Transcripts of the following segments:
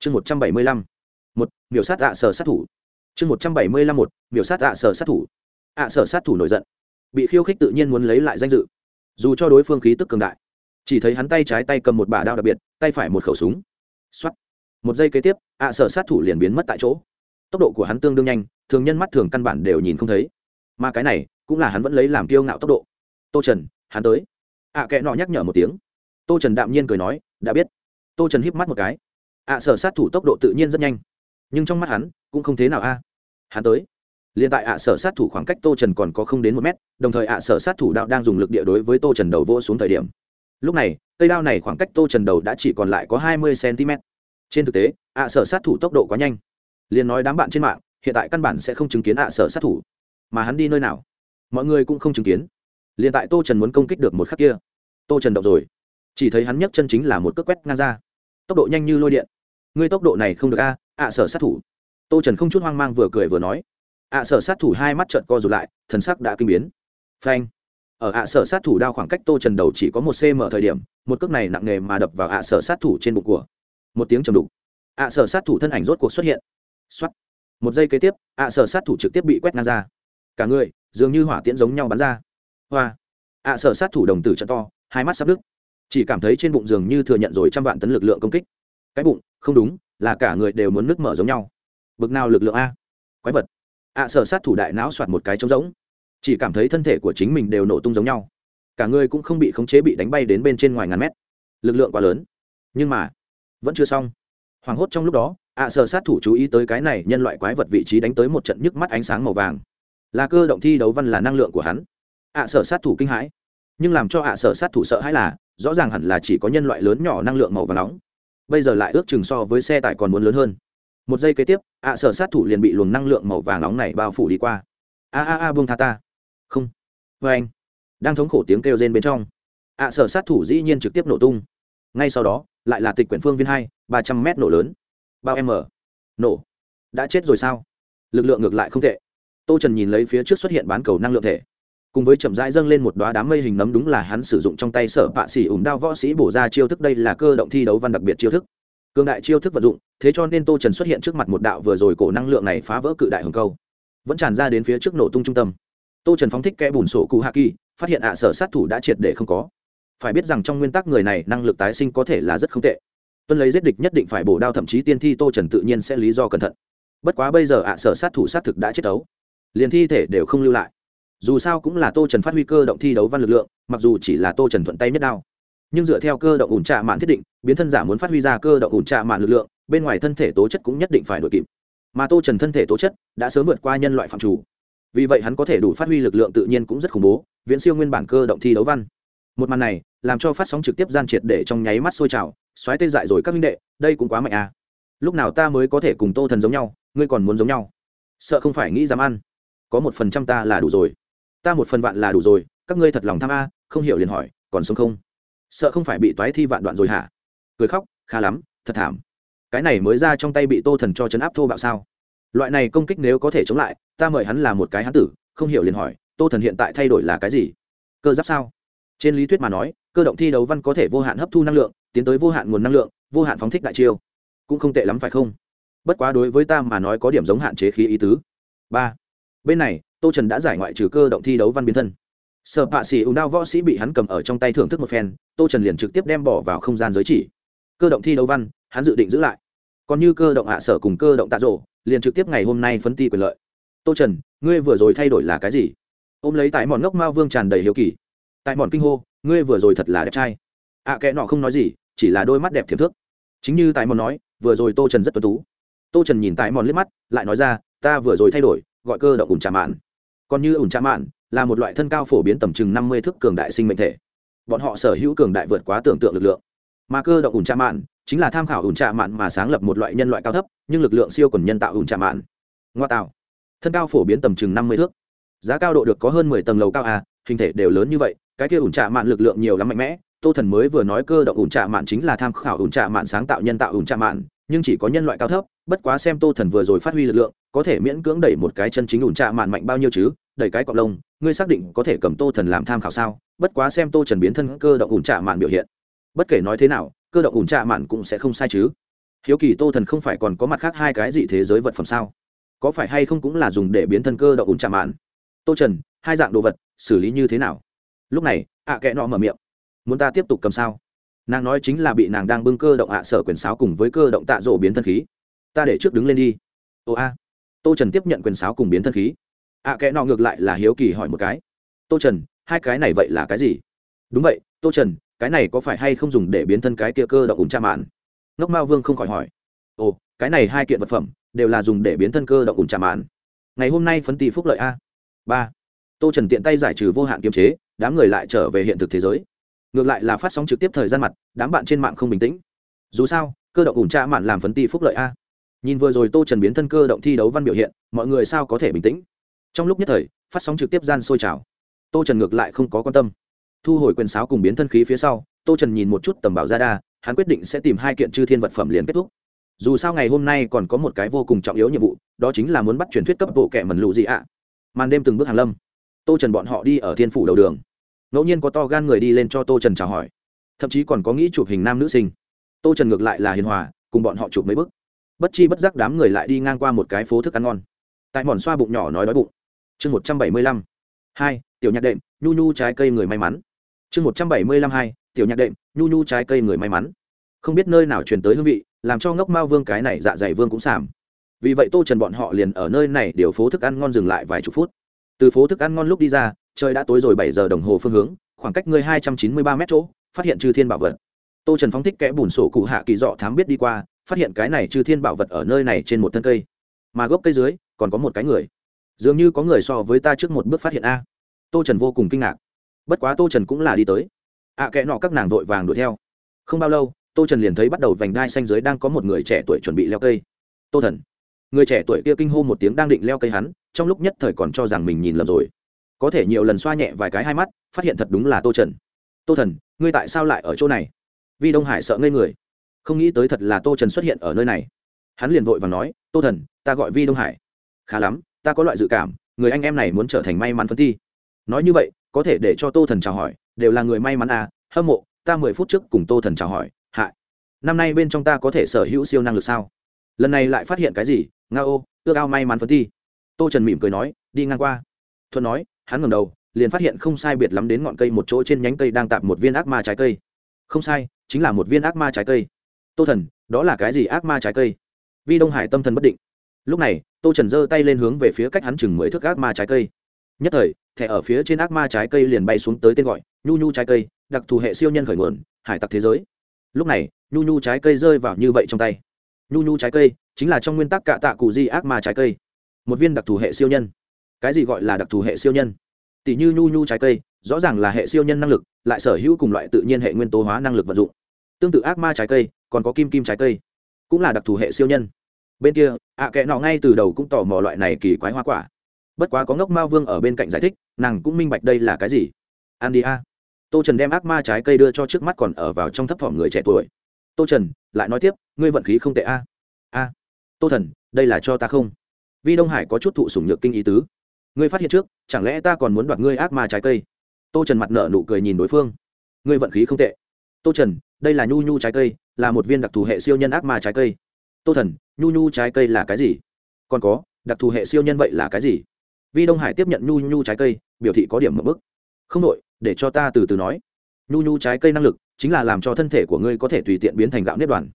chương một trăm bảy mươi lăm. Một, miểu sát ạ sở sát thủ. Chương một trăm bảy mươi lăm một, miểu sát ạ sở sát thủ. Ạ sở sát thủ nổi giận. Bị khiêu khích tự nhiên muốn lấy lại danh dự. Dù cho đối phương khí tức cường đại, chỉ thấy hắn tay trái tay cầm một bả đao đặc biệt, tay phải một khẩu súng. X một giây kế tiếp, ạ sở sát thủ liền biến mất tại chỗ. Tốc độ của hắn tương đương nhanh, thường nhân mắt thường căn bản đều nhìn không thấy. Mà cái này, cũng là hắn vẫn lấy làm kiêu ngạo tốc độ. Tô trần, hắn tới. Ạ kệ nọ nhắc nhở một tiếng. Tô trần đạm nhiên cười nói, đã biết. Tô trần híp mắt một cái ạ sở sát thủ tốc độ tự nhiên rất nhanh. Nhưng trong mắt hắn, cũng không thế nào a. Hắn tới. Liền tại ạ sở sát thủ khoảng cách tô trần còn có không đến một mét, đồng thời ạ sở sát thủ đạo đang dùng lực địa đối với tô trần đầu vỗ xuống thời điểm. Lúc này, cây đao này khoảng cách tô trần đầu đã chỉ còn lại có hai mươi cm trên thực tế, ạ sở sát thủ tốc độ quá nhanh. Liền nói đám bạn trên mạng, hiện tại căn bản sẽ không chứng kiến ạ sở sát thủ. Mà hắn đi nơi nào? Mọi người cũng không chứng kiến. Liền tại tô trần muốn công kích được một khắc kia, tô trần đậu rồi. Chỉ thấy hắn nhấc chân chính là một cước quét ngang ra tốc độ nhanh như lôi điện. Ngươi tốc độ này không được a, ạ sở sát thủ. Tô trần không chút hoang mang vừa cười vừa nói. Ạ sở sát thủ hai mắt trợn co rụt lại, thần sắc đã kinh biến. Phanh. Ở ạ sở sát thủ đao khoảng cách tô trần đầu chỉ có một cm thời điểm, một cước này nặng nề mà đập vào ạ sở sát thủ trên bụng của. Một tiếng trầm đục. Ạ sở sát thủ thân ảnh rốt cuộc xuất hiện. X một giây kế tiếp, ạ sở sát thủ trực tiếp bị quét ngang ra. Cả người, dường như hỏa tiễn giống nhau bắn ra. Hoa. Ạ sở sát thủ đồng tử trận to, hai mắt sắp đứt chỉ cảm thấy trên bụng dường như thừa nhận rồi trăm vạn tấn lực lượng công kích. Cái bụng, không đúng, là cả người đều muốn nước mở giống nhau. Bực nào lực lượng a? Quái vật. Ạ sở sát thủ đại não soạt một cái trống rỗng. Chỉ cảm thấy thân thể của chính mình đều nổ tung giống nhau. Cả người cũng không bị khống chế bị đánh bay đến bên trên ngoài ngàn mét. Lực lượng quá lớn. Nhưng mà, vẫn chưa xong. Hoảng hốt trong lúc đó, ạ sở sát thủ chú ý tới cái này nhân loại quái vật vị trí đánh tới một trận nhức mắt ánh sáng màu vàng. Là cơ động thi đấu văn là năng lượng của hắn. Ạ sở sát thủ kinh hãi nhưng làm cho ạ sở sát thủ sợ hãi là, rõ ràng hẳn là chỉ có nhân loại lớn nhỏ năng lượng màu và nóng. Bây giờ lại ước chừng so với xe tải còn muốn lớn hơn. Một giây kế tiếp, ạ sở sát thủ liền bị luồng năng lượng màu vàng nóng này bao phủ đi qua. A a a, buông tha ta. Không. Vê anh. Đang thống khổ tiếng kêu rên bên trong, ạ sở sát thủ dĩ nhiên trực tiếp nổ tung. Ngay sau đó, lại là tịch quyển phương viên hai, ba trăm mét nổ lớn. Bao m nổ. Đã chết rồi sao? Lực lượng ngược lại không tệ. Tô trần nhìn lấy phía trước xuất hiện bán cầu năng lượng thể cùng với chậm rãi dâng lên một đoá đám mây hình nấm đúng là hắn sử dụng trong tay sở bạ xỉ ủng đao võ sĩ bổ ra chiêu thức đây là cơ động thi đấu văn đặc biệt chiêu thức. Cương đại chiêu thức vận dụng, thế cho nên tô trần xuất hiện trước mặt một đạo vừa rồi cổ năng lượng này phá vỡ cự đại hồng câu. Vẫn tràn ra đến phía trước nổ tung trung tâm. Tô trần phóng thích kẽ bùn sổ cụ hạ kỳ, phát hiện ạ sở sát thủ đã triệt để không có. Phải biết rằng trong nguyên tắc người này năng lực tái sinh có thể là rất không tệ. Tuân lấy giết địch nhất định phải bổ đao thậm chí tiên thi tô trần tự nhiên sẽ lý do cẩn thận. Bất quá bây giờ ạ sở sát thủ sát thực đã chết ấu liền thi thể đều không lưu lại dù sao cũng là tô trần phát huy cơ động thi đấu văn lực lượng, mặc dù chỉ là tô trần thuận tay nhất đao. Nhưng dựa theo cơ động ủn trạ mạn thiết định, biến thân giả muốn phát huy ra cơ động ủn trạ mạn lực lượng, bên ngoài thân thể tố chất cũng nhất định phải đội kịp. Mà tô trần thân thể tố chất đã sớm vượt qua nhân loại phạm chủ. Vì vậy hắn có thể đủ phát huy lực lượng tự nhiên cũng rất khủng bố, viễn siêu nguyên bản cơ động thi đấu văn. Một màn này, làm cho phát sóng trực tiếp gian triệt để trong nháy mắt sôi trào, xoáy tê dại rồi các minh đệ, đây cũng quá mạnh à. Lúc nào ta mới có thể cùng tô thần giống nhau, ngươi còn muốn giống nhau? Sợ không phải nghĩ dám ăn. Có một phần trăm ta là đủ rồi ta một phần vạn là đủ rồi, các ngươi thật lòng tham a, không hiểu liền hỏi, còn sống không? Sợ không phải bị toái thi vạn đoạn rồi hả? Cười khóc, khá lắm, thật thảm. Cái này mới ra trong tay bị tô thần cho chấn áp thô bạo sao? Loại này công kích nếu có thể chống lại, ta mời hắn là một cái hán tử, không hiểu liền hỏi, tô thần hiện tại thay đổi là cái gì? Cơ giáp sao? Trên lý thuyết mà nói, cơ động thi đấu văn có thể vô hạn hấp thu năng lượng, tiến tới vô hạn nguồn năng lượng, vô hạn phóng thích đại chiêu. Cũng không tệ lắm phải không? Bất quá đối với ta mà nói có điểm giống hạn chế khí ý tứ. Ba. Bên này tô trần đã giải ngoại trừ cơ động thi đấu văn biến thân. Sợ bạ xì ùn đao võ sĩ bị hắn cầm ở trong tay thưởng thức một phen tô trần liền trực tiếp đem bỏ vào không gian giới chỉ. Cơ động thi đấu văn hắn dự định giữ lại. Còn như cơ động hạ sở cùng cơ động tạ rộ liền trực tiếp ngày hôm nay phấn ti quyền lợi. Tô trần ngươi vừa rồi thay đổi là cái gì? Ôm lấy tại mòn ngốc mao vương tràn đầy hiếu kỳ. Tại mòn kinh hô ngươi vừa rồi thật là đẹp trai. Ạ à, kẽ nọ không nói gì chỉ là đôi mắt đẹp thiệp thước. Chính như tại mòn nói vừa rồi tô trần rất tuân tú. Tô trần nhìn tại mòn liếc mắt lại nói ra ta vừa rồi thay đổi gọi cơ động cùng trả mạn còn như ủn trạ mạn, là một loại thân cao phổ biến tầm chừng năm mươi thước cường đại sinh mệnh thể. Bọn họ sở hữu cường đại vượt quá tưởng tượng lực lượng. Mà cơ động ủn trạ mạn chính là tham khảo ủn trạ mạn mà sáng lập một loại nhân loại cao thấp, nhưng lực lượng siêu quần nhân tạo ủn trạ mạn. Ngoa tạo. Thân cao phổ biến tầm chừng năm mươi thước. Giá cao độ được có hơn mười tầng lầu cao à hình thể đều lớn như vậy, cái kia ủn trạ mạn lực lượng nhiều lắm mạnh mẽ. Tô thần mới vừa nói cơ động ủn trạ mạn chính là tham khảo ủn trạ mạn sáng tạo nhân tạo ủn trạ mạn, nhưng chỉ có nhân loại cao thấp bất quá xem tô thần vừa rồi phát huy lực lượng, có thể miễn cưỡng đẩy một cái chân chính ủn trạ mạn mạnh bao nhiêu chứ? Đẩy cái cọc lông, ngươi xác định có thể cầm tô thần làm tham khảo sao? Bất quá xem tô trần biến thân cơ động ủn trạ mạn biểu hiện. Bất kể nói thế nào, cơ động ủn trạ mạn cũng sẽ không sai chứ. Hiếu kỳ tô thần không phải còn có mặt khác hai cái gì thế giới vật phẩm sao? Có phải hay không cũng là dùng để biến thân cơ động ủn chạm mạn? Tô trần, hai dạng đồ vật, xử lý như thế nào? Lúc này, ạ à kẽ nọ mở miệng. Muốn ta tiếp tục cầm sao? Nàng nói chính là bị nàng đang bưng cơ động ạ sở quyền sáo cùng với cơ động tạ rỗ biến thân khí ta để trước đứng lên đi. Ồ a. Tô trần tiếp nhận quyền sáo cùng biến thân khí. Ạ à kẽ nọ ngược lại là hiếu kỳ hỏi một cái. Tô trần, hai cái này vậy là cái gì? Đúng vậy, tô trần, cái này có phải hay không dùng để biến thân cái kia cơ động ủng cha mạn? Ngốc mao vương không khỏi hỏi. Ồ, cái này hai kiện vật phẩm đều là dùng để biến thân cơ động ủng cha mạn. Ngày hôm nay phấn tỷ phúc lợi a. Ba. Tô trần tiện tay giải trừ vô hạn kiềm chế, đám người lại trở về hiện thực thế giới. Ngược lại là phát sóng trực tiếp thời gian mặt, đám bạn trên mạng không bình tĩnh. Dù sao, cơ động ủng cha mạn làm phấn tỷ phúc lợi a nhìn vừa rồi tô trần biến thân cơ động thi đấu văn biểu hiện, mọi người sao có thể bình tĩnh? Trong lúc nhất thời, phát sóng trực tiếp gian sôi trào. Tô trần ngược lại không có quan tâm. Thu hồi quyền sáo cùng biến thân khí phía sau, tô trần nhìn một chút tầm bảo ra đa hắn quyết định sẽ tìm hai kiện chư thiên vật phẩm liền kết thúc. Dù sao ngày hôm nay còn có một cái vô cùng trọng yếu nhiệm vụ, đó chính là muốn bắt truyền thuyết cấp bộ kẻ mần lụ gì ạ. Màn đêm từng bước hàng lâm. Tô trần bọn họ đi ở thiên phủ đầu đường. Ngẫu nhiên có to gan người đi lên cho tô trần chào hỏi. Thậm chí còn có nghĩ chụp hình nam nữ sinh. Tô trần ngược lại là hiền hòa, cùng bọn họ chụp mấy bức bất chi bất giác đám người lại đi ngang qua một cái phố thức ăn ngon. Tại mòn xoa bụng nhỏ nói đói bụng. Chương một trăm bảy mươi lăm. Hai, tiểu nhạc đệm, nhu nhu trái cây người may mắn. Chương một trăm bảy mươi lăm hai, tiểu nhạc đệm, nhu nhu trái cây người may mắn. Không biết nơi nào truyền tới hương vị, làm cho ngốc mao vương cái này dạ dày vương cũng sảm vì vậy tô trần bọn họ liền ở nơi này điều phố thức ăn ngon dừng lại vài chục phút. Từ phố thức ăn ngon lúc đi ra, trời đã tối rồi bảy giờ đồng hồ phương hướng, khoảng cách ngươi hai trăm chín mươi ba mét chỗ, phát hiện chư thiên bảo vật. Tô trần phóng thích kẽ bùn sổ cụ hạ kỳ dọ thám biết đi qua phát hiện cái này chư thiên bảo vật ở nơi này trên một thân cây. Mà gốc cây dưới còn có một cái người. Dường như có người so với ta trước một bước phát hiện a. Tô trần vô cùng kinh ngạc. Bất quá tô trần cũng là đi tới. Ạ à, kẽ nọ các nàng vội vàng đuổi theo. Không bao lâu tô trần liền thấy bắt đầu vành đai xanh dưới đang có một người trẻ tuổi chuẩn bị leo cây. Tô thần. Người trẻ tuổi kia kinh hô một tiếng đang định leo cây hắn trong lúc nhất thời còn cho rằng mình nhìn lầm rồi. Có thể nhiều lần xoa nhẹ vài cái hai mắt phát hiện thật đúng là tô trần. Tô thần ngươi tại sao lại ở chỗ này? Vi đông hải sợ ngây người không nghĩ tới thật là tô trần xuất hiện ở nơi này. Hắn liền vội và nói, tô thần, ta gọi vi đông hải. Khá lắm, ta có loại dự cảm, người anh em này muốn trở thành may mắn phân thi. Nói như vậy, có thể để cho tô thần chào hỏi, đều là người may mắn à hâm mộ, ta mười phút trước cùng tô thần chào hỏi hại năm nay bên trong ta có thể sở hữu siêu năng lực sao? Lần này lại phát hiện cái gì? Nga ô, ước ao may mắn phấn thi. Tô trần mỉm cười nói, đi ngang qua. Thuận nói, hắn ngầm đầu, liền phát hiện không sai biệt lắm đến ngọn cây một chỗ trên nhánh cây đang tạp một viên ác ma trái cây. Không sai, chính là một viên ác ma trái cây tô thần, đó là cái gì ác ma trái cây? Vi đông hải tâm thần bất định. Lúc này, tô trần giơ tay lên hướng về phía cách hắn chừng mười thước ác ma trái cây. Nhất thời, thẻ ở phía trên ác ma trái cây liền bay xuống tới tên gọi, nhu nhu trái cây, đặc thù hệ siêu nhân khởi nguồn, hải tặc thế giới. Lúc này, nhu nhu trái cây rơi vào như vậy trong tay. Nhu nhu trái cây chính là trong nguyên tắc cạ tạ cụ di ác ma trái cây. Một viên đặc thù hệ siêu nhân. Cái gì gọi là đặc thù hệ siêu nhân? Tỷ như nhu nhu trái cây, rõ ràng là hệ siêu nhân năng lực, lại sở hữu cùng loại tự nhiên hệ nguyên tố hóa năng lực vận dụng. Tương tự ác ma trái cây còn có kim kim trái cây, cũng là đặc thù hệ siêu nhân. Bên kia, ạ à kẽ nọ ngay từ đầu cũng tò mò loại này kỳ quái hoa quả. Bất quá có ngốc mao vương ở bên cạnh giải thích, nàng cũng minh bạch đây là cái gì. An đi a. Tô trần đem ác ma trái cây đưa cho trước mắt còn ở vào trong thấp thỏm người trẻ tuổi. Tô trần, lại nói tiếp, ngươi vận khí không tệ a. A. Tô thần, đây là cho ta không? Vi đông hải có chút thụ sủng nhược kinh ý tứ. Ngươi phát hiện trước, chẳng lẽ ta còn muốn đoạt ngươi ác ma trái cây? Tô trần mặt nợ nụ cười nhìn đối phương. Ngươi vận khí không tệ. Tô trần, đây là nhu nhu trái cây là một viên đặc thù hệ siêu nhân ác ma trái cây. Tô thần, nhu nhu trái cây là cái gì? Còn có, đặc thù hệ siêu nhân vậy là cái gì? Vi đông hải tiếp nhận nhu nhu trái cây, biểu thị có điểm mậm bức. Không đội để cho ta từ từ nói. Nhu nhu trái cây năng lực chính là làm cho thân thể của ngươi có thể tùy tiện biến thành gạo nếp đoàn.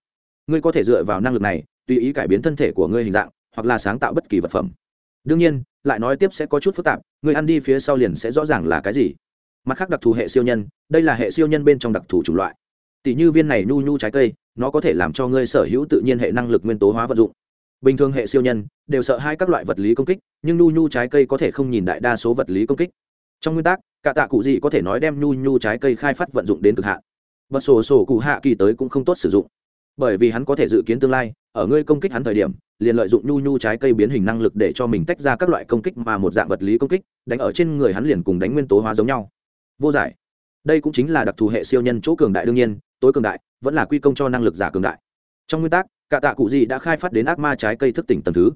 Ngươi có thể dựa vào năng lực này, tùy ý cải biến thân thể của ngươi hình dạng, hoặc là sáng tạo bất kỳ vật phẩm. Đương nhiên, lại nói tiếp sẽ có chút phức tạp, ngươi ăn đi phía sau liền sẽ rõ ràng là cái gì. Mặt khác đặc thù hệ siêu nhân, đây là hệ siêu nhân bên trong đặc thù chủng loại tỷ như viên này nhu nhu trái cây, nó có thể làm cho ngươi sở hữu tự nhiên hệ năng lực nguyên tố hóa vận dụng. Bình thường hệ siêu nhân đều sợ hai các loại vật lý công kích, nhưng nhu nhu trái cây có thể không nhìn đại đa số vật lý công kích. Trong nguyên tắc, cả tạ cụ gì có thể nói đem nhu nhu trái cây khai phát vận dụng đến cực hạn. Bật sổ sổ cụ hạ kỳ tới cũng không tốt sử dụng. Bởi vì hắn có thể dự kiến tương lai, ở ngươi công kích hắn thời điểm, liền lợi dụng nhu nhu trái cây biến hình năng lực để cho mình tách ra các loại công kích mà một dạng vật lý công kích, đánh ở trên người hắn liền cùng đánh nguyên tố hóa giống nhau. Vô giải đây cũng chính là đặc thù hệ siêu nhân chỗ cường đại đương nhiên, tối cường đại, vẫn là quy công cho năng lực giả cường đại. Trong nguyên tắc, cả tạ cụ gì đã khai phát đến ác ma trái cây thức tỉnh tầng thứ.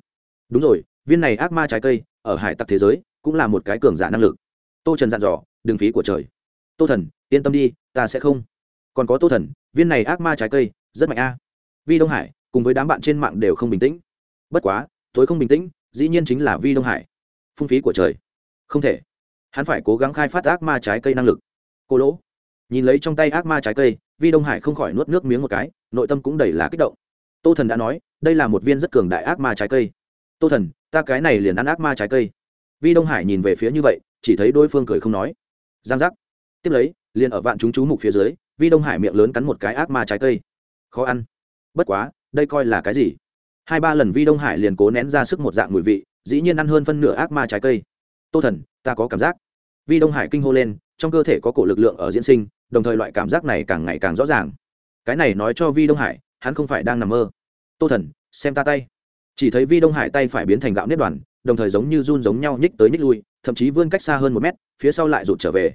Đúng rồi, viên này ác ma trái cây, ở hải tặc thế giới, cũng là một cái cường giả năng lực. Tô trần dặn dò đường phí của trời. Tô thần, yên tâm đi, ta sẽ không. Còn có tô thần, viên này ác ma trái cây, rất mạnh a. Vi đông hải, cùng với đám bạn trên mạng đều không bình tĩnh. Bất quá, tối không bình tĩnh, dĩ nhiên chính là vi đông hải. Phung phí của trời. Không thể. Hắn phải cố gắng khai phát ác ma trái cây năng lực cô lỗ. Nhìn lấy trong tay ác ma trái cây, vi đông hải không khỏi nuốt nước miếng một cái, nội tâm cũng đầy là kích động. Tô thần đã nói, đây là một viên rất cường đại ác ma trái cây. Tô thần, ta cái này liền ăn ác ma trái cây. Vi đông hải nhìn về phía như vậy, chỉ thấy đối phương cười không nói. Giang giác. Tiếp lấy, liền ở vạn chúng chú mục phía dưới, vi đông hải miệng lớn cắn một cái ác ma trái cây. Khó ăn. Bất quá, đây coi là cái gì? Hai ba lần vi đông hải liền cố nén ra sức một dạng mùi vị, dĩ nhiên ăn hơn phân nửa ác ma trái cây. Tô thần, ta có cảm giác. Vi đông hải kinh hô lên trong cơ thể có cổ lực lượng ở diễn sinh, đồng thời loại cảm giác này càng ngày càng rõ ràng. Cái này nói cho vi đông hải, hắn không phải đang nằm mơ. Tô thần, xem ta tay. Chỉ thấy vi đông hải tay phải biến thành gạo nếp đoàn, đồng thời giống như run giống nhau nhích tới nhích lui, thậm chí vươn cách xa hơn một mét, phía sau lại rụt trở về.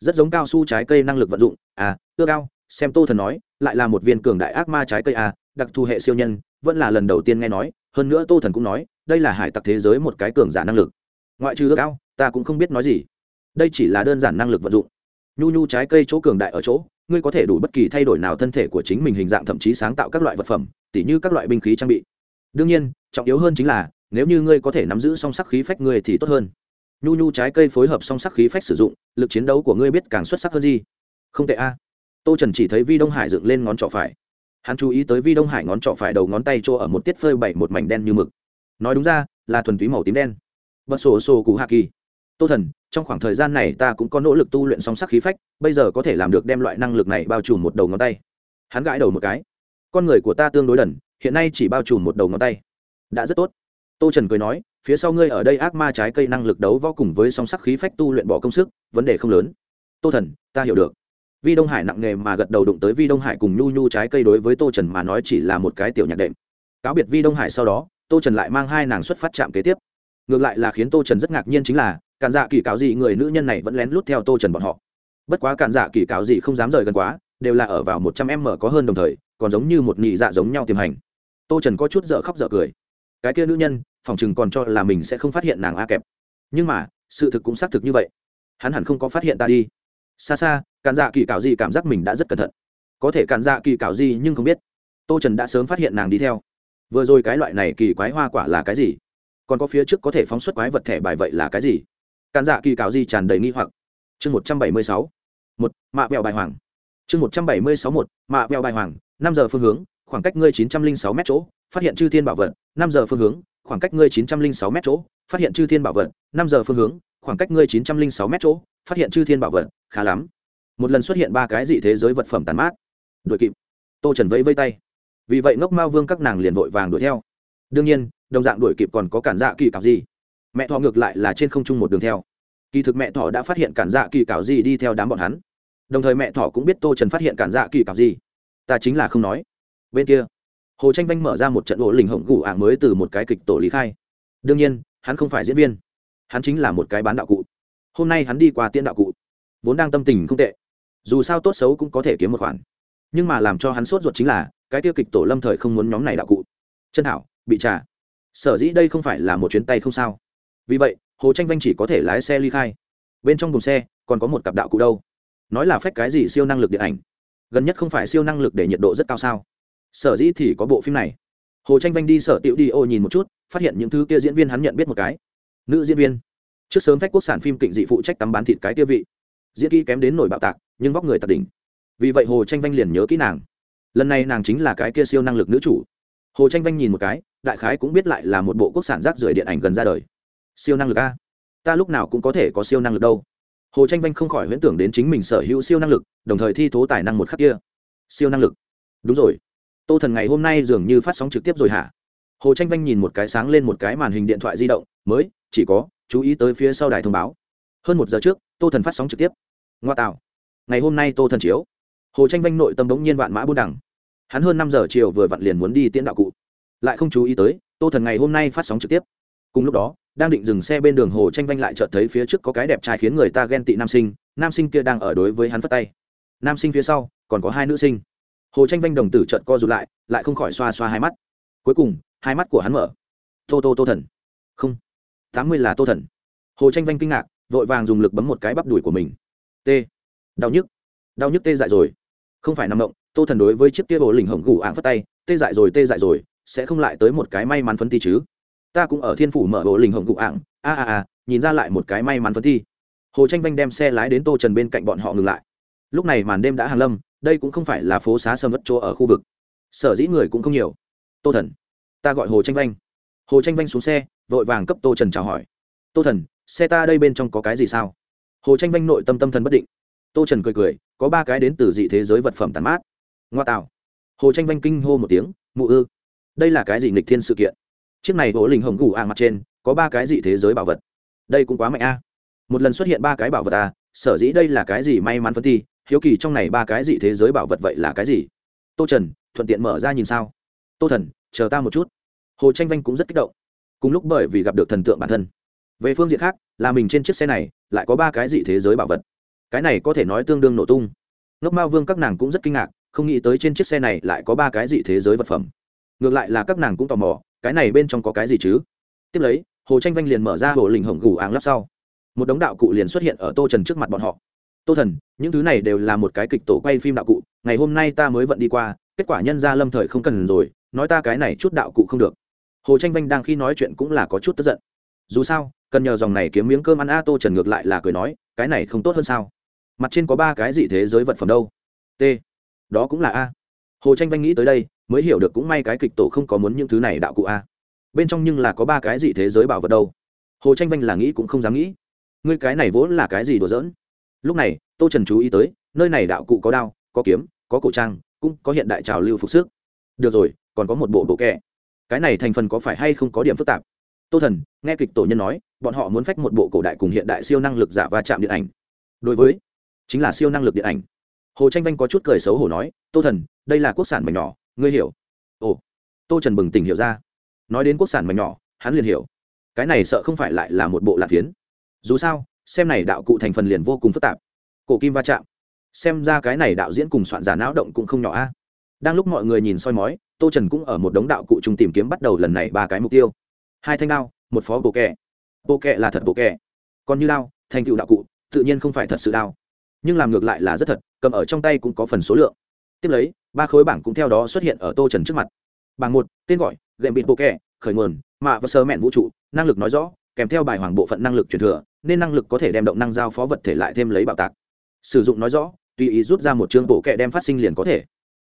Rất giống cao su trái cây năng lực vận dụng. À ưa cao xem tô thần nói, lại là một viên cường đại ác ma trái cây à đặc thù hệ siêu nhân, vẫn là lần đầu tiên nghe nói, hơn nữa tô thần cũng nói, đây là hải tặc thế giới một cái cường giả năng lực. Ngoại trừ ước ao, ta cũng không biết nói gì đây chỉ là đơn giản năng lực vận dụng. Nhu nhu trái cây chỗ cường đại ở chỗ, ngươi có thể đủ bất kỳ thay đổi nào thân thể của chính mình hình dạng thậm chí sáng tạo các loại vật phẩm, tỉ như các loại binh khí trang bị. Đương nhiên, trọng yếu hơn chính là, nếu như ngươi có thể nắm giữ song sắc khí phách ngươi thì tốt hơn. Nhu nhu trái cây phối hợp song sắc khí phách sử dụng, lực chiến đấu của ngươi biết càng xuất sắc hơn gì. Không tệ a. Tô trần chỉ thấy vi đông hải dựng lên ngón trỏ phải. Hắn chú ý tới vi đông hải ngón trỏ phải đầu ngón tay chỗ ở một tiết phơi bảy một mảnh đen như mực. Nói đúng ra, là thuần túy màu tím đen. Bật sổ sổ cụ hạ kỳ. Tô thần trong khoảng thời gian này ta cũng có nỗ lực tu luyện song sắc khí phách, bây giờ có thể làm được đem loại năng lực này bao trùm một đầu ngón tay. Hắn gãi đầu một cái. Con người của ta tương đối đần, hiện nay chỉ bao trùm một đầu ngón tay. Đã rất tốt. Tô trần cười nói, phía sau ngươi ở đây ác ma trái cây năng lực đấu võ cùng với song sắc khí phách tu luyện bỏ công sức, vấn đề không lớn. Tô thần, ta hiểu được. Vi đông hải nặng nghề mà gật đầu đụng tới vi đông hải cùng nhu nhu trái cây đối với tô trần mà nói chỉ là một cái tiểu nhạc đệm. Cáo biệt vi đông hải sau đó, tô trần lại mang hai nàng xuất phát chạm kế tiếp. Ngược lại là khiến tô trần rất ngạc nhiên chính là cản dạ kỳ cáo gì người nữ nhân này vẫn lén lút theo tô trần bọn họ. Bất quá cản dạ kỳ cáo gì không dám rời gần quá, đều là ở vào một trăm em mở có hơn đồng thời, còn giống như một nhị dạ giống nhau tiềm hành. Tô trần có chút dở khóc dở cười. Cái kia nữ nhân, phòng chừng còn cho là mình sẽ không phát hiện nàng a kẹp. Nhưng mà, sự thực cũng xác thực như vậy. Hắn hẳn không có phát hiện ta đi. Xa xa, cản dạ kỳ cảo gì cảm giác mình đã rất cẩn thận. Có thể cản dạ kỳ cảo gì nhưng không biết. Tô trần đã sớm phát hiện nàng đi theo. Vừa rồi cái loại này kỳ quái hoa quả là cái gì? Còn có phía trước có thể phóng xuất quái vật thẻ bài vậy là cái gì? Cản dạ kỳ cảo gì tràn đầy nghi hoặc. Chương một trăm bảy mươi sáu. Một, mạ vẹo bài hoàng. Chương một trăm bảy mươi sáu một, mạ vẹo bài hoàng, năm giờ phương hướng, khoảng cách ngươi chín trăm linh sáu m chỗ, phát hiện chư thiên bảo vật, năm giờ phương hướng, khoảng cách ngươi chín trăm linh sáu m chỗ, phát hiện chư thiên bảo vật, năm giờ phương hướng, khoảng cách ngươi chín trăm linh sáu m chỗ, phát hiện chư thiên bảo vật, khá lắm. Một lần xuất hiện ba cái dị thế giới vật phẩm tàn mát. Đuổi kịp. Tô trần vẫy vây tay. Vì vậy ngốc mao vương các nàng liền vội vàng đuổi theo. Đương nhiên, đồng dạng đuổi kịp còn có cản dạ kỳ cảo gì mẹ thọ ngược lại là trên không trung một đường theo. Kỳ thực mẹ thọ đã phát hiện cản dạ kỳ cảo gì đi theo đám bọn hắn. Đồng thời mẹ thọ cũng biết tô trần phát hiện cản dạ kỳ cảo gì. Ta chính là không nói. Bên kia, hồ tranh vanh mở ra một trận ổ lình hổng gù ả mới từ một cái kịch tổ lý khai. Đương nhiên, hắn không phải diễn viên. Hắn chính là một cái bán đạo cụ. Hôm nay hắn đi qua tiễn đạo cụ. Vốn đang tâm tình không tệ. Dù sao tốt xấu cũng có thể kiếm một khoản. Nhưng mà làm cho hắn sốt ruột chính là, cái tiêu kịch tổ lâm thời không muốn nhóm này đạo cụ. Chân thảo, bị trả. Sở dĩ đây không phải là một chuyến tay không sao vì vậy, hồ tranh vanh chỉ có thể lái xe ly khai. Bên trong thùng xe, còn có một cặp đạo cụ đâu? Nói là phép cái gì siêu năng lực điện ảnh? Gần nhất không phải siêu năng lực để nhiệt độ rất cao sao? Sở dĩ thì có bộ phim này. Hồ tranh vanh đi sở tiệu đi ô nhìn một chút, phát hiện những thứ kia diễn viên hắn nhận biết một cái. Nữ diễn viên. Trước sớm phách quốc sản phim kịnh dị phụ trách tắm bán thịt cái kia vị. Diễn kỹ kém đến nổi bạo tạc, nhưng vóc người tạc đỉnh. Vì vậy hồ tranh vanh liền nhớ kỹ nàng. Lần này nàng chính là cái kia siêu năng lực nữ chủ. Hồ tranh vanh nhìn một cái, đại khái cũng biết lại là một bộ quốc sản rác rưởi điện ảnh gần ra đời siêu năng lực a. Ta lúc nào cũng có thể có siêu năng lực đâu. Hồ tranh vanh không khỏi huyễn tưởng đến chính mình sở hữu siêu năng lực, đồng thời thi thố tài năng một khắc kia. Siêu năng lực. Đúng rồi. Tô thần ngày hôm nay dường như phát sóng trực tiếp rồi hả? Hồ tranh vanh nhìn một cái sáng lên một cái màn hình điện thoại di động, mới, chỉ có, chú ý tới phía sau đài thông báo. Hơn một giờ trước, tô thần phát sóng trực tiếp. Ngoa tạo. Ngày hôm nay tô thần chiếu. Hồ tranh vanh nội tâm đống nhiên vạn mã buôn đẳng hắn hơn năm giờ chiều vừa vặn liền muốn đi tiễn đạo cụ. Lại không chú ý tới, tô thần ngày hôm nay phát sóng trực tiếp. Cùng lúc đó đang định dừng xe bên đường hồ tranh vanh lại chợt thấy phía trước có cái đẹp trai khiến người ta ghen tị nam sinh nam sinh kia đang ở đối với hắn phất tay. Nam sinh phía sau, còn có hai nữ sinh. Hồ tranh vanh đồng tử trợt co rụt lại lại không khỏi xoa xoa hai mắt. Cuối cùng, hai mắt của hắn mở. Tô tô tô thần. Không. Tám mươi là tô thần. Hồ tranh vanh kinh ngạc, vội vàng dùng lực bấm một cái bắp đùi của mình. T. Đau nhức. Đau nhức tê dại rồi. Không phải nằm động, tô thần đối với chiếc kia bộ lỉnh hổng gù ảng phất tay, tê dại rồi, tê dại rồi, sẽ không lại tới một cái may mắn phấn ti chứ? Ta cũng ở thiên phủ mở bộ linh hồng cụ ạng a a a, nhìn ra lại một cái may mắn phấn thi. Hồ tranh vanh đem xe lái đến tô trần bên cạnh bọn họ ngừng lại. Lúc này màn đêm đã hàng lâm, đây cũng không phải là phố xá sầm mất chỗ ở khu vực. Sở dĩ người cũng không nhiều. Tô thần, ta gọi hồ tranh vanh. Hồ tranh vanh xuống xe, vội vàng cấp tô trần chào hỏi. Tô thần, xe ta đây bên trong có cái gì sao? Hồ tranh vanh nội tâm tâm thần bất định. Tô trần cười cười, có ba cái đến từ dị thế giới vật phẩm tàn mát. Ngoa tạo. Hồ tranh vanh kinh hô một tiếng, mụ ư? Đây là cái gì nghịch thiên sự kiện? Chiếc này gỗ lình hồng gù ạng mặt trên, có ba cái dị thế giới bảo vật. Đây cũng quá mạnh a. Một lần xuất hiện ba cái bảo vật a, sở dĩ đây là cái gì may mắn phân thi, hiếu kỳ trong này ba cái dị thế giới bảo vật vậy là cái gì? Tô trần, thuận tiện mở ra nhìn sao. Tô thần, chờ ta một chút. Hồ tranh vanh cũng rất kích động. Cùng lúc bởi vì gặp được thần tượng bản thân. Về phương diện khác, là mình trên chiếc xe này, lại có ba cái dị thế giới bảo vật. Cái này có thể nói tương đương nổ tung. Ngốc mao vương các nàng cũng rất kinh ngạc, không nghĩ tới trên chiếc xe này lại có ba cái dị thế giới vật phẩm. Ngược lại là các nàng cũng tò mò cái này bên trong có cái gì chứ? Tiếp lấy, hồ tranh vanh liền mở ra hồ lình hồng gù áng lắp sau. Một đống đạo cụ liền xuất hiện ở tô trần trước mặt bọn họ. Tô thần, những thứ này đều là một cái kịch tổ quay phim đạo cụ, ngày hôm nay ta mới vận đi qua, kết quả nhân ra lâm thời không cần rồi, nói ta cái này chút đạo cụ không được. Hồ tranh vanh đang khi nói chuyện cũng là có chút tức giận. Dù sao, cần nhờ dòng này kiếm miếng cơm ăn a. Tô trần ngược lại là cười nói, cái này không tốt hơn sao? Mặt trên có ba cái gì thế giới vật phẩm đâu. T, đó cũng là a hồ tranh vanh nghĩ tới đây, mới hiểu được cũng may cái kịch tổ không có muốn những thứ này đạo cụ a. Bên trong nhưng là có ba cái gì thế giới bảo vật đâu. Hồ tranh vanh là nghĩ cũng không dám nghĩ. Ngươi cái này vốn là cái gì đùa giỡn? Lúc này, tô trần chú ý tới, nơi này đạo cụ có đao, có kiếm, có cổ trang, cũng có hiện đại trào lưu phục sức. Được rồi, còn có một bộ bộ kẹ. Cái này thành phần có phải hay không có điểm phức tạp? Tô thần, nghe kịch tổ nhân nói, bọn họ muốn phách một bộ cổ đại cùng hiện đại siêu năng lực giả va chạm điện ảnh. Đối với, chính là siêu năng lực điện ảnh hồ tranh vanh có chút cười xấu hổ nói, tô thần, đây là quốc sản mảnh nhỏ, ngươi hiểu. Ồ. Tô trần bừng tỉnh hiểu ra. Nói đến quốc sản mảnh nhỏ, hắn liền hiểu. Cái này sợ không phải lại là một bộ lạc phiến dù sao, xem này đạo cụ thành phần liền vô cùng phức tạp. Cổ kim va chạm. Xem ra cái này đạo diễn cùng soạn giả não động cũng không nhỏ a. Đang lúc mọi người nhìn soi mói, tô trần cũng ở một đống đạo cụ chung tìm kiếm bắt đầu lần này ba cái mục tiêu. Hai thanh đao, một phó bộ kẹ bộ kẹ là thật bộ kẹ còn như đao, thành tựu đạo cụ, tự nhiên không phải thật sự đao nhưng làm ngược lại là rất thật, cầm ở trong tay cũng có phần số lượng. Tiếp lấy, ba khối bảng cũng theo đó xuất hiện ở tô trần trước mặt. Bảng một, tên gọi, gệm bịt bộ kẹ khởi nguồn, mạ và sơ mẹn vũ trụ, năng lực nói rõ, kèm theo bài hoàng bộ phận năng lực truyền thừa, nên năng lực có thể đem động năng giao phó vật thể lại thêm lấy bạo tạc. Sử dụng nói rõ, tùy ý rút ra một chương bộ kẹ đem phát sinh liền có thể.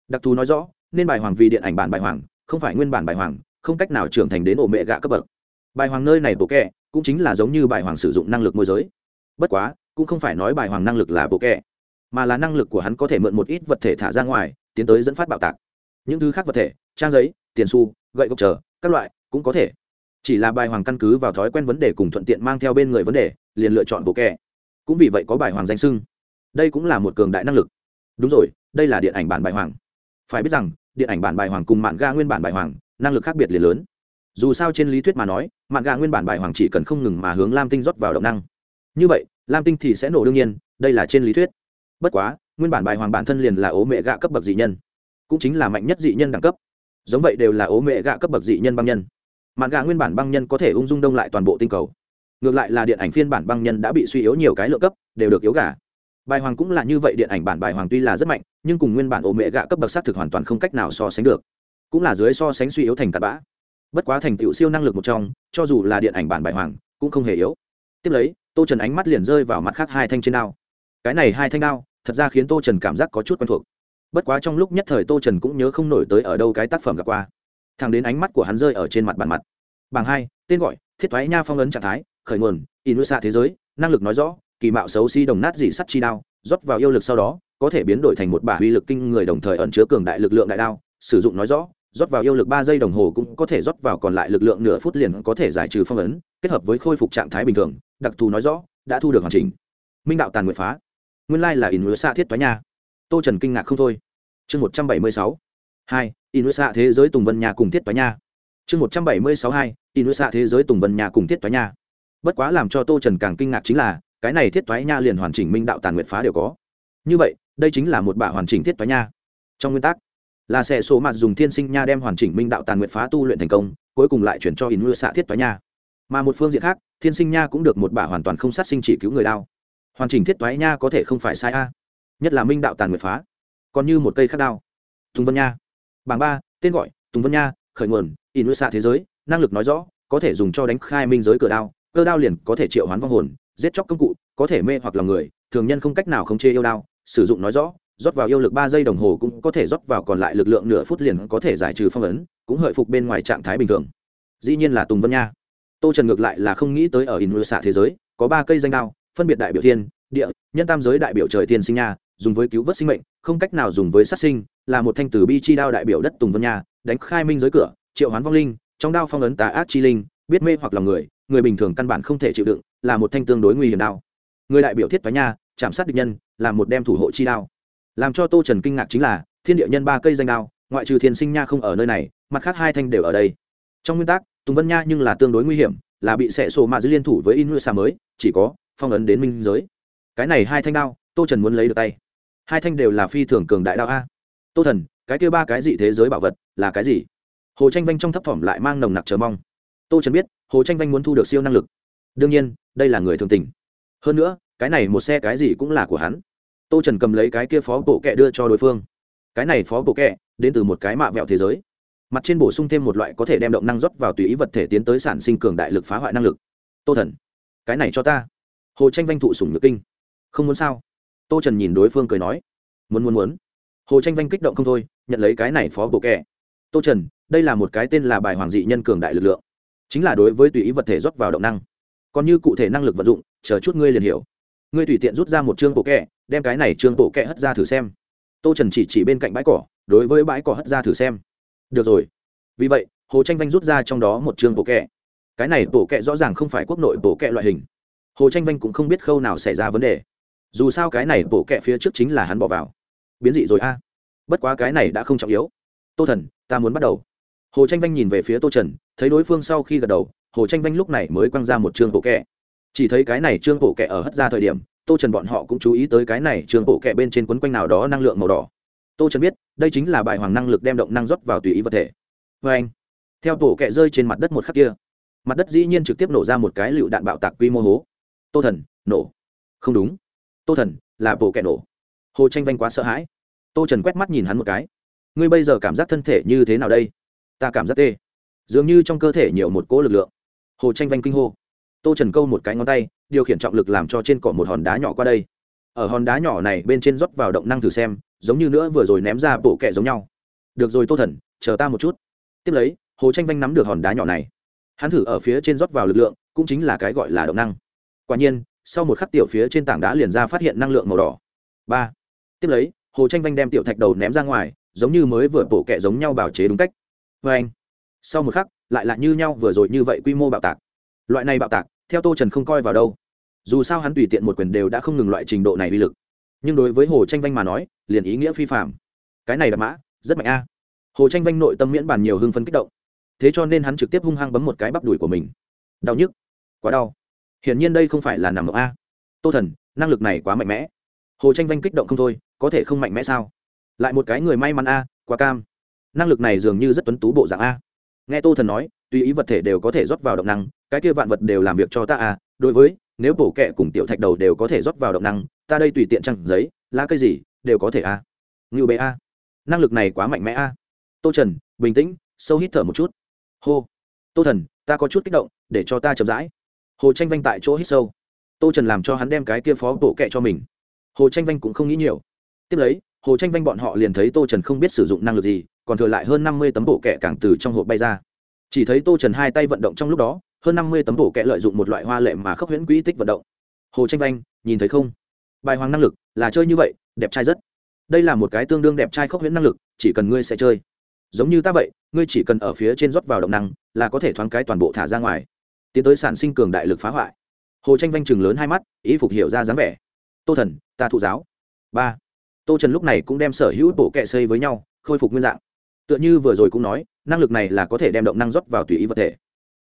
Đặc thù nói rõ, nên bài hoàng vì điện ảnh bản bài hoàng, không phải nguyên bản bài hoàng, không cách nào trưởng thành đến ổ mẹ gạ cấp bậc. Bài hoàng nơi này bộ kẹ cũng chính là giống như bài hoàng sử dụng năng lực môi giới. Bất quá cũng không phải nói bài hoàng năng lực là bộ kẹ mà là năng lực của hắn có thể mượn một ít vật thể thả ra ngoài, tiến tới dẫn phát bạo tạc. Những thứ khác vật thể, trang giấy, tiền xu, gậy gộc chờ, các loại, cũng có thể. Chỉ là bài hoàng căn cứ vào thói quen vấn đề cùng thuận tiện mang theo bên người vấn đề, liền lựa chọn bộ kẹ cũng vì vậy có bài hoàng danh sưng đây cũng là một cường đại năng lực. Đúng rồi, đây là điện ảnh bản bài hoàng. Phải biết rằng, điện ảnh bản bài hoàng cùng mạn ga nguyên bản bài hoàng, năng lực khác biệt liền lớn. Dù sao trên lý thuyết mà nói, mạn ga nguyên bản bài hoàng chỉ cần không ngừng mà hướng lam tinh rót vào động năng. Như vậy lam tinh thì sẽ nổ đương nhiên, đây là trên lý thuyết. Bất quá, nguyên bản bài hoàng bản thân liền là ố mẹ gạ cấp bậc dị nhân, cũng chính là mạnh nhất dị nhân đẳng cấp. Giống vậy đều là ố mẹ gạ cấp bậc dị nhân băng nhân. Mạn gạ nguyên bản băng nhân có thể ung dung đông lại toàn bộ tinh cầu. Ngược lại là điện ảnh phiên bản băng nhân đã bị suy yếu nhiều cái lượng cấp, đều được yếu gà. Bài hoàng cũng là như vậy, điện ảnh bản bài hoàng tuy là rất mạnh, nhưng cùng nguyên bản ổ mẹ gạ cấp bậc xác thực hoàn toàn không cách nào so sánh được. Cũng là dưới so sánh suy yếu thành tạt bã. Bất quá thành tựu siêu năng lực một trong, cho dù là điện ảnh bản bài hoàng, cũng không hề yếu. Tiếp lấy tô trần ánh mắt liền rơi vào mặt khác hai thanh trên đao. cái này hai thanh đao, thật ra khiến tô trần cảm giác có chút quen thuộc. bất quá trong lúc nhất thời tô trần cũng nhớ không nổi tới ở đâu cái tác phẩm gặp qua. thẳng đến ánh mắt của hắn rơi ở trên mặt bàn mặt. bảng hai, tên gọi, thiết thoái nha phong ấn trạng thái, khởi nguồn, inusa thế giới, năng lực nói rõ, kỳ mạo xấu si đồng nát dị sắt chi đao, rót vào yêu lực sau đó, có thể biến đổi thành một bả uy lực kinh người đồng thời ẩn chứa cường đại lực lượng đại đao, sử dụng nói rõ, rót vào yêu lực ba giây đồng hồ cũng có thể rót vào còn lại lực lượng nửa phút liền có thể giải trừ phong ấn, kết hợp với khôi phục trạng thái bình thường đặc thù nói rõ, đã thu được hoàn chỉnh. Minh đạo tàn nguyện phá. Nguyên lai là xa thiết toái nha. Tô trần kinh ngạc không thôi. Chương một trăm bảy mươi sáu hai inusa thế giới tùng vân nhà cùng thiết toái nha. Chương một trăm bảy mươi sáu hai inusa thế giới tùng vân nhà cùng thiết toái nha. Bất quá làm cho tô trần càng kinh ngạc chính là, cái này thiết toái nha liền hoàn chỉnh minh đạo tàn nguyện phá đều có. Như vậy, đây chính là một bả hoàn chỉnh thiết toái nha. Trong nguyên tắc, là sẽ số mặt dùng thiên sinh nha đem hoàn chỉnh minh đạo tàn nguyện phá tu luyện thành công, cuối cùng lại chuyển cho in mưa xa thiết toái nha. Mà một phương diện khác thiên sinh nha cũng được một bả hoàn toàn không sát sinh chỉ cứu người đao. Hoàn chỉnh thiết toái nha có thể không phải sai a. Nhất là minh đạo tàn nguyệt phá. Còn như một cây khác đao. Tùng vân nha. Bảng ba, tên gọi, tùng vân nha, khởi nguồn in xạ thế giới, năng lực nói rõ, có thể dùng cho đánh khai minh giới cửa đao, cơ đao liền có thể triệu hoán vong hồn, giết chóc công cụ, có thể mê hoặc lòng người, thường nhân không cách nào không chê yêu đao, sử dụng nói rõ, rót vào yêu lực ba giây đồng hồ cũng có thể rót vào còn lại lực lượng nửa phút liền có thể giải trừ phong ấn, cũng hợi phục bên ngoài trạng thái bình thường. Dĩ nhiên là tùng vân nha tô trần ngược lại là không nghĩ tới ở in xạ thế giới, có ba cây danh đao, phân biệt đại biểu thiên, địa, nhân tam giới đại biểu trời thiên sinh nha, dùng với cứu vớt sinh mệnh, không cách nào dùng với sát sinh, là một thanh tử bi chi đao đại biểu đất tùng vân nha, đánh khai minh giới cửa, triệu hoán vong linh, trong đao phong ấn tà ác chi linh, biết mê hoặc lòng người người bình thường căn bản không thể chịu đựng, là một thanh tương đối nguy hiểm đao. Người đại biểu thiết thoái nha, chạm sát địch nhân, là một đem thủ hộ chi đao. Làm cho tô trần kinh ngạc chính là, thiên địa nhân ba cây danh đao, ngoại trừ thiên sinh nha không ở nơi này, mặt khác hai thanh đều ở đây. Trong nguyên tắc tùng vân nha nhưng là tương đối nguy hiểm, là bị sẹ sổ mạ dư liên thủ với in xa mới, chỉ có phong ấn đến minh giới. Cái này hai thanh đao, tô trần muốn lấy được tay. Hai thanh đều là phi thường cường đại đao a. Tô thần, cái kia ba cái gì thế giới bảo vật là cái gì? Hồ tranh vanh trong thấp thỏm lại mang nồng nặc chờ mong. Tô trần biết, hồ tranh vanh muốn thu được siêu năng lực. Đương nhiên, đây là người thường tình. Hơn nữa, cái này một xe cái gì cũng là của hắn. Tô trần cầm lấy cái kia phó bộ kẹ đưa cho đối phương. Cái này phó bộ kẹ đến từ một cái mạ vẹo thế giới mặt trên bổ sung thêm một loại có thể đem động năng rót vào tùy ý vật thể tiến tới sản sinh cường đại lực phá hoại năng lực. Tô thần, cái này cho ta. Hồ tranh vanh thụ sủng nhược kinh. Không muốn sao? Tô trần nhìn đối phương cười nói. Muốn muốn muốn. Hồ tranh vanh kích động không thôi, nhận lấy cái này phó bộ kẹ tô trần, đây là một cái tên là bài hoàng dị nhân cường đại lực lượng. Chính là đối với tùy ý vật thể rót vào động năng. Còn như cụ thể năng lực vận dụng, chờ chút ngươi liền hiểu. Ngươi tùy tiện rút ra một chương bộ kẹ đem cái này chương bộ kẹ hất ra thử xem. Tô trần chỉ chỉ bên cạnh bãi cỏ, đối với bãi cỏ hất ra thử xem được rồi. Vì vậy, hồ tranh vanh rút ra trong đó một chương bộ kẹ. Cái này bộ kẹ rõ ràng không phải quốc nội bộ kẹ loại hình. Hồ tranh vanh cũng không biết khâu nào xảy ra vấn đề. Dù sao cái này bộ kẹ phía trước chính là hắn bỏ vào. Biến dị rồi a. Bất quá cái này đã không trọng yếu. Tô thần, ta muốn bắt đầu. Hồ tranh vanh nhìn về phía tô trần, thấy đối phương sau khi gật đầu, hồ tranh vanh lúc này mới quăng ra một chương bộ kẹ. Chỉ thấy cái này chương bộ kẹ ở hất ra thời điểm, tô trần bọn họ cũng chú ý tới cái này chương bộ kẹ bên trên quấn quanh nào đó năng lượng màu đỏ tô trần biết, đây chính là bài hoàng năng lực đem động năng rót vào tùy ý vật thể. Vê anh, theo tổ kẹ rơi trên mặt đất một khắc kia, mặt đất dĩ nhiên trực tiếp nổ ra một cái lựu đạn bạo tạc quy mô hố. Tô thần, nổ. Không đúng. Tô thần, là bộ kẹ nổ. Hồ tranh vanh quá sợ hãi. Tô trần quét mắt nhìn hắn một cái. Ngươi bây giờ cảm giác thân thể như thế nào đây? Ta cảm giác tê. Dường như trong cơ thể nhiều một cỗ lực lượng. Hồ tranh vanh kinh hô. Tô trần câu một cái ngón tay, điều khiển trọng lực làm cho trên cỏ một hòn đá nhỏ qua đây. Ở hòn đá nhỏ này bên trên rót vào động năng thử xem giống như nữa vừa rồi ném ra bộ kẹ giống nhau. Được rồi tô thần, chờ ta một chút. Tiếp lấy, hồ tranh vanh nắm được hòn đá nhỏ này. Hắn thử ở phía trên rót vào lực lượng, cũng chính là cái gọi là động năng. Quả nhiên, sau một khắc tiểu phía trên tảng đá liền ra phát hiện năng lượng màu đỏ. Ba. Tiếp lấy, hồ tranh vanh đem tiểu thạch đầu ném ra ngoài, giống như mới vừa bổ kẹ giống nhau bảo chế đúng cách. Vê anh, sau một khắc, lại là như nhau vừa rồi như vậy quy mô bạo tạc. Loại này bạo tạc, theo tô trần không coi vào đâu. Dù sao hắn tùy tiện một quyền đều đã không ngừng loại trình độ này uy lực nhưng đối với hồ tranh vanh mà nói, liền ý nghĩa phi phạm cái này đập mã, rất mạnh a. Hồ tranh vanh nội tâm miễn bàn nhiều hưng phân kích động. Thế cho nên hắn trực tiếp hung hăng bấm một cái bắp đùi của mình. Đau nhức. Quá đau. Hiển nhiên đây không phải là nằm ở a. Tô thần, năng lực này quá mạnh mẽ. Hồ tranh vanh kích động không thôi, có thể không mạnh mẽ sao? Lại một cái người may mắn a, quá cam. Năng lực này dường như rất tuấn tú bộ dạng a. Nghe tô thần nói, tùy ý vật thể đều có thể rót vào động năng, cái kia vạn vật đều làm việc cho ta a. Đối với, nếu bổ kẹ cùng tiểu thạch đầu đều có thể rót vào động năng ta đây tùy tiện trăng giấy, lá cây gì, đều có thể a. Ngưu bê a. Năng lực này quá mạnh mẽ a. Tô trần, bình tĩnh, sâu hít thở một chút. Hô. Tô thần, ta có chút kích động, để cho ta chậm rãi. Hồ tranh vanh tại chỗ hít sâu. Tô trần làm cho hắn đem cái kia phó bộ kệ cho mình. Hồ tranh vanh cũng không nghĩ nhiều. Tiếp lấy, hồ tranh vanh bọn họ liền thấy tô trần không biết sử dụng năng lực gì, còn thừa lại hơn năm mươi tấm bộ kệ càng từ trong hộp bay ra. Chỉ thấy tô trần hai tay vận động trong lúc đó, hơn năm mươi tấm bộ kệ lợi dụng một loại hoa lệ mà khốc huyễn quỹ tích vận động. Hồ tranh vanh, nhìn thấy không? Bài hoàng năng lực là chơi như vậy, đẹp trai rất. Đây là một cái tương đương đẹp trai khốc huyễn năng lực, chỉ cần ngươi sẽ chơi. Giống như ta vậy, ngươi chỉ cần ở phía trên rót vào động năng là có thể thoáng cái toàn bộ thả ra ngoài. Tiến tới sản sinh cường đại lực phá hoại. Hồ tranh vanh chừng lớn hai mắt, ý phục hiểu ra dáng vẻ. Tô thần, ta thụ giáo. Ba. Tô trần lúc này cũng đem sở hữu bộ kệ xây với nhau, khôi phục nguyên dạng. Tựa như vừa rồi cũng nói, năng lực này là có thể đem động năng rót vào tùy ý vật thể.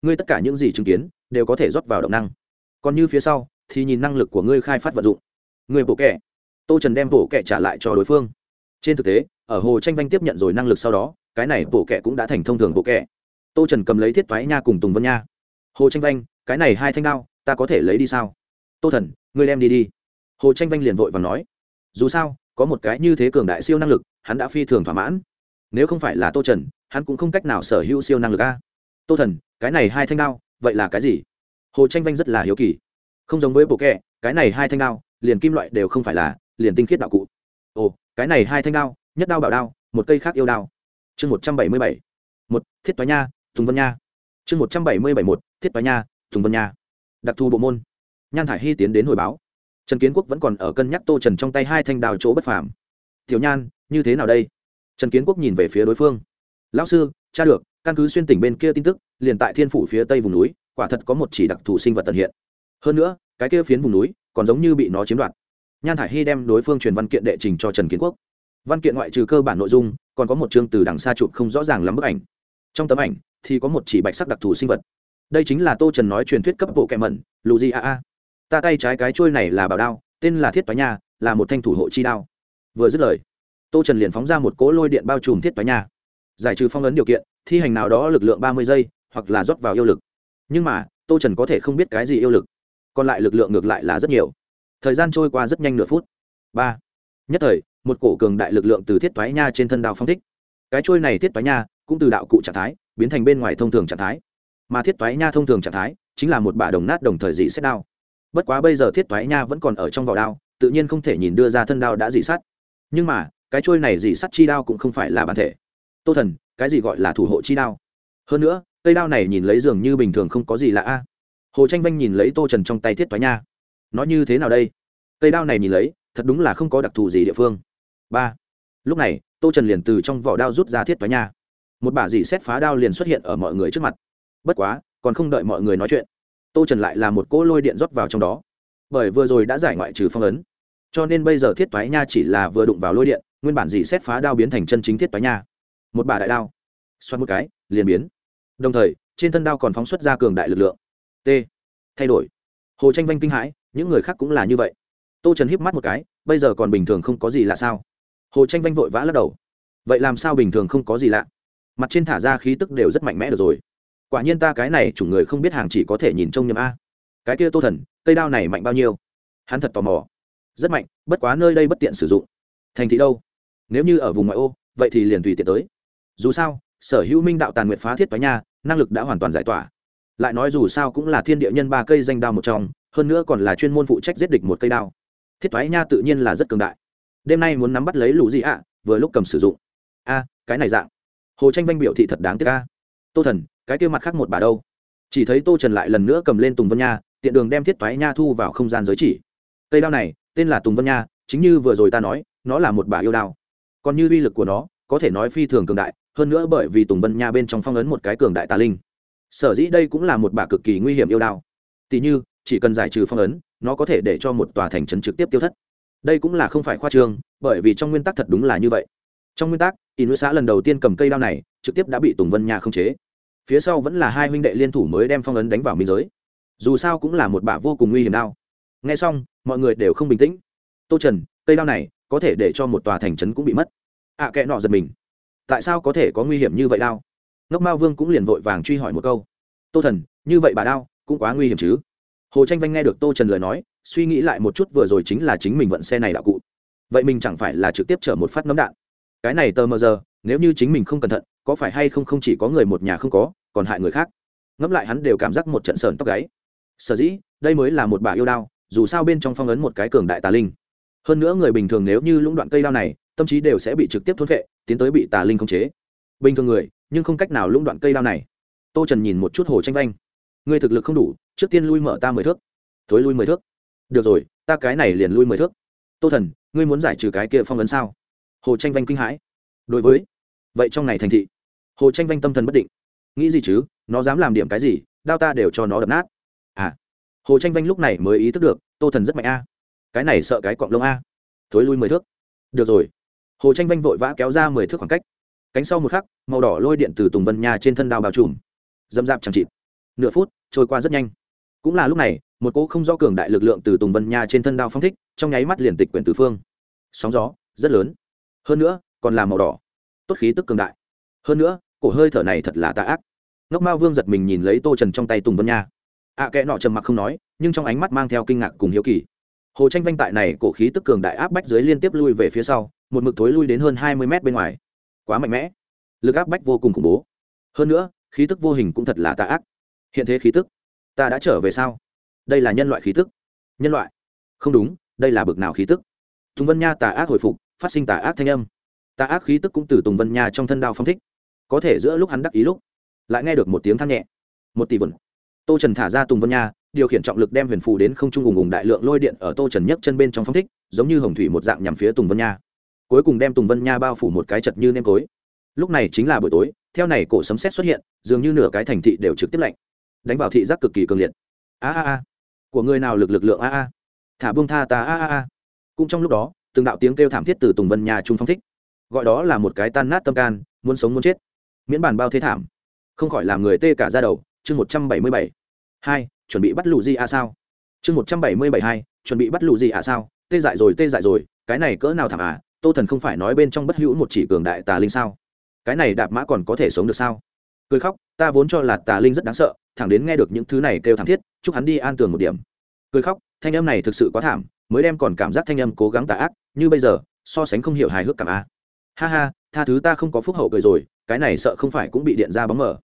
Ngươi tất cả những gì chứng kiến, đều có thể rót vào động năng. Còn như phía sau, thì nhìn năng lực của ngươi khai phát vật dụng người bộ kẻ. Tô trần đem bộ kẻ trả lại cho đối phương. Trên thực tế, ở hồ tranh vanh tiếp nhận rồi năng lực sau đó, cái này bộ kẻ cũng đã thành thông thường bộ kẻ. Tô trần cầm lấy thiết toái nha cùng tùng vân nha. Hồ tranh vanh, cái này hai thanh đao, ta có thể lấy đi sao? Tô thần, ngươi đem đi đi. Hồ tranh vanh liền vội và nói. Dù sao, có một cái như thế cường đại siêu năng lực, hắn đã phi thường thỏa mãn. Nếu không phải là tô trần, hắn cũng không cách nào sở hữu siêu năng lực a. Tô thần, cái này hai thanh đao, vậy là cái gì? Hồ tranh vanh rất là hiếu kỳ. Không giống với bộ kẹ cái này hai thanh đao liền kim loại đều không phải là, liền tinh khiết đạo cụ. Ồ, cái này hai thanh đao, nhất đao bảo đao, một cây khác yêu đao. Chương một trăm bảy mươi bảy. Một, thiết toái nha, tùng vân nha. Chương một trăm bảy mươi bảy một, thiết toái nha, tùng vân nha. Đặc thù bộ môn. Nhan thải hy tiến đến hồi báo. Trần kiến quốc vẫn còn ở cân nhắc tô trần trong tay hai thanh đào chỗ bất phàm. Tiểu nhan, như thế nào đây? Trần kiến quốc nhìn về phía đối phương. Lão sư cha được, căn cứ xuyên tỉnh bên kia tin tức, liền tại thiên phủ phía tây vùng núi, quả thật có một chỉ đặc thù sinh vật tận hiện. Hơn nữa, cái kia phiến vùng núi còn giống như bị nó chiếm đoạt. Nhan thải hy đem đối phương truyền văn kiện đệ trình cho trần kiến quốc. Văn kiện ngoại trừ cơ bản nội dung, còn có một chương từ đằng xa chụp không rõ ràng lắm bức ảnh. Trong tấm ảnh thì có một chỉ bạch sắc đặc thù sinh vật. Đây chính là tô trần nói truyền thuyết cấp bộ kẹ mẩn, lù a a. Ta tay trái cái trôi này là bảo đao, tên là thiết toái nha, là một thanh thủ hộ chi đao. Vừa dứt lời, tô trần liền phóng ra một cỗ lôi điện bao trùm thiết toái nha. Giải trừ phong ấn điều kiện, thi hành nào đó lực lượng ba mươi giây hoặc là rót vào yêu lực. Nhưng mà, tô trần có thể không biết cái gì yêu lực còn lại lực lượng ngược lại là rất nhiều. Thời gian trôi qua rất nhanh nửa phút. Ba. Nhất thời, một cổ cường đại lực lượng từ thiết toái nha trên thân đao phong thích. Cái trôi này thiết toái nha cũng từ đạo cụ trạng thái, biến thành bên ngoài thông thường trạng thái. Mà thiết toái nha thông thường trạng thái chính là một bả đồng nát đồng thời dị xét đao. Bất quá bây giờ thiết toái nha vẫn còn ở trong vỏ đao, tự nhiên không thể nhìn đưa ra thân đao đã dị sắt nhưng mà, cái trôi này dị sắt chi đao cũng không phải là bản thể. Tô thần, cái gì gọi là thủ hộ chi đao? Hơn nữa, cây đao này nhìn lấy dường như bình thường không có gì lạ a hồ tranh vanh nhìn lấy tô trần trong tay thiết toái nha. Nó như thế nào đây? Cây đao này nhìn lấy, thật đúng là không có đặc thù gì địa phương. Ba. Lúc này, tô trần liền từ trong vỏ đao rút ra thiết toái nha. Một bả dị xét phá đao liền xuất hiện ở mọi người trước mặt. Bất quá, còn không đợi mọi người nói chuyện, tô trần lại là một cỗ lôi điện rót vào trong đó. Bởi vừa rồi đã giải ngoại trừ phong ấn, cho nên bây giờ thiết toái nha chỉ là vừa đụng vào lôi điện, nguyên bản dị xét phá đao biến thành chân chính thiết toái nha. Một bả đại đao xoắn một cái, liền biến. Đồng thời, trên thân đao còn phóng xuất ra cường đại lực lượng t. Thay đổi. Hồ tranh vanh kinh hãi, những người khác cũng là như vậy. Tô trần híp mắt một cái, bây giờ còn bình thường không có gì lạ sao? Hồ tranh vanh vội vã lắc đầu. Vậy làm sao bình thường không có gì lạ? Mặt trên thả ra khí tức đều rất mạnh mẽ được rồi. Quả nhiên ta cái này chủ người không biết hàng chỉ có thể nhìn trông nhầm a. Cái kia tô thần, cây đao này mạnh bao nhiêu? Hắn thật tò mò. Rất mạnh, bất quá nơi đây bất tiện sử dụng. Thành thị đâu? Nếu như ở vùng ngoại ô, vậy thì liền tùy tiện tới. Dù sao, sở hữu minh đạo tàn nguyệt phá thiết toái nha, năng lực đã hoàn toàn giải tỏa lại nói dù sao cũng là thiên địa nhân ba cây danh đao một trong, hơn nữa còn là chuyên môn phụ trách giết địch một cây đao. Thiết thoái nha tự nhiên là rất cường đại. Đêm nay muốn nắm bắt lấy lũ gì ạ? Vừa lúc cầm sử dụng. A, cái này dạng. Hồ tranh vanh biểu thị thật đáng tiếc a. Tô thần, cái kia mặt khác một bà đâu? Chỉ thấy tô trần lại lần nữa cầm lên tùng vân nha, tiện đường đem thiết thoái nha thu vào không gian giới chỉ. Cây đao này, tên là tùng vân nha, chính như vừa rồi ta nói, nó là một bà yêu đao. Còn như uy lực của nó, có thể nói phi thường cường đại, hơn nữa bởi vì tùng vân nha bên trong phong ấn một cái cường đại tà linh sở dĩ đây cũng là một bà cực kỳ nguy hiểm yêu đao. Tỉ như chỉ cần giải trừ phong ấn nó có thể để cho một tòa thành trấn trực tiếp tiêu thất. Đây cũng là không phải khoa trương bởi vì trong nguyên tắc thật đúng là như vậy. Trong nguyên tắc in nữ xã lần đầu tiên cầm cây đao này trực tiếp đã bị tùng vân nhà không chế. Phía sau vẫn là hai huynh đệ liên thủ mới đem phong ấn đánh vào biên giới. Dù sao cũng là một bả vô cùng nguy hiểm đao. Nghe xong mọi người đều không bình tĩnh. Tô trần cây đao này có thể để cho một tòa thành trấn cũng bị mất. Ạ à, kệ nọ giật mình. Tại sao có thể có nguy hiểm như vậy đao? Ngốc mao vương cũng liền vội vàng truy hỏi một câu. Tô thần, như vậy bà đao cũng quá nguy hiểm chứ? Hồ tranh vanh nghe được tô trần lời nói, suy nghĩ lại một chút vừa rồi chính là chính mình vận xe này đạo cụ. Vậy mình chẳng phải là trực tiếp chở một phát nấm đạn? Cái này tờ mờ giờ, nếu như chính mình không cẩn thận, có phải hay không không chỉ có người một nhà không có, còn hại người khác? Ngẫm lại hắn đều cảm giác một trận sờn tóc gáy. Sở dĩ, đây mới là một bà yêu đao, dù sao bên trong phong ấn một cái cường đại tà linh. Hơn nữa người bình thường nếu như lũng đoạn cây đao này, tâm trí đều sẽ bị trực tiếp thôn vệ tiến tới bị tà linh khống chế. Bình thường người nhưng không cách nào lũng đoạn cây đao này. Tô trần nhìn một chút hồ tranh vanh. Người thực lực không đủ, trước tiên lui mở ta mười thước. Thối lui mười thước. Được rồi, ta cái này liền lui mười thước. Tô thần, ngươi muốn giải trừ cái kia phong ấn sao? Hồ tranh vanh kinh hãi. Đối với, vậy trong này thành thị, hồ tranh vanh tâm thần bất định. Nghĩ gì chứ, nó dám làm điểm cái gì, đao ta đều cho nó đập nát. À hồ tranh vanh lúc này mới ý thức được, tô thần rất mạnh a. Cái này sợ cái cọng lông a. Thối lui mười thước. Được rồi. Hồ tranh vanh vội vã kéo ra mười thước khoảng cách cánh sau một khắc màu đỏ lôi điện từ tùng vân Nha trên thân đao bao trùm. Dâm dạp chẳng chịt. Nửa phút trôi qua rất nhanh. Cũng là lúc này một cỗ không do cường đại lực lượng từ tùng vân nha trên thân đao phong thích trong nháy mắt liền tịch quyển tứ phương. Sóng gió rất lớn. Hơn nữa còn là màu đỏ. Tốt khí tức cường đại. Hơn nữa cổ hơi thở này thật là tà ác. Ngốc mao vương giật mình nhìn lấy tô trần trong tay tùng vân nha. Ạ à, kẽ nọ trầm mặc không nói nhưng trong ánh mắt mang theo kinh ngạc cùng hiếu kỳ. Hồ tranh vanh tại này cổ khí tức cường đại áp bách dưới liên tiếp lui về phía sau một mực thối lui đến hơn hai mươi mét bên ngoài quá mạnh mẽ. Lực áp bách vô cùng khủng bố. Hơn nữa, khí tức vô hình cũng thật là tà ác. Hiện thế khí tức, ta đã trở về sao? Đây là nhân loại khí tức. Nhân loại? Không đúng, đây là bực nào khí tức? Tùng vân nha tà ác hồi phục, phát sinh tà ác thanh âm. Tà ác khí tức cũng từ tùng vân nha trong thân đao phong thích. Có thể giữa lúc hắn đắc ý lúc, lại nghe được một tiếng than nhẹ. Một tỷ vần. Tô trần thả ra tùng vân nha, điều khiển trọng lực đem huyền phù đến không trung ùng ùng đại lượng lôi điện ở tô trần nhấc chân bên trong phong thích, giống như hồng thủy một dạng nhằm phía tùng vân nha cuối cùng đem tùng vân nha bao phủ một cái chật như nêm tối lúc này chính là buổi tối, theo này cổ sấm xét xuất hiện, dường như nửa cái thành thị đều trực tiếp lạnh. Đánh vào thị giác cực kỳ cường liệt. A a a. Của người nào lực lực lượng a a. Thả bông tha ta a a a. Cũng trong lúc đó, từng đạo tiếng kêu thảm thiết từ tùng vân nhà trung phong thích. Gọi đó là một cái tan nát tâm can, muốn sống muốn chết. Miễn bản bao thế thảm. Không khỏi làm người tê cả ra đầu. Chương một trăm bảy mươi bảy. Hai, chuẩn bị bắt lù gì a sao? Chương một trăm bảy mươi bảy hai, chuẩn bị bắt lù gì a sao? Tê dại rồi, tê dại rồi, cái này cỡ nào thảm à? Tô thần không phải nói bên trong bất hữu một chỉ cường đại tà linh sao? Cái này đạp mã còn có thể sống được sao? Cười khóc, ta vốn cho là tà linh rất đáng sợ, thẳng đến nghe được những thứ này kêu thảm thiết, chúc hắn đi an tường một điểm. Cười khóc, thanh âm này thực sự quá thảm, mới đem còn cảm giác thanh âm cố gắng tà ác, như bây giờ, so sánh không hiểu hài hước cảm a. Ha ha, tha thứ ta không có phúc hậu cười rồi, cái này sợ không phải cũng bị điện ra bóng mở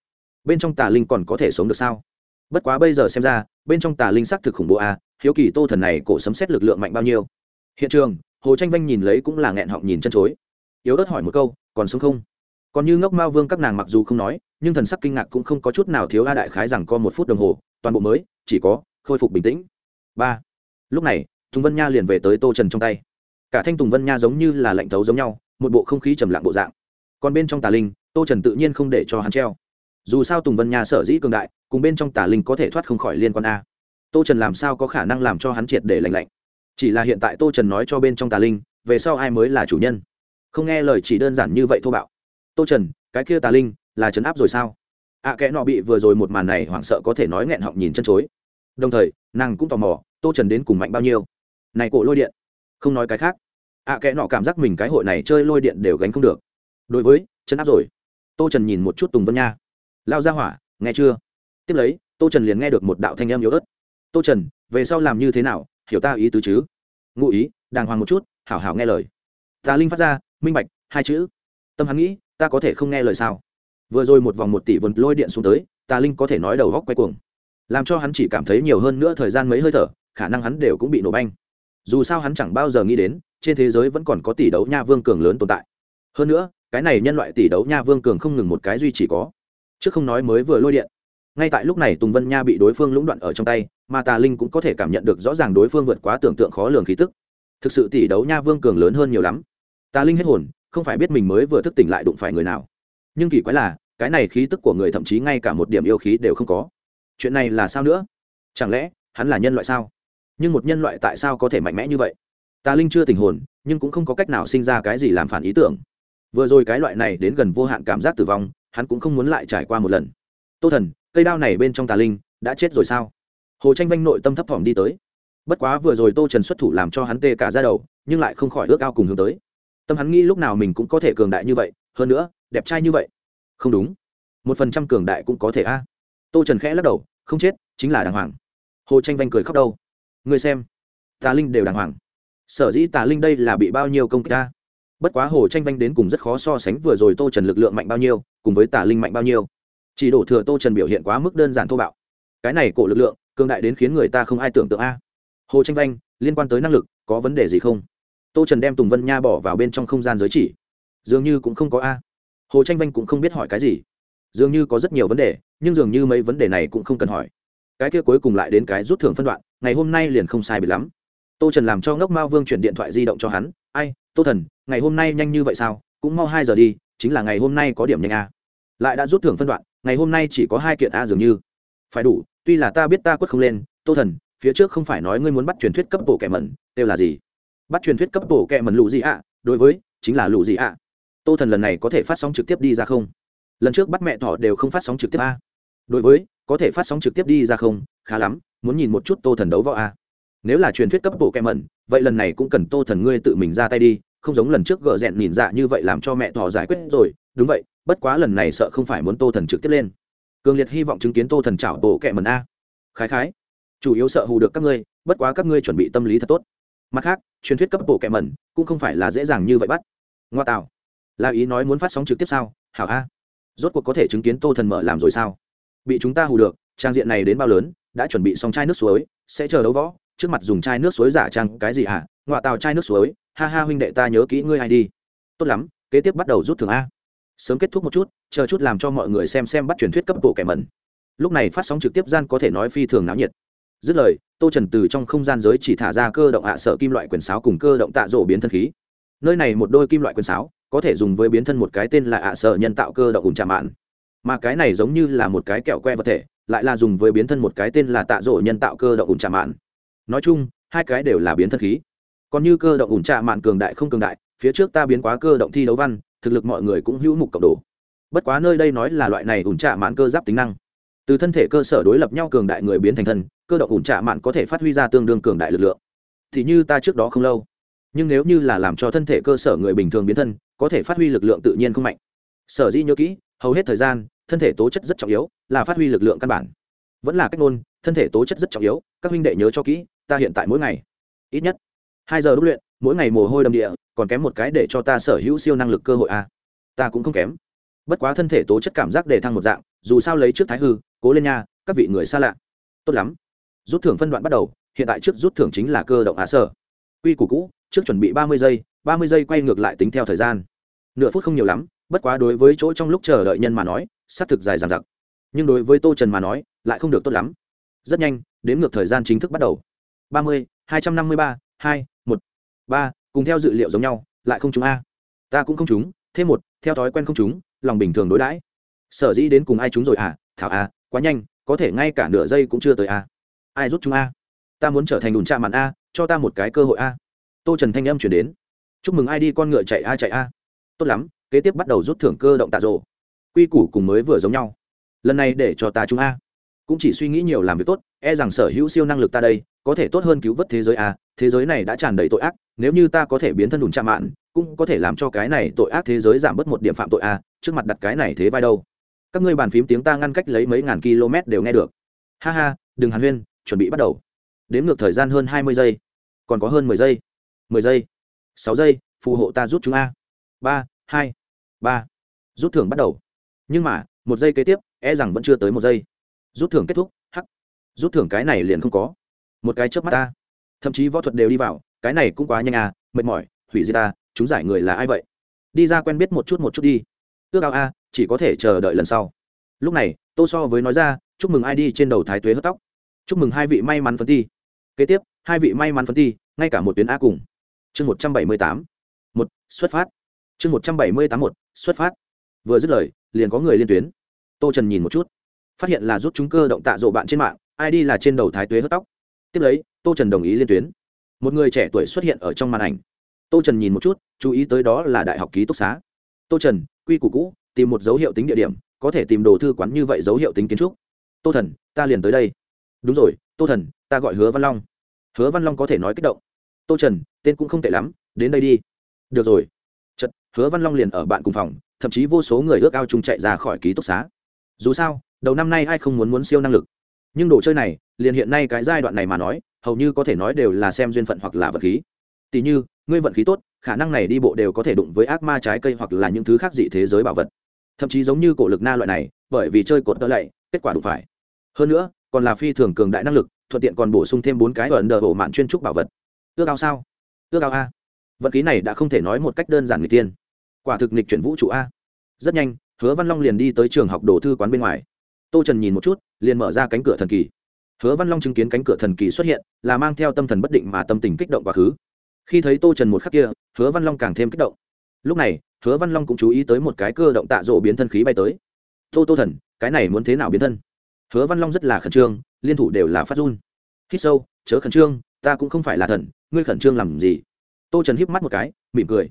bên trong tà linh còn có thể sống được sao? Bất quá bây giờ xem ra, bên trong tà linh xác thực khủng bố a, hiếu kỳ tô thần này cổ sấm xét lực lượng mạnh bao nhiêu. Hiện trường hồ tranh vanh nhìn lấy cũng là nghẹn họng nhìn chân chối. Yếu ớt hỏi một câu, còn sống không? Còn như ngốc mao vương các nàng mặc dù không nói, nhưng thần sắc kinh ngạc cũng không có chút nào thiếu a đại khái rằng có một phút đồng hồ, toàn bộ mới, chỉ có khôi phục bình tĩnh. Ba. Lúc này, tùng vân nha liền về tới tô trần trong tay. Cả thanh tùng vân nha giống như là lạnh thấu giống nhau, một bộ không khí trầm lặng bộ dạng. Còn bên trong tà linh, tô trần tự nhiên không để cho hắn treo. Dù sao tùng vân nha sở dĩ cường đại, cùng bên trong tà linh có thể thoát không khỏi liên quan a. Tô trần làm sao có khả năng làm cho hắn triệt để lành lạnh? Chỉ là hiện tại tô trần nói cho bên trong tà linh về sau ai mới là chủ nhân? Không nghe lời chỉ đơn giản như vậy thô bạo. Tô trần cái kia tà linh là chấn áp rồi sao? Ạ à, kẽ nọ bị vừa rồi một màn này hoảng sợ có thể nói nghẹn họng nhìn chân chối. Đồng thời nàng cũng tò mò tô trần đến cùng mạnh bao nhiêu? Này cổ lôi điện không nói cái khác. Ạ à, kẽ nọ cảm giác mình cái hội này chơi lôi điện đều gánh không được. Đối với chấn áp rồi. Tô trần nhìn một chút tùng vân nha. Lao ra hỏa nghe chưa? Tiếp lấy tô trần liền nghe được một đạo thanh âm yếu ớt. Tô trần về sau làm như thế nào? Hiểu ta ý tứ chứ? Ngụ ý, đàng hoàng một chút, hảo hảo nghe lời. Tà linh phát ra, minh bạch, hai chữ. Tâm hắn nghĩ, ta có thể không nghe lời sao? Vừa rồi một vòng một tỷ vần lôi điện xuống tới tà linh có thể nói đầu góc quay cuồng. Làm cho hắn chỉ cảm thấy nhiều hơn nữa thời gian mấy hơi thở, khả năng hắn đều cũng bị nổ banh. Dù sao hắn chẳng bao giờ nghĩ đến, trên thế giới vẫn còn có tỷ đấu nha vương cường lớn tồn tại. Hơn nữa, cái này nhân loại tỷ đấu nha vương cường không ngừng một cái duy chỉ có. Chứ không nói mới vừa lôi điện. Ngay tại lúc này tùng vân nha bị đối phương lũng đoạn ở trong tay mà tà linh cũng có thể cảm nhận được rõ ràng đối phương vượt quá tưởng tượng khó lường khí tức. Thực sự tỷ đấu nha vương cường lớn hơn nhiều lắm. Tà linh hết hồn, không phải biết mình mới vừa thức tỉnh lại đụng phải người nào. Nhưng kỳ quái là, cái này khí tức của người thậm chí ngay cả một điểm yêu khí đều không có. Chuyện này là sao nữa? Chẳng lẽ, hắn là nhân loại sao? Nhưng một nhân loại tại sao có thể mạnh mẽ như vậy? Tà linh chưa tình hồn, nhưng cũng không có cách nào sinh ra cái gì làm phản ý tưởng. Vừa rồi cái loại này đến gần vô hạn cảm giác tử vong, hắn cũng không muốn lại trải qua một lần. Tô thần, cây đao này bên trong tà linh, đã chết rồi sao? Hồ tranh vanh nội tâm thấp thỏm đi tới. Bất quá vừa rồi tô trần xuất thủ làm cho hắn tê cả ra đầu, nhưng lại không khỏi ước ao cùng hướng tới. Tâm hắn nghĩ lúc nào mình cũng có thể cường đại như vậy, hơn nữa, đẹp trai như vậy. Không đúng. Một phần trăm cường đại cũng có thể a. Tô trần khẽ lắc đầu, không chết, chính là đàng hoàng. Hồ tranh vanh cười khóc đâu. Người xem, tà linh đều đàng hoàng. Sở dĩ tà linh đây là bị bao nhiêu công kích ta? Bất quá hồ tranh vanh đến cùng rất khó so sánh vừa rồi tô trần lực lượng mạnh bao nhiêu, cùng với tà linh mạnh bao nhiêu. Chỉ đổ thừa tô trần biểu hiện quá mức đơn giản thô bạo. Cái này cổ lực lượng cường đại đến khiến người ta không ai tưởng tượng a. Hồ tranh vanh, liên quan tới năng lực, có vấn đề gì không? Tô trần đem tùng vân nha bỏ vào bên trong không gian giới chỉ. Dường như cũng không có a. Hồ tranh vanh cũng không biết hỏi cái gì. Dường như có rất nhiều vấn đề, nhưng dường như mấy vấn đề này cũng không cần hỏi. Cái kia cuối cùng lại đến cái rút thưởng phân đoạn, ngày hôm nay liền không sai bị lắm. Tô trần làm cho ngốc mao vương chuyển điện thoại di động cho hắn. Ai, tô thần, ngày hôm nay nhanh như vậy sao? Cũng mau hai giờ đi, chính là ngày hôm nay có điểm nhanh a. Lại đã rút thưởng phân đoạn, ngày hôm nay chỉ có hai kiện a dường như phải đủ, tuy là ta biết ta quất không lên, tô thần, phía trước không phải nói ngươi muốn bắt truyền thuyết cấp bộ kẻ mẩn đều là gì? Bắt truyền thuyết cấp bộ kẻ mẩn lụ gì ạ? Đối với, chính là lụ gì ạ? Tô thần lần này có thể phát sóng trực tiếp đi ra không? Lần trước bắt mẹ thỏ đều không phát sóng trực tiếp a. Đối với, có thể phát sóng trực tiếp đi ra không? Khá lắm, muốn nhìn một chút tô thần đấu võ a. Nếu là truyền thuyết cấp bộ kẻ mẩn, vậy lần này cũng cần tô thần ngươi tự mình ra tay đi, không giống lần trước gợ rẹn nhìn dạ như vậy làm cho mẹ thỏ giải quyết rồi. Đúng vậy, bất quá lần này sợ không phải muốn tô thần trực tiếp lên cường liệt hy vọng chứng kiến tô thần chảo bộ kẹ mần a. Khái khái, chủ yếu sợ hù được các ngươi, bất quá các ngươi chuẩn bị tâm lý thật tốt. Mặt khác, truyền thuyết cấp bộ kẹ mần cũng không phải là dễ dàng như vậy bắt. Ngoa tạo, là ý nói muốn phát sóng trực tiếp sao? Hảo a. Rốt cuộc có thể chứng kiến tô thần mở làm rồi sao? Bị chúng ta hù được, trang diện này đến bao lớn, đã chuẩn bị xong chai nước suối, sẽ chờ đấu võ, trước mặt dùng chai nước suối giả trang cái gì hả? Ngoại tàu chai nước suối, ha ha huynh đệ ta nhớ kỹ ngươi ai đi. Tốt lắm, kế tiếp bắt đầu rút thưởng a sớm kết thúc một chút, chờ chút làm cho mọi người xem xem bắt truyền thuyết cấp bộ kẻ mẩn. Lúc này phát sóng trực tiếp gian có thể nói phi thường náo nhiệt. Dứt lời, tô trần từ trong không gian giới chỉ thả ra cơ động ạ sợ kim loại quyền sáo cùng cơ động tạ rổ biến thân khí. Nơi này một đôi kim loại quyền sáo, có thể dùng với biến thân một cái tên là ạ sợ nhân tạo cơ động ủng trà mạn. Mà cái này giống như là một cái kẹo que vật thể, lại là dùng với biến thân một cái tên là tạ rổ nhân tạo cơ động ủng trà mạn. Nói chung, hai cái đều là biến thân khí. Còn như cơ động ủng trà mạn cường đại không cường đại, phía trước ta biến quá cơ động thi đấu văn thực lực mọi người cũng hữu mục cộng đồ. Bất quá nơi đây nói là loại này ủn trạ mạn cơ giáp tính năng. Từ thân thể cơ sở đối lập nhau cường đại người biến thành thân, cơ động ủn trạ mạn có thể phát huy ra tương đương cường đại lực lượng. Thì như ta trước đó không lâu. Nhưng nếu như là làm cho thân thể cơ sở người bình thường biến thân, có thể phát huy lực lượng tự nhiên không mạnh. Sở dĩ nhớ kỹ, hầu hết thời gian, thân thể tố chất rất trọng yếu, là phát huy lực lượng căn bản. Vẫn là cách ngôn, thân thể tố chất rất trọng yếu, các huynh đệ nhớ cho kỹ, ta hiện tại mỗi ngày, ít nhất hai giờ đúc luyện mỗi ngày mồ hôi đầm địa, còn kém một cái để cho ta sở hữu siêu năng lực cơ hội a à. ta cũng không kém. Bất quá thân thể tố chất cảm giác để thăng một dạng, dù sao lấy trước thái hư, cố lên nha, các vị người xa lạ. Tốt lắm. Rút thưởng phân đoạn bắt đầu, hiện tại trước rút thưởng chính là cơ động á sở. Quy củ cũ, trước chuẩn bị ba mươi giây, ba mươi giây quay ngược lại tính theo thời gian. Nửa phút không nhiều lắm, bất quá đối với chỗ trong lúc chờ đợi nhân mà nói, xác thực dài dằng dặc. Nhưng đối với tô trần mà nói, lại không được tốt lắm. Rất nhanh, đến ngược thời gian chính thức bắt đầu. ba mươi, hai trăm năm mươi ba, hai, một ba, cùng theo dự liệu giống nhau, lại không trúng a. Ta cũng không trúng, thêm một, theo thói quen không trúng, lòng bình thường đối đãi. Sở dĩ đến cùng ai trúng rồi à thảo à quá nhanh, có thể ngay cả nửa giây cũng chưa tới a. Ai rút chúng a? Ta muốn trở thành đùn trạ mặn a, cho ta một cái cơ hội a. Tô trần thanh âm chuyển đến. Chúc mừng ai đi con ngựa chạy a chạy a. Tốt lắm, kế tiếp bắt đầu rút thưởng cơ động tạ rộ quy củ cùng mới vừa giống nhau. Lần này để cho ta chúng a. Cũng chỉ suy nghĩ nhiều làm việc tốt e rằng sở hữu siêu năng lực ta đây, có thể tốt hơn cứu vớt thế giới a thế giới này đã tràn đầy tội ác, nếu như ta có thể biến thân đùn chạm mạn, cũng có thể làm cho cái này tội ác thế giới giảm bớt một điểm phạm tội a, trước mặt đặt cái này thế vai đâu. Các ngươi bàn phím tiếng ta ngăn cách lấy mấy ngàn km đều nghe được. Ha ha, đừng hàn huyên, chuẩn bị bắt đầu. Đếm ngược thời gian hơn hai mươi giây. Còn có hơn mười giây. mười giây. Sáu giây, phù hộ ta rút chúng a. Ba, hai, ba. Rút thưởng bắt đầu. Nhưng mà, một giây kế tiếp e rằng vẫn chưa tới một giây. Rút thưởng kết thúc, hắc. Rút thưởng cái này liền không có. Một cái chớp mắt ta thậm chí võ thuật đều đi vào, cái này cũng quá nhanh à mệt mỏi, hủy diệt ta, chúng giải người là ai vậy? Đi ra quen biết một chút một chút đi. Ước ao a, chỉ có thể chờ đợi lần sau. Lúc này, tô so với nói ra, chúc mừng ai đi trên đầu thái tuế hớt tóc. Chúc mừng hai vị may mắn phấn thi. Kế tiếp, hai vị may mắn phấn thi, ngay cả một tuyến a cùng. Chương một trăm bảy mươi tám. Một, xuất phát. Chương một trăm bảy mươi tám một, xuất phát. Vừa dứt lời, liền có người liên tuyến. Tô trần nhìn một chút, phát hiện là rút chúng cơ động tạ rộ bạn trên mạng id là trên đầu thái tuế hớt tóc tiếp lấy, tô trần đồng ý liên tuyến. Một người trẻ tuổi xuất hiện ở trong màn ảnh. Tô trần nhìn một chút, chú ý tới đó là đại học ký túc xá. Tô trần, quy củ cũ, tìm một dấu hiệu tính địa điểm, có thể tìm đồ thư quán như vậy dấu hiệu tính kiến trúc. Tô thần, ta liền tới đây. Đúng rồi, tô thần, ta gọi hứa văn long. Hứa văn long có thể nói kích động. Tô trần, tên cũng không tệ lắm, đến đây đi. Được rồi. Chật hứa văn long liền ở bạn cùng phòng, thậm chí vô số người ước ao chung chạy ra khỏi ký túc xá. Dù sao, đầu năm nay ai không muốn muốn siêu năng lực. Nhưng đồ chơi này liền hiện nay cái giai đoạn này mà nói, hầu như có thể nói đều là xem duyên phận hoặc là vật khí. Tỉ như, ngươi vận khí tốt, khả năng này đi bộ đều có thể đụng với ác ma trái cây hoặc là những thứ khác dị thế giới bảo vật. Thậm chí giống như cổ lực na loại này, bởi vì chơi cột đỡ lạy, kết quả đủ phải. Hơn nữa, còn là phi thường cường đại năng lực, thuận tiện còn bổ sung thêm bốn cái ẩn đờ bộ mạng chuyên trúc bảo vật. Ước ao sao? Ước ao a. Vận khí này đã không thể nói một cách đơn giản người tiên. Quả thực nịch chuyển vũ trụ a. Rất nhanh, hứa văn long liền đi tới trường học đồ thư quán bên ngoài. Tô trần nhìn một chút, liền mở ra cánh cửa thần kỳ hứa văn long chứng kiến cánh cửa thần kỳ xuất hiện, là mang theo tâm thần bất định mà tâm tình kích động quá khứ. Khi thấy tô trần một khắc kia, hứa văn long càng thêm kích động. Lúc này, hứa văn long cũng chú ý tới một cái cơ động tạ rộ biến thân khí bay tới. Tô tô thần, cái này muốn thế nào biến thân? Hứa văn long rất là khẩn trương, liên thủ đều là phát run. Hít sâu, chớ khẩn trương, ta cũng không phải là thần, ngươi khẩn trương làm gì? Tô trần híp mắt một cái, mỉm cười.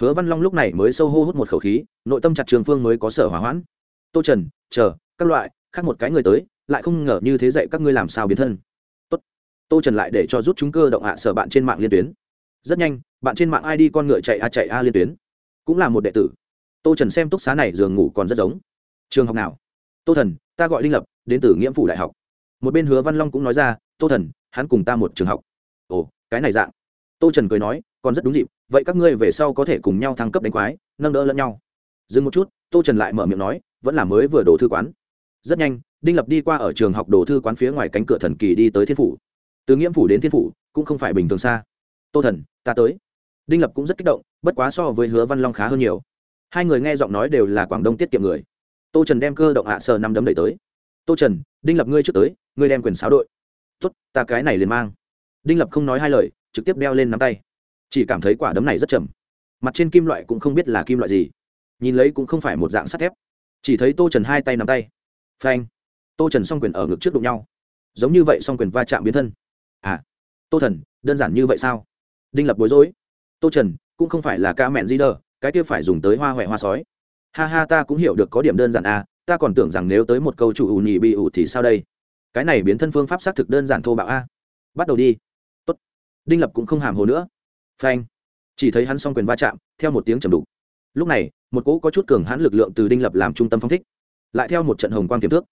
Hứa văn long lúc này mới sâu hô hút một khẩu khí, nội tâm chặt trường phương mới có sở hỏa hoãn. Tô trần, chờ, các loại, khác một cái người tới lại không ngờ như thế dạy các ngươi làm sao biến thân. Tốt. tô trần lại để cho rút chúng cơ động hạ sở bạn trên mạng liên tuyến. Rất nhanh, bạn trên mạng id con ngựa chạy a chạy a liên tuyến. Cũng là một đệ tử. Tô trần xem túc xá này giường ngủ còn rất giống. Trường học nào? Tô thần, ta gọi linh lập, đến từ nghĩa phủ đại học. Một bên hứa văn long cũng nói ra, tô thần, hắn cùng ta một trường học. Ồ, cái này dạng. Tô trần cười nói, còn rất đúng dịp, vậy các ngươi về sau có thể cùng nhau thăng cấp đánh quái, nâng đỡ lẫn nhau. Dừng một chút, tô trần lại mở miệng nói, vẫn là mới vừa đổ thư quán rất nhanh, đinh lập đi qua ở trường học đồ thư quán phía ngoài cánh cửa thần kỳ đi tới thiên phủ. Từ nghiễm phủ đến thiên phủ cũng không phải bình thường xa. Tô thần, ta tới. Đinh lập cũng rất kích động, bất quá so với hứa văn long khá hơn nhiều. Hai người nghe giọng nói đều là quảng đông tiết kiệm người. Tô trần đem cơ động hạ sờ năm đấm đẩy tới. Tô trần, đinh lập ngươi trước tới, ngươi đem quyền sáo đội. Tuất ta cái này liền mang. Đinh lập không nói hai lời, trực tiếp đeo lên nắm tay. Chỉ cảm thấy quả đấm này rất chầm mặt trên kim loại cũng không biết là kim loại gì. Nhìn lấy cũng không phải một dạng sắt thép. Chỉ thấy tô trần hai tay nắm tay phanh. Tô trần s o n g quyền ở ngực trước đụng nhau. Giống như vậy s o n g quyền va chạm biến thân. À. Tô thần, đơn giản như vậy sao? Đinh lập bối rối. Tô trần, cũng không phải là ca mẹn di đờ cái kia phải dùng tới hoa huệ hoa sói. Ha ha, ta cũng hiểu được có điểm đơn giản à ta còn tưởng rằng nếu tới một câu chủ ủ nhị bị ủ thì sao đây? Cái này biến thân phương pháp xác thực đơn giản thô bạo a bắt đầu đi. Tốt. đinh lập cũng không hàm hồ nữa. Phanh. Chỉ thấy hắn s o n g quyền va chạm, theo một tiếng trầm đục. Lúc này, một cỗ có chút cường hãn lực lượng từ đinh lập làm trung tâm phong thích lại theo một trận hồng quang tiềm thước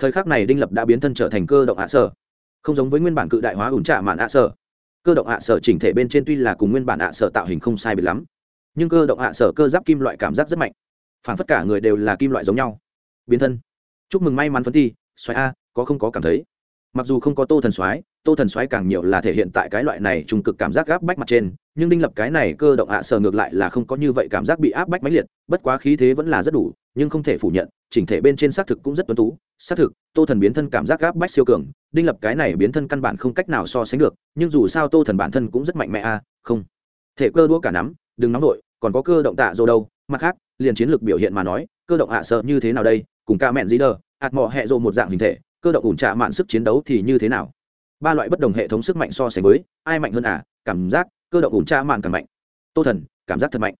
thời khắc này đinh lập đã biến thân trở thành cơ động ạ sở. Không giống với nguyên bản cự đại hóa ủn trạ mạn ạ sở. Cơ động ạ sở chỉnh thể bên trên tuy là cùng nguyên bản ạ sở tạo hình không sai biệt lắm, nhưng cơ động ạ sở cơ giáp kim loại cảm giác rất mạnh. Phản phất cả người đều là kim loại giống nhau. Biến thân. Chúc mừng may mắn phấn thi xoáy a, có không có cảm thấy? Mặc dù không có tô thần xoáy tô thần xoáy càng nhiều là thể hiện tại cái loại này trung cực cảm giác gáp bách mặt trên, nhưng đinh lập cái này cơ động ạ sờ ngược lại là không có như vậy cảm giác bị áp bách mãnh liệt, bất quá khí thế vẫn là rất đủ, nhưng không thể phủ nhận, chỉnh thể bên trên xác thực cũng rất tuấn tú. Xác thực, tô thần biến thân cảm giác gáp bách siêu cường, đinh lập cái này biến thân căn bản không cách nào so sánh được, nhưng dù sao tô thần bản thân cũng rất mạnh mẽ a, không. Thể cơ đũa cả nắm, đừng nóng nổi còn có cơ động tạ dô đâu, mặt khác, liền chiến lược biểu hiện mà nói, cơ động ạ sợ như thế nào đây, cùng ca mẹn dĩ đờ, ạt mò hẹ dô một dạng hình thể cơ động ủn trạ mạn sức chiến đấu thì như thế nào? Ba loại bất đồng hệ thống sức mạnh so sánh với, ai mạnh hơn à? Cảm giác, cơ động ủn trạ mạn càng mạnh. Tô thần, cảm giác thật mạnh.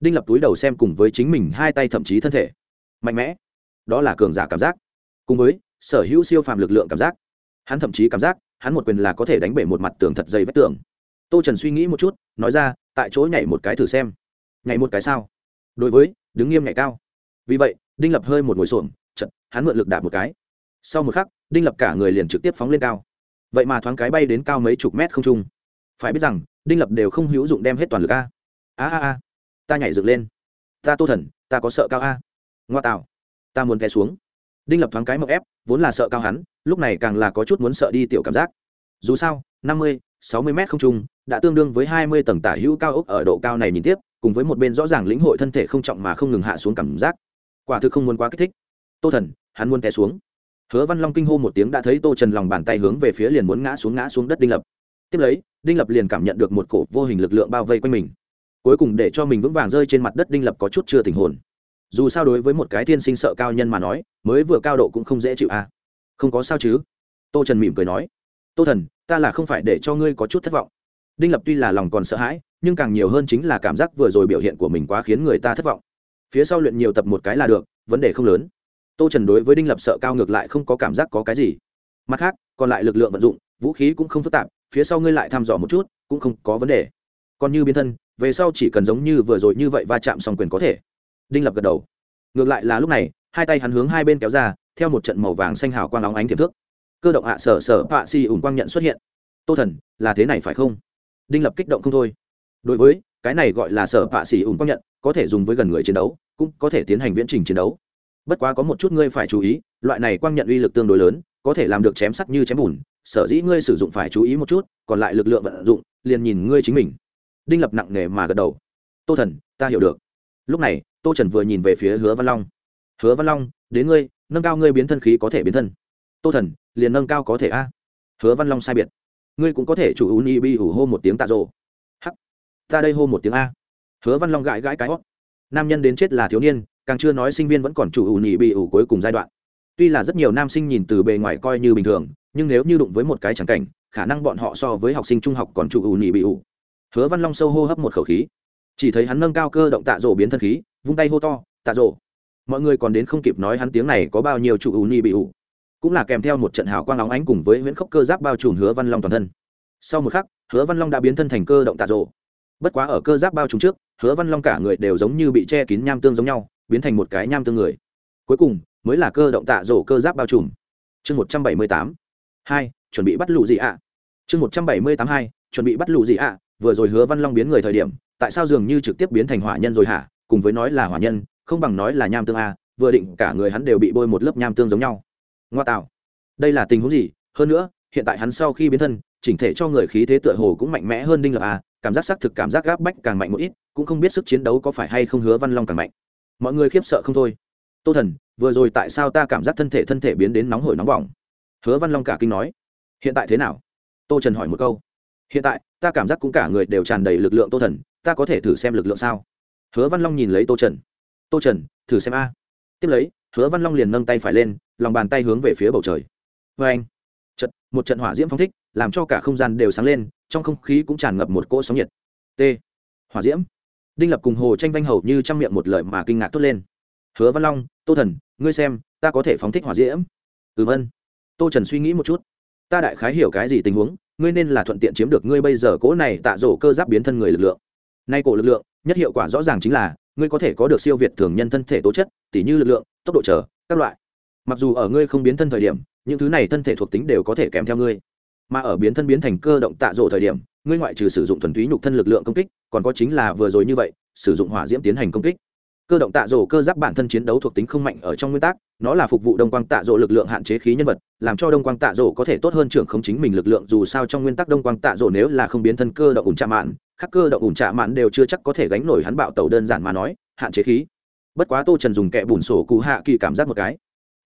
Đinh lập túi đầu xem cùng với chính mình hai tay thậm chí thân thể. Mạnh mẽ. Đó là cường giả cảm giác. Cùng với, sở hữu siêu phàm lực lượng cảm giác. Hắn thậm chí cảm giác, hắn một quyền là có thể đánh bể một mặt tường thật dày vách tường. Tô trần suy nghĩ một chút, nói ra, tại chỗ nhảy một cái thử xem. Nhảy một cái sao? Đối với, đứng nghiêm nhảy cao. Vì vậy, đinh lập hơi một ngồi xổm chật hắn mượn lực đạp một cái sau một khắc, đinh lập cả người liền trực tiếp phóng lên cao. Vậy mà thoáng cái bay đến cao mấy chục mét không trung. Phải biết rằng, đinh lập đều không hữu dụng đem hết toàn lực a. A a a. Ta nhảy dựng lên. Ta tô thần, ta có sợ cao a. Ngoa tạo. Ta muốn té xuống. Đinh lập thoáng cái mậu ép, vốn là sợ cao hắn, lúc này càng là có chút muốn sợ đi tiểu cảm giác. Dù sao, năm mươi, sáu mươi m không trung, đã tương đương với hai mươi tầng tả hữu cao ốc ở độ cao này nhìn tiếp, cùng với một bên rõ ràng lĩnh hội thân thể không trọng mà không ngừng hạ xuống cảm giác. Quả thực không muốn quá kích thích. Tô thần, hắn muốn té xuống hứa văn long kinh hô một tiếng đã thấy tô trần lòng bàn tay hướng về phía liền muốn ngã xuống ngã xuống đất đinh lập. Tiếp lấy, đinh lập liền cảm nhận được một cổ vô hình lực lượng bao vây quanh mình. Cuối cùng để cho mình vững vàng rơi trên mặt đất đinh lập có chút chưa tình hồn. Dù sao đối với một cái thiên sinh sợ cao nhân mà nói, mới vừa cao độ cũng không dễ chịu à. Không có sao chứ? Tô trần mỉm cười nói. Tô thần, ta là không phải để cho ngươi có chút thất vọng. Đinh lập tuy là lòng còn sợ hãi, nhưng càng nhiều hơn chính là cảm giác vừa rồi biểu hiện của mình quá khiến người ta thất vọng. Phía sau luyện nhiều tập một cái là được, vấn đề không lớn tô trần đối với đinh lập sợ cao ngược lại không có cảm giác có cái gì. Mặt khác, còn lại lực lượng vận dụng, vũ khí cũng không phức tạp, phía sau ngươi lại thăm dò một chút, cũng không có vấn đề. Còn như biến thân, về sau chỉ cần giống như vừa rồi như vậy va chạm xong quyền có thể. Đinh lập gật đầu. Ngược lại là lúc này, hai tay hắn hướng hai bên kéo ra, theo một trận màu vàng xanh hào quang óng ánh thiệp thước. Cơ động hạ sở sở, họa si ủng quang nhận xuất hiện. Tô thần, là thế này phải không? Đinh lập kích động không thôi. Đối với, cái này gọi là sở họa xỉ ủng quang nhận, có thể dùng với gần người chiến đấu, cũng có thể tiến hành viễn trình chiến đấu bất quá có một chút ngươi phải chú ý, loại này quang nhận uy lực tương đối lớn, có thể làm được chém sắt như chém bùn, sở dĩ ngươi sử dụng phải chú ý một chút, còn lại lực lượng vận dụng, liền nhìn ngươi chính mình. Đinh lập nặng nề mà gật đầu. Tô thần, ta hiểu được. Lúc này, tô trần vừa nhìn về phía hứa văn long. Hứa văn long, đến ngươi, nâng cao ngươi biến thân khí có thể biến thân. Tô thần, liền nâng cao có thể a. Hứa văn long sai biệt. Ngươi cũng có thể chủ u ni bi ủ hô một tiếng tạ rộ hắc, ta đây hô một tiếng a. Hứa văn long gãi gãi cái hót. Nam nhân đến chết là thiếu niên càng chưa nói sinh viên vẫn còn chủ ủ nhị bị ủ cuối cùng giai đoạn. Tuy là rất nhiều nam sinh nhìn từ bề ngoài coi như bình thường, nhưng nếu như đụng với một cái trắng cảnh, khả năng bọn họ so với học sinh trung học còn chủ ủ nhị bị ủ. Hứa văn long sâu hô hấp một khẩu khí. Chỉ thấy hắn nâng cao cơ động tạ rổ biến thân khí, vung tay hô to, tạ rổ, mọi người còn đến không kịp nói hắn tiếng này có bao nhiêu chủ ủ nhị bị ủ. Cũng là kèm theo một trận hào quang óng ánh cùng với huyễn khốc cơ giáp bao trùm hứa văn long toàn thân. Sau một khắc, hứa văn long đã biến thân thành cơ động tạ rổ. Bất quá ở cơ giáp bao trùm trước, hứa văn long cả người đều giống như bị che kín nham tương giống nhau biến thành một cái nham tương người. Cuối cùng, mới là cơ động tạ rổ cơ giáp bao trùm. Chương một trăm bảy mươi tám. Hai, chuẩn bị bắt lụ gì ạ? Chương một trăm bảy mươi tám hai, chuẩn bị bắt lụ gì ạ? Vừa rồi hứa văn long biến người thời điểm, tại sao dường như trực tiếp biến thành hỏa nhân rồi hả? Cùng với nói là hỏa nhân, không bằng nói là nham tương a, vừa định cả người hắn đều bị bôi một lớp nham tương giống nhau. Ngoa tạo. Đây là tình huống gì? Hơn nữa, hiện tại hắn sau khi biến thân, chỉnh thể cho người khí thế tựa hồ cũng mạnh mẽ hơn đinh lập a, cảm giác xác thực cảm giác gáp bách càng mạnh một ít, cũng không biết sức chiến đấu có phải hay không hứa văn long càng mạnh mọi người khiếp sợ không thôi. Tô thần, vừa rồi tại sao ta cảm giác thân thể thân thể biến đến nóng hổi nóng bỏng? Hứa văn long cả kinh nói. Hiện tại thế nào? Tô trần hỏi một câu. Hiện tại, ta cảm giác cũng cả người đều tràn đầy lực lượng tô thần, ta có thể thử xem lực lượng sao? Hứa văn long nhìn lấy tô trần. Tô trần, thử xem a. Tiếp lấy, hứa văn long liền nâng tay phải lên, lòng bàn tay hướng về phía bầu trời. Vê anh, trận, một trận hỏa diễm phong thích, làm cho cả không gian đều sáng lên, trong không khí cũng tràn ngập một cỗ sóng nhiệt. T, hỏa diễm đinh lập cùng hồ tranh vanh hầu như chăm miệng một lời mà kinh ngạc thốt lên. Hứa văn long, tô thần, ngươi xem, ta có thể phóng thích hỏa diễm. Ừm ân tô trần suy nghĩ một chút. Ta đại khái hiểu cái gì tình huống, ngươi nên là thuận tiện chiếm được ngươi bây giờ cỗ này tạ rổ cơ giáp biến thân người lực lượng. Nay cổ lực lượng, nhất hiệu quả rõ ràng chính là, ngươi có thể có được siêu việt thường nhân thân thể tố chất, tỉ như lực lượng, tốc độ chờ, các loại. Mặc dù ở ngươi không biến thân thời điểm, những thứ này thân thể thuộc tính đều có thể kèm theo ngươi mà ở biến thân biến thành cơ động tạ rổ thời điểm, ngươi ngoại trừ sử dụng thuần túy nhục thân lực lượng công kích, còn có chính là vừa rồi như vậy, sử dụng hỏa diễm tiến hành công kích. Cơ động tạ rổ cơ giáp bản thân chiến đấu thuộc tính không mạnh ở trong nguyên tắc, nó là phục vụ đông quang tạ rổ lực lượng hạn chế khí nhân vật, làm cho đông quang tạ rổ có thể tốt hơn trưởng không chính mình lực lượng dù sao trong nguyên tắc đông quang tạ rổ nếu là không biến thân cơ động ủn trạ mạn, khắc cơ động ủn trạ mạn đều chưa chắc có thể gánh nổi hắn bạo tàu đơn giản mà nói, hạn chế khí. Bất quá tô trần dùng kẹ bùn sổ cụ hạ kỳ cảm giác một cái.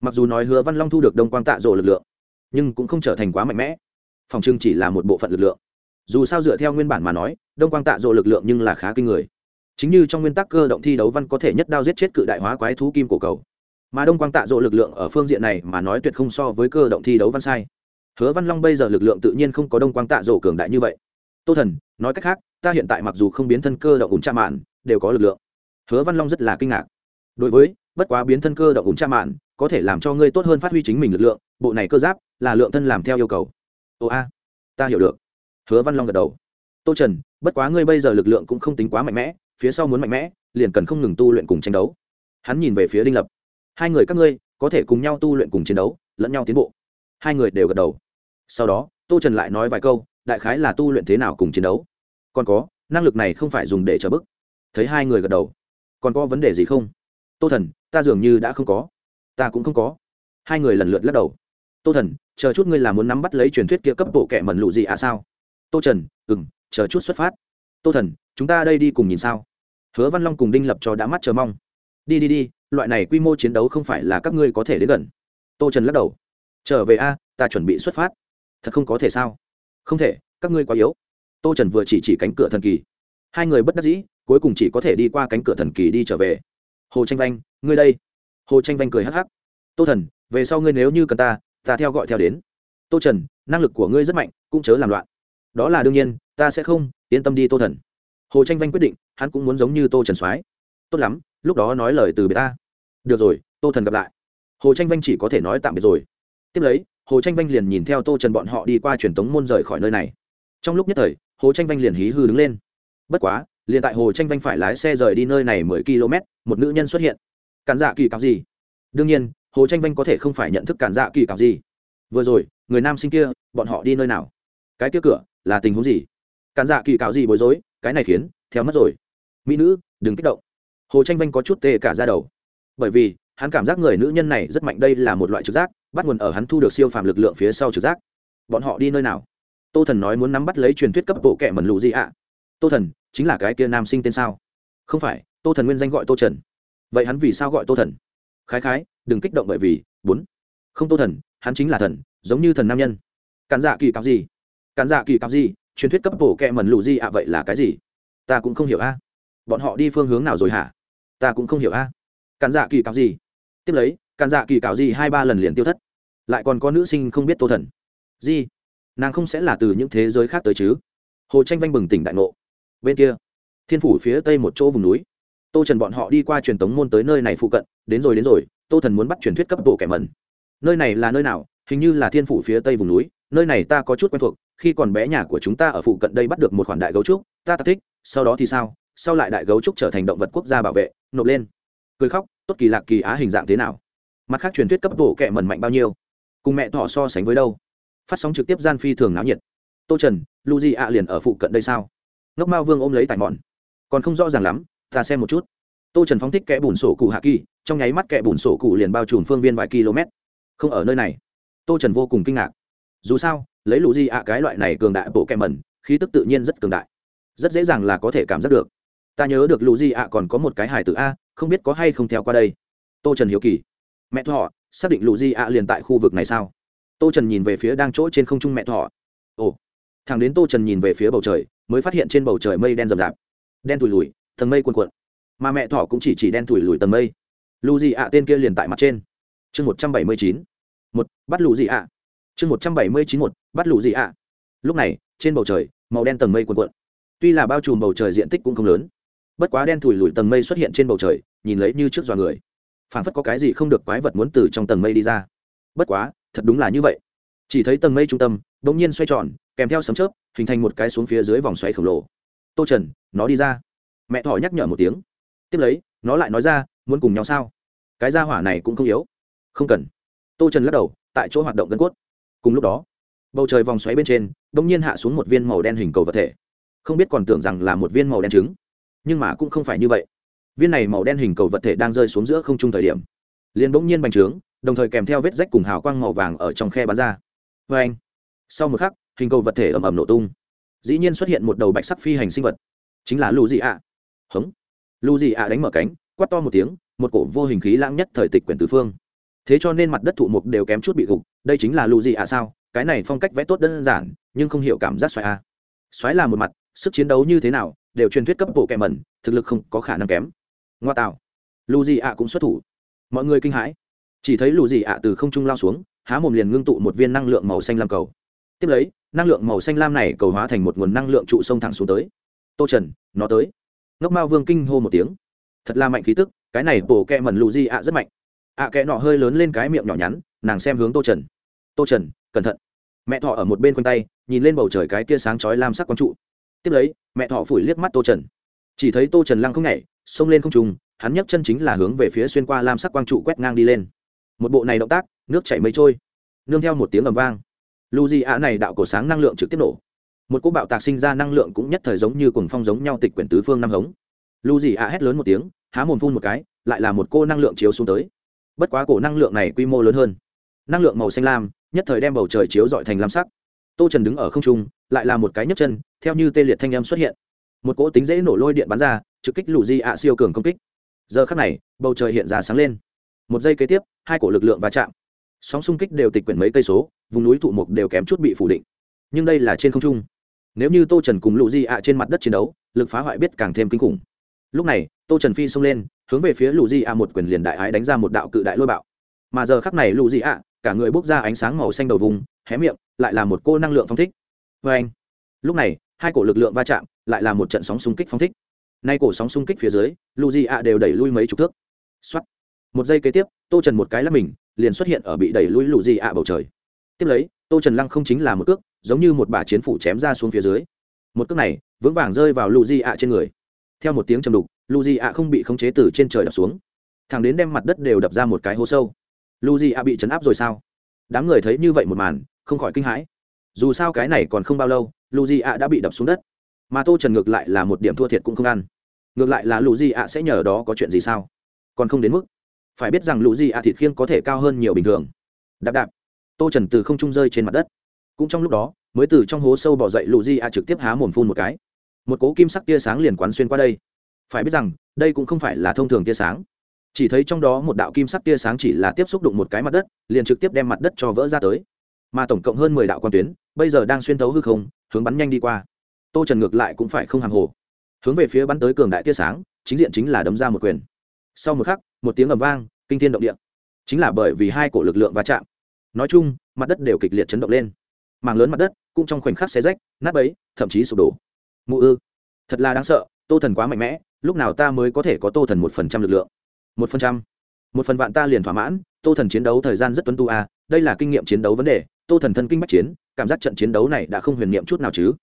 Mặc dù nói hứa văn long thu được đông quang tạ rổ lực lượng, nhưng cũng không trở thành quá mạnh mẽ phòng trưng chỉ là một bộ phận lực lượng. Dù sao dựa theo nguyên bản mà nói, đông quang tạ dỗ lực lượng nhưng là khá kinh người. Chính như trong nguyên tắc cơ động thi đấu văn có thể nhất đao giết chết cự đại hóa quái thú kim cổ cầu. Mà đông quang tạ dỗ lực lượng ở phương diện này mà nói tuyệt không so với cơ động thi đấu văn sai. Hứa văn long bây giờ lực lượng tự nhiên không có đông quang tạ dỗ cường đại như vậy. Tô thần, nói cách khác, ta hiện tại mặc dù không biến thân cơ động ủng cha mạn, đều có lực lượng. Hứa văn long rất là kinh ngạc. Đối với, bất quá biến thân cơ động ủng cha mạn, có thể làm cho ngươi tốt hơn phát huy chính mình lực lượng, bộ này cơ giáp là lượng thân làm theo yêu cầu ồ a, ta hiểu được. Hứa văn long gật đầu. Tô trần, bất quá ngươi bây giờ lực lượng cũng không tính quá mạnh mẽ, phía sau muốn mạnh mẽ, liền cần không ngừng tu luyện cùng tranh đấu. Hắn nhìn về phía đinh lập. Hai người các ngươi có thể cùng nhau tu luyện cùng chiến đấu, lẫn nhau tiến bộ. Hai người đều gật đầu. Sau đó, tô trần lại nói vài câu, đại khái là tu luyện thế nào cùng chiến đấu. Còn có, năng lực này không phải dùng để chờ bức. Thấy hai người gật đầu. Còn có vấn đề gì không? Tô thần, ta dường như đã không có. Ta cũng không có. Hai người lần lượt lắc đầu tô thần, chờ chút ngươi là muốn nắm bắt lấy truyền thuyết kia cấp bộ kẻ mẩn lụ gì à sao? Tô trần ừ m chờ chút xuất phát. Tô thần, chúng ta đây đi cùng nhìn sao? Hứa văn long cùng đinh lập cho đã mắt chờ mong. Đi đi đi, loại này quy mô chiến đấu không phải là các ngươi có thể đến gần. Tô trần lắc đầu. Trở về a, ta chuẩn bị xuất phát. Thật không có thể sao? Không thể, các ngươi quá yếu. Tô trần vừa chỉ chỉ cánh cửa thần kỳ. Hai người bất đắc dĩ, cuối cùng chỉ có thể đi qua cánh cửa thần kỳ đi trở về. Hồ tranh vanh, ngươi đây. Hồ tranh vanh cười hắc hắc. Tô thần, về sau ngươi nếu như cần ta ta theo gọi theo đến. Tô trần, năng lực của ngươi rất mạnh, cũng chớ làm loạn. Đó là đương nhiên, ta sẽ không, yên tâm đi tô thần. Hồ tranh vanh quyết định, hắn cũng muốn giống như tô trần soái. Tốt lắm, lúc đó nói lời từ biệt ta. Được rồi, tô thần gặp lại. Hồ tranh vanh chỉ có thể nói tạm biệt rồi. Tiếp lấy, hồ tranh vanh liền nhìn theo tô trần bọn họ đi qua truyền tống môn rời khỏi nơi này. Trong lúc nhất thời, hồ tranh vanh liền hí hư đứng lên. Bất quá, liền tại hồ tranh vanh phải lái xe rời đi nơi này mười km một nữ nhân xuất hiện. Cản dạ kỳ cào gì? Đương nhiên hồ tranh vanh có thể không phải nhận thức cản dạ kỳ cào gì. Vừa rồi, người nam sinh kia, bọn họ đi nơi nào? Cái kia cửa, là tình huống gì? Cản dạ kỳ cào gì bối rối, cái này khiến, theo mất rồi. Mỹ nữ, đừng kích động. Hồ tranh vanh có chút tê cả ra đầu. Bởi vì, hắn cảm giác người nữ nhân này rất mạnh, đây là một loại trực giác, bắt nguồn ở hắn thu được siêu phàm lực lượng phía sau trực giác. Bọn họ đi nơi nào? Tô thần nói muốn nắm bắt lấy truyền thuyết cấp bộ kẻ mẩn lù gì ạ? Tô thần, chính là cái kia nam sinh tên sao? Không phải, tô thần nguyên danh gọi tô trần. Vậy hắn vì sao gọi tô thần? Khái khái đừng kích động bởi vì, bốn, không tô thần, hắn chính là thần, giống như thần nam nhân. Cản dạ kỳ cáo gì? Cản dạ kỳ cáo gì? Truyền thuyết cấp bổ kẹ mẩn lù gì ạ, vậy là cái gì? Ta cũng không hiểu a. Bọn họ đi phương hướng nào rồi hả? Ta cũng không hiểu a. Cản dạ kỳ cáo gì? Tiếp lấy, cản dạ kỳ cáo gì hai ba lần liền tiêu thất. Lại còn có nữ sinh không biết tô thần. Gì? Nàng không sẽ là từ những thế giới khác tới chứ? Hồ tranh vanh bừng tỉnh đại ngộ. Bên kia, thiên phủ phía tây một chỗ vùng núi tô trần bọn họ đi qua truyền tống môn tới nơi này phụ cận, đến rồi đến rồi, tô thần muốn bắt truyền thuyết cấp bộ kẻ mẩn. Nơi này là nơi nào? Hình như là thiên phủ phía tây vùng núi, nơi này ta có chút quen thuộc, khi còn bé nhà của chúng ta ở phụ cận đây bắt được một khoản đại gấu trúc, ta ta thích, sau đó thì sao? Sau lại đại gấu trúc trở thành động vật quốc gia bảo vệ, nộp lên. Cười khóc, tốt kỳ lạc kỳ á hình dạng thế nào? Mặt khác truyền thuyết cấp bộ kẻ mẩn mạnh bao nhiêu? Cùng mẹ thọ so sánh với đâu? Phát sóng trực tiếp gian phi thường náo nhiệt. Tô trần, lu di ạ liền ở phụ cận đây sao? Ngốc mao vương ôm lấy tài mòn còn không rõ ràng lắm ta xem một chút. Tô trần phóng thích kẽ bùn sổ cụ hạ kỳ, trong nháy mắt kẽ bùn sổ cụ liền bao trùm phương viên vài km. Không ở nơi này. Tô trần vô cùng kinh ngạc. Dù sao, lấy lũ di ạ, cái loại này cường đại bộ kẹ mẩn, khí tức tự nhiên rất cường đại. Rất dễ dàng là có thể cảm giác được. Ta nhớ được lũ di ạ còn có một cái hài tử a, không biết có hay không theo qua đây. Tô trần hiếu kỳ. Mẹ thọ, xác định lũ di ạ liền tại khu vực này sao? Tô trần nhìn về phía đang chỗ trên không trung mẹ thọ. Ồ. Thằng đến tô trần nhìn về phía bầu trời, mới phát hiện trên bầu trời mây đen rậm rạp. Đen thùi lùi tầng mây cuồn cuộn. Mà mẹ thỏ cũng chỉ chỉ đen thủi lùi tầng mây. Lù gì ạ tên kia liền tại mặt trên. Chương một trăm bảy mươi chín. Một, bắt lù gì ạ. Chương một trăm bảy mươi chín một, bắt lù gì ạ. Lúc này, trên bầu trời, màu đen tầng mây cuồn cuộn. Tuy là bao trùm bầu trời diện tích cũng không lớn, bất quá đen thủi lùi tầng mây xuất hiện trên bầu trời, nhìn lấy như trước dọa người. Phảng phất có cái gì không được quái vật muốn từ trong tầng mây đi ra. Bất quá, thật đúng là như vậy. Chỉ thấy tầng mây trung tâm đ ỗ n g nhiên xoay tròn, kèm theo sấm chớp, hình thành một cái xuống phía dưới vòng xoáy khổng lồ. Tô trần, nó đi ra mẹ thỏ nhắc nhở một tiếng. Tiếp lấy, nó lại nói ra, muốn cùng nhau sao? Cái ra hỏa này cũng không yếu. Không cần. Tô trần lắc đầu, tại chỗ hoạt động gân cốt. Cùng lúc đó, bầu trời vòng xoáy bên trên đ ỗ n g nhiên hạ xuống một viên màu đen hình cầu vật thể. Không biết còn tưởng rằng là một viên màu đen trứng, nhưng mà cũng không phải như vậy. Viên này màu đen hình cầu vật thể đang rơi xuống giữa không trung thời điểm, liền bỗng nhiên bành trướng, đồng thời kèm theo vết rách cùng hào quang màu vàng ở trong khe bán ra. Vê anh, sau một khắc, hình cầu vật thể ầm ầm nổ tung. Dĩ nhiên xuất hiện một đầu bạch sắc phi hành sinh vật, chính là lù dị ạ hống. Lù gì ạ đánh mở cánh, quát to một tiếng, một cổ vô hình khí lãng nhất thời tịch quyển tứ phương. Thế cho nên mặt đất thụ mục đều kém chút bị gục, đây chính là lù gì ạ sao? Cái này phong cách vẽ tốt đơn giản, nhưng không hiểu cảm giác xoáy a. Xoáy là một mặt, sức chiến đấu như thế nào, đều truyền thuyết cấp bộ kẹ mẩn, thực lực không có khả năng kém. Ngoa tạo. Lù gì ạ cũng xuất thủ. Mọi người kinh hãi. Chỉ thấy lù dị ạ từ không trung lao xuống, há mồm liền ngưng tụ một viên năng lượng màu xanh lam cầu. Tiếp lấy, năng lượng màu xanh lam này cầu hóa thành một nguồn năng lượng trụ sông thẳng xuống tới. Tô trần, nó tới ngốc mao vương kinh hô một tiếng. Thật là mạnh khí tức, cái này bổ kẹ mẩn lù di ạ, rất mạnh. Ạ kẹ nọ hơi lớn lên cái miệng nhỏ nhắn, nàng xem hướng tô trần. Tô trần, cẩn thận. Mẹ thọ ở một bên quanh tay, nhìn lên bầu trời cái kia sáng chói lam sắc quang trụ. Tiếp lấy, mẹ thọ phủi liếc mắt tô trần. Chỉ thấy tô trần lăng không nhảy, xông lên không trùng hắn nhấc chân chính là hướng về phía xuyên qua lam sắc quang trụ quét ngang đi lên. Một bộ này động tác, nước chảy mây trôi. Nương theo một tiếng ầm vang. Lu di ạ này đạo cổ sáng năng lượng trực tiếp nổ một cỗ bạo tạc sinh ra năng lượng cũng nhất thời giống như cuồng phong giống nhau tịch quyển tứ phương năm hống. Lu di ạ hét lớn một tiếng, há mồm phun một cái, lại là một cô năng lượng chiếu xuống tới. Bất quá cổ năng lượng này quy mô lớn hơn. Năng lượng màu xanh lam, nhất thời đem bầu trời chiếu dọi thành lam sắc. Tô trần đứng ở không trung, lại là một cái nhấc chân, theo như tê liệt thanh âm xuất hiện. Một cỗ tính dễ nổ lôi điện bắn ra, trực kích lù di ạ siêu cường công kích. Giờ khắc này, bầu trời hiện ra sáng lên. Một giây kế tiếp, hai cổ lực lượng va chạm. Sóng xung kích đều tịch quyển mấy cây số, vùng núi thụ mục đều kém chút bị phủ định. Nhưng đây là trên không trung nếu như tô trần cùng lụ di ạ trên mặt đất chiến đấu, lực phá hoại biết càng thêm kinh khủng. Lúc này, tô trần phi xông lên, hướng về phía lụ di ạ một quyền liền đại ái đánh ra một đạo cự đại lôi bạo. Mà giờ khắc này lụ di ạ, cả người bốc ra ánh sáng màu xanh đầu vùng, hé miệng, lại là một cô năng lượng phong thích. Vê anh, lúc này, hai cổ lực lượng va chạm, lại là một trận sóng xung kích phong thích. Nay cổ sóng xung kích phía dưới lụ di ạ đều đẩy lui mấy chục thước. X một giây kế tiếp, tô trần một cái lắp mình, liền xuất hiện ở bị đẩy lui lụ di ạ bầu trời. Tiếp lấy tô trần lăng không chính là một cước, giống như một bà chiến phủ chém ra xuống phía dưới. Một cước này, vững vàng rơi vào lụ di ạ trên người. Theo một tiếng chầm đục lụ di ạ không bị khống chế từ trên trời đập xuống. Thằng đến đem mặt đất đều đập ra một cái hố sâu. Lụ di ạ bị chấn áp rồi sao? Đám người thấy như vậy một màn, không khỏi kinh hãi. Dù sao cái này còn không bao lâu lụ di ạ đã bị đập xuống đất. Mà tô trần ngược lại là một điểm thua thiệt cũng không ăn. Ngược lại là lụ di ạ sẽ nhờ đó có chuyện gì sao? Còn không đến mức. Phải biết rằng lũ di ạ thịt khiêng có thể cao hơn nhiều bình thường. Đạp đạp tô trần từ không trung rơi trên mặt đất. Cũng trong lúc đó, mới từ trong hố sâu bỏ dậy lũ di ạ trực tiếp há mồm phun một cái. Một cố kim sắc tia sáng liền quán xuyên qua đây. Phải biết rằng, đây cũng không phải là thông thường tia sáng. Chỉ thấy trong đó một đạo kim sắc tia sáng chỉ là tiếp xúc đụng một cái mặt đất, liền trực tiếp đem mặt đất cho vỡ ra tới. Mà tổng cộng hơn mười đạo quan tuyến, bây giờ đang xuyên thấu hư không, hướng bắn nhanh đi qua. Tô trần ngược lại cũng phải không hàng hồ. Hướng về phía bắn tới cường đại tia sáng, chính diện chính là đấm ra một quyền. Sau một khắc, một tiếng ầm vang, kinh thiên động địa. Chính là bởi vì hai cổ lực lượng va chạm nói chung, mặt đất đều kịch liệt chấn động lên. Mảng lớn mặt đất cũng trong khoảnh khắc xé rách, nát bấy, thậm chí sụp đổ. Mụ ư, thật là đáng sợ, tô thần quá mạnh mẽ, lúc nào ta mới có thể có tô thần một phần trăm lực lượng? Một phần trăm? Một phần vạn ta liền thỏa mãn, tô thần chiến đấu thời gian rất tuân tu à đây là kinh nghiệm chiến đấu vấn đề, tô thần thân kinh bách chiến, cảm giác trận chiến đấu này đã không huyền niệm chút nào chứ.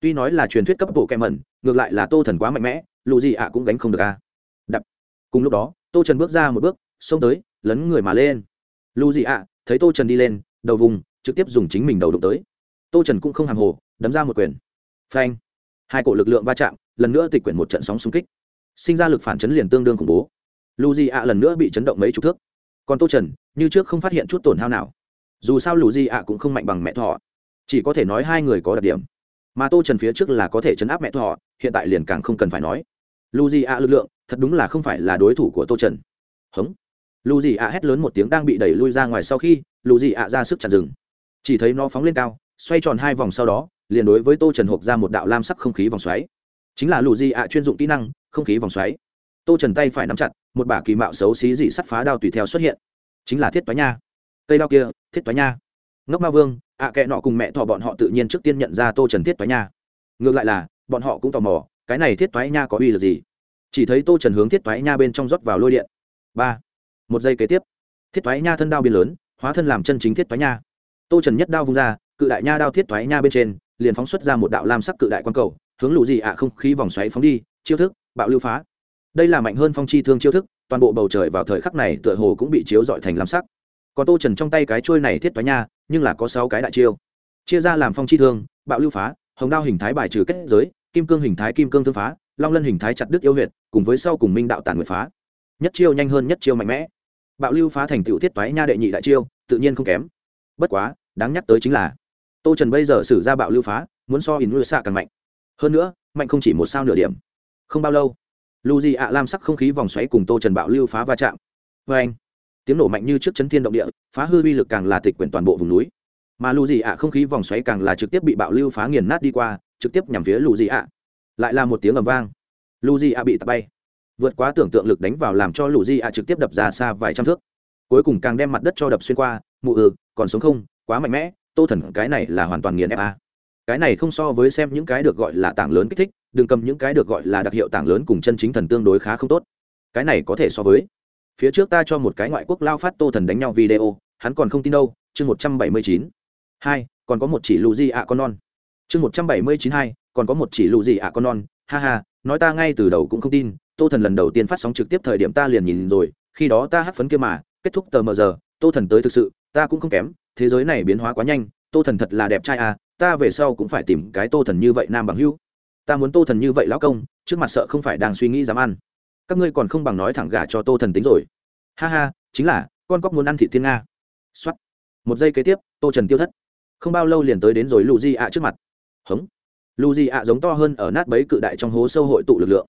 Tuy nói là truyền thuyết cấp bộ kem mẩn, ngược lại là tô thần quá mạnh mẽ lụ gì ạ cũng gánh không được à. Đập. Cùng lúc đó, tô trần bước ra một bước, xông tới, lấn người mà lên. Lụ gì ạ thấy tô trần đi lên, đầu vùng, trực tiếp dùng chính mình đầu đụng tới. Tô trần cũng không hàng hồ, đấm ra một quyền. Phanh. Hai cổ lực lượng va chạm, lần nữa tịch quyển một trận sóng xung kích. Sinh ra lực phản chấn liền tương đương khủng bố. Lù di ạ lần nữa bị chấn động mấy chục thước. Còn tô trần, như trước không phát hiện chút tổn hao nào. Dù sao lù di ạ cũng không mạnh bằng mẹ thọ. Chỉ có thể nói hai người có đặc điểm. Mà tô trần phía trước là có thể chấn áp mẹ thọ, hiện tại liền càng không cần phải nói. Lù di ạ lực lượng, thật đúng là không phải là đối thủ của tô trần. Hống lù di ạ hét lớn một tiếng đang bị đẩy lui ra ngoài sau khi, lù di ạ ra sức chặt rừng. Chỉ thấy nó phóng lên cao, xoay tròn hai vòng sau đó, liền đối với tô trần hộp ra một đạo lam sắc không khí vòng xoáy. Chính là lù di ạ chuyên dụng kỹ năng, không khí vòng xoáy. Tô trần tay phải nắm chặt, một bả kỳ mạo xấu xí dị sắt phá đao tùy theo xuất hiện. Chính là thiết toái nha. Cây đao kia, thiết toái nha. Ngốc ma vương, ạ à kệ nọ cùng mẹ thọ bọn họ tự nhiên trước tiên nhận ra tô trần thiết toái nha. Ngược lại là, bọn họ cũng tò mò, cái này thiết toái nha có uy lực gì? Chỉ thấy tô trần hướng thiết toái nha bên trong rót vào lôi điện. Ba một giây kế tiếp, thiết thoái nha thân đao biên lớn, hóa thân làm chân chính thiết thoái nha. Tô trần nhất đao vung ra, cự đại nha đao thiết thoái nha bên trên, liền phóng xuất ra một đạo lam sắc cự đại quan cầu, hướng lũ gì ạ không khí vòng xoáy phóng đi, chiêu thức, bạo lưu phá. Đây là mạnh hơn phong chi thương chiêu thức, toàn bộ bầu trời vào thời khắc này tựa hồ cũng bị chiếu dọi thành lam sắc. Còn tô trần trong tay cái trôi này thiết thoái nha, nhưng là có sáu cái đại chiêu. Chia ra làm phong chi thương, bạo lưu phá, hồng đao hình thái bài trừ kết giới, kim cương hình thái kim cương thương phá, long lân hình thái chặt đứt yêu huyệt, cùng với sau cùng minh đạo tàn nguyệt phá. Nhất chiêu nhanh hơn nhất chiêu mạnh mẽ bạo lưu phá thành tựu thiết toái nha đệ nhị đại chiêu, tự nhiên không kém. Bất quá, đáng nhắc tới chính là, tô trần bây giờ xử ra bạo lưu phá, muốn so in xạ càng mạnh. Hơn nữa, mạnh không chỉ một sao nửa điểm. Không bao lâu, lu di ạ lam sắc không khí vòng xoáy cùng tô trần bạo lưu phá va chạm. Vê anh, tiếng nổ mạnh như trước chấn thiên động địa, phá hư uy lực càng là tịch quyển toàn bộ vùng núi. Mà lưu di ạ không khí vòng xoáy càng là trực tiếp bị bạo lưu phá nghiền nát đi qua, trực tiếp nhằm phía lưu di ạ. Lại là một tiếng ầm vang. Lưu di ạ bị tạt bay vượt quá tưởng tượng lực đánh vào làm cho lù di ạ trực tiếp đập ra xa vài trăm thước. Cuối cùng càng đem mặt đất cho đập xuyên qua, mụ ừ còn sống không? Quá mạnh mẽ, tô thần, cái này là hoàn toàn nghiền ép a. Cái này không so với xem những cái được gọi là tảng lớn kích thích, đừng cầm những cái được gọi là đặc hiệu tảng lớn cùng chân chính thần tương đối khá không tốt. Cái này có thể so với. Phía trước ta cho một cái ngoại quốc lao phát tô thần đánh nhau video, hắn còn không tin đâu, chương một trăm bảy mươi chín. Hai, còn có một chỉ lù gì ạ con non. Chương một trăm bảy mươi chín hai, còn có một chỉ lù gì ạ con non, ha ha, nói ta ngay từ đầu cũng không tin tô thần lần đầu tiên phát sóng trực tiếp thời điểm ta liền nhìn rồi, khi đó ta hát phấn kia mà, kết thúc tờ mờ giờ, tô thần tới thực sự, ta cũng không kém, thế giới này biến hóa quá nhanh, tô thần thật là đẹp trai à ta về sau cũng phải tìm cái tô thần như vậy nam bằng hữu. Ta muốn tô thần như vậy lão công, trước mặt sợ không phải đang suy nghĩ dám ăn. Các ngươi còn không bằng nói thẳng gà cho tô thần tính rồi. Ha ha, chính là, con cóc muốn ăn thị thiên nga. X o á t một giây kế tiếp, tô trần tiêu thất. Không bao lâu liền tới đến rồi lù di ạ trước mặt. Hống. Lù di ạ giống to hơn ở nát bấy cự đại trong hố sâu hội tụ lực lượng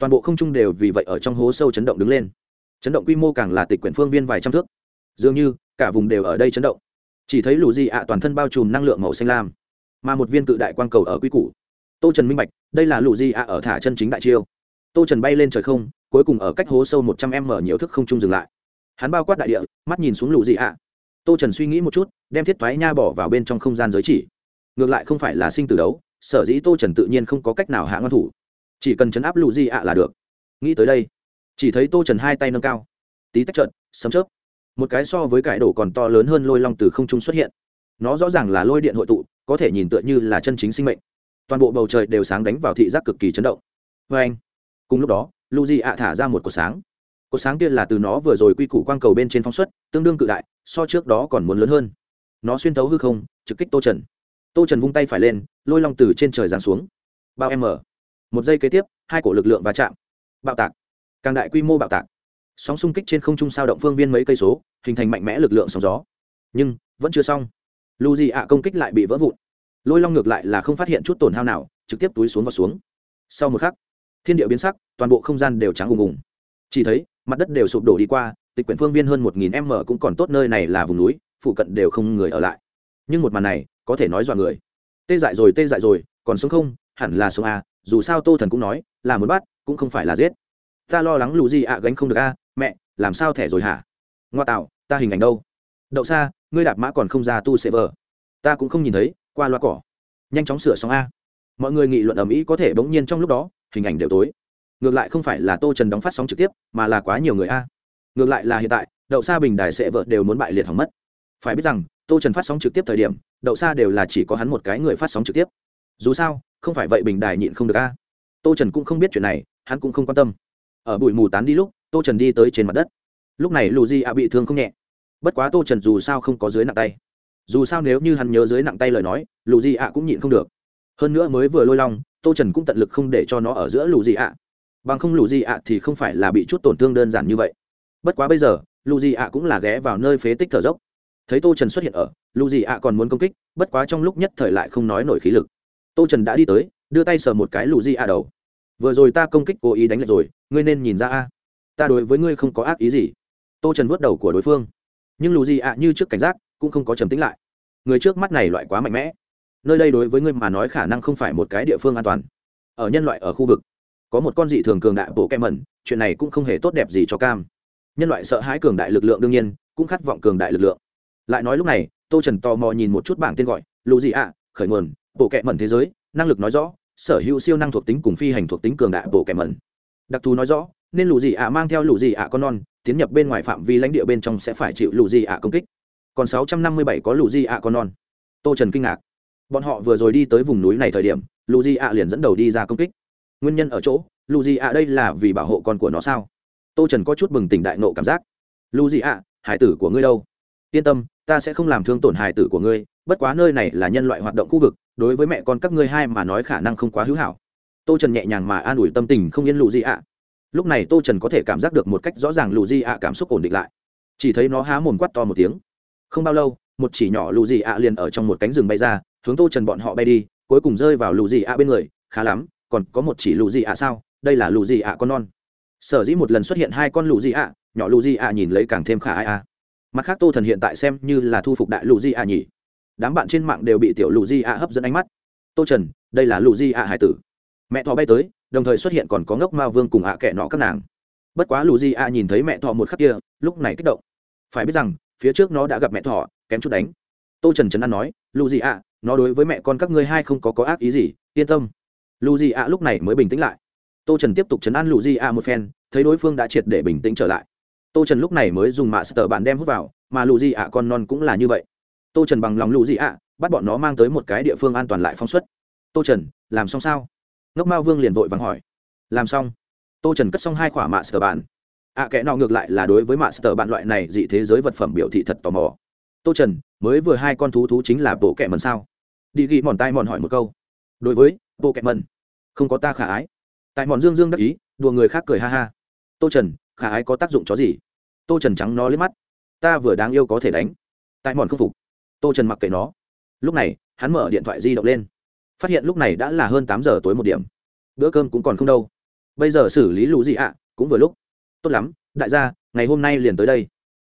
toàn bộ không trung đều vì vậy ở trong hố sâu chấn động đứng lên. Chấn động quy mô càng là tịch quyển phương viên vài trăm thước. Dường như, cả vùng đều ở đây chấn động. Chỉ thấy lù di ạ toàn thân bao trùm năng lượng màu xanh lam. Mà một viên cự đại quang cầu ở quy củ. Tô trần minh bạch, đây là lù di ạ ở thả chân chính đại chiêu. Tô trần bay lên trời không, cuối cùng ở cách hố sâu một trăm m nhiều thức không trung dừng lại. Hắn bao quát đại địa, mắt nhìn xuống lù di ạ. Tô trần suy nghĩ một chút, đem thiết thoái nha bỏ vào bên trong không gian giới chỉ. Ngược lại không phải là sinh tử đấu, sở dĩ tô trần tự nhiên không có cách nào hạ ngăn thủ chỉ cần chấn áp lù di ạ là được. Nghĩ tới đây, chỉ thấy tô trần hai tay nâng cao. Tí tách trợn, sấm chớp. Một cái so với cải đổ còn to lớn hơn lôi long từ không trung xuất hiện. Nó rõ ràng là lôi điện hội tụ, có thể nhìn tựa như là chân chính sinh mệnh. Toàn bộ bầu trời đều sáng đánh vào thị giác cực kỳ chấn động. Vê anh, cùng lúc đó lu di ạ thả ra một cột sáng. Cột sáng kia là từ nó vừa rồi quy củ quang cầu bên trên phóng xuất, tương đương cự đại, so trước đó còn muốn lớn hơn. Nó xuyên thấu hư không, trực kích tô trần. Tô trần vung tay phải lên, lôi long từ trên trời giáng xuống. Bao m một giây kế tiếp, hai cổ lực lượng va chạm. Bạo tạc. Càng đại quy mô bạo tạc. Sóng xung kích trên không trung sao động phương viên mấy cây số, hình thành mạnh mẽ lực lượng sóng gió. Nhưng, vẫn chưa xong. Lu di ạ công kích lại bị vỡ vụn. Lôi long ngược lại là không phát hiện chút tổn hao nào, trực tiếp túi xuống và xuống. Sau một khắc, thiên địa biến sắc, toàn bộ không gian đều trắng ùng ùng chỉ thấy, mặt đất đều sụp đổ đi qua, tịch quyển phương viên hơn một nghìn m cũng còn tốt nơi này là vùng núi, phụ cận đều không người ở lại. Nhưng một màn này, có thể nói dọa người. Tê dại rồi, tê dại rồi, còn sống không? Hẳn là sống a dù sao tô thần cũng nói, là muốn bắt, cũng không phải là giết. Ta lo lắng lù gì ạ gánh không được a, mẹ, làm sao thẻ rồi hả? Ngoa tạo, ta hình ảnh đâu? Đậu xa ngươi đạp mã còn không ra tu sẽ vờ. Ta cũng không nhìn thấy, qua loa cỏ. Nhanh chóng sửa xong a. Mọi người nghị luận ầm ĩ có thể bỗng nhiên trong lúc đó, hình ảnh đều tối. Ngược lại không phải là tô trần đóng phát sóng trực tiếp, mà là quá nhiều người a. Ngược lại là hiện tại, đậu xa bình đài sẽ vợ đều muốn bại liệt hỏng mất. Phải biết rằng, tô trần phát sóng trực tiếp thời điểm, đậu xa đều là chỉ có hắn một cái người phát sóng trực tiếp dù sao, không phải vậy bình đài nhịn không được a. Tô trần cũng không biết chuyện này, hắn cũng không quan tâm. Ở bụi mù tán đi lúc, tô trần đi tới trên mặt đất. Lúc này lù di a bị thương không nhẹ. Bất quá tô trần dù sao không có dưới nặng tay. Dù sao nếu như hắn nhớ dưới nặng tay lời nói, lù di ạ cũng nhịn không được. Hơn nữa mới vừa lôi long, tô trần cũng tận lực không để cho nó ở giữa lù di ạ. Bằng không lù di ạ thì không phải là bị chút tổn thương đơn giản như vậy. Bất quá bây giờ, lù di ạ cũng là ghé vào nơi phế tích thở dốc. Thấy tô trần xuất hiện ở, lù di ạ còn muốn công kích, bất quá trong lúc nhất thời lại không nói nổi khí lực tô trần đã đi tới, đưa tay sờ một cái lù di ạ đầu. Vừa rồi ta công kích cố ý đánh lệch rồi, ngươi nên nhìn ra a. Ta đối với ngươi không có ác ý gì. Tô trần vớt đầu của đối phương. Nhưng lù di ạ như trước cảnh giác, cũng không có trầm tính lại. Người trước mắt này loại quá mạnh mẽ. Nơi đây đối với ngươi mà nói khả năng không phải một cái địa phương an toàn. Ở nhân loại ở khu vực, có một con dị thường cường đại bộ kem mẩn, chuyện này cũng không hề tốt đẹp gì cho cam. Nhân loại sợ hãi cường đại lực lượng đương nhiên, cũng khát vọng cường đại lực lượng. Lại nói lúc này, tô trần tò mò nhìn một chút bảng tên gọi lù gì ạ, khởi nguồn bộ kệ mẩn thế giới, năng lực nói rõ, sở hữu siêu năng thuộc tính cùng phi hành thuộc tính cường đại bộ kệ mẩn. Đặc thù nói rõ, nên lù gì ạ mang theo lù gì ạ con non, tiến nhập bên ngoài phạm vi lãnh địa bên trong sẽ phải chịu lù gì ạ công kích. Còn sáu trăm năm mươi bảy có lù gì ạ con non. Tô trần kinh ngạc. Bọn họ vừa rồi đi tới vùng núi này thời điểm, lù gì ạ liền dẫn đầu đi ra công kích. Nguyên nhân ở chỗ, lù gì ạ đây là vì bảo hộ con của nó sao? Tô trần có chút bừng tỉnh đại nộ cảm giác. Lù gì ạ, hải tử của ngươi đâu? Yên tâm, ta sẽ không làm thương tổn hải tử của ngươi bất quá nơi này là nhân loại hoạt động khu vực, đối với mẹ con các ngươi hai mà nói khả năng không quá hữu hảo. Tô trần nhẹ nhàng mà an ủi tâm tình không yên lù gì ạ. Lúc này tô trần có thể cảm giác được một cách rõ ràng lù gì ạ cảm xúc ổn định lại. Chỉ thấy nó há mồm quắt to một tiếng. Không bao lâu, một chỉ nhỏ lù gì ạ liền ở trong một cánh rừng bay ra, hướng tô trần bọn họ bay đi, cuối cùng rơi vào lù gì ạ bên người. Khá lắm, còn có một chỉ lù gì ạ sao? Đây là lù gì ạ con non. Sở dĩ một lần xuất hiện hai con lù gì ạ, nhỏ lù gì ạ nhìn lấy càng thêm khả ai a. Mặt khác tô thần hiện tại xem như là thu phục đại lù di ạ nhỉ đám bạn trên mạng đều bị tiểu lù di ạ hấp dẫn ánh mắt. Tô trần, đây là lù di ạ hải tử. Mẹ thọ bay tới, đồng thời xuất hiện còn có ngốc mao vương cùng ạ kệ nọ các nàng. Bất quá lù di ạ nhìn thấy mẹ thọ một khắc kia, lúc này kích động. Phải biết rằng, phía trước nó đã gặp mẹ thọ, kém chút đánh. Tô trần trấn an nói, lù di ạ, nó đối với mẹ con các ngươi hai không có có ác ý gì, yên tâm. Lù di ạ lúc này mới bình tĩnh lại. Tô trần tiếp tục chấn an lù di ạ một phen, thấy đối phương đã triệt để bình tĩnh trở lại. Tô trần lúc này mới dùng mạ sờ bạn đem hút vào, mà lù di ạ con non cũng là như vậy tô trần bằng lòng lù gì ạ bắt bọn nó mang tới một cái địa phương an toàn lại phóng xuất. Tô trần làm xong sao? Ngốc mao vương liền vội vàng hỏi. Làm xong. Tô trần cất xong hai khỏa mạ sờ bạn ạ à, kẽ nọ ngược lại là đối với mạ sờ bạn loại này dị thế giới vật phẩm biểu thị thật tò mò. Tô trần mới vừa hai con thú thú chính là bộ kẹ mần sao? Đi ghi mòn tai mòn hỏi một câu. Đối với bộ kẹ mần không có ta khả ái. Tại mòn dương dương đắc ý đùa người khác cười ha ha. Tô trần khả ái có tác dụng chó gì? Tô trần trắng nó lên mắt. Ta vừa đáng yêu có thể đánh. Tại mòn không phục tô trần mặc kệ nó. Lúc này, hắn mở điện thoại di động lên. Phát hiện lúc này đã là hơn tám giờ tối một điểm. Bữa cơm cũng còn không đâu. Bây giờ xử lý lũ gì ạ? Cũng vừa lúc. Tốt lắm, đại gia, ngày hôm nay liền tới đây.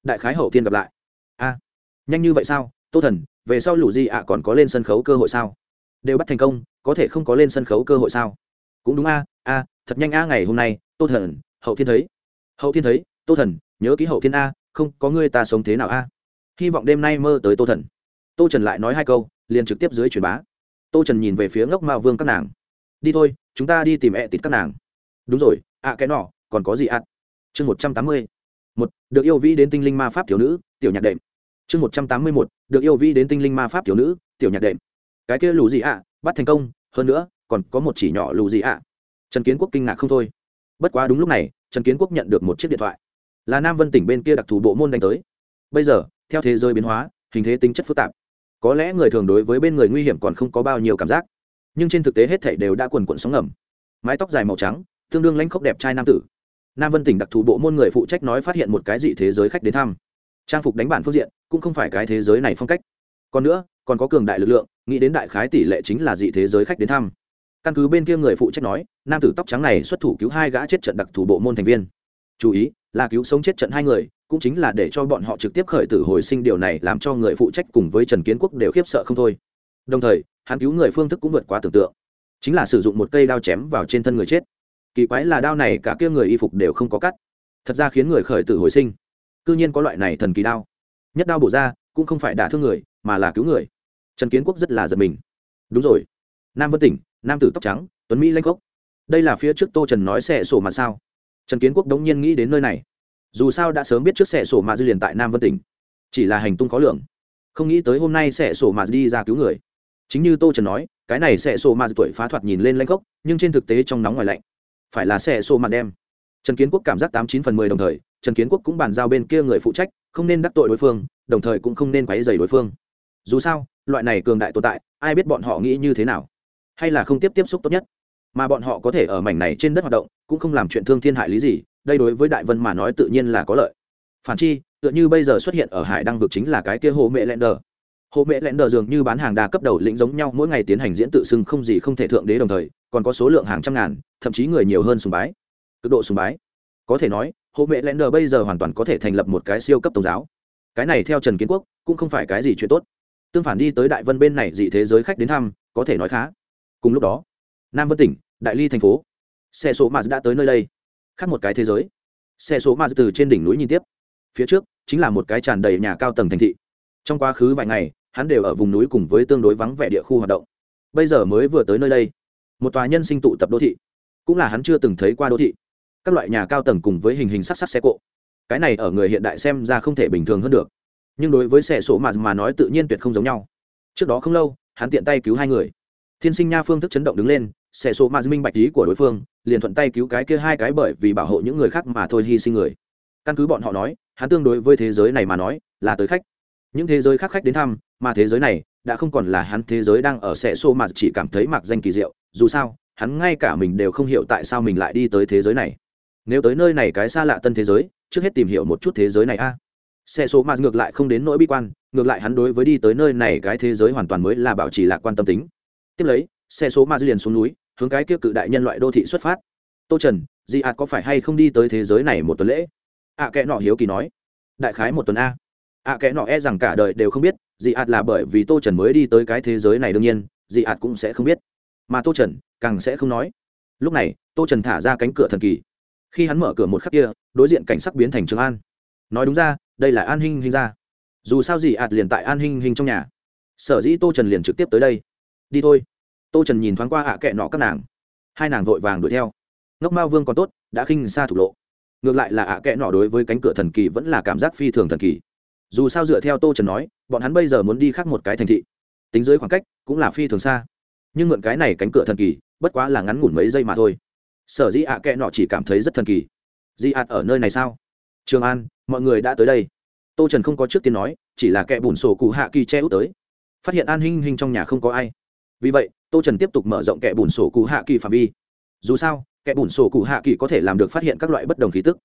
Đại khái hậu thiên gặp lại. A, nhanh như vậy sao? Tô thần, về sau lũ gì ạ còn có lên sân khấu cơ hội sao? Đều bắt thành công, có thể không có lên sân khấu cơ hội sao? Cũng đúng a a, thật nhanh a ngày hôm nay, tô thần, hậu thiên thấy. Hậu thiên thấy, tô thần, nhớ ký hậu thiên a, không có ngươi ta sống thế nào a? Hy vọng đêm nay mơ tới tô thần tô trần lại nói hai câu, liền trực tiếp dưới truyền bá. Tô trần nhìn về phía ngốc mao vương các nàng. Đi thôi, chúng ta đi tìm ẹ tịt các nàng. Đúng rồi, ạ cái nọ, còn có gì ạ? Chương một trăm tám mươi một, được yêu vĩ đến tinh linh ma pháp thiếu nữ, tiểu nhạc đệm. Chương một trăm tám mươi một được yêu vĩ đến tinh linh ma pháp thiếu nữ, tiểu nhạc đệm. Cái kia lù gì ạ? Bắt thành công, hơn nữa, còn có một chỉ nhỏ lù gì ạ? Trần kiến quốc kinh ngạc không thôi. Bất quá đúng lúc này, trần kiến quốc nhận được một chiếc điện thoại. Là nam vân tỉnh bên kia đặc thù bộ môn đánh tới. Bây giờ, theo thế giới biến hóa, hình thế tính chất phức tạp có lẽ người thường đối với bên người nguy hiểm còn không có bao nhiêu cảm giác. Nhưng trên thực tế hết thảy đều đã quần quần sóng ngầm. Mái tóc dài màu trắng, tương đương lãnh khốc đẹp trai nam tử. Nam vân tỉnh đặc thù bộ môn người phụ trách nói phát hiện một cái dị thế giới khách đến thăm. Trang phục đánh bản phương diện, cũng không phải cái thế giới này phong cách. Còn nữa, còn có cường đại lực lượng, nghĩ đến đại khái tỷ lệ chính là dị thế giới khách đến thăm. Căn cứ bên kia người phụ trách nói, nam tử tóc trắng này xuất thủ cứu hai gã chết trận đặc thù bộ môn thành viên. Chú ý, là cứu sống chết trận hai người cũng chính là để cho bọn họ trực tiếp khởi tử hồi sinh điều này làm cho người phụ trách cùng với trần kiến quốc đều khiếp sợ không thôi. Đồng thời, hắn cứu người phương thức cũng vượt quá tưởng tượng. Chính là sử dụng một cây đao chém vào trên thân người chết. Kỳ quái là đao này cả kia người y phục đều không có cắt. Thật ra khiến người khởi tử hồi sinh c nhiên có loại này thần kỳ đao. Nhất đao bổ ra, cũng không phải đả thương người, mà là cứu người. Trần kiến quốc rất là giật mình. Đúng rồi. Nam vân tỉnh, nam tử tóc trắng, tuấn mỹ lanh gốc đây là phía trước tô trần nói sẽ sổ mặt sao? Trần kiến quốc đống nhiên nghĩ đến nơi này dù sao đã sớm biết trước xe sổ mà dư liền tại nam vân tỉnh. Chỉ là hành tung khó lường. Không nghĩ tới hôm nay sẽ sổ mà đi ra cứu người. Chính như tô trần nói, cái này sẽ sổ mà tuổi phá thoạt nhìn lên lanh gốc nhưng trên thực tế trong nóng ngoài lạnh. Phải là sẽ sổ mà đem. Trần kiến quốc cảm giác tám chín phần mười đồng thời, trần kiến quốc cũng bàn giao bên kia người phụ trách, không nên đắc tội đối phương, đồng thời cũng không nên quáy dày đối phương. Dù sao, loại này cường đại tồn tại, ai biết bọn họ nghĩ như thế nào? Hay là không tiếp tiếp xúc tốt nhất? Mà bọn họ có thể ở mảnh này trên đất hoạt động, cũng không làm chuyện thương thiên hại lý gì đây đối với đại vân mà nói tự nhiên là có lợi. Phản chi, tựa như bây giờ xuất hiện ở hải đăng vực chính là cái kia hồ mẹ lẹn đờ hồ mẹ lẹn đờ dường như bán hàng đa cấp đầu lĩnh giống nhau, mỗi ngày tiến hành diễn tự xưng không gì không thể thượng đế đồng thời, còn có số lượng hàng trăm ngàn, thậm chí người nhiều hơn sùng bái. Cực độ sùng bái. Có thể nói, hồ mẹ lẹn đờ bây giờ hoàn toàn có thể thành lập một cái siêu cấp tôn giáo. Cái này theo trần kiến quốc, cũng không phải cái gì chuyện tốt. Tương phản đi tới đại vân bên này dị thế giới khách đến thăm, có thể nói khá. Cùng lúc đó, nam vân tỉnh, đại ly thành phố. Xe số mars đã tới nơi đây khác một cái thế giới. Xe số ma từ trên đỉnh núi nhìn tiếp. Phía trước, chính là một cái tràn đầy nhà cao tầng thành thị. Trong quá khứ vài ngày, hắn đều ở vùng núi cùng với tương đối vắng vẻ địa khu hoạt động. Bây giờ mới vừa tới nơi đây, một tòa nhân sinh tụ tập đô thị. Cũng là hắn chưa từng thấy qua đô thị. Các loại nhà cao tầng cùng với hình hình sắc sắc xe cộ. Cái này ở người hiện đại xem ra không thể bình thường hơn được. Nhưng đối với xe số mà mà nói tự nhiên tuyệt không giống nhau. Trước đó không lâu, hắn tiện tay cứu hai người. Thiên sinh nha phương thức chấn động đứng lên sẽ số mà minh bạch ý của đối phương, liền thuận tay cứu cái kia hai cái bởi vì bảo hộ những người khác mà thôi hy sinh người. Căn cứ bọn họ nói, hắn tương đối với thế giới này mà nói, là tới khách. Những thế giới khác khách đến thăm, mà thế giới này, đã không còn là hắn thế giới đang ở sẽ số mà chỉ cảm thấy mặc danh kỳ diệu. Dù sao, hắn ngay cả mình đều không hiểu tại sao mình lại đi tới thế giới này. Nếu tới nơi này cái xa lạ tân thế giới, trước hết tìm hiểu một chút thế giới này a. Xe số mà ngược lại không đến nỗi bi quan, ngược lại hắn đối với đi tới nơi này cái thế giới hoàn toàn mới là bảo trì lạc quan tâm tính. Tiếp lấy xe số mà liền xuống núi hướng cái kia cự đại nhân loại đô thị xuất phát. Tô trần dị ạt có phải hay không đi tới thế giới này một tuần lễ? Ạ à, kẽ nọ hiếu kỳ nói. Đại khái một tuần a. Ạ à, kẽ nọ e rằng cả đời đều không biết dị ạt là bởi vì tô trần mới đi tới cái thế giới này đương nhiên dị ạt cũng sẽ không biết. Mà tô trần càng sẽ không nói. Lúc này tô trần thả ra cánh cửa thần kỳ. Khi hắn mở cửa một khắc kia đối diện cảnh sắc biến thành trường an. Nói đúng ra đây là an hinh hinh ra. Dù sao gì ạt liền tại an hinh hinh trong nhà. Sở dĩ tô trần liền trực tiếp tới đây. Đi thôi tô trần nhìn thoáng qua ạ kệ nọ các nàng hai nàng vội vàng đuổi theo ngốc mao vương còn tốt đã khinh xa thục lộ ngược lại là ạ kệ nọ đối với cánh cửa thần kỳ vẫn là cảm giác phi thường thần kỳ dù sao dựa theo tô trần nói bọn hắn bây giờ muốn đi khác một cái thành thị tính dưới khoảng cách cũng là phi thường xa nhưng mượn cái này cánh cửa thần kỳ bất quá là ngắn ngủn mấy giây mà thôi sở dĩ ạ kệ nọ chỉ cảm thấy rất thần kỳ di ạt ở nơi này sao trường an mọi người đã tới đây tô trần không có trước tiên nói chỉ là kẻ bùn sổ cụ hạ kỳ che út tới phát hiện an hinh hinh trong nhà không có ai vì vậy tô trần tiếp tục mở rộng kẻ bùn sổ cụ hạ kỳ phạm vi. Dù sao, kẻ bùn sổ cụ hạ kỳ có thể làm được phát hiện các loại bất đồng khí tức.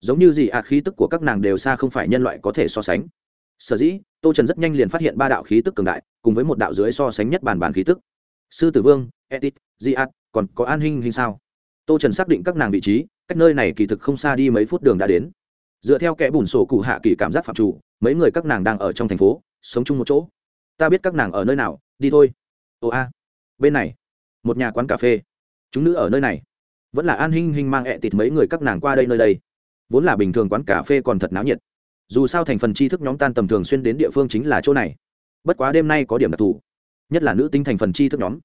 Giống như gì ạt khí tức của các nàng đều xa không phải nhân loại có thể so sánh. Sở dĩ, tô trần rất nhanh liền phát hiện ba đạo khí tức cường đại, cùng với một đạo dưới so sánh nhất bàn bàn khí tức. Sư tử vương etit di ạt còn có an hinh hinh sao? Tô trần xác định các nàng vị trí, cách nơi này kỳ thực không xa đi mấy phút đường đã đến. Dựa theo kẻ bùn sổ cụ hạ kỳ cảm giác phạm chủ, mấy người các nàng đang ở trong thành phố, sống chung một chỗ. Ta biết các nàng ở nơi nào, đi thôi. Ồ a bên này, một nhà quán cà phê. Chúng nữ ở nơi này. Vẫn là an hinh hinh mang ẹ tịt mấy người các nàng qua đây nơi đây. Vốn là bình thường quán cà phê còn thật náo nhiệt. Dù sao thành phần tri thức nhóm tan tầm thường xuyên đến địa phương chính là chỗ này. Bất quá đêm nay có điểm đặc thù. Nhất là nữ tinh thành phần tri thức nhóm.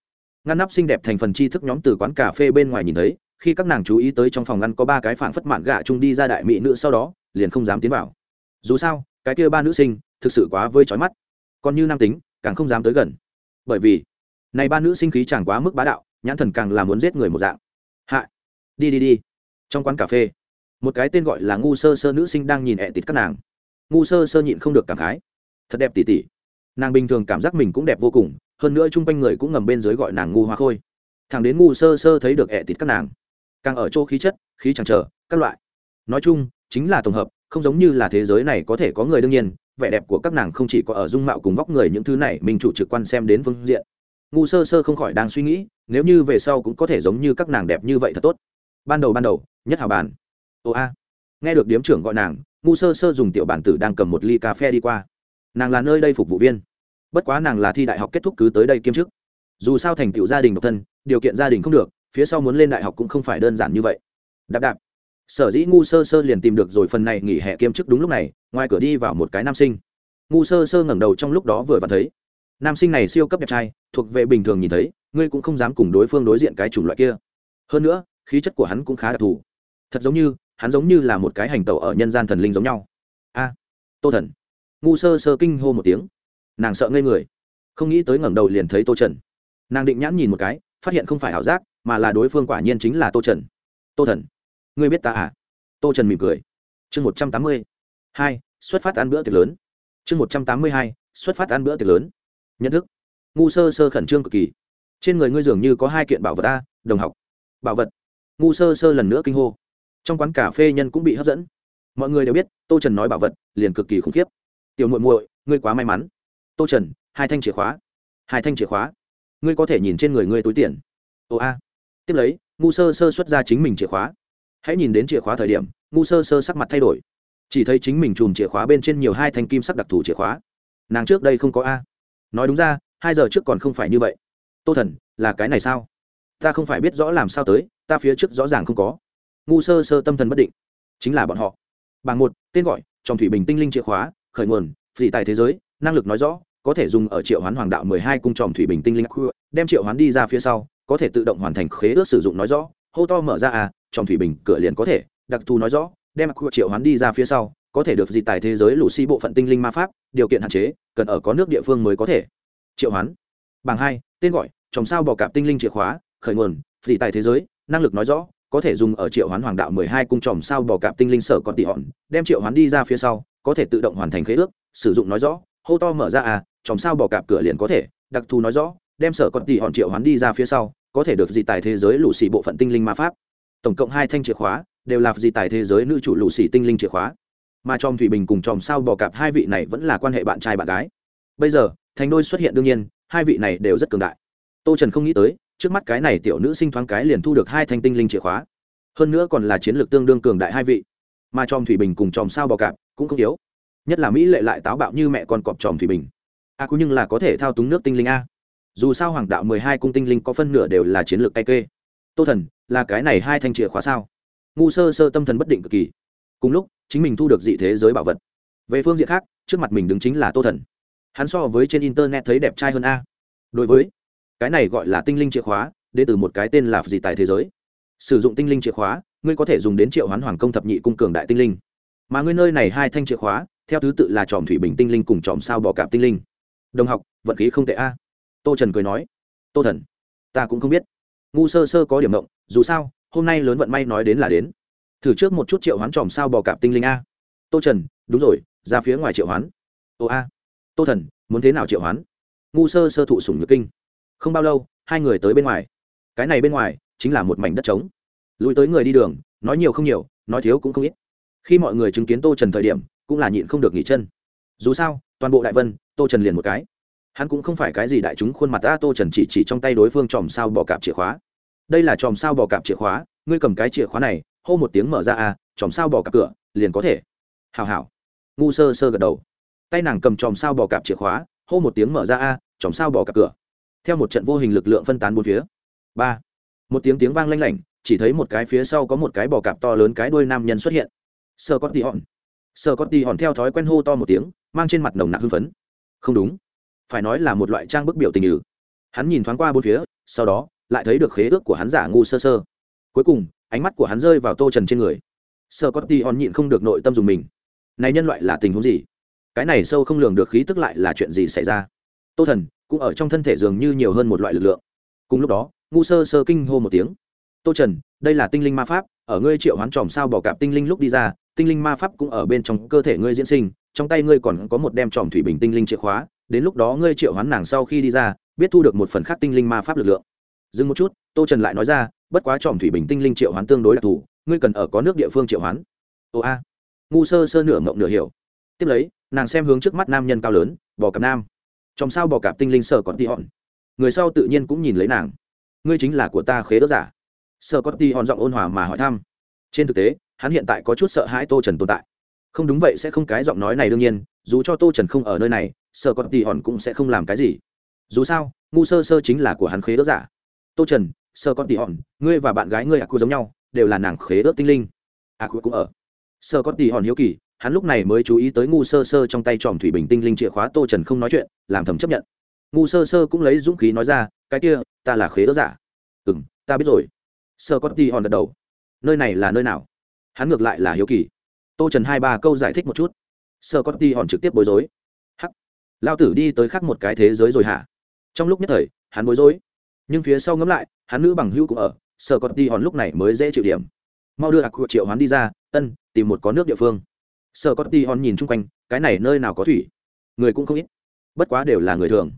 Ngăn nắp xinh đẹp thành phần tri thức nhóm từ quán cà phê bên ngoài nhìn thấy, khi các nàng chú ý tới trong phòng ngăn có ba cái phảng phất mạn gạ chung đi ra đại mỹ nữ sau đó, liền không dám tiến vào. Dù sao, cái kia ba nữ sinh, thực sự quá vơi trói mắt. Còn như nam tính, càng không dám tới gần. Bởi vì này ba nữ sinh khí chẳng quá mức bá đạo, nhãn thần càng là muốn giết người một dạng. Hạ, đi đi đi. Trong quán cà phê, một cái tên gọi là ngu sơ sơ nữ sinh đang nhìn ẹ tịt các nàng. Ngu sơ sơ nhịn không được cảm khái. Thật đẹp tỉ tỉ. Nàng bình thường cảm giác mình cũng đẹp vô cùng, hơn nữa chung quanh người cũng ngầm bên dưới gọi nàng ngu hoa khôi. Thằng đến ngu sơ sơ thấy được ẹ tịt các nàng, càng ở chỗ khí chất, khí chẳng chờ, các loại. Nói chung, chính là tổng hợp, không giống như là thế giới này có thể có người đương nhiên, vẻ đẹp của các nàng không chỉ có ở dung mạo cùng vóc người những thứ này, mình chủ trực quan xem đến phương diện ngu sơ sơ không khỏi đang suy nghĩ, nếu như về sau cũng có thể giống như các nàng đẹp như vậy thật tốt. Ban đầu ban đầu, nhất hào bàn. Ồ a. Nghe được điếm trưởng gọi nàng, ngu sơ sơ dùng tiểu bản tử đang cầm một ly cà phê đi qua. Nàng là nơi đây phục vụ viên. Bất quá nàng là thi đại học kết thúc cứ tới đây kiêm chức. Dù sao thành tựu gia đình độc thân, điều kiện gia đình không được, phía sau muốn lên đại học cũng không phải đơn giản như vậy. Đạp đạp. Sở dĩ ngu sơ sơ liền tìm được rồi phần này nghỉ hè kiêm chức đúng lúc này, ngoài cửa đi vào một cái nam sinh. Ngu sơ sơ ngẩng đầu trong lúc đó vừa và thấy nam sinh này siêu cấp đẹp trai, thuộc về bình thường nhìn thấy, ngươi cũng không dám cùng đối phương đối diện cái chủng loại kia. Hơn nữa, khí chất của hắn cũng khá đặc thù. Thật giống như, hắn giống như là một cái hành tẩu ở nhân gian thần linh giống nhau. A, tô thần. Ngu sơ sơ kinh hô một tiếng. Nàng sợ ngây người. Không nghĩ tới ngẩng đầu liền thấy tô trần. Nàng định nhãn nhìn một cái, phát hiện không phải ảo giác, mà là đối phương quả nhiên chính là tô trần. Tô thần. Ngươi biết ta à? Tô trần mỉm cười. Chương một trăm tám mươi hai, xuất phát ăn bữa tiệc lớn. Chương một trăm tám mươi hai, xuất phát ăn bữa tiệc lớn nhận thức. Ngu sơ sơ khẩn trương cực kỳ. Trên người ngươi dường như có hai kiện bảo vật ta đồng học. Bảo vật. Ngu sơ sơ lần nữa kinh hô. Trong quán cà phê nhân cũng bị hấp dẫn. Mọi người đều biết, tô trần nói bảo vật, liền cực kỳ khủng khiếp. Tiểu muội muội, ngươi quá may mắn. Tô trần, hai thanh chìa khóa. Hai thanh chìa khóa. Ngươi có thể nhìn trên người ngươi túi tiền. Ồ a. Tiếp lấy, ngu sơ sơ xuất ra chính mình chìa khóa. Hãy nhìn đến chìa khóa thời điểm, ngu sơ sơ sắc mặt thay đổi. Chỉ thấy chính mình chùm chìa khóa bên trên nhiều hai thanh kim sắc đặc thù chìa khóa. Nàng trước đây không có a nói đúng ra, hai giờ trước còn không phải như vậy. Tô thần, là cái này sao? Ta không phải biết rõ làm sao tới, ta phía trước rõ ràng không có. Ngu sơ sơ tâm thần bất định. Chính là bọn họ. Bảng một, tên gọi trong thủy bình tinh linh chìa khóa, khởi nguồn dị tài thế giới, năng lực nói rõ, có thể dùng ở triệu hoán hoàng đạo mười hai cung tròm thủy bình tinh linh đem triệu hoán đi ra phía sau, có thể tự động hoàn thành khế ước sử dụng nói rõ, hô to mở ra à tròm thủy bình cửa liền có thể, đặc thù nói rõ, đem triệu hoán đi ra phía sau, có thể được dị tài thế giới lũ xi bộ phận tinh linh ma pháp, điều kiện hạn chế cần ở có nước địa phương mới có thể. Triệu hoán. Bảng hai, tên gọi trồng sao bò cạp tinh linh chìa khóa, khởi nguồn, phỉ tài thế giới, năng lực nói rõ, có thể dùng ở triệu hoán hoàng đạo mười hai cung tròm sao bò cạp tinh linh sở còn tỉ hòn, đem triệu hoán đi ra phía sau, có thể tự động hoàn thành khế ước, sử dụng nói rõ, hô to mở ra à chòm sao bò cạp cửa liền có thể, đặc thù nói rõ, đem sở còn tỉ hòn triệu hoán đi ra phía sau, có thể được dị tài thế giới lũ xì bộ phận tinh linh ma pháp. Tổng cộng hai thanh chìa khóa, đều là dị tài thế giới nữ chủ lũ xì tinh linh chìa khóa mà Tròm thủy bình cùng Tròm sao bò cạp hai vị này vẫn là quan hệ bạn trai bạn gái. Bây giờ thành đôi xuất hiện đương nhiên hai vị này đều rất cường đại. Tô trần không nghĩ tới trước mắt cái này tiểu nữ sinh thoáng cái liền thu được hai thanh tinh linh chìa khóa. Hơn nữa còn là chiến lược tương đương cường đại hai vị. Mà tròm thủy bình cùng tròm sao bò cạp cũng không yếu. Nhất là mỹ lệ lại táo bạo như mẹ con cọp tròm thủy bình. A à, cũng nhưng là có thể thao túng nước tinh linh a. Dù sao hoàng đạo mười hai cung tinh linh có phân nửa đều là chiến lược tay kê. Tô thần là cái này hai thanh chìa khóa sao? Ngu sơ sơ tâm thần bất định cực kỳ cùng lúc, chính mình thu được dị thế giới bảo vật. Về phương diện khác, trước mặt mình đứng chính là tô thần. Hắn so với trên internet thấy đẹp trai hơn a. Đối với cái này gọi là tinh linh chìa khóa đến từ một cái tên là gì tại thế giới. Sử dụng tinh linh chìa khóa, ngươi có thể dùng đến triệu hoán hoàng công thập nhị cung cường đại tinh linh. Mà ngươi nơi này hai thanh chìa khóa, theo thứ tự là tròm thủy bình tinh linh cùng tròm sao bò cạp tinh linh. Đồng học, vận khí không tệ a. Tô trần cười nói, tô thần, ta cũng không biết. Ngu sơ sơ có điểm động, dù sao, hôm nay lớn vận may nói đến là đến thử trước một chút triệu hoán tròm sao bò cạp tinh linh a. Tô trần, đúng rồi, ra phía ngoài triệu hoán. Ô a. Tô thần, muốn thế nào triệu hoán? Ngu sơ sơ thụ sủng nhược kinh. Không bao lâu, hai người tới bên ngoài. Cái này bên ngoài, chính là một mảnh đất trống. Lùi tới người đi đường, nói nhiều không nhiều, nói thiếu cũng không ít. Khi mọi người chứng kiến tô trần thời điểm, cũng là nhịn không được nghỉ chân. Dù sao, toàn bộ đại vân, tô trần liền một cái. Hắn cũng không phải cái gì đại chúng khuôn mặt ta, tô trần chỉ chỉ trong tay đối phương chòm sao bò cạp chìa khóa. Đây là chòm sao bò cạp chìa khóa, ngươi cầm cái chìa khóa này hô một tiếng mở ra à chòm sao bỏ cặp cửa liền có thể. Hào hào ngu sơ sơ gật đầu. Tay nàng cầm chòm sao bỏ cặp chìa khóa hô một tiếng mở ra a à, chòm sao bỏ cặp cửa. Theo một trận vô hình lực lượng phân tán bốn phía. Ba. Một tiếng tiếng vang lanh lảnh chỉ thấy một cái phía sau có một cái bò cạp to lớn cái đuôi nam nhân xuất hiện. Sơ có tì hòn. Sơ có tì hòn theo thói quen hô to một tiếng mang trên mặt nồng nặc hưng phấn. Không đúng. Phải nói là một loại trang bức biểu tình nhử hắn nhìn thoáng qua bốn phía sau đó lại thấy được khế ước của hắn giả ngu sơ sơ. Cuối cùng ánh mắt của hắn rơi vào tô trần trên người sơ có ti hòn nhịn không được nội tâm dùng mình này nhân loại là tình huống gì? cái này sâu không lường được khí tức lại là chuyện gì xảy ra? tô thần, cũng ở trong thân thể dường như nhiều hơn một loại lực lượng. cùng lúc đó, ngu sơ sơ kinh hô một tiếng. tô trần, đây là tinh linh ma pháp, ở ngươi triệu hoán tròm sao bỏ cạp tinh linh lúc đi ra, tinh linh ma pháp cũng ở bên trong cơ thể ngươi diễn sinh, trong tay ngươi còn có một đem tròm thủy bình tinh linh chìa khóa, đến lúc đó ngươi triệu hoán nàng sau khi đi ra, biết thu được một phần khác tinh linh ma pháp lực lượng. dừng một chút, tô trần lại nói ra bất quá tròm thủy bình tinh linh triệu hoán tương đối đặc thù, ngươi cần ở có nước địa phương triệu hoán. Ồ a. Ngu sơ sơ nửa mộng nửa hiểu. Tiếp lấy, nàng xem hướng trước mắt nam nhân cao lớn, bò cạp nam. Trong sao bò cạp tinh linh sơ còn tị hòn. Người sau tự nhiên cũng nhìn lấy nàng. Ngươi chính là của ta khế đỡ giả. Sơ có ti hòn giọng ôn hòa mà hỏi thăm. Trên thực tế, hắn hiện tại có chút sợ hãi tô trần tồn tại. Không đúng vậy sẽ không cái giọng nói này đương nhiên, dù cho tô trần không ở nơi này, sơ có ti hòn cũng sẽ không làm cái gì. Dù sao, ngu sơ sơ chính là của hắn khế đỡ giả. Tô trần sơ con tỉ hòn, ngươi và bạn gái ngươi ạ à giống nhau, đều là nàng khế ước tinh linh. Ạ à cũng ở. Sơ con tỉ hòn hiếu kỳ, hắn lúc này mới chú ý tới ngu sơ sơ trong tay tròm thủy bình tinh linh chìa khóa tô trần không nói chuyện, làm thầm chấp nhận. Ngu sơ sơ cũng lấy dũng khí nói ra, cái kia, ta là khế ước giả. Ừ m ta biết rồi. Sơ con tỷ hòn gật đầu. Nơi này là nơi nào? Hắn ngược lại là hiếu kỳ. Tô trần hai ba câu giải thích một chút. Sơ con tỷ hòn trực tiếp bối rối. Hắc, lao tử đi tới khác một cái thế giới rồi hả? Trong lúc nhất thời, hắn bối rối nhưng phía sau ngẫm lại, hắn nữ bằng hữu cũng ở sở cọt đi hòn lúc này mới dễ chịu điểm. Mau đưa ạc triệu hắn đi ra, ân, tìm một có nước địa phương. Sở cọt đi hòn nhìn chung quanh, cái này nơi nào có thủy? Người cũng không ít. Bất quá đều là người thường.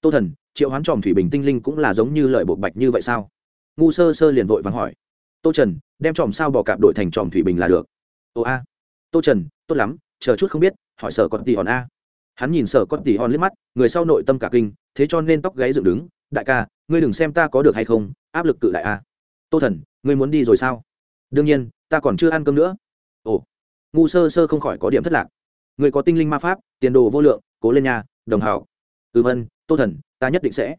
Tô thần, triệu hoán tròm thủy bình tinh linh cũng là giống như lợi bột bạch như vậy sao? Ngu sơ sơ liền vội vàng hỏi. Tô trần, đem tròm sao bò cạp đổi thành tròm thủy bình là được. Ồ a. Tô trần, tốt lắm, chờ chút không biết, hỏi sở cọt tỷ hòn a. Hắn nhìn sở cọt tỷ hòn liếc mắt, người sau nội tâm cả kinh, thế cho nên tóc gáy dựng đứng đại ca ngươi đừng xem ta có được hay không áp lực cự đại a tô thần ngươi muốn đi rồi sao? Đương nhiên ta còn chưa ăn cơm nữa. Ồ. Ngu sơ sơ không khỏi có điểm thất lạc. Người có tinh linh ma pháp tiền đồ vô lượng cố lên nhà đồng hảo. Ừm vân, tô thần ta nhất định sẽ.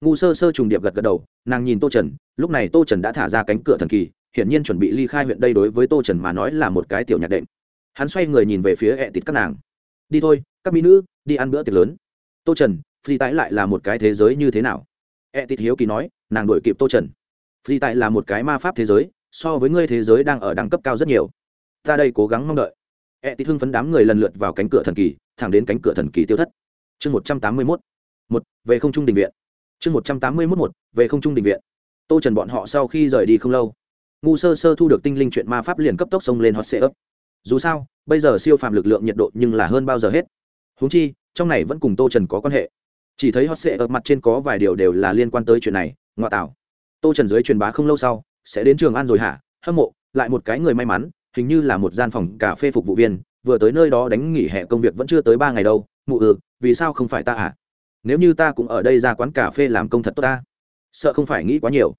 Ngu sơ sơ trùng điệp gật gật đầu nàng nhìn tô trần lúc này tô trần đã thả ra cánh cửa thần kỳ hiển nhiên chuẩn bị ly khai huyện đây đối với tô trần mà nói là một cái tiểu nhạc đệm. Hắn xoay người nhìn về phía ẹ tịt các nàng. Đi thôi các mỹ nữ đi ăn bữa tiệc lớn. Tô trần phi tái lại là một cái thế giới như thế nào? E tịt hiếu kỳ nói, nàng đuổi kịp tô trần. Phi tại là một cái ma pháp thế giới, so với ngươi thế giới đang ở đẳng cấp cao rất nhiều. Ta đây cố gắng mong đợi. E tịt hưng phấn đám người lần lượt vào cánh cửa thần kỳ, thẳng đến cánh cửa thần kỳ tiêu thất. Chương một trăm tám mươi mốt. Một, về không trung đình viện. Chương một trăm tám mươi mốt một, về không trung đình viện. Tô trần bọn họ sau khi rời đi không lâu, ngu sơ sơ thu được tinh linh chuyện ma pháp liền cấp tốc xông lên hot sệ ấp dù sao, bây giờ siêu phàm lực lượng nhiệt độ nhưng là hơn bao giờ hết. Húng chi, trong này vẫn cùng tô trần có quan hệ chỉ thấy hot sệ ở mặt trên có vài điều đều là liên quan tới chuyện này, ngoại tạo tô trần dưới truyền bá không lâu sau, sẽ đến trường an rồi hả? Hâm mộ, lại một cái người may mắn, hình như là một gian phòng cà phê phục vụ viên, vừa tới nơi đó đánh nghỉ hè công việc vẫn chưa tới ba ngày đâu. Mụ ừ vì sao không phải ta hả nếu như ta cũng ở đây ra quán cà phê làm công thật tốt ta, sợ không phải nghĩ quá nhiều.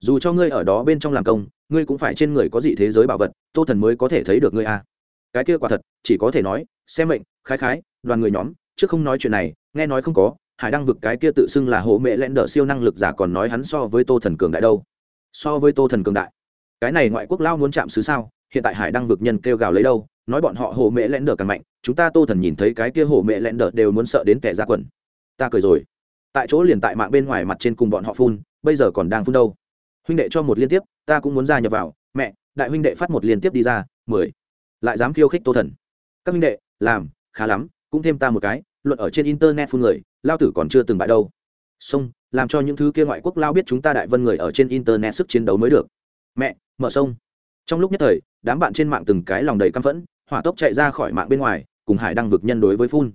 Dù cho ngươi ở đó bên trong làm công, ngươi cũng phải trên người có dị thế giới bảo vật, tô thần mới có thể thấy được ngươi à. Cái kia quả thật, chỉ có thể nói, xem mệnh, khái khái, đoàn người nhóm, trước không nói chuyện này, nghe nói không có hải đăng vực cái kia tự xưng là hộ mẹ lẽn đỡ siêu năng lực giả còn nói hắn so với tô thần cường đại đâu. So với tô thần cường đại. Cái này ngoại quốc lao muốn chạm xứ sao? Hiện tại hải đăng vực nhân kêu gào lấy đâu? Nói bọn họ hồ mẹ lẽn Đờ càng mạnh, chúng ta tô thần nhìn thấy cái kia hồ mẹ lẽn Đờ đều muốn sợ đến kẻ ra quần. Ta cười rồi. Tại chỗ liền tại mạng bên ngoài mặt trên cùng bọn họ phun, bây giờ còn đang phun đâu? Huynh đệ cho một liên tiếp, ta cũng muốn ra nhập vào. Mẹ, đại huynh đệ phát một liên tiếp đi ra, mười. Lại dám khiêu khích tô thần. Các huynh đệ, làm, khá lắm, cũng thêm ta một cái luận ở trên internet phun người, lao tử còn chưa từng bại đâu. Sông, làm cho những thứ kia ngoại quốc lao biết chúng ta đại vân người ở trên internet sức chiến đấu mới được. Mẹ, mở sông. Trong lúc nhất thời, đám bạn trên mạng từng cái lòng đầy căm phẫn, hỏa tốc chạy ra khỏi mạng bên ngoài, cùng hải đăng vực nhân đối với phun.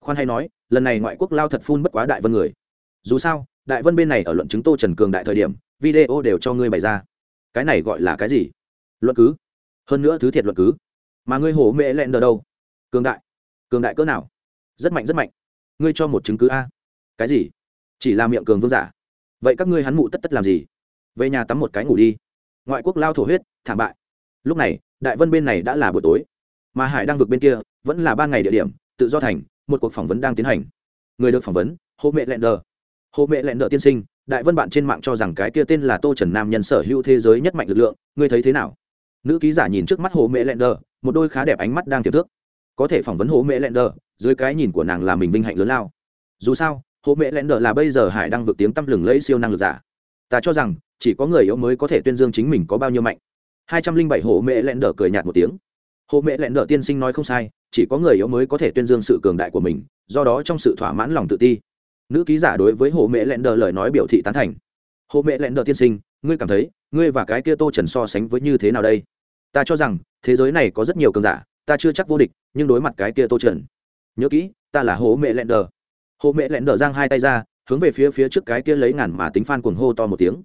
Khoan hay nói, lần này ngoại quốc lao thật phun bất quá đại vân người. Dù sao, đại vân bên này ở luận chứng tô trần cường đại thời điểm, video đều cho ngươi bày ra. Cái này gọi là cái gì? Luận cứ. Hơn nữa thứ thiệt luận cứ. Mà ngươi hổ mẹ lẹn đờ đâu? Cường đại. Cường đại cỡ nào? Rất mạnh rất mạnh. Ngươi cho một chứng cứ a. Cái gì? Chỉ là miệng cường vương giả. Vậy các ngươi hắn mụ tất tất làm gì? Về nhà tắm một cái ngủ đi. Ngoại quốc lao thổ huyết, thảm bại. Lúc này, đại vân bên này đã là buổi tối. Mà hải đang vực bên kia, vẫn là ban ngày địa điểm, tự do thành, một cuộc phỏng vấn đang tiến hành. Người được phỏng vấn, hồ mẹ lẹn đờ. Hồ mẹ lẹn đờ tiên sinh, đại vân bạn trên mạng cho rằng cái kia tên là tô trần nam nhân sở hữu thế giới nhất mạnh lực lượng, ngươi thấy thế nào? Nữ ký giả nhìn trước mắt hồ mẹ lẹn đờ, một đôi khá đẹp ánh mắt đang tiềm thước có thể phỏng vấn hồ mẹ lẹn đờ dưới cái nhìn của nàng là mình vinh hạnh lớn lao. Dù sao, hồ mẹ lẹn đờ là bây giờ hải đang vượt tiếng tăm lừng lẫy siêu năng lực giả. Ta cho rằng, chỉ có người yếu mới có thể tuyên dương chính mình có bao nhiêu mạnh. Hai trăm linh bảy hồ mẹ lẹn đờ cười nhạt một tiếng. Hồ mẹ lẹn đờ tiên sinh nói không sai, chỉ có người yếu mới có thể tuyên dương sự cường đại của mình, do đó trong sự thỏa mãn lòng tự ti. Nữ ký giả đối với hồ mẹ lẹn đờ lời nói biểu thị tán thành. Hồ mẹ lẹn đờ tiên sinh, ngươi cảm thấy, ngươi và cái kia tô trần so sánh với như thế nào đây? Ta cho rằng, thế giới này có rất nhiều cường giả ta chưa chắc vô địch, nhưng đối mặt cái kia tô trần. Nhớ kỹ, ta là hố mẹ lẹn đờ. Hố mẹ lẹn đờ giang hai tay ra, hướng về phía phía trước cái kia lấy ngàn mà tính phan cuồng hô to một tiếng.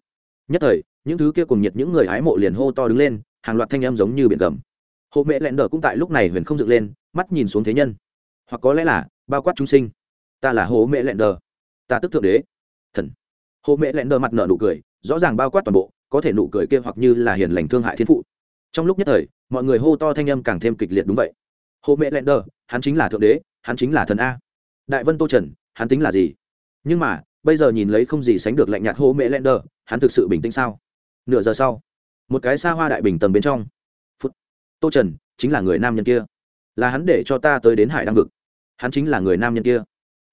Nhất thời, những thứ kia cùng nhiệt, những người hái mộ liền hô to đứng lên, hàng loạt thanh em giống như biển gầm. Hồ mẹ lẹn đờ cũng tại lúc này huyền không dựng lên, mắt nhìn xuống thế nhân. Hoặc có lẽ là, bao quát chúng sinh. Ta là hồ mẹ lẹn đờ. Ta tức thượng đế. Thần. Hồ mẹ lẹn đờ mặt nở nụ cười, rõ ràng bao quát toàn bộ, có thể nụ cười kia hoặc như là hiền lành thương hại thiên phụ trong lúc nhất thời, mọi người hô to thanh âm càng thêm kịch liệt đúng vậy. Hồ mẹ lẹn đờ, hắn chính là thượng đế, hắn chính là thần a. Đại vân tô trần, hắn tính là gì? Nhưng mà, bây giờ nhìn lấy không gì sánh được lạnh nhạt hồ mẹ lẹn đờ, hắn thực sự bình tĩnh sao? Nửa giờ sau, một cái xa hoa đại bình tầng bên trong. Phút. Tô trần, chính là người nam nhân kia. Là hắn để cho ta tới đến hải đăng vực. Hắn chính là người nam nhân kia.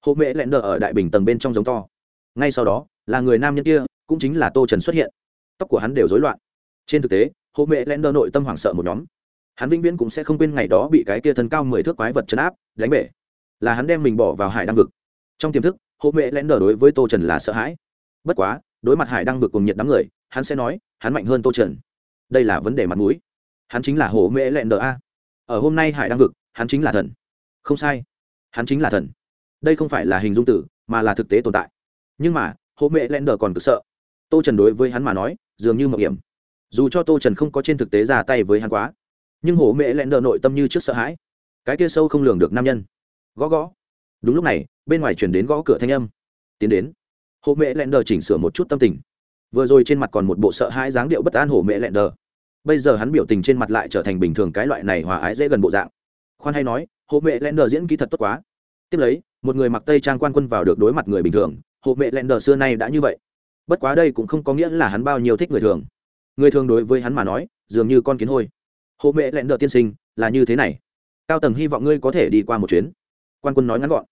Hộ mẹ lẹn đờ ở đại bình tầng bên trong giống to. Ngay sau đó, là người nam nhân kia, cũng chính là tô trần xuất hiện. Tóc của hắn đều rối loạn. Trên thực tế hộ mẹ lẹn đơ nội tâm hoảng sợ một nhóm. Hắn vĩnh viễn cũng sẽ không quên ngày đó bị cái kia thân cao mười thước quái vật chấn áp, đánh bể. Là hắn đem mình bỏ vào hải đăng vực. Trong tiềm thức hộ mẹ lẹn đơ đối với tô trần là sợ hãi. Bất quá, đối mặt hải đăng vực cùng nhiệt đám người, hắn sẽ nói, hắn mạnh hơn tô trần. Đây là vấn đề mặt mũi. Hắn chính là hộ mẹ lẹn đơ a. Ở hôm nay hải đăng vực, hắn chính là thần. Không sai. Hắn chính là thần. Đây không phải là hình dung tử, mà là thực tế tồn tại. Nhưng mà hộ mẹ len đờ còn cực sợ. Tô trần đối với hắn mà nói, dường như mậu hiểm dù cho tô trần không có trên thực tế ra tay với hắn quá, nhưng hổ mẹ lẹn đờ nội tâm như trước sợ hãi. Cái kia sâu không lường được nam nhân. Gõ gõ. Đúng lúc này, bên ngoài chuyển đến gõ cửa thanh âm. Tiến đến. Hổ mẹ lẹn đờ chỉnh sửa một chút tâm tình. Vừa rồi trên mặt còn một bộ sợ hãi dáng điệu bất an hổ mẹ lẹn đờ. Bây giờ hắn biểu tình trên mặt lại trở thành bình thường cái loại này hòa ái dễ gần bộ dạng. Khoan hay nói hộ mẹ lẹn đờ diễn kỹ thật tốt quá. Tiếp lấy, một người mặc tây trang quan quân vào được đối mặt người bình thường. Hộ mẹ lẹn đờ xưa nay đã như vậy. Bất quá đây cũng không có nghĩa là hắn bao nhiêu thích người thường người thường đối với hắn mà nói, dường như con kiến hôi. Hộ mẹ lẹn đợ tiên sinh, là như thế này. Cao tầng hy vọng ngươi có thể đi qua một chuyến. Quan quân nói ngắn gọn.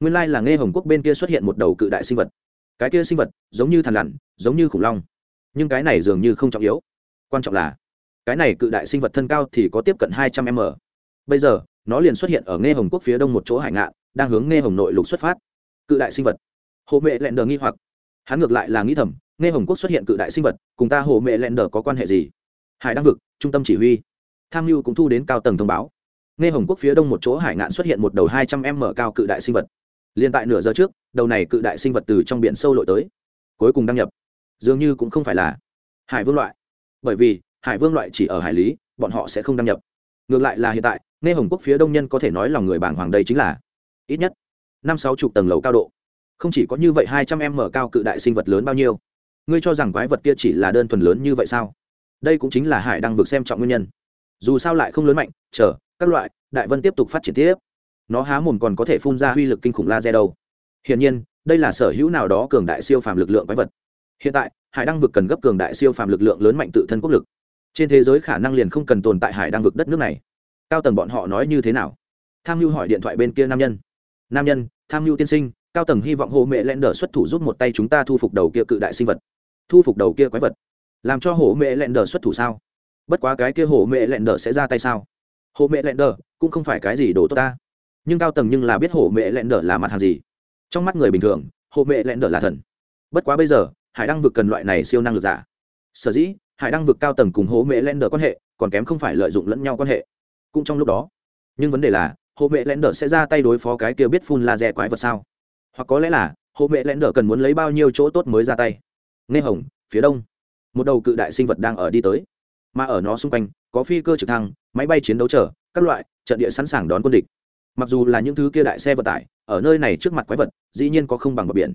Nguyên lai là nghe hồng quốc bên kia xuất hiện một đầu cự đại sinh vật. Cái kia sinh vật, giống như thằn lằn, giống như khủng long. Nhưng cái này dường như không trọng yếu. Quan trọng là, cái này cự đại sinh vật thân cao thì có tiếp cận hai trăm m. Bây giờ, nó liền xuất hiện ở nghe hồng quốc phía đông một chỗ hải ngạn, đang hướng nghe hồng nội lục xuất phát. Cự đại sinh vật. Hộ mẹ lẹn đờ nghi hoặc. Hắn ngược lại là nghĩ thầm nghe hồng quốc xuất hiện cự đại sinh vật, cùng ta hồ mẹ lẹn đờ có quan hệ gì? Hải đăng vực, trung tâm chỉ huy. Tham mưu cũng thu đến cao tầng thông báo. Nghe hồng quốc phía đông một chỗ hải ngạn xuất hiện một đầu hai trăm m cao cự đại sinh vật. Liền tại nửa giờ trước, đầu này cự đại sinh vật từ trong biển sâu lội tới. Cuối cùng đăng nhập. Dường như cũng không phải là hải vương loại. Bởi vì, hải vương loại chỉ ở hải lý, bọn họ sẽ không đăng nhập. Ngược lại là hiện tại, nghe hồng quốc phía đông nhân có thể nói lòng người bảng hoàng đây chính là ít nhất năm sáu chục tầng lầu cao độ. Không chỉ có như vậy hai trăm em mở cao cự đại sinh vật lớn bao nhiêu ngươi cho rằng quái vật kia chỉ là đơn thuần lớn như vậy sao? Đây cũng chính là hải đang vực xem trọng nguyên nhân. Dù sao lại không lớn mạnh, chờ, các loại, đại vân tiếp tục phát triển tiếp. Nó há mồm còn có thể phun ra uy lực kinh khủng laser đâu. Hiển nhiên, đây là sở hữu nào đó cường đại siêu phàm lực lượng quái vật. Hiện tại, hải đăng vực cần gấp cường đại siêu phàm lực lượng lớn mạnh tự thân quốc lực. Trên thế giới khả năng liền không cần tồn tại hải đăng vực đất nước này. Cao tầng bọn họ nói như thế nào? Tham mưu hỏi điện thoại bên kia nam nhân. Nam nhân, tham mưu tiên sinh, cao tầng hy vọng hồ mẹ lẽn đờ xuất thủ giúp một tay chúng ta thu phục đầu kia cự đại sinh vật thu phục đầu kia quái vật. Làm cho hổ mẹ lẹn đờ xuất thủ sao? Bất quá cái kia hổ mẹ lẹn đờ sẽ ra tay sao? Hổ mẹ lẹn đờ cũng không phải cái gì đồ tốt ta. Nhưng cao tầng nhưng là biết hổ mẹ lẹn đờ là mặt hàng gì. Trong mắt người bình thường hổ mẹ lẹn đờ là thần. Bất quá bây giờ, hải đăng vực cần loại này siêu năng lực giả. Sở dĩ, hải đăng vực cao tầng cùng hố mẹ len đờ quan hệ, còn kém không phải lợi dụng lẫn nhau quan hệ. Cũng trong lúc đó, nhưng vấn đề là hố mẹ len đờ sẽ ra tay đối phó cái kia biết phun laser quái vật sao? Hoặc có lẽ là hố mẹ len đờ cần muốn lấy bao nhiêu chỗ tốt mới ra tay? Nghe hồng, phía đông. Một đầu cự đại sinh vật đang ở đi tới. Mà ở nó xung quanh, có phi cơ trực thăng, máy bay chiến đấu chở, các loại, trận địa sẵn sàng đón quân địch. Mặc dù là những thứ kia đại xe vận tải, ở nơi này trước mặt quái vật, dĩ nhiên có không bằng bờ biển.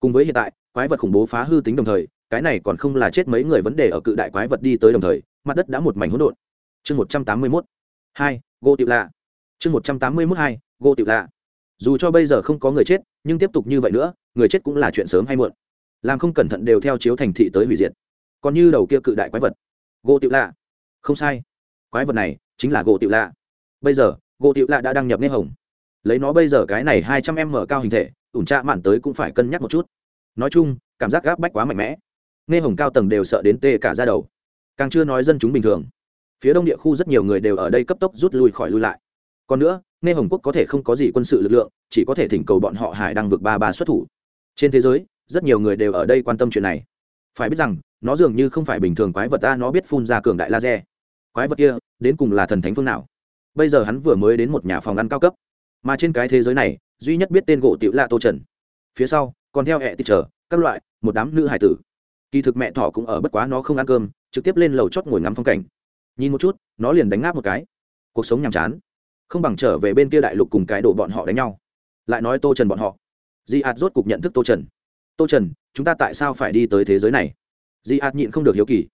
Cùng với hiện tại, quái vật khủng bố phá hư tính đồng thời, cái này còn không là chết mấy người vấn đề ở cự đại quái vật đi tới đồng thời, mặt đất đã một mảnh hỗn độn. Chương một trăm tám mươi mốt. Hai, gô tiệu lạ. Chương một trăm tám mươi mốt hai, gô tiệu lạ. Dù cho bây giờ không có người chết, nhưng tiếp tục như vậy nữa, người chết cũng là chuyện sớm hay muộn làm không cẩn thận đều theo chiếu thành thị tới hủy diệt. Còn như đầu kia cự đại quái vật. Gỗ tiểu lạ. Không sai. Quái vật này chính là gỗ tiểu lạ. Bây giờ, gỗ tiểu lạ đã đăng nhập nghe hồng. Lấy nó bây giờ cái này hai trăm em mở cao hình thể, ủn trạ mạn tới cũng phải cân nhắc một chút. Nói chung, cảm giác gáp bách quá mạnh mẽ. Nghe hồng cao tầng đều sợ đến tê cả ra đầu. Càng chưa nói dân chúng bình thường. Phía đông địa khu rất nhiều người đều ở đây cấp tốc rút lui khỏi lui lại. Còn nữa, nghe hồng quốc có thể không có gì quân sự lực lượng, chỉ có thể thỉnh cầu bọn họ hải đang vượt ba ba xuất thủ. Trên thế giới rất nhiều người đều ở đây quan tâm chuyện này. Phải biết rằng, nó dường như không phải bình thường quái vật ta nó biết phun ra cường đại laser. Quái vật kia, đến cùng là thần thánh phương nào? Bây giờ hắn vừa mới đến một nhà phòng ăn cao cấp. Mà trên cái thế giới này, duy nhất biết tên gỗ tiểu lạ tô trần. Phía sau, còn theo hẹ tịt trở các loại, một đám nữ hải tử. Kỳ thực mẹ thỏ cũng ở bất quá nó không ăn cơm, trực tiếp lên lầu chót ngồi ngắm phong cảnh. Nhìn một chút, nó liền đánh ngáp một cái. Cuộc sống nhàm chán. Không bằng trở về bên kia đại lục cùng cái đổ bọn họ đánh nhau. Lại nói tô trần bọn họ. Di ạt rốt cục nhận thức tô trần tô trần, chúng ta tại sao phải đi tới thế giới này? Di ạt nhịn không được hiếu kỳ.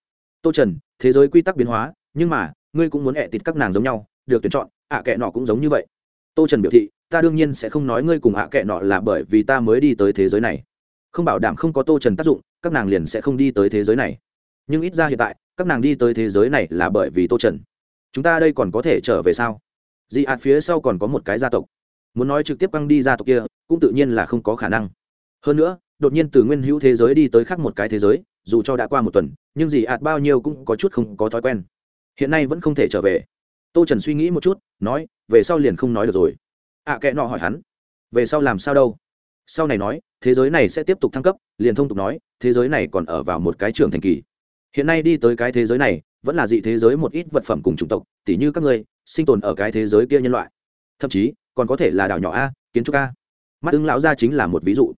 Tô trần, thế giới quy tắc biến hóa, nhưng mà, ngươi cũng muốn ẹ tịt các nàng giống nhau, được tuyển chọn, ạ kệ nọ cũng giống như vậy. Tô trần biểu thị, ta đương nhiên sẽ không nói ngươi cùng ạ kệ nọ là bởi vì ta mới đi tới thế giới này. Không bảo đảm không có tô trần tác dụng, các nàng liền sẽ không đi tới thế giới này. Nhưng ít ra hiện tại, các nàng đi tới thế giới này là bởi vì tô trần. Chúng ta đây còn có thể trở về sao? Dị ạt phía sau còn có một cái gia tộc. Muốn nói trực tiếp băng đi gia tộc kia, cũng tự nhiên là không có khả năng. Hơn nữa đột nhiên từ nguyên hữu thế giới đi tới khác một cái thế giới dù cho đã qua một tuần nhưng gì ạt bao nhiêu cũng có chút không có thói quen. Hiện nay vẫn không thể trở về. Tô trần suy nghĩ một chút nói về sau liền không nói được rồi. Ạ à, kệ nọ hỏi hắn về sau làm sao đâu? Sau này nói thế giới này sẽ tiếp tục thăng cấp liền thông tục nói thế giới này còn ở vào một cái trường thành kỳ. Hiện nay đi tới cái thế giới này vẫn là dị thế giới một ít vật phẩm cùng chủng tộc tỉ như các ngươi sinh tồn ở cái thế giới kia nhân loại. Thậm chí còn có thể là đảo nhỏ a kiến trúc a. Mắt ứng lão gia chính là một ví dụ.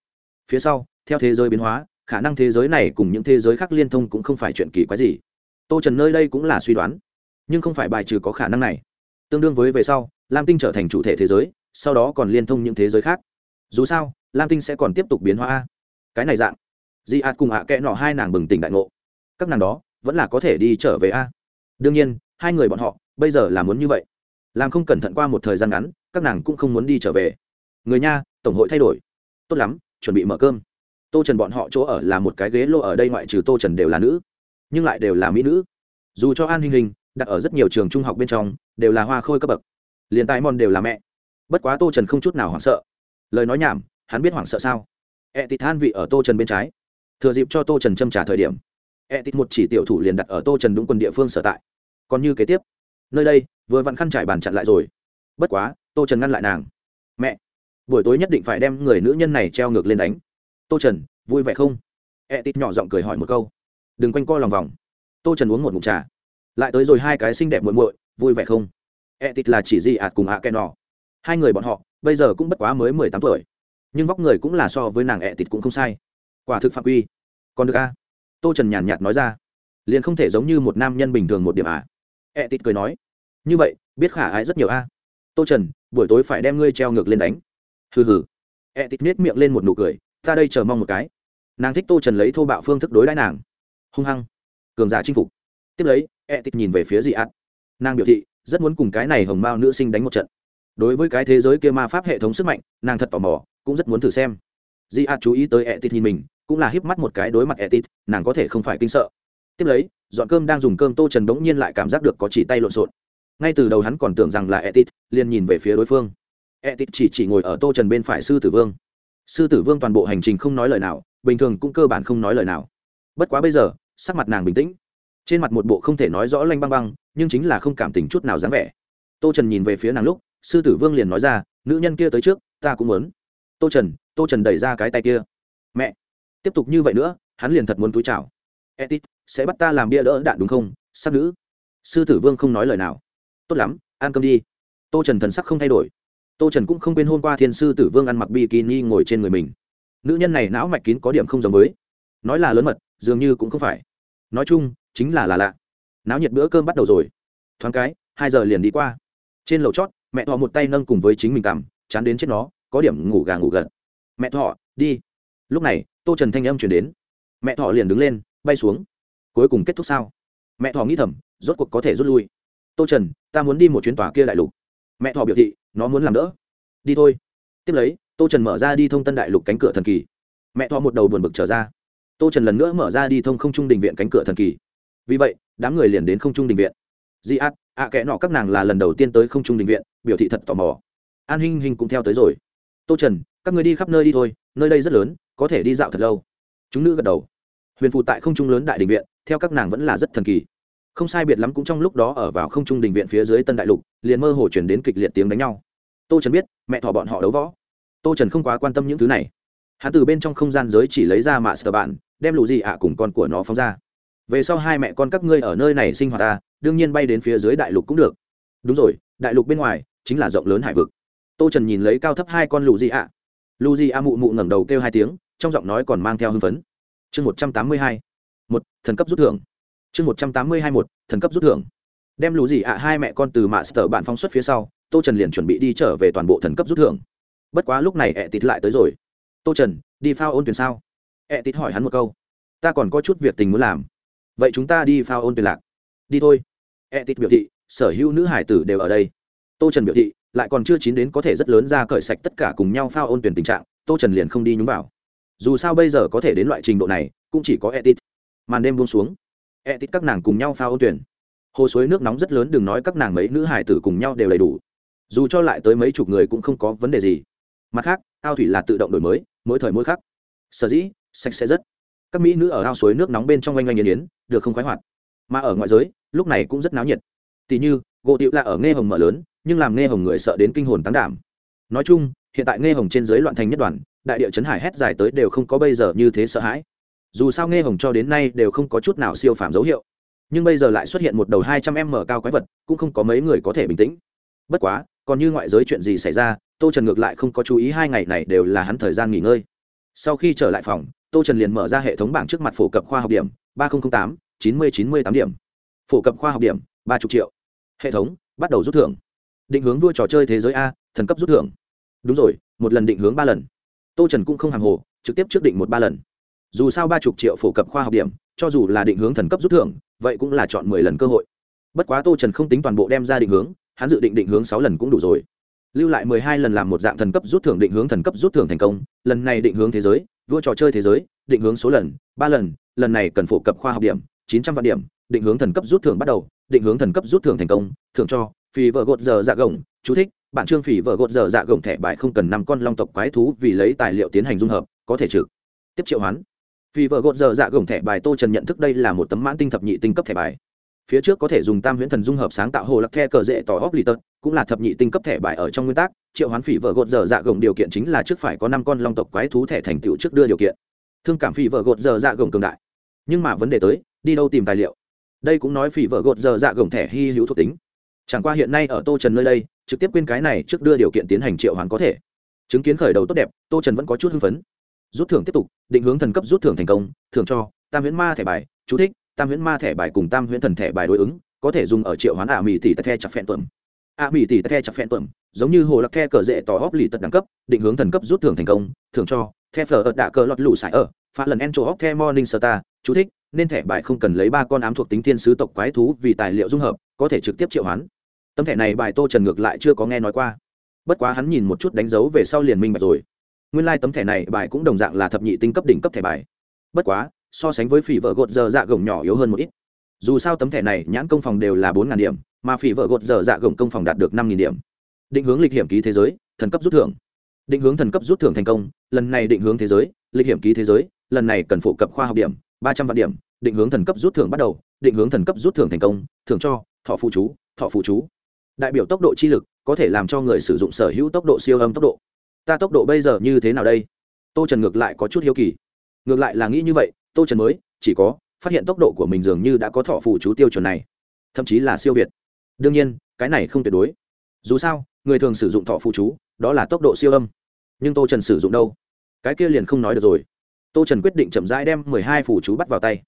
Phía sau theo thế giới biến hóa, khả năng thế giới này cùng những thế giới khác liên thông cũng không phải chuyện kỳ quái gì. Tô trần nơi đây cũng là suy đoán, nhưng không phải bài trừ có khả năng này. Tương đương với về sau, lam tinh trở thành chủ thể thế giới, sau đó còn liên thông những thế giới khác. Dù sao, lam tinh sẽ còn tiếp tục biến hóa cái này dạng. Di ạt cùng ạ à kẽ nọ hai nàng bừng tỉnh đại ngộ. Các nàng đó, vẫn là có thể đi trở về a. Đương nhiên, hai người bọn họ, bây giờ là muốn như vậy. Làm không cẩn thận qua một thời gian ngắn, các nàng cũng không muốn đi trở về. Người nha, tổng hội thay đổi. Tốt lắm, chuẩn bị mở cơm tô trần bọn họ chỗ ở là một cái ghế lô ở đây ngoại trừ tô trần đều là nữ, nhưng lại đều là mỹ nữ. dù cho an hình hình, đặt ở rất nhiều trường trung học bên trong, đều là hoa khôi cấp bậc, liền tài mòn đều là mẹ. bất quá tô trần không chút nào hoảng sợ. lời nói nhảm, hắn biết hoảng sợ sao? e tít than vị ở tô trần bên trái. thừa dịp cho tô trần châm trả thời điểm e tít một chỉ tiểu thủ liền đặt ở tô trần đúng quân địa phương sở tại. còn như kế tiếp, nơi đây, vừa vặn khăn trải bàn chặn lại rồi. bất quá, tô trần ngăn lại nàng. mẹ, buổi tối nhất định phải đem người nữ nhân này treo ngược lên đánh tô trần, vui vẻ không? E tít nhỏ giọng cười hỏi một câu. Đừng quanh co lòng vòng. Tô trần uống một mụn trà. Lại tới rồi hai cái xinh đẹp muội muội, vui vẻ không? E tít là chỉ gì ạt cùng ạ à nọ. Hai người bọn họ, bây giờ cũng bất quá mới mười tám tuổi. Nhưng vóc người cũng là so với nàng ẹ tịt cũng không sai. Quả thực phạm quy. Còn được a tô trần nhàn nhạt nói ra. Liền không thể giống như một nam nhân bình thường một điểm à? Ẹ tịt cười nói. Như vậy, biết khả ái rất nhiều a tô trần, buổi tối phải đem ngươi treo ngược lên đánh. Hừ hừ. Ẹ tịt nết miệng lên một nụ cười ta đây chờ mong một cái. Nàng thích tô trần lấy thô bạo phương thức đối đãi nàng. Hung hăng. Cường giả chinh phục. Tiếp lấy e tịt nhìn về phía dị ạt nàng biểu thị, rất muốn cùng cái này hồng mao nữ sinh đánh một trận. Đối với cái thế giới kia ma pháp hệ thống sức mạnh, nàng thật tò mò, cũng rất muốn thử xem. Di ạt chú ý tới e tít nhìn mình, cũng là híp mắt một cái đối mặt e tít nàng có thể không phải kinh sợ. Tiếp lấy, dọn cơm đang dùng cơm tô trần bỗng nhiên lại cảm giác được có chỉ tay lộn xộn. Ngay từ đầu hắn còn tưởng rằng là e tít liền nhìn về phía đối phương. E tít chỉ chỉ ngồi ở tô trần bên phải sư tử vương sư tử vương toàn bộ hành trình không nói lời nào, bình thường cũng cơ bản không nói lời nào. Bất quá bây giờ, sắc mặt nàng bình tĩnh. Trên mặt một bộ không thể nói rõ lanh băng băng, nhưng chính là không cảm tình chút nào dáng vẻ. Tô trần nhìn về phía nàng lúc, sư tử vương liền nói ra, nữ nhân kia tới trước, ta cũng muốn. Tô trần tô trần đẩy ra cái tay kia. Mẹ. Tiếp tục như vậy nữa, hắn liền thật muốn túi chào. Etit sẽ bắt ta làm bia đỡ đạn đúng không, sắc nữ? Sư tử vương không nói lời nào. Tốt lắm, ăn cơm đi. Tô trần thần sắc không thay đổi tô trần cũng không quên hôm qua thiên sư tử vương ăn mặc bikini ngồi trên người mình. Nữ nhân này não mạch kín có điểm không giống với. Nói là lớn mật, dường như cũng không phải. Nói chung, chính là là lạ. Náo nhiệt bữa cơm bắt đầu rồi. Thoáng cái, hai giờ liền đi qua. Trên lầu chót, mẹ thọ một tay nâng cùng với chính mình cảm chán đến chết nó, có điểm ngủ gà ngủ gật. Mẹ thọ, đi. Lúc này, tô trần thanh âm chuyển đến. Mẹ thọ liền đứng lên, bay xuống. Cuối cùng kết thúc sao? Mẹ thọ nghĩ thầm, rốt cuộc có thể rút lui. Tô trần, ta muốn đi một chuyến tòa kia đại lục mẹ thọ biểu thị, nó muốn làm đỡ. Đi thôi. Tiếp lấy, tô trần mở ra đi thông tân đại lục cánh cửa thần kỳ. Mẹ thọ một đầu buồn bực trở ra. Tô trần lần nữa mở ra đi thông không trung đình viện cánh cửa thần kỳ. Vì vậy, đám người liền đến không trung đình viện. Di át, ạ kẽ nọ các nàng là lần đầu tiên tới không trung đình viện, biểu thị thật tò mò. An hinh hinh cũng theo tới rồi. Tô trần, các người đi khắp nơi đi thôi, nơi đây rất lớn, có thể đi dạo thật lâu. Chúng nữ gật đầu. Huyền phụ tại không trung lớn đại đình viện, theo các nàng vẫn là rất thần kỳ không sai biệt lắm cũng trong lúc đó ở vào không trung đình viện phía dưới tân đại lục, liền mơ hồ chuyển đến kịch liệt tiếng đánh nhau. Tô trần biết, mẹ thỏ bọn họ đấu võ. Tô trần không quá quan tâm những thứ này. Hắn từ bên trong không gian giới chỉ lấy ra mạ sờ bạn, đem lù gì ạ cùng con của nó phóng ra. Về sau hai mẹ con các ngươi ở nơi này sinh hoạt ta, đương nhiên bay đến phía dưới đại lục cũng được. Đúng rồi, đại lục bên ngoài chính là rộng lớn hải vực. Tô trần nhìn lấy cao thấp hai con lù gì ạ. Lù gì ạ mụ mụ ngẩng đầu kêu hai tiếng, trong giọng nói còn mang theo hưng phấn. Chương một trăm tám mươi hai. Một, thần cấp rút thưởng chương một trăm tám mươi hai một thần cấp rút thưởng. Đem lù gì ạ, hai mẹ con từ mạ sở bạn phóng xuất phía sau, tô trần liền chuẩn bị đi trở về toàn bộ thần cấp rút thưởng. Bất quá lúc này ẹ tịt lại tới rồi. Tô trần, đi phao ôn tuyển sao? Ẹ tịt hỏi hắn một câu. Ta còn có chút việc tình muốn làm. Vậy chúng ta đi phao ôn tuyển lạc. Đi thôi. Ẹ tịt biểu thị, sở hữu nữ hải tử đều ở đây. Tô trần biểu thị, lại còn chưa chín đến có thể rất lớn ra cởi sạch tất cả cùng nhau phao ôn tuyển tình trạng, tô trần liền không đi nhúng vào. Dù sao bây giờ có thể đến loại trình độ này, cũng chỉ có etit. Màn đêm buông xuống e tít các nàng cùng nhau phao ôn tuyển. Hồ suối nước nóng rất lớn, đừng nói các nàng mấy nữ hải tử cùng nhau đều đầy đủ. Dù cho lại tới mấy chục người cũng không có vấn đề gì. Mặt khác, ao thủy là tự động đổi mới, mỗi thời mỗi khác sở dĩ, sạch sẽ rất. Các mỹ nữ ở ao suối nước nóng bên trong oanh oanh yên yến được không khoái hoạt. Mà ở ngoại giới, lúc này cũng rất náo nhiệt. Tỉ như, gỗ tiệu là ở nghe hồng mở lớn, nhưng làm nghe hồng người sợ đến kinh hồn tán đảm. Nói chung, hiện tại nghe hồng trên dưới loạn thành nhất đoàn, đại địa chấn hải hét dài tới đều không có bây giờ như thế sợ hãi dù sao nghe hồng cho đến nay đều không có chút nào siêu phàm dấu hiệu. Nhưng bây giờ lại xuất hiện một đầu hai trăm m cao quái vật, cũng không có mấy người có thể bình tĩnh. Bất quá, còn như ngoại giới chuyện gì xảy ra, tô trần ngược lại không có chú ý hai ngày này đều là hắn thời gian nghỉ ngơi. Sau khi trở lại phòng, tô trần liền mở ra hệ thống bảng trước mặt phổ cập khoa học điểm, ba nghìn tám, chín mươi chín mươi tám điểm. Phổ cập khoa học điểm, ba chục triệu. Hệ thống, bắt đầu rút thưởng. Định hướng vua trò chơi thế giới a, thần cấp rút thưởng. Đúng rồi, một lần định hướng ba lần. Tô trần cũng không hàng hồ, trực tiếp trước định một ba lần dù sao ba chục triệu phổ cập khoa học điểm, cho dù là định hướng thần cấp rút thưởng, vậy cũng là chọn mười lần cơ hội. Bất quá tô trần không tính toàn bộ đem ra định hướng, hắn dự định định hướng sáu lần cũng đủ rồi. Lưu lại mười hai lần làm một dạng thần cấp rút thưởng định hướng thần cấp rút thưởng thành công, lần này định hướng thế giới, vua trò chơi thế giới, định hướng số lần, ba lần lần này cần phổ cập khoa học điểm, chín trăm vạn điểm, định hướng thần cấp rút thưởng bắt đầu, định hướng thần cấp rút thưởng thành công, thưởng cho phì vợ gột giờ dạ gồng chú thích bản trương phì vợ gột giờ dạ gồng thẻ bài không cần năm con long tộc quái thú vì lấy tài liệu tiến hành dung hợp, có thể trực tiếp triệu hoán vì vợ gột giờ dạ gồng thẻ bài tô trần nhận thức đây là một tấm mãn tinh thập nhị tinh cấp thẻ bài. Phía trước có thể dùng tam huyễn thần dung hợp sáng tạo hồ lạc the cờ dễ tỏ óc lì tật, cũng là thập nhị tinh cấp thẻ bài ở trong nguyên tắc. Triệu hoán phỉ vợ gột giờ dạ gồng điều kiện chính là trước phải có năm con long tộc quái thú thẻ thành tựu trước đưa điều kiện. Thương cảm phỉ vợ gột giờ dạ gồng cường đại. Nhưng mà vấn đề tới, đi đâu tìm tài liệu? Đây cũng nói phỉ vợ gột giờ dạ gồng thẻ hy hữu thuộc tính. Chẳng qua hiện nay ở tô trần nơi đây, trực tiếp quên cái này trước đưa điều kiện tiến hành triệu hoán có thể. Chứng kiến khởi đầu tốt đẹp, tô trần vẫn có chút hưng phấn rút thưởng tiếp tục, định hướng thần cấp rút thưởng thành công, thưởng cho tam huyễn ma thẻ bài, chú thích, tam huyễn ma thẻ bài cùng tam huyễn thần thẻ bài đối ứng, có thể dùng ở triệu hoán ả mỹ tỷ tật the chặt phẹn tuẩm. Ả mỹ tỷ tật the chặt phẹn tuẩm, giống như hồ lạc the cờ dễ tỏ hóp lì tật đẳng cấp, định hướng thần cấp rút thưởng thành công, thưởng cho the phở ợt đạ cờ lọt lũ sải ở, phá lần en chỗ hóp the morning star, chú thích, nên thẻ bài không cần lấy ba con ám thuộc tính thiên sứ tộc quái thú vì tài liệu dung hợp, có thể trực tiếp triệu hoán. Tấm thẻ này bài tô trần ngược lại chưa có nghe nói qua. Bất quá hắn nhìn một chút đánh dấu về sau liền minh bạch rồi nguyên lai tấm thẻ này bài cũng đồng dạng là thập nhị tinh cấp đỉnh cấp thẻ bài. Bất quá, so sánh với phỉ vợ gột giờ dạ gồng nhỏ yếu hơn một ít. Dù sao tấm thẻ này nhãn công phòng đều là bốn điểm, mà phỉ vợ gột giờ dạ gồng công phòng đạt được năm điểm. Định hướng lịch hiểm ký thế giới, thần cấp rút thưởng. Định hướng thần cấp rút thưởng thành công, lần này định hướng thế giới, lịch hiểm ký thế giới, lần này cần phụ cập khoa học điểm, ba trăm vạn điểm, định hướng thần cấp rút thưởng bắt đầu, định hướng thần cấp rút thưởng thành công, thưởng cho, thọ phụ chú, thọ phụ chú. Đại biểu tốc độ chi lực có thể làm cho người sử dụng sở hữu tốc độ siêu âm tốc độ ta tốc độ bây giờ như thế nào đây? Tô trần ngược lại có chút hiếu kỳ. Ngược lại là nghĩ như vậy, tô trần mới, chỉ có, phát hiện tốc độ của mình dường như đã có thọ phù chú tiêu chuẩn này. Thậm chí là siêu việt. Đương nhiên, cái này không tuyệt đối. Dù sao, người thường sử dụng thọ phù chú, đó là tốc độ siêu âm. Nhưng tô trần sử dụng đâu? Cái kia liền không nói được rồi. Tô trần quyết định chậm rãi đem mười hai phù chú bắt vào tay.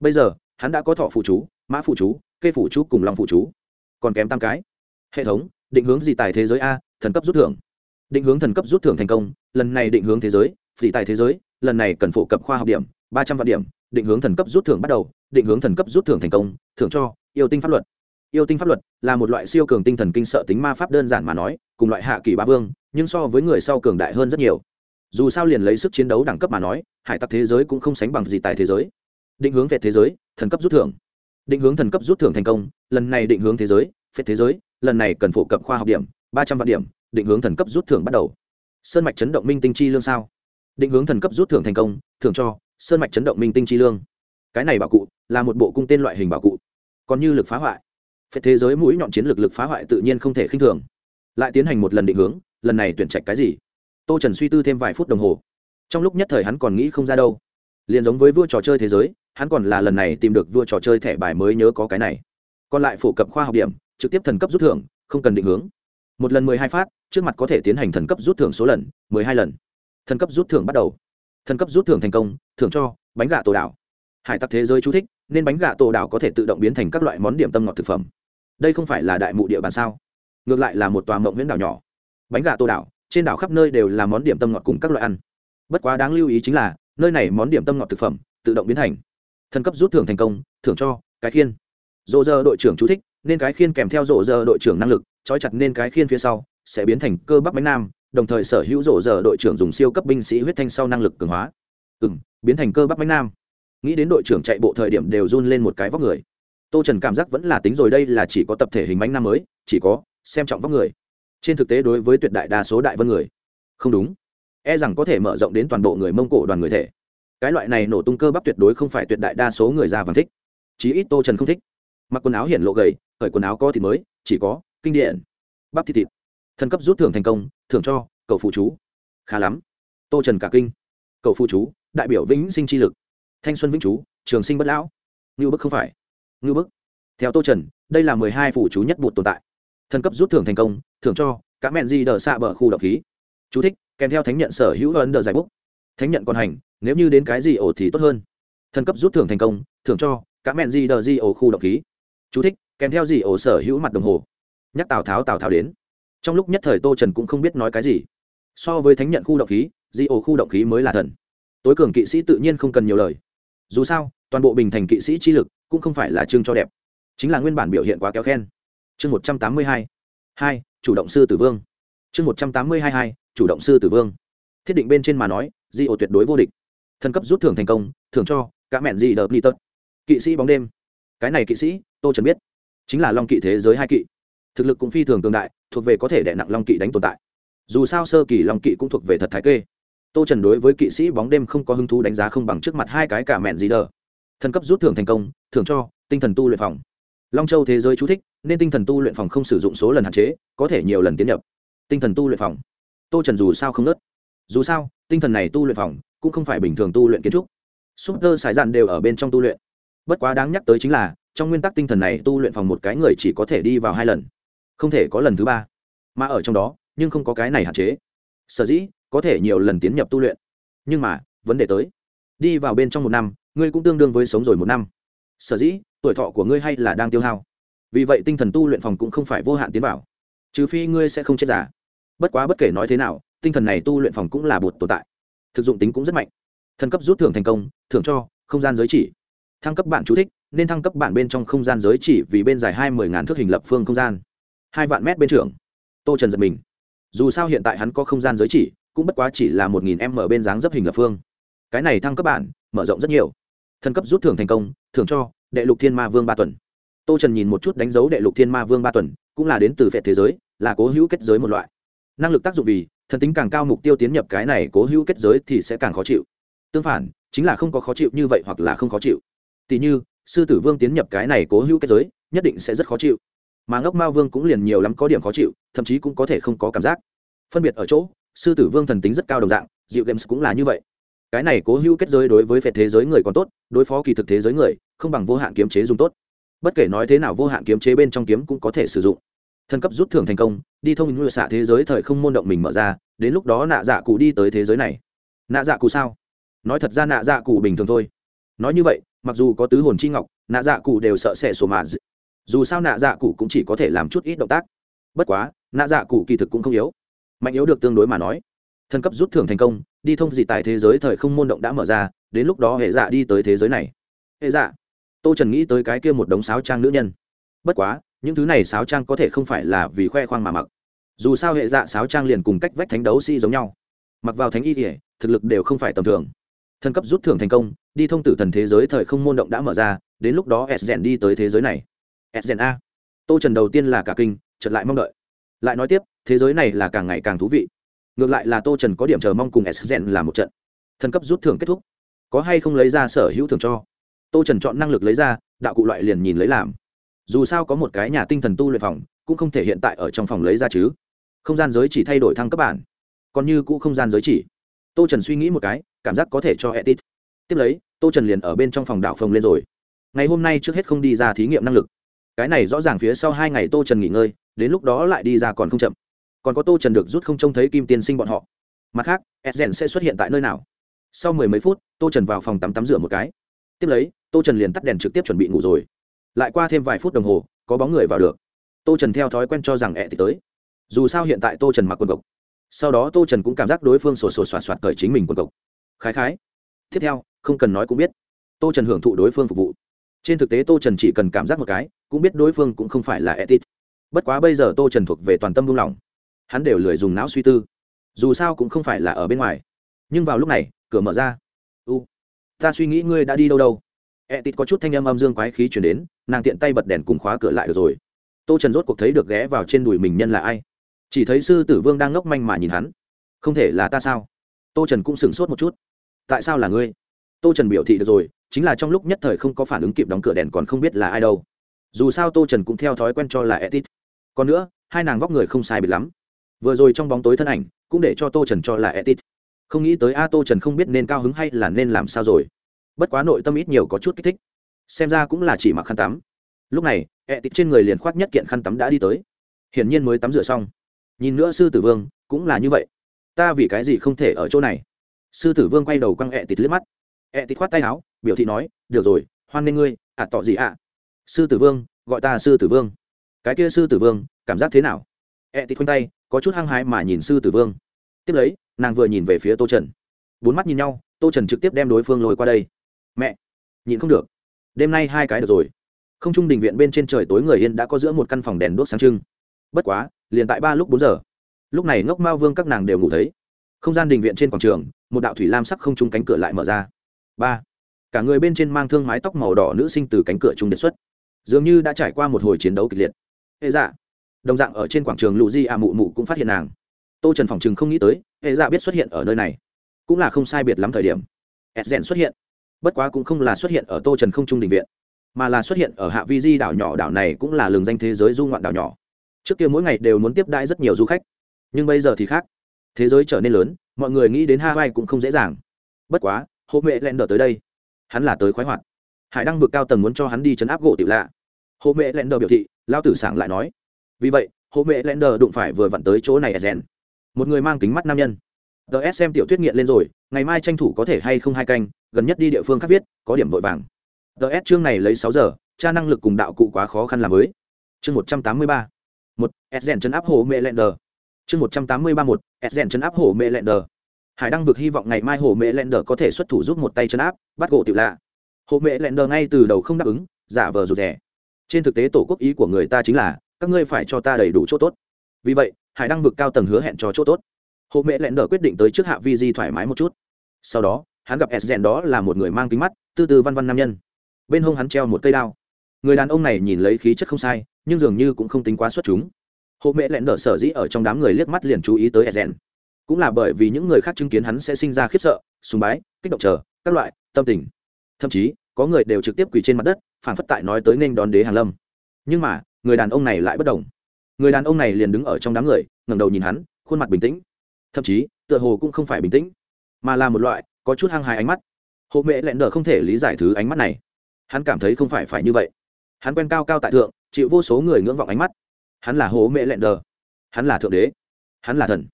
Bây giờ, hắn đã có thọ phù chú, mã phù chú cây phù chú cùng lòng phù chú. Còn kém tam cái. Hệ thống, định hướng gì tài thế giới a, thần cấp rút thưởng định hướng thần cấp rút thưởng thành công, lần này định hướng thế giới, phỉ tài thế giới, lần này cần phổ cập khoa học điểm, ba trăm vạn điểm, định hướng thần cấp rút thưởng bắt đầu, định hướng thần cấp rút thưởng thành công, thưởng cho, yêu tinh pháp luật. Yêu tinh pháp luật là một loại siêu cường tinh thần kinh sợ tính ma pháp đơn giản mà nói, cùng loại hạ kỳ ba vương, nhưng so với người sau cường đại hơn rất nhiều. Dù sao liền lấy sức chiến đấu đẳng cấp mà nói, hải tặc thế giới cũng không sánh bằng gì tại thế giới. Định hướng về thế giới, thần cấp rút thưởng. Định hướng thần cấp rút thưởng thành công, lần này định hướng thế giới phết thế giới, lần này cần phổ cập khoa học điểm, ba trăm vạn điểm định hướng thần cấp rút thưởng bắt đầu. Sơn mạch chấn động minh tinh chi lương sao? Định hướng thần cấp rút thưởng thành công, thưởng cho sơn mạch chấn động minh tinh chi lương. Cái này bảo cụ là một bộ cung tên loại hình bảo cụ, còn như lực phá hoại. Phết thế giới mũi nhọn chiến lược lực phá hoại tự nhiên không thể khinh thường. Lại tiến hành một lần định hướng, lần này tuyển trạch cái gì? Tô trần suy tư thêm vài phút đồng hồ. Trong lúc nhất thời hắn còn nghĩ không ra đâu. Liền giống với vua trò chơi thế giới, hắn còn là lần này tìm được vua trò chơi thẻ bài mới nhớ có cái này. Còn lại phổ cập khoa học điểm, trực tiếp thần cấp rút thưởng, không cần định hướng một lần mười hai phát, trước mặt có thể tiến hành thần cấp rút thưởng số lần, mười hai lần. Thần cấp rút thưởng bắt đầu. Thần cấp rút thưởng thành công, thưởng cho bánh gà tổ đảo. Hải tặc thế giới chú thích, nên bánh gà tổ đảo có thể tự động biến thành các loại món điểm tâm ngọt thực phẩm. Đây không phải là đại mụ địa bàn sao? Ngược lại là một tòa mộng nguyễn đảo nhỏ. Bánh gà tổ đảo, trên đảo khắp nơi đều là món điểm tâm ngọt cùng các loại ăn. Bất quá đáng lưu ý chính là, nơi này món điểm tâm ngọt thực phẩm, tự động biến thành. Thần cấp rút thưởng thành công, thưởng cho cái khiên. Dỗ dơ đội trưởng chú thích, nên cái khiên kèm theo rộ dơ đội trưởng năng lực trói chặt nên cái khiên phía sau, sẽ biến thành cơ bắp bánh nam, đồng thời sở hữu rổ giờ đội trưởng dùng siêu cấp binh sĩ huyết thanh sau năng lực cường hóa. Ừ m biến thành cơ bắp bánh nam. Nghĩ đến đội trưởng chạy bộ thời điểm đều run lên một cái vóc người. Tô trần cảm giác vẫn là tính rồi, đây là chỉ có tập thể hình bánh nam mới, chỉ có xem trọng vóc người. Trên thực tế đối với tuyệt đại đa số đại vân người, không đúng. E rằng có thể mở rộng đến toàn bộ người mông cổ đoàn người thể. Cái loại này nổ tung cơ bắp tuyệt đối không phải tuyệt đại đa số người già vàng thích. Chí ít tô trần không thích. Mặc quần áo hiển lộ gầy khởi quần áo có thì mới, chỉ có kinh điển. Bắp thịt thịt. Thần cấp rút thưởng thành công, thưởng cho cậu phụ chú. Khá lắm. Tô trần cả kinh. Cậu phụ chú, đại biểu vĩnh sinh chi lực. Thanh xuân vĩnh chú, trường sinh bất lão. Ngưu bức không phải. Ngưu bức. Theo tô trần, đây là mười hai phụ chú nhất bụt tồn tại. Thần cấp rút thưởng thành công, thưởng cho các mẹn di đờ xạ bờ khu độc khí. Chú thích, kèm theo thánh nhận sở hữu ấn đờ giải bút. Thánh nhận còn hành, nếu như đến cái gì ổ thì tốt hơn. Thần cấp rút thưởng thành công, thưởng cho các mẹn di đờ di ổ khu độc khí. Chú thích, kèm theo gì ổ sở hữu mặt đồng hồ nhắc tào tháo tào tháo đến trong lúc nhất thời tô trần cũng không biết nói cái gì so với thánh nhận khu động khí di ổ khu động khí mới là thần tối cường kỵ sĩ tự nhiên không cần nhiều lời dù sao toàn bộ bình thành kỵ sĩ chi lực cũng không phải là chương cho đẹp chính là nguyên bản biểu hiện quá kéo khen chương một trăm tám mươi hai hai chủ động sư tử vương chương một trăm tám mươi hai hai chủ động sư tử vương thiết định bên trên mà nói di ổ tuyệt đối vô địch thần cấp rút thưởng thành công thưởng cho cả mẹn di đợt ni tớt kỵ sĩ bóng đêm cái này kỵ sĩ tô trần biết chính là long kỵ thế giới hai kỵ thực lực cũng phi thường tương đại, thuộc về có thể đệ nặng long kỵ đánh tồn tại. Dù sao sơ kỳ long kỵ cũng thuộc về thật thái kê. Tô trần đối với kỵ sĩ bóng đêm không có hứng thú đánh giá không bằng trước mặt hai cái cả mẹn gì đờ. Thần cấp rút thưởng thành công, thưởng cho, tinh thần tu luyện phòng. Long châu thế giới chú thích, nên tinh thần tu luyện phòng không sử dụng số lần hạn chế, có thể nhiều lần tiến nhập. Tinh thần tu luyện phòng. Tô trần dù sao không nớt. Dù sao, tinh thần này tu luyện phòng, cũng không phải bình thường tu luyện kiến trúc. Súp tơ sải dạn đều ở bên trong tu luyện. Bất quá đáng nhắc tới chính là, trong nguyên tắc tinh thần này tu luyện phòng một cái người chỉ có thể đi vào hai lần không thể có lần thứ ba. Mà ở trong đó, nhưng không có cái này hạn chế. Sở dĩ, có thể nhiều lần tiến nhập tu luyện. Nhưng mà, vấn đề tới. Đi vào bên trong một năm, ngươi cũng tương đương với sống rồi một năm. Sở dĩ, tuổi thọ của ngươi hay là đang tiêu hao. Vì vậy tinh thần tu luyện phòng cũng không phải vô hạn tiến vào. Trừ phi ngươi sẽ không chết giả bất quá bất kể nói thế nào, tinh thần này tu luyện phòng cũng là bột tồn tại. Thực dụng tính cũng rất mạnh. Thần cấp rút thưởng thành công, thưởng cho, không gian giới chỉ. Thăng cấp bạn chú thích, nên thăng cấp bạn bên trong không gian giới chỉ vì bên dài hai mươi ngàn thước hình lập phương không gian hai vạn mét bên trường. Tô trần giật mình. Dù sao hiện tại hắn có không gian giới chỉ, cũng bất quá chỉ là một nghìn m bên dáng dấp hình lập phương. Cái này thăng cấp bản, mở rộng rất nhiều. Thân cấp rút thưởng thành công, thưởng cho đệ lục thiên ma vương ba tuần. Tô trần nhìn một chút đánh dấu đệ lục thiên ma vương ba tuần, cũng là đến từ phệ thế giới, là cố hữu kết giới một loại. Năng lực tác dụng vì, thần tính càng cao mục tiêu tiến nhập cái này cố hữu kết giới thì sẽ càng khó chịu. Tương phản, chính là không có khó chịu như vậy hoặc là không khó chịu. Tỷ như, sư tử vương tiến nhập cái này cố hữu kết giới, nhất định sẽ rất khó chịu mà ngốc mao vương cũng liền nhiều lắm có điểm khó chịu, thậm chí cũng có thể không có cảm giác. Phân biệt ở chỗ, sư tử vương thần tính rất cao đồng dạng dịu games cũng là như vậy. Cái này cố hữu kết giới đối với phệ thế giới người còn tốt, đối phó kỳ thực thế giới người, không bằng vô hạn kiếm chế dùng tốt. Bất kể nói thế nào vô hạn kiếm chế bên trong kiếm cũng có thể sử dụng. Thân cấp rút thưởng thành công, đi thông như xạ thế giới thời không môn động mình mở ra, đến lúc đó nạ dạ cụ đi tới thế giới này. Nạ dạ cụ sao? Nói thật ra nạ dạ cụ bình thường thôi. Nói như vậy, mặc dù có tứ hồn chi ngọc, nạ dạ cụ đều sợ sệt sổ mà dù sao nạ dạ cụ cũng chỉ có thể làm chút ít động tác. Bất quá, nạ dạ cụ kỳ thực cũng không yếu. Mạnh yếu được tương đối mà nói. Thân cấp rút thưởng thành công, đi thông dị tại thế giới thời không môn động đã mở ra, đến lúc đó hệ dạ đi tới thế giới này. Hệ dạ tô trần nghĩ tới cái kia một đống sáo trang nữ nhân. Bất quá, những thứ này sáo trang có thể không phải là vì khoe khoang mà mặc. Dù sao hệ dạ sáo trang liền cùng cách vách thánh đấu sĩ、si、giống giống nhau. Mặc vào thánh y kỉa thực lực đều không phải tầm thường. Thân cấp rút thưởng thành công, đi thông tử thần thế giới thời không môn động đã mở ra, đến lúc đó s rèn đi tới thế giới này s a. Tô trần đầu tiên là cả kinh chật lại mong đợi. Lại nói tiếp, thế giới này là càng ngày càng thú vị. Ngược lại là tô trần có điểm chờ mong cùng s là một trận. Thân cấp rút thưởng kết thúc. Có hay không lấy ra sở hữu thưởng cho? Tô trần chọn năng lực lấy ra, đạo cụ loại liền nhìn lấy làm. Dù sao có một cái nhà tinh thần tu luyện phòng, cũng không thể hiện tại ở trong phòng lấy ra chứ. Không gian giới chỉ thay đổi thăng cấp bản. Còn như cũ không gian giới chỉ. Tô trần suy nghĩ một cái, cảm giác có thể cho etit tiếp lấy, tô trần liền ở bên trong phòng đảo phòng lên rồi. Ngày hôm nay trước hết không đi ra thí nghiệm năng lực cái này rõ ràng phía sau hai ngày tô trần nghỉ ngơi, đến lúc đó lại đi ra còn không chậm. Còn có tô trần được rút không trông thấy kim tiên sinh bọn họ. Mặt khác edgen sẽ xuất hiện tại nơi nào? Sau mười mấy phút, tô trần vào phòng tắm tắm rửa một cái. Tiếp lấy, tô trần liền tắt đèn trực tiếp chuẩn bị ngủ rồi. Lại qua thêm vài phút đồng hồ, có bóng người vào được. Tô trần theo thói quen cho rằng ẹ thì tới. Dù sao hiện tại tô trần mặc quần cộc. Sau đó tô trần cũng cảm giác đối phương sổ sổ soạt soạt cởi chính mình quần cộc. Khái khái. Tiếp theo, không cần nói cũng biết. Tô trần hưởng thụ đối phương phục vụ trên thực tế tô trần chỉ cần cảm giác một cái, cũng biết đối phương cũng không phải là etit. Bất quá bây giờ tô trần thuộc về toàn tâm buông lỏng. Hắn đều lười dùng não suy tư. Dù sao cũng không phải là ở bên ngoài. Nhưng vào lúc này, cửa mở ra. U, ta suy nghĩ ngươi đã đi đâu đâu. Etit có chút thanh âm âm dương quái khí chuyển đến, nàng tiện tay bật đèn cùng khóa cửa lại được rồi. Tô trần rốt cuộc thấy được ghé vào trên đùi mình nhân là ai. Chỉ thấy sư tử vương đang ngốc manh mà nhìn hắn. Không thể là ta sao? Tô trần cũng sửng sốt một chút. Tại sao là ngươi? Tô trần biểu thị được rồi chính là trong lúc nhất thời không có phản ứng kịp đóng cửa đèn còn không biết là ai đâu. Dù sao tô trần cũng theo thói quen cho là etit còn nữa, hai nàng vóc người không sai biệt lắm. Vừa rồi trong bóng tối thân ảnh, cũng để cho tô trần cho là etit không nghĩ tới, a, tô trần không biết nên cao hứng hay là nên làm sao rồi. Bất quá nội tâm ít nhiều có chút kích thích. Xem ra cũng là chỉ mặc khăn tắm. Lúc này etit trên người liền khoác nhất kiện khăn tắm đã đi tới. Hiển nhiên mới tắm rửa xong. Nhìn nữa sư tử vương, cũng là như vậy. Ta vì cái gì không thể ở chỗ này? Sư tử vương quay đầu quăng ẹ tịt liếc mắt. Ẹ tịt khoát tay áo biểu thị nói được rồi hoan nghênh ngươi ạ à, tỏ gì ạ? Sư tử vương gọi ta sư tử vương. Cái kia sư tử vương cảm giác thế nào? E tít khoanh tay có chút hăng hái mà nhìn sư tử vương. Tiếp lấy nàng vừa nhìn về phía tô trần. Bốn mắt nhìn nhau tô trần trực tiếp đem đối phương lôi qua đây. Mẹ nhìn không được. Đêm nay hai cái được rồi. Không trung đình viện bên trên trời tối người yên đã có giữa một căn phòng đèn đuốc sáng trưng. Bất quá liền tại ba lúc bốn giờ. Lúc này ngốc mao vương các nàng đều ngủ thấy. Không gian đình viện trên quảng trường một đạo thủy lam sắc không trung cánh cửa lại mở ra. Ba cả người bên trên mang thương mái tóc màu đỏ nữ sinh từ cánh cửa trung điện xuất. Dường như đã trải qua một hồi chiến đấu kịch liệt. Hệ dạ. Đồng dạng ở trên quảng trường lụ di ạ mụ mụ cũng phát hiện nàng. Tô trần phòng chừng không nghĩ tới hệ dạ biết xuất hiện ở nơi này. Cũng là không sai biệt lắm thời điểm. Ed rèn xuất hiện. Bất quá cũng không là xuất hiện ở tô trần không trung đình viện, mà là xuất hiện ở hạ vi di đảo nhỏ, đảo này cũng là lường danh thế giới du ngoạn đảo nhỏ. Trước kia mỗi ngày đều muốn tiếp đãi rất nhiều du khách, nhưng bây giờ thì khác. Thế giới trở nên lớn, mọi người nghĩ đến hawaii cũng không dễ dàng. Bất quá hộ mẹ len đờ tới đây hắn là tới khoái hoạt. Hải đăng vượt cao tầng muốn cho hắn đi chấn áp gỗ tiểu lạ. Hồ mẹ len đờ biểu thị lao tử sảng lại nói. Vì vậy, hồ mẹ len đờ đụng phải vừa vặn tới chỗ này rèn. Một người mang kính mắt nam nhân. Ts xem tiểu thuyết nghiện lên rồi, ngày mai tranh thủ có thể hay không hai canh, gần nhất đi địa phương khác viết, có điểm vội vàng. Ts chương này lấy sáu giờ, tra năng lực cùng đạo cụ quá khó khăn làm mới. Chương một trăm tám mươi ba. Một, s rèn chấn áp hồ mẹ lẹn đờ chương một trăm tám mươi ba một, s rèn chấn áp hồ mẹ lẹn đờ hải đăng vực hy vọng ngày mai hồ mẹ lẹn đờ có thể xuất thủ giúp một tay chân áp, bắt gỗ tiểu lạ. Hồ mẹ lẹn đờ ngay từ đầu không đáp ứng, giả vờ rụt rè. trên thực tế tổ quốc ý của người ta chính là, các ngươi phải cho ta đầy đủ chỗ tốt. Vì vậy, hải đăng vực cao tầng hứa hẹn cho chỗ tốt. Hồ mẹ lẹn đờ quyết định tới trước hạ vi di thoải mái một chút. Sau đó, hắn gặp s rèn đó là một người mang kính mắt, tư tư văn văn nam nhân. Bên hông hắn treo một cây đao. Người đàn ông này nhìn lấy khí chất không sai, nhưng dường như cũng không tính quá xuất chúng. Hộ mẹ lẹn đỡ sở dĩ ở trong đám người liếc mắt liền chú ý tới edgen cũng là bởi vì những người khác chứng kiến hắn sẽ sinh ra khiếp sợ, sùng bái, kích động chờ, các loại, tâm tình. Thậm chí, có người đều trực tiếp quỳ trên mặt đất phản phất tại nói tới nên đón đế hàn lâm. Nhưng mà, người đàn ông này lại bất đồng người đàn ông này liền đứng ở trong đám người, ngẩng đầu nhìn hắn, khuôn mặt bình tĩnh. Thậm chí, tựa hồ cũng không phải bình tĩnh, mà là một loại, có chút hăng hài ánh mắt. Hộ mẹ lẹn đờ không thể lý giải thứ ánh mắt này. Hắn cảm thấy không phải phải như vậy. Hắn quen cao cao tại thượng, chịu vô số người ngưỡng vọng ánh mắt. Hắn là hố mẹ lẹn đờ. Hắn là thượng đế. Hắn là thần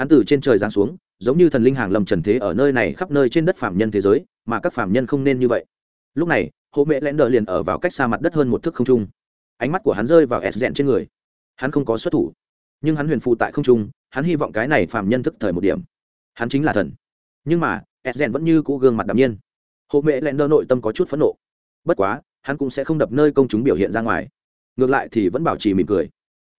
hắn từ trên trời giáng xuống, giống như thần linh hàng lầm trần thế ở nơi này khắp nơi trên đất phạm nhân thế giới, mà các phạm nhân không nên như vậy. Lúc này hộ mẹ lẹn đờ liền ở vào cách xa mặt đất hơn một thước không trung. Ánh mắt của hắn rơi vào s dẹn trên người. Hắn không có xuất thủ. Nhưng hắn huyền phụ tại không trung, hắn hy vọng cái này phạm nhân thức thời một điểm. Hắn chính là thần. Nhưng mà, s dẹn vẫn như cũ gương mặt đ nhiên. Hộ mẹ lẹn đờ nội tâm có chút phẫn nộ. Bất quá, hắn cũng sẽ không đập nơi công chúng biểu hiện ra ngoài. Ngược lại thì vẫn bảo trì mỉm cười.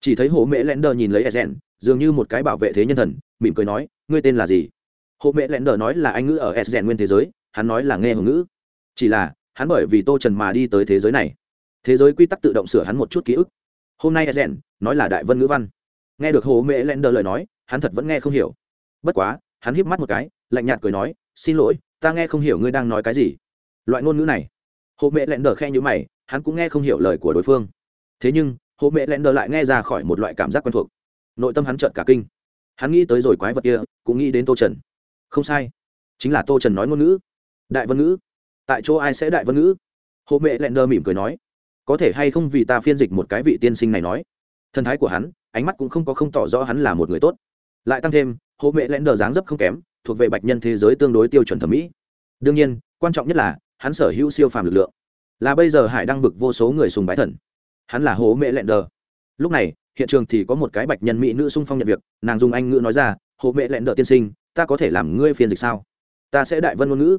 Chỉ thấy hộ mẹ lẽn đờ nhìn lấy edgen dường như một cái bảo vệ thế nhân thần mỉm cười nói, ngươi tên là gì? Hộ mẹ lẽn đờ nói là anh ngữ ở edgen nguyên thế giới, hắn nói là nghe hồng ngữ. Chỉ là, hắn bởi vì tô trần mà đi tới thế giới này. Thế giới quy tắc tự động sửa hắn một chút ký ức. Hôm nay edgen nói là đại vân ngữ văn. Nghe được hộ mẹ lẽn đờ lời nói, hắn thật vẫn nghe không hiểu. Bất quá, hắn híp mắt một cái, lạnh nhạt cười nói, xin lỗi, ta nghe không hiểu ngươi đang nói cái gì. Loại ngôn ngữ này. Hộ mẹ lẹn đờ khe nhữ mày, hắn cũng nghe không hiểu lời của đối phương. Thế nhưng hộ mẹ lẹn đờ lại nghe ra khỏi một loại cảm giác quen thuộc. Nội tâm hắn trợn cả kinh hắn nghĩ tới rồi quái vật kia, cũng nghĩ đến tô trần. Không sai. Chính là tô trần nói ngôn ngữ. Đại vân ngữ. Tại chỗ ai sẽ đại vân ngữ? Hộ mẹ lẹn đơ mỉm cười nói. Có thể hay không vì ta phiên dịch một cái vị tiên sinh này nói. Thần thái của hắn, ánh mắt cũng không có không tỏ rõ hắn là một người tốt. Lại tăng thêm hộ mẹ lẹn đờ dáng dấp không kém, thuộc về bạch nhân thế giới tương đối tiêu chuẩn thẩm mỹ. Đương nhiên, quan trọng nhất là, hắn sở hữu siêu phàm lực lượng. Là bây giờ hải đang vực vô số người sùng bái thần. Hắn là hố mẹ lẹn đờ. Lúc này hiện trường thì có một cái bạch nhân mỹ nữ sung phong nhận việc, nàng dùng anh ngữ nói ra Hộ mẹ lẹn đờ tiên sinh, ta có thể làm ngươi phiên dịch sao? Ta sẽ đại vân ngôn ngữ.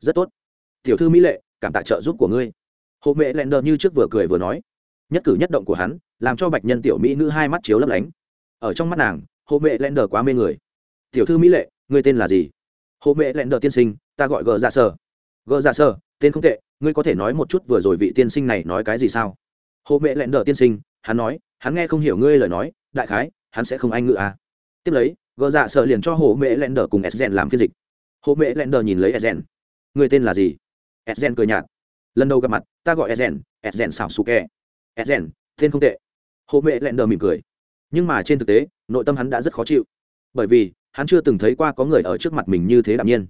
Rất tốt. Tiểu thư mỹ lệ, cảm tạ trợ giúp của ngươi. Hộ mẹ lẹn đờ như trước vừa cười vừa nói. Nhất cử nhất động của hắn, làm cho bạch nhân tiểu mỹ nữ hai mắt chiếu lấp lánh. Ở trong mắt nàng hộ mẹ lẹn đờ quá mê người. Tiểu thư mỹ lệ, ngươi tên là gì? Hộ mẹ lẹn đờ tiên sinh, ta gọi gờ ra sơ. sở gỡ ra sơ tên không tệ, ngươi có thể nói một chút vừa rồi vị tiên sinh này nói cái gì sao? Hộ mẹ lẹn đỡ tiên sinh hắn nói, hắn nghe không hiểu ngươi lời nói, đại khái, hắn sẽ không anh ngự à. tiếp lấy, gờ dạ sợ liền cho hồ mẹ lẹn đờ cùng sden làm phiên dịch. Hồ mẹ lẹn đờ nhìn lấy sden người tên là gì? Sden cười nhạt. Lần đầu gặp mặt, ta gọi sden sden xảo xù kè sden tên không tệ. Hồ mẹ lẹn đờ mỉm cười. Nhưng mà trên thực tế, nội tâm hắn đã rất khó chịu. Bởi vì, hắn chưa từng thấy qua có người ở trước mặt mình như thế đạm nhiên.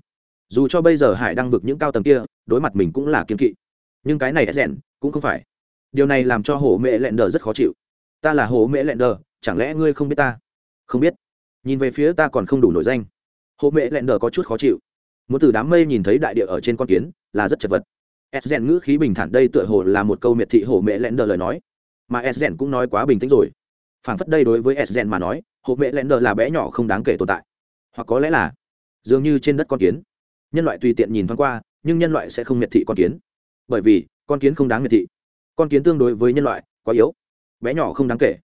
Dù cho bây giờ hải đang vực những cao tầng kia, đối mặt mình cũng là kiên kỵ. Nhưng cái này rèn cũng không phải điều này làm cho hồ mẹ lẹn đờ rất khó chịu. Ta là hồ mẹ lẹn đờ chẳng lẽ ngươi không biết ta? Không biết. Nhìn về phía ta còn không đủ nổi danh. Hồ mẹ lẹn đờ có chút khó chịu. Muốn từ đám mây nhìn thấy đại địa ở trên con kiến, là rất chật vật. S rèn ngữ khí bình thản đây tựa hồ là một câu miệt thị hồ mẹ lẹn đờ lời nói. Mà s rèn cũng nói quá bình tĩnh rồi. Phảng phất đây đối với s rèn mà nói, hồ mẹ lẹn đờ là bé nhỏ không đáng kể tồn tại. Hoặc có lẽ là, dường như trên đất con kiến. Nhân loại tùy tiện nhìn thoáng qua, nhưng nhân loại sẽ không miệt thị con kiến. Bởi vì, con kiến không đáng miệt thị con kiến tương đối với nhân loại quá yếu, bé nhỏ không đáng kể.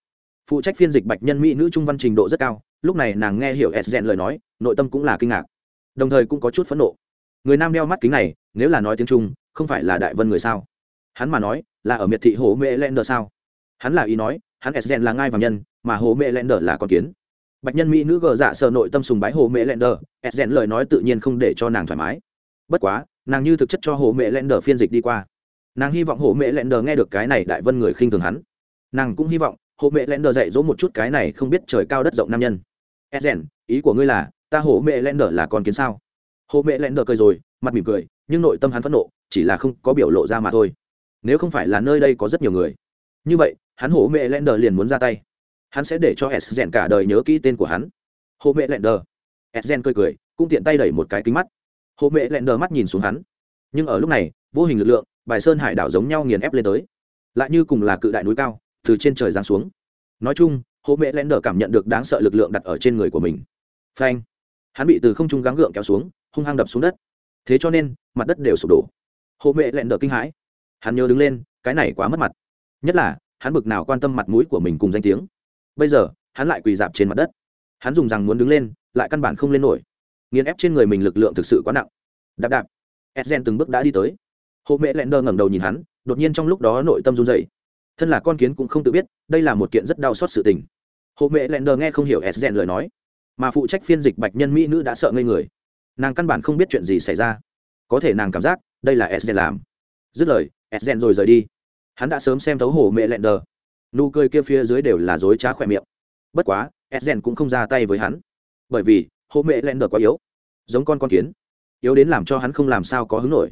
Phụ trách phiên dịch bạch nhân mỹ nữ trung văn trình độ rất cao, lúc này nàng nghe hiểu s rèn lời nói, nội tâm cũng là kinh ngạc, đồng thời cũng có chút phẫn nộ. Người nam đeo mắt kính này, nếu là nói tiếng trung, không phải là đại vân người sao? Hắn mà nói, là ở miệt thị hồ mễ len đờ sao? Hắn là ý nói, hắn s rèn là ngai vàng nhân, mà hồ mễ len đờ là con kiến. Bạch nhân mỹ nữ gờ dạ sợ nội tâm sùng bái hồ mễ len đờ, s rèn lời nói tự nhiên không để cho nàng thoải mái. Bất quá, nàng như thực chất cho hồ mễ len đờ phiên dịch đi qua nàng hy vọng hộ mẹ lẹn đờ nghe được cái này đại vân người khinh thường hắn. Nàng cũng hy vọng hộ mẹ lẹn đờ dạy dỗ một chút cái này không biết trời cao đất rộng nam nhân. S rèn ý của ngươi là, ta hộ mẹ lẹn đờ là con kiến sao? Hộ mẹ lẹn đờ cười rồi, mặt mỉm cười, nhưng nội tâm hắn phẫn nộ, chỉ là không có biểu lộ ra mà thôi. Nếu không phải là nơi đây có rất nhiều người. Như vậy, hắn hộ mẹ lẹn đờ liền muốn ra tay. Hắn sẽ để cho s rèn cả đời nhớ kỹ tên của hắn. Hộ mẹ lẹn đờ. S rèn cười cười, cũng tiện tay đẩy một cái kính mắt. Hộ mẹ lẹn đờ mắt nhìn xuống hắn. Nhưng ở lúc này, vô hình lực lượng bài sơn hải đảo giống nhau nghiền ép lên tới. Lại như cùng là cự đại núi cao, từ trên trời giáng xuống. Nói chung hổ mẹ lẹn đờ cảm nhận được đáng sợ lực lượng đặt ở trên người của mình. Phanh! Hắn bị từ không trung gắng gượng kéo xuống, hung hăng đập xuống đất. Thế cho nên, mặt đất đều sụp đổ. Hộ mẹ lẹn đờ kinh hãi. Hắn nhớ đứng lên, cái này quá mất mặt. Nhất là, hắn bực nào quan tâm mặt mũi của mình cùng danh tiếng. Bây giờ, hắn lại quỳ dạp trên mặt đất. Hắn dùng rằng muốn đứng lên, lại căn bản không lên nổi. Nghiền ép trên người mình lực lượng thực sự quá nặng. Đạp đạp. Edgen từng bước đã đi tới hộ mẹ lẹn đờ ngẩng đầu nhìn hắn, đột nhiên trong lúc đó nội tâm run dậy thân là con kiến cũng không tự biết, đây là một kiện rất đau xót sự tình. Hộ mẹ lẹn đờ nghe không hiểu edgen lời nói, mà phụ trách phiên dịch bạch nhân mỹ nữ đã sợ ngây người. Nàng căn bản không biết chuyện gì xảy ra. Có thể nàng cảm giác, đây là edgen làm. Dứt lời edgen rồi rời đi. Hắn đã sớm xem thấu hồ mẹ lẹn đờ nụ cười kia phía dưới đều là dối trá khỏe miệng. Bất quá edgen cũng không ra tay với hắn. Bởi vì, hồ mẹ lẹn đờ quá yếu. Giống con con kiến. Yếu đến làm cho hắn không làm sao có hứng nổi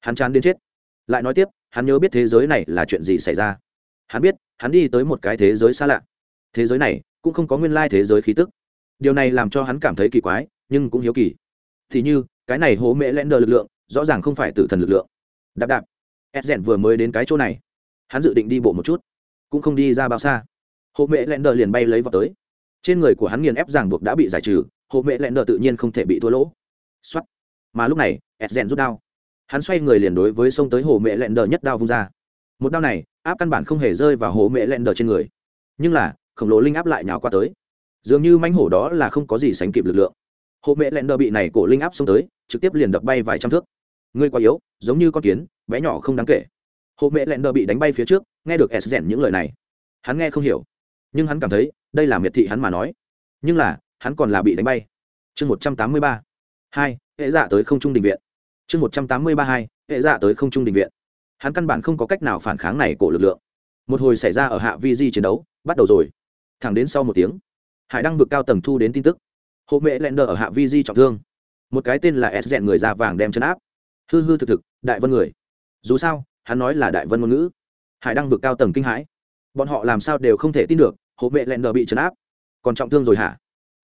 hắn chán đến chết. Lại nói tiếp, hắn nhớ biết thế giới này là chuyện gì xảy ra. Hắn biết, hắn đi tới một cái thế giới xa lạ. Thế giới này cũng không có nguyên lai thế giới khí tức. Điều này làm cho hắn cảm thấy kỳ quái, nhưng cũng hiếu kỳ. Thì như, cái này hố mễ lẽn đờ lực lượng, rõ ràng không phải tử thần lực lượng. Đạp đạp. Ed rèn vừa mới đến cái chỗ này. Hắn dự định đi bộ một chút, cũng không đi ra bao xa. Hộ mẹ lẹn đờ liền bay lấy vào tới. Trên người của hắn nghiền ép ràng buộc đã bị giải trừ hộ mẹ lẹn đờ tự nhiên không thể bị thua lỗ. Xuất mà lúc này, ed rèn rút đao hắn xoay người liền đối với sông tới hồ mẹ lẹn đờ nhất đao vung ra. Một đao này, áp căn bản không hề rơi vào hồ mẹ lẹn đờ trên người. Nhưng là, khổng lồ linh áp lại nhào qua tới. Dường như manh hổ đó là không có gì sánh kịp lực lượng. Hộ mẹ lẹn đờ bị này cổ linh áp xông tới, trực tiếp liền đập bay vài trăm thước. Ngươi quá yếu, giống như con kiến, bé nhỏ không đáng kể. Hộ mẹ lẹn đờ bị đánh bay phía trước, nghe được s rèn những lời này. Hắn nghe không hiểu. Nhưng hắn cảm thấy, đây là miệt thị hắn mà nói. Nhưng là, hắn còn là bị đánh bay. Chương một trăm tám mươi ba. Hai, hệ dạ tới không trung đình viện chương một trăm tám mươi ba hai, hệ dạ tới không trung đình viện. Hắn căn bản không có cách nào phản kháng này của lực lượng. Một hồi xảy ra ở hạ vi di chiến đấu, bắt đầu rồi. Thẳng đến sau một tiếng, hải đăng vượt cao tầng thu đến tin tức. Hộ mẹ lẹn đờ ở hạ vi di trọng thương. Một cái tên là s rèn người da vàng đem chân áp. Hư hư thực thực, đại vân người. Dù sao, hắn nói là đại vân ngôn ngữ. Hải đăng vượt cao tầng kinh hãi. Bọn họ làm sao đều không thể tin được, hộ mẹ lẹn đờ bị chấn áp. Còn trọng thương rồi hả?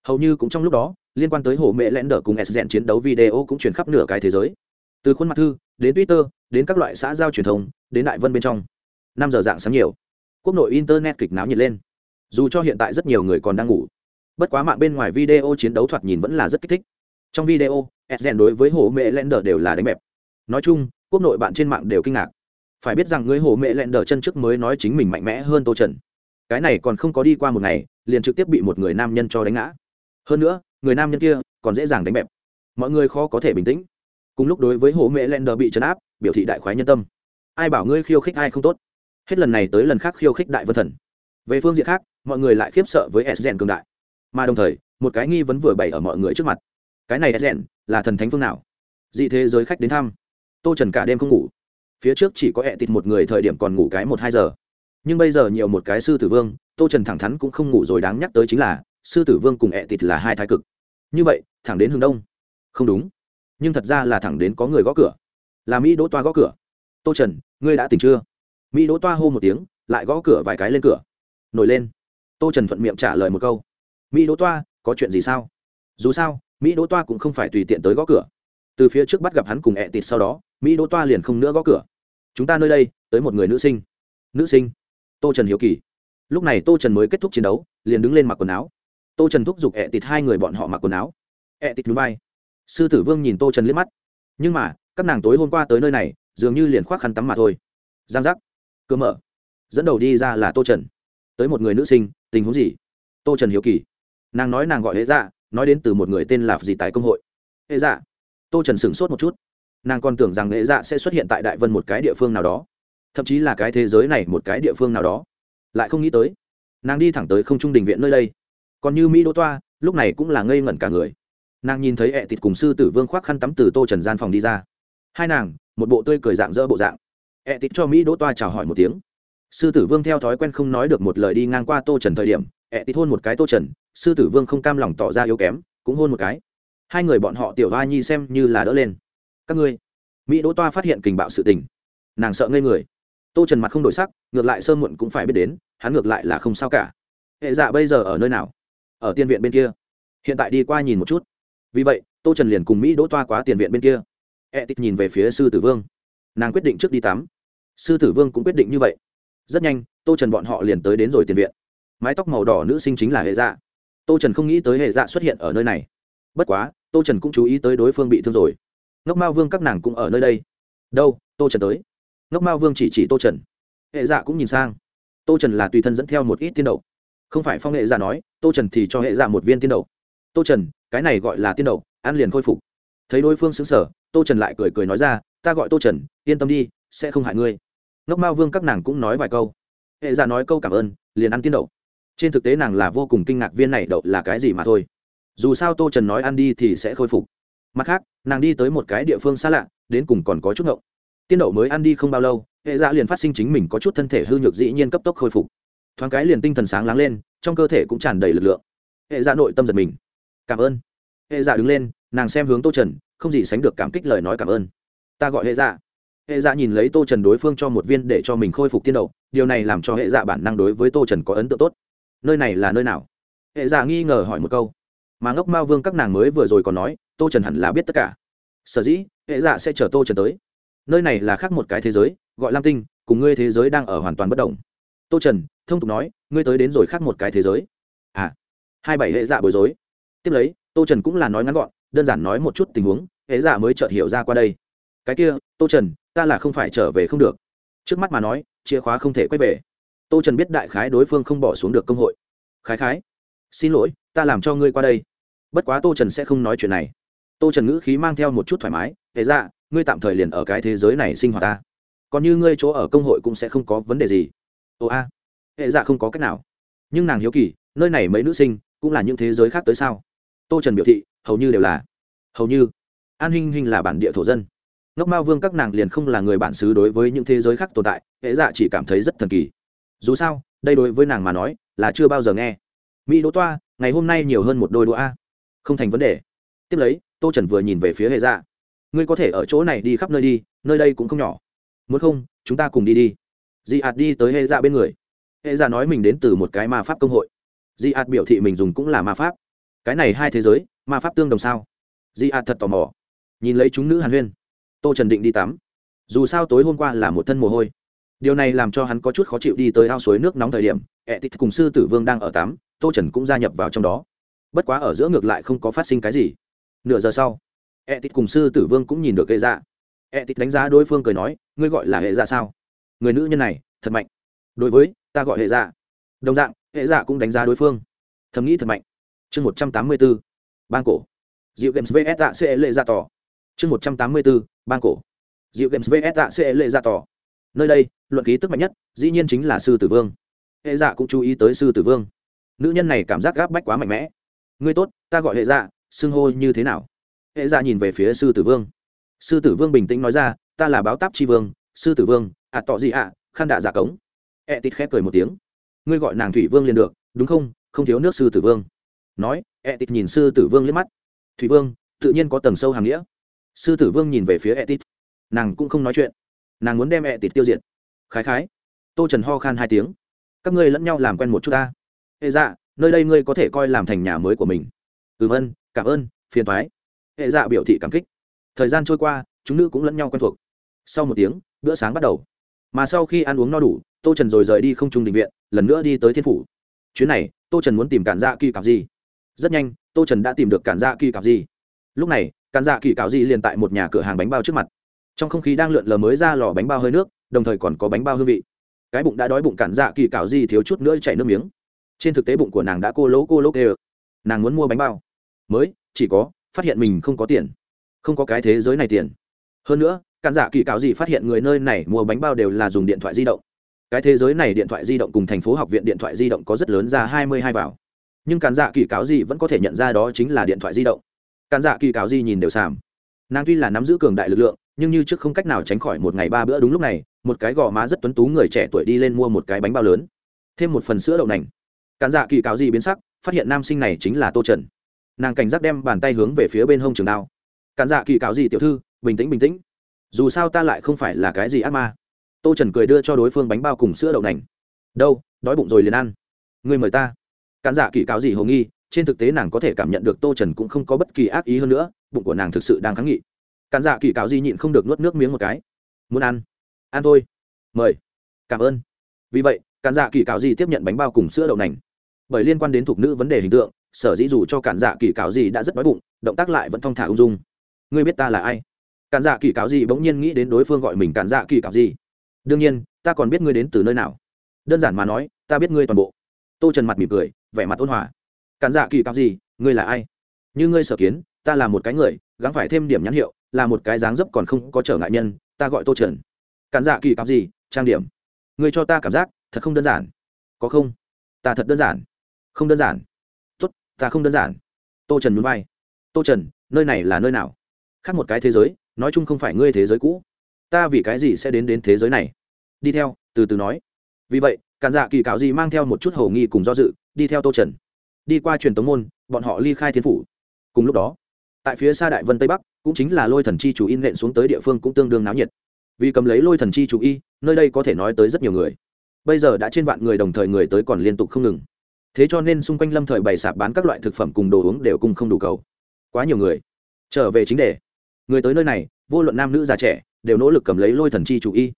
Hầu như cũng trong lúc đó, liên quan tới hộ mẹ lẹn đờ cùng s rèn chiến đấu video cũng truyền khắp nửa cái thế giới từ khuôn mặt thư, đến twitter, đến các loại xã giao truyền thống đến đại vân bên trong. Năm giờ dạng sáng nhiều, quốc nội internet kịch náo nhiệt lên. Dù cho hiện tại rất nhiều người còn đang ngủ, bất quá mạng bên ngoài video chiến đấu thoạt nhìn vẫn là rất kích thích. Trong video edgen đối với hồ mẹ lender đều là đánh bẹp. Nói chung, quốc nội bạn trên mạng đều kinh ngạc. Phải biết rằng người hồ mẹ lender chân trước mới nói chính mình mạnh mẽ hơn tô trần. Cái này còn không có đi qua một ngày, liền trực tiếp bị một người nam nhân cho đánh ngã. Hơn nữa, người nam nhân kia còn dễ dàng đánh bẹp. Mọi người khó có thể bình tĩnh cùng lúc đối với hồ mẹ lender bị chấn áp, biểu thị đại khoái nhân tâm. Ai bảo ngươi khiêu khích ai không tốt? Hết lần này tới lần khác khiêu khích đại vân thần. Về phương diện khác, mọi người lại khiếp sợ với s cường đại. Mà đồng thời, một cái nghi vấn vừa bày ở mọi người trước mặt. Cái này s là thần thánh phương nào? Dị thế giới khách đến thăm. Tô trần cả đêm không ngủ. Phía trước chỉ có ẹ tịt một người thời điểm còn ngủ cái một hai giờ. Nhưng bây giờ nhiều một cái sư tử vương, tô trần thẳng thắn cũng không ngủ rồi đáng nhắc tới chính là, sư tử vương cùng ẹ tịt là hai thái cực. Như vậy, thẳng đến hướng đông. Không đúng nhưng thật ra là thẳng đến có người gõ cửa. Là mỹ đỗ toa gõ cửa. Tô trần, ngươi đã tỉnh chưa? Mỹ đỗ toa hô một tiếng, lại gõ cửa vài cái lên cửa. Nổi lên. Tô trần thuận miệng trả lời một câu. Mỹ đỗ toa, có chuyện gì sao? Dù sao, mỹ đỗ toa cũng không phải tùy tiện tới gõ cửa. Từ phía trước bắt gặp hắn cùng ẹ tịt sau đó, mỹ đỗ toa liền không nữa gõ cửa. Chúng ta nơi đây, tới một người nữ sinh. Nữ sinh? Tô trần hiếu kỳ. Lúc này tô trần mới kết thúc chiến đấu, liền đứng lên mặc quần áo. Tô trần thúc giục ẹ tịt hai người bọn họ mặc quần áo. Ẹ tịt núi bay sư tử vương nhìn tô trần liếc mắt. Nhưng mà, các nàng tối hôm qua tới nơi này, dường như liền khoác khăn tắm mà thôi. Giang giác. Cơ mở. Dẫn đầu đi ra là tô trần. Tới một người nữ sinh, tình huống gì? Tô trần hiếu kỳ. Nàng nói nàng gọi hệ dạ nói đến từ một người tên là gì tại công hội. Hệ dạ. Tô trần sửng sốt một chút. Nàng còn tưởng rằng hệ dạ sẽ xuất hiện tại đại vân một cái địa phương nào đó. Thậm chí là cái thế giới này một cái địa phương nào đó. Lại không nghĩ tới. Nàng đi thẳng tới không trung đình viện nơi đây. Còn như mỹ đỗ toa, lúc này cũng là ngây ngẩn cả người nàng nhìn thấy ẹ tịt cùng sư tử vương khoác khăn tắm từ tô trần gian phòng đi ra. Hai nàng, một bộ tươi cười dạng dỡ bộ dạng. Ẹ tịt cho mỹ đỗ toa chào hỏi một tiếng. Sư tử vương theo thói quen không nói được một lời đi ngang qua tô trần thời điểm, ẹ tịt hôn một cái tô trần, sư tử vương không cam lòng tỏ ra yếu kém, cũng hôn một cái. Hai người bọn họ tiểu hoa nhi xem như là đỡ lên. Các ngươi, mỹ đỗ toa phát hiện kình bạo sự tình. Nàng sợ ngây người. Tô trần mặt không đổi sắc, ngược lại sơ muộn cũng phải biết đến, hắn ngược lại là không sao cả. Hệ dạ bây giờ ở nơi nào? Ở tiên viện bên kia. Hiện tại đi qua nhìn một chút vì vậy, tô trần liền cùng mỹ đỗ toa quá tiền viện bên kia. E tít nhìn về phía sư tử vương. Nàng quyết định trước đi tắm. Sư tử vương cũng quyết định như vậy. Rất nhanh, tô trần bọn họ liền tới đến rồi tiền viện. Mái tóc màu đỏ nữ sinh chính là hệ dạ. Tô trần không nghĩ tới hệ dạ xuất hiện ở nơi này. Bất quá, tô trần cũng chú ý tới đối phương bị thương rồi. Ngốc mao vương các nàng cũng ở nơi đây. Đâu, tô trần tới. Ngốc mao vương chỉ chỉ tô trần. Hệ dạ cũng nhìn sang. Tô trần là tùy thân dẫn theo một ít tiên đậu. Không phải phong hệ dạ nói, tô trần thì cho hệ dạ một viên tiên đậu tô trần, cái này gọi là tiên đậu, ăn liền khôi phục. Thấy đối phương xứng sở tô trần lại cười cười nói ra, ta gọi tô trần, yên tâm đi, sẽ không hại ngươi. Ngốc mao vương các nàng cũng nói vài câu. Hệ dạ nói câu cảm ơn, liền ăn tiên đậu. Trên thực tế nàng là vô cùng kinh ngạc viên này đậu là cái gì mà thôi. Dù sao tô trần nói ăn đi thì sẽ khôi phục. Mặt khác, nàng đi tới một cái địa phương xa lạ, đến cùng còn có chút ngậu tiên đậu mới ăn đi không bao lâu, hệ dạ liền phát sinh chính mình có chút thân thể hư nhược dĩ nhiên cấp tốc khôi phục. Thoáng cái liền tinh thần sáng láng lên, trong cơ thể cũng tràn đầy lực lượng. Hệ dạ nội tâm giật mình cảm ơn. Hệ dạ đứng lên, nàng xem hướng tô trần, không gì sánh được cảm kích lời nói cảm ơn. Ta gọi hệ dạ. Hệ dạ nhìn lấy tô trần đối phương cho một viên để cho mình khôi phục tiên đậu, điều này làm cho hệ dạ bản năng đối với tô trần có ấn tượng tốt. Nơi này là nơi nào? Hệ dạ nghi ngờ hỏi một câu. Mà ngốc mao vương các nàng mới vừa rồi còn nói, tô trần hẳn là biết tất cả. Sở dĩ, hệ dạ sẽ chở tô trần tới. Nơi này là khác một cái thế giới, gọi lam tinh, cùng ngươi thế giới đang ở hoàn toàn bất đồng tô trần, thông tục nói, ngươi tới đến rồi khác một cái thế giới. À hai bảy hệ dạ bối rối tiếp lấy, tô trần cũng là nói ngắn gọn, đơn giản nói một chút tình huống hễ dạ mới chợt hiểu ra qua đây. Cái kia, tô trần, ta là không phải trở về không được. Trước mắt mà nói, chìa khóa không thể quay về. Tô trần biết đại khái đối phương không bỏ xuống được công hội. Khái khái, xin lỗi, ta làm cho ngươi qua đây. Bất quá tô trần sẽ không nói chuyện này. Tô trần ngữ khí mang theo một chút thoải mái hễ dạ ngươi tạm thời liền ở cái thế giới này sinh hoạt ta. Còn như ngươi chỗ ở công hội cũng sẽ không có vấn đề gì. Ồ a hệ dạ không có cách nào. Nhưng nàng hiếu kỳ, nơi này mấy nữ sinh cũng là những thế giới khác tới sao? Tô trần biểu thị, hầu như đều là. Hầu như. An hinh hinh là bản địa thổ dân. Ngốc mao vương các nàng liền không là người bản xứ đối với những thế giới khác tồn tại, hệ dạ chỉ cảm thấy rất thần kỳ. Dù sao, đây đối với nàng mà nói, là chưa bao giờ nghe. Mỹ đỗ toa, ngày hôm nay nhiều hơn một đôi đũa a. Không thành vấn đề. Tiếp lấy, tô trần vừa nhìn về phía hệ dạ. Ngươi có thể ở chỗ này đi khắp nơi đi, nơi đây cũng không nhỏ. Muốn không, chúng ta cùng đi đi. Dị ạt đi tới hệ dạ bên người. Hệ dạ nói mình đến từ một cái ma pháp công hội. Dị ạt biểu thị mình dùng cũng là ma pháp cái này hai thế giới, ma pháp tương đồng sao? Di ạt thật tò mò. Nhìn lấy chúng nữ hàn huyên, tô trần định đi tắm. Dù sao tối hôm qua là một thân mồ hôi. Điều này làm cho hắn có chút khó chịu đi tới ao suối nước nóng thời điểm, ẹ tít cùng sư tử vương đang ở tắm, tô trần cũng gia nhập vào trong đó. Bất quá ở giữa ngược lại không có phát sinh cái gì. Nửa giờ sau e tít cùng sư tử vương cũng nhìn được hệ dạ. E tít đánh giá đối phương cười nói, ngươi gọi là hệ ra dạ sao? Người nữ nhân này, thật mạnh. Đối với, ta gọi hệ ra dạ. đồng dạng hệ ra dạ cũng đánh giá đối phương. Thầm nghĩ thật mạnh chương một trăm tám mươi bốn ban cổ. Dịu games vs dạ sẽ lệ ra tỏ chương một trăm tám mươi bốn ban cổ. Dịu games vs dạ sẽ lệ ra tỏ nơi đây luận ký tức mạnh nhất dĩ nhiên chính là sư tử vương. Hệ dạ cũng chú ý tới sư tử vương. Nữ nhân này cảm giác gáp bách quá mạnh mẽ. Ngươi tốt ta gọi hệ dạ xưng hô như thế nào? Hệ dạ nhìn về phía sư tử vương. Sư tử vương bình tĩnh nói ra ta là báo táp tri vương sư tử vương ạ à, tọ gì ạ à, khăn đạ giả cống. E tít khép cười một tiếng. Ngươi gọi nàng thủy vương liền được đúng không? Không thiếu nước sư tử vương nói Etit nhìn sư tử vương liếc mắt. Thủy vương tự nhiên có tầng sâu hàng nghĩa. Sư tử vương nhìn về phía Etit, nàng cũng không nói chuyện. Nàng muốn đem Etit tiêu diệt. Khái khái. Tô trần ho khan hai tiếng. Các ngươi lẫn nhau làm quen một chút ta. Hệ dạ nơi đây ngươi có thể coi làm thành nhà mới của mình. Ừm ân cảm ơn phiền thoái hệ e dạ biểu thị cảm kích. Thời gian trôi qua chúng nữ cũng lẫn nhau quen thuộc. Sau một tiếng bữa sáng bắt đầu. Mà sau khi ăn uống no đủ tô trần rồi rời đi không trung định viện lần nữa đi tới thiên phủ. Chuyến này tô trần muốn tìm cản dạ kỳ cặp gì? Rất nhanh, tô trần đã tìm được cản dạ kỳ cạo gì lúc này, cản dạ kỳ cạo gì liền tại một nhà cửa hàng bánh bao trước mặt. Trong không khí đang lượn lờ mới ra lò bánh bao hơi nước, đồng thời còn có bánh bao hương vị. Cái bụng đã đói bụng cản dạ kỳ cạo gì thiếu chút nữa chảy nước miếng. Trên thực tế bụng của nàng đã cô lỗ cô lỗ kê nàng muốn mua bánh bao. Mới, chỉ có, phát hiện mình không có tiền. Không có cái thế giới này tiền. Hơn nữa, cản dạ kỳ cạo gì phát hiện người nơi này mua bánh bao đều là dùng điện thoại di động. Cái thế giới này điện thoại di động cùng thành phố học viện điện thoại di động có rất lớn ra hai mươi hai vào nhưng cản dạ kỳ cáo gì vẫn có thể nhận ra đó chính là điện thoại di động. Cản dạ kỳ cáo gì nhìn đều sàm. Nàng tuy là nắm giữ cường đại lực lượng, nhưng như trước không cách nào tránh khỏi một ngày ba bữa đúng lúc này, một cái gò má rất tuấn tú người trẻ tuổi đi lên mua một cái bánh bao lớn. Thêm một phần sữa đậu nành. Cản dạ kỳ cáo gì biến sắc, phát hiện nam sinh này chính là tô trần. Nàng cảnh giác đem bàn tay hướng về phía bên hông trường đao. Cản dạ kỳ cáo gì tiểu thư, bình tĩnh bình tĩnh. Dù sao ta lại không phải là cái gì ác ma. Tô trần cười đưa cho đối phương bánh bao cùng sữa đậu nành. Đâu, đói bụng rồi liền ăn. Người mời ta cán giả kỳ cáo gì hồ nghi, trên thực tế nàng có thể cảm nhận được tô trần cũng không có bất kỳ ác ý hơn nữa, bụng của nàng thực sự đang kháng nghị. Cán giả kỳ cáo gì nhịn không được nuốt nước miếng một cái. Muốn ăn? Ăn thôi. Mời. Cảm ơn. Vì vậy cán giả kỳ cáo gì tiếp nhận bánh bao cùng sữa đậu nành. Bởi liên quan đến thuộc nữ vấn đề hình tượng, sở dĩ dù cho cản giả kỳ cáo gì đã rất đói bụng, động tác lại vẫn thong thả ung dung. Ngươi biết ta là ai? Cản giả kỳ cáo gì bỗng nhiên nghĩ đến đối phương gọi mình cản giả kỳ cáo gì. Đương nhiên, ta còn biết ngươi đến từ nơi nào. Đơn giản mà nói, ta biết ngươi toàn bộ tô trần mặt mỉm cười, vẻ mặt ôn hòa. Cản dạ kỳ cao gì, ngươi là ai? Như ngươi sở kiến, ta là một cái người, gắng phải thêm điểm nhãn hiệu, là một cái dáng dấp còn không có trở ngại nhân, ta gọi tô trần. Cản dạ kỳ cao gì, trang điểm. Ngươi cho ta cảm giác, thật không đơn giản. Có không? Ta thật đơn giản. Không đơn giản. Tốt, ta không đơn giản. Tô trần núi vai. Tô trần, nơi này là nơi nào? Khác một cái thế giới, nói chung không phải ngươi thế giới cũ. Ta vì cái gì sẽ đến đến thế giới này? Đi theo, từ từ nói. Vì vậy cản dạ kỳ cạo gì mang theo một chút hầu nghi cùng do dự, đi theo tô trần. Đi qua truyền tống môn, bọn họ ly khai thiên phủ. Cùng lúc đó, tại phía xa đại vân tây bắc, cũng chính là lôi thần chi chủ in nện xuống tới địa phương cũng tương đương náo nhiệt. Vì cầm lấy lôi thần chi chủ y, nơi đây có thể nói tới rất nhiều người. Bây giờ đã trên vạn người đồng thời người tới còn liên tục không ngừng. Thế cho nên xung quanh lâm thời bày sạp bán các loại thực phẩm cùng đồ uống đều cùng không đủ cầu. Quá nhiều người trở về chính đề. Người tới nơi này, vô luận nam nữ già trẻ, đều nỗ lực cầm lấy lôi thần chi chủ y.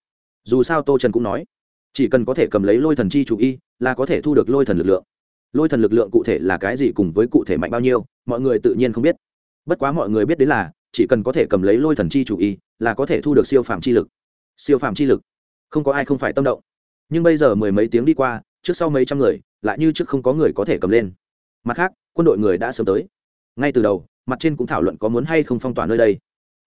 Dù sao tô trần cũng nói chỉ cần có thể cầm lấy lôi thần chi chủ y, là có thể thu được lôi thần lực lượng. Lôi thần lực lượng cụ thể là cái gì cùng với cụ thể mạnh bao nhiêu, mọi người tự nhiên không biết. Bất quá mọi người biết đến là, chỉ cần có thể cầm lấy lôi thần chi chủ y, là có thể thu được siêu phạm chi lực. Siêu phạm chi lực? Không có ai không phải tâm động. Nhưng bây giờ mười mấy tiếng đi qua, trước sau mấy trăm người, lại như trước không có người có thể cầm lên. Mặt khác, quân đội người đã sớm tới. Ngay từ đầu, mặt trên cũng thảo luận có muốn hay không phong tỏa nơi đây.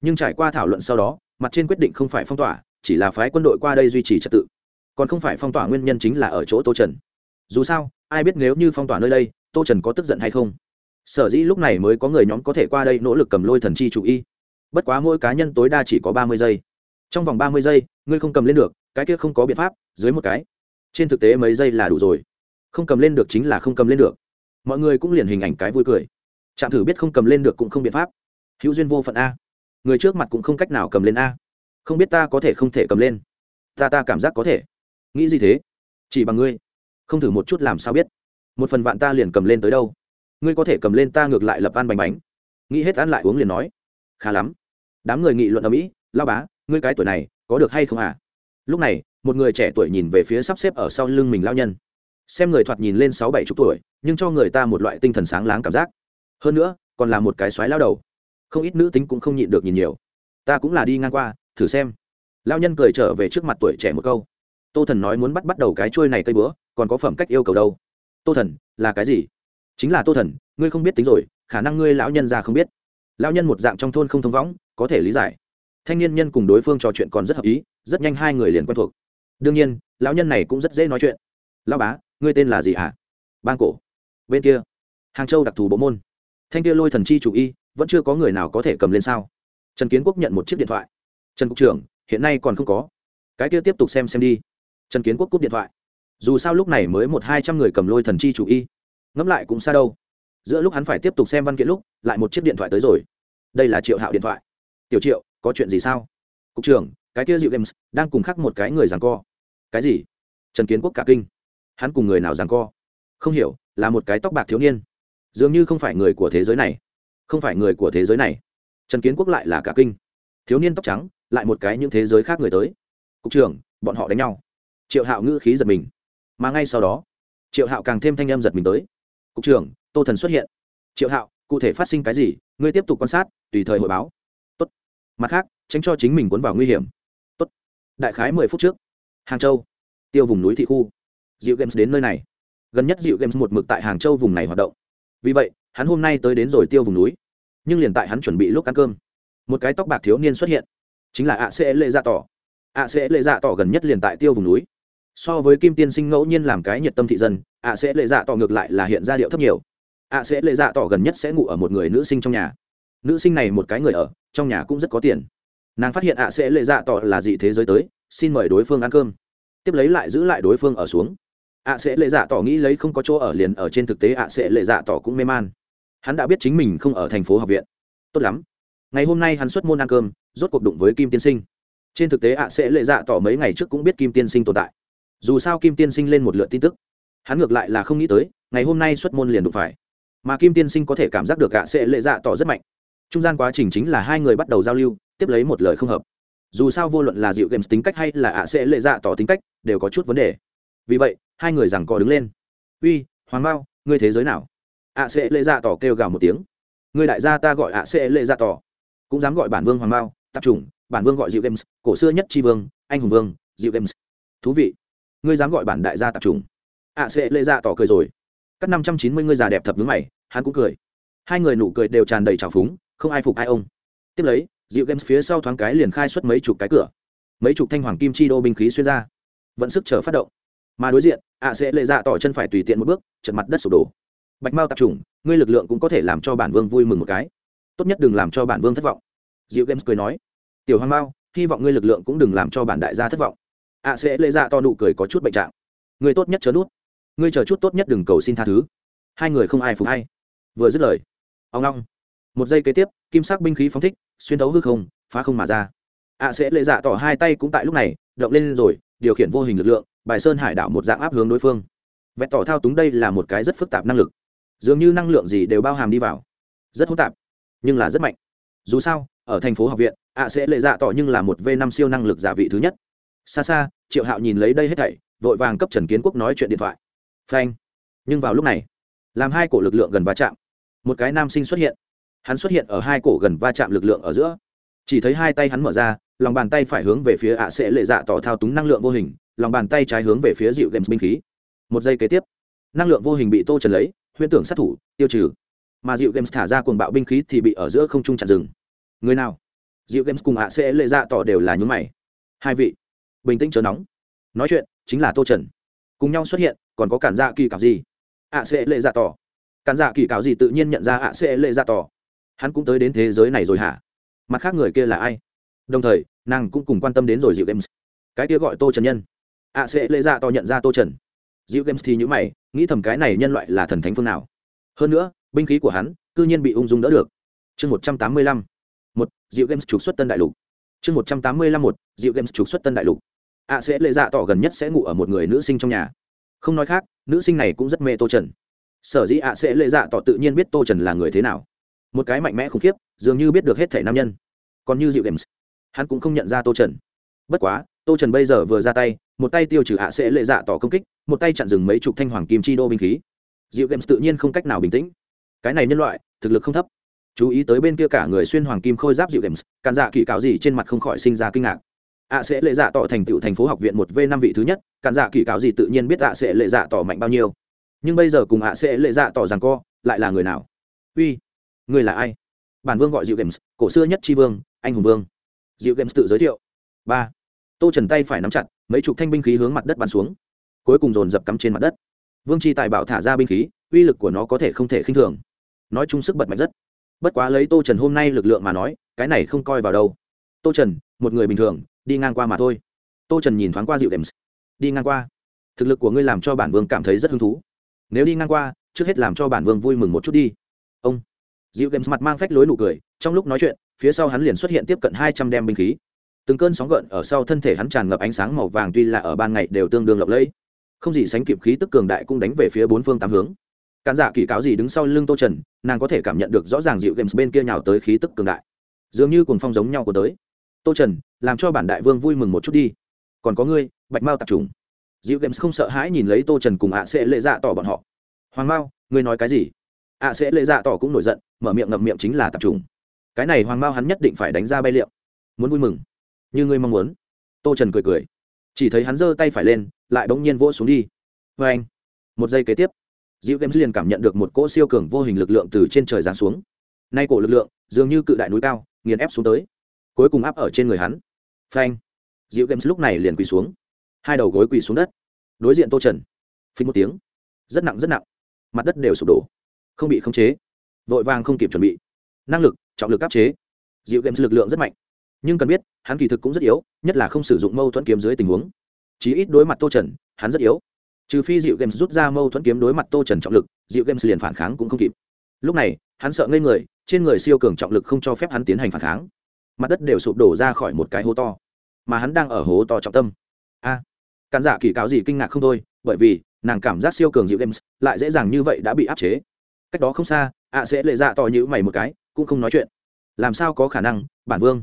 Nhưng trải qua thảo luận sau đó, mặt trên quyết định không phải phong tỏa, chỉ là phái quân đội qua đây duy trì trật tự còn không phải phong tỏa nguyên nhân chính là ở chỗ tô trần dù sao ai biết nếu như phong tỏa nơi đây tô trần có tức giận hay không sở dĩ lúc này mới có người nhóm có thể qua đây nỗ lực cầm lôi thần chi chủ y bất quá mỗi cá nhân tối đa chỉ có ba mươi giây trong vòng ba mươi giây ngươi không cầm lên được cái kia không có biện pháp dưới một cái trên thực tế mấy giây là đủ rồi không cầm lên được chính là không cầm lên được mọi người cũng liền hình ảnh cái vui cười chạm thử biết không cầm lên được cũng không biện pháp hữu duyên vô phận a người trước mặt cũng không cách nào cầm lên a không biết ta có thể không thể cầm lên ta ta cảm giác có thể nghĩ gì thế? Chỉ bằng ngươi. Không thử một chút làm sao biết. Một phần vạn ta liền cầm lên tới đâu? Ngươi có thể cầm lên ta ngược lại lập ăn bánh bánh. Nghĩ hết ăn lại uống liền nói. Khá lắm. Đám người nghị luận ở mỹ lao bá, ngươi cái tuổi này, có được hay không à? Lúc này, một người trẻ tuổi nhìn về phía sắp xếp ở sau lưng mình lao nhân. Xem người thoạt nhìn lên sáu bảy chục tuổi, nhưng cho người ta một loại tinh thần sáng láng cảm giác. Hơn nữa, còn là một cái xoáy lao đầu. Không ít nữ tính cũng không nhịn được nhìn nhiều. Ta cũng là đi ngang qua, thử xem. Lao nhân cười trở về trước mặt tuổi trẻ một câu tô thần nói muốn bắt bắt đầu cái trôi này cây bữa còn có phẩm cách yêu cầu đâu? Tô thần, là cái gì? Chính là tô thần, ngươi không biết tính rồi, khả năng ngươi lão nhân ra không biết. Lão nhân một dạng trong thôn không thông võng, có thể lý giải. Thanh niên nhân cùng đối phương trò chuyện còn rất hợp ý, rất nhanh hai người liền quen thuộc. Đương nhiên, lão nhân này cũng rất dễ nói chuyện. Lão bá, ngươi tên là gì hả? À? bang cổ. Bên kia. Hàng châu đặc thù bộ môn. Thanh kia lôi thần chi chủ y, vẫn chưa có người nào có thể cầm lên sao? Trần kiến quốc nhận một chiếc điện thoại. Trần cục trưởng, hiện nay còn không có. Cái kia tiếp tục xem xem đi trần kiến quốc cúp điện thoại. Dù sao lúc này mới một hai trăm người cầm lôi thần chi chủ y. Ngẫm lại cũng xa đâu. Giữa lúc hắn phải tiếp tục xem văn kiện lúc, lại một chiếc điện thoại tới rồi. Đây là triệu hạo điện thoại. Tiểu triệu, có chuyện gì sao? Cục trưởng, cái kia dịu games, đang cùng khắc một cái người rằng co. Cái gì? Trần kiến quốc cả kinh. Hắn cùng người nào rằng co? Không hiểu, là một cái tóc bạc thiếu niên. Dường như không phải người của thế giới này. Không phải người của thế giới này. Trần kiến quốc lại là cả kinh. Thiếu niên tóc trắng, lại một cái những thế giới khác người tới. Cục trưởng, bọn họ đánh nhau triệu hạo ngữ khí giật mình. Mà ngay sau đó, triệu hạo càng thêm thanh em giật mình tới. Cục trưởng, tô thần xuất hiện. Triệu hạo, cụ thể phát sinh cái gì? Ngươi tiếp tục quan sát, tùy thời hội báo. Tốt. mặt khác, tránh cho chính mình cuốn vào nguy hiểm. Tốt. đại khái mười phút trước, hàng châu, tiêu vùng núi thị khu, diệu games đến nơi này. Gần nhất diệu games một mực tại hàng châu vùng này hoạt động. Vì vậy, hắn hôm nay tới đến rồi tiêu vùng núi. Nhưng liền tại hắn chuẩn bị lúc ăn cơm, một cái tóc bạc thiếu niên xuất hiện. Chính là ạ sẽ lệ dạ tỏ. Ạ sẽ lệ dạ tỏ gần nhất liền tại tiêu vùng núi so với kim tiên sinh ngẫu nhiên làm cái nhiệt tâm thị dân, ạ sẽ lệ dạ tỏ ngược lại là hiện ra điệu thấp nhiều. Ạ sẽ lệ dạ tỏ gần nhất sẽ ngủ ở một người nữ sinh trong nhà. Nữ sinh này một cái người ở, trong nhà cũng rất có tiền. Nàng phát hiện ạ sẽ lệ dạ tỏ là dị thế giới tới, xin mời đối phương ăn cơm. Tiếp lấy lại giữ lại đối phương ở xuống. Ạ sẽ lệ dạ tỏ nghĩ lấy không có chỗ ở liền ở trên thực tế ạ sẽ lệ dạ tỏ cũng mê man. Hắn đã biết chính mình không ở thành phố học viện. Tốt lắm. Ngày hôm nay hắn xuất môn ăn cơm, rốt cuộc đụng với kim tiên sinh. Trên thực tế ạ sẽ lệ dạ tỏ mấy ngày trước cũng biết kim tiên sinh tồn tại dù sao kim tiên sinh lên một lượt tin tức, hắn ngược lại là không nghĩ tới, ngày hôm nay xuất môn liền đụng phải. Mà kim tiên sinh có thể cảm giác được ạ sẽ lệ dạ tỏ rất mạnh. Trung gian quá trình chính là hai người bắt đầu giao lưu, tiếp lấy một lời không hợp. Dù sao vô luận là dịu games tính cách hay là ạ sẽ lệ dạ tỏ tính cách, đều có chút vấn đề. Vì vậy, hai người rằng có đứng lên. Uy, hoàng Mao, ngươi thế giới nào? ạ sẽ lệ dạ tỏ kêu gào một tiếng. Người đại gia ta gọi ạ sẽ lệ dạ tỏ. Cũng dám gọi bản vương hoàng mao, tạp chủng, bản vương gọi dịu games, cổ xưa nhất tri vương, anh hùng vương, dịu games. Thú vị ngươi dám gọi bản đại gia tập trung ạ sẽ lệ dạ tỏ cười rồi. Các năm trăm chín mươi ngươi già đẹp thập ngứa mày, hắn cũng cười. Hai người nụ cười đều tràn đầy trào phúng, không ai phục ai ông. Tiếp lấy dịu games phía sau thoáng cái liền khai xuất mấy chục cái cửa. Mấy chục thanh hoàng kim chi đô binh khí xuyên ra. Vẫn sức chờ phát động. Mà đối diện ạ sẽ lệ dạ tỏ chân phải tùy tiện một bước, trận mặt đất sụp đổ. Bạch mao tập trung ngươi lực lượng cũng có thể làm cho bản vương vui mừng một cái. Tốt nhất đừng làm cho bản vương thất vọng. Dịu games cười nói, tiểu hoàng mao, hy vọng ngươi lực lượng cũng đừng làm cho bản đại gia thất vọng ạ sẽ lệ dạ to nụ cười có chút bệnh trạng. Ngươi tốt nhất chớ nút. Ngươi chờ chút tốt nhất đừng cầu xin tha thứ. Hai người không ai phục hay. Vừa dứt lời, ông long. Một giây kế tiếp, kim sắc binh khí phóng thích, xuyên thấu hư không, phá không mà ra. Ạ sẽ lệ dạ tỏ hai tay cũng tại lúc này, động lên rồi, điều khiển vô hình lực lượng, bài sơn hải đảo một dạng áp hướng đối phương. Vẹn tỏ thao túng đây là một cái rất phức tạp năng lực. Dường như năng lượng gì đều bao hàm đi vào. Rất hỗn tạp, nhưng là rất mạnh. Dù sao, ở thành phố học viện ạ sẽ lệ dạ tỏ nhưng là một v năm siêu năng lực giả vị thứ nhất xa xa, triệu hạo nhìn lấy đây hết thảy, vội vàng cấp trần kiến quốc nói chuyện điện thoại. Phanh. Nhưng vào lúc này, làm hai cổ lực lượng gần va chạm. Một cái nam sinh xuất hiện. Hắn xuất hiện ở hai cổ gần va chạm lực lượng ở giữa. Chỉ thấy hai tay hắn mở ra, lòng bàn tay phải hướng về phía ạ sẽ lệ dạ tỏ thao túng năng lượng vô hình, lòng bàn tay trái hướng về phía dịu games binh khí. Một giây kế tiếp, năng lượng vô hình bị tô trần lấy, huyễn tưởng sát thủ, tiêu trừ. Mà dịu games thả ra cuồng bạo binh khí thì bị ở giữa không trung chặn rừng người nào? Dịu games cùng ạ sẽ lệ dạ tỏ đều là nhún mày. Hai vị bình tĩnh chớ nóng. Nói chuyện, chính là tô trần. Cùng nhau xuất hiện, còn có cản dạ kỳ cảo gì ạ sẽ lệ dạ tỏ. Cản dạ kỳ cảo gì tự nhiên nhận ra ạ sẽ lệ dạ tỏ. Hắn cũng tới đến thế giới này rồi hả? Mặt khác người kia là ai? Đồng thời, nàng cũng cùng quan tâm đến rồi dịu games. Cái kia gọi tô trần nhân. Ạ sẽ lệ dạ tỏ nhận ra tô trần. Dịu games thì nhữ mày, nghĩ thầm cái này nhân loại là thần thánh phương nào. Hơn nữa, binh khí của hắn, cư nhiên bị ung dung đỡ được. Chương một trăm tám mươi lăm. Một dịu games trục xuất tân đại lục. Chương một trăm tám mươi lăm một dịu games trục xuất tân đại lục ạ sẽ lệ dạ tỏ gần nhất sẽ ngủ ở một người nữ sinh trong nhà. Không nói khác, nữ sinh này cũng rất mê tô trần. Sở dĩ ạ sẽ lệ dạ tỏ tự nhiên biết tô trần là người thế nào. Một cái mạnh mẽ khủng khiếp, dường như biết được hết thể nam nhân. Còn như dịu games hắn cũng không nhận ra tô trần. Bất quá, tô trần bây giờ vừa ra tay, một tay tiêu trừ ạ sẽ lệ dạ tỏ công kích, một tay chặn dừng mấy chục thanh hoàng kim chi đô binh khí. Dịu games tự nhiên không cách nào bình tĩnh. Cái này nhân loại, thực lực không thấp. Chú ý tới bên kia cả người xuyên hoàng kim khôi giáp dịu games càn dạ kỳ cáo gì trên mặt không khỏi sinh ra kinh ngạc ạ sẽ lệ dạ tỏ thành tựu thành phố học viện một v năm vị thứ nhất, cản dạ kỳ cáo gì tự nhiên biết ạ sẽ lệ dạ tỏ mạnh bao nhiêu. Nhưng bây giờ cùng ạ sẽ lệ dạ tỏ rằng co, lại là người nào? Uy, người là ai? Bản vương gọi dịu games, cổ xưa nhất tri vương, anh hùng vương. Dịu games tự giới thiệu. Ba, tô trần tay phải nắm chặt, mấy chục thanh binh khí hướng mặt đất bắn xuống. Cuối cùng dồn dập cắm trên mặt đất. Vương tri tài bảo thả ra binh khí, uy lực của nó có thể không thể khinh thường. Nói chung sức bật mạnh rất. Bất quá lấy tô trần hôm nay lực lượng mà nói, cái này không coi vào đâu. Tô trần, một người bình thường đi ngang qua mà thôi. Tô trần nhìn thoáng qua dịu đệm. Đi ngang qua. Thực lực của ngươi làm cho bản vương cảm thấy rất hứng thú. Nếu đi ngang qua, trước hết làm cho bản vương vui mừng một chút đi. Ông. Dịu games mặt mang phách lối nụ cười, trong lúc nói chuyện, phía sau hắn liền xuất hiện tiếp cận hai trăm đem binh khí. Từng cơn sóng gợn ở sau thân thể hắn tràn ngập ánh sáng màu vàng tuy là ở ban ngày đều tương đương lộng lẫy. Không gì sánh kịp khí tức cường đại cũng đánh về phía bốn phương tám hướng. Khán giả kỳ cáo gì đứng sau lưng tô trần, nàng có thể cảm nhận được rõ ràng dịu games bên kia nhào tới khí tức cường đại. Dường như cùng phong giống nhau của tới tô trần, làm cho bản đại vương vui mừng một chút đi. Còn có ngươi, bạch mao tạp trùng dịu games không sợ hãi nhìn lấy tô trần cùng ạ sẽ lệ dạ tỏ bọn họ. Hoàng mao, ngươi nói cái gì? Ạ sẽ lệ dạ tỏ cũng nổi giận, mở miệng ngậm miệng chính là tập trung cái này hoàng mao hắn nhất định phải đánh ra bay liệu. Muốn vui mừng. Như ngươi mong muốn. Tô trần cười cười. Chỉ thấy hắn giơ tay phải lên, lại bỗng nhiên vỗ xuống đi. Vê anh. Một giây kế tiếp dịu games liền cảm nhận được một cỗ siêu cường vô hình lực lượng từ trên trời giáng xuống. Nay cổ lực lượng dường như cự đại núi cao, nghiền ép xuống tới cuối cùng áp ở trên người hắn. Phanh. Diệu games lúc này liền quỳ xuống. Hai đầu gối quỳ xuống đất. Đối diện tô trần. Phình một tiếng. Rất nặng rất nặng. Mặt đất đều sụp đổ. Không bị khống chế. Vội vàng không kịp chuẩn bị. Năng lực, trọng lực áp chế. Diệu games lực lượng rất mạnh. Nhưng cần biết, hắn kỳ thực cũng rất yếu, nhất là không sử dụng mâu thuẫn kiếm dưới tình huống. Chí ít đối mặt tô trần, hắn rất yếu. Trừ phi Diệu games rút ra mâu thuẫn kiếm đối mặt tô trần trọng lực, Diệu games liền phản kháng cũng không kịp. Lúc này, hắn sợ ngây người, trên người siêu cường trọng lực không cho phép hắn tiến hành phản kháng mặt đất đều sụp đổ ra khỏi một cái hố to mà hắn đang ở hố to trọng tâm. A à, cản giả kỳ cáo gì kinh ngạc không thôi bởi vì nàng cảm giác siêu cường dịu games lại dễ dàng như vậy đã bị áp chế. Cách đó không xa ạ sẽ lệ dạ to như mày một cái cũng không nói chuyện. Làm sao có khả năng bản vương?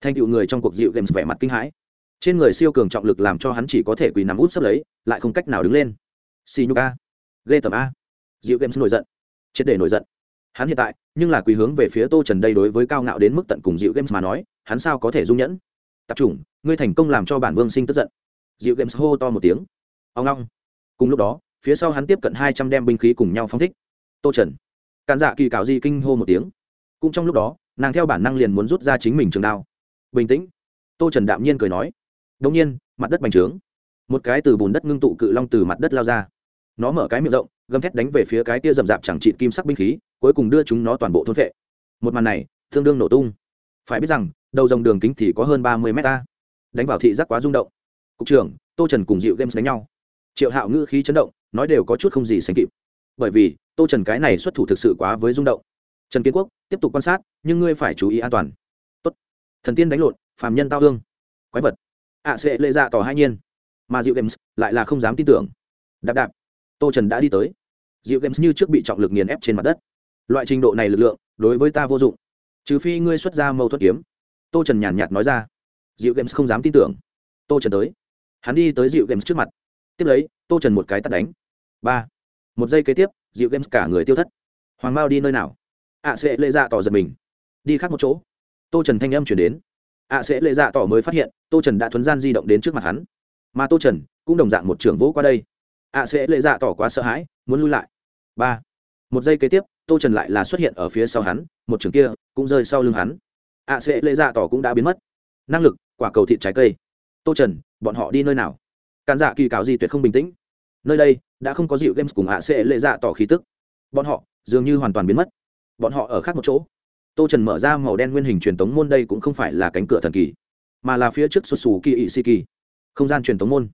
Thành tựu người trong cuộc dịu games vẻ mặt kinh hãi. Trên người siêu cường trọng lực làm cho hắn chỉ có thể quỳ nằm út sấp lấy lại không cách nào đứng lên. Xì nhục a. Ghê tầm a. Dịu games nổi giận. Triệt để nổi giận hắn hiện tại, nhưng là quỳ hướng về phía tô trần đây đối với cao ngạo đến mức tận cùng dịu games mà nói, hắn sao có thể dung nhẫn? Tập trung, ngươi thành công làm cho bản vương sinh tức giận. Dịu games hô to một tiếng. Ông long. Cùng lúc đó, phía sau hắn tiếp cận hai trăm đem binh khí cùng nhau phóng thích. Tô trần. Càn dạ kỳ cạo di kinh hô một tiếng. Cũng trong lúc đó, nàng theo bản năng liền muốn rút ra chính mình trường đao. Bình tĩnh. Tô trần đạm nhiên cười nói. Đông nhiên, mặt đất bành trướng. Một cái từ bùn đất ngưng tụ cự long từ mặt đất lao ra. Nó mở cái miệng rộng, gầm thét đánh về phía cái tia rậm rạp chẳng trị kim sắc binh khí cuối cùng đưa chúng nó toàn bộ thôn vệ một màn này tương đương nổ tung. Phải biết rằng đầu dòng đường kính thì có hơn ba mươi mét ta đánh vào thị giác quá rung động. Cục trưởng tô trần cùng dịu games đánh nhau. Triệu hạo ngữ khí chấn động nói đều có chút không gì sánh kịp. Bởi vì tô trần cái này xuất thủ thực sự quá với rung động. Trần kiến quốc tiếp tục quan sát nhưng ngươi phải chú ý an toàn. Tốt. thần tiên đánh lộn phàm nhân tao hương quái vật. Ạ à, sẽ lệ dạ tỏ hai nhiên. Mà dịu games lại là không dám tin tưởng. Đạp đạp. Tô trần đã đi tới. Dịu games như trước bị trọng lực nghiền ép trên mặt đất loại trình độ này lực lượng đối với ta vô dụng. Trừ phi ngươi xuất ra mâu thuẫn kiếm. Tô trần nhàn nhạt nói ra. Dịu games không dám tin tưởng. Tô trần tới. Hắn đi tới dịu games trước mặt. Tiếp lấy tô trần một cái tắt đánh. Ba. Một giây kế tiếp dịu games cả người tiêu thất. Hoàng mao đi nơi nào? Ạ à, sẽ lệ dạ tỏ giật mình. Đi khác một chỗ. Tô trần thanh âm chuyển đến. Ạ à, sẽ lệ dạ tỏ mới phát hiện tô trần đã thuấn gian di động đến trước mặt hắn. Mà tô trần cũng đồng dạng một trưởng vỗ qua đây. Ạ à, sẽ lệ dạ tỏ quá sợ hãi muốn lui lại. Ba. Một giây kế tiếp tô trần lại là xuất hiện ở phía sau hắn, một trường kia cũng rơi sau lưng hắn. Ạ sẽ lệ dạ tỏ cũng đã biến mất. Năng lực, quả cầu thịt trái cây. Tô trần, bọn họ đi nơi nào? Càn dạ kỳ cáo gì tuyệt không bình tĩnh. Nơi đây đã không có dịu games cùng ạ sẽ lệ dạ tỏ khí tức. Bọn họ dường như hoàn toàn biến mất. Bọn họ ở khác một chỗ. Tô trần mở ra màu đen nguyên hình truyền tống môn đây cũng không phải là cánh cửa thần kỳ, mà là phía trước xuất xù kỳ ỵ si kỳ không gian truyền tống môn.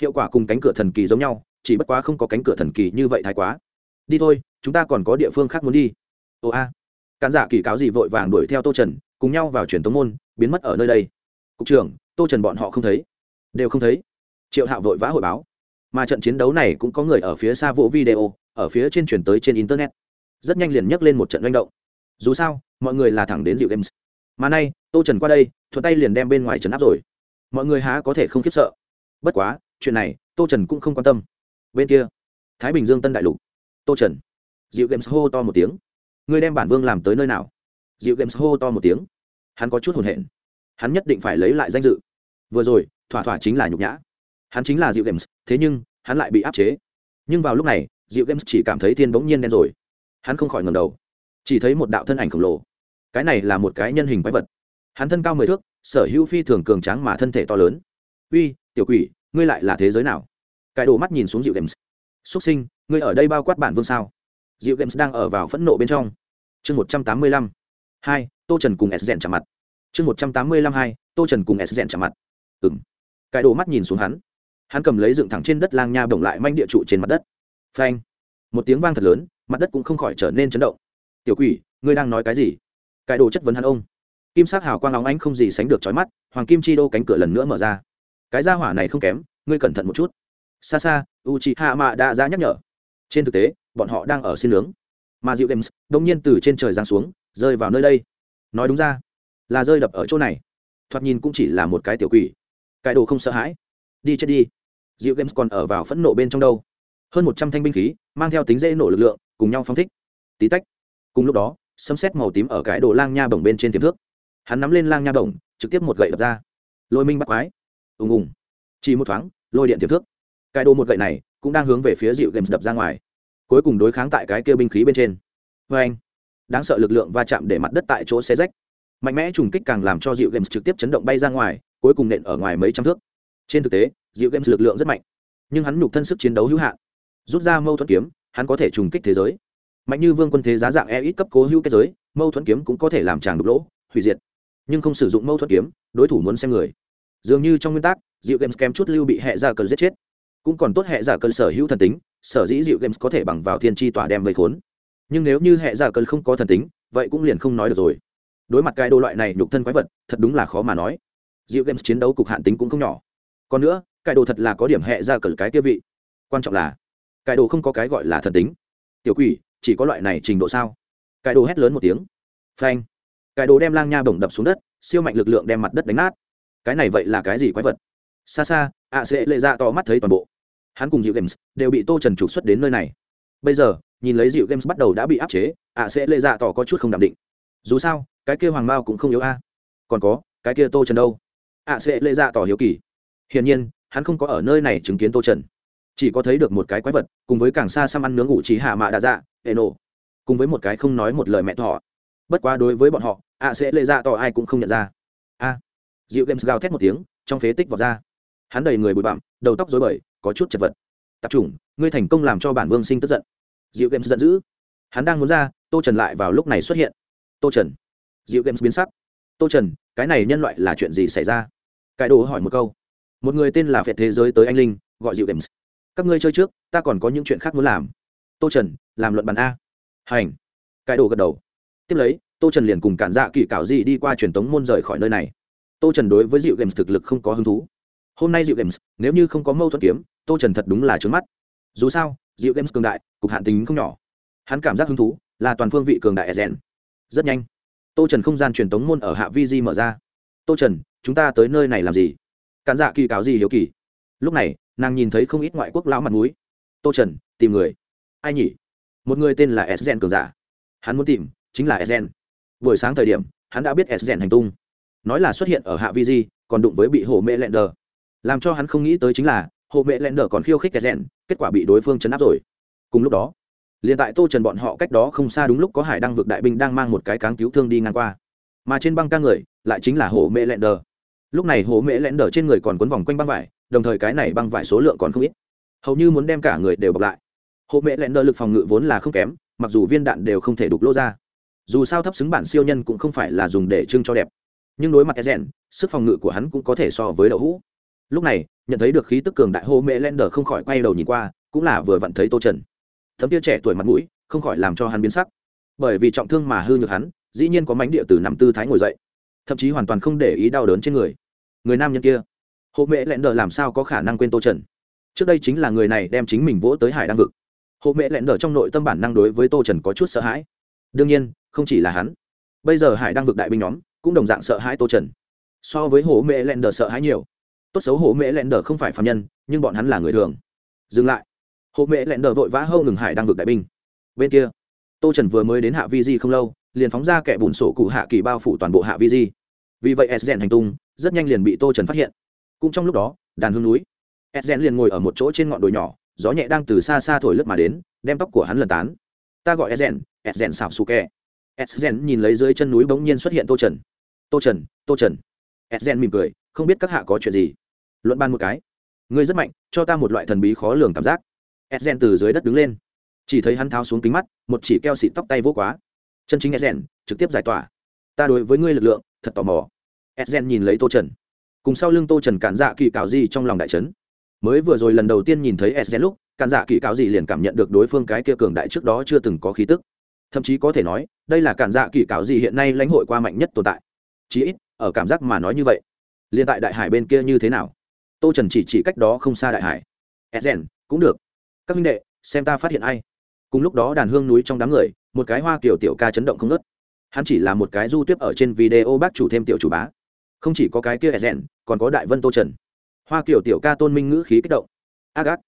Hiệu quả cùng cánh cửa thần kỳ giống nhau, chỉ bất quá không có cánh cửa thần kỳ như vậy thái quá. Đi thôi chúng ta còn có địa phương khác muốn đi. Ồ a. À. cán giả kỳ cáo gì vội vàng đuổi theo tô trần, cùng nhau vào truyền tống môn, biến mất ở nơi đây. Cục trưởng, tô trần bọn họ không thấy. Đều không thấy. Triệu hạo vội vã hội báo. Mà trận chiến đấu này cũng có người ở phía xa vỗ video, ở phía trên chuyển tới trên internet. Rất nhanh liền nhấc lên một trận manh động. Dù sao, mọi người là thẳng đến dịu games. Mà nay, tô trần qua đây, thuận tay liền đem bên ngoài trấn áp rồi. Mọi người há có thể không khiếp sợ. Bất quá, chuyện này, tô trần cũng không quan tâm. Bên kia, thái bình dương tân đại lục. Tô trần dịu games hô to một tiếng. Ngươi đem bản vương làm tới nơi nào? Dịu games hô to một tiếng. Hắn có chút hồn hển hắn nhất định phải lấy lại danh dự. Vừa rồi, thỏa thỏa chính là nhục nhã. Hắn chính là dịu games, thế nhưng, hắn lại bị áp chế. Nhưng vào lúc này dịu games chỉ cảm thấy thiên bỗng nhiên đen rồi. Hắn không khỏi ngầm đầu. Chỉ thấy một đạo thân ảnh khổng lồ. Cái này là một cái nhân hình quái vật. Hắn thân cao mười thước, sở hữu phi thường cường tráng mà thân thể to lớn. Uy, tiểu quỷ, ngươi lại là thế giới nào? Cải đồ mắt nhìn xuống dịu games. Xuất sinh, ngươi ở đây bao quát bản vương sao? Dịu games đang ở vào phẫn nộ bên trong. Chương một trăm tám mươi lăm. Hai, tô trần cùng s rèn chạm mặt. Chương một trăm tám mươi lăm hai, tô trần cùng s rèn chạm mặt. Ừng cái đồ mắt nhìn xuống hắn. Hắn cầm lấy dựng thẳng trên đất lang nha bổng lại manh địa trụ trên mặt đất. Phanh. Một tiếng vang thật lớn, mặt đất cũng không khỏi trở nên chấn động. Tiểu quỷ, ngươi đang nói cái gì? Cái đồ chất vấn hắn ông. Kim sắc hào quang óng ánh không gì sánh được trói mắt, hoàng kim chi đô cánh cửa lần nữa mở ra. Cái ra hỏa này không kém, ngươi cẩn thận một chút. Xa xa u chị hạ mạ đã ra nhắc nhở. Trên thực tế bọn họ đang ở xin nướng. Mà dịu games đông nhiên từ trên trời giáng xuống, rơi vào nơi đây. Nói đúng ra, là rơi đập ở chỗ này. Thoạt nhìn cũng chỉ là một cái tiểu quỷ. Cải đồ không sợ hãi. Đi chết đi. Dịu games còn ở vào phẫn nộ bên trong đâu. Hơn một trăm thanh binh khí, mang theo tính dễ nổ lực lượng, cùng nhau phong thích. Tí tách. Cùng lúc đó, sấm xét màu tím ở cái đồ lang nha bổng bên trên tiềm thước. Hắn nắm lên lang nha bổng, trực tiếp một gậy đập ra. Lôi minh bắt quái. Ùng ùng. Chỉ một thoáng, lôi điện tiềm thước. Cái đồ một gậy này cũng đang hướng về phía dịu games đập ra ngoài cuối cùng đối kháng tại cái kia binh khí bên trên. Vê anh, đáng sợ lực lượng va chạm để mặt đất tại chỗ xe rách. Mạnh mẽ trùng kích càng làm cho dịu games trực tiếp chấn động bay ra ngoài, cuối cùng nện ở ngoài mấy trăm thước. Trên thực tế dịu games lực lượng rất mạnh, nhưng hắn nhục thân sức chiến đấu hữu hạn. Rút ra mâu thuẫn kiếm, hắn có thể trùng kích thế giới. Mạnh như vương quân thế giá dạng e ít cấp cố hữu kết giới, mâu thuẫn kiếm cũng có thể làm tràng đục lỗ, hủy diệt. Nhưng không sử dụng mâu thuẫn kiếm, đối thủ muốn xem người. Dường như trong nguyên tắc dịu games kém chút lưu bị hệ ra cờ giết chết cũng còn tốt hệ giả cơn sở hữu thần tính, sở dĩ dịu games có thể bằng vào thiên tri tỏa đem vây khốn. Nhưng nếu như hệ giả cơn không có thần tính, vậy cũng liền không nói được rồi. Đối mặt cái đồ loại này nhục thân quái vật, thật đúng là khó mà nói. Dịu games chiến đấu cục hạn tính cũng không nhỏ. Còn nữa, cái đồ thật là có điểm hệ ra cờ cái kia vị. Quan trọng là, cái đồ không có cái gọi là thần tính. Tiểu quỷ, chỉ có loại này trình độ sao? Cái đồ hét lớn một tiếng. Phanh. Cái đồ đem lang nha bổng đập xuống đất, siêu mạnh lực lượng đem mặt đất đánh nát. Cái này vậy là cái gì quái vật? Xa xa ạ sẽ lệ ra to mắt thấy toàn bộ hắn cùng dịu games đều bị tô trần trục xuất đến nơi này. Bây giờ, nhìn lấy dịu games bắt đầu đã bị áp chế, ạ sẽ lệ dạ tỏ có chút không đảm định. Dù sao, cái kia hoàng mao cũng không yếu a. Còn có, cái kia tô trần đâu? Ạ sẽ lệ dạ tỏ hiếu kỳ. Hiển nhiên, hắn không có ở nơi này chứng kiến tô trần. Chỉ có thấy được một cái quái vật, cùng với càng xa xăm ăn nướng ngủ trí hạ mạ đà dạ hệ nổ cùng với một cái không nói một lời mẹ thọ bất quá đối với bọn họ, ạ sẽ lệ dạ tỏ ai cũng không nhận ra. A. Dịu games gào thét một tiếng, trong phế tích vọt ra. Hắn đầy người bụi bặm, đầu tóc dối bời có chút chật vật. Tập trung, ngươi thành công làm cho bản vương sinh tức giận. Dịu games giận dữ. Hắn đang muốn ra, tô trần lại vào lúc này xuất hiện. Tô trần. Dịu games biến sắc. Tô trần, cái này nhân loại là chuyện gì xảy ra? Cải đồ hỏi một câu. Một người tên là phệt thế giới tới anh linh, gọi dịu games. Các ngươi chơi trước, ta còn có những chuyện khác muốn làm. Tô trần, làm luận bàn a. Hành. Cải đồ gật đầu. Tiếp lấy, tô trần liền cùng cản dạ kỳ cảo gì đi qua truyền tống môn rời khỏi nơi này. Tô trần đối với dịu games thực lực không có hứng thú hôm nay dịu games, nếu như không có mâu thuẫn kiếm, tô trần thật đúng là trướng mắt. Dù sao dịu games cường đại, cục hạn tính không nhỏ. Hắn cảm giác hứng thú là toàn phương vị cường đại ezen rất nhanh, tô trần không gian truyền tống môn ở hạ vi di mở ra. Tô trần, chúng ta tới nơi này làm gì? Cản dạ kỳ cáo gì hiếu kỳ. Lúc này, nàng nhìn thấy không ít ngoại quốc lão mặt mũi. Tô trần, tìm người. Ai nhỉ? Một người tên là sgen cường giả. Hắn muốn tìm chính là sgen buổi sáng thời điểm, hắn đã biết sgen hành tung. Nói là xuất hiện ở hạ vi di, còn đụng với bị hồ mẹ lẹn đờ làm cho hắn không nghĩ tới chính là hộ mẹ lẹn đờ còn khiêu khích sgen kết quả bị đối phương chấn áp rồi. Cùng lúc đó, liền tại tô trần bọn họ cách đó không xa đúng lúc có hải đăng vực đại binh đang mang một cái cáng cứu thương đi ngang qua. Mà trên băng ca người lại chính là hồ mẹ lẹn đờ. Lúc này hồ mẹ lẹn đờ trên người còn quấn vòng quanh băng vải, đồng thời cái này băng vải số lượng còn không ít. Hầu như muốn đem cả người đều bọc lại. Hồ mẹ lẹn đờ lực phòng ngự vốn là không kém, mặc dù viên đạn đều không thể đục lỗ ra. Dù sao thấp xứng bản siêu nhân cũng không phải là dùng để trưng cho đẹp. Nhưng đối mặt e rèn sức phòng ngự của hắn cũng có thể so với đậu hũ lúc này, nhận thấy được khí tức cường đại hô mễ len đờ không khỏi quay đầu nhìn qua, cũng là vừa vặn thấy tô trần. Thấm tia trẻ tuổi mặt mũi, không khỏi làm cho hắn biến sắc. Bởi vì trọng thương mà hư nhược hắn, dĩ nhiên có mánh địa từ nằm tư thái ngồi dậy. Thậm chí hoàn toàn không để ý đau đớn trên người. Người nam nhân kia hộ mẹ lẹn đờ làm sao có khả năng quên tô trần? Trước đây chính là người này đem chính mình vỗ tới hải đăng vực. Hộ mẹ lẹn đờ trong nội tâm bản năng đối với tô trần có chút sợ hãi. Đương nhiên, không chỉ là hắn. Bây giờ hải đăng vực đại binh nhóm cũng đồng dạng sợ hãi tô trần. So với hộ mẹ lẹn đờ sợ hãi nhiều tốt xấu hồ mễ lẹn đờ không phải phạm nhân, nhưng bọn hắn là người thường. Dừng lại. Hồ mễ lẹn đờ vội vã hâu ngừng hải đang vực đại binh. Bên kia, tô trần vừa mới đến hạ vi di không lâu, liền phóng ra kẻ bùn sổ cụ hạ kỳ bao phủ toàn bộ hạ vi di. Vì vậy s hành tung, rất nhanh liền bị tô trần phát hiện. Cũng trong lúc đó, đàn hương núi. S liền ngồi ở một chỗ trên ngọn đồi nhỏ, gió nhẹ đang từ xa xa thổi lướt mà đến, đem tóc của hắn lần tán. Ta gọi s s xảo xù kẹ s nhìn lấy dưới chân núi bỗng nhiên xuất hiện tô trần. Tô trần tô trần. Edgen mỉm cười, không biết các hạ có chuyện gì luận ban một cái. Ngươi rất mạnh, cho ta một loại thần bí khó lường cảm giác. Edgen từ dưới đất đứng lên. Chỉ thấy hắn tháo xuống kính mắt, một chỉ keo xịt tóc tay vô quá. Chân chính edgen trực tiếp giải tỏa. Ta đối với ngươi lực lượng, thật tò mò. Edgen nhìn lấy tô trần. Cùng sau lưng tô trần cản dạ kỳ cạo gì trong lòng đại trấn mới vừa rồi lần đầu tiên nhìn thấy edgen lúc, cản dạ kỳ cạo gì liền cảm nhận được đối phương cái kia cường đại trước đó chưa từng có khí tức. Thậm chí có thể nói, đây là cản dạ kỳ cạo gì hiện nay lãnh hội qua mạnh nhất tồn tại. Chí ít, ở cảm giác mà nói như vậy, liền tại đại hải bên kia như thế nào? Tô trần chỉ chỉ cách đó không xa đại hải. Edgen cũng được. Các minh đệ, xem ta phát hiện ai. Cùng lúc đó đàn hương núi trong đám người, một cái hoa kiểu tiểu ca chấn động không nớt hắn chỉ là một cái du tiếp ở trên video bác chủ thêm tiểu chủ bá. Không chỉ có cái kia edgen còn có đại vân tô trần. Hoa kiểu tiểu ca tôn minh ngữ khí kích động. A gác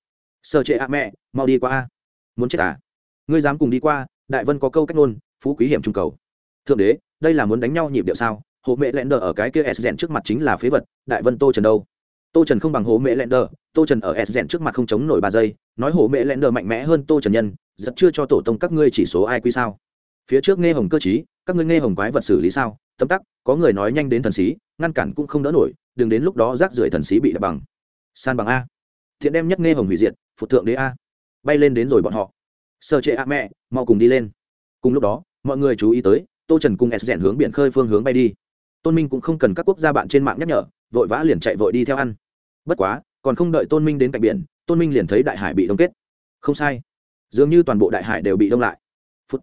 sợ trệ ạ mẹ, mau đi qua a. Muốn chết à? Ngươi dám cùng đi qua, đại vân có câu cách ngôn, phú quý hiểm trung cầu. Thượng đế, đây là muốn đánh nhau nhịp điệu sao? Hộ mẹ lẹn đờ ở cái kia s rèn trước mặt chính là phế vật, đại vân tô trần đâu? Tô trần không bằng hộ mẹ lẹn đờ, tô trần ở s rèn trước mặt không chống nổi ba giây, nói hộ mẹ lẹn đờ mạnh mẽ hơn tô trần nhân, giật chưa cho tổ tông các ngươi chỉ số ai quy sao? Phía trước nghe hồng cơ chí các ngươi nghe hồng quái vật xử lý sao? Tấm tắc, có người nói nhanh đến thần sĩ ngăn cản cũng không đỡ nổi, đừng đến lúc đó rác rưởi thần sĩ bị đập bằng. San bằng a. Thiện đem nhất nghe hồng hủy diệt, phụ thượng đế a. Bay lên đến rồi bọn họ. Sơ chế a mẹ, mau cùng đi lên. Cùng lúc đó, mọi người chú ý tới, tô trần cùng s rèn hướng biển khơi phương hướng bay đi. Tôn minh cũng không cần các quốc gia bạn trên mạng nhắc nhở, vội vã liền chạy vội đi theo ăn bất quá, còn không đợi tôn minh đến cạnh biển, tôn minh liền thấy đại hải bị đông kết. Không sai. Dường như toàn bộ đại hải đều bị đông lại. Phút.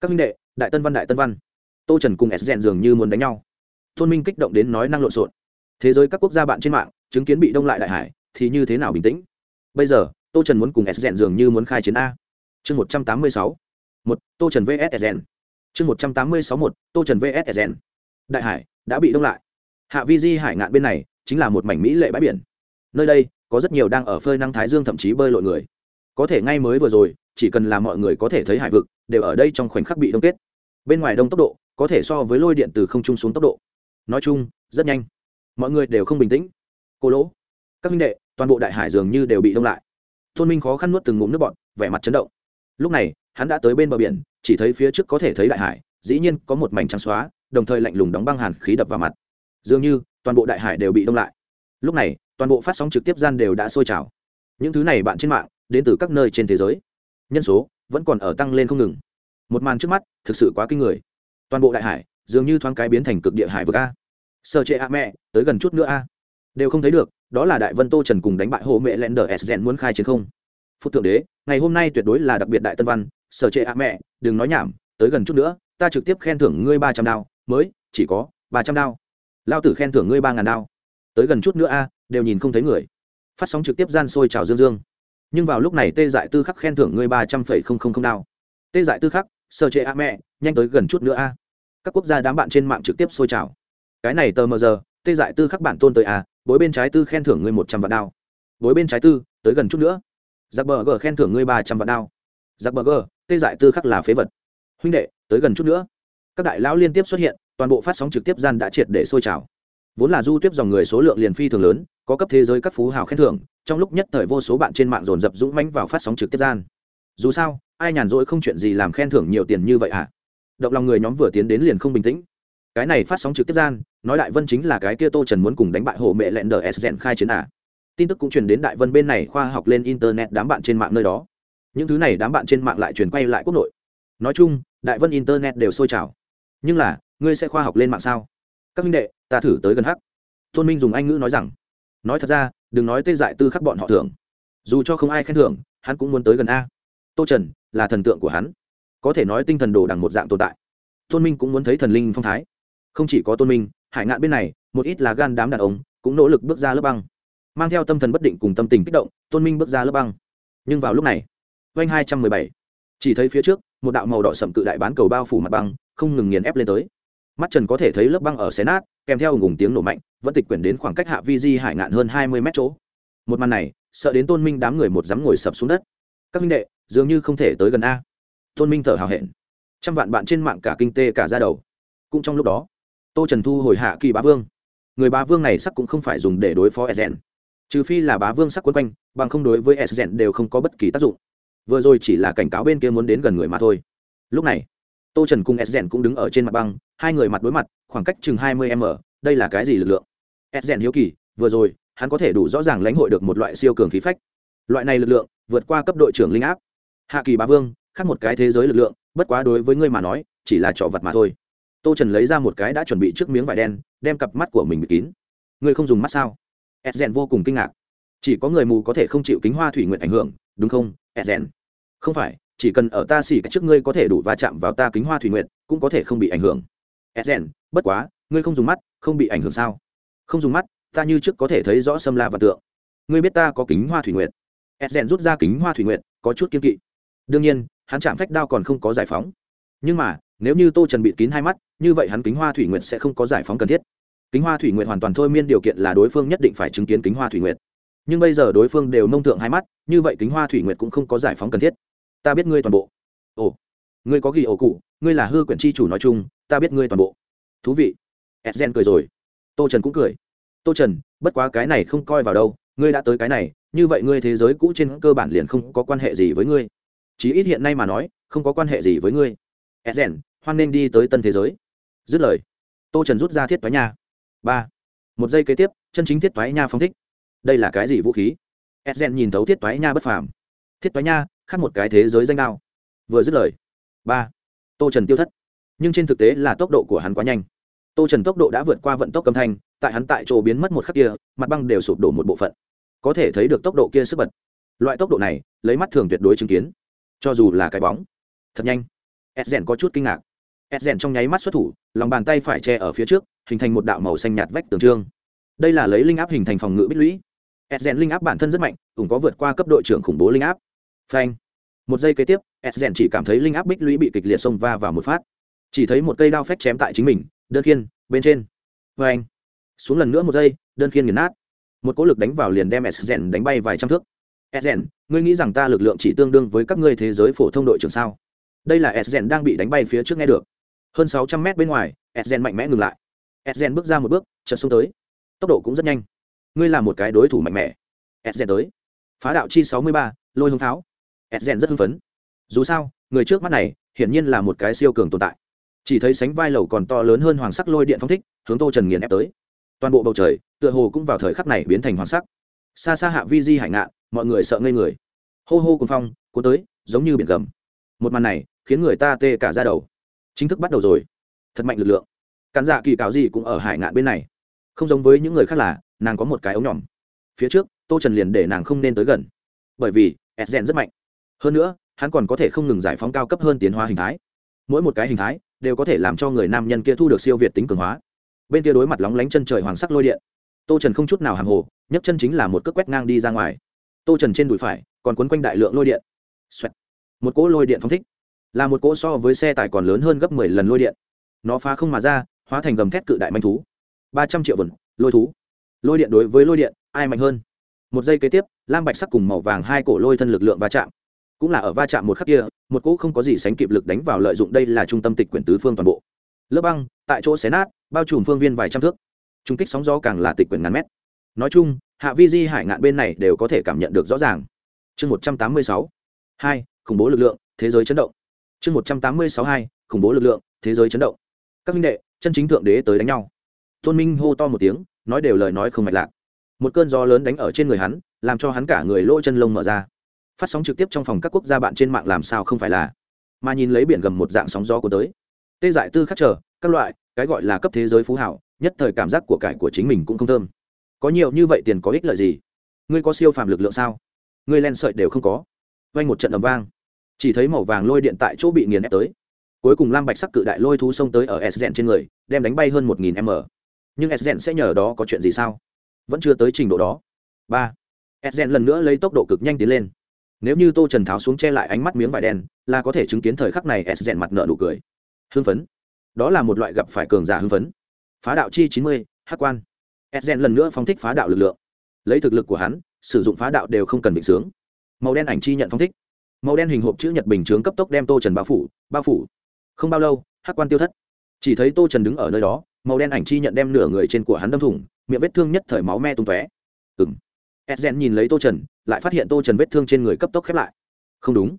Các minh đệ, đại tân văn, đại tân văn. Tô trần cùng s rèn dường như muốn đánh nhau. Tôn minh kích động đến nói năng lộn xộn. Thế giới các quốc gia bạn trên mạng, chứng kiến bị đông lại đại hải, thì như thế nào bình tĩnh? Bây giờ, tô trần muốn cùng s rèn dường như muốn khai chiến a. Chương một trăm tám mươi sáu. Một, tô trần vs rèn chương một trăm tám mươi sáu một, tô trần vs rèn đại hải đã bị đông lại. Hạ vi di hải ngạn bên này, chính là một mảnh mỹ lệ bãi biển nơi đây có rất nhiều đang ở phơi năng thái dương thậm chí bơi lội người. Có thể ngay mới vừa rồi, chỉ cần là mọi người có thể thấy hải vực, đều ở đây trong khoảnh khắc bị đông kết. Bên ngoài đông tốc độ, có thể so với lôi điện từ không trung xuống tốc độ. Nói chung, rất nhanh. Mọi người đều không bình tĩnh. Cô lỗ, các minh đệ, toàn bộ đại hải dường như đều bị đông lại. Thôn minh khó khăn nuốt từng ngụm nước bọt, vẻ mặt chấn động. Lúc này, hắn đã tới bên bờ biển, chỉ thấy phía trước có thể thấy đại hải, dĩ nhiên có một mảnh trắng xóa, đồng thời lạnh lùng đóng băng hàn khí đập vào mặt. Dường như, toàn bộ đại hải đều bị đông lại. Lúc này toàn bộ phát sóng trực tiếp gian đều đã sôi trào. Những thứ này bạn trên mạng, đến từ các nơi trên thế giới. Nhân số vẫn còn ở tăng lên không ngừng. Một màn trước mắt, thực sự quá kinh người. Toàn bộ đại hải, dường như thoáng cái biến thành cực địa hải vực a. Sơ chế a mẹ, tới gần chút nữa a. Đều không thấy được, đó là đại vân tô trần cùng đánh bại hồ mẹ lẹn đờ s rèn muốn khai chiến không? Phút thượng đế, ngày hôm nay tuyệt đối là đặc biệt đại tân văn. Sở trệ a mẹ, đừng nói nhảm, tới gần chút nữa, ta trực tiếp khen thưởng ngươi ba trăm đao. Mới, chỉ có ba trăm đao. Lao tử khen thưởng ngươi ba ngàn đao. Tới gần chút nữa a đều nhìn không thấy người. Phát sóng trực tiếp gian sôi trào dương dương. Nhưng vào lúc này tê dại tư khắc khen thưởng ngươi ba trăm phẩy không không không đao. Tê dại tư khắc sơ chế a mẹ, nhanh tới gần chút nữa a. Các quốc gia đám bạn trên mạng trực tiếp sôi trào. Cái này tờ mờ giờ, tê dại tư khắc bản tôn tới a, bối bên trái tư khen thưởng ngươi một trăm vạn đao. Bối bên trái tư, tới gần chút nữa. Giặc bờ g khen thưởng ngươi ba trăm vạn đao. Giặc bờ g tê dại tư khắc là phế vật. Huynh đệ, tới gần chút nữa. Các đại lão liên tiếp xuất hiện, toàn bộ phát sóng trực tiếp gian đã triệt để sôi trào. Vốn là du tiếp dòng người số lượng liền phi thường lớn có cấp thế giới các phú hào khen thưởng, trong lúc nhất thời vô số bạn trên mạng dồn dập dũng mãnh vào phát sóng trực tiếp gian. Dù sao, ai nhàn rỗi không chuyện gì làm khen thưởng nhiều tiền như vậy à động lòng người nhóm vừa tiến đến liền không bình tĩnh. Cái này phát sóng trực tiếp gian, nói đại vân chính là cái kia tô trần muốn cùng đánh bại hồ mẹ lẹn đờ s rèn khai chiến à tin tức cũng truyền đến đại vân bên này khoa học lên internet đám bạn trên mạng nơi đó. Những thứ này đám bạn trên mạng lại truyền quay lại quốc nội. Nói chung, đại vân internet đều sôi trào. Nhưng là, ngươi sẽ khoa học lên mạng sao? Các minh đệ, ta thử tới gần hắc. Tôn minh dùng anh ngữ nói rằng nói thật ra, đừng nói tê dại tư khắc bọn họ thưởng. Dù cho không ai khen thưởng, hắn cũng muốn tới gần a. Tô trần, là thần tượng của hắn. Có thể nói tinh thần đồ đằng một dạng tồn tại. Tôn minh cũng muốn thấy thần linh phong thái. Không chỉ có tôn minh, hải ngạn bên này, một ít là gan đám đàn ông, cũng nỗ lực bước ra lớp băng. Mang theo tâm thần bất định cùng tâm tình kích động, tôn minh bước ra lớp băng. Nhưng vào lúc này oanh hai trăm mười bảy, chỉ thấy phía trước, một đạo màu đỏ sậm cự đại bán cầu bao phủ mặt băng, không ngừng nghiền ép lên tới. Mắt trần có thể thấy lớp băng ở xé nát kèm theo ngùng tiếng nổ mạnh, vẫn tịch quyển đến khoảng cách hạ vi di hải ngạn hơn hai mươi mét chỗ. Một màn này, sợ đến tôn minh đám người một dám ngồi sập xuống đất. Các minh đệ, dường như không thể tới gần a. Tôn minh thở hào hẹn. Trăm vạn bạn trên mạng cả kinh tê cả ra đầu. Cũng trong lúc đó, tô trần thu hồi hạ kỳ bá vương. Người bá vương này sắc cũng không phải dùng để đối phó ezen. Trừ phi là bá vương sắc quấn quanh, bằng không đối với ezen đều không có bất kỳ tác dụng. Vừa rồi chỉ là cảnh cáo bên kia muốn đến gần người mà thôi. Lúc này tô trần cùng Rèn cũng đứng ở trên mặt băng, hai người mặt đối mặt, khoảng cách chừng hai mươi m, đây là cái gì lực lượng? Ezen hiếu kỳ, vừa rồi, hắn có thể đủ rõ ràng lãnh hội được một loại siêu cường khí phách. Loại này lực lượng, vượt qua cấp đội trưởng linh áp. Hạ kỳ bá vương, khác một cái thế giới lực lượng, bất quá đối với ngươi mà nói, chỉ là trò vật mà thôi. Tô trần lấy ra một cái đã chuẩn bị trước miếng vải đen, đem cặp mắt của mình bịt kín. Ngươi không dùng mắt sao? Edgen vô cùng kinh ngạc. Chỉ có người mù có thể không chịu kính hoa thủy nguyện ảnh hưởng, đúng không edgen không phải chỉ cần ở ta xỉ trước ngươi có thể đủ va chạm vào ta kính hoa thủy nguyện cũng có thể không bị ảnh hưởng. Edgen bất quá, ngươi không dùng mắt, không bị ảnh hưởng sao? Không dùng mắt, ta như trước có thể thấy rõ sâm la và tượng. Ngươi biết ta có kính hoa thủy nguyện edgen rút ra kính hoa thủy nguyện có chút kiên kỵ. Đương nhiên, hắn chạm phách đao còn không có giải phóng. Nhưng mà, nếu như tô trần bịt kín hai mắt, như vậy hắn kính hoa thủy nguyệt sẽ không có giải phóng cần thiết. Kính hoa thủy nguyệt hoàn toàn thôi miên điều kiện là đối phương nhất định phải chứng kiến kính hoa thủy nguyệt. Nhưng bây giờ đối phương đều nông thượng hai mắt, như vậy kính hoa thủy nguyệt cũng không có giải phóng cần thiết ta biết ngươi toàn bộ. Ồ, ngươi có ghi ổ cụ, ngươi là hư quyển chi chủ nói chung, ta biết ngươi toàn bộ. Thú vị. Edgen cười rồi. Tô trần cũng cười. Tô trần, bất quá cái này không coi vào đâu, ngươi đã tới cái này, như vậy ngươi thế giới cũ trên cơ bản liền không có quan hệ gì với ngươi. Chí ít hiện nay mà nói, không có quan hệ gì với ngươi. Edgen hoan nên đi tới tân thế giới. Dứt lời, tô trần rút ra thiết toái nha. Ba. Một giây kế tiếp, chân chính thiết toái nha phong thích. Đây là cái gì vũ khí? Edgen nhìn thấu thiết toái nha bất phàm. Thiết toái nha khác một cái thế giới danh đao vừa dứt lời, ba, tô trần tiêu thất. Nhưng trên thực tế là tốc độ của hắn quá nhanh. Tô trần tốc độ đã vượt qua vận tốc âm thanh, tại hắn tại chỗ biến mất một khắc kia, mặt băng đều sụp đổ một bộ phận. Có thể thấy được tốc độ kia sức bật. Loại tốc độ này, lấy mắt thường tuyệt đối chứng kiến. Cho dù là cái bóng, thật nhanh. Edgen có chút kinh ngạc. Edgen trong nháy mắt xuất thủ, lòng bàn tay phải che ở phía trước, hình thành một đạo màu xanh nhạt vách tường trương. Đây là lấy linh áp hình thành phòng ngự bích lũy. Edgen linh áp bản thân rất mạnh, cũng có vượt qua cấp đội trưởng khủng bố linh áp phanh. Một giây kế tiếp edgen chỉ cảm thấy linh áp bích lũy bị kịch liệt xông va vào một phát. Chỉ thấy một cây đao phách chém tại chính mình, đơn khiên, bên trên. Phanh. Xuống lần nữa một giây, đơn khiên nghiền nát. Một cỗ lực đánh vào liền đem edgen đánh bay vài trăm thước. Edgen ngươi nghĩ rằng ta lực lượng chỉ tương đương với các ngươi thế giới phổ thông đội trưởng sao? Đây là edgen đang bị đánh bay phía trước nghe được. Hơn sáu trăm mét bên ngoài edgen mạnh mẽ ngừng lại. Edgen bước ra một bước, chợt xuống tới. Tốc độ cũng rất nhanh. Ngươi là một cái đối thủ mạnh mẽ. Edgen tới. Phá đạo chi sáu mươi ba, lôi hông pháo edgen rất hưng phấn. Dù sao, người trước mắt này hiển nhiên là một cái siêu cường tồn tại. Chỉ thấy sánh vai lầu còn to lớn hơn hoàng sắc lôi điện phong thích, hướng tô trần nghiền ép tới. Toàn bộ bầu trời, tựa hồ cũng vào thời khắc này biến thành hoàng sắc. Xa xa hạ vi di hải ngạn, mọi người sợ ngây người. Hô hô cùng phong, cuốn tới, giống như biển gầm. Một màn này khiến người ta tê cả ra đầu. Chính thức bắt đầu rồi. Thật mạnh lực lượng. Cán dạ kỳ cáo gì cũng ở hải ngạn bên này. Không giống với những người khác là, nàng có một cái ống nhỏm phía trước, tô trần liền để nàng không nên tới gần. Bởi vì, edgen rất mạnh hơn nữa, hắn còn có thể không ngừng giải phóng cao cấp hơn tiến hóa hình thái. Mỗi một cái hình thái đều có thể làm cho người nam nhân kia thu được siêu việt tính cường hóa. Bên kia đối mặt lóng lánh chân trời hoàng sắc lôi điện, tô trần không chút nào hàng hồ, nhấc chân chính là một cước quét ngang đi ra ngoài. Tô trần trên đùi phải còn quấn quanh đại lượng lôi điện、Xoẹt. một cỗ lôi điện phong thích. Là một cỗ so với xe tải còn lớn hơn gấp mười lần lôi điện. Nó phá không mà ra, hóa thành gầm thét cự đại manh thú. Ba trăm triệu vần, lôi thú. Lôi điện đối với lôi điện, ai mạnh hơn? Một giây kế tiếp, lam bạch sắc cùng màu vàng hai cổ lôi thân lực lượng va chạm cũng là ở va chạm một khắc kia, một cỗ không có gì sánh kịp lực đánh vào lợi dụng đây là trung tâm tịch quyển tứ phương toàn bộ. Lớp băng, tại chỗ xé nát, bao trùm phương viên vài trăm thước. Trung kích sóng gió càng là tịch quyển ngàn mét. Nói chung, hạ vi di hải ngạn bên này đều có thể cảm nhận được rõ ràng. Chương một trăm tám mươi sáu. Hai, khủng bố lực lượng, thế giới chấn động. Chương một trăm tám mươi sáu hai, khủng bố lực lượng, thế giới chấn động. Các minh đệ, chân chính thượng đế tới đánh nhau. Tôn minh hô to một tiếng, nói đều lời nói không mạch lạc. Một cơn gió lớn đánh ở trên người hắn, làm cho hắn cả người lỗ chân lông mở ra phát sóng trực tiếp trong phòng các quốc gia bạn trên mạng làm sao không phải là? Mà nhìn lấy biển gầm một dạng sóng gió của tới. Tê giải tư khắc chờ các loại, cái gọi là cấp thế giới phú hảo, nhất thời cảm giác của cải của chính mình cũng không thơm. Có nhiều như vậy tiền có ích lợi gì? Ngươi có siêu phàm lực lượng sao? Ngươi len sợi đều không có. Vay một trận ầm vang. Chỉ thấy màu vàng lôi điện tại chỗ bị nghiền ép tới. Cuối cùng lam bạch sắc cự đại lôi thú xông tới ở s trên người, đem đánh bay hơn một nghìn m. Nhưng s sẽ nhờ đó có chuyện gì sao? Vẫn chưa tới trình độ đó. Ba. S lần nữa lấy tốc độ cực nhanh tiến lên nếu như tô trần tháo xuống che lại ánh mắt miếng vải đen, là có thể chứng kiến thời khắc này s mặt nợ nụ cười. Hưng phấn. Đó là một loại gặp phải cường giả hưng phấn. Phá đạo chi chín mươi hát quan. S lần nữa phóng thích phá đạo lực lượng. Lấy thực lực của hắn, sử dụng phá đạo đều không cần bình sướng. Màu đen ảnh chi nhận phóng thích. Màu đen hình hộp chữ nhật bình chướng cấp tốc đem tô trần bao phủ bao phủ. Không bao lâu hát quan tiêu thất. Chỉ thấy tô trần đứng ở nơi đó, màu đen ảnh chi nhận đem nửa người trên của hắn đâm thủng, miệng vết thương nhất thời máu me tung tóe. Ừng edgen nhìn lấy tô trần, lại phát hiện tô trần vết thương trên người cấp tốc khép lại. Không đúng,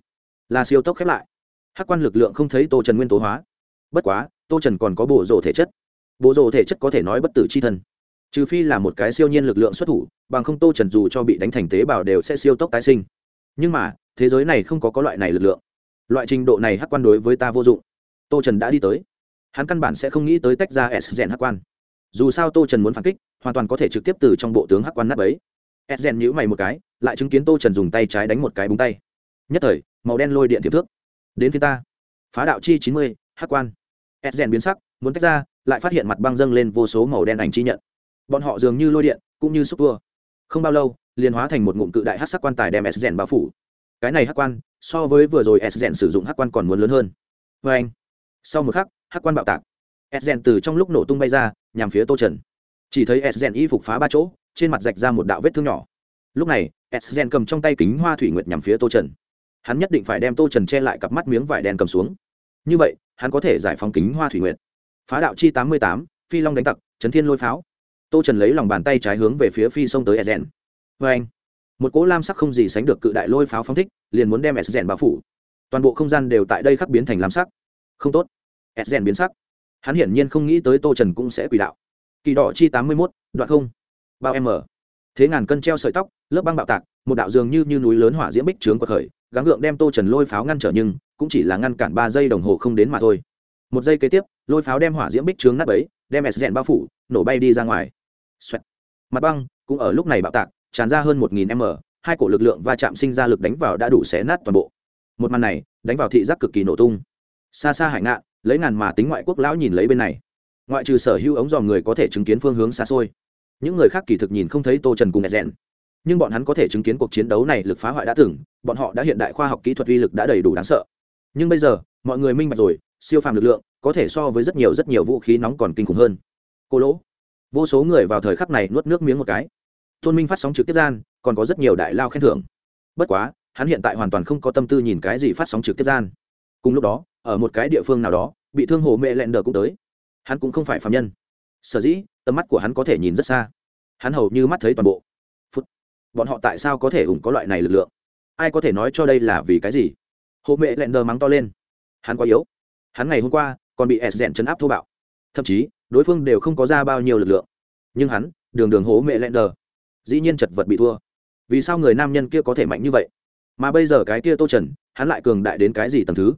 là siêu tốc khép lại. Hát quan lực lượng không thấy tô trần nguyên tố hóa. Bất quá, tô trần còn có bộ rồ thể chất. Bộ rồ thể chất có thể nói bất tử c h i thân. Trừ phi là một cái siêu nhiên lực lượng xuất thủ, bằng không tô trần dù cho bị đánh thành tế bào đều sẽ siêu tốc tái sinh. Nhưng mà, thế giới này không có có loại này lực lượng. Loại trình độ này hắc quan đối với ta vô dụng. Tô trần đã đi tới. Hắn căn bản sẽ không nghĩ tới tách ra s rèn hắc quan. Dù sao tô trần muốn phản kích, hoàn toàn có thể trực tiếp từ trong bộ tướng hắc quan nắp ấy s rèn nhữ mày một cái, lại chứng kiến tô trần dùng tay trái đánh một cái búng tay. Nhất thời, màu đen lôi điện thiệp thước. Đến phía ta. Phá đạo chi chín mươi, hắc quan. S rèn biến sắc, muốn tách ra, lại phát hiện mặt băng dâng lên vô số màu đen ảnh chi nhận. Bọn họ dường như lôi điện, cũng như xúc tua không bao lâu, liền hóa thành một ngụm cự đại hát sắc quan tài đem s rèn bao phủ. Cái này hát quan, so với vừa rồi s rèn sử dụng hát quan còn muốn lớn hơn. Vê anh, sau một khắc hát quan bạo tạc. S rèn từ trong lúc nổ tung bay ra, nhằm phía tô trần. Chỉ thấy s rèn y phục phá ba chỗ trên mặt rạch ra một đạo vết thương nhỏ. Lúc này sgen cầm trong tay kính hoa thủy nguyệt nhằm phía tô trần. Hắn nhất định phải đem tô trần che lại cặp mắt miếng vải đen cầm xuống. Như vậy, hắn có thể giải phóng kính hoa thủy nguyệt. Phá đạo chi tám mươi tám, phi long đánh tặc, trấn thiên lôi pháo. Tô trần lấy lòng bàn tay trái hướng về phía phi sông tới sgen vê anh, một cỗ lam sắc không gì sánh được cự đại lôi pháo phóng thích, liền muốn đem sgen bao phủ. Toàn bộ không gian đều tại đây khắc biến thành lam sắc. Không tốt. Sgen biến sắc. Hắn hiển nhiên không nghĩ tới tô trần cũng sẽ quỷ đạo. Kỳ đỏ chi tám mươi mốt, đoạn không bao m thế ngàn cân treo sợi tóc lớp băng bạo tạc một đạo dường như, như núi lớn hỏa diễm bích trướng quật khởi gắng gượng đem tô trần lôi pháo ngăn trở nhưng cũng chỉ là ngăn cản ba giây đồng hồ không đến mà thôi. Một giây kế tiếp lôi pháo đem hỏa diễm bích trướng nát ấy đem s rèn bao phủ nổ bay đi ra ngoài、Xoẹt. mặt băng cũng ở lúc này bạo tạc tràn ra hơn một nghìn m hai cổ lực lượng va chạm sinh ra lực đánh vào đã đủ xé nát toàn bộ. Một màn này đánh vào thị giác cực kỳ nổ tung. Xa xa hải ngạn lấy ngàn mà tính ngoại quốc lão nhìn lấy bên này. Ngoại trừ sở hữu ống dòm người có thể chứng kiến phương hướng xa xôi những người khác kỳ thực nhìn không thấy tô trần cùng e rèn nhưng bọn hắn có thể chứng kiến cuộc chiến đấu này lực phá hoại đã từng, bọn họ đã hiện đại khoa học kỹ thuật uy lực đã đầy đủ đáng sợ. Nhưng bây giờ, mọi người minh bạch rồi, siêu phàm lực lượng có thể so với rất nhiều rất nhiều vũ khí nóng còn kinh khủng hơn. Cô lỗ, vô số người vào thời khắc này nuốt nước miếng một cái. Tôn minh phát sóng trực tiếp gian, còn có rất nhiều đại lao khen thưởng. Bất quá, hắn hiện tại hoàn toàn không có tâm tư nhìn cái gì phát sóng trực tiếp gian. Cùng lúc đó, ở một cái địa phương nào đó, bị thương hồ mẹ lẹn đờ cũng tới. Hắn cũng không phải phạm nhân. Sở dĩ tầm mắt của hắn có thể nhìn rất xa. Hắn hầu như mắt thấy toàn bộ. Phút. Bọn họ tại sao có thể ủng có loại này lực lượng? Ai có thể nói cho đây là vì cái gì? Hộ mẹ lẹn đờ mắng to lên. Hắn quá yếu. Hắn ngày hôm qua còn bị s rèn chấn áp thô bạo. Thậm chí, đối phương đều không có ra bao nhiêu lực lượng. Nhưng hắn, đường đường hố mẹ lẹn đờ. Dĩ nhiên chật vật bị thua. Vì sao người nam nhân kia có thể mạnh như vậy? Mà bây giờ cái kia tô trần, hắn lại cường đại đến cái gì tầm thứ?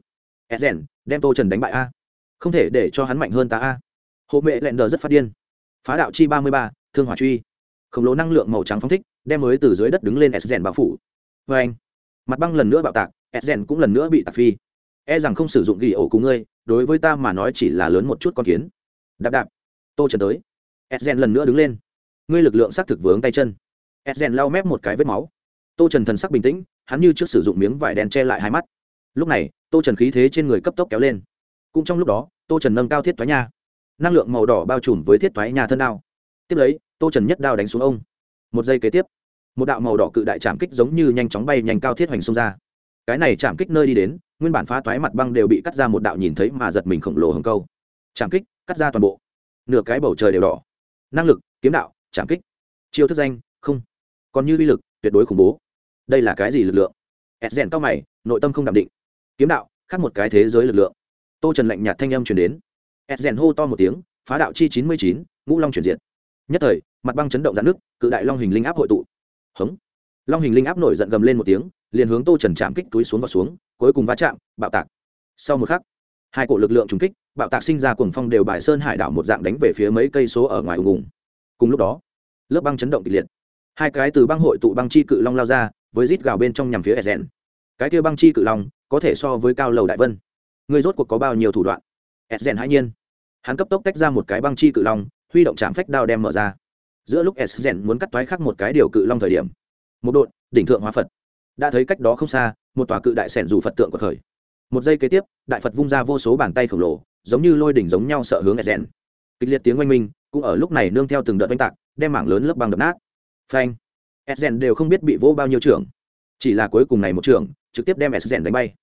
S rèn, đem tô trần đánh bại a. Không thể để cho hắn mạnh hơn ta a. Hộ mẹ lẹn đờ rất phát điên phá đạo chi ba mươi ba, thương hỏa truy. Khổng lồ năng lượng màu trắng phóng thích, đem mới từ dưới đất đứng lên s rèn bao phủ. Vê anh mặt băng lần nữa bạo tạc s rèn cũng lần nữa bị tạc phi. E rằng không sử dụng ghi ổ cùng ngươi, đối với ta mà nói chỉ là lớn một chút con kiến. Đạp đạp. Tô trần tới. S rèn lần nữa đứng lên. Ngươi lực lượng xác thực vướng tay chân. S rèn lau mép một cái vết máu. Tô trần thần sắc bình tĩnh, hắn như trước sử dụng miếng vải đen che lại hai mắt. Lúc này, tô trần khí thế trên người cấp tốc kéo lên. Cũng trong lúc đó, tô trần nâng cao thiết thoái nha năng lượng màu đỏ bao trùm với thiết toái nhà thân đao. Tiếp lấy, tô trần nhất đao đánh xuống ông. Một giây kế tiếp, một đạo màu đỏ cự đại chạm kích giống như nhanh chóng bay nhanh cao thiết hoành xông ra. Cái này chạm kích nơi đi đến, nguyên bản phá toái mặt băng đều bị cắt ra một đạo nhìn thấy mà giật mình khổng lồ hồng câu. Chạm kích, cắt ra toàn bộ. Nửa cái bầu trời đều đỏ. Năng lực, kiếm đạo, chạm kích. Chiêu thức danh, không. Còn như uy lực, tuyệt đối khủng bố. Đây là cái gì lực lượng? Ed rèn cao mày, nội tâm không đạm định. Kiếm đạo, khác một cái thế giới lực lượng. Tô trần lạnh nhạt thanh âm chuyển đến ed rèn hô to một tiếng, phá đạo chi chín mươi chín, ngũ long chuyển diện nhất thời, mặt băng chấn động dạn nước, cự đại long hình linh áp hội tụ hống long hình linh áp nổi giận gầm lên một tiếng, liền hướng tô trần chạm kích túi xuống và xuống, cuối cùng va chạm, bạo tạc sau một khắc, hai cổ lực lượng trùng kích, bạo tạc sinh ra cuồng phong đều bài sơn hải đảo một dạng đánh về phía mấy cây số ở ngoài ùng ùng cùng lúc đó, lớp băng chấn động kịch liệt hai cái từ băng hội tụ băng chi cự long lao ra, với rít gào bên trong nhằm phía Ezen. Cái kia băng chi cự long, có thể so với cao lầu đại vân. Người rốt cuộc có bao nhiêu thủ đoạn? Ezen hãi nhiên. Hắn cấp tốc tách ra một cái băng chi cự long, huy động chạm phách đao đem mở ra. Giữa lúc Ezen muốn cắt toái khắc một cái điều cự long thời điểm, một đội đỉnh thượng hóa Phật. Đã thấy cách đó không xa, một tòa cự đại sẻn dù Phật tượng của khởi. Một giây kế tiếp, đại Phật vung ra vô số bàn tay khổng lồ, giống như lôi đỉnh giống nhau sợ hướng Ezen. Kịch liệt tiếng oanh minh, cũng ở lúc này nương theo từng đợt oanh tạc, đem mảng lớn lớp băng đập nát. Phanh Esgen đều không biết bị vỗ bao nhiêu trưởng chỉ là cuối cùng này một trưởng trực tiếp đem Esgen đánh bay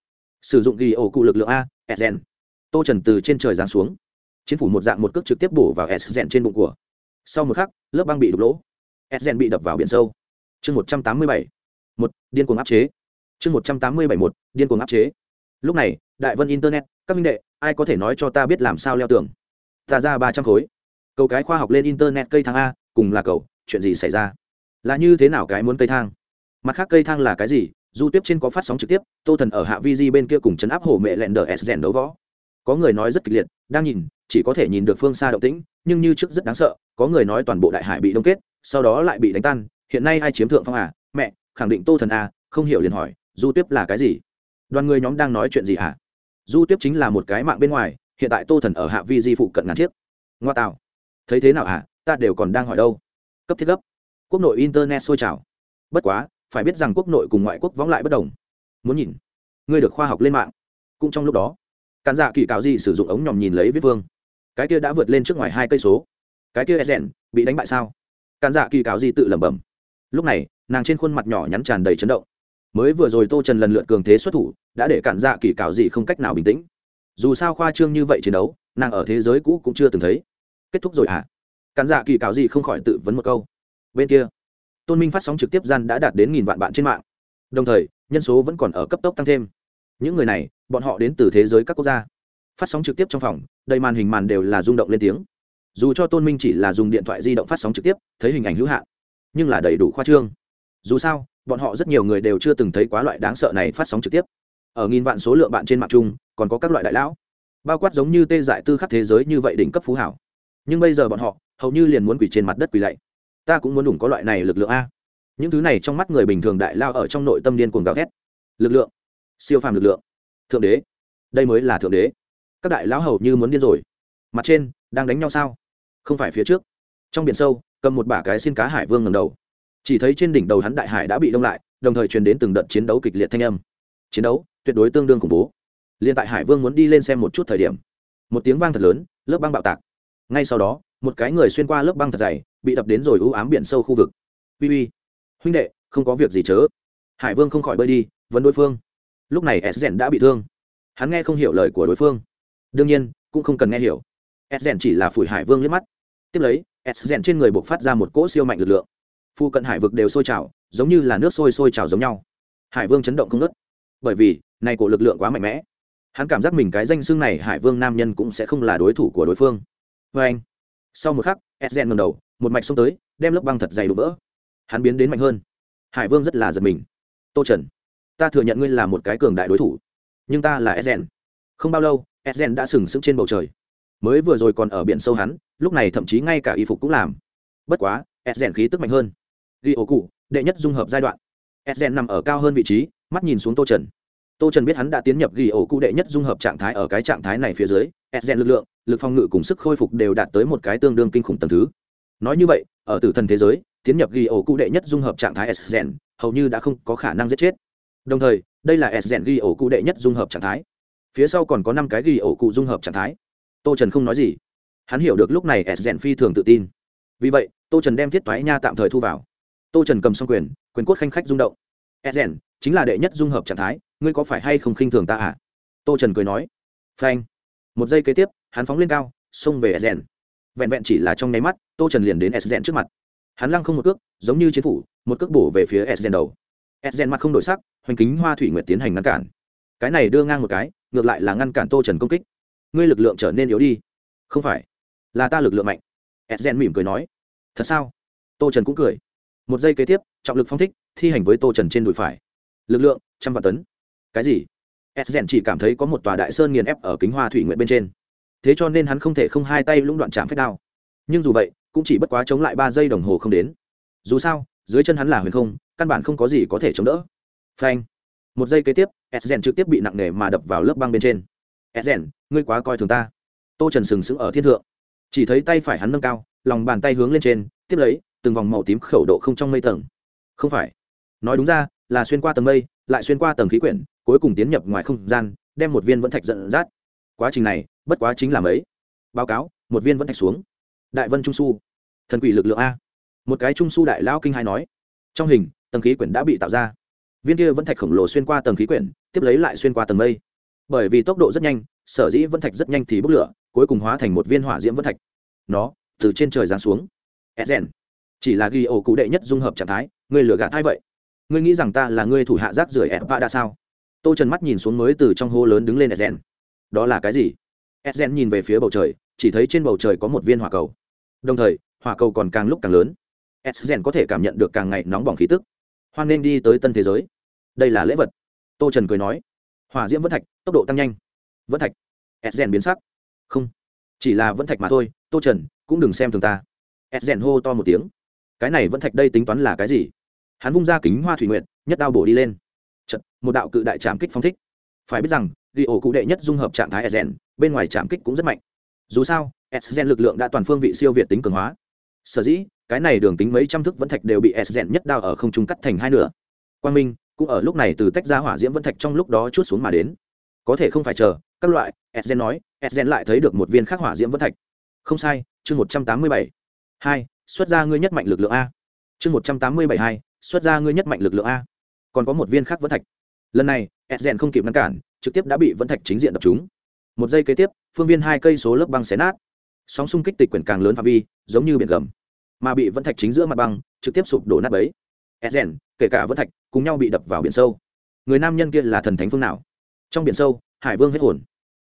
sử dụng ghi ổ cụ lực lượng a Esgen tô trần từ trên trời giáng xuống chiến phủ một dạng một cước trực tiếp bổ vào Esgen trên bụng của. Sau một khắc, lớp băng bị đục lỗ. Esgen bị đập vào biển sâu. Chương một trăm tám mươi bảy. Một, điên cuồng áp chế. Chương một trăm tám mươi bảy một, điên cuồng áp chế. Lúc này, đại vân internet, các minh đệ, ai có thể nói cho ta biết làm sao leo tường? Ta ra ba trăm khối. Cầu cái khoa học lên internet cây thang a, cùng là cầu, chuyện gì xảy ra? Là như thế nào cái muốn cây thang? Mặt khác cây thang là cái gì? Du tiếp trên có phát sóng trực tiếp, tô thần ở hạ vi di bên kia cùng chấn áp hổ mẹ lẹn đờ s rèn đấu võ. Có người nói rất kịch liệt, đang nhìn chỉ có thể nhìn được phương xa động tĩnh, nhưng như trước rất đáng sợ, có người nói toàn bộ đại hải bị đông kết, sau đó lại bị đánh tan, hiện nay ai chiếm thượng phong à? Mẹ, khẳng định tô thần à không hiểu liền hỏi, du tiếp là cái gì? Đoàn người nhóm đang nói chuyện gì hả? Du tiếp chính là một cái mạng bên ngoài, hiện tại tô thần ở hạ vi di phụ cận ngàn chiếc. Ngoa tạo. Thấy thế nào hả? Ta đều còn đang hỏi đâu. Cấp thiết gấp. Quốc nội internet sôi trào. Bất quá, phải biết rằng quốc nội cùng ngoại quốc võng lại bất đồng. Muốn nhìn. Ngươi được khoa học lên mạng. Cũng trong lúc đó, cản giả kỳ cáo gì sử dụng ống nhòm nhìn lấy viết vương cái kia đã vượt lên trước ngoài hai cây số. Cái kia rèn bị đánh bại sao? Càn dạ kỳ cáo gì tự lẩm bẩm. Lúc này, nàng trên khuôn mặt nhỏ nhắn tràn đầy chấn động. Mới vừa rồi tô trần lần lượt cường thế xuất thủ, đã để cản dạ kỳ cáo gì không cách nào bình tĩnh. Dù sao khoa trương như vậy chiến đấu, nàng ở thế giới cũ cũng chưa từng thấy. Kết thúc rồi hả? À? cản dạ kỳ cáo gì không khỏi tự vấn một câu. Bên kia, tôn minh phát sóng trực tiếp gian đã đạt đến nghìn vạn bạn trên mạng. Đồng thời, nhân số vẫn còn ở cấp tốc tăng thêm. Những người này, bọn họ đến từ thế giới các quốc gia phát sóng trực tiếp trong phòng đầy màn hình màn đều là rung động lên tiếng. Dù cho tôn minh chỉ là dùng điện thoại di động phát sóng trực tiếp, thấy hình ảnh hữu hạn, nhưng là đầy đủ khoa trương. Dù sao, bọn họ rất nhiều người đều chưa từng thấy quá loại đáng sợ này phát sóng trực tiếp. Ở nghìn vạn số lượng bạn trên mạng chung, còn có các loại đại lão. Bao quát giống như tê dại tư khắp thế giới như vậy đỉnh cấp phú hảo. Nhưng bây giờ bọn họ, hầu như liền muốn quỳ trên mặt đất quỳ lạy. Ta cũng muốn đủ có loại này lực lượng a. Những thứ này trong mắt người bình thường đại lao ở trong nội tâm điên cuồng gào thét. Lực lượng. Siêu phàm lực lượng. Thượng đế. Đây mới là thượng đế các đại lão hầu như muốn điên rồi. Mặt trên, đang đánh nhau sao? Không phải phía trước. Trong biển sâu, cầm một bả cái xin cá hải vương ngầm đầu. Chỉ thấy trên đỉnh đầu hắn đại hải đã bị đông lại, đồng thời truyền đến từng đợt chiến đấu kịch liệt thanh âm. Chiến đấu, tuyệt đối tương đương khủng bố. Liền tại hải vương muốn đi lên xem một chút thời điểm, một tiếng vang thật lớn, lớp băng bạo tạc. Ngay sau đó, một cái người xuyên qua lớp băng thật dày, bị đập đến rồi ưu ám biển sâu khu vực. Uy uy. Huynh đệ, không có việc gì chớ. Hải vương không khỏi bơi đi, vấn đối phương. Lúc này s rèn đã bị thương. Hắn nghe không hiểu lời của đối phương đương nhiên, cũng không cần nghe hiểu. S rèn chỉ là phủi hải vương liếc mắt. Tiếp lấy, s rèn trên người buộc phát ra một cỗ siêu mạnh lực lượng. Phu cận hải vực đều sôi trào, giống như là nước sôi sôi trào giống nhau. Hải vương chấn động không ngớt. Bởi vì, này cổ lực lượng quá mạnh mẽ. Hắn cảm giác mình cái danh xưng này hải vương nam nhân cũng sẽ không là đối thủ của đối phương. Vê anh, sau một khắc edgen ngầm đầu, một mạch xông tới, đem lớp băng thật dày đổ vỡ. Hắn biến đến mạnh hơn. Hải vương rất là giật mình. Tô trần, ta thừa nhận ngươi là một cái cường đại đối thủ, nhưng ta là edgen không bao lâu edgen đã sừng sững trên bầu trời. Mới vừa rồi còn ở biển sâu hắn, lúc này thậm chí ngay cả y phục cũng làm. Bất quá edgen khí tức mạnh hơn. Ghi ổ cụ, đệ nhất dung hợp giai đoạn. Edgen nằm ở cao hơn vị trí, mắt nhìn xuống tô trần. Tô trần biết hắn đã tiến nhập ghi ổ cụ đệ nhất dung hợp trạng thái ở cái trạng thái này phía dưới edgen lực lượng, lực phòng ngự cùng sức khôi phục đều đạt tới một cái tương đương kinh khủng tầm thứ. Nói như vậy, ở tử thần thế giới, tiến nhập ghi ổ cụ đệ nhất dung hợp trạng thái edgen hầu như đã không có khả năng giết chết. Đồng thời, đây là edgen ghi ổ cụ đệ nhất dung hợp trạng thái phía sau còn có năm cái ghi ổ cụ dung hợp trạng thái. Tô trần không nói gì. Hắn hiểu được lúc này edgen phi thường tự tin. Vì vậy, tô trần đem thiết toái nha tạm thời thu vào. Tô trần cầm xong quyền quyền cốt khanh khách rung động. Edgen chính là đệ nhất dung hợp trạng thái, ngươi có phải hay không khinh thường ta à? Tô trần cười nói. Phanh. Một giây kế tiếp, hắn phóng lên cao, xông về edgen vẹn vẹn chỉ là trong nháy mắt, tô trần liền đến edgen trước mặt. Hắn lăng không một cước, giống như chiến phủ, một cước bổ về phía edgen đầu. Edgen mặt không đổi sắc, hoành kính hoa thủy nguyệt tiến hành ngăn cản. Cái này đưa ngang một cái ngược lại là ngăn cản tô trần công kích. Ngươi lực lượng trở nên yếu đi. Không phải, là ta lực lượng mạnh. Edgen mỉm cười nói. Thật sao? Tô trần cũng cười. Một giây kế tiếp, trọng lực phong thích, thi hành với tô trần trên đùi phải. Lực lượng, trăm vạn tấn. Cái gì? Edgen chỉ cảm thấy có một tòa đại sơn nghiền ép ở kính hoa thủy nguyện bên trên. Thế cho nên hắn không thể không hai tay lũng đoạn chạm phép đao. Nhưng dù vậy, cũng chỉ bất quá chống lại ba giây đồng hồ không đến. Dù sao, dưới chân hắn là huyền không, căn bản không có gì có thể chống đỡ. Phanh. Một giây kế tiếp edgen trực tiếp bị nặng nề mà đập vào lớp băng bên trên. edgen ngươi quá coi thường ta. Tô trần sừng sững ở thiên thượng. Chỉ thấy tay phải hắn nâng cao, lòng bàn tay hướng lên trên, tiếp lấy, từng vòng màu tím khẩu độ không trong mây tầng. Không phải. Nói đúng ra, là xuyên qua tầng mây, lại xuyên qua tầng khí quyển, cuối cùng tiến nhập ngoài không gian, đem một viên vẫn thạch dẫn dắt. Quá trình này, bất quá chính là mấy. Báo cáo, một viên vẫn thạch xuống. Đại vân trung su. Thần quỷ lực lượng a. Một cái trung su đại lao kinh hai nói. Trong hình, tầng khí quyển đã bị tạo ra viên kia vẫn thạch khổng lồ xuyên qua tầng khí quyển, tiếp lấy lại xuyên qua tầng mây. Bởi vì tốc độ rất nhanh, sở dĩ vẫn thạch rất nhanh thì bốc lửa, cuối cùng hóa thành một viên hỏa diễm vẫn thạch. Nó từ trên trời giáng xuống. Edgen chỉ là ghi ổ cụ đệ nhất dung hợp trạng thái người lừa gạt hai vậy? Ngươi nghĩ rằng ta là ngươi thủ hạ rác rưởi edva đã sao? Tô trần mắt nhìn xuống mới từ trong hô lớn đứng lên edgen đó là cái gì? Edgen nhìn về phía bầu trời, chỉ thấy trên bầu trời có một viên hỏa cầu. Đồng thời, hỏa cầu còn càng lúc càng lớn. Edgen có thể cảm nhận được càng ngày nóng bỏng khí tức. Hoan nên đi tới tân thế giới đây là lễ vật. Tô trần cười nói hỏa diễm vẫn thạch tốc độ tăng nhanh. Vẫn thạch. Edgen biến sắc. Không chỉ là vẫn thạch mà thôi. Tô trần cũng đừng xem thường ta. Edgen hô to một tiếng. Cái này vẫn thạch đây tính toán là cái gì? Hắn vung ra kính hoa thủy nguyện nhất đao bổ đi lên. Chật, một đạo cự đại trảm kích phong thích. Phải biết rằng ghi ổ cụ đệ nhất dung hợp trạng thái edgen bên ngoài trảm kích cũng rất mạnh. Dù sao edgen lực lượng đã toàn phương vị siêu việt tính cường hóa. Sở dĩ cái này đường tính mấy trăm thước vẫn thạch đều bị edgen nhất đao ở không trung cắt thành hai nửa. Quang minh cũng ở lúc này từ tách ra hỏa diễm vẫn thạch trong lúc đó chút xuống mà đến. Có thể không phải chờ, các loại edgen nói edgen lại thấy được một viên khắc hỏa diễm vẫn thạch. Không sai, chương một trăm tám mươi bảy. Hai, xuất ra ngươi nhất mạnh lực lượng a. Chương một trăm tám mươi bảy hai, xuất ra ngươi nhất mạnh lực lượng a. Còn có một viên khác vẫn thạch. Lần này edgen không kịp ngăn cản, trực tiếp đã bị vẫn thạch chính diện đập chúng một giây kế tiếp, phương viên hai cây số lớp băng xé nát. Sóng xung kích tịch quyển càng lớn phạm vi, giống như biển gầm. Mà bị vẫn thạch chính giữa mặt băng, trực tiếp sụp đổ nát bấy. Edgen kể cả vẫn thạch cùng nhau bị đập vào biển sâu. Người nam nhân kia là thần thánh phương nào? Trong biển sâu, hải vương hết hồn.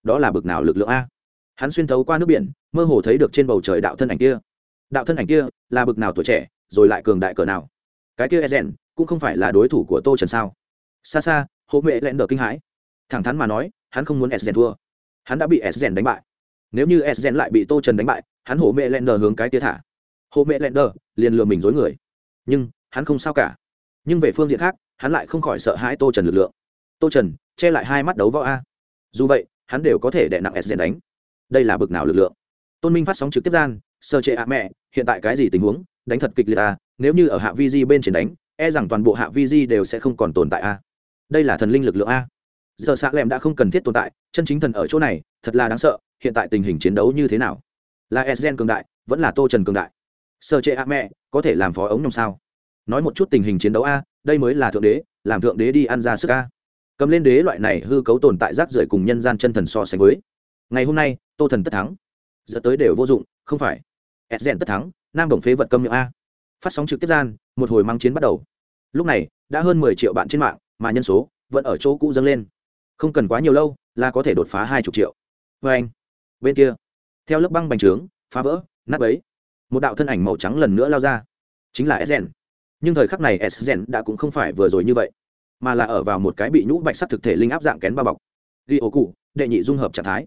Đó là bực nào lực lượng a? Hắn xuyên thấu qua nước biển, mơ hồ thấy được trên bầu trời đạo thân ảnh kia. Đạo thân ảnh kia là bực nào tuổi trẻ, rồi lại cường đại cỡ nào? Cái kia edgen cũng không phải là đối thủ của tô trần sao? Xa xa hộ mẹ lẹn đờ kinh hãi. Thẳng thắn mà nói, hắn không muốn edgen thua. Hắn đã bị edgen đánh bại. Nếu như edgen lại bị tô trần đánh bại, hắn hộ mẹ lẹn đờ hướng cái kia thả. Hộ mẹ lẹn đờ liền lừa mình dối người. Nhưng, hắn không sao cả nhưng về phương diện khác, hắn lại không khỏi sợ hãi tô trần lực lượng. Tô trần, che lại hai mắt đấu võ a. Dù vậy, hắn đều có thể đè nặng edgen đánh. Đây là bực nào lực lượng? Tôn minh phát sóng trực tiếp gian sơ chế ạ mẹ, hiện tại cái gì tình huống? Đánh thật kịch liệt à nếu như ở hạ vi di bên trên đánh e rằng toàn bộ hạ vi di đều sẽ không còn tồn tại a. Đây là thần linh lực lượng a. Giờ xạ lem đã không cần thiết tồn tại, chân chính thần ở chỗ này, thật là đáng sợ, hiện tại tình hình chiến đấu như thế nào? Là esgen cường đại, vẫn là tô trần cường đại. Sơ chế a mẹ, có thể làm phó ống nhầm sao? Nói một chút tình hình chiến đấu a, đây mới là thượng đế, làm thượng đế đi ăn ra sức a. Cầm lên đế loại này hư cấu tồn tại rác rưởi cùng nhân gian chân thần so sánh với. Ngày hôm nay, tô thần tất thắng. Giờ tới đều vô dụng, không phải. Edgen tất thắng, nam đồng phế vật câm nhựa a. Phát sóng trực tiếp gian, một hồi mang chiến bắt đầu. Lúc này, đã hơn mười triệu bạn trên mạng, mà nhân số vẫn ở chỗ cũ dâng lên. Không cần quá nhiều lâu, là có thể đột phá hai chục triệu. Vê anh, bên kia, theo lớp băng bành trướng, phá vỡ, nát ấy một đạo thân ảnh màu trắng lần nữa lao ra. Chính là sgen nhưng thời khắc này sgen đã cũng không phải vừa rồi như vậy, mà là ở vào một cái bị nhũ bạch sắt thực thể linh áp dạng kén ba bọc. Ghi ổ cụ, đệ nhị dung hợp trạng thái.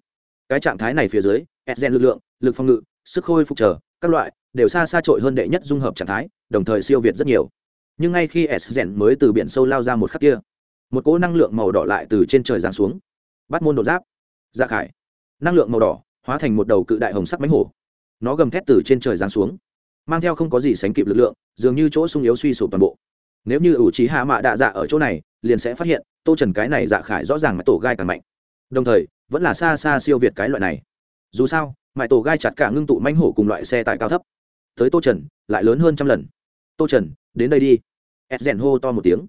Cái trạng thái này phía dưới sgen lực lượng, lực phòng ngự, sức khôi phục trở các loại đều xa xa trội hơn đệ nhất dung hợp trạng thái, đồng thời siêu việt rất nhiều. Nhưng ngay khi s gen mới từ biển sâu lao ra một khắc kia, một cỗ năng lượng màu đỏ lại từ trên trời giáng xuống. Bắt môn đột giáp. Dạ khải. Năng lượng màu đỏ hóa thành một đầu cự đại hồng sắc bánh hổ. Nó gầm thét từ trên trời giáng xuống mang theo không có gì sánh kịp lực lượng, dường như chỗ sung yếu suy sụp toàn bộ. Nếu như ủ trí hạ mạ đạ dạ ở chỗ này, liền sẽ phát hiện, tô trần cái này dạ khải rõ ràng mãi tổ gai càng mạnh. Đồng thời, vẫn là xa xa siêu việt cái loại này. Dù sao mãi tổ gai chặt cả ngưng tụ manh hổ cùng loại xe tải cao thấp. Tới tô trần, lại lớn hơn trăm lần. Tô trần, đến đây đi. Ed rèn hô to một tiếng.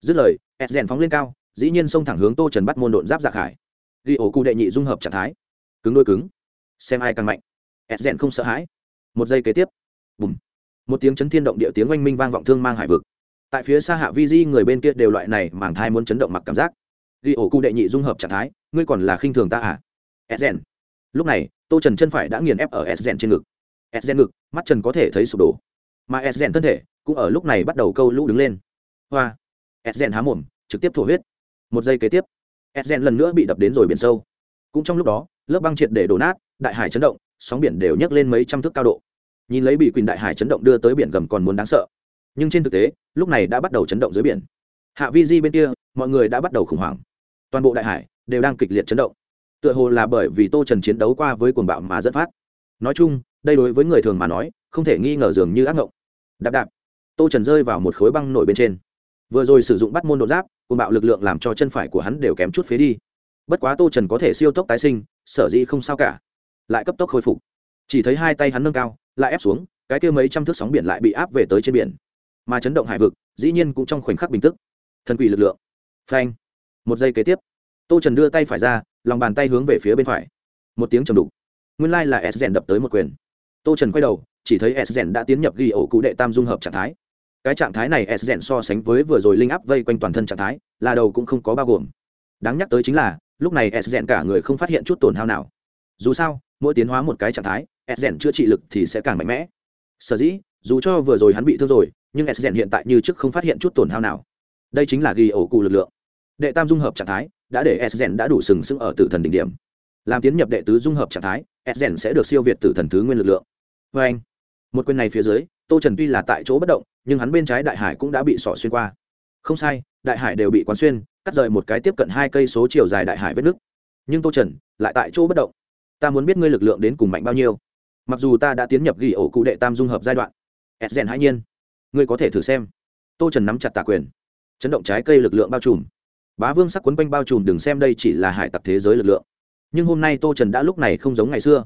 Dứt lời ed rèn phóng lên cao, dĩ nhiên xông thẳng hướng tô trần bắt môn độn giáp dạ khải. Ghi ổ cụ đệ nhị dung hợp trạng thái. Cứng đôi cứng. Xem ai càng mạnh. Ed rèn không sợ hãi. Một giây kế tiếp bùm. Một tiếng chấn thiên động địa tiếng oanh minh vang vọng thương mang hải vực. Tại phía xa hạ vi di, người bên kia đều loại này mảng thai muốn chấn động mặc cảm giác. Ghi ổ cụ đệ nhị dung hợp trạng thái, ngươi còn là khinh thường ta à? Sden lúc này, tô trần chân phải đã nghiền ép ở sden trên ngực. Sden ngực, mắt trần có thể thấy sụp đổ. Mà sden thân thể, cũng ở lúc này bắt đầu câu lũ đứng lên. Hoa. Sden há mồm, trực tiếp thổ huyết. Một giây kế tiếp sden lần nữa bị đập đến rồi biển sâu. Cũng trong lúc đó, lớp băng triệt để đổ nát, đại hải chấn động, sóng biển đều nhấc lên mấy trăm thước cao độ nhìn lấy bị quyền đại hải chấn động đưa tới biển gầm còn muốn đáng sợ. Nhưng trên thực tế, lúc này đã bắt đầu chấn động dưới biển. Hạ vi di bên kia, mọi người đã bắt đầu khủng hoảng. Toàn bộ đại hải đều đang kịch liệt chấn động. Tựa hồ là bởi vì tô trần chiến đấu qua với cuồng bạo mà dẫn phát. Nói chung, đây đối với người thường mà nói, không thể nghi ngờ dường như ác ngộng. Đạp đạp. Tô trần rơi vào một khối băng nổi bên trên. Vừa rồi sử dụng bắt môn đột giáp, cuồng bạo lực lượng làm cho chân phải của hắn đều kém chút phế đi. Bất quá tô trần có thể siêu tốc tái sinh, sở dĩ không sao cả. Lại cấp tốc khôi phục. Chỉ thấy hai tay hắn nâng cao lại ép xuống, cái kia mấy trăm thước sóng biển lại bị áp về tới trên biển. Mà chấn động hải vực, dĩ nhiên cũng trong khoảnh khắc bình tức. Thần quỷ lực lượng. Phanh. Một giây kế tiếp, tô trần đưa tay phải ra, lòng bàn tay hướng về phía bên phải. Một tiếng trầm đục. Nguyên lai là s rèn đập tới một quyền. Tô trần quay đầu, chỉ thấy s rèn đã tiến nhập ghi ổ cụ đệ tam dung hợp trạng thái. Cái trạng thái này s rèn so sánh với vừa rồi linh áp vây quanh toàn thân trạng thái, là đầu cũng không có bao gồm. Đáng nhắc tới chính là, lúc này s rèn cả người không phát hiện chút tổn hao nào. Dù sao, mỗi tiến hóa một cái trạng thái s rèn chữa trị lực thì sẽ càng mạnh mẽ. Sở dĩ, dù cho vừa rồi hắn bị thương rồi, nhưng s rèn hiện tại như trước không phát hiện chút tổn hao nào. Đây chính là ghi ổ cụ lực lượng. Đệ tam dung hợp trạng thái, đã để s rèn đã đủ sừng sững ở tử thần đỉnh điểm. Làm tiến nhập đệ tứ dung hợp trạng thái, s rèn sẽ được siêu việt tử thần thứ nguyên lực lượng. Vê anh, một quyền này phía dưới, tô trần tuy là tại chỗ bất động, nhưng hắn bên trái đại hải cũng đã bị sỏ xuyên qua. Không sai, đại hải đều bị quán xuyên, cắt rời một cái tiếp cận hai cây số chiều dài đại hải vết nứt. nhưng tô trần lại tại chỗ bất động. Ta muốn biết ngươi lực lượng đến cùng mạnh bao nhiêu mặc dù ta đã tiến nhập ghi ổ cụ đệ tam dung hợp giai đoạn s rèn hãy nhiên, ngươi có thể thử xem. Tô trần nắm chặt tà quyền, chấn động trái cây lực lượng bao trùm. Bá vương sắc quấn quanh bao trùm đừng xem đây chỉ là hải tặc thế giới lực lượng. Nhưng hôm nay tô trần đã lúc này không giống ngày xưa.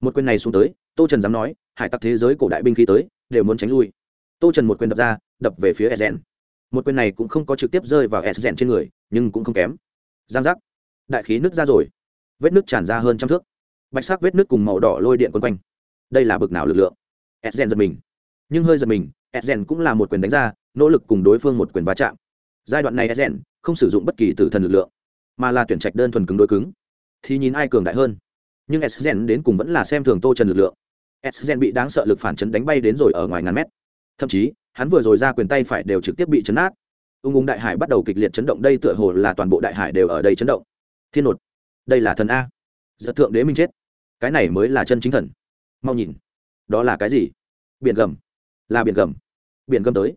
Một quyền này xuống tới, tô trần dám nói, hải tặc thế giới cổ đại binh khí tới, đều muốn tránh lui. Tô trần một quyền đập ra, đập về phía edgen một quyền này cũng không có trực tiếp rơi vào s rèn trên người, nhưng cũng không kém. Giang giác. Đại khí nứt ra rồi. Vết nứt tràn ra hơn trăm thước. Bạch sắc vết nứt cùng màu đỏ lôi điện quấn quanh đây là bực nào lực lượng? Edgen giật mình. Nhưng hơi giật mình edgen cũng là một quyền đánh ra, nỗ lực cùng đối phương một quyền va chạm. Giai đoạn này edgen không sử dụng bất kỳ tử thần lực lượng, mà là tuyển trạch đơn thuần cứng đối cứng. Thì nhìn ai cường đại hơn. Nhưng edgen đến cùng vẫn là xem thường tô trần lực lượng. Edgen bị đáng sợ lực phản chấn đánh bay đến rồi ở ngoài ngàn mét. Thậm chí, hắn vừa rồi ra quyền tay phải đều trực tiếp bị chấn át ung ung đại hải bắt đầu kịch liệt chấn động, đây tựa hồ là toàn bộ đại hải đều ở đây chấn động. Thiên nột, đây là thần a. Giật thượng đế minh chết. Cái này mới là chân chính thần mau nhìn. Đó là cái gì? Biển gầm. Là biển gầm. Biển gầm tới.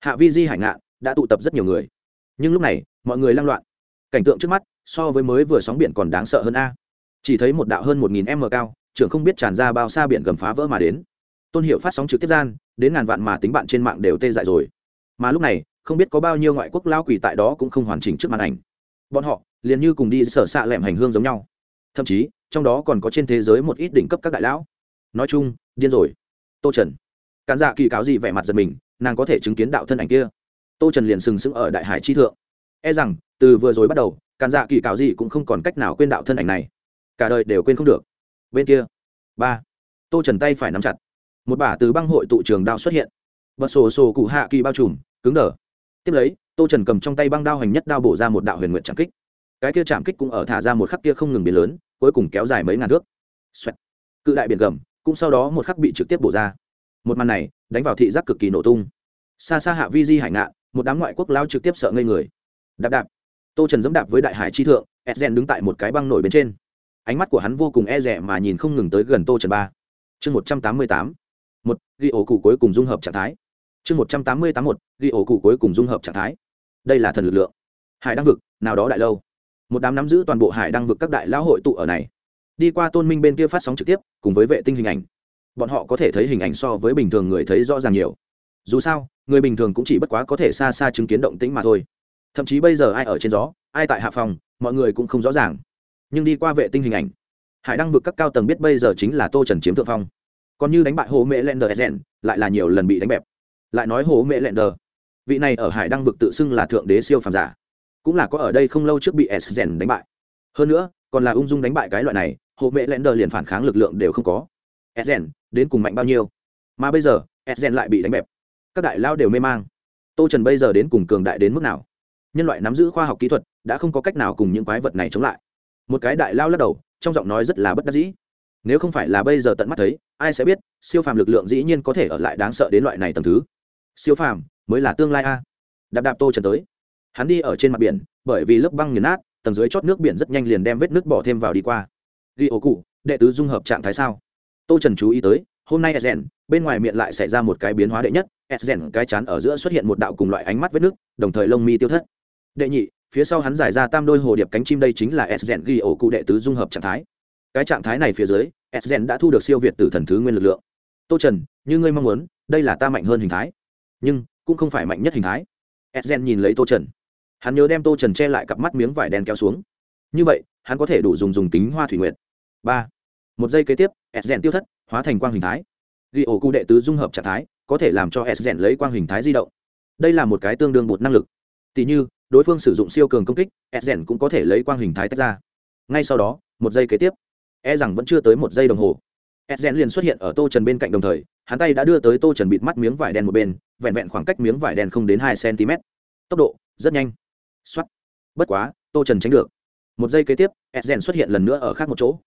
Hạ vi di hải ngạn đã tụ tập rất nhiều người. Nhưng lúc này, mọi người lăng loạn. Cảnh tượng trước mắt, so với mới vừa sóng biển còn đáng sợ hơn a. Chỉ thấy một đạo hơn một nghìn m cao, trưởng không biết tràn ra bao xa biển gầm phá vỡ mà đến. Tôn hiệu phát sóng trực tiếp gian, đến ngàn vạn mà tính bạn trên mạng đều tê dại rồi. Mà lúc này, không biết có bao nhiêu ngoại quốc lao quỷ tại đó cũng không hoàn chỉnh trước màn ảnh. Bọn họ, liền như cùng đi sở xạ lẹm hành hương giống nhau. Thậm chí, trong đó còn có trên thế giới một ít đỉnh cấp các đại lão nói chung, điên rồi. Tô trần. Cán dạ kỳ cáo gì vẻ mặt giật mình, nàng có thể chứng kiến đạo thân ảnh kia. Tô trần liền sừng sững ở đại hải chi thượng. E rằng, từ vừa rồi bắt đầu cán dạ kỳ cáo gì cũng không còn cách nào quên đạo thân ảnh này. Cả đời đều quên không được. Bên kia. Ba. Tô trần tay phải nắm chặt. Một bả từ băng hội tụ trường đao xuất hiện. Bật sổ sổ cụ hạ kỳ bao trùm, cứng đờ. Tiếp lấy, tô trần cầm trong tay băng đao hành nhất đao bổ ra một đạo huyền nguyện trạm kích. Cái kia trạm kích cũng ở thả ra một khắc kia không ngừng biến lớn, cuối cùng kéo dài mấy ngàn thước. Xoẹt. cự đại biển gầm cũng sau đó một khắc bị trực tiếp bổ ra. Một màn này đánh vào thị giác cực kỳ nổ tung. Xa xa hạ vi di hải ngạn, một đám ngoại quốc lao trực tiếp sợ ngây người. Đạp đạp. Tô trần dẫm đạp với đại hải chi thượng edgen đứng tại một cái băng nổi bên trên. Ánh mắt của hắn vô cùng e rẻ mà nhìn không ngừng tới gần tô trần ba. Chương một trăm tám mươi tám. Một, ghi ổ cụ cuối cùng dung hợp trạng thái. Chương một trăm tám mươi tám một, ghi ổ cụ cuối cùng dung hợp trạng thái. Đây là thần lực lượng. Hải đăng vực, nào đó đại lâu. Một đám nắm giữ toàn bộ hải đăng vực các đại lão hội tụ ở này đi qua tôn minh bên kia phát sóng trực tiếp, cùng với vệ tinh hình ảnh. Bọn họ có thể thấy hình ảnh so với bình thường người thấy rõ ràng nhiều. Dù sao, người bình thường cũng chỉ bất quá có thể xa xa chứng kiến động tĩnh mà thôi. Thậm chí bây giờ ai ở trên gió, ai tại hạ phòng, mọi người cũng không rõ ràng. Nhưng đi qua vệ tinh hình ảnh, hải đăng vực các cao tầng biết bây giờ chính là tô trần chiếm thượng phong. Còn như đánh bại hồ mễ lender sn lại là nhiều lần bị đánh bẹp. Lại nói hồ mễ lender vị này ở hải đăng vực tự xưng là thượng đế siêu phàm giả, cũng là có ở đây không lâu trước bị sn đánh bại. Hơn nữa, còn là ung dung đánh bại cái loại này hộ mẹ mễ đờ liền phản kháng lực lượng đều không có. Edgen đến cùng mạnh bao nhiêu? Mà bây giờ edgen lại bị đánh bẹp. Các đại lao đều mê mang. Tô trần bây giờ đến cùng cường đại đến mức nào? Nhân loại nắm giữ khoa học kỹ thuật, đã không có cách nào cùng những quái vật này chống lại. Một cái đại lao lắc đầu, trong giọng nói rất là bất đắc dĩ. Nếu không phải là bây giờ tận mắt thấy, ai sẽ biết, siêu phàm lực lượng dĩ nhiên có thể ở lại đáng sợ đến loại này tầm thứ. Siêu phàm mới là tương lai a. Đạp đạp tô trần tới. Hắn đi ở trên mặt biển, bởi vì lớp băng nghiền nát, tầng dưới chót nước biển rất nhanh liền đem vết nước bỏ thêm vào đi qua ghi ổ cụ, đệ tứ dung hợp trạng thái sao? Tô trần chú ý tới, hôm nay sden bên ngoài miệng lại xảy ra một cái biến hóa đệ nhất sden cái chán ở giữa xuất hiện một đạo cùng loại ánh mắt vết nước, đồng thời lông mi tiêu thất. Đệ nhị, phía sau hắn giải ra tam đôi hồ điệp cánh chim đây chính là sden ghi ổ cụ đệ tứ dung hợp trạng thái. Cái trạng thái này phía dưới sden đã thu được siêu việt từ thần thứ nguyên lực lượng. Tô trần, như ngươi mong muốn, đây là ta mạnh hơn hình thái. Nhưng, cũng không phải mạnh nhất hình thái. Sden nhìn lấy tô trần. Hắn nhớ đem tô trần che lại cặp mắt miếng vải đen kéo xuống. Như vậy, hắn có thể đủ dùng dùng kính hoa thủy nguyện ba một giây kế tiếp sden tiêu thất hóa thành quang hình thái ghi ổ cụ đệ tứ dung hợp trạng thái có thể làm cho sden lấy quang hình thái di động đây là một cái tương đương bột năng lực tỉ như đối phương sử dụng siêu cường công kích sden cũng có thể lấy quang hình thái tách ra ngay sau đó một giây kế tiếp e rằng vẫn chưa tới một giây đồng hồ edgen liền xuất hiện ở tô trần bên cạnh đồng thời hắn tay đã đưa tới tô trần bịt mắt miếng vải đen một bên vẹn vẹn khoảng cách miếng vải đen không đến hai cm tốc độ rất nhanh x bất quá tô trần tránh được một giây kế tiếp edgen xuất hiện lần nữa ở khác một chỗ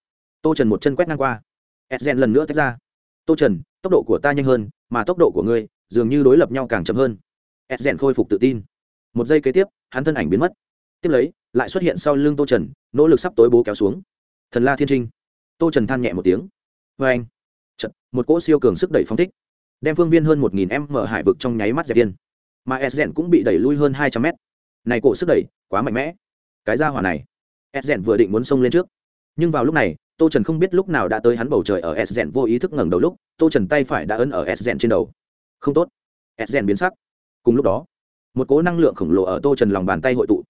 tô trần một chân quét ngang qua. Edgen lần nữa tách ra. Tô trần tốc độ của ta nhanh hơn mà tốc độ của ngươi dường như đối lập nhau càng chậm hơn. Edgen khôi phục tự tin. Một giây kế tiếp hắn thân ảnh biến mất. Tiếp lấy lại xuất hiện sau lưng tô trần nỗ lực sắp tối bố kéo xuống. Thần la thiên trinh. Tô trần than nhẹ một tiếng. Vê anh. Chật, một cỗ siêu cường sức đẩy phóng thích đem phương viên hơn một nghìn m mở hải vực trong nháy mắt dẹp tiên mà s cũng bị đẩy lui hơn hai trăm mét. Này cỗ sức đẩy quá mạnh mẽ. Cái ra hỏa này. S vừa định muốn xông lên trước. Nhưng vào lúc này tô trần không biết lúc nào đã tới hắn bầu trời ở s vô ý thức ngẩng đầu lúc, tô trần tay phải đã ấn ở s trên đầu. Không tốt. S biến sắc. Cùng lúc đó, một cỗ năng lượng khổng lồ ở tô trần lòng bàn tay hội tụ.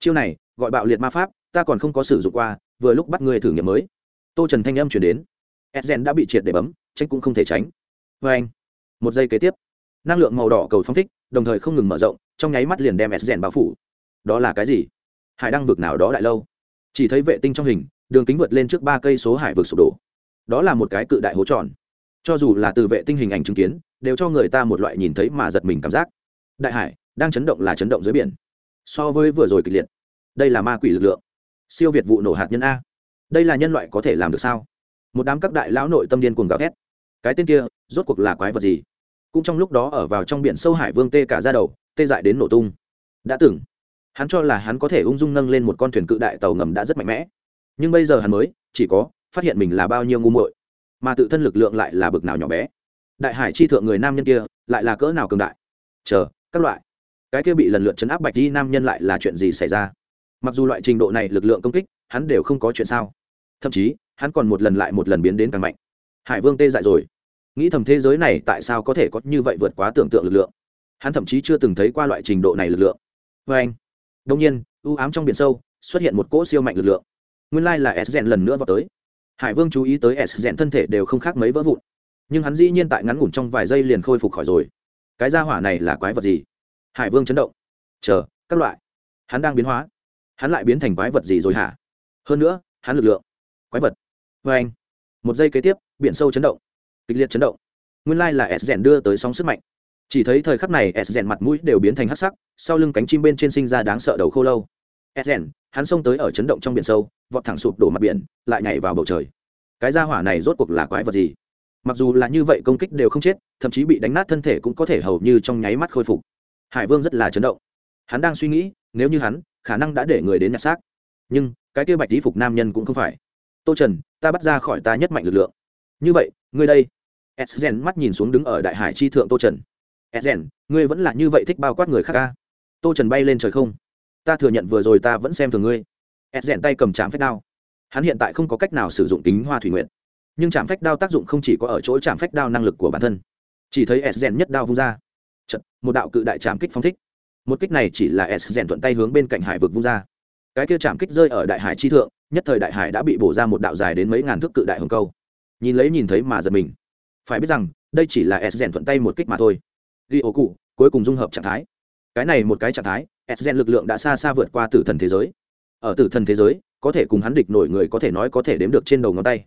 Chiêu này, gọi bạo liệt ma pháp, ta còn không có sử dụng qua, vừa lúc bắt người thử nghiệm mới. Tô trần thanh âm chuyển đến. Edgen đã bị triệt để bấm tranh cũng không thể tránh. Vê anh một giây kế tiếp, năng lượng màu đỏ cầu phong thích, đồng thời không ngừng mở rộng, trong nháy mắt liền đem s rèn bao phủ. Đó là cái gì? Hải đăng vực nào đó đại lâu? Chỉ thấy vệ tinh trong hình đường kính vượt lên trước ba cây số hải vực sụp đổ. Đó là một cái cự đại hố tròn. Cho dù là từ vệ tinh hình ảnh chứng kiến, đều cho người ta một loại nhìn thấy mà giật mình cảm giác. Đại hải đang chấn động là chấn động dưới biển. So với vừa rồi kịch liệt. Đây là ma quỷ lực lượng. Siêu việt vụ nổ hạt nhân a. Đây là nhân loại có thể làm được sao? Một đám các đại lão nội tâm điên cuồng gào thét. Cái tên kia, rốt cuộc là quái vật gì? Cũng trong lúc đó ở vào trong biển sâu hải vương tê cả ra đầu, tê dại đến nổ tung. Đã từng, hắn cho là hắn có thể ung dung nâng lên một con thuyền cự đại tàu ngầm đã rất mạnh mẽ nhưng bây giờ hắn mới, chỉ có, phát hiện mình là bao nhiêu ngu muội. Mà tự thân lực lượng lại là bực nào nhỏ bé. Đại hải chi thượng người nam nhân kia, lại là cỡ nào cường đại? Chờ, các loại. Cái kia bị lần lượt chấn áp bạch đi nam nhân lại là chuyện gì xảy ra? Mặc dù loại trình độ này lực lượng công kích, hắn đều không có chuyện sao. Thậm chí, hắn còn một lần lại một lần biến đến càng mạnh. Hải vương tê dại rồi. Nghĩ thầm thế giới này tại sao có thể có như vậy vượt quá tưởng tượng lực lượng? Hắn thậm chí chưa từng thấy qua loại trình độ này lực lượng. Vê anh đông nhiên, u ám trong biển sâu, xuất hiện một cỗ siêu mạnh lực lượng nguyên lai là s rèn lần nữa vào tới. Hải vương chú ý tới s rèn thân thể đều không khác mấy vỡ vụn. Nhưng hắn dĩ nhiên tại ngắn ngủn trong vài giây liền khôi phục khỏi rồi. Cái gia hỏa này là quái vật gì? Hải vương chấn động. Chờ, các loại. Hắn đang biến hóa. Hắn lại biến thành quái vật gì rồi hả? Hơn nữa, hắn lực lượng. Quái vật. Vê anh. Một giây kế tiếp, biển sâu chấn động. Kịch liệt chấn động. Nguyên lai là s rèn đưa tới sóng sức mạnh. Chỉ thấy thời khắc này s rèn mặt mũi đều biến thành hắc sắc, sau lưng cánh chim bên trên sinh ra đáng sợ đầu khô lâu. S rèn, hắn xông tới ở chấn động trong biển sâu vọt thẳng sụp đổ mặt biển, lại nhảy vào bầu trời. Cái gia hỏa này rốt cuộc là quái vật gì? Mặc dù là như vậy công kích đều không chết, thậm chí bị đánh nát thân thể cũng có thể hầu như trong nháy mắt khôi phục. Hải vương rất là chấn động. Hắn đang suy nghĩ, nếu như hắn, khả năng đã để người đến nhặt xác. Nhưng, cái kia bạch tí phục nam nhân cũng không phải. Tô trần, ta bắt ra khỏi ta nhất mạnh lực lượng. Như vậy, ngươi đây. Edgen mắt nhìn xuống đứng ở đại hải chi thượng tô trần. Edgen ngươi vẫn là như vậy thích bao quát người khác ca. Tô trần bay lên trời không. Ta thừa nhận vừa rồi ta vẫn xem thường ngươi edgen tay cầm chạm phách đao. Hắn hiện tại không có cách nào sử dụng tính hoa thủy nguyện nhưng chạm phách đao tác dụng không chỉ có ở chỗ chạm phách đao năng lực của bản thân. Chỉ thấy edgen nhất đao vung ra. Chật, một đạo cự đại chạm kích phong thích. Một kích này chỉ là s rèn thuận tay hướng bên cạnh hải vực vung ra. Cái kia chạm kích rơi ở đại hải chi thượng nhất thời đại hải đã bị bổ ra một đạo dài đến mấy ngàn thước cự đại hồng câu. Nhìn lấy nhìn thấy mà giật mình. Phải biết rằng đây chỉ là s rèn thuận tay một kích mà thôi. Ghi ô cụ cuối cùng dung hợp trạng thái. Cái này một cái trạng thái s rèn lực lượng đã xa xa vượt qua tử thần thế giới ở tử thần thế giới, có thể cùng hắn địch nổi người có thể nói có thể đếm được trên đầu ngón tay.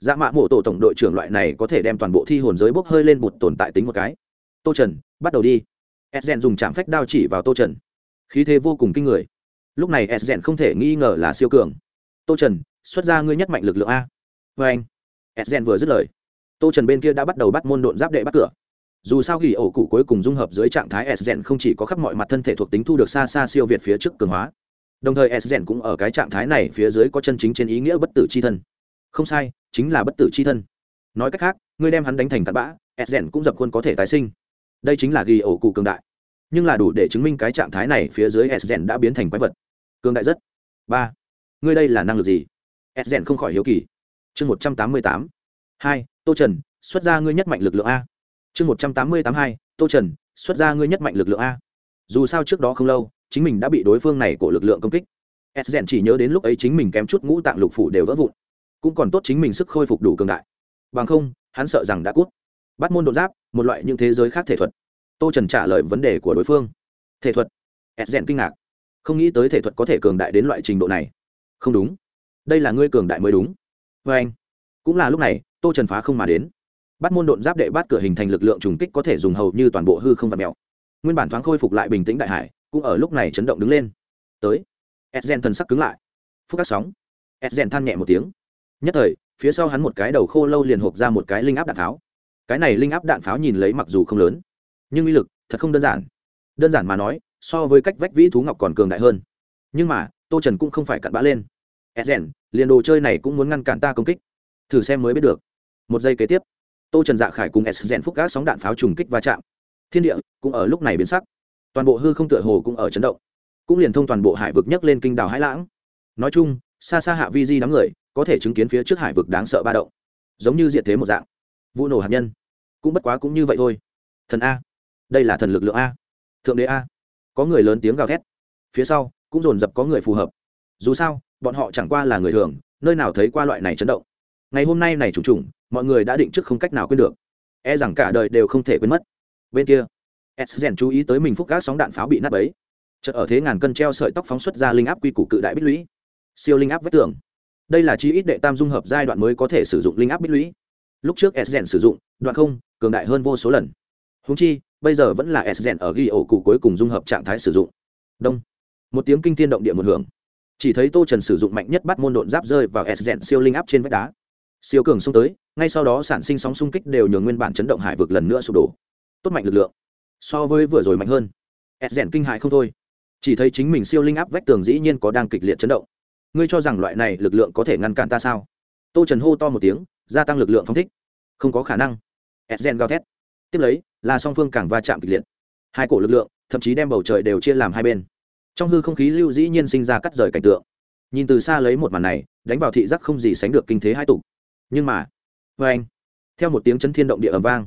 Dạ mạ mộ tổ tổng đội trưởng loại này có thể đem toàn bộ thi hồn giới bốc hơi lên bụt tồn tại tính một cái. Tô trần, bắt đầu đi. Edgen dùng chạm phách đao chỉ vào tô trần. Khí thế vô cùng kinh người. Lúc này edgen không thể nghi ngờ là siêu cường. Tô trần, xuất ra ngươi nhất mạnh lực lượng a. Vê anh. Edgen vừa dứt lời, tô trần bên kia đã bắt đầu bắt môn độn giáp đệ bắt cửa. Dù sao ghi ổ cụ cuối cùng dung hợp dưới trạng thái edgen không chỉ có khắp mọi mặt thân thể thuộc tính thu được xa xa siêu việt phía trước cường hóa đồng thời edgen cũng ở cái trạng thái này phía dưới có chân chính trên ý nghĩa bất tử c h i thân. Không sai, chính là bất tử c h i thân. Nói cách khác, ngươi đem hắn đánh thành tạt bã edgen cũng dập khuôn có thể tái sinh. Đây chính là ghi ổ cụ cường đại. Nhưng là đủ để chứng minh cái trạng thái này phía dưới s rèn đã biến thành quái vật. Cường đại rất. Ba. Ngươi đây là năng lực gì? S rèn không khỏi hiếu kỳ. Chương một trăm tám mươi tám. Hai, tô trần, xuất ra ngươi nhất mạnh lực lượng a. Chương một trăm tám mươi tám hai, tô trần, xuất ra ngươi nhất mạnh lực lượng a. Dù sao trước đó không lâu chính mình đã bị đối phương này của lực lượng công kích. S rèn chỉ nhớ đến lúc ấy chính mình kém chút ngũ tạng lục phủ đều vỡ vụn. Cũng còn tốt chính mình sức khôi phục đủ cường đại. Bằng không, hắn sợ rằng đã cút. Bắt môn đột giáp, một loại những thế giới khác thể thuật. Tô trần trả lời vấn đề của đối phương. Thể thuật. S rèn kinh ngạc. Không nghĩ tới thể thuật có thể cường đại đến loại trình độ này. Không đúng. Đây là ngươi cường đại mới đúng. Vê anh. Cũng là lúc này, tô trần phá không mà đến. Bắt môn đột giáp đệ bát cửa hình thành lực lượng trùng kích có thể dùng hầu như toàn bộ hư không và mèo. Nguyên bản thoáng khôi phục lại bình tĩnh đại hải cũng ở lúc này chấn động đứng lên. Tới. Edgen thần sắc cứng lại. Phúc các sóng. Edgen than nhẹ một tiếng. Nhất thời, phía sau hắn một cái đầu khô lâu liền hộp ra một cái linh áp đạn pháo. Cái này linh áp đạn pháo nhìn lấy mặc dù không lớn, nhưng uy lực thật không đơn giản. Đơn giản mà nói, so với cách vách vĩ thú ngọc còn cường đại hơn. Nhưng mà, tô trần cũng không phải cặn bã lên. Edgen, liền đồ chơi này cũng muốn ngăn cản ta công kích. Thử xem mới biết được. Một giây kế tiếp, tô trần dạ khải cùng edgen phúc các sóng đạn pháo trùng kích va chạm. Thiên địa cũng ở lúc này biến sắc toàn bộ hư không tựa hồ cũng ở chấn động. Cũng liền thông toàn bộ hải vực nhấc lên kinh đảo hải lãng. Nói chung, xa xa hạ vi di đám người, có thể chứng kiến phía trước hải vực đáng sợ ba động. Giống như diện thế một dạng. Vụ nổ hạt nhân. Cũng bất quá cũng như vậy thôi. Thần a. Đây là thần lực lượng a. Thượng đế a. Có người lớn tiếng gào thét. Phía sau, cũng dồn dập có người phù hợp. Dù sao, bọn họ chẳng qua là người thường, nơi nào thấy qua loại này chấn động. Ngày hôm nay này trùng trùng, mọi người đã định trước không cách nào quên được. E rằng cả đời đều không thể quên mất. Bên kia s rèn chú ý tới mình phúc gác sóng đạn pháo bị nát bấy. Chợt ở thế ngàn cân treo sợi tóc phóng xuất ra linh áp quy củ cự đại bích lũy. Siêu linh áp vách tường. Đây là chi ít đệ tam dung hợp giai đoạn mới có thể sử dụng linh áp bích lũy. Lúc trước s rèn sử dụng, đoạn không, cường đại hơn vô số lần. Húng chi, bây giờ vẫn là s rèn ở ghi ổ cụ cuối cùng dung hợp trạng thái sử dụng. Đông. Một tiếng kinh thiên động địa một hưởng. Chỉ thấy tô trần sử dụng mạnh nhất bắt môn độn giáp rơi vào s rèn siêu linh áp trên vách đá. Siêu cường xông tới, ngay sau đó sản sinh sóng xung kích đều nhường nguyên bản chấn động hải vực lần nữa sụp đổ. Tốt mạnh lực lượng so với vừa rồi mạnh hơn. Ed rèn kinh hại không thôi. Chỉ thấy chính mình siêu linh áp vách tường dĩ nhiên có đang kịch liệt chấn động. Ngươi cho rằng loại này lực lượng có thể ngăn cản ta sao? Tô trần hô to một tiếng, gia tăng lực lượng phong thích. Không có khả năng. Edgen gào thét. Tiếp lấy, là song phương càng va chạm kịch liệt. Hai cổ lực lượng, thậm chí đem bầu trời đều chia làm hai bên. Trong hư không khí lưu dĩ nhiên sinh ra cắt rời cảnh tượng. Nhìn từ xa lấy một màn này, đánh vào thị giác không gì sánh được kinh thế hai tục nhưng mà vê anh theo một tiếng chấn thiên động địa ầm vang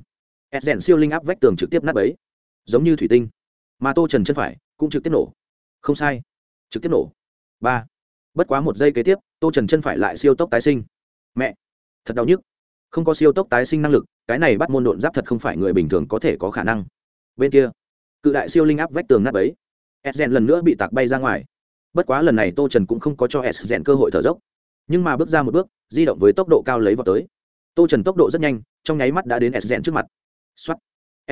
edgen siêu linh áp vách tường trực tiếp nát ấy giống như thủy tinh. Mà tô trần chân phải cũng trực tiếp nổ. Không sai. Trực tiếp nổ. Ba. Bất quá một giây kế tiếp, tô trần chân phải lại siêu tốc tái sinh. Mẹ! Thật đau nhức. Không có siêu tốc tái sinh năng lực, cái này bắt môn độn giáp thật không phải người bình thường có thể có khả năng. Bên kia, cự đại siêu linh áp vách tường nát ấy s lần nữa bị tạc bay ra ngoài. Bất quá lần này tô trần cũng không có cho s cơ hội thở dốc. Nhưng mà bước ra một bước, di động với tốc độ cao lấy vào tới. Tô trần tốc độ rất nhanh, trong nháy mắt đã đến s trước mặt. X o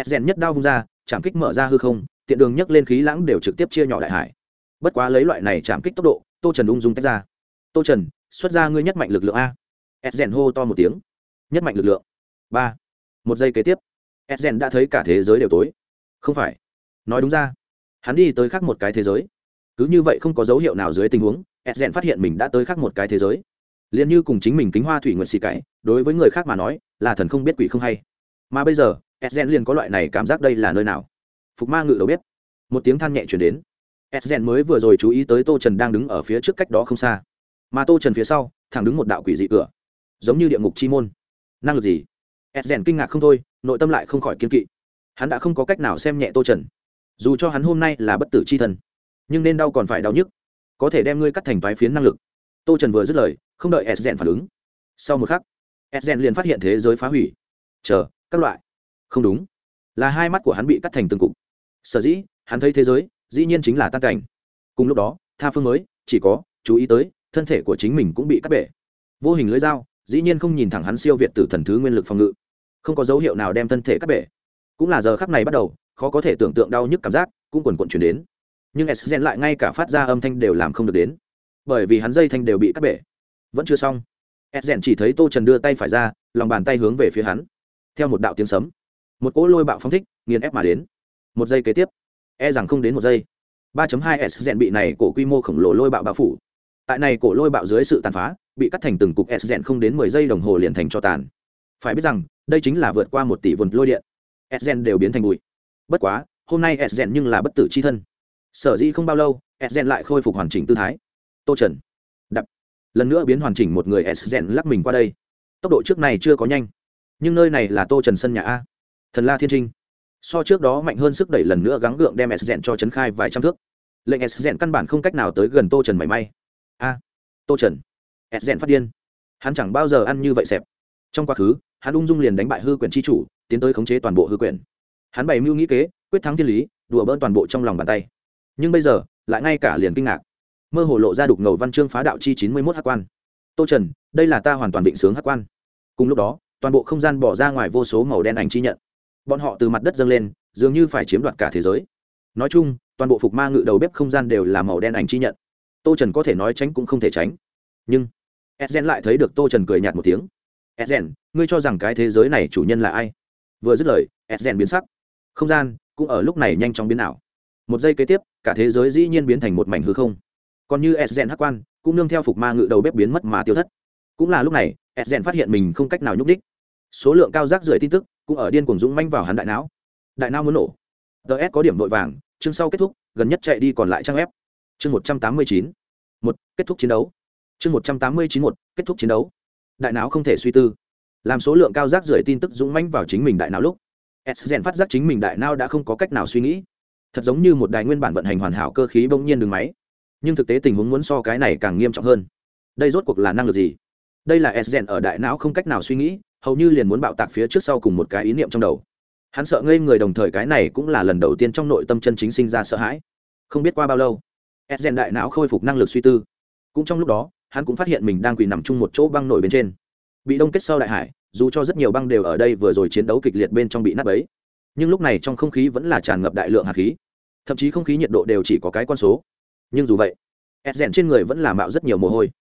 s nhất đao vung ra chạm kích mở ra hư không, tiện đường nhấc lên khí lãng đều trực tiếp chia nhỏ đại hải. Bất quá lấy loại này chạm kích tốc độ, tô trần ung dung tách ra. Tô trần, xuất ra ngươi nhất mạnh lực lượng a. S hô to một tiếng. Nhất mạnh lực lượng. Ba. Một giây kế tiếp s đã thấy cả thế giới đều tối. Không phải. Nói đúng ra, hắn đi tới khác một cái thế giới. Cứ như vậy không có dấu hiệu nào dưới tình huống s phát hiện mình đã tới khác một cái thế giới. Liền như cùng chính mình kính hoa thủy nguyện xì cải đối với người khác mà nói, là thần không biết quỷ không hay. Mà bây giờ s liền có loại này cảm giác đây là nơi nào? Phục ma ngự đầu bếp. Một tiếng than nhẹ chuyển đến. S mới vừa rồi chú ý tới tô trần đang đứng ở phía trước cách đó không xa. Mà tô trần phía sau, thẳng đứng một đạo quỷ dị cửa. Giống như địa ngục chi môn. Năng lực gì? S kinh ngạc không thôi, nội tâm lại không khỏi kiên kỵ. Hắn đã không có cách nào xem nhẹ tô trần. Dù cho hắn hôm nay là bất tử c h i thần, nhưng nên đau còn phải đau nhức. Có thể đem ngươi cắt thành vái phiến năng lực. Tô trần vừa dứt lời, không đợi s phản ứng. Sau một khắc s liền phát hiện thế giới phá hủy. Chờ, các loại không đúng. Là hai mắt của hắn bị cắt thành từng cục. Sở dĩ, hắn thấy thế giới, dĩ nhiên chính là tan cảnh. Cùng lúc đó, tha phương mới, chỉ có, chú ý tới, thân thể của chính mình cũng bị cắt bể. Vô hình lưới dao, dĩ nhiên không nhìn thẳng hắn siêu việt từ thần thứ nguyên lực phòng ngự. Không có dấu hiệu nào đem thân thể cắt bể. Cũng là giờ khắc này bắt đầu, khó có thể tưởng tượng đau nhức cảm giác cũng quần quận chuyển đến. Nhưng s lại ngay cả phát ra âm thanh đều làm không được đến. Bởi vì hắn dây thanh đều bị cắt bể. Vẫn chưa xong. S chỉ thấy tô trần đưa tay phải ra, lòng bàn tay hướng về phía hắn. Theo một đạo tiếng sấm một cỗ lôi bạo phóng thích, nghiền ép mà đến. Một giây kế tiếp e rằng không đến một giây. 3.2 s rèn bị này cổ quy mô khổng lồ lôi bạo bao phủ. Tại này cổ lôi bạo dưới sự tàn phá, bị cắt thành từng cục s rèn không đến 10 giây đồng hồ liền thành cho tàn. Phải biết rằng, đây chính là vượt qua một tỷ vườn lôi điện. S rèn đều biến thành bụi. Bất quá, hôm nay s rèn nhưng là bất tử chi thân. Sở dĩ không bao lâu, s rèn lại khôi phục hoàn chỉnh tư thái. Tô trần, đập. Lần nữa biến hoàn chỉnh một người s rèn lắc mình qua đây. Tốc độ trước này chưa có nhanh. Nhưng nơi này là tô trần sân nhà a thần la thiên trinh. So trước đó mạnh hơn sức đẩy lần nữa gắng gượng đem s rèn cho trấn khai vài trăm thước. Lệnh s rèn căn bản không cách nào tới gần tô trần mảy may. A, tô trần. S rèn phát điên. Hắn chẳng bao giờ ăn như vậy xẹp. Trong quá khứ, hắn ung dung liền đánh bại hư quyển tri chủ, tiến tới khống chế toàn bộ hư quyển hắn bày mưu nghĩ kế, quyết thắng thiên lý, đùa bỡn toàn bộ trong lòng bàn tay. Nhưng bây giờ, lại ngay cả liền kinh ngạc. Mơ hồ lộ ra đục ngầu văn chương phá đạo chi chín mươi mốt hát quan. Tô trần, đây là ta hoàn toàn định sướng hát quan. Cùng lúc đó, toàn bộ không gian bỏ ra ngoài vô số màu đen ảnh chi nhận bọn họ từ mặt đất dâng lên, dường như phải chiếm đoạt cả thế giới. Nói chung, toàn bộ phục ma ngự đầu bếp không gian đều là màu đen ảnh chi nhận. Tô trần có thể nói tránh cũng không thể tránh. Nhưng edgen lại thấy được tô trần cười nhạt một tiếng. Edgen ngươi cho rằng cái thế giới này chủ nhân là ai? Vừa dứt lời edgen biến sắc. Không gian cũng ở lúc này nhanh chóng biến ảo. Một giây kế tiếp, cả thế giới dĩ nhiên biến thành một mảnh hư không. Còn như edgen hắc quan, cũng nương theo phục ma ngự đầu bếp biến mất mà tiêu thất. Cũng là lúc này edgen phát hiện mình không cách nào nhúc đích số lượng cao rác rưởi tin tức cũng ở điên cuồng dũng manh vào hắn đại não. Đại não muốn nổ. Ts có điểm vội vàng, chương sau kết thúc, gần nhất chạy đi còn lại trang ép chương một trăm tám mươi chín, một, kết thúc chiến đấu. Chương một trăm tám mươi chín, một, kết thúc chiến đấu. Đại não không thể suy tư. Làm số lượng cao rác rưởi tin tức dũng manh vào chính mình đại não lúc, s rèn phát giác chính mình đại não đã không có cách nào suy nghĩ. Thật giống như một đài nguyên bản vận hành hoàn hảo cơ khí bỗng nhiên đường máy. Nhưng thực tế tình huống muốn so cái này càng nghiêm trọng hơn. Đây rốt cuộc là năng lực gì? Đây là s rèn ở đại não không cách nào suy nghĩ hầu như liền muốn bạo tạc phía trước sau cùng một cái ý niệm trong đầu. Hắn sợ ngây người đồng thời cái này cũng là lần đầu tiên trong nội tâm chân chính sinh ra sợ hãi. Không biết qua bao lâu ed rèn đại não khôi phục năng lực suy tư. Cũng trong lúc đó, hắn cũng phát hiện mình đang quỳ nằm chung một chỗ băng nổi bên trên. Bị đông kết sau đại hải, dù cho rất nhiều băng đều ở đây vừa rồi chiến đấu kịch liệt bên trong bị nát bấy. Nhưng lúc này trong không khí vẫn là tràn ngập đại lượng hạt khí. Thậm chí không khí nhiệt độ đều chỉ có cái con số. Nhưng dù vậy ed rèn trên người vẫn là mạo rất nhiều mồ hôi.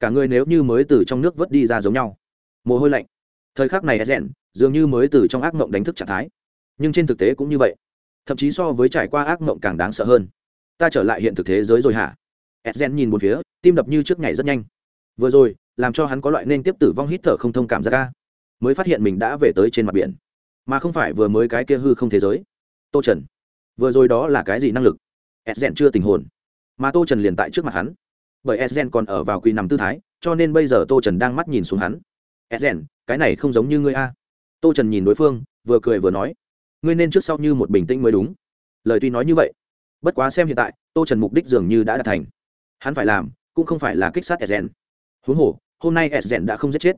Cả người nếu như mới từ trong nước vớt đi ra giống nhau. Mồ hôi lạnh thời khắc này ed rèn dường như mới từ trong ác mộng đánh thức trạng thái. Nhưng trên thực tế cũng như vậy. Thậm chí so với trải qua ác mộng càng đáng sợ hơn. Ta trở lại hiện thực thế giới rồi hả? Edgen nhìn một phía, tim đập như trước ngày rất nhanh. Vừa rồi, làm cho hắn có loại nên tiếp tử vong hít thở không thông cảm ra ca mới phát hiện mình đã về tới trên mặt biển. Mà không phải vừa mới cái kia hư không thế giới. Tô trần. Vừa rồi đó là cái gì năng lực? Edgen chưa tình hồn. Mà tô trần liền tại trước mặt hắn. Bởi edgen còn ở vào quỳ nằm tư thái, cho nên bây giờ tô trần đang mắt nhìn xuống hắn. Edgen cái này không giống như ngươi a. Tô trần nhìn đối phương, vừa cười vừa nói, ngươi nên trước sau như một bình tĩnh mới đúng. Lời tuy nói như vậy, bất quá xem hiện tại, tô trần mục đích dường như đã đạt thành. Hắn phải làm, cũng không phải là kích sát edgen huống hồ, hôm nay edgen đã không giết chết.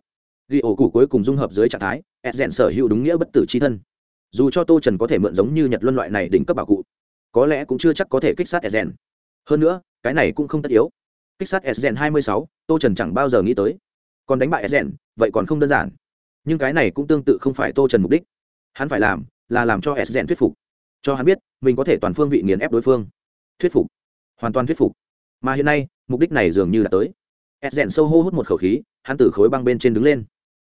Ghi ổ củ cuối cùng dung hợp dưới trạng thái edgen sở hữu đúng nghĩa bất tử c h i thân. Dù cho tô trần có thể mượn giống như nhật luân loại này đỉnh cấp bảo cụ, có lẽ cũng chưa chắc có thể kích sát edgen hơn nữa, cái này cũng không tất yếu. Kích sát edgen hai mươi sáu, tô trần chẳng bao giờ nghĩ tới. Còn đánh bại edgen vậy còn không đơn giản nhưng cái này cũng tương tự không phải tô trần mục đích. Hắn phải làm là làm cho edgen thuyết phục, cho hắn biết mình có thể toàn phương vị nghiền ép đối phương. Thuyết phục, hoàn toàn thuyết phục. Mà hiện nay, mục đích này dường như đã tới. S rèn sâu hô hút một khẩu khí, hắn từ khối băng bên trên đứng lên.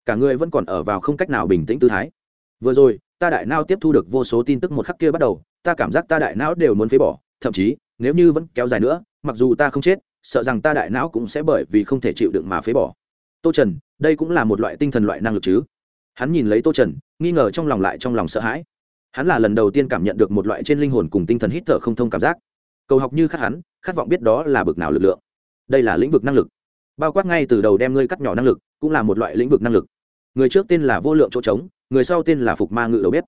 Cả người vẫn còn ở vào không cách nào bình tĩnh tư thái. Vừa rồi, ta đại não tiếp thu được vô số tin tức một khắc kia bắt đầu, ta cảm giác ta đại não đều muốn phế bỏ, thậm chí, nếu như vẫn kéo dài nữa, mặc dù ta không chết, sợ rằng ta đại não cũng sẽ bởi vì không thể chịu đựng mà phế bỏ tô trần, đây cũng là một loại tinh thần loại năng lực chứ? Hắn nhìn lấy tô trần, nghi ngờ trong lòng lại trong lòng sợ hãi. Hắn là lần đầu tiên cảm nhận được một loại trên linh hồn cùng tinh thần hít thở không thông cảm giác. Cầu học như khát hắn, khát vọng biết đó là bực nào lực lượng. Đây là lĩnh vực năng lực. Bao quát ngay từ đầu đem ngươi cắt nhỏ năng lực, cũng là một loại lĩnh vực năng lực. Người trước tên là vô lượng chỗ trống, người sau tên là phục ma ngự đầu bếp.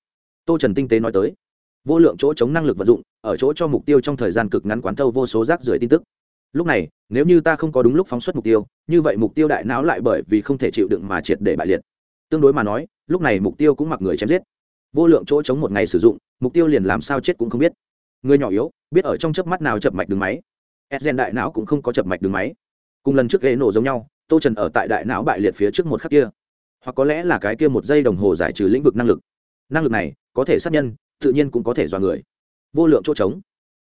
Tô trần tinh tế nói tới. Vô lượng chỗ trống năng lực vận dụng, ở chỗ cho mục tiêu trong thời gian cực ngắn quán thâu vô số rác rưởi tin tức lúc này, nếu như ta không có đúng lúc phóng xuất mục tiêu, như vậy mục tiêu đại não lại bởi vì không thể chịu đựng mà triệt để bại liệt. Tương đối mà nói, lúc này mục tiêu cũng mặc người chém giết. Vô lượng chỗ trống một ngày sử dụng, mục tiêu liền làm sao chết cũng không biết. Người nhỏ yếu, biết ở trong chớp mắt nào chập mạch đường máy. Edgen đại não cũng không có chập mạch đường máy. Cùng lần trước ghế nổ giống nhau, tô trần ở tại đại não bại liệt phía trước một khắc kia. Hoặc có lẽ là cái kia một giây đồng hồ giải trừ lĩnh vực năng lực. Năng lực này, có thể sát nhân, tự nhiên cũng có thể dọa người. Vô lượng chỗ trống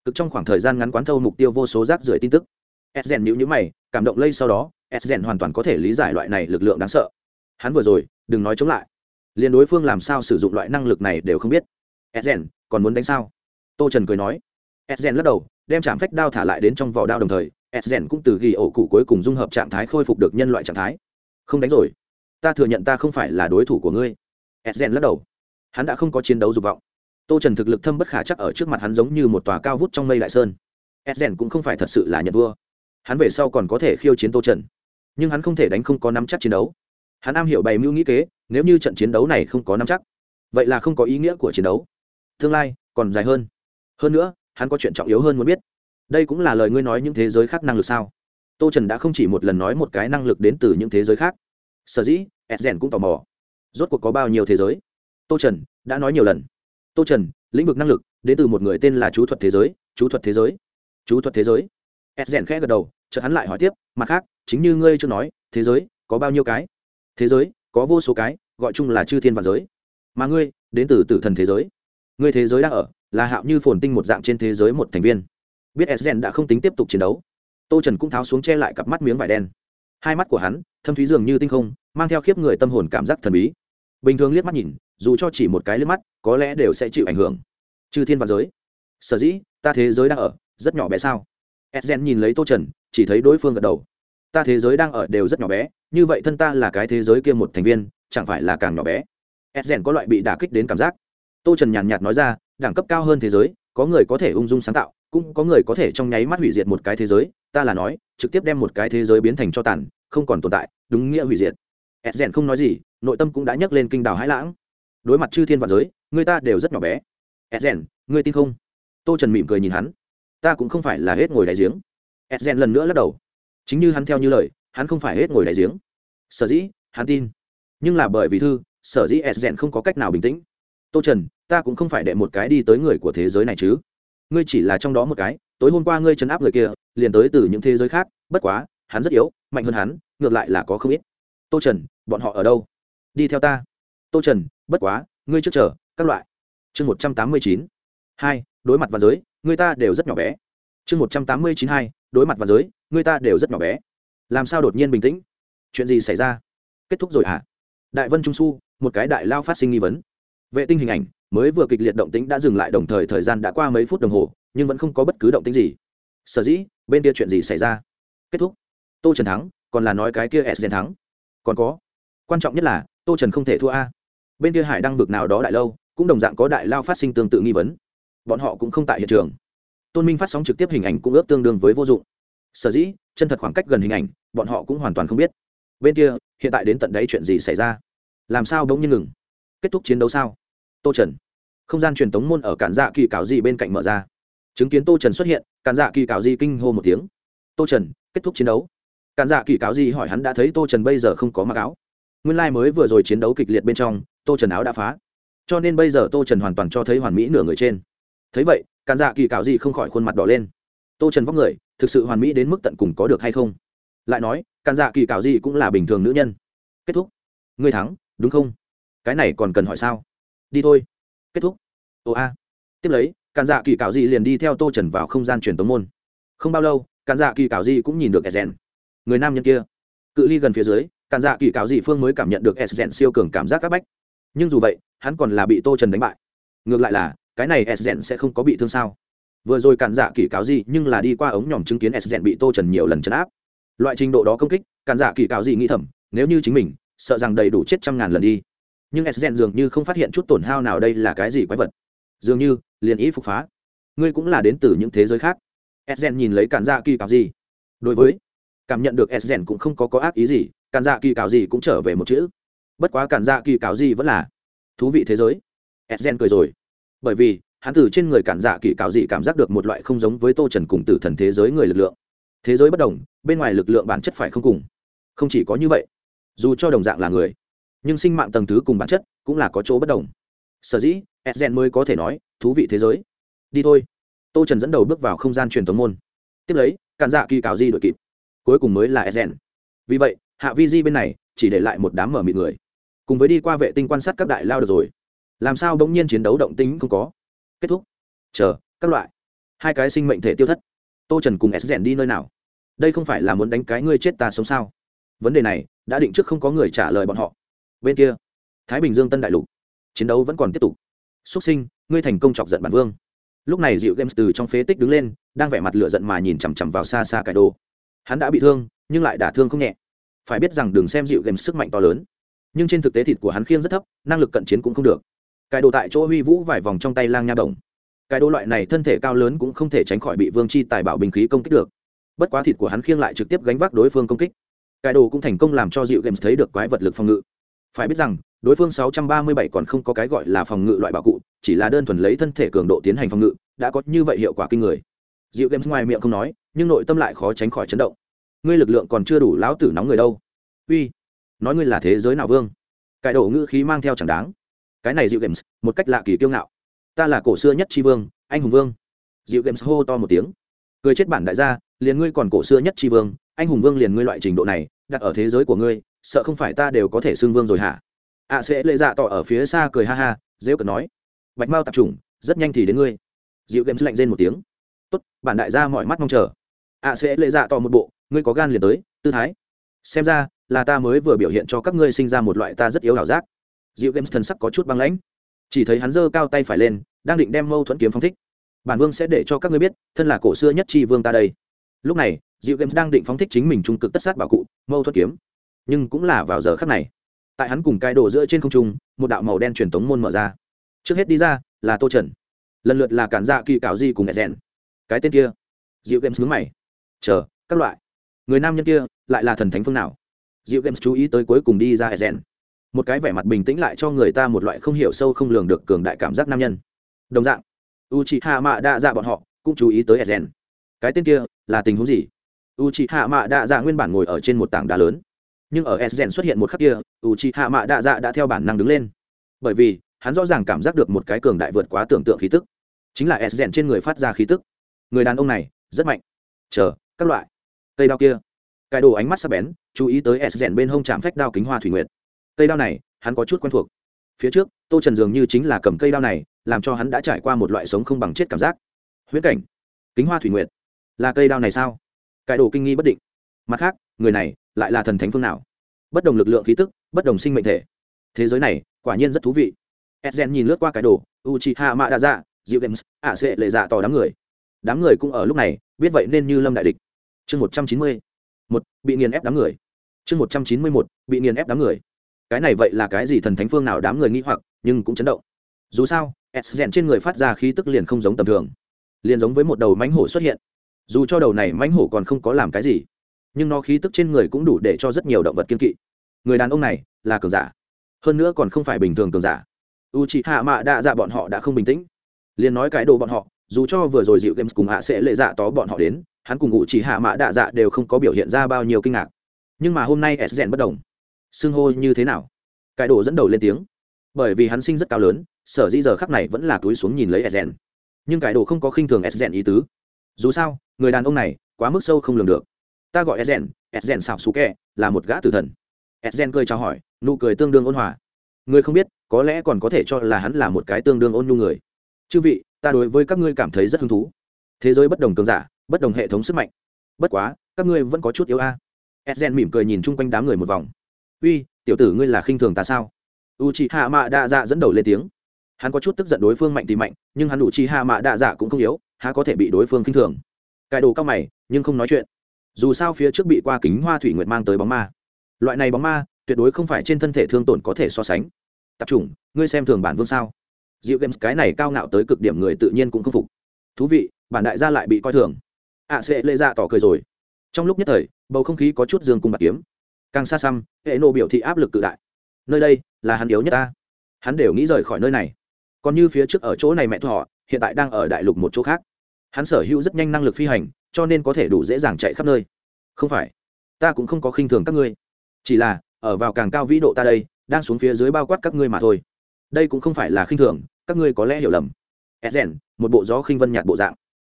cực trong khoảng thời gian ngắn quán thâu mục tiêu vô số rác rưởi tin tức. Edgen nhữ nhữ mày, cảm động lây sau đó edgen hoàn toàn có thể lý giải loại này lực lượng đáng sợ. Hắn vừa rồi, đừng nói chống lại. Liền đối phương làm sao sử dụng loại năng lực này đều không biết. Edgen còn muốn đánh sao? Tô trần cười nói. Edgen lắc đầu, đem chạm phách đao thả lại đến trong vỏ đao đồng thời edgen cũng từ ghi ổ cụ cuối cùng dung hợp trạng thái khôi phục được nhân loại trạng thái. Không đánh rồi. Ta thừa nhận ta không phải là đối thủ của ngươi. Edgen lắc đầu. Hắn đã không có chiến đấu dục vọng tô trần thực lực thâm bất khả chắc ở trước mặt hắn giống như một tòa cao vút trong mây đại sơn. Edgen cũng không phải thật sự là nhận vua. Hắn về sau còn có thể khiêu chiến tô trần. Nhưng hắn không thể đánh không có nắm chắc chiến đấu. Hắn am hiểu bày mưu nghĩ kế, nếu như trận chiến đấu này không có nắm chắc, vậy là không có ý nghĩa của chiến đấu. Tương lai còn dài hơn. Hơn nữa, hắn có chuyện trọng yếu hơn muốn biết. Đây cũng là lời ngươi nói những thế giới khác năng lực sao? Tô trần đã không chỉ một lần nói một cái năng lực đến từ những thế giới khác. Sở dĩ edgen cũng tò mò. Rốt cuộc có bao nhiêu thế giới? Tô trần đã nói nhiều lần tô trần, lĩnh vực năng lực, đến từ một người tên là chú thuật thế giới, chú thuật thế giới. Chú thuật thế giới. Edgen khẽ gật đầu, chợt hắn lại hỏi tiếp, mặt khác, chính như ngươi chưa nói, thế giới có bao nhiêu cái? Thế giới có vô số cái, gọi chung là chư thiên và giới. Mà ngươi, đến từ tử thần thế giới. Ngươi thế giới đang ở, là hạo như phồn tinh một dạng trên thế giới một thành viên. Biết sden đã không tính tiếp tục chiến đấu, tô trần cũng tháo xuống che lại cặp mắt miếng vải đen. Hai mắt của hắn, thâm thúy dường như tinh không, mang theo khiếp người tâm hồn cảm giác thần bí. Bình thường liếc mắt nhìn dù cho chỉ một cái liếc mắt, có lẽ đều sẽ chịu ảnh hưởng. Chư thiên và giới. Sở dĩ, ta thế giới đang ở, rất nhỏ bé sao? Edgen nhìn lấy tô trần, chỉ thấy đối phương gật đầu. Ta thế giới đang ở đều rất nhỏ bé, như vậy thân ta là cái thế giới kia một thành viên, chẳng phải là càng nhỏ bé? Edgen có loại bị đả kích đến cảm giác. Tô trần nhàn nhạt nói ra, đẳng cấp cao hơn thế giới, có người có thể ung dung sáng tạo, cũng có người có thể trong nháy mắt hủy diệt một cái thế giới, ta là nói, trực tiếp đem một cái thế giới biến thành cho tàn, không còn tồn tại, đúng nghĩa hủy diệt. Edgen không nói gì, nội tâm cũng đã nhấc lên kinh đảo hãi lãng đối mặt chư thiên và giới, người ta đều rất nhỏ bé. Edgen ngươi tin không? Tô trần mỉm cười nhìn hắn. Ta cũng không phải là hết ngồi đáy giếng. Edgen lần nữa lắc đầu. Chính như hắn theo như lời, hắn không phải hết ngồi đáy giếng. Sở dĩ, hắn tin. Nhưng là bởi vì thư, sở dĩ edgen không có cách nào bình tĩnh. Tô trần, ta cũng không phải đệ một cái đi tới người của thế giới này chứ. Ngươi chỉ là trong đó một cái, tối hôm qua ngươi chấn áp người kia, liền tới từ những thế giới khác, bất quá, hắn rất yếu, mạnh hơn hắn, ngược lại là có không ít. Tô trần, bọn họ ở đâu? Đi theo ta tô trần, bất quá, ngươi trước chờ, các loại. Chương một trăm tám mươi chín. Hai, đối mặt và giới, người ta đều rất nhỏ bé. Chương một trăm tám mươi chín hai, đối mặt và giới, người ta đều rất nhỏ bé. Làm sao đột nhiên bình tĩnh? Chuyện gì xảy ra? Kết thúc rồi hả? Đại vân trung su, một cái đại lao phát sinh nghi vấn. Vệ tinh hình ảnh mới vừa kịch liệt động tĩnh đã dừng lại đồng thời thời gian đã qua mấy phút đồng hồ, nhưng vẫn không có bất cứ động tĩnh gì. Sở dĩ, bên kia chuyện gì xảy ra? Kết thúc. Tô trần thắng, còn là nói cái kia s gen thắng. Còn có. Quan trọng nhất là, tô trần không thể thua a bên kia hải đăng vực nào đó đại lâu, cũng đồng dạng có đại lao phát sinh tương tự nghi vấn. Bọn họ cũng không tại hiện trường. Tôn minh phát sóng trực tiếp hình ảnh cũng ước tương đương với vô dụng. Sở dĩ, chân thật khoảng cách gần hình ảnh, bọn họ cũng hoàn toàn không biết. Bên kia, hiện tại đến tận đấy chuyện gì xảy ra? Làm sao bỗng nhiên ngừng? Kết thúc chiến đấu sao? Tô trần. Không gian truyền tống môn ở cản dạ kỳ cáo gì bên cạnh mở ra. Chứng kiến tô trần xuất hiện, cản dạ kỳ cáo gì kinh hô một tiếng. Tô trần, kết thúc chiến đấu. Cản dạ kỳ cáo gì hỏi hắn đã thấy tô trần bây giờ không có mặc áo. Nguyên lai、like、mới vừa rồi chiến đấu kịch liệt bên trong tô trần áo đã phá. Cho nên bây giờ tô trần hoàn toàn cho thấy hoàn mỹ nửa người trên. Thấy vậy, cản dạ kỳ cạo gì không khỏi khuôn mặt đỏ lên. Tô trần vóc người, thực sự hoàn mỹ đến mức tận cùng có được hay không? Lại nói, cản dạ kỳ cạo gì cũng là bình thường nữ nhân. Kết thúc. Ngươi thắng, đúng không? Cái này còn cần hỏi sao? Đi thôi. Kết thúc. Ồ a. Tiếp lấy, cản dạ kỳ cạo gì liền đi theo tô trần vào không gian truyền tống môn. Không bao lâu, cản dạ kỳ cạo gì cũng nhìn được sden người nam nhân kia. Cự ly gần phía dưới, cản dạ kỳ cạo gì phương mới cảm nhận được sden siêu cường cảm giác các bách nhưng dù vậy, hắn còn là bị tô trần đánh bại. Ngược lại là, cái này sden sẽ không có bị thương sao? Vừa rồi cản dạ kỳ cáo gì nhưng là đi qua ống nhòm chứng kiến sden bị tô trần nhiều lần chấn áp. Loại trình độ đó công kích, cản dạ kỳ cáo gì nghĩ thầm, nếu như chính mình, sợ rằng đầy đủ chết trăm ngàn lần đi. Nhưng sden dường như không phát hiện chút tổn hao nào đây là cái gì quái vật. Dường như, liền ý phục phá. Ngươi cũng là đến từ những thế giới khác. Sden nhìn lấy cản dạ kỳ cáo gì. Đối với, cảm nhận được sden cũng không có có ác ý gì, cản dạ kỳ cáo gì cũng trở về một chữ bất quá cản dạ kỳ cáo gì vẫn là thú vị thế giới. Edgen cười rồi. Bởi vì, hắn từ trên người cản dạ kỳ cáo gì cảm giác được một loại không giống với tô trần cùng tử thần thế giới người lực lượng. Thế giới bất đồng, bên ngoài lực lượng bản chất phải không cùng. Không chỉ có như vậy, dù cho đồng dạng là người, nhưng sinh mạng tầng thứ cùng bản chất cũng là có chỗ bất đồng. Sở dĩ edgen mới có thể nói, thú vị thế giới. Đi thôi. Tô trần dẫn đầu bước vào không gian truyền thống môn. Tiếp lấy, cản dạ kỳ cáo gì đội kịp. Cuối cùng mới là edgen vì vậy, hạ vi di bên này chỉ để lại một đám mở mịt người cùng với đi qua vệ tinh quan sát các đại lao được rồi. Làm sao bỗng nhiên chiến đấu động tính không có? Kết thúc. Chờ, các loại. Hai cái sinh mệnh thể tiêu thất. Tô trần cùng s rèn đi nơi nào? Đây không phải là muốn đánh cái ngươi chết ta sống sao? Vấn đề này, đã định trước không có người trả lời bọn họ. Bên kia, thái bình dương tân đại lục. Chiến đấu vẫn còn tiếp tục. Xuất sinh, ngươi thành công chọc giận bản vương. Lúc này dịu games từ trong phế tích đứng lên, đang vẻ mặt lửa giận mà nhìn chằm chằm vào xa xa cải đồ. Hắn đã bị thương, nhưng lại đả thương không nhẹ. Phải biết rằng đừng xem dịu games sức mạnh to lớn nhưng trên thực tế thịt của hắn khiêng rất thấp, năng lực cận chiến cũng không được. Cải đồ tại chỗ huy vũ vài vòng trong tay lang nha đồng. Cái đồ loại này thân thể cao lớn cũng không thể tránh khỏi bị vương chi tài bảo bình khí công kích được. Bất quá thịt của hắn khiêng lại trực tiếp gánh vác đối phương công kích. Cái đồ cũng thành công làm cho dịu games thấy được quái vật lực phòng ngự. Phải biết rằng, đối phương 637 còn không có cái gọi là phòng ngự loại bảo cụ, chỉ là đơn thuần lấy thân thể cường độ tiến hành phòng ngự, đã có như vậy hiệu quả kinh người. Dịu games ngoài miệng không nói, nhưng nội tâm lại khó tránh khỏi chấn động. Ngươi lực lượng còn chưa đủ láo tử nóng người đâu. Uy nói ngươi là thế giới nào vương? Cải đổ ngữ khí mang theo chẳng đáng. Cái này dịu games, một cách lạ kỳ kiêu ngạo. Ta là cổ xưa nhất tri vương, anh hùng vương. Dịu games hô to một tiếng. Cười chết bản đại gia, liền ngươi còn cổ xưa nhất tri vương, anh hùng vương liền ngươi loại trình độ này, đặt ở thế giới của ngươi, sợ không phải ta đều có thể xưng vương rồi hả? Ạ sẽ lệ dạ tỏ ở phía xa cười ha ha dễ cần nói. Bạch mao tạp trùng rất nhanh thì đến ngươi. Dịu games lạnh rên một tiếng. Tốt, bản đại gia mọi mắt mong chờ. Ạ sẽ lệ dạ tỏ một bộ, ngươi có gan liền tới, tư thái xem ra, là ta mới vừa biểu hiện cho các ngươi sinh ra một loại ta rất yếu ảo giác. Dịu games thần sắc có chút băng lãnh. Chỉ thấy hắn giơ cao tay phải lên, đang định đem mâu thuẫn kiếm phong thích. Bản vương sẽ để cho các ngươi biết, thân là cổ xưa nhất tri vương ta đây. Lúc này dịu games đang định phóng thích chính mình trung cực tất sát bảo cụ, mâu thuẫn kiếm. Nhưng cũng là vào giờ khắc này. Tại hắn cùng cái đổ giữa trên không trung, một đạo màu đen truyền tống môn mở ra. Trước hết đi ra, là tô trần. Lần lượt là cản dạ kỳ cảo di cùng rèn. Cái tên kia. Dịu games nhướng mày. Chờ, các loại người nam nhân kia lại là thần thánh phương nào? Dịu games chú ý tới cuối cùng đi ra ezen. Một cái vẻ mặt bình tĩnh lại cho người ta một loại không hiểu sâu không lường được cường đại cảm giác nam nhân. Đồng dạng u chị hạ mạ đa dạ bọn họ cũng chú ý tới ezen. Cái tên kia là tình huống gì? U chị hạ mạ đa dạ nguyên bản ngồi ở trên một tảng đá lớn. Nhưng ở ezen xuất hiện một khắc kia u chị hạ mạ đa dạ đã theo bản năng đứng lên. Bởi vì, hắn rõ ràng cảm giác được một cái cường đại vượt quá tưởng tượng khí tức. Chính là ezen trên người phát ra khí tức. Người đàn ông này rất mạnh. Chờ, các loại cây đao kia. Cái đồ ánh mắt sắp bén, chú ý tới s rèn bên hông chạm phách đao kính hoa thủy nguyệt. Cây đao này, hắn có chút quen thuộc. Phía trước, tô trần dường như chính là cầm cây đao này, làm cho hắn đã trải qua một loại sống không bằng chết cảm giác. Huyễn cảnh, kính hoa thủy nguyệt. Là cây đao này sao? Cái đồ kinh nghi bất định. Mặt khác, người này lại là thần thánh phương nào? Bất đồng lực lượng khí tức, bất đồng sinh mệnh thể. Thế giới này, quả nhiên rất thú vị. Edgen nhìn lướt qua cái đồ u chi ha mạ đa dạ dịu games ạ sệ lệ dạ tỏ đám người. Đám người cũng ở lúc này, biết vậy nên như lâm đại địch chương một trăm chín mươi một, bị nghiền ép đám người. chương một trăm chín mươi một, bị nghiền ép đám người. cái này vậy là cái gì thần thánh phương nào đám người nghĩ hoặc, nhưng cũng chấn động. dù sao, s rèn trên người phát ra khí tức liền không giống tầm thường. liền giống với một đầu mánh hổ xuất hiện. dù cho đầu này mánh hổ còn không có làm cái gì, nhưng nó khí tức trên người cũng đủ để cho rất nhiều động vật kiên kỵ. người đàn ông này là cường giả. hơn nữa còn không phải bình thường cường giả. U chị hạ mạ đa dạ bọn họ đã không bình tĩnh. liền nói cái đồ bọn họ, dù cho vừa rồi dịu games cùng hạ sẽ lệ dạ tó bọn họ đến hắn cùng ngụ chỉ hạ mã đạ dạ đều không có biểu hiện ra bao nhiêu kinh ngạc. Nhưng mà hôm nay s rèn bất đồng xưng hô như thế nào? Cải đồ dẫn đầu lên tiếng. Bởi vì hắn sinh rất cao lớn, sở dĩ giờ khắc này vẫn là túi xuống nhìn lấy s rèn. Nhưng cải đồ không có khinh thường s rèn ý tứ. Dù sao, người đàn ông này quá mức sâu không lường được. Ta gọi s rèn s rèn xảo xú kẹ, là một gã tử thần. S rèn cười chào hỏi, nụ cười tương đương ôn hòa. Người không biết, có lẽ còn có thể cho là hắn là một cái tương đương ôn nhu người. Chư vị, ta đối với các ngươi cảm thấy rất hứng thú. Thế giới bất đồng cường giả bất đồng hệ thống sức mạnh. Bất quá, các ngươi vẫn có chút yếu a. À. edgen mỉm cười nhìn chung quanh đám người một vòng. Uy, tiểu tử ngươi là khinh thường ta sao? U c h i hạ mạ đa dạ dẫn đầu lên tiếng. Hắn có chút tức giận đối phương mạnh thì mạnh, nhưng hắn đủ chi hạ mạ đa dạ cũng không yếu, há có thể bị đối phương khinh thường. Cài đồ cao mày, nhưng không nói chuyện. Dù sao phía trước bị qua kính hoa thủy nguyệt mang tới bóng ma. Loại này bóng ma, tuyệt đối không phải trên thân thể thương tổn có thể so sánh. Tập trung, ngươi xem thường bản vương sao? Dịu games, cái này cao ngạo tới cực điểm người tự nhiên cũng không phục. Thú vị, bản đại gia lại bị coi thường ạ à, sẽ lệ ra tỏ cười rồi. Trong lúc nhất thời bầu không khí có chút dương cung bạc kiếm. Càng xa xăm hệ nộ biểu thị áp lực cự đại. Nơi đây là hắn yếu nhất ta. Hắn đều nghĩ rời khỏi nơi này. Còn như phía trước ở chỗ này mẹ thọ hiện tại đang ở đại lục một chỗ khác. Hắn sở hữu rất nhanh năng lực phi hành cho nên có thể đủ dễ dàng chạy khắp nơi. Không phải. Ta cũng không có khinh thường các ngươi. Chỉ là ở vào càng cao vĩ độ ta đây đang xuống phía dưới bao quát các ngươi mà thôi. Đây cũng không phải là khinh thường các ngươi có lẽ hiểu lầm. Edgen một bộ gió khinh vân nhạt bộ dạng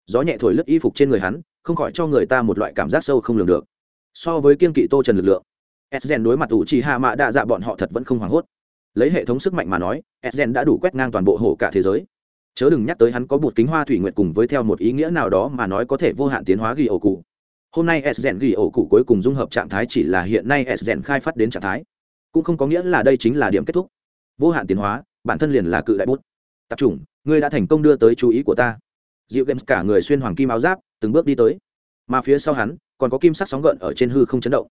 gió nhẹ thổi lướt y phục trên người hắn, không khỏi cho người ta một loại cảm giác sâu không lường được. So với kiên kỵ tô trần lực lượng edgen đối mặt ủ trì hạ mạ đa dạ bọn họ thật vẫn không hoảng hốt. Lấy hệ thống sức mạnh mà nói edgen đã đủ quét ngang toàn bộ hồ cả thế giới. Chớ đừng nhắc tới hắn có bột kính hoa thủy nguyện cùng với theo một ý nghĩa nào đó mà nói có thể vô hạn tiến hóa ghi ổ cụ. Hôm nay edgen ghi ổ cụ cuối cùng dung hợp trạng thái chỉ là hiện nay edgen khai phát đến trạng thái. Cũng không có nghĩa là đây chính là điểm kết thúc. Vô hạn tiến hóa, bản thân liền là cự đại bút. Tập trung, ngươi đã thành công đưa tới chú ý của ta dịu games cả người xuyên hoàng kim áo giáp, từng bước đi tới. Mà phía sau hắn, còn có kim sắc sóng gợn ở trên hư không chấn động.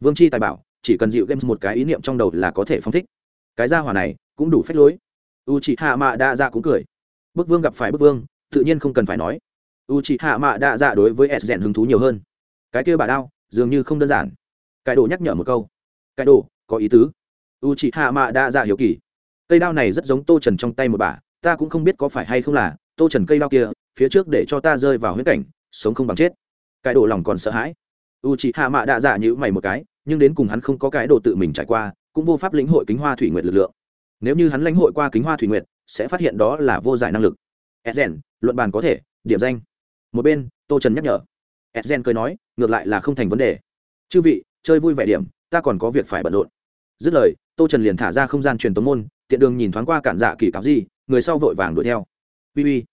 Vương chi tài bảo, chỉ cần dịu games một cái ý niệm trong đầu là có thể phong thích. Cái gia hỏa này, cũng đủ phép lối. U chị hạ mạ đa dạ cũng cười. Bức vương gặp phải bức vương, tự nhiên không cần phải nói. U chị hạ mạ đa dạ đối với s rèn hứng thú nhiều hơn. Cái kia bà đao, dường như không đơn giản. Cái đồ nhắc nhở một câu. Cái đồ, có ý tứ. U chị hạ mạ đa dạ hiểu kỳ. Cây đao này rất giống tô trần trong tay một bà, ta cũng không biết có phải hay không là, tô trần cây đao kia phía trước để cho ta rơi vào huyết cảnh, sống không bằng chết. Cái đồ lòng còn sợ hãi. U chị hạ mạ đạ dạ như mày một cái, nhưng đến cùng hắn không có cái đồ tự mình trải qua, cũng vô pháp lĩnh hội kính hoa thủy nguyệt lực lượng. Nếu như hắn lãnh hội qua kính hoa thủy nguyệt, sẽ phát hiện đó là vô giải năng lực. Edgen luận bàn có thể, điểm danh. Một bên, tô trần nhắc nhở. Edgen cười nói, ngược lại là không thành vấn đề. Chư vị, chơi vui vẻ điểm, ta còn có việc phải bận rộn. Dứt lời, tô trần liền thả ra không gian truyền tống môn, tiện đường nhìn thoáng qua cản dạ kỳ cáo gì, người sau vội vàng đuổi theo. Uy uy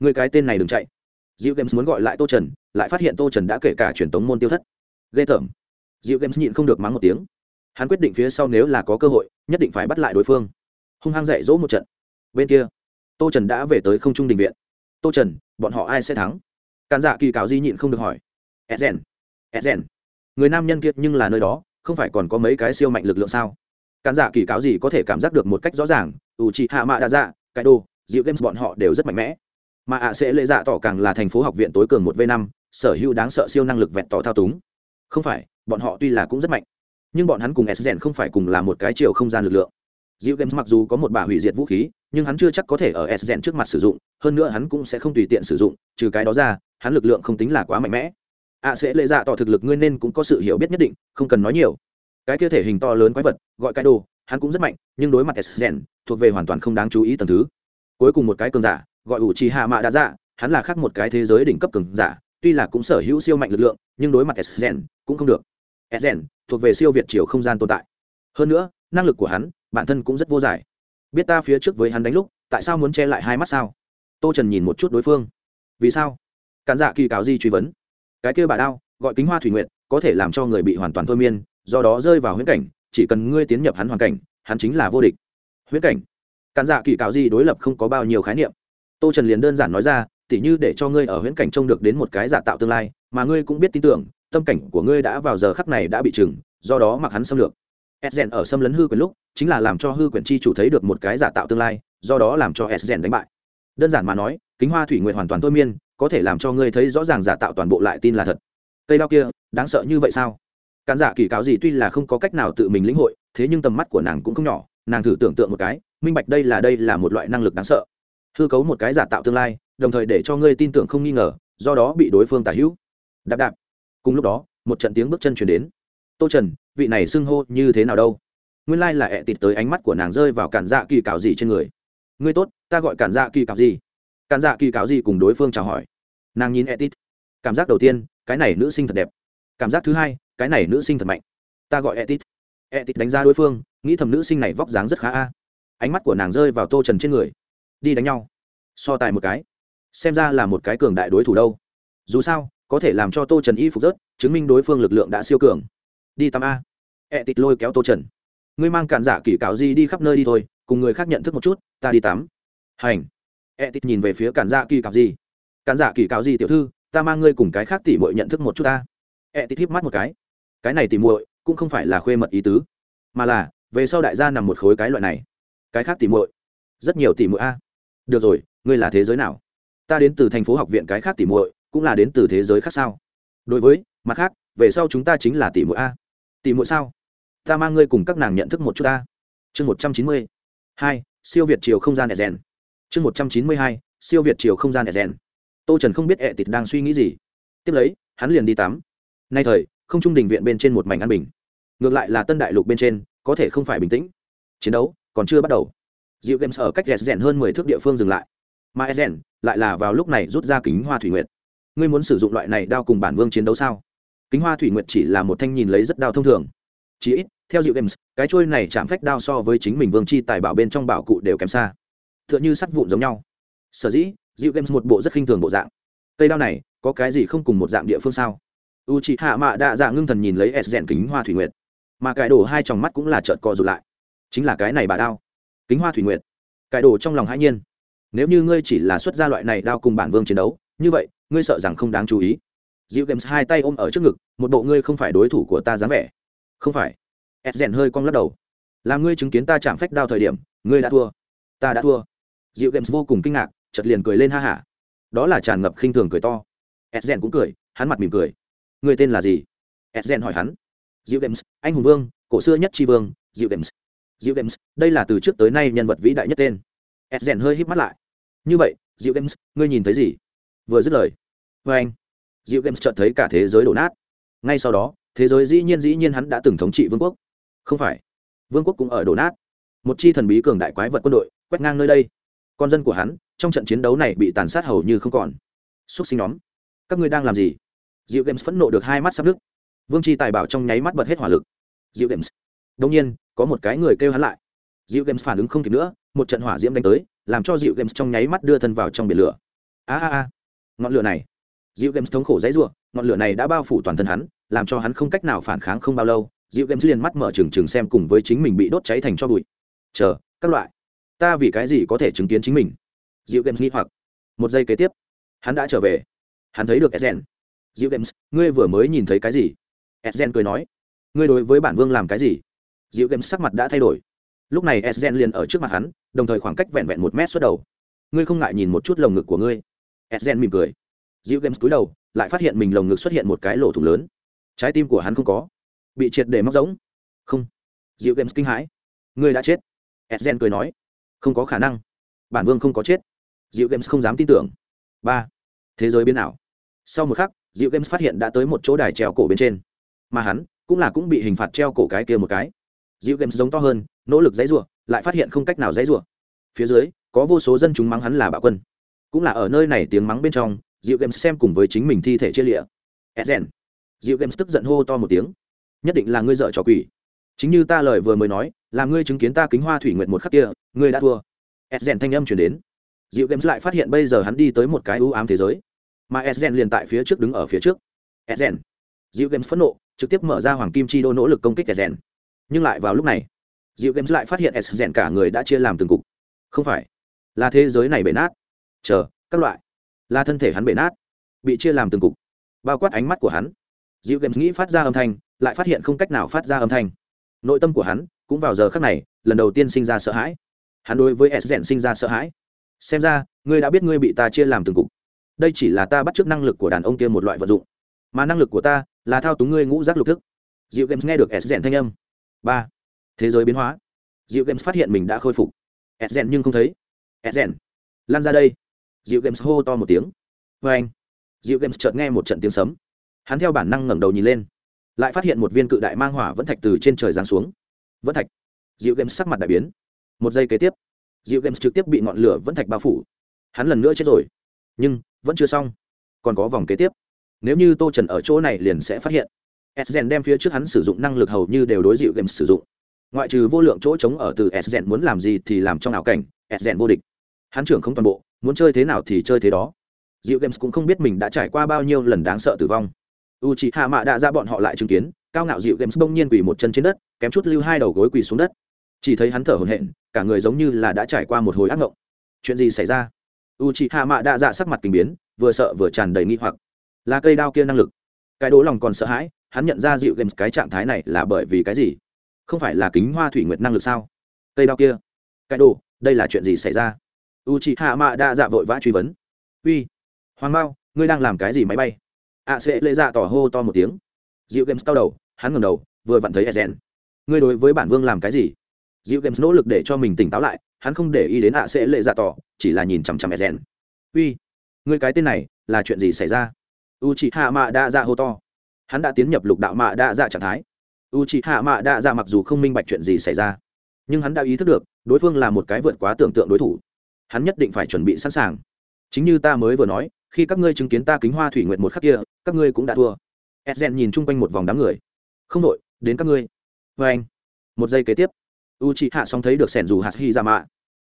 người cái tên này đừng chạy. Diệu games muốn gọi lại tô trần, lại phát hiện tô trần đã kể cả truyền tống môn tiêu thất. Ghê tởm. Diệu games nhịn không được mắng một tiếng. Hắn quyết định phía sau nếu là có cơ hội, nhất định phải bắt lại đối phương. Hung hăng dạy dỗ một trận. Bên kia, tô trần đã về tới không trung đình viện. Tô trần, bọn họ ai sẽ thắng? Cản dạ kỳ cáo di nhịn không được hỏi. Edgen edgen người nam nhân kiệt nhưng là nơi đó, không phải còn có mấy cái siêu mạnh lực lượng sao? Cản dạ kỳ cáo gì có thể cảm giác được một cách rõ ràng. Ủ trị hạ mạ đa dạ cái đô dịu games bọn họ đều rất mạnh mẽ mà ạ sẽ lệ dạ tỏ càng là thành phố học viện tối cường một v năm, sở hữu đáng sợ siêu năng lực vẹn tỏ thao túng. Không phải, bọn họ tuy là cũng rất mạnh, nhưng bọn hắn cùng s rèn không phải cùng là một cái chiều không gian lực lượng. Dịu games mặc dù có một bà hủy diệt vũ khí, nhưng hắn chưa chắc có thể ở s rèn trước mặt sử dụng, hơn nữa hắn cũng sẽ không tùy tiện sử dụng, trừ cái đó ra, hắn lực lượng không tính là quá mạnh mẽ. Ạ sẽ lệ dạ tỏ thực lực ngươi nên cũng có sự hiểu biết nhất định, không cần nói nhiều. Cái kia thể hình to lớn quái vật, gọi cái đồ, hắn cũng rất mạnh, nhưng đối mặt s rèn thuộc về hoàn toàn không đáng chú ý tầm thứ. Cuối cùng một cái cường giả gọi ủ trì hạ mạ đã dạ hắn là khác một cái thế giới đỉnh cấp cường giả, tuy là cũng sở hữu siêu mạnh lực lượng, nhưng đối mặt s cũng không được. S thuộc về siêu việt chiều không gian tồn tại. Hơn nữa, năng lực của hắn, bản thân cũng rất vô giải. Biết ta phía trước với hắn đánh lúc, tại sao muốn che lại hai mắt sao? Tô trần nhìn một chút đối phương. Vì sao? Cản dạ kỳ cáo di truy vấn. Cái kia bà đao, gọi kính hoa thủy nguyện có thể làm cho người bị hoàn toàn thôi miên, do đó rơi vào huyễn cảnh, chỉ cần ngươi tiến nhập hắn hoàn cảnh, hắn chính là vô địch. Huyễn cảnh. Cản dạ kỳ cáo di đối lập không có bao nhiêu khái niệm tô trần liền đơn giản nói ra tỉ như để cho ngươi ở huyễn cảnh trông được đến một cái giả tạo tương lai mà ngươi cũng biết tin tưởng tâm cảnh của ngươi đã vào giờ khắc này đã bị trừng do đó mặc hắn xâm lược Esgen ở xâm lấn hư quyền lúc, chính là làm cho hư quyền chi chủ thấy được một cái giả tạo tương lai, do đó làm cho Esgen đánh bại. Đơn giản mà nói, kính hoa thủy nguyệt hoàn toàn thôi miên, có thể làm cho ngươi thấy rõ ràng giả tạo toàn bộ lại tin là thật. Cây đao kia, đáng sợ như vậy sao? khán giả kỳ cáo gì tuy là không có cách nào tự mình lĩnh hội, thế nhưng tầm mắt của nàng cũng không nhỏ, nàng thử tưởng tượng một cái, minh bạch đây là đây là một loại năng lực đáng sợ. Hư cấu một cái giả tạo tương lai, đồng thời để cho ngươi tin tưởng không nghi ngờ, do đó bị đối phương tả hữu. Đạp đạp. Cùng lúc đó, một trận tiếng bước chân truyền đến. Tô Trần, vị này xưng hô như thế nào đâu? Nguyên lai là ẹ tịt tới ánh mắt của nàng rơi vào cản dạ kỳ cạo gì trên người. Ngươi tốt ta gọi cản dạ kỳ cạo gì? Cản dạ kỳ cạo gì cùng đối phương chào hỏi. Nàng nhìn ẹ tịt. Cảm giác đầu tiên cái này nữ sinh thật đẹp. Cảm giác thứ hai cái này nữ sinh thật mạnh. Ta gọi Etit. Etit đánh giá đối phương nghĩ thầm nữ sinh này vóc dáng rất khá a. Ánh mắt của nàng rơi vào tô trần trên người đi đánh nhau. So tài một cái. Xem ra là một cái cường đại đối thủ đâu. Dù sao, có thể làm cho tô trần y phục rớt, chứng minh đối phương lực lượng đã siêu cường. Đi tắm a. Ẹ tịt lôi kéo tô trần. Ngươi mang cản giả kỷ cáo gì đi khắp nơi đi thôi, cùng người khác nhận thức một chút, ta đi tắm. Hành. Ẹ tịt nhìn về phía cản giả kỳ cáo gì. Cản giả kỳ cáo gì tiểu thư, ta mang ngươi cùng cái khác tỉ muội nhận thức một chút ta ẹ e tịt híp mắt một cái. Cái này tỉ muội, cũng không phải là khuê mật ý tứ, mà là, về sau đại gia nằm một khối cái loại này. Cái khác tỉ muội. Rất nhiều tỉ muội a được rồi, ngươi là thế giới nào? Ta đến từ thành phố học viện cái khác tỉ muội, cũng là đến từ thế giới khác sao? Đối với, mặt khác, về sau chúng ta chính là tỉ muội a. Tỉ muội sao? Ta mang ngươi cùng các nàng nhận thức một chút ta chương một trăm chín mươi hai, siêu việt chiều không gian rèn chương một trăm chín mươi hai, siêu việt chiều không gian rèn tô trần không biết ẹ tịt đang suy nghĩ gì. Tiếp lấy, hắn liền đi tắm. Nay thời, không trung đình viện bên trên một mảnh an bình. Ngược lại là tân đại lục bên trên, có thể không phải bình tĩnh. Chiến đấu còn chưa bắt đầu dịu games ở cách rèn hơn mười thước địa phương dừng lại. Mà rèn lại là vào lúc này rút ra kính hoa thủy nguyệt. Ngươi muốn sử dụng loại này đao cùng bản vương chiến đấu sao? Kính hoa thủy nguyệt chỉ là một thanh nhìn lấy rất đao thông thường. Chỉ ít, theo dịu games, cái trôi này chạm phách đao so với chính mình vương chi tài bảo bên trong bảo cụ đều kém xa. T h ư ợ n h ư sắt vụn giống nhau. Sở dĩ dịu games một bộ rất khinh thường bộ dạng. Cây đao này, có cái gì không cùng một dạng địa phương sao? U c hạ mạ đạ dạ ngưng thần nhìn lấy s rèn kính hoa thủy nguyệt. Mà cải đổ hai tròng mắt cũng là trợt co rụt lại. Chính là cái này bà đao kính hoa thủy nguyệt. Cải đồ trong lòng hãi nhiên. Nếu như ngươi chỉ là xuất gia loại này đao cùng bản vương chiến đấu, như vậy, ngươi sợ rằng không đáng chú ý. Dịu games hai tay ôm ở trước ngực, một bộ ngươi không phải đối thủ của ta dáng vẻ. Không phải. Ed rèn hơi cong lắc đầu. Làm ngươi chứng kiến ta chạm phách đao thời điểm, ngươi đã thua. Ta đã thua. Dịu games vô cùng kinh ngạc chật liền cười lên ha hả. Đó là tràn ngập khinh thường cười to. Ed rèn cũng cười, hắn mặt mỉm cười. Ngươi tên là gì? Ed rèn hỏi hắn. Dịu games, anh hùng vương, cổ xưa nhất tri vương dịu games. Diệu games, đây là từ trước tới nay nhân vật vĩ đại nhất tên. Esgen hơi híp mắt lại. Như vậy, Diệu games, ngươi nhìn thấy gì? Vừa dứt lời. Vê anh dịu games chợt thấy cả thế giới đổ nát. Ngay sau đó, thế giới dĩ nhiên dĩ nhiên hắn đã từng thống trị vương quốc. Không phải, vương quốc cũng ở đổ nát. Một chi thần bí cường đại quái vật quân đội, quét ngang nơi đây. Con dân của hắn, trong trận chiến đấu này bị tàn sát hầu như không còn. Súc sinh nhóm, các ngươi đang làm gì? Diệu games phẫn nộ được hai mắt sắp nước vương chi tài bảo trong nháy mắt bật hết hỏa lực. Diệu games đông nhiên có một cái người kêu hắn lại. Diệu games phản ứng không kịp nữa, một trận hỏa diễm đánh tới, làm cho diệu games trong nháy mắt đưa thân vào trong biển lửa. A a a, ngọn lửa này. Diệu games thống khổ dãy r ngọn lửa này đã bao phủ toàn thân hắn, làm cho hắn không cách nào phản kháng không bao lâu dịu games liền mắt mở trừng trừng xem cùng với chính mình bị đốt cháy thành cho bụi. Chờ, các loại, ta vì cái gì có thể chứng kiến chính mình? Dịu games nghi hoặc. Một giây kế tiếp, hắn đã trở về. Hắn thấy được edgen dịu games, ngươi vừa mới nhìn thấy cái gì? Edgen cười nói, ngươi đối với bản vương làm cái gì? Dịu game sắc mặt đã thay đổi. Lúc này edgen liền ở trước mặt hắn, đồng thời khoảng cách vẹn vẹn một mét xuất đầu. Ngươi không ngại nhìn một chút lồng ngực của ngươi? Edgen mỉm cười. Dịu game cúi đầu, lại phát hiện mình lồng ngực xuất hiện một cái lỗ thủng lớn. Trái tim của hắn không có. Bị triệt để móc giống không. Dịu game kinh hãi. Ngươi đã chết. Edgen cười nói. Không có khả năng. Bản vương không có chết. Dịu games không dám tin tưởng. Ba. Thế giới biến ảo. Sau một khắc, dịu games phát hiện đã tới một chỗ đài treo cổ bên trên. Mà hắn cũng là cũng bị hình phạt treo cổ cái kia một cái dịu games giống to hơn, nỗ lực dãy rủa, lại phát hiện không cách nào dãy rủa. Phía dưới, có vô số dân chúng mắng hắn là bạo quân. Cũng là ở nơi này tiếng mắng bên trong dịu games xem cùng với chính mình thi thể chia lịa. Edgen dịu games tức giận hô to một tiếng. Nhất định là ngươi dợ trò quỷ. Chính như ta lời vừa mới nói, là ngươi chứng kiến ta kính hoa thủy nguyện một khắc kia, ngươi đã thua. Edgen thanh âm chuyển đến. Dịu games lại phát hiện bây giờ hắn đi tới một cái ưu ám thế giới. Mà edgen liền tại phía trước đứng ở phía trước. Edgen dịu games phẫn nộ, trực tiếp mở ra hoàng kim chi đô nỗ lực công kích edgen nhưng lại vào lúc này dịu games lại phát hiện edgen cả người đã chia làm từng cục. Không phải, là thế giới này bể nát. Chờ, các loại. Là thân thể hắn bể nát, bị chia làm từng cục. Bao quát ánh mắt của hắn. Dịu games nghĩ phát ra âm thanh, lại phát hiện không cách nào phát ra âm thanh. Nội tâm của hắn cũng vào giờ khắc này, lần đầu tiên sinh ra sợ hãi. Hắn đối với s rèn sinh ra sợ hãi. Xem ra, ngươi đã biết ngươi bị ta chia làm từng cục. Đây chỉ là ta bắt t r ư ớ c năng lực của đàn ông kia một loại vật dụng. Mà năng lực của ta là thao túng ngươi ngũ giác lục thức. Dịu games nghe được s rèn thanh âm ba. Thế giới biến hóa. Dịu games phát hiện mình đã khôi phục. S nhưng không thấy. S lan ra đây. Dịu games hô to một tiếng. Vê anh dịu games chợt nghe một trận tiếng sấm. Hắn theo bản năng ngẩng đầu nhìn lên. Lại phát hiện một viên cự đại mang hỏa vẫn thạch từ trên trời giáng xuống. Vẫn thạch. Dịu games sắc mặt đại biến. Một giây kế tiếp dịu games trực tiếp bị ngọn lửa vẫn thạch bao phủ. Hắn lần nữa chết rồi. Nhưng, vẫn chưa xong. Còn có vòng kế tiếp. Nếu như tô trần ở chỗ này liền sẽ phát hiện sgen đem phía trước hắn sử dụng năng lực hầu như đều đối dịu game sử dụng. Ngoại trừ vô lượng chỗ trống ở từ sgen muốn làm gì thì làm trong ảo cảnh sgen vô địch. Hắn trưởng không toàn bộ, muốn chơi thế nào thì chơi thế đó. Dịu games cũng không biết mình đã trải qua bao nhiêu lần đáng sợ tử vong. U c h ị hạ mạ đã ra bọn họ lại chứng kiến, cao ngạo dịu games bỗng nhiên quỳ một chân trên đất, kém chút lưu hai đầu gối quỳ xuống đất. Chỉ thấy hắn thở hổn hển, cả người giống như là đã trải qua một hồi ác mộng chuyện gì xảy ra? U c h ị hạ mạ đã dạ sắc mặt kinh biến, vừa sợ vừa tràn đầy nghi hoặc. Là cây đao kia năng lực. Cái đố lòng còn sợ hãi hắn nhận ra dịu games cái trạng thái này là bởi vì cái gì? Không phải là kính hoa thủy nguyệt năng lực sao? Cây đao kia, cái đồ, đây là chuyện gì xảy ra? U c h hạ mạ đã dạ vội vã truy vấn. Uy, hoàng mao, ngươi đang làm cái gì máy bay? Ạ sẽ lệ dạ tỏ hô to một tiếng. Dịu games đau đầu, hắn ngầm đầu, vừa vặn thấy ezen. Ngươi đối với bản vương làm cái gì? Dịu games nỗ lực để cho mình tỉnh táo lại, hắn không để ý đến ạ sẽ lệ dạ tỏ, chỉ là nhìn chằm chằm ezen. Uy, ngươi cái tên này là chuyện gì xảy ra? U chị hạ mạ đa dạ hô to hắn đã tiến nhập lục đạo mạ đa dạ trạng thái. U chị hạ mạ đa dạ mặc dù không minh bạch chuyện gì xảy ra, nhưng hắn đã ý thức được, đối phương là một cái vượt quá tưởng tượng đối thủ. Hắn nhất định phải chuẩn bị sẵn sàng. Chính như ta mới vừa nói, khi các ngươi chứng kiến ta kính hoa thủy nguyện một khắc kia, các ngươi cũng đã thua. Edgen nhìn chung quanh một vòng đám người. Không đội, đến các ngươi. Vê anh. Một giây kế tiếp u chị hạ xong thấy được sẻn dù hạt hy ra mạ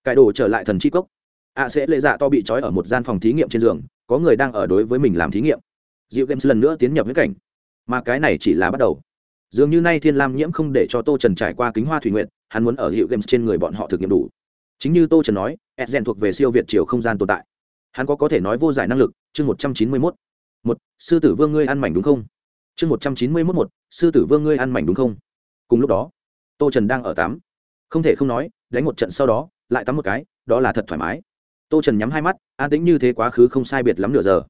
cải đồ trở lại thần chi cốc. Ạ sẽ lệ dạ to bị trói ở một gian phòng thí nghiệm trên giường, có người đang ở đối với mình làm thí nghiệm. Diệu games lần nữa tiến nhập với cảnh mà cái này chỉ là bắt đầu. Dường như nay thiên lam nhiễm không để cho tô trần trải qua kính hoa thủy nguyện hắn muốn ở hiệu games trên người bọn họ thực nghiệm đủ. Chính như tô trần nói edgen thuộc về siêu việt chiều không gian tồn tại. Hắn có có thể nói vô giải năng lực, chương một trăm chín mươi mốt. Một, sư tử vương ngươi ăn mảnh đúng không? Chương một trăm chín mươi mốt một, sư tử vương ngươi ăn mảnh đúng không? Cùng lúc đó, tô trần đang ở tắm. Không thể không nói, đánh một trận sau đó, lại tắm một cái, đó là thật thoải mái. Tô trần nhắm hai mắt, an tĩnh như thế quá khứ không sai biệt lắm nửa giờ.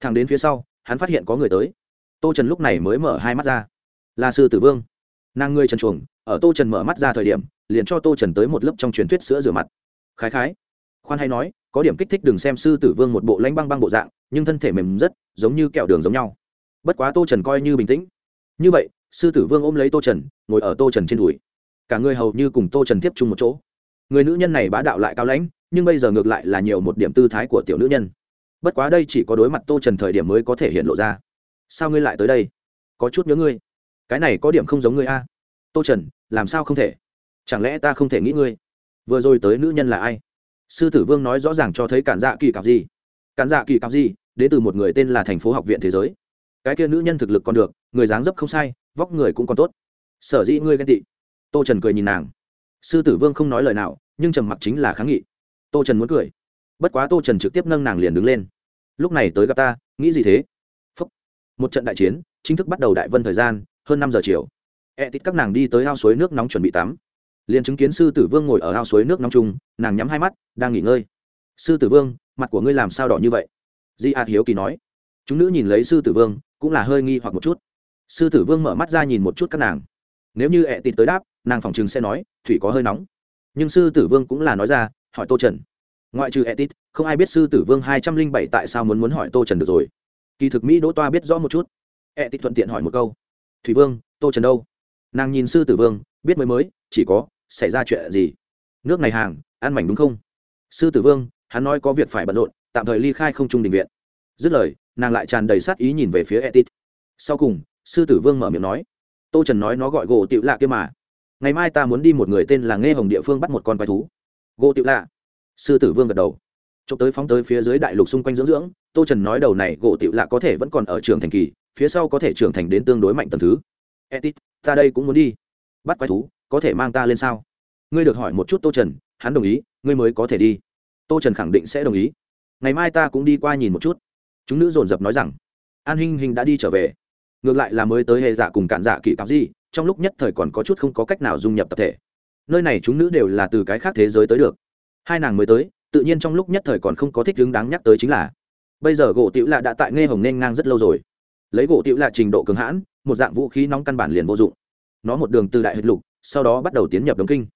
Thẳng đến phía sau, hắn phát hiện có người tới tô trần lúc này mới mở hai mắt ra là sư tử vương nàng ngươi trần chuồng ở tô trần mở mắt ra thời điểm liền cho tô trần tới một lớp trong truyền thuyết sữa rửa mặt khái khái khoan hay nói có điểm kích thích đừng xem sư tử vương một bộ lanh băng băng bộ dạng nhưng thân thể mềm rất giống như kẹo đường giống nhau bất quá tô trần coi như bình tĩnh như vậy sư tử vương ôm lấy tô trần ngồi ở tô trần trên đùi cả người hầu như cùng tô trần tiếp chung một chỗ người nữ nhân này bá đạo lại cao lãnh nhưng bây giờ ngược lại là nhiều một điểm tư thái của tiểu nữ nhân bất quá đây chỉ có đối mặt tô trần thời điểm mới có thể hiện lộ ra sao ngươi lại tới đây? Có chút nhớ ngươi. Cái này có điểm không giống ngươi a. Tô trần, làm sao không thể? Chẳng lẽ ta không thể nghĩ ngươi? Vừa rồi tới nữ nhân là ai? Sư tử vương nói rõ ràng cho thấy cản dạ kỳ cặp gì. Cản dạ kỳ cặp gì đến từ một người tên là thành phố học viện thế giới. Cái kia nữ nhân thực lực còn được, người dáng dấp không sai, vóc người cũng còn tốt. Sở dĩ ngươi ghen tị. Tô trần cười nhìn nàng. Sư tử vương không nói lời nào, nhưng trầm mặc chính là kháng nghị. Tô trần muốn cười. Bất quá tô trần trực tiếp nâng nàng liền đứng lên. Lúc này tới gặp ta, nghĩ gì thế? Một trận đại chiến, chính thức bắt đầu đại vân thời gian, hơn năm giờ chiều. E tít các nàng đi tới ao suối nước nóng chuẩn bị tắm. Liền chứng kiến sư tử vương ngồi ở ao suối nước nóng chung, nàng nhắm hai mắt, đang nghỉ ngơi. Sư tử vương, mặt của ngươi làm sao đỏ như vậy? Di ạt hiếu kỳ nói. Chúng nữ nhìn lấy sư tử vương, cũng là hơi nghi hoặc một chút. Sư tử vương mở mắt ra nhìn một chút các nàng. Nếu như e ẹ tịt tới đáp, nàng phòng chừng sẽ nói, thủy có hơi nóng. Nhưng sư tử vương cũng là nói ra, hỏi tô trần. Ngoại trừ e ẹ tịt không ai biết sư tử vương hai trăm linh bảy tại sao muốn muốn hỏi tô trần được rồi kỳ thực mỹ đỗ toa biết rõ một chút. Ẹ tị thuận tiện hỏi một câu. Thủy vương, tô trần đâu? Nàng nhìn sư tử vương, biết mới mới, chỉ có, xảy ra chuyện gì? Nước này hàng, ăn mảnh đúng không? Sư tử vương, hắn nói có việc phải bận rộn, tạm thời ly khai không trung đình viện. Dứt lời, nàng lại tràn đầy sát ý nhìn về phía etit sau cùng, sư tử vương mở miệng nói, tô trần nói nó gọi gỗ tiểu lạ kia mà. Ngày mai ta muốn đi một người tên là nghe hồng địa phương bắt một con quái thú. Gỗ tiểu lạ? Sư tử vương gật đầu chụp tới phóng tới phía dưới đại lục xung quanh dưỡng dưỡng, tô trần nói đầu này gỗ tựu lạ có thể vẫn còn ở trường thành kỳ, phía sau có thể trưởng thành đến tương đối mạnh tầm thứ. Etit ta đây cũng muốn đi. Bắt quái thú, có thể mang ta lên sao? Ngươi được hỏi một chút tô trần, hắn đồng ý, ngươi mới có thể đi. Tô trần khẳng định sẽ đồng ý. Ngày mai ta cũng đi qua nhìn một chút. Chúng nữ dồn dập nói rằng, an hinh hình đã đi trở về. Ngược lại là mới tới hệ dạ cùng cản dạ kỳ cáo gì, trong lúc nhất thời còn có chút không có cách nào dung nhập tập thể. Nơi này chúng nữ đều là từ cái khác thế giới tới được. Hai nàng mới tới tự nhiên trong lúc nhất thời còn không có thích hứng đáng nhắc tới chính là, bây giờ gỗ tiểu lạ đã tại nghe hồng nên ngang rất lâu rồi. Lấy gỗ tiểu lạ trình độ cường hãn, một dạng vũ khí nóng căn bản liền vô dụng. Nó một đường từ đại huyệt lục, sau đó bắt đầu tiến nhập đống kinh.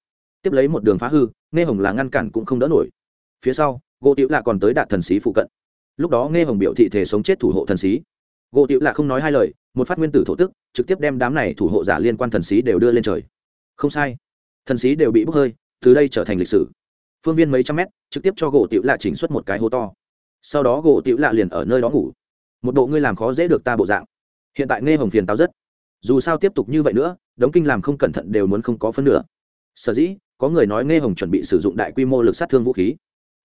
Tiếp lấy một đường phá hư, nghe hồng là ngăn cản cũng không đỡ nổi. Phía sau, gỗ tiểu lạ còn tới đạt thần sĩ phụ cận. Lúc đó nghe hồng biểu thị thể sống chết thủ hộ thần sĩ gỗ tiểu lạ không nói hai lời, một phát nguyên tử thổ tức, trực tiếp đem đám này thủ hộ giả liên quan thần sĩ đều đưa lên trời. Không sai. Thần sĩ đều bị bốc hơi, từ đây trở thành lịch sử phương viên mấy trăm mét, trực tiếp cho gỗ tiểu lạ chỉnh xuất một cái hố to. Sau đó gỗ tiểu lạ liền ở nơi đó ngủ. Một bộ ngươi làm khó dễ được ta bộ dạng. Hiện tại nghe hồng phiền táo rất. Dù sao tiếp tục như vậy nữa, đống kinh làm không cẩn thận đều muốn không có phân nửa. Sở dĩ, có người nói nghe hồng chuẩn bị sử dụng đại quy mô lực sát thương vũ khí.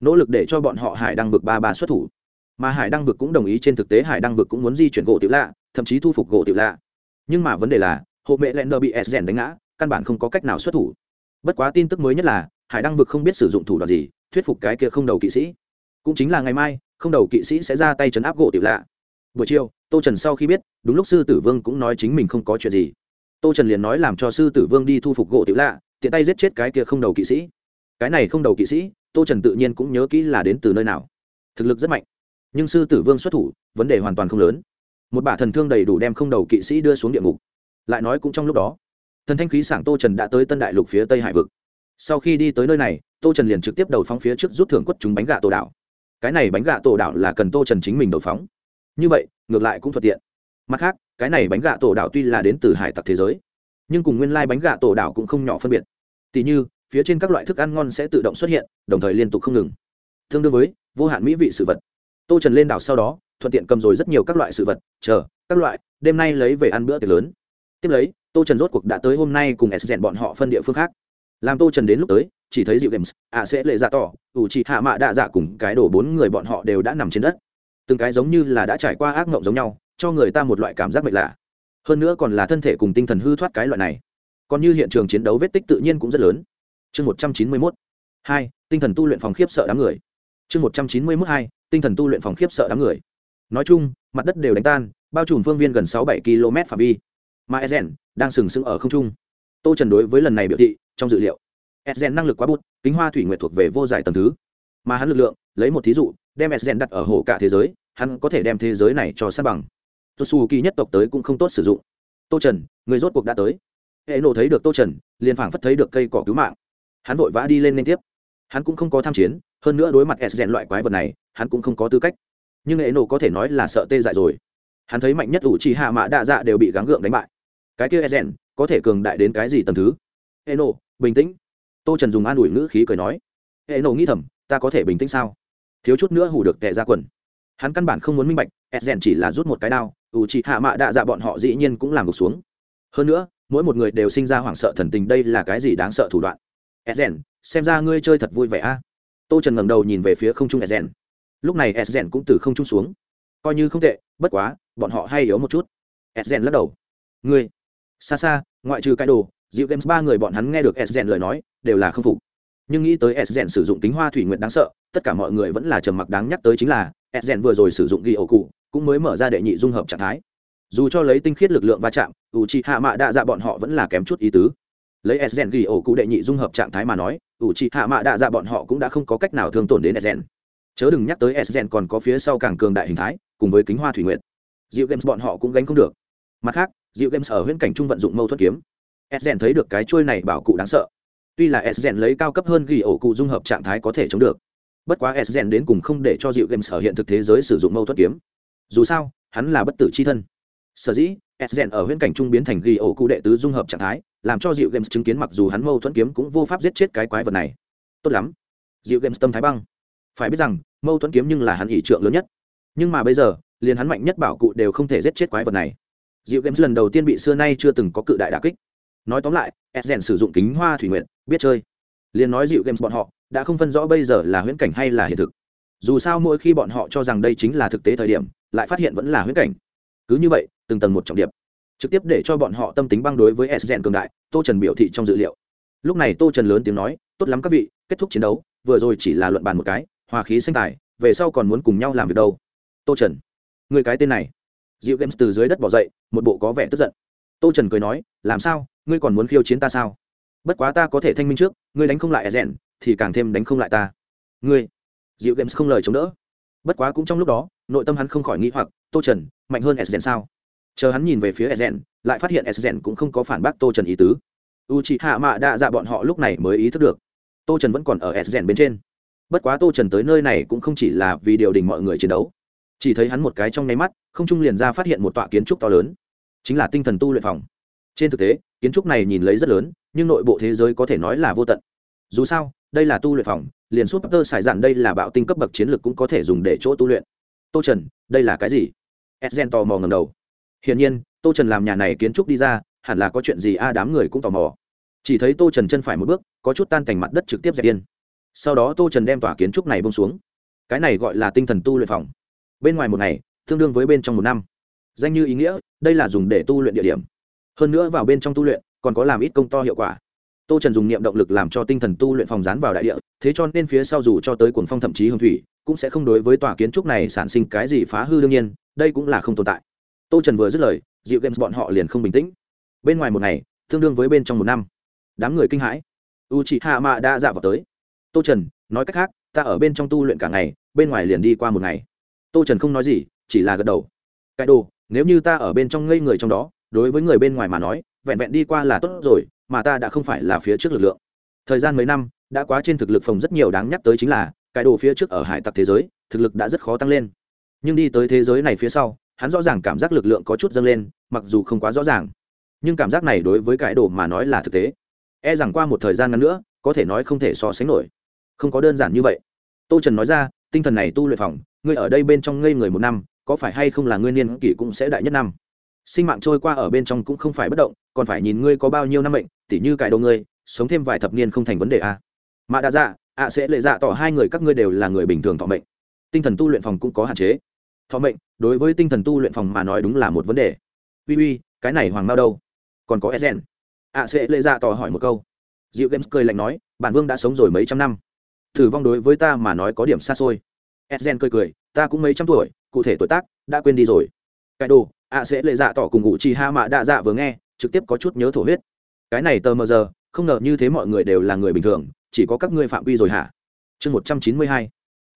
Nỗ lực để cho bọn họ hải đăng vực ba ba xuất thủ. Mà hải đăng vực cũng đồng ý trên thực tế hải đăng vực cũng muốn di chuyển gỗ tiểu lạ, thậm chí thu phục gỗ tiểu lạ. Nhưng mà vấn đề là, hộ mẹ lẹn bị s rèn đánh ngã, căn bản không có cách nào xuất thủ. Bất quá tin tức mới nhất là hải đăng vực không biết sử dụng thủ đoạn gì, thuyết phục cái kia không đầu kỵ sĩ. Cũng chính là ngày mai, không đầu kỵ sĩ sẽ ra tay chấn áp gỗ tiểu lạ. Buổi chiều, tô trần sau khi biết, đúng lúc sư tử vương cũng nói chính mình không có chuyện gì. Tô trần liền nói làm cho sư tử vương đi thu phục gỗ tiểu lạ, tiện tay giết chết cái kia không đầu kỵ sĩ. Cái này không đầu kỵ sĩ, tô trần tự nhiên cũng nhớ kỹ là đến từ nơi nào. Thực lực rất mạnh, nhưng sư tử vương xuất thủ, vấn đề hoàn toàn không lớn. Một bả thần thương đầy đủ đem không đầu kỵ sĩ đưa xuống địa ngục. Lại nói cũng trong lúc đó, thần thanh khí sảng tô trần đã tới tân đại lục phía tây hải vực sau khi đi tới nơi này, tô trần liền trực tiếp đầu phóng phía trước rút thưởng quất chúng bánh gà tổ đảo. Cái này bánh gà tổ đảo là cần tô trần chính mình đầu phóng. Như vậy, ngược lại cũng thuận tiện. Mặt khác, cái này bánh gà tổ đảo tuy là đến từ hải tặc thế giới, nhưng cùng nguyên lai bánh gà tổ đảo cũng không nhỏ phân biệt. Tỉ như, phía trên các loại thức ăn ngon sẽ tự động xuất hiện, đồng thời liên tục không ngừng. Tương đương với, vô hạn mỹ vị sự vật. Tô trần lên đảo sau đó, thuận tiện cầm rồi rất nhiều các loại sự vật, chờ, các loại, đêm nay lấy về ăn bữa tiệc lớn. Tiếp lấy, tô trần rốt cuộc đã tới hôm nay cùng s rèn bọn họ phân địa phương khác làm tô trần đến lúc tới, chỉ thấy dịu games ạ sẽ lệ dạ tỏ, ủ chị hạ mạ đạ dạ cùng cái đổ bốn người bọn họ đều đã nằm trên đất. Từng cái giống như là đã trải qua ác mộng giống nhau, cho người ta một loại cảm giác mệt lạ. Hơn nữa còn là thân thể cùng tinh thần hư thoát cái loại này. Còn như hiện trường chiến đấu vết tích tự nhiên cũng rất lớn. Chương một trăm chín mươi mốt. Hai, tinh thần tu luyện phòng khiếp sợ đám người. Chương một trăm chín mươi mốt hai, tinh thần tu luyện phòng khiếp sợ đám người. Nói chung, mặt đất đều đánh tan, bao trùm phương viên gần sáu bảy km phạm vi. Mà ezen đang sừng sững ở không trung. Tô trần đối với lần này biểu thị trong dự liệu. Ezen năng lực quá bút, kính hoa thủy nguyệt thuộc về vô giải tầm thứ. Mà hắn lực lượng, lấy một thí dụ, đem ezen đặt ở hồ cả thế giới, hắn có thể đem thế giới này cho sát bằng. Tô su kỳ nhất tộc tới cũng không tốt sử dụng. Tô trần, người rốt cuộc đã tới. Hệ nộ thấy được tô trần, liền phảng phất thấy được cây cỏ cứu mạng. Hắn vội vã đi lên liên tiếp. Hắn cũng không có tham chiến, hơn nữa đối mặt s loại quái vật này, hắn cũng không có tư cách. Nhưng hệ nộ có thể nói là sợ tê dại rồi. Hắn thấy mạnh nhất ủ chỉ hạ mã đa dạ đều bị gắng gượng đánh bại. Cái kia s có thể cường đại đến cái gì tầm thứ? Hệ nộ bình tĩnh. Tô trần dùng an ủi ngữ khí cười nói, hệ nổ nghĩ thầm, ta có thể bình tĩnh sao? Thiếu chút nữa hủ được tệ ra quần. Hắn căn bản không muốn minh bạch ed rèn chỉ là rút một cái đao, ủ trì hạ mã đạ dạ bọn họ dĩ nhiên cũng làm gục xuống. Hơn nữa, mỗi một người đều sinh ra hoảng sợ thần tình đây là cái gì đáng sợ thủ đoạn? Edgen xem ra ngươi chơi thật vui vẻ a. Tô trần ngẩng đầu nhìn về phía không trung edgen lúc này edgen cũng từ không trung xuống. Coi như không tệ, bất quá, bọn họ hay yếu một chút. Edgen lắc đầu. Ngươi, xa xa, ngoại trừ cái đồ dịu games ba người bọn hắn nghe được edgen lời nói, đều là không phục. Nhưng nghĩ tới edgen sử dụng tính hoa thủy nguyện đáng sợ, tất cả mọi người vẫn là trầm mặc đáng nhắc tới chính là edgen vừa rồi sử dụng ghi ổ cụ, cũng mới mở ra đệ nhị dung hợp trạng thái. Dù cho lấy tinh khiết lực lượng va chạm u c h i hạ mạ đạ dạ bọn họ vẫn là kém chút ý tứ. Lấy s gen ghi ổ cụ đệ nhị dung hợp trạng thái mà nói u c h i hạ mạ đạ dạ bọn họ cũng đã không có cách nào thương tổn đến s chớ đừng nhắc tới s còn có phía sau càng cường đại hình thái, cùng với kính hoa thủy nguyện diệu games bọn họ cũng gánh không được. Mặt khác, diệu games ở huyễn cảnh trung vận dụng mâu thuất kiếm s rèn thấy được cái trôi này bảo cụ đáng sợ tuy là s rèn lấy cao cấp hơn ghi ổ cụ dung hợp trạng thái có thể chống được bất quá s rèn đến cùng không để cho diệu games ở hiện thực thế giới sử dụng mâu thuẫn kiếm dù sao hắn là bất tử c h i thân sở dĩ Esgen ở huyễn cảnh trung biến thành ghi ổ cụ đệ tứ dung hợp trạng thái, làm cho Diệu Games chứng kiến mặc dù hắn mâu thuẫn kiếm cũng vô pháp giết chết cái quái vật này. Tốt lắm. Diệu Games tâm thái băng. Phải biết rằng, mâu thuẫn kiếm nhưng là hắn ỷ trượng lớn nhất. Nhưng mà bây giờ, liền hắn mạnh nhất bảo cụ đều không thể giết chết quái vật này. Diệu Games lần đầu tiên bị xưa nay chưa từng có cự đại đả kích. Nói tóm lại, Esgen sử dụng kính hoa thủy nguyện, biết chơi. Liền nói dịu Games bọn họ đã không phân rõ bây giờ là huyễn cảnh hay là hiện thực. Dù sao mỗi khi bọn họ cho rằng đây chính là thực tế thời điểm, lại phát hiện vẫn là huyễn cảnh. Cứ như vậy, từng tầng một trọng điệp trực tiếp để cho bọn họ tâm tính băng đối với s gen cường đại tô trần biểu thị trong dự liệu lúc này tô trần lớn tiếng nói tốt lắm các vị kết thúc chiến đấu vừa rồi chỉ là luận bàn một cái hòa khí sinh tài về sau còn muốn cùng nhau làm việc đâu tô trần người cái tên này dịu games từ dưới đất bỏ dậy một bộ có vẻ tức giận tô trần cười nói làm sao ngươi còn muốn khiêu chiến ta sao bất quá ta có thể thanh minh trước ngươi đánh không lại e rèn thì càng thêm đánh không lại ta ngươi diệu games không lời chống đỡ bất quá cũng trong lúc đó nội tâm hắn không khỏi nghĩ hoặc tô trần mạnh hơn e rèn sao chờ hắn nhìn về phía Ezen, lại phát hiện Ezen cũng không có phản bác Tô Trần ý tứ. Uchiha Mạ đã dạ bọn họ lúc này mới ý thức được, Tô Trần vẫn còn ở Ezen bên trên. Bất quá Tô Trần tới nơi này cũng không chỉ là vì điều đình mọi người chiến đấu, chỉ thấy hắn một cái trong nháy mắt, không trung liền ra phát hiện một tọa kiến trúc to lớn, chính là tinh thần tu luyện phòng. Trên thực tế, kiến trúc này nhìn lấy rất lớn, nhưng nội bộ thế giới có thể nói là vô tận. Dù sao, đây là tu luyện phòng, liền suốt Peter xài dạn đây là bạo tinh cấp bậc chiến lược cũng có thể dùng để chỗ tu luyện. Tô Trần, đây là cái gì? edgen tò mò ngẩng đầu. Hiển nhiên tô trần làm nhà này kiến trúc đi ra hẳn là có chuyện gì a đám người cũng tò mò. Chỉ thấy tô trần chân phải một bước có chút tan thành mặt đất trực tiếp dẹp yên. Sau đó tô trần đem tỏa kiến trúc này bông xuống. Cái này gọi là tinh thần tu luyện phòng. Bên ngoài một ngày tương đương với bên trong một năm. Danh như ý nghĩa đây là dùng để tu luyện địa điểm hơn nữa vào bên trong tu luyện, còn có làm ít công to hiệu quả. Tô trần dùng niệm động lực làm cho tinh thần tu luyện phòng dán vào đại địa, thế cho nên phía sau dù cho tới cuồng phong thậm chí hương thủy, cũng sẽ không đối với tòa kiến trúc này sản sinh cái gì phá hư đương nhiên, đây cũng là không tồn tại. Tô trần vừa dứt lời dịu games bọn họ liền không bình tĩnh. Bên ngoài một ngày, tương đương với bên trong một năm, đám người kinh hãi. U chị hạ mạ đã dạ vào tới. Tô trần, nói cách khác, ta ở bên trong tu luyện cả ngày, bên ngoài liền đi qua một ngày. Tô trần không nói gì, chỉ là gật đầu. Cái đồ nếu như ta ở bên trong ngây người trong đó đối với người bên ngoài mà nói, vẹn vẹn đi qua là tốt rồi, mà ta đã không phải là phía trước lực lượng. Thời gian mấy năm, đã quá trên thực lực phòng rất nhiều đáng nhắc tới chính là, cái đồ phía trước ở hải tặc thế giới, thực lực đã rất khó tăng lên. Nhưng đi tới thế giới này phía sau, hắn rõ ràng cảm giác lực lượng có chút dâng lên, mặc dù không quá rõ ràng. Nhưng cảm giác này đối với cái đồ mà nói là thực tế. E rằng qua một thời gian ngắn nữa, có thể nói không thể so sánh nổi. Không có đơn giản như vậy. Tô trần nói ra, tinh thần này tu luyện phòng, ngươi ở đây bên trong ngây người một năm, có phải hay không là ngươi niên kỷ cũng sẽ đại nhất năm? Sinh mạng trôi qua ở bên trong cũng không phải bất động, còn phải nhìn ngươi có bao nhiêu năm bệnh tỉ như cải đồ ngươi, sống thêm vài thập niên không thành vấn đề a à. mà đã dạ ạ sẽ lệ dạ tỏ hai người các ngươi đều là người bình thường thọ mệnh. Tinh thần tu luyện phòng cũng có hạn chế. Thọ mệnh, đối với tinh thần tu luyện phòng mà nói đúng là một vấn đề. Uy uy, cái này hoàng mao đâu? Còn có sden ạ sẽ lệ dạ tỏ hỏi một câu. Diệu games cười lạnh nói, bản vương đã sống rồi mấy trăm năm. Thử vong đối với ta mà nói có điểm xa xôi. Sden cười cười, ta cũng mấy trăm tuổi, cụ thể tuổi tác, đã quên đi rồi. Cái đồ ạ sẽ lệ dạ tỏ cùng ngụ chi ha mạ đạ dạ vừa nghe, trực tiếp có chút nhớ thổ huyết. Cái này tờ mờ giờ, không ngờ như thế mọi người đều là người bình thường, chỉ có các ngươi phạm quy rồi hả? Chương một trăm chín mươi hai,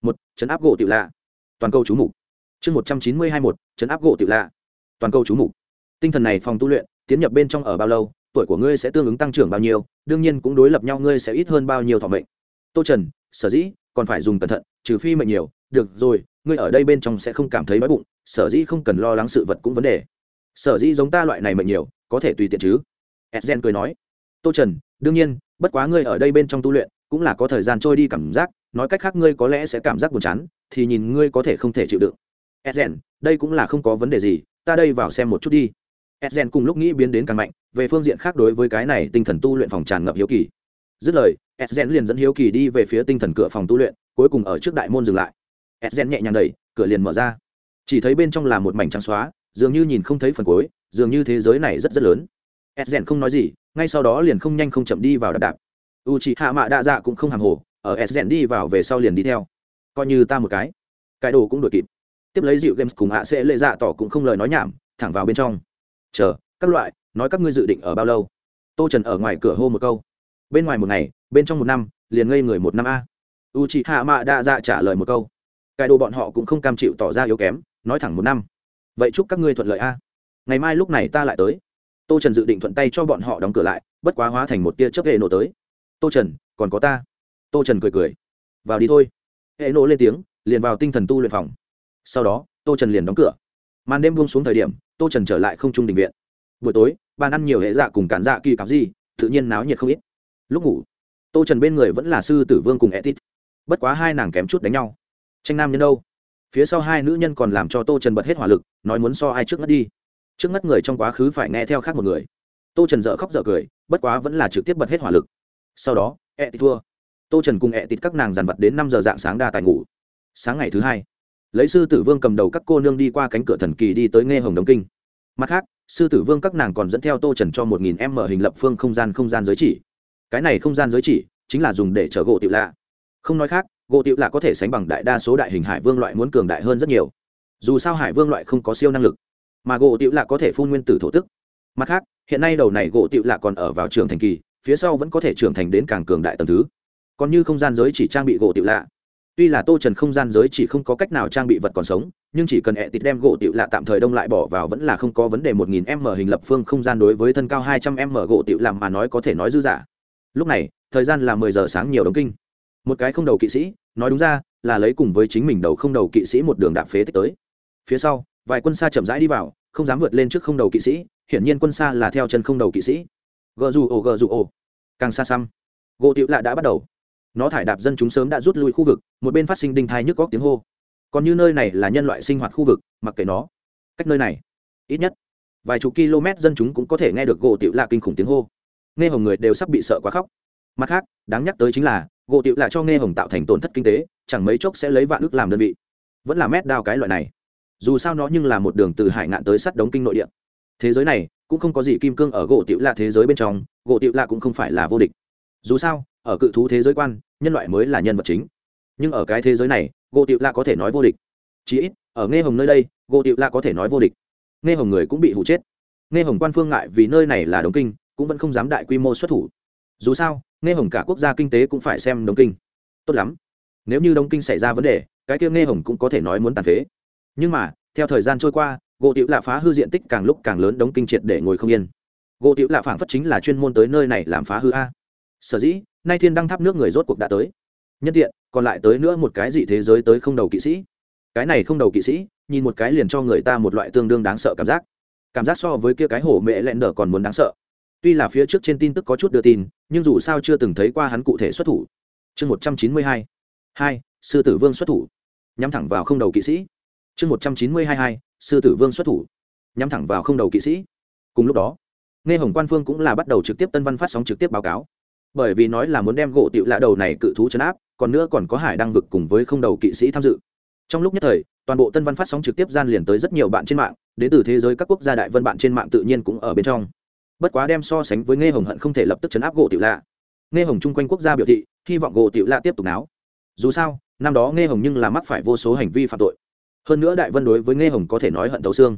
một, chấn áp gỗ tiểu lạ. Toàn câu chú mục. Chương một trăm chín mươi hai một, chấn áp gỗ tự lạ. Toàn câu chú mục. Tinh thần này phòng tu luyện, tiến nhập bên trong ở bao lâu, tuổi của ngươi sẽ tương ứng tăng trưởng bao nhiêu, đương nhiên cũng đối lập nhau ngươi sẽ ít hơn bao nhiêu thọ mệnh. Tô trần, sở dĩ, còn phải dùng cẩn thận, trừ phi mệnh nhiều. Được rồi ngươi ở đây bên trong sẽ không cảm thấy đói bụng, sở dĩ không cần lo lắng sự vật cũng vấn đề. Sở dĩ giống ta loại này mệnh nhiều, có thể tùy tiện chứ? Edgen cười nói. Tô trần, đương nhiên, bất quá ngươi ở đây bên trong tu luyện, cũng là có thời gian trôi đi cảm giác, nói cách khác ngươi có lẽ sẽ cảm giác buồn chán, thì nhìn ngươi có thể không thể chịu đựng. Edgen đây cũng là không có vấn đề gì, ta đây vào xem một chút đi. Edgen cùng lúc nghĩ biến đến càng mạnh, về phương diện khác đối với cái này tinh thần tu luyện phòng tràn ngập hiếu kỳ. Dứt lời edgen liền dẫn hiếu kỳ đi về phía tinh thần cửa phòng tu luyện, cuối cùng ở trước đại môn dừng lại edgen nhẹ nhàng đẩy, cửa liền mở ra. Chỉ thấy bên trong là một mảnh trắng xóa, dường như nhìn không thấy phần cuối, dường như thế giới này rất rất lớn. Edgen không nói gì, ngay sau đó liền không nhanh không chậm đi vào đạp đạp. U chị hạ mạ đa dạ cũng không hàng hồ, ở edgen đi vào về sau liền đi theo. Coi như ta một cái. Cái đồ cũng đuổi kịp. Tiếp lấy dịu games cùng hạ sẽ lệ dạ tỏ cũng không lời nói nhảm, thẳng vào bên trong. Chờ, các loại, nói các ngươi dự định ở bao lâu? Tô trần ở ngoài cửa hô một câu. Bên ngoài một ngày, bên trong một năm, liền ngây người một năm a. U chị hạ mạ đa dạ trả lời một câu cái đồ bọn họ cũng không cam chịu tỏ ra yếu kém, nói thẳng một năm. Vậy chúc các ngươi thuận lợi a. Ngày mai lúc này ta lại tới. Tô trần dự định thuận tay cho bọn họ đóng cửa lại, bất quá hóa thành một tia chớp hệ nổ tới. Tô trần, còn có ta. Tô trần cười cười. Vào đi thôi. Hệ nổ lên tiếng, liền vào tinh thần tu luyện phòng. Sau đó, tô trần liền đóng cửa. Màn đêm buông xuống thời điểm, tô trần trở lại không trung đình viện. Buổi tối, bàn ăn nhiều hệ dạ cùng cản dạ kỳ cặp gì, tự nhiên náo nhiệt không ít. Lúc ngủ, tô trần bên người vẫn là sư tử vương cùng etit. Bất quá hai nàng kém chút đánh nhau tranh nam nhân đâu? Phía sau hai nữ nhân còn làm cho tô trần bật hết hỏa lực, nói muốn so ai trước ngất đi. Trước ngất người trong quá khứ phải nghe theo khác một người. Tô trần dợ khóc dợ cười, bất quá vẫn là trực tiếp bật hết hỏa lực. Sau đó etit thua. Tô trần cùng etit các nàng dàn vật đến năm giờ dạng sáng đa tài ngủ. Sáng ngày thứ hai, lấy sư tử vương cầm đầu các cô nương đi qua cánh cửa thần kỳ đi tới nghe hồng đồng kinh. Mặt khác, sư tử vương các nàng còn dẫn theo tô trần cho một nghìn em mở hình lập phương không gian không gian giới chỉ. Cái này không gian giới chỉ chính là dùng để chở gỗ tiểu lạ. Không nói khác gỗ tiệu là có thể sánh bằng đại đa số đại hình hải vương loại muốn cường đại hơn rất nhiều. Dù sao hải vương loại không có siêu năng lực, mà gỗ tiệu là có thể phun nguyên tử thổ tức. Mặt khác, hiện nay đầu này gỗ tiệu là còn ở vào trường thành kỳ, phía sau vẫn có thể trưởng thành đến càng cường đại tầng thứ. Còn như không gian giới chỉ trang bị gỗ tiệu lạ tuy là tô trần không gian giới chỉ không có cách nào trang bị vật còn sống, nhưng chỉ cần ẹ tịt đem gỗ tiệu lạ tạm thời đông lại bỏ vào vẫn là không có vấn đề một nghìn m hình lập phương không gian đối với thân cao hai trăm m gỗ tiệu làm mà nói có thể nói dư giả lúc này, thời gian là mười giờ sáng nhiều đống kinh. Một cái không đầu kỵ sĩ nói đúng ra, là lấy cùng với chính mình đầu không đầu kỵ sĩ một đường đạp phế tích tới. Phía sau, vài quân xa chậm rãi đi vào, không dám vượt lên trước không đầu kỵ sĩ, hiển nhiên quân xa là theo chân không đầu kỵ sĩ. Gờ dù ồ, gờ dù ồ. Càng xa xăm, gỗ tiểu lạ đã bắt đầu. Nó thải đạp dân chúng sớm đã rút lui khu vực, một bên phát sinh đinh thai nhức góc tiếng hô. Còn như nơi này là nhân loại sinh hoạt khu vực, mặc kệ nó. Cách nơi này, ít nhất vài chục km dân chúng cũng có thể nghe được gỗ tiểu lạ kinh khủng tiếng hô. Nghe hồng người đều sắp bị sợ quá khóc. Mặt khác, đáng nhắc tới chính là gỗ tiểu lạ cho nghe hồng tạo thành tổn thất kinh tế, chẳng mấy chốc sẽ lấy vạn ước làm đơn vị. Vẫn là mét đao cái loại này. Dù sao nó nhưng là một đường từ hải ngạn tới sắt đống kinh nội địa. Thế giới này, cũng không có gì kim cương ở gỗ tiểu lạ thế giới bên trong, gỗ tiểu lạ cũng không phải là vô địch. Dù sao, ở cự thú thế giới quan, nhân loại mới là nhân vật chính. Nhưng ở cái thế giới này, gỗ tiểu lạ có thể nói vô địch. Chí ít, ở nghe hồng nơi đây, gỗ tiểu lạ có thể nói vô địch. Nghe hồng người cũng bị hụ chết. Nghe hồng quan phương ngại vì nơi này là đống kinh, cũng vẫn không dám đại quy mô xuất thủ. Dù sao nghe hồng cả quốc gia kinh tế cũng phải xem đông kinh. Tốt lắm. Nếu như đông kinh xảy ra vấn đề, cái kia nghe hồng cũng có thể nói muốn tàn phế. Nhưng mà, theo thời gian trôi qua, gỗ tiểu lạ phá hư diện tích càng lúc càng lớn, đống kinh triệt để ngồi không yên. Gỗ tiểu lạ phảng phất chính là chuyên môn tới nơi này làm phá hư a. Sở dĩ, nay thiên đăng tháp nước người rốt cuộc đã tới. Nhân tiện, còn lại tới nữa một cái gì thế giới tới không đầu kỵ sĩ. Cái này không đầu kỵ sĩ, nhìn một cái liền cho người ta một loại tương đương đáng sợ cảm giác. Cảm giác so với kia cái hổ mẹ lẹn đờ còn muốn đáng sợ tuy là phía trước trên tin tức có chút đưa tin, nhưng dù sao chưa từng thấy qua hắn cụ thể xuất thủ. Chương một trăm chín mươi hai. Hai, sư tử vương xuất thủ. Nhắm thẳng vào không đầu kỵ sĩ. Chương một trăm chín mươi hai hai, sư tử vương xuất thủ. Nhắm thẳng vào không đầu kỵ sĩ. Cùng lúc đó, nghe hồng quan phương cũng là bắt đầu trực tiếp tân văn phát sóng trực tiếp báo cáo. Bởi vì nói là muốn đem gỗ tiểu lạ đầu này cự thú chấn áp, còn nữa còn có hải đăng vực cùng với không đầu kỵ sĩ tham dự. Trong lúc nhất thời, toàn bộ tân văn phát sóng trực tiếp gian liền tới rất nhiều bạn trên mạng, đến từ thế giới các quốc gia đại vân bạn trên mạng tự nhiên cũng ở bên trong bất quá đem so sánh với nghe hồng hận không thể lập tức chấn áp gỗ tiểu lạ. Nghe hồng chung quanh quốc gia biểu thị, hy vọng gỗ tiểu lạ tiếp tục náo. Dù sao, năm đó nghe hồng nhưng là mắc phải vô số hành vi phạm tội. Hơn nữa đại vân đối với nghe hồng có thể nói hận thấu xương.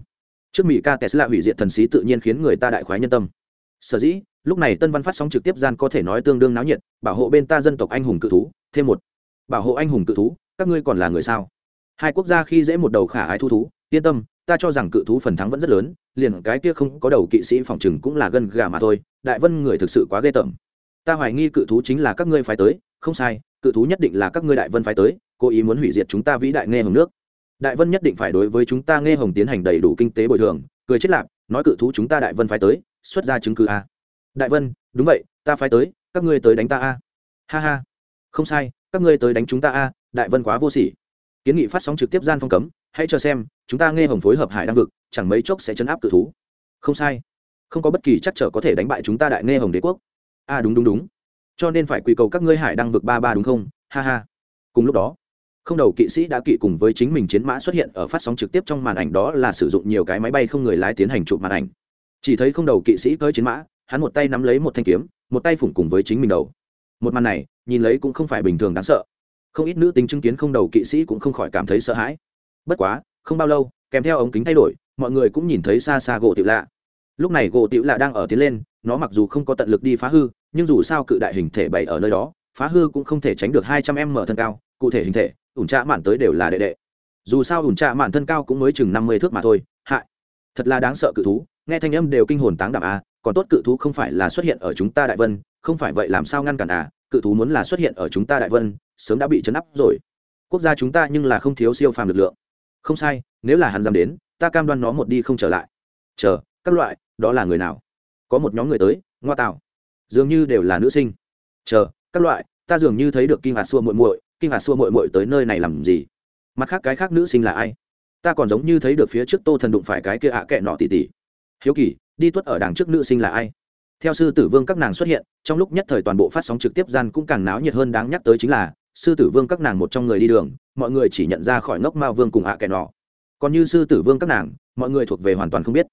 Trước mỹ ca tesla hủy diệt thần sĩ tự nhiên khiến người ta đại khoái nhân tâm. Sở dĩ, lúc này tân văn phát sóng trực tiếp gian có thể nói tương đương náo nhiệt, bảo hộ bên ta dân tộc anh hùng cự thú. Thêm một, bảo hộ anh hùng cự thú, các ngươi còn là người sao? Hai quốc gia khi dễ một đầu khả ái thu thú yên tâm, ta cho rằng cự thú phần thắng vẫn rất lớn, liền cái kia không có đầu kỵ sĩ phòng chừng cũng là gân gà mà thôi, đại vân người thực sự quá ghê tởm. Ta hoài nghi cự thú chính là các ngươi phái tới, không sai, cự thú nhất định là các ngươi đại vân phái tới, cố ý muốn hủy diệt chúng ta vĩ đại nghe hồng nước. Đại vân nhất định phải đối với chúng ta nghe hồng tiến hành đầy đủ kinh tế bồi thường, cười chết lạc nói cự thú chúng ta đại vân phái tới, xuất ra chứng cứ a. Đại vân, đúng vậy, ta phái tới, các ngươi tới đánh ta a. Ha ha. Không sai, các ngươi tới đánh chúng ta a, đại vân quá vô sỉ. Kiến nghị phát sóng trực tiếp gian phong cấm hãy cho xem, chúng ta nghe hồng phối hợp hải đăng vực, chẳng mấy chốc sẽ chấn áp cự thú. Không sai. Không có bất kỳ chắc trở có thể đánh bại chúng ta đại nghe hồng đế quốc. A đúng đúng đúng. Cho nên phải quy cầu các ngươi hải đăng vực ba ba đúng không? Ha ha. Cùng lúc đó, không đầu kỵ sĩ đã kỵ cùng với chính mình chiến mã xuất hiện ở phát sóng trực tiếp trong màn ảnh đó là sử dụng nhiều cái máy bay không người lái tiến hành chụp màn ảnh. Chỉ thấy không đầu kỵ sĩ tới chiến mã, hắn một tay nắm lấy một thanh kiếm, một tay phủng cùng với chính mình đầu. Một màn này, nhìn lấy cũng không phải bình thường đáng sợ. Không ít nữ tính chứng kiến không đầu kỵ sĩ cũng không khỏi cảm thấy sợ hãi bất quá không bao lâu kèm theo ống kính thay đổi mọi người cũng nhìn thấy xa xa gỗ tiểu lạ. Lúc này gỗ tiểu lạ đang ở tiến lên nó mặc dù không có tận lực đi phá hư nhưng dù sao cự đại hình thể bày ở nơi đó phá hư cũng không thể tránh được hai trăm m thân cao cụ thể hình thể ủn trạ mạn tới đều là đệ đệ. Dù sao ủn trạ mạn thân cao cũng mới chừng năm mươi thước mà thôi hại thật là đáng sợ cự thú nghe thanh âm đều kinh hồn táng đạm à, còn tốt cự thú không phải là xuất hiện ở chúng ta đại vân không phải vậy làm sao ngăn cản à cự thú muốn là xuất hiện ở chúng ta đại vân sớm đã bị chấn áp rồi. Quốc gia chúng ta nhưng là không thiếu siêu phàm lực lượng không sai, nếu là hắn dám đến, ta cam đoan nó một đi không trở lại. Chờ, các loại, đó là người nào? Có một nhóm người tới, ngoa tạo. Dường như đều là nữ sinh. Chờ, các loại, ta dường như thấy được kinh hạt xua muội muội, kinh hạt xua muội muội tới nơi này làm gì? Mặt khác cái khác nữ sinh là ai? Ta còn giống như thấy được phía trước tô thần đụng phải cái kia ạ à kệ nọ tỉ tỉ. Hiếu kỳ, đi tuất ở đằng trước nữ sinh là ai? Theo sư tử vương các nàng xuất hiện, trong lúc nhất thời toàn bộ phát sóng trực tiếp gian cũng càng náo nhiệt hơn đáng nhắc tới chính là sư tử vương các nàng một trong người đi đường, mọi người chỉ nhận ra khỏi ngốc mao vương cùng ạ à kẻ nọ. Còn như sư tử vương các nàng, mọi người thuộc về hoàn toàn không biết.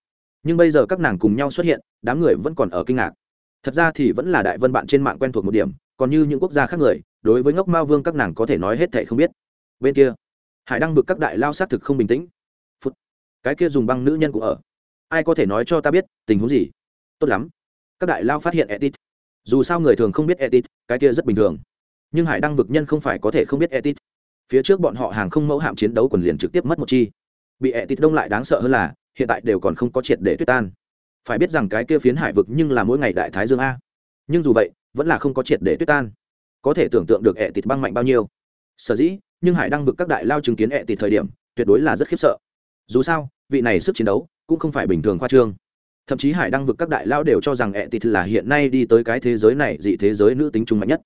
Nhưng bây giờ các nàng cùng nhau xuất hiện, đám người vẫn còn ở kinh ngạc. Thật ra thì vẫn là đại vân bạn trên mạng quen thuộc một điểm, còn như những quốc gia khác người, đối với ngốc mao vương các nàng có thể nói hết thệ không biết. Bên kia, hải đăng vực các đại lao xác thực không bình tĩnh. Phút, cái kia dùng băng nữ nhân cũng ở. Ai có thể nói cho ta biết, tình huống gì? Tốt lắm. Các đại lao phát hiện etit dù sao người thường không biết etit cái kia rất bình thường nhưng hải đăng vực nhân không phải có thể không biết etit. Phía trước bọn họ hàng không mẫu hạm chiến đấu quần liền trực tiếp mất một chi. Bị etit đông lại đáng sợ hơn là, hiện tại đều còn không có triệt để tuyết tan. Phải biết rằng cái kia phiến hải vực nhưng là mỗi ngày đại thái dương a. Nhưng dù vậy, vẫn là không có triệt để tuyết tan. Có thể tưởng tượng được etit băng mạnh bao nhiêu. Sở dĩ, nhưng hải đăng vực các đại lao chứng kiến etit thời điểm, tuyệt đối là rất khiếp sợ. Dù sao, vị này sức chiến đấu cũng không phải bình thường khoa trương. Thậm chí hải đăng vực các đại lao đều cho rằng ẹ tịt là hiện nay đi tới cái thế giới này, dị thế giới nữ tính trung mạnh nhất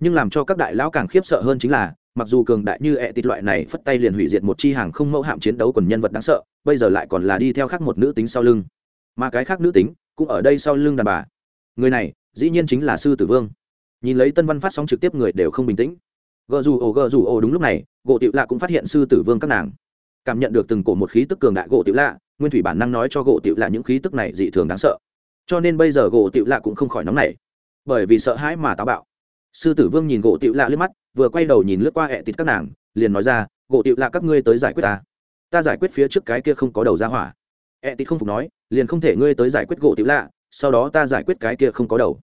nhưng làm cho các đại lão càng khiếp sợ hơn chính là, mặc dù cường đại như ẹ tịt loại này phất tay liền hủy diệt một chi hàng không mẫu hạm chiến đấu còn nhân vật đáng sợ, bây giờ lại còn là đi theo khác một nữ tính sau lưng. Mà cái khác nữ tính cũng ở đây sau lưng đàn bà. Người này, dĩ nhiên chính là sư tử vương. Nhìn lấy tân văn phát sóng trực tiếp người đều không bình tĩnh. Gờ dù ồ, gờ dù ồ đúng lúc này, gỗ tiểu lạ cũng phát hiện sư tử vương các nàng. Cảm nhận được từng cổ một khí tức cường đại gỗ tiểu lạ, nguyên thủy bản năng nói cho gỗ tiểu lạ những khí tức này dị thường đáng sợ. Cho nên bây giờ gỗ tiểu lạ cũng không khỏi nóng nảy. Bởi vì sợ hãi mà táo bạo sư tử vương nhìn gỗ tiệu lạ lướt mắt, vừa quay đầu nhìn lướt qua hẹ tịt các nàng, liền nói ra, gỗ tiệu lạ, các ngươi tới giải quyết ta. Ta giải quyết phía trước cái kia không có đầu ra hỏa. Hẹ tịt không phục nói, liền không thể ngươi tới giải quyết gỗ tiệu lạ, sau đó ta giải quyết cái kia không có đầu.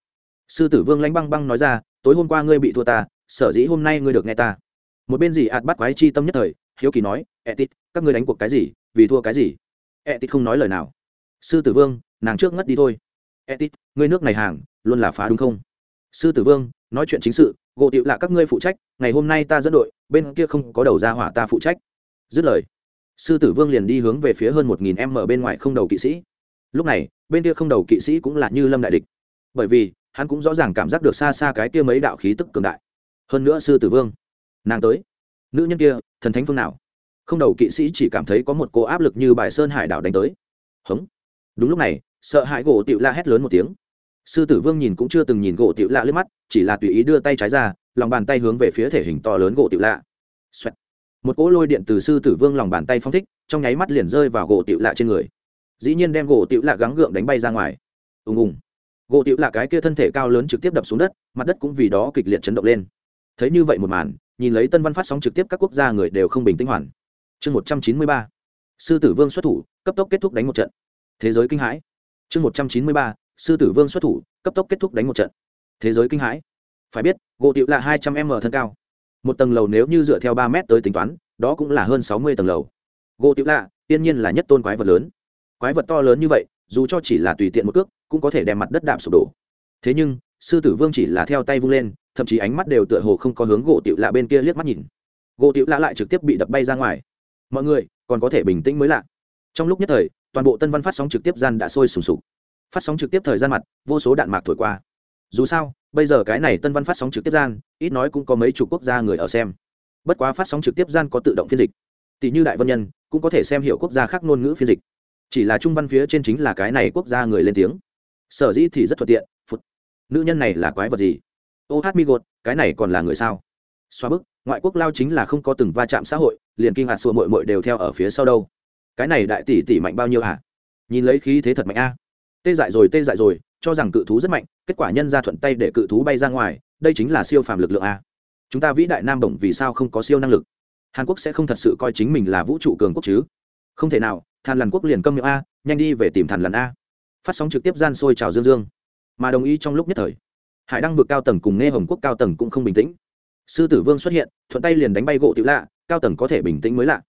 Sư tử vương lanh băng băng nói ra, tối hôm qua ngươi bị thua ta, sở dĩ hôm nay ngươi được nghe ta. Một bên gì ạt bắt quái chi tâm nhất thời, hiếu kỳ nói, ẹ tịt, các ngươi đánh cuộc cái gì, vì thua cái gì? Etit không nói lời nào. Sư tử vương, nàng trước ngất đi thôi. Etit ngươi nước này hàng, luôn là phá đúng không? Sư tử vương, nói chuyện chính sự gộ tiệu là các ngươi phụ trách, ngày hôm nay ta dẫn đội, bên kia không có đầu ra hỏa ta phụ trách. Dứt lời, sư tử vương liền đi hướng về phía hơn một nghìn em ở bên ngoài không đầu kỵ sĩ. Lúc này, bên kia không đầu kỵ sĩ cũng là như lâm đại địch. Bởi vì, hắn cũng rõ ràng cảm giác được xa xa cái kia mấy đạo khí tức cường đại. Hơn nữa sư tử vương, nàng tới. Nữ nhân kia, thần thánh phương nào? Không đầu kỵ sĩ chỉ cảm thấy có một cô áp lực như bài sơn hải đảo đánh tới. Hống. Đúng lúc này, sợ hãi gỗ tịu la hét lớn một tiếng sư tử vương nhìn cũng chưa từng nhìn gỗ tiểu lạ lướt mắt, chỉ là tùy ý đưa tay trái ra, lòng bàn tay hướng về phía thể hình to lớn gỗ tiểu lạ. Xoẹt. một cỗ lôi điện từ sư tử vương lòng bàn tay phong thích, trong nháy mắt liền rơi vào gỗ tiểu lạ trên người. Dĩ nhiên đem gỗ tiểu lạ gắng gượng đánh bay ra ngoài. Ùng ùng. Gỗ tiểu lạ cái kia thân thể cao lớn trực tiếp đập xuống đất, mặt đất cũng vì đó kịch liệt chấn động lên. Thấy như vậy một màn, nhìn lấy tân văn phát sóng trực tiếp các quốc gia người đều không bình tĩnh hoàn. Chương một trăm chín mươi ba. Sư tử vương xuất thủ, cấp tốc kết thúc đánh một trận. Thế giới kinh hãi. Chương một trăm chín mươi ba sư tử vương xuất thủ, cấp tốc kết thúc đánh một trận. Thế giới kinh hãi. Phải biết, gỗ tiệu là hai trăm m thân cao. Một tầng lầu nếu như dựa theo ba m tới tính toán, đó cũng là hơn sáu mươi tầng lầu. Gỗ tiệu lạ tiên nhiên là nhất tôn quái vật lớn. Quái vật to lớn như vậy, dù cho chỉ là tùy tiện một cước, cũng có thể đem mặt đất đạp sụp đổ. Thế nhưng, sư tử vương chỉ là theo tay vung lên, thậm chí ánh mắt đều tựa hồ không có hướng gỗ tiệu lạ bên kia liếc mắt nhìn. Gỗ tiệu lạ lại trực tiếp bị đập bay ra ngoài. Mọi người, còn có thể bình tĩnh mới lạ. Trong lúc nhất thời, toàn bộ tân văn phát sóng trực tiếp gian đã sôi sùng sục phát sóng trực tiếp thời gian mặt, vô số đạn mạc thổi qua. Dù sao, bây giờ cái này tân văn phát sóng trực tiếp gian, ít nói cũng có mấy chục quốc gia người ở xem. Bất quá phát sóng trực tiếp gian có tự động phiên dịch. Tỷ như đại vân nhân, cũng có thể xem hiểu quốc gia khác ngôn ngữ phiên dịch. Chỉ là trung văn phía trên chính là cái này quốc gia người lên tiếng. Sở dĩ thì rất thuận tiện phút nữ nhân này là quái vật gì? Ô hát mi gột, cái này còn là người sao? Xoa bức, ngoại quốc lao chính là không có từng va chạm xã hội, liền kinh hạt sụa mội mội đều theo ở phía sau đâu. Cái này đại tỷ tỷ mạnh bao nhiêu hả? Nhìn lấy khí thế thật mạnh a tê dại rồi, tê dại rồi, cho rằng cự thú rất mạnh, kết quả nhân ra thuận tay để cự thú bay ra ngoài, đây chính là siêu phàm lực lượng a. Chúng ta vĩ đại nam bổng vì sao không có siêu năng lực? Hàn quốc sẽ không thật sự coi chính mình là vũ trụ cường quốc chứ? Không thể nào thàn làn quốc liền công miệng a, nhanh đi về tìm thàn làn a. Phát sóng trực tiếp gian sôi trào dương dương. Mà đồng ý trong lúc nhất thời. Hải đăng vượt cao tầng cùng nghe hồng quốc cao tầng cũng không bình tĩnh. Sư tử vương xuất hiện, thuận tay liền đánh bay gỗ tiểu lạ, cao tầng có thể bình tĩnh mới lạ.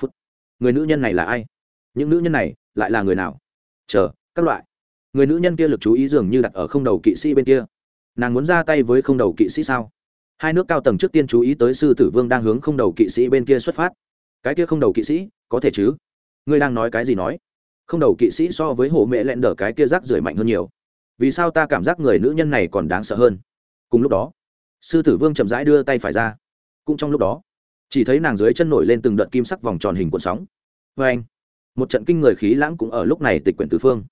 Phút. Người nữ nhân này là ai? Những nữ nhân này lại là người nào? Chờ, các loại người nữ nhân kia lực chú ý dường như đặt ở không đầu kỵ sĩ bên kia. Nàng muốn ra tay với không đầu kỵ sĩ sao? Hai nước cao tầng trước tiên chú ý tới sư tử vương đang hướng không đầu kỵ sĩ bên kia xuất phát. Cái kia không đầu kỵ sĩ, có thể chứ? Ngươi đang nói cái gì nói? Không đầu kỵ sĩ so với hộ mẹ lẹn đờ cái kia rác rưởi mạnh hơn nhiều. Vì sao ta cảm giác người nữ nhân này còn đáng sợ hơn? Cùng lúc đó, sư tử vương chậm rãi đưa tay phải ra. Cũng trong lúc đó, chỉ thấy nàng dưới chân nổi lên từng đợt kim sắc vòng tròn hình cuộn sóng. Vê anh một trận kinh người khí lãng cũng ở lúc này tịch quyển tứ phương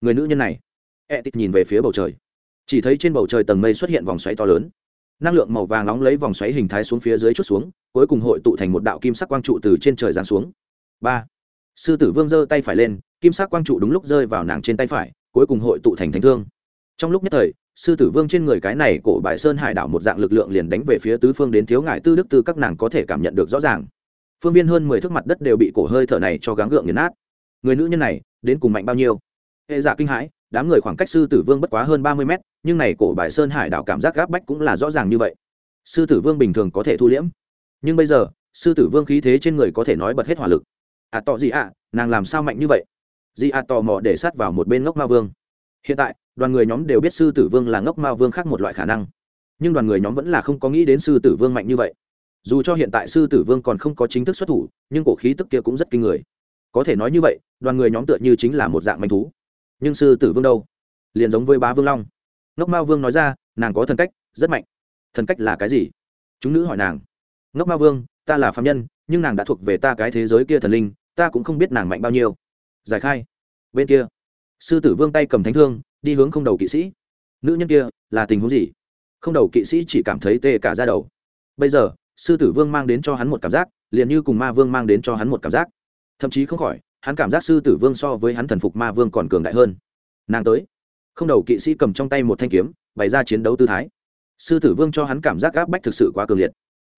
người nữ nhân này. E tịch nhìn về phía bầu trời. Chỉ thấy trên bầu trời tầng mây xuất hiện vòng xoáy to lớn. Năng lượng màu vàng nóng lấy vòng xoáy hình thái xuống phía dưới chút xuống, cuối cùng hội tụ thành một đạo kim sắc quang trụ từ trên trời giáng xuống. Ba. Sư tử vương giơ tay phải lên, kim sắc quang trụ đúng lúc rơi vào nàng trên tay phải, cuối cùng hội tụ thành thánh thương. Trong lúc nhất thời, sư tử vương trên người cái này cổ bại sơn hải đảo một dạng lực lượng liền đánh về phía tứ phương đến thiếu ngại tư đức tư các nàng có thể cảm nhận được rõ ràng. Phương viên hơn mười thước mặt đất đều bị cổ hơi thở này cho gắng gượng nghiền nát. Người nữ nhân này, đến cùng mạnh bao nhiêu? Hệ giả kinh hãi đám người khoảng cách sư tử vương bất quá hơn ba mươi mét nhưng này cổ bài sơn hải đảo cảm giác gáp bách cũng là rõ ràng như vậy. Sư tử vương bình thường có thể thu liễm nhưng bây giờ sư tử vương khí thế trên người có thể nói bật hết hỏa lực. À tỏ gì ạ? À, nàng làm sao mạnh như vậy? Dị ạ? À tò mò để sát vào một bên ngốc ma vương. Hiện tại đoàn người nhóm đều biết sư tử vương là ngốc ma vương khác một loại khả năng. Nhưng đoàn người nhóm vẫn là không có nghĩ đến sư tử vương mạnh như vậy. Dù cho hiện tại sư tử vương còn không có chính thức xuất thủ nhưng cổ khí tức kia cũng rất kinh người. Có thể nói như vậy đoàn người nhóm tựa như chính là một dạng manh thú nhưng sư tử vương đâu? Liền giống với bá vương long. Ngốc mao vương nói ra, nàng có thần cách, rất mạnh. Thần cách là cái gì? Chúng nữ hỏi nàng. Ngốc mao vương, ta là phạm nhân, nhưng nàng đã thuộc về ta cái thế giới kia thần linh, ta cũng không biết nàng mạnh bao nhiêu. Giải khai. Bên kia. Sư tử vương tay cầm thánh thương, đi hướng không đầu kỵ sĩ. Nữ nhân kia, là tình huống gì? Không đầu kỵ sĩ chỉ cảm thấy tê cả ra đầu. Bây giờ, sư tử vương mang đến cho hắn một cảm giác, liền như cùng ma vương mang đến cho hắn một cảm giác. Thậm chí không khỏi hắn cảm giác sư tử vương so với hắn thần phục ma vương còn cường đại hơn. Nàng tới. Không đầu kỵ sĩ cầm trong tay một thanh kiếm, bày ra chiến đấu tư thái. Sư tử vương cho hắn cảm giác gáp bách thực sự quá cường liệt.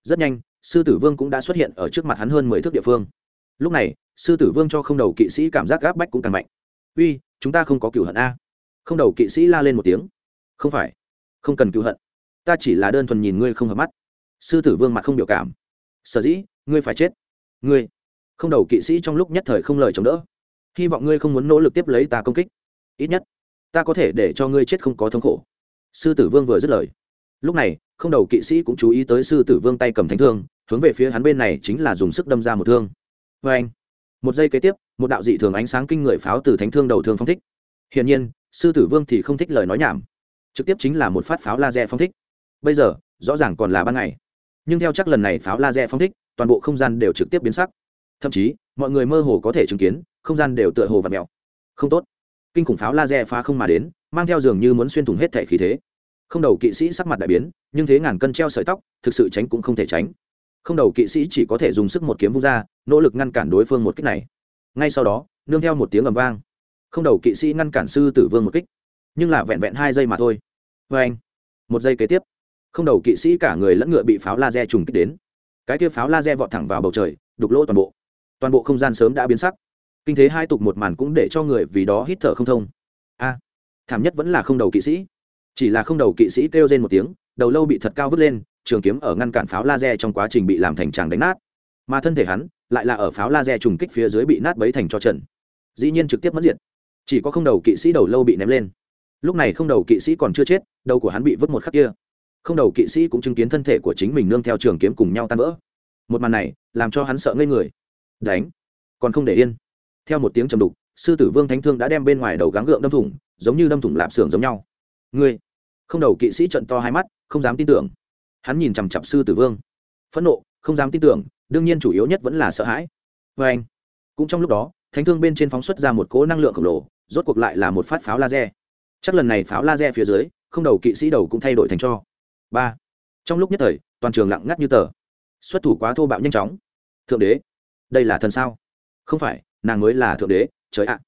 Rất nhanh, sư tử vương cũng đã xuất hiện ở trước mặt hắn hơn mười thước địa phương. Lúc này, sư tử vương cho không đầu kỵ sĩ cảm giác gáp bách cũng càng mạnh. Uy, chúng ta không có cựu hận a. Không đầu kỵ sĩ la lên một tiếng. Không phải, không cần cựu hận. Ta chỉ là đơn thuần nhìn ngươi không hợp mắt. Sư tử vương mặt không biểu cảm. Sở dĩ, ngươi phải chết. Ngươi không đầu kỵ sĩ trong lúc nhất thời không lời chống đỡ. Hy vọng ngươi không muốn nỗ lực tiếp lấy ta công kích. Ít nhất, ta có thể để cho ngươi chết không có thống khổ. Sư tử vương vừa dứt lời. Lúc này, không đầu kỵ sĩ cũng chú ý tới sư tử vương tay cầm thánh thương, hướng về phía hắn bên này chính là dùng sức đâm ra một thương. Vê anh, một giây kế tiếp, một đạo dị thường ánh sáng kinh người pháo từ thánh thương đầu thương phong thích. Hiển nhiên, sư tử vương thì không thích lời nói nhảm. Trực tiếp chính là một phát pháo laser phong thích. Bây giờ, rõ ràng còn là ban ngày. Nhưng theo chắc lần này pháo laser phong thích, toàn bộ không gian đều trực tiếp biến sắc thậm chí, mọi người mơ hồ có thể chứng kiến, không gian đều tựa hồ và mèo. Không tốt. Kinh khủng pháo laser phá không mà đến, mang theo dường như muốn xuyên thủng hết thể khí thế. Không đầu kỵ sĩ sắc mặt đại biến, nhưng thế ngàn cân treo sợi tóc, thực sự tránh cũng không thể tránh. Không đầu kỵ sĩ chỉ có thể dùng sức một kiếm vung ra, nỗ lực ngăn cản đối phương một kích này. Ngay sau đó, nương theo một tiếng ầm vang. Không đầu kỵ sĩ ngăn cản sư tử vương một kích. Nhưng là vẹn vẹn hai giây mà thôi. Vê anh, một giây kế tiếp, không đầu kỵ sĩ cả người lẫn ngựa bị pháo laser trùng kích đến. Cái kia pháo laser vọt thẳng vào bầu trời, đục lỗ toàn bộ toàn bộ không gian sớm đã biến sắc. Kinh thế hai tục một màn cũng để cho người vì đó hít thở không thông. A, thảm nhất vẫn là không đầu kỵ sĩ. Chỉ là không đầu kỵ sĩ kêu rên một tiếng, đầu lâu bị thật cao vứt lên, trường kiếm ở ngăn cản pháo laser trong quá trình bị làm thành tràng đánh nát. Mà thân thể hắn lại là ở pháo laser trùng kích phía dưới bị nát bấy thành cho trần dĩ nhiên trực tiếp mất diệt. Chỉ có không đầu kỵ sĩ đầu lâu bị ném lên. Lúc này không đầu kỵ sĩ còn chưa chết, đầu của hắn bị vứt một khắc kia. Không đầu kỵ sĩ cũng chứng kiến thân thể của chính mình nương theo trường kiếm cùng nhau tan vỡ. Một màn này làm cho hắn sợ ngây người đánh. Còn không để yên. Theo một tiếng trầm đục, sư tử vương thánh thương đã đem bên ngoài đầu gắng gượng đâm thủng, giống như đâm thủng lạp xưởng giống nhau. Ngươi, không đầu kỵ sĩ trận to hai mắt, không dám tin tưởng. Hắn nhìn chằm chặp sư tử vương. Phẫn nộ, không dám tin tưởng, đương nhiên chủ yếu nhất vẫn là sợ hãi. Vê anh, cũng trong lúc đó, thánh thương bên trên phóng xuất ra một cỗ năng lượng khổng lồ, rốt cuộc lại là một phát pháo laser. Chắc lần này pháo laser phía dưới, không đầu kỵ sĩ đầu cũng thay đổi thành cho. Ba, trong lúc nhất thời, toàn trường lặng ngắt như tờ. Xuất thủ quá thô bạo nhanh chóng. Thượng đế đây là thần sao? Không phải nàng mới là thượng đế trời ạ.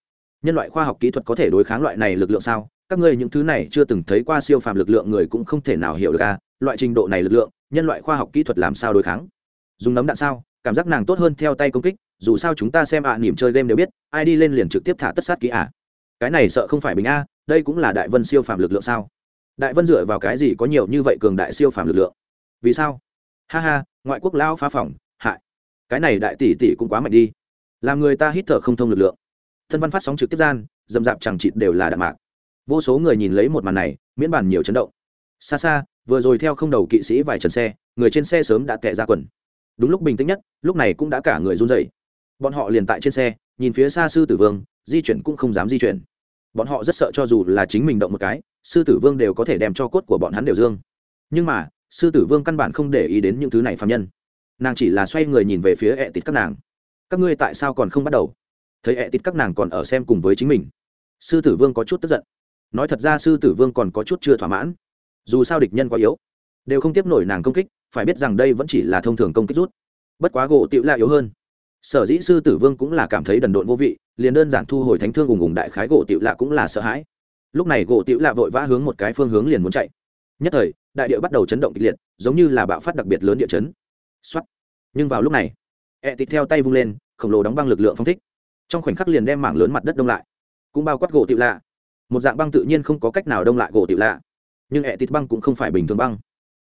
Nhân loại khoa học kỹ thuật có thể đối kháng loại này lực lượng sao? Các ngươi những thứ này chưa từng thấy qua siêu phàm lực lượng người cũng không thể nào hiểu được à? Loại trình độ này lực lượng nhân loại khoa học kỹ thuật làm sao đối kháng? Dùng nấm đạn sao? Cảm giác nàng tốt hơn theo tay công kích dù sao chúng ta xem ạ à, niềm chơi game đều biết ai đi lên liền trực tiếp thả tất sát kỹ ạ. À. cái này sợ không phải bình a đây cũng là đại vân siêu phàm lực lượng sao? Đại vân dựa vào cái gì có nhiều như vậy cường đại siêu phàm lực lượng? Vì sao? Ha ha ngoại quốc lao phá phỏng cái này đại tỷ tỷ cũng quá mạnh đi. Làm người ta hít thở không thông lực lượng. Thân văn phát sóng trực tiếp gian, dầm dạp chẳng chịt đều là đạn mạc. Vô số người nhìn lấy một màn này, miễn bàn nhiều chấn động. Xa xa, vừa rồi theo không đầu kỵ sĩ vài trần xe, người trên xe sớm đã tệ ra quần. Đúng lúc bình tĩnh nhất, lúc này cũng đã cả người run dậy bọn họ liền tại trên xe, nhìn phía xa sư tử vương, di chuyển cũng không dám di chuyển. Bọn họ rất sợ cho dù là chính mình động một cái, sư tử vương đều có thể đem cho cốt của bọn hắn đều dương. Nhưng mà, sư tử vương căn bản không để ý đến những thứ này phạm nhân nàng chỉ là xoay người nhìn về phía ẹ tịt các nàng. Các ngươi tại sao còn không bắt đầu? Thấy ẹ tịt các nàng còn ở xem cùng với chính mình. Sư tử vương có chút tức giận. Nói thật ra sư tử vương còn có chút chưa thỏa mãn. Dù sao địch nhân quá yếu. Đều không tiếp nổi nàng công kích, phải biết rằng đây vẫn chỉ là thông thường công kích rút. Bất quá gỗ tựu là yếu hơn. Sở dĩ sư tử vương cũng là cảm thấy đần độn vô vị, liền đơn giản thu hồi thánh thương ùng ùng đại khái gỗ tựu lạ cũng là sợ hãi. Lúc này gỗ tựu lạ vội vã hướng một cái phương hướng liền muốn chạy. Nhất thời, đại địa bắt đầu chấn động kịch liệt, giống như là bạo phát đặc biệt lớn địa chấn. Soát. nhưng vào lúc này, ẹ tịt theo tay vung lên, khổng lồ đóng băng lực lượng phong thích. Trong khoảnh khắc liền đem mảng lớn mặt đất đông lại. Cũng bao quát gỗ tiểu lạ. Một dạng băng tự nhiên không có cách nào đông lại gỗ tiểu lạ. Nhưng ẹ tịt băng cũng không phải bình thường băng.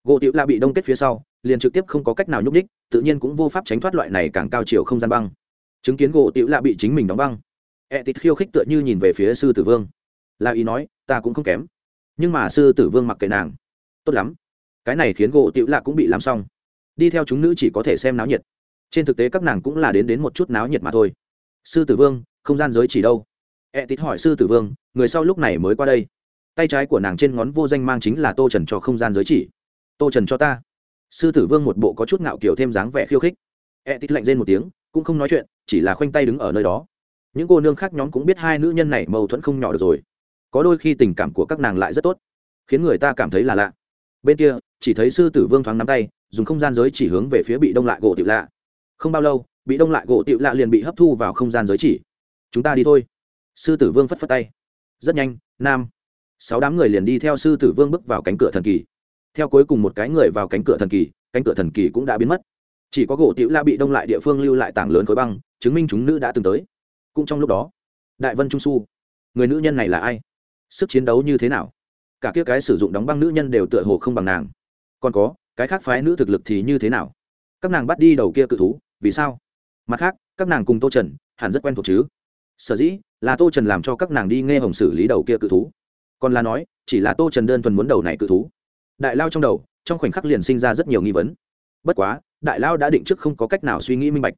Gỗ tiểu lạ bị đông kết phía sau, liền trực tiếp không có cách nào nhúc đích tự nhiên cũng vô pháp tránh thoát loại này càng cao chiều không gian băng. Chứng kiến gỗ tiểu lạ bị chính mình đóng băng, ẹ tịt khiêu khích tựa như nhìn về phía sư tử vương. La ý nói, ta cũng không kém. Nhưng mà sư tử vương mặc kệ nàng. Tốt lắm. Cái này khiến gỗ tiểu lạ cũng bị làm xong đi theo chúng nữ chỉ có thể xem náo nhiệt. Trên thực tế các nàng cũng là đến đến một chút náo nhiệt mà thôi. Sư tử vương, không gian giới chỉ đâu? Ẹ tít hỏi sư tử vương, người sau lúc này mới qua đây. Tay trái của nàng trên ngón vô danh mang chính là tô trần cho không gian giới chỉ. Tô trần cho ta. Sư tử vương một bộ có chút ngạo kiểu thêm dáng vẻ khiêu khích. Ẹ tít lạnh rên một tiếng, cũng không nói chuyện, chỉ là khoanh tay đứng ở nơi đó. Những cô nương khác nhóm cũng biết hai nữ nhân này mâu thuẫn không nhỏ được rồi. Có đôi khi tình cảm của các nàng lại rất tốt, khiến người ta cảm thấy là lạ. Bên kia, chỉ thấy sư tử vương thoáng nắm tay dùng không gian giới chỉ hướng về phía bị đông lại gỗ tiểu lạ. Không bao lâu, bị đông lại gỗ tiểu lạ liền bị hấp thu vào không gian giới chỉ. Chúng ta đi thôi. Sư tử vương phất phất tay. Rất nhanh, nam, sáu đám người liền đi theo sư tử vương bước vào cánh cửa thần kỳ. Theo cuối cùng một cái người vào cánh cửa thần kỳ, cánh cửa thần kỳ cũng đã biến mất. Chỉ có gỗ tiểu la bị đông lại địa phương lưu lại tảng lớn khối băng, chứng minh chúng nữ đã từng tới. Cũng trong lúc đó, đại vân trung su, người nữ nhân này là ai? Sức chiến đấu như thế nào? Cả kia cái sử dụng đóng băng nữ nhân đều tựa hồ không bằng nàng. Còn có cái khác phái nữ thực lực thì như thế nào? Các nàng bắt đi đầu kia cự thú, vì sao? Mặt khác, các nàng cùng tô trần, hẳn rất quen thuộc chứ? Sở dĩ là tô trần làm cho các nàng đi nghe hồng xử lý đầu kia cự thú. Còn là nói, chỉ là tô trần đơn thuần muốn đầu này cự thú. Đại lao trong đầu, trong khoảnh khắc liền sinh ra rất nhiều nghi vấn. Bất quá, đại lao đã định trước không có cách nào suy nghĩ minh bạch.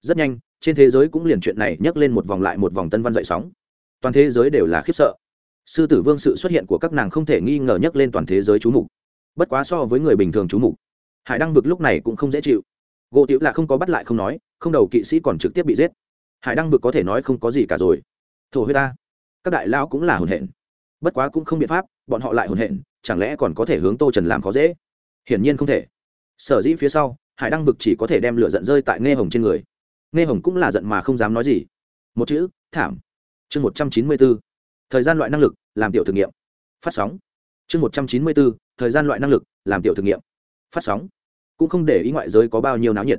Rất nhanh, trên thế giới cũng liền chuyện này nhắc lên một vòng lại một vòng tân văn dậy sóng. Toàn thế giới đều là khiếp sợ. Sư tử vương sự xuất hiện của các nàng không thể nghi ngờ nhắc lên toàn thế giới chú mục bất quá so với người bình thường chú mục, hải đăng vực lúc này cũng không dễ chịu. Gỗ tiểu là không có bắt lại không nói, không đầu kỵ sĩ còn trực tiếp bị giết. Hải đăng vực có thể nói không có gì cả rồi. Thổ huyết ta, các đại lao cũng là hồn hện. Bất quá cũng không biện pháp, bọn họ lại hồn hện, chẳng lẽ còn có thể hướng tô trần làm khó dễ? Hiển nhiên không thể. Sở dĩ phía sau, hải đăng vực chỉ có thể đem lửa giận rơi tại nghe hồng trên người. Nghe hồng cũng là giận mà không dám nói gì. Một chữ, thảm. Chương một trăm chín mươi bốn thời gian loại năng lực, làm tiểu thử nghiệm. Phát sóng. Chương một trăm chín mươi bốn thời gian loại năng lực, làm tiểu thử nghiệm, phát sóng. Cũng không để ý ngoại giới có bao nhiêu náo nhiệt.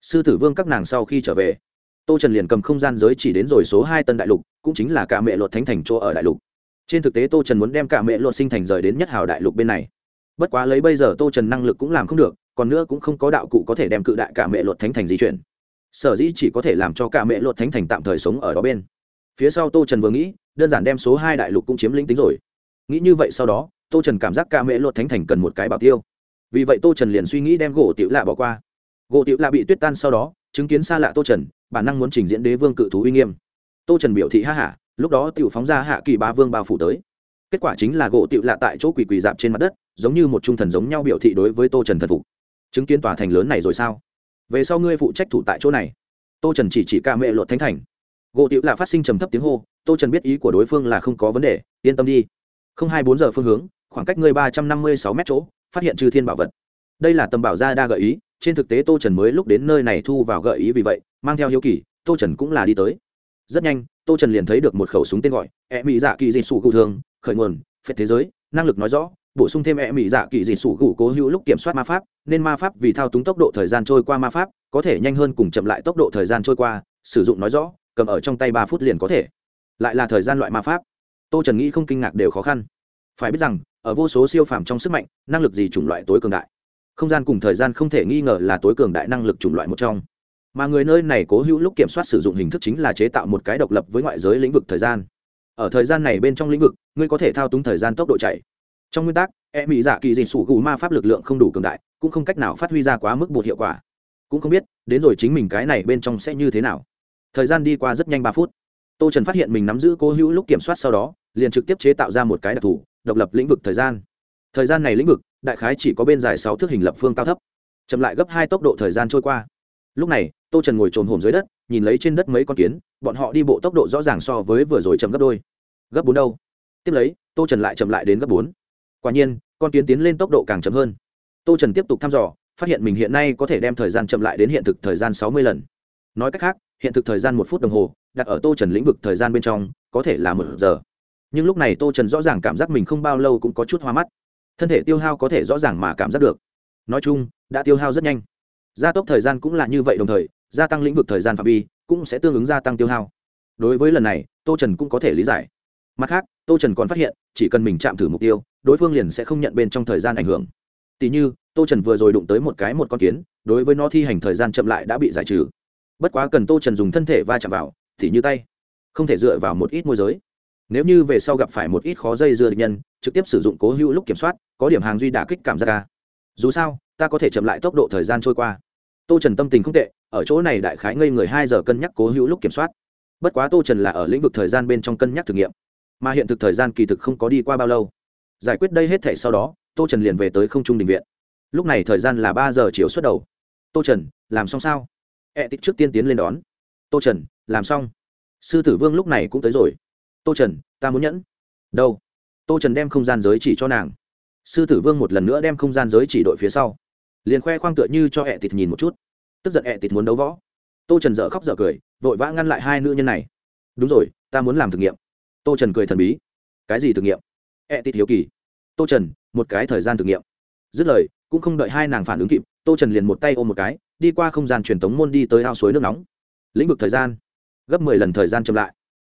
Sư tử vương các nàng sau khi trở về, tô trần liền cầm không gian giới chỉ đến rồi số hai tân đại lục, cũng chính là cả mẹ luật thánh thành chỗ ở đại lục. Trên thực tế tô trần muốn đem cả mẹ luật sinh thành rời đến nhất hào đại lục bên này. Bất quá lấy bây giờ tô trần năng lực cũng làm không được, còn nữa cũng không có đạo cụ có thể đem cự đại cả mẹ luật thánh thành di chuyển. Sở dĩ chỉ có thể làm cho cả mẹ luật thánh thành tạm thời sống ở đó bên. Phía sau tô trần vừa nghĩ, đơn giản đem số hai đại lục cũng chiếm lĩnh tính rồi. Nghĩ như vậy sau đó tô trần cảm giác cả mẹ lột thánh thành cần một cái bảo tiêu. Vì vậy tô trần liền suy nghĩ đem gỗ tiểu lạ bỏ qua. Gỗ tiểu lạ bị tuyết tan sau đó, chứng kiến xa lạ tô trần, bản năng muốn trình diễn đế vương cự thú uy nghiêm. Tô trần biểu thị ha hả lúc đó tiểu phóng ra hạ kỳ ba vương bao phủ tới. Kết quả chính là gỗ tiểu lạ tại chỗ quỳ quỳ dạp trên mặt đất, giống như một trung thần giống nhau biểu thị đối với tô trần thần phục. Chứng kiến tòa thành lớn này rồi sao? Về sau ngươi phụ trách thủ tại chỗ này. Tô trần chỉ chỉ ca mẹ luật thánh thành. Gỗ tiểu lạ phát sinh trầm thấp tiếng hô, tô trần biết ý của đối phương là không có vấn đề, yên tâm đi. Không hai bốn giờ phương hướng khoảng cách ngươi ba trăm năm mươi sáu mét chỗ, phát hiện trừ thiên bảo vật. Đây là tầm bảo gia đa gợi ý, trên thực tế tô trần mới lúc đến nơi này thu vào gợi ý vì vậy, mang theo hiếu kỳ, tô trần cũng là đi tới. Rất nhanh, tô trần liền thấy được một khẩu súng tên gọi e mỹ dạ kỳ dị sủ cụ thường khởi nguồn, phệ thế giới, năng lực nói rõ, bổ sung thêm e mỹ dạ kỳ dị sủ cụ cố hữu lúc kiểm soát ma pháp, nên ma pháp vì thao túng tốc độ thời gian trôi qua ma pháp, có thể nhanh hơn cùng chậm lại tốc độ thời gian trôi qua, sử dụng nói rõ, cầm ở trong tay ba phút liền có thể. Lại là thời gian loại ma pháp. Tô trần nghĩ không kinh ngạc đều khó khăn. Phải biết rằng ở vô số siêu phàm trong sức mạnh, năng lực gì chủng loại tối cường đại? Không gian cùng thời gian không thể nghi ngờ là tối cường đại năng lực chủng loại một trong. Mà người nơi này cố hữu lúc kiểm soát sử dụng hình thức chính là chế tạo một cái độc lập với ngoại giới lĩnh vực thời gian. Ở thời gian này bên trong lĩnh vực, ngươi có thể thao túng thời gian tốc độ chạy. Trong nguyên tắc e mỹ dạ kỳ dị sủ gù ma pháp lực lượng không đủ cường đại, cũng không cách nào phát huy ra quá mức bột hiệu quả. Cũng không biết, đến rồi chính mình cái này bên trong sẽ như thế nào. Thời gian đi qua rất nhanh ba phút. Tô trần phát hiện mình nắm giữ cố hữu lúc kiểm soát sau đó, liền trực tiếp chế tạo ra một cái đặc thù độc lập lĩnh vực thời gian. Thời gian này lĩnh vực, đại khái chỉ có bên dài sáu thước hình lập phương cao thấp. Chậm lại gấp hai tốc độ thời gian trôi qua. Lúc này, tô trần ngồi trồm hổm dưới đất, nhìn lấy trên đất mấy con kiến, bọn họ đi bộ tốc độ rõ ràng so với vừa rồi chậm gấp đôi. Gấp bốn đâu? Tiếp lấy, tô trần lại chậm lại đến gấp bốn. Quả nhiên, con kiến tiến lên tốc độ càng chậm hơn. Tô trần tiếp tục thăm dò, phát hiện mình hiện nay có thể đem thời gian chậm lại đến hiện thực thời gian sáu mươi lần. Nói cách khác, hiện thực thời gian một phút đồng hồ, đặt ở tô trần lĩnh vực thời gian bên trong, có thể là một giờ nhưng lúc này tô trần rõ ràng cảm giác mình không bao lâu cũng có chút hoa mắt. Thân thể tiêu hao có thể rõ ràng mà cảm giác được. Nói chung, đã tiêu hao rất nhanh. Gia tốc thời gian cũng là như vậy đồng thời, gia tăng lĩnh vực thời gian phạm vi cũng sẽ tương ứng gia tăng tiêu hao. Đối với lần này, tô trần cũng có thể lý giải. Mặt khác, tô trần còn phát hiện, chỉ cần mình chạm thử mục tiêu, đối phương liền sẽ không nhận bên trong thời gian ảnh hưởng. Tỉ như, tô trần vừa rồi đụng tới một cái một con kiến, đối với nó thi hành thời gian chậm lại đã bị giải trừ. Bất quá cần tô trần dùng thân thể va chạm vào, tỉ như tay, không thể dựa vào một ít môi giới nếu như về sau gặp phải một ít khó dây dưa địch nhân, trực tiếp sử dụng cố hữu lúc kiểm soát, có điểm hàng duy đả kích cảm giác ca dù sao, ta có thể chậm lại tốc độ thời gian trôi qua. Tô trần tâm tình không tệ, ở chỗ này đại khái ngây người hai giờ cân nhắc cố hữu lúc kiểm soát. Bất quá tô trần là ở lĩnh vực thời gian bên trong cân nhắc thử nghiệm, mà hiện thực thời gian kỳ thực không có đi qua bao lâu. Giải quyết đây hết thể sau đó, tô trần liền về tới không trung đình viện. Lúc này thời gian là ba giờ chiều xuất đầu. Tô trần, làm xong sao? Ẹ、e、tích trước tiên tiến lên đón. Tô trần, làm xong. Sư tử vương lúc này cũng tới rồi tô trần, ta muốn nhẫn. Đâu? Tô trần đem không gian giới chỉ cho nàng. Sư tử vương một lần nữa đem không gian giới chỉ đội phía sau. Liền khoe khoang tựa như cho ẹ tịt nhìn một chút. Tức giận ẹ tịt muốn đấu võ. Tô trần dợ khóc dợ cười, vội vã ngăn lại hai nữ nhân này. Đúng rồi, ta muốn làm thực nghiệm. Tô trần cười thần bí. Cái gì thực nghiệm? Ẹ tịt hiếu kỳ. Tô trần, một cái thời gian thực nghiệm. Dứt lời, cũng không đợi hai nàng phản ứng kịp, tô trần liền một tay ôm một cái, đi qua không gian truyền tống môn đi tới ao suối nước nóng. Lĩnh vực thời gian. Gấp mười lần thời gian chậm lại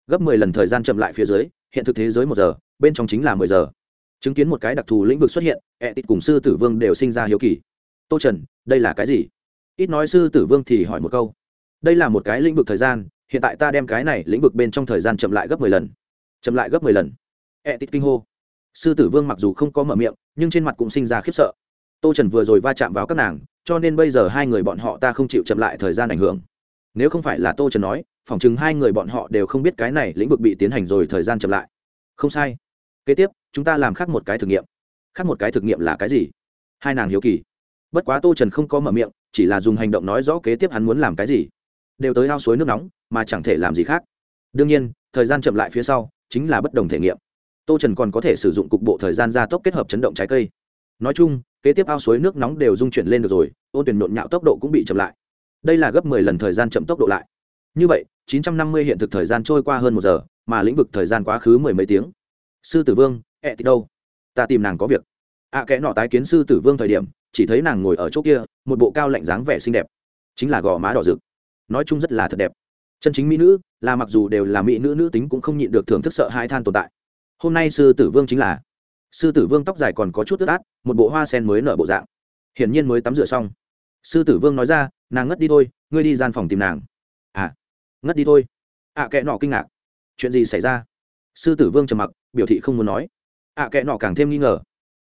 gấp mười lần thời gian chậm lại phía dưới, hiện thực thế giới một giờ, bên trong chính là mười giờ. Chứng kiến một cái đặc thù lĩnh vực xuất hiện ẹ tịt cùng sư tử vương đều sinh ra hiếu kỳ. Tô trần, đây là cái gì? Ít nói sư tử vương thì hỏi một câu. Đây là một cái lĩnh vực thời gian, hiện tại ta đem cái này lĩnh vực bên trong thời gian chậm lại gấp mười lần. Chậm lại gấp mười lần. Ẹ tịt kinh hô. Sư tử vương mặc dù không có mở miệng, nhưng trên mặt cũng sinh ra khiếp sợ. Tô trần vừa rồi va chạm vào các nàng, cho nên bây giờ hai người bọn họ ta không chịu chậm lại thời gian ảnh hưởng. Nếu không phải là tô trần nói phỏng chừng hai người bọn họ đều không biết cái này lĩnh vực bị tiến hành rồi thời gian chậm lại. Không sai. Kế tiếp, chúng ta làm khác một cái thử nghiệm. Khác một cái thực nghiệm là cái gì? Hai nàng hiếu kỳ. Bất quá tô trần không có mở miệng, chỉ là dùng hành động nói rõ kế tiếp hắn muốn làm cái gì. Đều tới ao suối nước nóng, mà chẳng thể làm gì khác. Đương nhiên, thời gian chậm lại phía sau, chính là bất đồng thể nghiệm. Tô trần còn có thể sử dụng cục bộ thời gian gia tốc kết hợp chấn động trái cây. Nói chung, kế tiếp ao suối nước nóng đều dung chuyển lên được rồi, ôn tuyển nhộn nhạo tốc độ cũng bị chậm lại. Đây là gấp mười lần thời gian chậm tốc độ lại. Như vậy chín trăm năm mươi hiện thực thời gian trôi qua hơn một giờ mà lĩnh vực thời gian quá khứ mười mấy tiếng. Sư tử vương ẹ thì đâu? Ta tìm nàng có việc. Ạ à, kẽ nọ tái kiến sư tử vương thời điểm chỉ thấy nàng ngồi ở chỗ kia một bộ cao lạnh dáng vẻ xinh đẹp. Chính là gò má đỏ rực. Nói chung rất là thật đẹp. Chân chính mỹ nữ là mặc dù đều là mỹ nữ nữ tính cũng không nhịn được thưởng thức sợ hai than tồn tại. Hôm nay sư tử vương chính là. Sư tử vương tóc dài còn có chút ướt át một bộ hoa sen mới nở bộ dạng. Hiển nhiên mới tắm rửa xong. Sư tử vương nói ra nàng ngất đi thôi ngươi đi gian phòng tìm nàng. À ngất đi thôi. Ạ à, kệ nọ kinh ngạc. Chuyện gì xảy ra? Sư tử vương trầm mặc biểu thị không muốn nói. Ạ à, kệ nọ càng thêm nghi ngờ.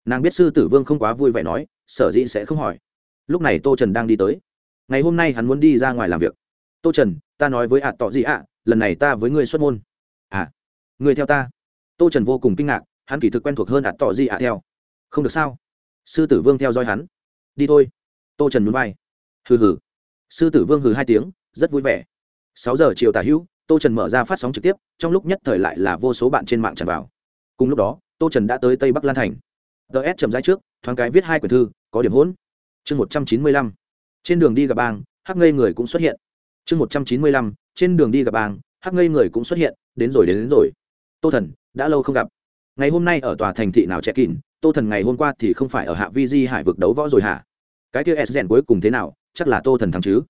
Nàng biết sư tử vương không quá vui vẻ nói sở dĩ sẽ không hỏi. Lúc này tô trần đang đi tới. Ngày hôm nay hắn muốn đi ra ngoài làm việc. Tô trần ta nói với ạ tỏ gì ạ? Lần này ta với ngươi xuất môn. À ngươi theo ta. Tô trần vô cùng kinh ngạc hắn kỳ thực quen thuộc hơn ạ tỏ gì ạ theo. Không được sao? Sư tử vương theo dõi hắn. Đi thôi. Tô trần muốn vai. Hừ hừ. Sư tử vương hừ hai tiếng rất vui vẻ sáu giờ chiều tả hữu tô trần mở ra phát sóng trực tiếp trong lúc nhất thời lại là vô số bạn trên mạng tràn vào. Cùng lúc đó tô trần đã tới tây bắc lan thành. Ts chậm rãi trước thoáng cái viết hai quyển thư có điểm hỗn. Chương một trăm chín mươi lăm. Trên đường đi gặp bang hắc ngây người cũng xuất hiện. Chương một trăm chín mươi lăm trên đường đi gặp bang hắc ngây người cũng xuất hiện đến rồi đến, đến rồi. Tô thần đã lâu không gặp. Ngày hôm nay ở tòa thành thị nào trẻ kín, tô thần ngày hôm qua thì không phải ở hạ vi di hải vực đấu võ rồi hả? Cái kia s rèn cuối cùng thế nào chắc là tô thần thắng chứ?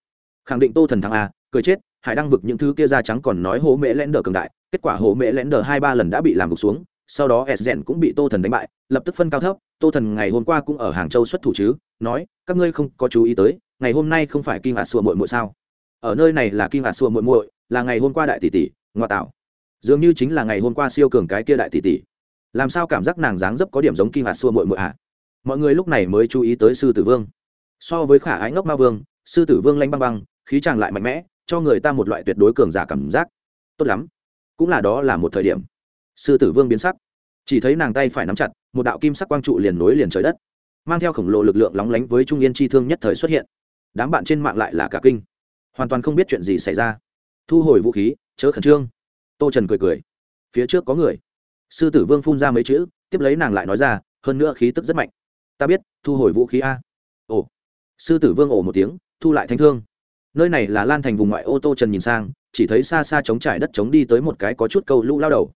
Khẳng định tô thần thắng a cười chết, hải đăng vực những thứ kia da trắng còn nói hố mễ lẽn đờ cường đại, kết quả hố mễ lẽn đờ hai ba lần đã bị làm gục xuống, sau đó s rèn cũng bị tô thần đánh bại, lập tức phân cao thấp, tô thần ngày hôm qua cũng ở hàng châu xuất thủ chứ, nói, các ngươi không có chú ý tới, ngày hôm nay không phải kinh hạt xua muội muội sao? Ở nơi này là kinh hạt xua muội muội, là ngày hôm qua đại tỷ tỷ, ngoa tạo. Dường như chính là ngày hôm qua siêu cường cái kia đại tỷ tỷ. Làm sao cảm giác nàng dáng dấp có điểm giống kinh hạt xua muội muội ạ à? mọi người lúc này mới chú ý tới sư tử vương. So với khả ái ngốc ma vương, sư tử vương lanh băng băng, khí chàng lại mạnh mẽ cho người ta một loại tuyệt đối cường giả cảm giác. Tốt lắm. Cũng là đó là một thời điểm. Sư tử vương biến sắc. Chỉ thấy nàng tay phải nắm chặt, một đạo kim sắc quang trụ liền nối liền trời đất. Mang theo khổng lồ lực lượng lóng lánh với trung yên chi thương nhất thời xuất hiện. Đám bạn trên mạng lại là cả kinh. Hoàn toàn không biết chuyện gì xảy ra. Thu hồi vũ khí, chớ khẩn trương. Tô trần cười cười. Phía trước có người. Sư tử vương phun ra mấy chữ, tiếp lấy nàng lại nói ra, hơn nữa khí tức rất mạnh. Ta biết, thu hồi vũ khí a. Ồ. Sư tử vương ồ một tiếng, thu lại thanh thương nơi này là lan thành vùng ngoại ô tô trần nhìn sang, chỉ thấy xa xa chống trải đất chống đi tới một cái có chút câu lũ lao đầu.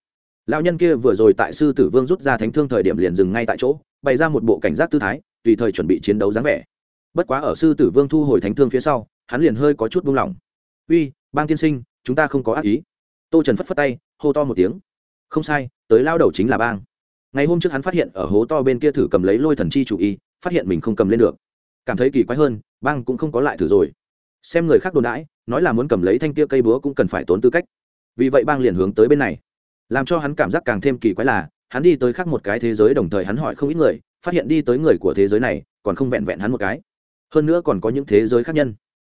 Lao nhân kia vừa rồi tại sư tử vương rút ra thánh thương thời điểm liền dừng ngay tại chỗ, bày ra một bộ cảnh giác tư thái, tùy thời chuẩn bị chiến đấu dáng vẻ. Bất quá ở sư tử vương thu hồi thánh thương phía sau, hắn liền hơi có chút buông lỏng. Uy, bang tiên sinh, chúng ta không có ác ý. Tô trần phất phất tay, hô to một tiếng. Không sai, tới lao đầu chính là bang. Ngày hôm trước hắn phát hiện ở hố to bên kia thử cầm lấy lôi thần chi chủ y, phát hiện mình không cầm lên được. Cảm thấy kỳ quái hơn, bang cũng không có lại thử rồi xem người khác đồn đãi, nói là muốn cầm lấy thanh tia cây búa cũng cần phải tốn tư cách. Vì vậy bang liền hướng tới bên này. Làm cho hắn cảm giác càng thêm kỳ quái là, hắn đi tới khác một cái thế giới đồng thời hắn hỏi không ít người, phát hiện đi tới người của thế giới này, còn không vẹn vẹn hắn một cái. Hơn nữa còn có những thế giới khác nhân.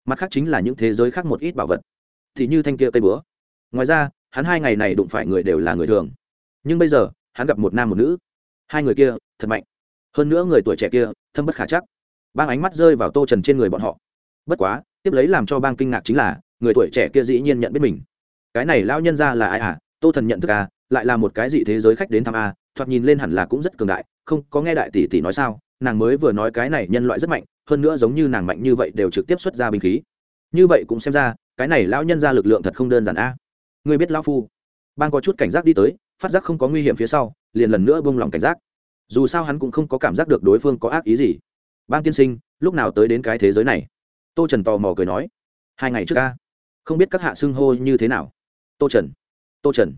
Mặt khác chính là những thế giới khác một ít bảo vật. Thì như thanh kia cây búa. Ngoài ra, hắn hai ngày này đụng phải người đều là người thường. Nhưng bây giờ, hắn gặp một nam một nữ. Hai người kia, thật mạnh. Hơn nữa người tuổi trẻ kia, thâm bất khả chắc. Bang ánh mắt rơi vào tô trần trên người bọn họ. Bất quá tiếp lấy làm cho bang kinh ngạc chính là, người tuổi trẻ kia dĩ nhiên nhận biết mình. Cái này lão nhân ra là ai à? Tô thần nhận thức à? Lại là một cái gì thế giới khách đến thăm à? thoạt nhìn lên hẳn là cũng rất cường đại, không, có nghe đại tỷ tỷ nói sao? Nàng mới vừa nói cái này nhân loại rất mạnh, hơn nữa giống như nàng mạnh như vậy đều trực tiếp xuất ra binh khí. Như vậy cũng xem ra, cái này lão nhân ra lực lượng thật không đơn giản à? a người biết lão phu, bang có chút cảnh giác đi tới, phát giác không có nguy hiểm phía sau, liền lần nữa bông lòng cảnh giác. Dù sao hắn cũng không có cảm giác được đối phương có ác ý gì. Bang tiên sinh, lúc nào tới đến cái thế giới này? Tô trần tò mò cười nói, hai ngày trước ca không biết các hạ xưng hô như thế nào. Tô trần tô trần,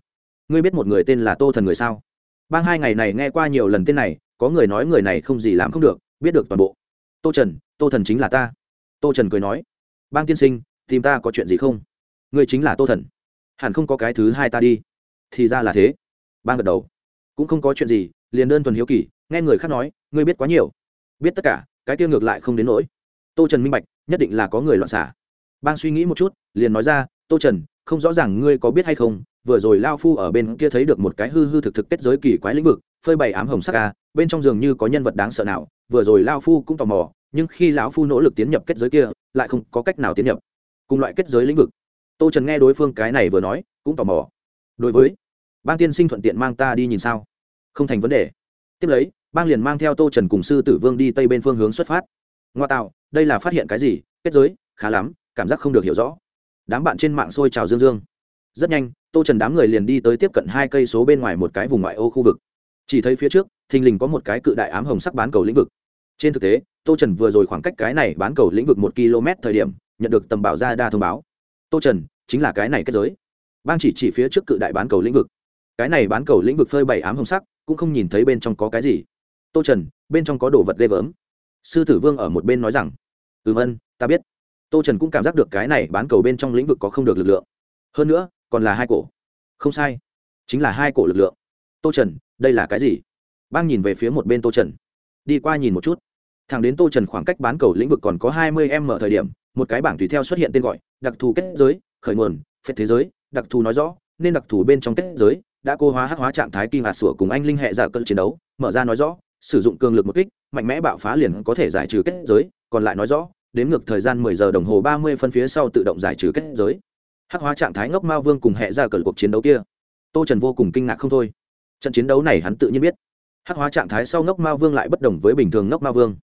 ngươi biết một người tên là tô thần người sao? Bang, hai ngày này nghe qua nhiều lần tên này, có người nói người này không gì làm không được, biết được toàn bộ. Tô trần, tô thần chính là ta. Tô trần cười nói, bang tiên sinh, tìm ta có chuyện gì không? Ngươi chính là tô thần, hẳn không có cái thứ hai ta đi. Thì ra là thế. Bang gật đầu, cũng không có chuyện gì, liền đơn thuần hiếu kỳ, nghe người khác nói, ngươi biết quá nhiều, biết tất cả, cái tiêu ngược lại không đến nỗi tô trần minh bạch, nhất định là có người loạn xả. Bang suy nghĩ một chút, liền nói ra, tô trần, không rõ ràng ngươi có biết hay không, vừa rồi lao phu ở bên kia thấy được một cái hư hư thực thực kết giới kỳ quái lĩnh vực, phơi bày ám hồng sắc ca bên trong giường như có nhân vật đáng sợ nào, vừa rồi lao phu cũng tò mò, nhưng khi lão phu nỗ lực tiến nhập kết giới kia, lại không có cách nào tiến nhập. Cùng loại kết giới lĩnh vực. Tô trần nghe đối phương cái này vừa nói, cũng tò mò. Đối với, bang tiên sinh thuận tiện mang ta đi nhìn sao? Không thành vấn đề. Tiếp lấy, bang liền mang theo tô trần cùng sư tử vương đi tây bên phương hướng xuất phát. Ngoa tạo đây là phát hiện cái gì? Kết giới, khá lắm, cảm giác không được hiểu rõ. Đám bạn trên mạng xôi trào dương dương. Rất nhanh, tô trần đám người liền đi tới tiếp cận hai cây số bên ngoài một cái vùng ngoại ô khu vực. Chỉ thấy phía trước, thình lình có một cái cự đại ám hồng sắc bán cầu lĩnh vực. Trên thực tế, tô trần vừa rồi khoảng cách cái này bán cầu lĩnh vực một km thời điểm, nhận được tầm bảo ra đa thông báo. Tô trần, chính là cái này kết giới. Ban chỉ chỉ phía trước cự đại bán cầu lĩnh vực. Cái này bán cầu lĩnh vực phơi bày ám hồng sắc, cũng không nhìn thấy bên trong có cái gì. Tô trần, bên trong có đồ vật ghê gớm sư tử vương ở một bên nói rằng, ừm ân, ta biết. Tô trần cũng cảm giác được cái này bán cầu bên trong lĩnh vực có không được lực lượng. Hơn nữa, còn là hai cổ. Không sai, chính là hai cổ lực lượng. Tô trần, đây là cái gì? Bang nhìn về phía một bên tô trần. Đi qua nhìn một chút. Thẳng đến tô trần khoảng cách bán cầu lĩnh vực còn có hai mươi m thời điểm, một cái bảng tùy theo xuất hiện tên gọi, đặc thù kết giới, khởi nguồn, phết thế giới, đặc thù nói rõ, nên đặc thù bên trong kết giới, đã cô hóa hắc hóa trạng thái kinh hạt sủa cùng anh linh hệ giả cơn chiến đấu, mở ra nói rõ sử dụng cường lực một kích, mạnh mẽ bạo phá liền có thể giải trừ kết giới, còn lại nói rõ đếm ngược thời gian mười giờ đồng hồ ba mươi phân phía sau tự động giải trừ kết giới. Hắc hóa trạng thái ngốc mao vương cùng hệ ra cờ cuộc chiến đấu kia. Tô trần vô cùng kinh ngạc không thôi. Trận chiến đấu này hắn tự nhiên biết. Hắc hóa trạng thái sau ngốc mao vương lại bất đồng với bình thường ngốc mao vương.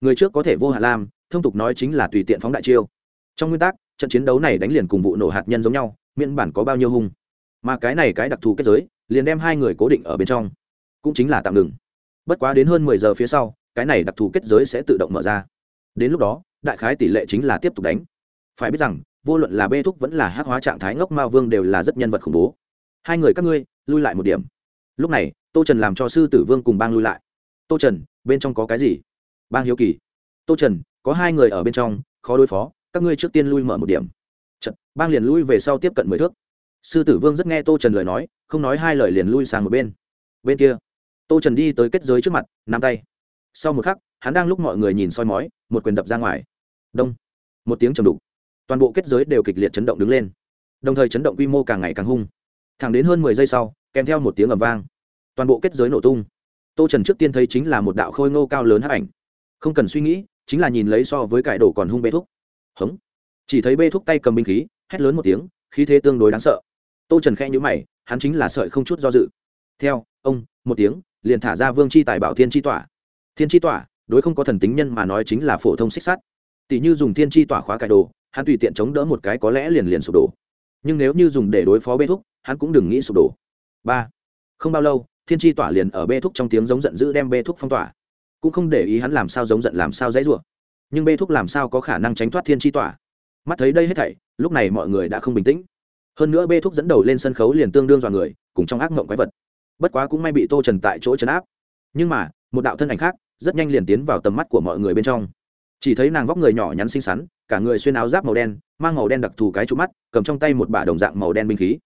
Người trước có thể vô hạ lam, thông tục nói chính là tùy tiện phóng đại chiêu. Trong nguyên tắc, trận chiến đấu này đánh liền cùng vụ nổ hạt nhân giống nhau, miễn bản có bao nhiêu hung. Mà cái này cái đặc thù kết giới, liền đem hai người cố định ở bên trong. Cũng chính là tạm ngừng bất quá đến hơn mười giờ phía sau cái này đặc thù kết giới sẽ tự động mở ra. Đến lúc đó đại khái tỷ lệ chính là tiếp tục đánh. Phải biết rằng vô luận là bê thúc vẫn là hắc hóa trạng thái ngốc mao vương đều là rất nhân vật khủng bố. Hai người các ngươi lui lại một điểm. Lúc này tô trần làm cho sư tử vương cùng bang lui lại. Tô trần bên trong có cái gì? Bang hiếu kỳ. Tô trần có hai người ở bên trong khó đối phó các ngươi trước tiên lui mở một điểm. Trận, bang liền lui về sau tiếp cận mười thước. Sư tử vương rất nghe tô trần lời nói không nói hai lời liền lui sang một bên. Bên kia tô trần đi tới kết giới trước mặt, nắm tay. Sau một khắc, hắn đang lúc mọi người nhìn soi mói, một quyền đập ra ngoài. Đông. Một tiếng trầm đục. Toàn bộ kết giới đều kịch liệt chấn động đứng lên. Đồng thời chấn động quy mô càng ngày càng hung. Thẳng đến hơn mười giây sau, kèm theo một tiếng ầm vang, toàn bộ kết giới nổ tung. Tô trần trước tiên thấy chính là một đạo khôi ngô cao lớn hấp ảnh. Không cần suy nghĩ, chính là nhìn lấy so với cải đổ còn hung bê thúc. Hống. Chỉ thấy bê thúc tay cầm binh khí, hét lớn một tiếng, khí thế tương đối đáng sợ. Tô trần khẽ nhữ mày, hắn chính là sợi không chút do dự. Theo, ông, một tiếng liền thả ra vương c h i tài bảo thiên chi tỏa. Thiên chi tỏa, đối không có thần tính nhân mà nói chính là phổ thông xích sắt. Tỷ như dùng thiên chi tỏa khóa cải đồ, hắn tùy tiện chống đỡ một cái có lẽ liền liền sụp đổ. Nhưng nếu như dùng để đối phó bê thúc, hắn cũng đừng nghĩ sụp đổ. Ba, không bao lâu, thiên tri tỏa liền ở bê thúc trong tiếng giống giận dữ đem bê thúc phong tỏa. Cũng không để ý hắn làm sao giống giận làm sao dãy rủa. Nhưng bê thúc làm sao có khả năng tránh thoát thiên tri tỏa? Mắt thấy đây hết thảy, lúc này mọi người đã không bình tĩnh. Hơn nữa bê thúc dẫn đầu lên sân khấu liền tương đương dọa người, cùng trong ác mộng quái vật bất quá cũng may bị tô trần tại chỗ trấn áp. Nhưng mà, một đạo thân ảnh khác rất nhanh liền tiến vào tầm mắt của mọi người bên trong. Chỉ thấy nàng vóc người nhỏ nhắn xinh xắn, cả người xuyên áo giáp màu đen, mang màu đen đặc thù cái trụ mắt, cầm trong tay một bả đồng dạng màu đen binh khí.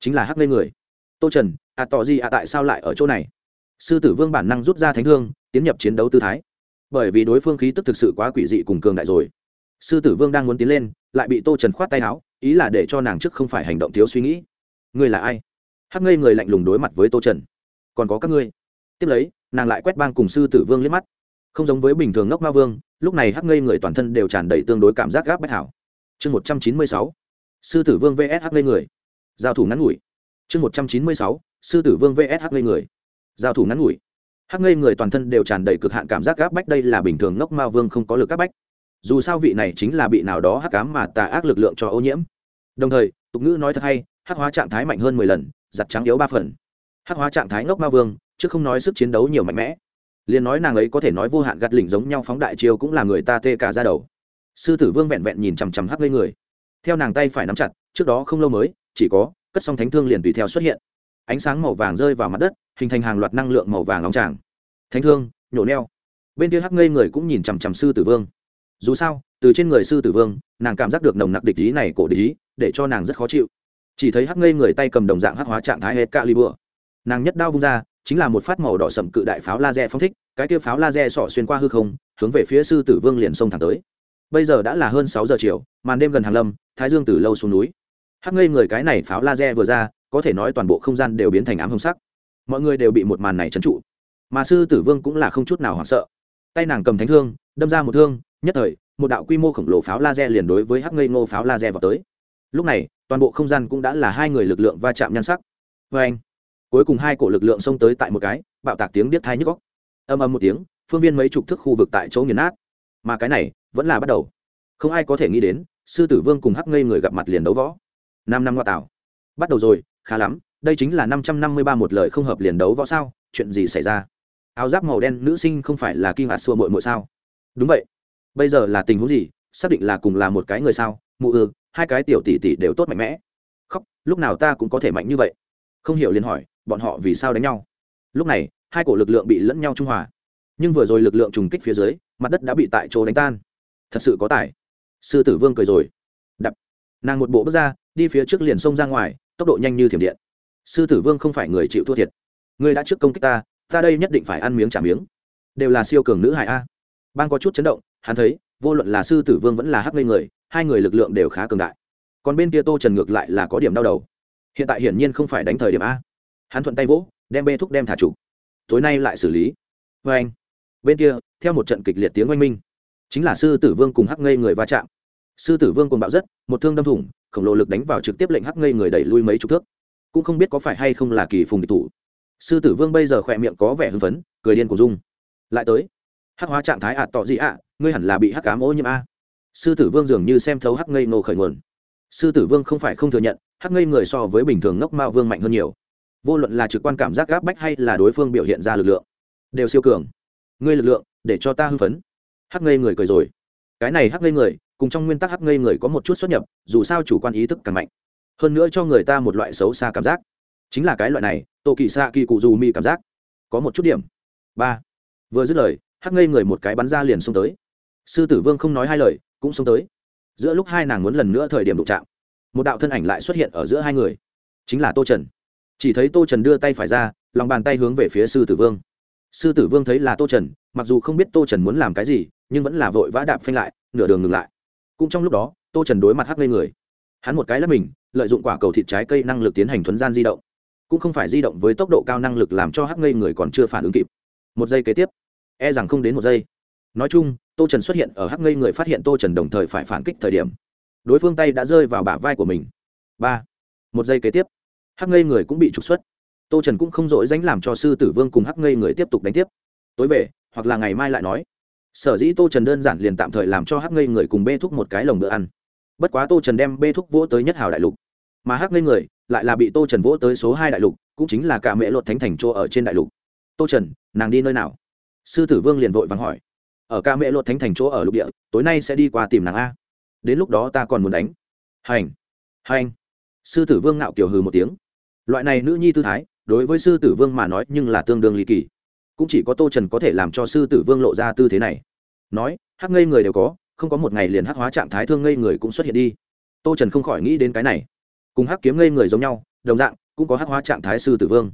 Chính là hắc lên người. Tô trần à tỏ gì à tại sao lại ở chỗ này? Sư tử vương bản năng rút ra thánh thương, tiến nhập chiến đấu tư thái. Bởi vì đối phương khí tức thực sự quá quỷ dị cùng cường đại rồi. Sư tử vương đang muốn tiến lên, lại bị tô trần khoát tay áo, ý là để cho nàng trước không phải hành động thiếu suy nghĩ. Ngươi là ai? Hắc ngây người lạnh lùng đối mặt với tô trần. Còn có các ngươi. Tiếp lấy, nàng lại quét bang cùng sư tử vương liếc mắt. Không giống với bình thường ngốc ma vương, lúc này hắc ngây người toàn thân đều tràn đầy tương đối cảm giác gáp bách hảo. Chương một trăm chín mươi sáu, sư tử vương vs hắc ngây người. Giao thủ ngắn ngủi. Chương một trăm chín mươi sáu, sư tử vương vs hắc ngây người. Giao thủ ngắn ngủi. Hắc ngây người toàn thân đều tràn đầy cực hạn cảm giác gáp bách, đây là bình thường ngốc ma vương không có lực gáp bách. Dù sao vị này chính là bị nào đó hắc cám mà tà ác lực lượng cho ô nhiễm. Đồng thời, tục ngữ nói thật hay, hắc hóa trạng thái mạnh hơn mười lần giặt trắng yếu ba phần. Hắc hóa trạng thái ngốc ma vương, chứ không nói sức chiến đấu nhiều mạnh mẽ. Liền nói nàng ấy có thể nói vô hạn gạt lỉnh giống nhau phóng đại chiêu cũng là người ta tê cả ra đầu. Sư tử vương vẹn vẹn nhìn chằm chằm hắc lên người. Theo nàng tay phải nắm chặt, trước đó không lâu mới, chỉ có, cất xong thánh thương liền tùy theo xuất hiện. Ánh sáng màu vàng rơi vào mặt đất, hình thành hàng loạt năng lượng màu vàng nóng tràng. Thánh thương, nhổ neo. Bên kia hắc ngây người cũng nhìn chằm chằm sư tử vương. Dù sao, từ trên người sư tử vương, nàng cảm giác được nồng nặc địch ý này cổ địch ý, để cho nàng rất khó chịu chỉ thấy hắc ngây người tay cầm đồng dạng hắc hóa trạng thái hết cạ li bừa nàng nhất đao vung ra, chính là một phát màu đỏ sậm cự đại pháo laser phong thích, cái kia pháo laser sỏ xuyên qua hư không, hướng về phía sư tử vương liền xông thẳng tới. Bây giờ đã là hơn sáu giờ chiều, màn đêm gần hàng lâm, thái dương từ lâu xuống núi. Hắc ngây người cái này pháo laser vừa ra, có thể nói toàn bộ không gian đều biến thành ám hồng sắc. Mọi người đều bị một màn này trấn trụ. Mà sư tử vương cũng là không chút nào hoảng sợ. Tay nàng cầm thánh thương, đâm ra một thương, nhất thời, một đạo quy mô khổng lồ pháo laser liền đối với hắc ngây ngô pháo laser vào tới. Lúc này toàn bộ không gian cũng đã là hai người lực lượng va chạm nhan sắc. Vê anh, cuối cùng hai cổ lực lượng xông tới tại một cái, bạo tạc tiếng biết thai nhức góc âm âm một tiếng, phương viên mấy chục thước khu vực tại chỗ nghiền nát. Mà cái này, vẫn là bắt đầu. Không ai có thể nghĩ đến, sư tử vương cùng hắc ngây người gặp mặt liền đấu võ. Năm năm ngoa tạo. Bắt đầu rồi, khá lắm, đây chính là năm trăm năm mươi ba một lời không hợp liền đấu võ sao, chuyện gì xảy ra? Áo giáp màu đen nữ sinh không phải là kim hạt xua mội mội sao? Đúng vậy. Bây giờ là tình huống gì, xác định là cùng là một cái người sao? Mụ ư hai cái tiểu tỷ tỷ đều tốt mạnh mẽ. Khóc, lúc nào ta cũng có thể mạnh như vậy. Không hiểu liền hỏi, bọn họ vì sao đánh nhau? Lúc này, hai cổ lực lượng bị lẫn nhau trung hòa. Nhưng vừa rồi lực lượng trùng kích phía dưới, mặt đất đã bị tại chỗ đánh tan. Thật sự có tài. Sư tử vương cười rồi. Đập. Nàng một bộ bước ra, đi phía trước liền xông ra ngoài, tốc độ nhanh như thiểm điện. Sư tử vương không phải người chịu thua thiệt. Người đã trước công kích ta ta đây nhất định phải ăn miếng trả miếng. Đều là siêu cường nữ hải a. Bang có chút chấn động, hắn thấy, vô luận là sư tử vương vẫn là hắc lên người hai người lực lượng đều khá cường đại. Còn bên kia tô trần ngược lại là có điểm đau đầu. Hiện tại hiển nhiên không phải đánh thời điểm a. Hắn thuận tay vỗ, đem bê thúc đem thả chủ tối nay lại xử lý. Vê anh, bên kia, theo một trận kịch liệt tiếng oanh minh, chính là sư tử vương cùng hắc ngây người va chạm. Sư tử vương cùng bạo rất, một thương đâm thủng, khổng lồ lực đánh vào trực tiếp lệnh hắc ngây người đẩy lui mấy chục thước. Cũng không biết có phải hay không là kỳ phùng địch thủ. Sư tử vương bây giờ khỏe miệng có vẻ hưng phấn, cười điên của dung lại tới. Hắc hóa trạng thái ạt tọ gì ạ, ngươi hẳn là bị hắc cám ô nhiễm a sư tử vương dường như xem thấu hắc ngây nô khởi nguồn. Sư tử vương không phải không thừa nhận, hắc ngây người so với bình thường ngốc mao vương mạnh hơn nhiều. Vô luận là trực quan cảm giác gáp bách hay là đối phương biểu hiện ra lực lượng, đều siêu cường. Ngươi lực lượng, để cho ta hưng phấn. Hắc ngây người cười rồi. Cái này hắc ngây người, cùng trong nguyên tắc hắc ngây người có một chút xuất nhập, dù sao chủ quan ý thức càng mạnh. Hơn nữa cho người ta một loại xấu xa cảm giác. Chính là cái loại này tổ kỳ xạ kỳ cụ dù mi cảm giác. Có một chút điểm. Ba. Vừa dứt lời, hắc ngây người một cái bắn ra liền xông tới. Sư tử vương không nói hai lời cũng xông tới. Giữa lúc hai nàng muốn lần nữa thời điểm đụng chạm, một đạo thân ảnh lại xuất hiện ở giữa hai người, chính là tô trần. Chỉ thấy tô trần đưa tay phải ra, lòng bàn tay hướng về phía sư tử vương. Sư tử vương thấy là tô trần, mặc dù không biết tô trần muốn làm cái gì, nhưng vẫn là vội vã đạp phanh lại, nửa đường ngừng lại. Cũng trong lúc đó, tô trần đối mặt hắc ngây người. Hắn một cái là mình, lợi dụng quả cầu thịt trái cây năng lực tiến hành thuấn gian di động. Cũng không phải di động với tốc độ cao năng lực làm cho hắc ngây người còn chưa phản ứng kịp. Một giây kế tiếp e rằng không đến một giây. Nói chung tô trần xuất hiện ở hắc ngây người phát hiện tô trần đồng thời phải phản kích thời điểm. Đối phương tay đã rơi vào bả vai của mình. Ba, một giây kế tiếp, hắc ngây người cũng bị trục xuất. Tô trần cũng không dội dánh làm cho sư tử vương cùng hắc ngây người tiếp tục đánh tiếp. Tối về, hoặc là ngày mai lại nói. Sở dĩ tô trần đơn giản liền tạm thời làm cho hắc ngây người cùng bê thúc một cái lồng bữa ăn. Bất quá tô trần đem bê thúc vỗ tới nhất hào đại lục. Mà hắc ngây người lại là bị tô trần vỗ tới số hai đại lục, cũng chính là cả mễ luật thánh thành chỗ ở trên đại lục. Tô trần, nàng đi nơi nào? Sư tử vương liền vội vàng hỏi ở ca mễ lột thánh thành chỗ ở lục địa, tối nay sẽ đi qua tìm nàng a. Đến lúc đó ta còn muốn đánh. Hành. Hành. Sư tử vương ngạo kiểu hừ một tiếng. Loại này nữ nhi tư thái, đối với sư tử vương mà nói nhưng là tương đương ly kỳ. Cũng chỉ có tô trần có thể làm cho sư tử vương lộ ra tư thế này. Nói, hắc ngây người đều có, không có một ngày liền hắc hóa trạng thái thương ngây người cũng xuất hiện đi. Tô trần không khỏi nghĩ đến cái này. Cùng hắc kiếm ngây người giống nhau, đồng dạng, cũng có hắc hóa trạng thái sư tử vương.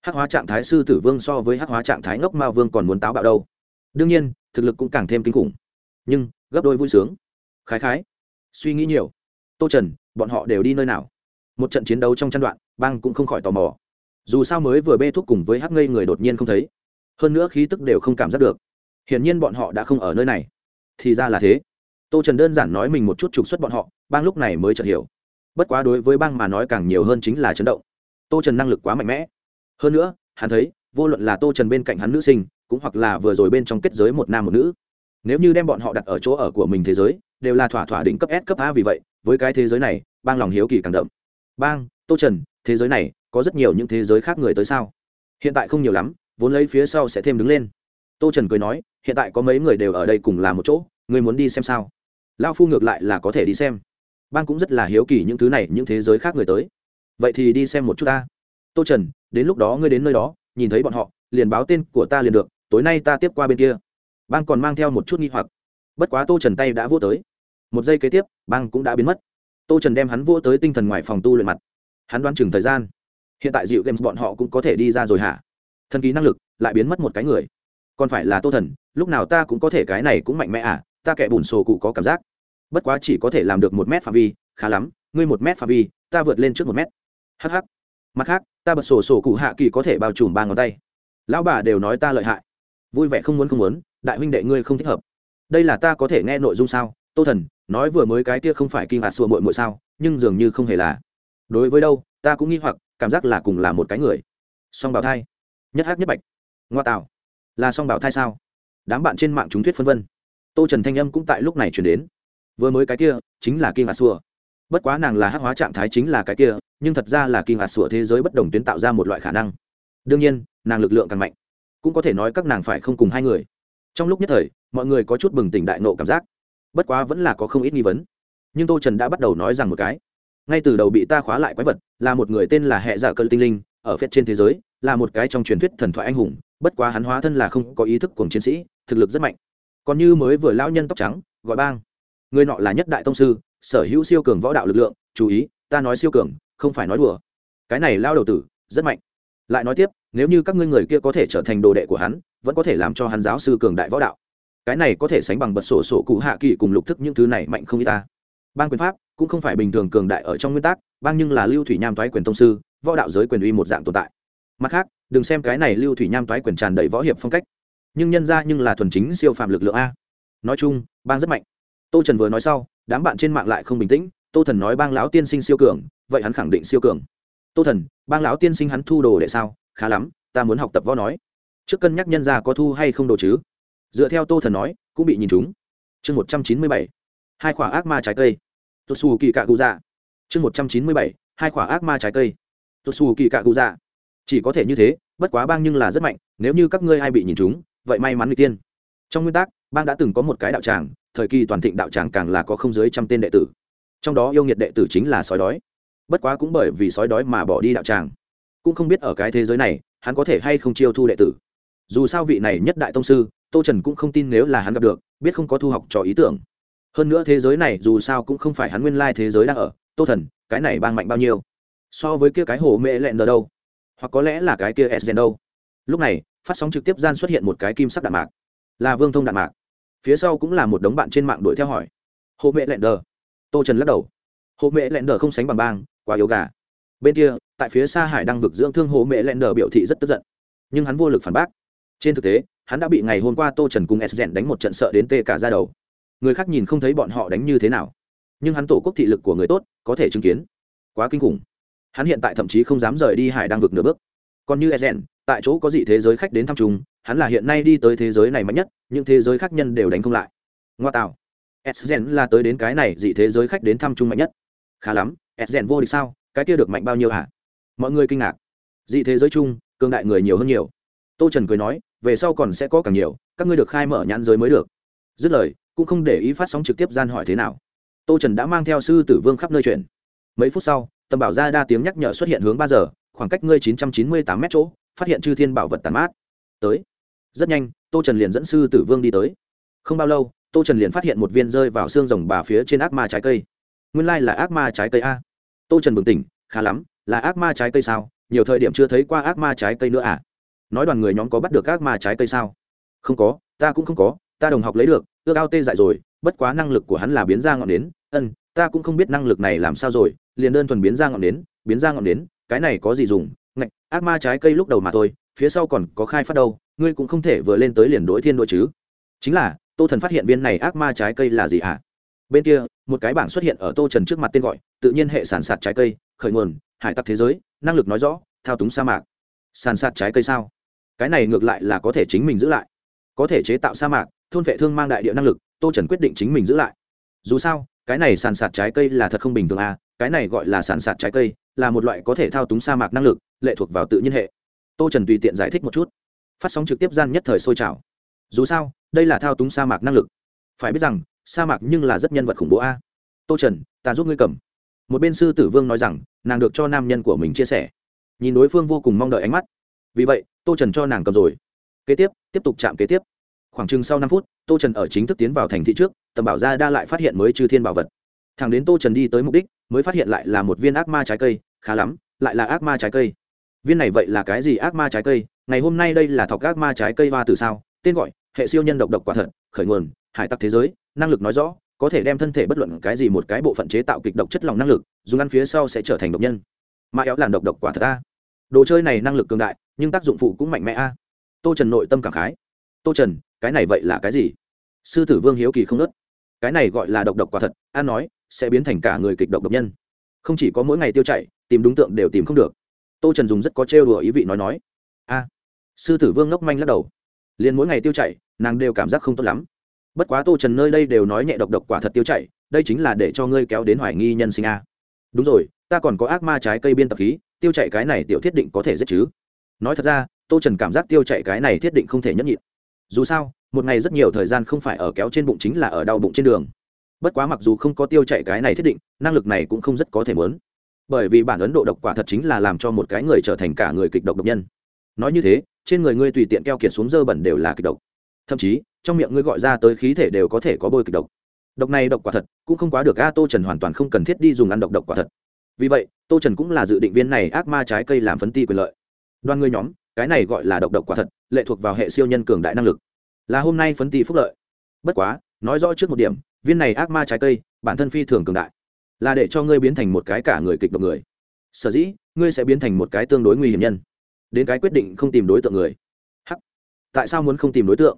Hắc hóa trạng thái sư tử vương so với hắc hóa trạng thái ngốc ma vương còn muốn táo bạo đâu. Đương nhiên thực lực cũng càng thêm kinh khủng. Nhưng, gấp đôi vui sướng. Khái khái, suy nghĩ nhiều. Tô trần, bọn họ đều đi nơi nào? Một trận chiến đấu trong chăn đoạn, Bang cũng không khỏi tò mò. Dù sao mới vừa bê thuốc cùng với hắc ngây người đột nhiên không thấy. Hơn nữa khí tức đều không cảm giác được. Hiển nhiên bọn họ đã không ở nơi này. Thì ra là thế. Tô trần đơn giản nói mình một chút trục xuất bọn họ, bang lúc này mới chợt hiểu. Bất quá đối với bang mà nói càng nhiều hơn chính là chấn động. Tô trần năng lực quá mạnh mẽ. Hơn nữa, hắn thấy, vô luận là tô trần bên cạnh hắn nữ sinh cũng hoặc là vừa rồi bên trong kết giới một nam một nữ. Nếu như đem bọn họ đặt ở chỗ ở của mình thế giới, đều là thỏa thỏa đỉnh cấp s cấp a vì vậy, với cái thế giới này, bang lòng hiếu kỳ càng đậm. Bang, tô trần, thế giới này, có rất nhiều những thế giới khác người tới sao? Hiện tại không nhiều lắm, vốn lấy phía sau sẽ thêm đứng lên. Tô trần cười nói, hiện tại có mấy người đều ở đây cùng làm một chỗ, người muốn đi xem sao? Lao phu ngược lại là có thể đi xem. Bang cũng rất là hiếu kỳ những thứ này, những thế giới khác người tới. Vậy thì đi xem một chút ta. Tô trần, đến lúc đó ngươi đến nơi đó, nhìn thấy bọn họ, liền báo tên của ta liền được tối nay ta tiếp qua bên kia. Bang còn mang theo một chút nghi hoặc. Bất quá tô trần tay đã vô tới. Một giây kế tiếp, bang cũng đã biến mất. Tô trần đem hắn vô tới tinh thần ngoài phòng tu luyện mặt. Hắn đoán chừng thời gian. Hiện tại dịu games bọn họ cũng có thể đi ra rồi hả? Thần ký năng lực lại biến mất một cái người. Còn phải là tô thần, lúc nào ta cũng có thể cái này cũng mạnh mẽ à? Ta kẻ bùn sổ cụ có cảm giác. Bất quá chỉ có thể làm được một mét phạm vi, khá lắm. Ngươi một mét phạm vi, ta vượt lên trước một mét. Hh mặt khác, ta bật sổ sổ cụ hạ kỳ có thể bao trùm ba ngón tay. Lão bà đều nói ta lợi hại vui vẻ không muốn không muốn, đại huynh đệ ngươi không thích hợp. Đây là ta có thể nghe nội dung sao? Tô thần, nói vừa mới cái kia không phải kinh ngạc sùa mội mội sao, nhưng dường như không hề là. Đối với đâu, ta cũng nghi hoặc, cảm giác là cùng là một cái người. Song bảo thai. Nhất hắc nhất bạch. Ngoa tạo. Là song bảo thai sao? Đám bạn trên mạng chúng thuyết phân vân. Tô trần thanh âm cũng tại lúc này chuyển đến. Vừa mới cái kia, chính là kinh ngạc sùa. Bất quá nàng là hắc hóa trạng thái chính là cái kia, nhưng thật ra là kinh ngạc sùa thế giới bất đồng tuyến tạo ra một loại khả năng. Đương nhiên, nàng lực lượng càng mạnh cũng có thể nói các nàng phải không cùng hai người. Trong lúc nhất thời, mọi người có chút bừng tỉnh đại nộ cảm giác. Bất quá vẫn là có không ít nghi vấn. Nhưng tô trần đã bắt đầu nói rằng một cái. Ngay từ đầu bị ta khóa lại quái vật, là một người tên là hệ giả cơn tinh linh, ở phết trên thế giới, là một cái trong truyền thuyết thần thoại anh hùng, bất quá hắn hóa thân là không có ý thức của chiến sĩ, thực lực rất mạnh. Còn như mới vừa lão nhân tóc trắng, gọi bang. Người nọ là nhất đại tông sư, sở hữu siêu cường võ đạo lực lượng, chú ý, ta nói siêu cường, không phải nói đùa. Cái này lao đầu tử, rất mạnh. Lại nói tiếp nếu như các ngươi người kia có thể trở thành đồ đệ của hắn, vẫn có thể làm cho hắn giáo sư cường đại võ đạo. Cái này có thể sánh bằng bật sổ sổ cụ hạ kỳ cùng lục thức những thứ này mạnh không y ta. Ban quyền pháp cũng không phải bình thường cường đại ở trong nguyên tắc, bang nhưng là lưu thủy nham toái quyền tông sư, võ đạo giới quyền uy một dạng tồn tại. Mặt khác, đừng xem cái này lưu thủy nham toái quyền tràn đầy võ hiệp phong cách. Nhưng nhân ra nhưng là thuần chính siêu phạm lực lượng a. Nói chung, bang rất mạnh. Tô trần vừa nói sau, đám bạn trên mạng lại không bình tĩnh. Tô thần nói bang lão tiên sinh siêu cường, vậy hắn khẳng định siêu cường. Tô thần, bang lão tiên sinh hắn thu đồ để sao? Khá lắm, ta muốn học tập võ nói. Trước cân nhắc nhân ra có thu hay không đồ chứ? Dựa theo tô thần nói, cũng bị nhìn chúng. Chương một trăm chín mươi bảy, hai quả ác ma trái cây. Tô xù kỳ cạ cụ dạ. Chương một trăm chín mươi bảy, hai quả ác ma trái cây. Tô xù kỳ cạ cụ dạ. Chỉ có thể như thế, bất quá bang nhưng là rất mạnh, nếu như các ngươi ai bị nhìn chúng, vậy may mắn người tiên. Trong nguyên tắc, bang đã từng có một cái đạo tràng, thời kỳ toàn thịnh đạo tràng càng là có không dưới trăm tên đệ tử. Trong đó yêu nghiệt đệ tử chính là sói đói. Bất quá cũng bởi vì sói đói mà bỏ đi đạo tràng cũng không biết ở cái thế giới này, hắn có thể hay không chiêu thu đệ tử. Dù sao vị này nhất đại tông sư, tô trần cũng không tin nếu là hắn gặp được, biết không có thu học trò ý tưởng. Hơn nữa thế giới này dù sao cũng không phải hắn nguyên lai thế giới đang ở, tô thần, cái này bang mạnh bao nhiêu? So với kia cái hồ mễ lẹn ở đâu? Hoặc có lẽ là cái kia s đâu? Lúc này, phát sóng trực tiếp gian xuất hiện một cái kim sắc đạn mạc. Là vương thông đạn mạc. Phía sau cũng là một đống bạn trên mạng đuổi theo hỏi. Hồ mẹ lẹn đờ. Tô trần lắc đầu. Hộ mẹ lẹn đờ không sánh bằng bang, quá yếu gà bên kia, tại phía xa hải đang vực dưỡng thương hồ mẹ lẹn đờ biểu thị rất tức giận. Nhưng hắn vô lực phản bác. Trên thực tế, hắn đã bị ngày hôm qua tô trần cùng s rèn đánh một trận sợ đến tê cả ra đầu. Người khác nhìn không thấy bọn họ đánh như thế nào. Nhưng hắn tổ quốc thị lực của người tốt, có thể chứng kiến. Quá kinh khủng. Hắn hiện tại thậm chí không dám rời đi hải đang vực nửa bước. Còn như s rèn tại chỗ có dị thế giới khách đến thăm chúng, hắn là hiện nay đi tới thế giới này mạnh nhất, những thế giới khác nhân đều đánh không lại. Ngoa tạo. S rèn là tới đến cái này dị thế giới khách đến thăm chung mạnh nhất. Khá lắm, s rèn vô địch sao? Cái kia được mạnh bao nhiêu hả? Mọi người kinh ngạc. Dị thế giới chung cương đại người nhiều hơn nhiều. Tô trần cười nói, về sau còn sẽ có càng nhiều, các ngươi được khai mở nhãn giới mới được. Dứt lời, cũng không để ý phát sóng trực tiếp gian hỏi thế nào. Tô trần đã mang theo sư tử vương khắp nơi chuyển. Mấy phút sau, tầm bảo ra đa tiếng nhắc nhở xuất hiện hướng ba giờ, khoảng cách ngươi chín trăm chín mươi tám m chỗ, phát hiện chư thiên bảo vật tàn mát. Tới. Rất nhanh, tô trần liền dẫn sư tử vương đi tới. Không bao lâu, tô trần liền phát hiện một viên rơi vào xương rồng bà phía trên ác ma trái cây. Nguyên lai là ác ma trái cây a tô trần bừng tỉnh, khá lắm, là ác ma trái cây sao? Nhiều thời điểm chưa thấy qua ác ma trái cây nữa à? Nói đoàn người nhóm có bắt được ác ma trái cây sao? Không có, ta cũng không có, ta đồng học lấy được, ước ao tê dại rồi, bất quá năng lực của hắn là biến ra ngọn nến. Ân, ta cũng không biết năng lực này làm sao rồi, liền đơn thuần biến ra ngọn nến, biến ra ngọn nến, cái này có gì dùng? Ngạch, ác ma trái cây lúc đầu mà thôi, phía sau còn có khai phát đâu, ngươi cũng không thể vừa lên tới liền đối thiên đội chứ. Chính là, tô thần phát hiện viên này ác ma trái cây là gì hả? Bên kia, một cái bảng xuất hiện ở tô trần trước mặt tên gọi, tự nhiên hệ sản sạt trái cây, khởi nguồn, hải tặc thế giới, năng lực nói rõ, thao túng sa mạc. Sàn sạt trái cây sao? Cái này ngược lại là có thể chính mình giữ lại. Có thể chế tạo sa mạc, thôn vệ thương mang đại địa năng lực, tô trần quyết định chính mình giữ lại. Dù sao, cái này sàn sạt trái cây là thật không bình thường à cái này gọi là sàn sạt trái cây, là một loại có thể thao túng sa mạc năng lực, lệ thuộc vào tự nhiên hệ. Tô trần tùy tiện giải thích một chút. Phát sóng trực tiếp gian nhất thời sôi trào. Dù sao, đây là thao túng sa mạc năng lực. Phải biết rằng sa mạc nhưng là rất nhân vật khủng bố a. Tô trần, ta giúp ngươi cầm. Một bên sư tử vương nói rằng, nàng được cho nam nhân của mình chia sẻ. Nhìn đối phương vô cùng mong đợi ánh mắt. Vì vậy, tô trần cho nàng cầm rồi. Kế tiếp tiếp tục chạm kế tiếp. Khoảng chừng sau năm phút, tô trần ở chính thức tiến vào thành thị trước, tầm bảo ra đa lại phát hiện mới chư thiên bảo vật. Thằng đến tô trần đi tới mục đích, mới phát hiện lại là một viên ác ma trái cây, khá lắm, lại là ác ma trái cây. Viên này vậy là cái gì ác ma trái cây? Ngày hôm nay đây là thọc ác ma trái cây hoa từ sao? Tên gọi, hệ siêu nhân độc độc quả thật, khởi nguồn, hải tặc thế giới năng lực nói rõ, có thể đem thân thể bất luận cái gì một cái bộ phận chế tạo kịch độc chất lòng năng lực, dùng ăn phía sau sẽ trở thành độc nhân. Mà éo làn độc độc quả thật a. Đồ chơi này năng lực cường đại, nhưng tác dụng phụ cũng mạnh mẽ a. Tô trần nội tâm cảm khái. Tô trần, cái này vậy là cái gì? Sư tử vương hiếu kỳ không nớt cái này gọi là độc độc quả thật an nói, sẽ biến thành cả người kịch độc độc nhân. Không chỉ có mỗi ngày tiêu chạy tìm đúng tượng đều tìm không được. Tô trần dùng rất có trêu đùa ý vị nói nói. A. Sư tử vương ngốc manh lắc đầu. Liền mỗi ngày tiêu chảy, nàng đều cảm giác không tốt lắm bất quá tô trần nơi đây đều nói nhẹ độc độc quả thật tiêu chảy, đây chính là để cho ngươi kéo đến hoài nghi nhân sinh a. Đúng rồi, ta còn có ác ma trái cây biên tập khí, tiêu chảy cái này tiểu thiết định có thể giết chứ? Nói thật ra, tô trần cảm giác tiêu chảy cái này thiết định không thể nhấp nhịn. Dù sao, một ngày rất nhiều thời gian không phải ở kéo trên bụng chính là ở đau bụng trên đường. Bất quá mặc dù không có tiêu chảy cái này thiết định, năng lực này cũng không rất có thể mớn bởi vì bản ấn độ độc quả thật chính là làm cho một cái người trở thành cả người kịch độc độc nhân. Nói như thế, trên người ngươi tùy tiện keo kiệt xuống dơ bẩn đều là kịch độc. Thậm chí trong miệng ngươi gọi ra tới khí thể đều có thể có bôi kịch độc. Độc này độc quả thật, cũng không quá được a, tô trần hoàn toàn không cần thiết đi dùng ăn độc độc quả thật. Vì vậy, tô trần cũng là dự định viên này ác ma trái cây làm phấn ti quyền lợi. Đoàn ngươi nhóm, cái này gọi là độc độc quả thật, lệ thuộc vào hệ siêu nhân cường đại năng lực. Là hôm nay phấn ti phúc lợi. Bất quá, nói rõ trước một điểm, viên này ác ma trái cây, bản thân phi thường cường đại. Là để cho ngươi biến thành một cái cả người kịch độc người. Sở dĩ, ngươi sẽ biến thành một cái tương đối nguy hiểm nhân. Đến cái quyết định không tìm đối tượng người. Hắc. Tại sao muốn không tìm đối tượng?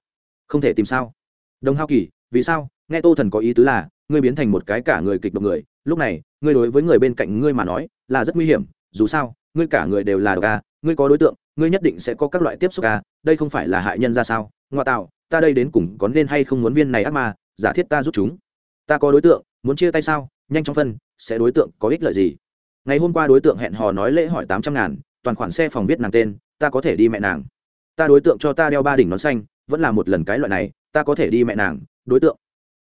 Không thể tìm sao? Đồng hao kỳ, vì sao? Nghe tô thần có ý tứ là, ngươi biến thành một cái cả người kịch độc người, lúc này, ngươi đối với người bên cạnh ngươi mà nói, là rất nguy hiểm, dù sao, ngươi cả người đều là độc a, ngươi có đối tượng, ngươi nhất định sẽ có các loại tiếp xúc a, đây không phải là hại nhân ra sao? Ngoa tạo, ta đây đến cùng có nên hay không muốn viên này ác ma, giả thiết ta giúp chúng? Ta có đối tượng, muốn chia tay sao? Nhanh chóng phân, sẽ đối tượng có ích lợi gì? Ngày hôm qua đối tượng hẹn hò nói lễ hỏi tám trăm ngàn, toàn khoản xe phòng viết nàng tên, ta có thể đi mẹ nàng. Ta đối tượng cho ta đeo ba đỉnh nón xanh vẫn là một lần cái loại này, ta có thể đi mẹ nàng, đối tượng.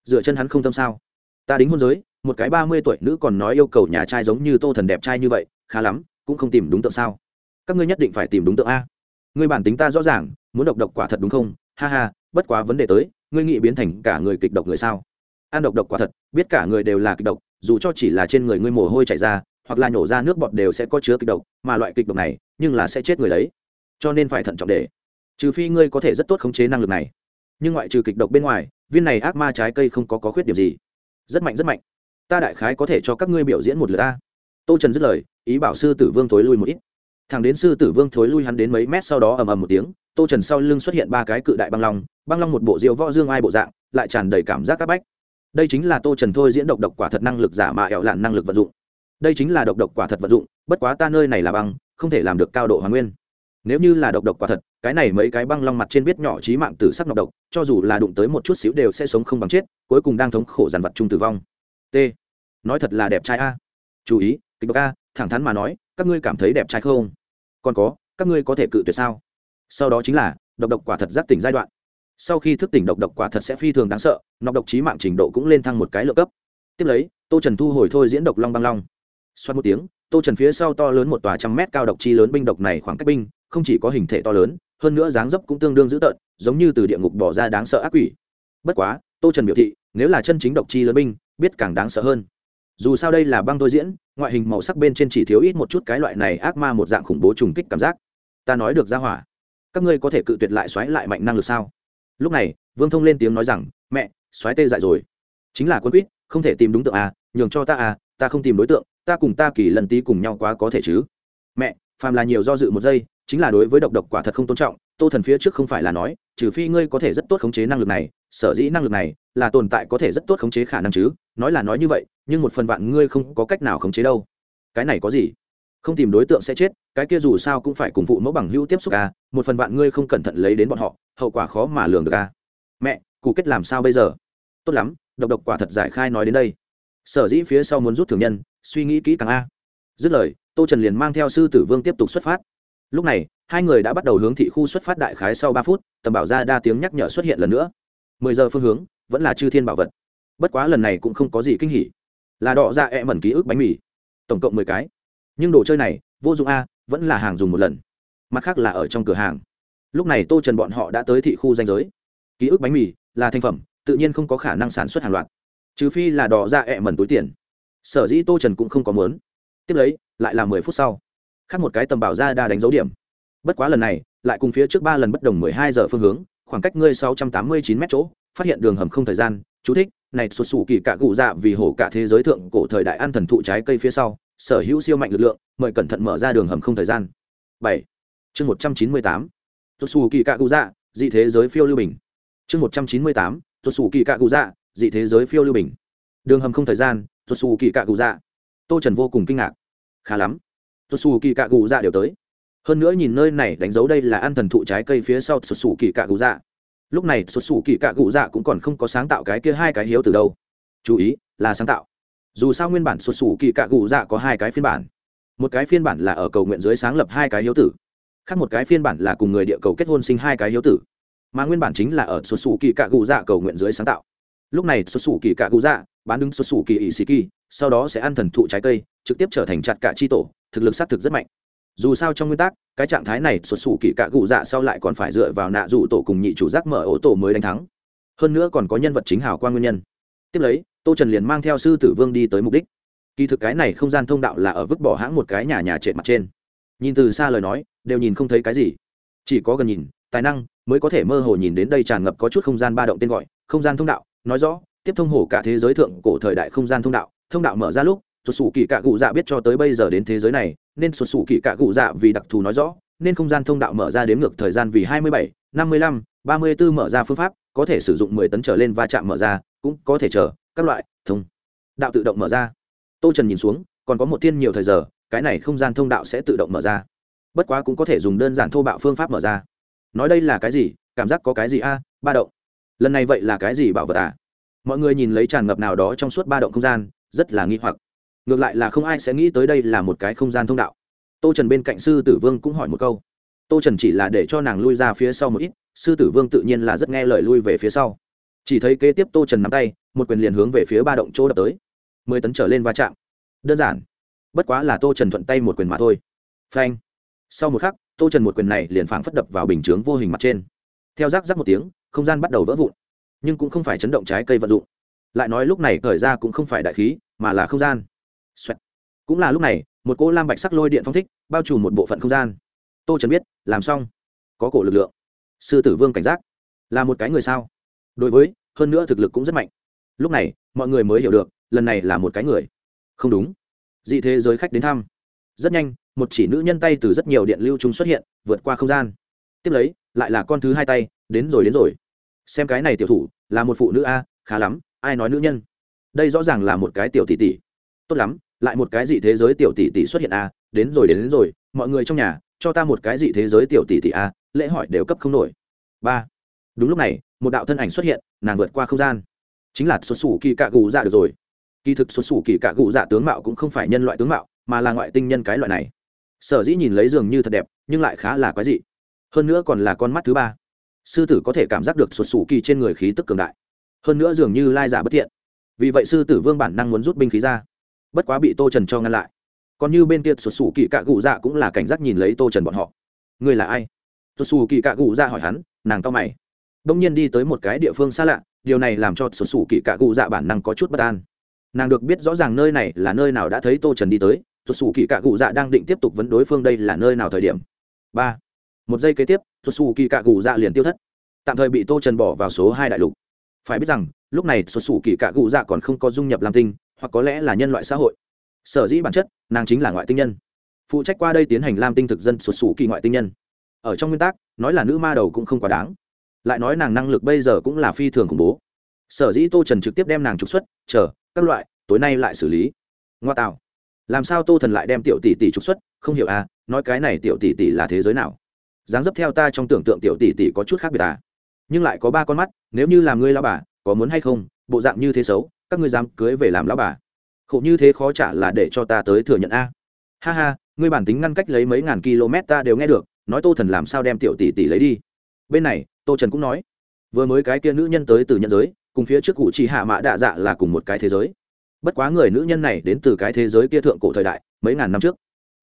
Dựa chân hắn không tâm sao? Ta đính hôn giới, một cái ba mươi tuổi nữ còn nói yêu cầu nhà trai giống như tô thần đẹp trai như vậy, khá lắm, cũng không tìm đúng tượng sao? Các ngươi nhất định phải tìm đúng tượng a. Ngươi bản tính ta rõ ràng, muốn độc độc quả thật đúng không? Ha ha, bất quá vấn đề tới, ngươi nghĩ biến thành cả người kịch độc người sao? Ăn độc độc quả thật, biết cả người đều là kịch độc, dù cho chỉ là trên người ngươi mồ hôi chảy ra, hoặc là nhổ ra nước bọt đều sẽ có chứa kịch độc, mà loại kịch độc này, nhưng là sẽ chết người đấy. Cho nên phải thận trọng để trừ phi ngươi có thể rất tốt khống chế năng lực này. Nhưng ngoại trừ kịch độc bên ngoài viên này ác ma trái cây không có, có khuyết điểm gì. Rất mạnh rất mạnh. Ta đại khái có thể cho các ngươi biểu diễn một lượt ta. Tô trần dứt lời ý bảo sư tử vương thối lui một ít. Thằng đến sư tử vương thối lui hắn đến mấy mét sau đó ầm ầm một tiếng tô trần sau lưng xuất hiện ba cái cự đại băng long băng long một bộ rượu võ dương ai bộ dạng lại tràn đầy cảm giác c áp bách. Đây chính là tô trần thôi diễn độc độc quả thật năng lực giả mà ẹo lạn năng lực vận dụng. Đây chính là độc độc quả thật vận dụng bất quá ta nơi này là băng không thể làm được cao độ hoàn nguyên nếu như là độc độc quả thật, cái này mấy cái băng long mặt trên biết nhỏ trí mạng tử sắc độc độc, cho dù là đụng tới một chút xíu đều sẽ sống không bằng chết, cuối cùng đang thống khổ dằn vặt chung tử vong. T. Nói thật là đẹp trai a. Chú ý, kịch độc a, thẳng thắn mà nói, các ngươi cảm thấy đẹp trai không? Còn có, các ngươi có thể cự tuyệt sao? Sau đó chính là, độc độc quả thật giác tỉnh giai đoạn. Sau khi thức tỉnh độc độc quả thật sẽ phi thường đáng sợ, nọc độc trí mạng trình độ cũng lên thăng một cái lợi cấp. Tiếp lấy, tô trần thu hồi thôi diễn độc long băng long. Xoát một tiếng, tô trần phía sau to lớn một tòa trăm mét cao độc chi lớn binh độc này khoảng cách binh không chỉ có hình thể to lớn, hơn nữa dáng dấp cũng tương đương dữ tợn, giống như từ địa ngục bỏ ra đáng sợ ác quỷ. Bất quá, tô trần biểu thị, nếu là chân chính độc chi lớn binh, biết càng đáng sợ hơn. Dù sao đây là băng tôi diễn, ngoại hình màu sắc bên trên chỉ thiếu ít một chút cái loại này ác ma một dạng khủng bố trùng kích cảm giác. Ta nói được ra hỏa. Các ngươi có thể cự tuyệt lại xoáy lại mạnh năng lực sao? Lúc này, vương thông lên tiếng nói rằng, mẹ, xoáy tê dại rồi. Chính là quân quýt, không thể tìm đúng tượng à nhường cho ta à ta không tìm đối tượng, ta cùng ta kỳ lần tí cùng nhau quá có thể chứ. Mẹ, phàm là nhiều do dự một giây chính là đối với độc độc quả thật không tôn trọng, tô thần phía trước không phải là nói, trừ phi ngươi có thể rất tốt khống chế năng lực này, sở dĩ năng lực này là tồn tại có thể rất tốt khống chế khả năng chứ, nói là nói như vậy, nhưng một phần vạn ngươi không có cách nào khống chế đâu. Cái này có gì? Không tìm đối tượng sẽ chết, cái kia dù sao cũng phải cùng phụ mẫu bằng hữu tiếp xúc à một phần vạn ngươi không cẩn thận lấy đến bọn họ, hậu quả khó mà lường được à. Mẹ, cụ kết làm sao bây giờ? Tốt lắm, độc độc quả thật giải khai nói đến đây. Sở dĩ phía sau muốn rút thường nhân, suy nghĩ kỹ càng a. Dứt lời, tô trần liền mang theo sư tử vương tiếp tục xuất phát lúc này, hai người đã bắt đầu hướng thị khu xuất phát đại khái sau ba phút, tầm bảo ra đa tiếng nhắc nhở xuất hiện lần nữa. Mười giờ phương hướng, vẫn là chư thiên bảo vật. Bất quá lần này cũng không có gì kinh hỉ. Là đỏ dạ ra e mẩn ký ức bánh mì. Tổng cộng mười cái. Nhưng đồ chơi này, vô dụng a, vẫn là hàng dùng một lần. Mặt khác là ở trong cửa hàng. Lúc này tô trần bọn họ đã tới thị khu danh giới. Ký ức bánh mì là thành phẩm, tự nhiên không có khả năng sản xuất hàng loạt. Trừ phi là đỏ ra ẹ mẩn túi tiền. Sở dĩ tô trần cũng không có muốn. Tiếp lấy, lại là mười phút sau khác một cái tầm bảo ra đa đánh dấu điểm. Bất quá lần này, lại cùng phía trước ba lần bất đồng mười hai giờ phương hướng, khoảng cách ngươi sáu trăm tám mươi chín mét chỗ, phát hiện đường hầm không thời gian. Chú thích, này xuất xù kỳ cả cụ dạ vì hổ cả thế giới thượng cổ thời đại ăn thần thụ trái cây phía sau, sở hữu siêu mạnh lực lượng, mời cẩn thận mở ra đường hầm không thời gian. Bảy. Chương một trăm chín mươi tám. Xuất xù kỳ cả cụ dạ dị thế giới phiêu lưu bình. Chương một trăm chín mươi tám. Xuất xù kỳ cạ cụ dạ dị thế giới phiêu lưu bình. Đường hầm không thời gian xuất xù kỳ cạ cụ dạ. Tô trần vô cùng kinh ngạc. Khá lắm xuất xù kỳ cạ gù dạ đều tới. Hơn nữa nhìn nơi này đánh dấu đây là ăn thần thụ trái cây phía sau xuất xù kỳ cạ gù dạ. Lúc này xuất xù kỳ cạ gù dạ cũng còn không có sáng tạo cái kia hai cái hiếu từ đâu. Chú ý, là sáng tạo. Dù sao nguyên bản xuất xù kỳ cạ gù dạ có hai cái phiên bản. Một cái phiên bản là ở cầu nguyện dưới sáng lập hai cái hiếu tử. Khác một cái phiên bản là cùng người địa cầu kết hôn sinh hai cái hiếu tử. Mà nguyên bản chính là ở xuất xù kỳ cạ gù dạ cầu nguyện dưới sáng tạo. Lúc này xuất xù kỳ cạ gù dạ bán đứng xuất xù kỳ ỵ sĩ kỳ sau đó sẽ ăn thần thụ trái cây, trực tiếp trở thành chặt cả chi tổ thực lực xác thực rất mạnh. Dù sao trong nguyên tắc, cái trạng thái này xuất xù kỳ cạ cụ dạ sau lại còn phải dựa vào nạ dụ tổ cùng nhị chủ giác mở ổ tổ mới đánh thắng. Hơn nữa còn có nhân vật chính hào quan nguyên nhân. Tiếp lấy, tô trần liền mang theo sư tử vương đi tới mục đích. Kỳ thực cái này không gian thông đạo là ở vứt bỏ hãng một cái nhà nhà trệ mặt trên. Nhìn từ xa lời nói, đều nhìn không thấy cái gì. Chỉ có gần nhìn, tài năng, mới có thể mơ hồ nhìn đến đây tràn ngập có chút không gian ba động tên gọi, không gian thông đạo. Nói rõ, tiếp thông hồ cả thế giới thượng cổ thời đại không gian thông đạo thông đạo mở ra lúc xuất xù kỳ cạ cụ dạ biết cho tới bây giờ đến thế giới này, nên xuất xù kỳ cạ cụ dạ vì đặc thù nói rõ, nên không gian thông đạo mở ra đến ngược thời gian vì hai mươi bảy, năm mươi lăm, ba mươi b ố mở ra phương pháp, có thể sử dụng mười tấn trở lên va chạm mở ra, cũng có thể chờ, các loại, thông. Đạo tự động mở ra. Tô trần nhìn xuống, còn có một thiên nhiều thời giờ, cái này không gian thông đạo sẽ tự động mở ra. Bất quá cũng có thể dùng đơn giản thô bạo phương pháp mở ra. Nói đây là cái gì? Cảm giác có cái gì a? Ba động. Lần này vậy là cái gì bảo vật à? Mọi người nhìn lấy tràn ngập nào đó trong suốt ba động không gian, rất là nghi hoặc ngược lại là không ai sẽ nghĩ tới đây là một cái không gian thông đạo. Tô trần bên cạnh sư tử vương cũng hỏi một câu. Tô trần chỉ là để cho nàng lui ra phía sau một ít, sư tử vương tự nhiên là rất nghe lời lui về phía sau. Chỉ thấy kế tiếp tô trần nắm tay, một quyền liền hướng về phía ba động chỗ đập tới. Mười tấn trở lên va chạm. Đơn giản. Bất quá là tô trần thuận tay một quyền mà thôi. Phanh. Sau một khắc, tô trần một quyền này liền phảng phất đập vào bình chướng vô hình mặt trên. Theo rác rác một tiếng, không gian bắt đầu vỡ vụn. Nhưng cũng không phải chấn động trái cây vận dụng. Lại nói lúc này khởi ra cũng không phải đại khí, mà là không gian、Xoẹt. cũng là lúc này, một cỗ lam bạch sắc lôi điện phong thích, bao trùm một bộ phận không gian. Tô trần biết, làm xong. Có cổ lực lượng. Sư tử vương cảnh giác. Là một cái người sao? Đối với, hơn nữa thực lực cũng rất mạnh. Lúc này, mọi người mới hiểu được, lần này là một cái người. Không đúng. Dị thế giới khách đến thăm. Rất nhanh, một chỉ nữ nhân tay từ rất nhiều điện lưu chúng xuất hiện, vượt qua không gian. Tiếp lấy, lại là con thứ hai tay, đến rồi đến rồi. Xem cái này tiểu thủ, là một phụ nữ a, khá lắm, ai nói nữ nhân? Đây rõ ràng là một cái tiểu tỷ tỷ tốt lắm lại một cái gì thế giới tiểu tỷ tỷ xuất hiện a đến rồi đến, đến rồi mọi người trong nhà cho ta một cái gì thế giới tiểu tỷ tỷ a lễ hỏi đều cấp không nổi. Ba. Đúng lúc này một đạo thân ảnh xuất hiện nàng vượt qua không gian. Chính là xuất xù kỳ cạ gù dạ được rồi. Kỳ thực xuất xù kỳ cạ gù dạ tướng mạo cũng không phải nhân loại tướng mạo mà là ngoại tinh nhân cái loại này. Sở dĩ nhìn lấy giường như thật đẹp nhưng lại khá là quái dị. Hơn nữa còn là con mắt thứ ba. Sư tử có thể cảm giác được xuất xù kỳ trên người khí tức cường đại. Hơn nữa dường như lai giả bất thiện. Vì vậy sư tử vương bản năng muốn rút binh khí ra bất quá bị tô trần cho ngăn lại còn như bên kia xuất xù kỳ cạ gù dạ cũng là cảnh giác nhìn lấy tô trần bọn họ người là ai xuất xù kỳ cạ gù dạ hỏi hắn nàng to mày đông nhiên đi tới một cái địa phương xa lạ điều này làm cho xuất xù kỳ cạ gù dạ bản năng có chút bất an nàng được biết rõ ràng nơi này là nơi nào đã thấy tô trần đi tới xuất xù kỳ cạ gù dạ đang định tiếp tục vấn đối phương đây là nơi nào thời điểm ba một giây kế tiếp xuất xù kỳ cạ gù dạ liền tiêu thất tạm thời bị tô trần bỏ vào số hai đại lục phải biết rằng lúc này xuất xù kỳ cạ gù dạ còn không có dung nhập làm tinh hoặc có lẽ là nhân loại xã hội. Sở dĩ bản chất, nàng chính là ngoại tinh nhân. Phụ trách qua đây tiến hành lam tinh thực dân xuất sù kỳ ngoại tinh nhân. Ở trong nguyên tắc, nói là nữ ma đầu cũng không quá đáng. Lại nói nàng năng lực bây giờ cũng là phi thường khủng bố. Sở dĩ tô trần trực tiếp đem nàng trục xuất, chờ, các loại, tối nay lại xử lý. Ngoa tạo. Làm sao tô thần lại đem tiểu tỷ tỷ trục xuất? Không hiểu à nói cái này tiểu tỷ tỷ là thế giới nào? Dáng dấp theo ta trong tưởng tượng tiểu tỷ tỷ có chút khác biệt à. Nhưng lại có ba con mắt, nếu như làm ngươi lao bà, có muốn hay không, bộ dạng như thế xấu các ngươi dám cưới về làm lão bà. Khổ như thế khó trả là để cho ta tới thừa nhận a. Ha ha, ngươi bản tính ngăn cách lấy mấy ngàn km ta đều nghe được, nói tô thần làm sao đem tiểu tỷ tỷ lấy đi. Bên này, tô trần cũng nói, vừa mới cái kia nữ nhân tới từ nhận giới, cùng phía trước cụ chỉ hạ mã đạ dạ là cùng một cái thế giới. Bất quá người nữ nhân này đến từ cái thế giới kia thượng cổ thời đại, mấy ngàn năm trước.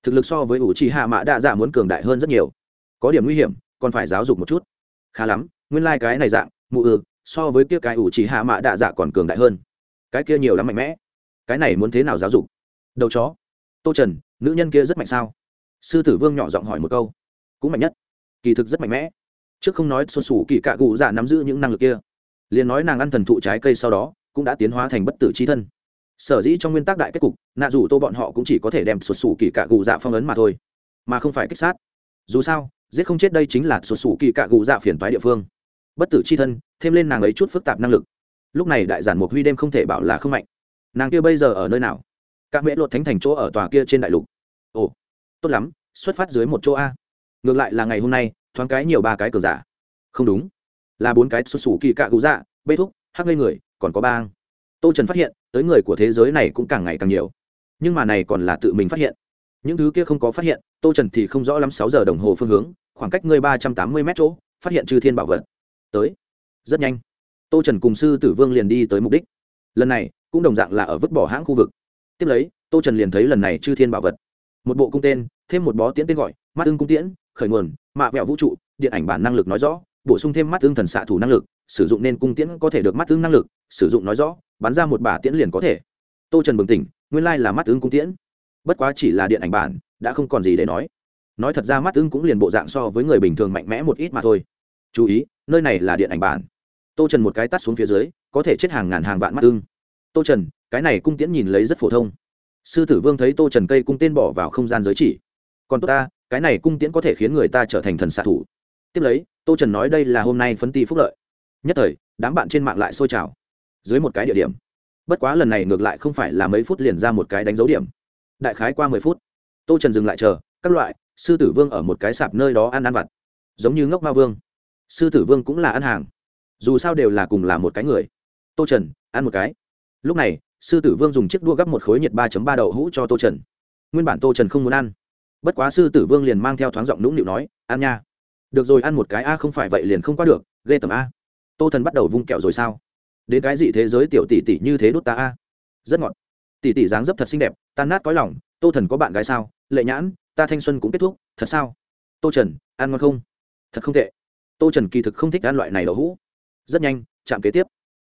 Thực lực so với ủ trì hạ mã đạ dạ muốn cường đại hơn rất nhiều. Có điểm nguy hiểm, còn phải giáo dục một chút. Khá lắm, nguyên lai、like、cái này dạng, mụ ư, so với kia cái ủ trì hạ mã đạ dạ còn cường đại hơn cái kia nhiều lắm mạnh mẽ. Cái này muốn thế nào giáo dục? Đầu chó. Tô trần, nữ nhân kia rất mạnh sao? Sư tử vương nhỏ giọng hỏi một câu. Cũng mạnh nhất. Kỳ thực rất mạnh mẽ. Trước không nói xuân sủ kỳ cạ cụ dạ nắm giữ những năng lực kia. Liền nói nàng ăn thần thụ trái cây sau đó, cũng đã tiến hóa thành bất tử c h i thân. Sở dĩ trong nguyên tắc đại kết cục, nạ dù tô bọn họ cũng chỉ có thể đem sụt sủ kỳ cạ gù dạ phong ấn mà thôi. Mà không phải kích sát. Dù sao, giết không chết đây chính là sụt sủ kỳ cạ gù dạ phiền toái địa phương. Bất tử c h i thân, thêm lên nàng ấy chút phức tạp năng lực lúc này đại giản mục huy đêm không thể bảo là không mạnh. Nàng kia bây giờ ở nơi nào? Các mễ luật thánh thành chỗ ở tòa kia trên đại lục. Ồ, tốt lắm, xuất phát dưới một chỗ a. Ngược lại là ngày hôm nay, thoáng cái nhiều ba cái cờ giả. Không đúng, là bốn cái xuất xù kỳ cạ cụ dạ bê thúc, hắc ngây người, còn có ba tô trần phát hiện, tới người của thế giới này cũng càng ngày càng nhiều. Nhưng mà này còn là tự mình phát hiện. Những thứ kia không có phát hiện, tô trần thì không rõ lắm sáu giờ đồng hồ phương hướng, khoảng cách ngươi ba trăm tám mươi mét chỗ, phát hiện chư thiên bảo vật. Tới. Rất nhanh tô trần cùng sư tử vương liền đi tới mục đích. Lần này, cũng đồng dạng là ở vứt bỏ hãng khu vực. Tiếp lấy, tô trần liền thấy lần này chư thiên bảo vật. Một bộ cung tên, thêm một bó tiễn tên gọi, mắt ưng cung tiễn, khởi nguồn, mạ vẹo vũ trụ, điện ảnh bản năng lực nói rõ, bổ sung thêm mắt ưng thần xạ thủ năng lực, sử dụng nên cung tiễn có thể được mắt ưng năng lực, sử dụng nói rõ, bắn ra một bả tiễn liền có thể. Tô trần bừng tỉnh, nguyên lai là mắt ưng cung tiễn. Bất quá chỉ là điện ảnh bản, đã không còn gì để nói. Nói thật ra mắt ưng cũng liền bộ dạng so với người bình thường mạnh mẽ một ít mà thôi. Chú ý, nơi này là điện ảnh bản tô trần một cái tắt xuống phía dưới, có thể chết hàng ngàn hàng vạn mắt ưng. Tô trần, cái này cung tiễn nhìn lấy rất phổ thông. Sư tử vương thấy tô trần cây cung tên bỏ vào không gian giới chỉ. Còn tốt ta, cái này cung tiễn có thể khiến người ta trở thành thần xạ thủ. Tiếp lấy, tô trần nói đây là hôm nay phấn ti phúc lợi. Nhất thời, đám bạn trên mạng lại sôi trào. Dưới một cái địa điểm. Bất quá lần này ngược lại không phải là mấy phút liền ra một cái đánh dấu điểm. Đại khái qua mười phút. Tô trần dừng lại chờ, các loại, sư tử vương ở một cái sạp nơi đó ăn ăn vặt. Giống như ngốc ma vương. Sư tử vương cũng là ăn hàng dù sao đều là cùng là một cái người. Tô trần, ăn một cái. Lúc này, sư tử vương dùng chiếc đua gắp một khối nhiệt ba ba đậu hũ cho tô trần. Nguyên bản tô trần không muốn ăn. Bất quá sư tử vương liền mang theo thoáng giọng nũng nịu nói, ăn nha. Được rồi, ăn một cái a, không phải vậy liền không qua được, ghê tầm a. Tô thần bắt đầu vung kẹo rồi sao? Đến cái gì thế giới tiểu tỷ tỷ như thế đút ta a? Rất ngọt. Tỷ tỷ dáng dấp thật xinh đẹp, tan nát có lòng. Tô thần có bạn gái sao? Lệ nhãn, ta thanh xuân cũng kết thúc. Thật sao? Tô trần, ăn ngon không? Thật không tệ. Tô trần kỳ thực không thích ăn loại này đậu hũ rất nhanh, chạm kế tiếp.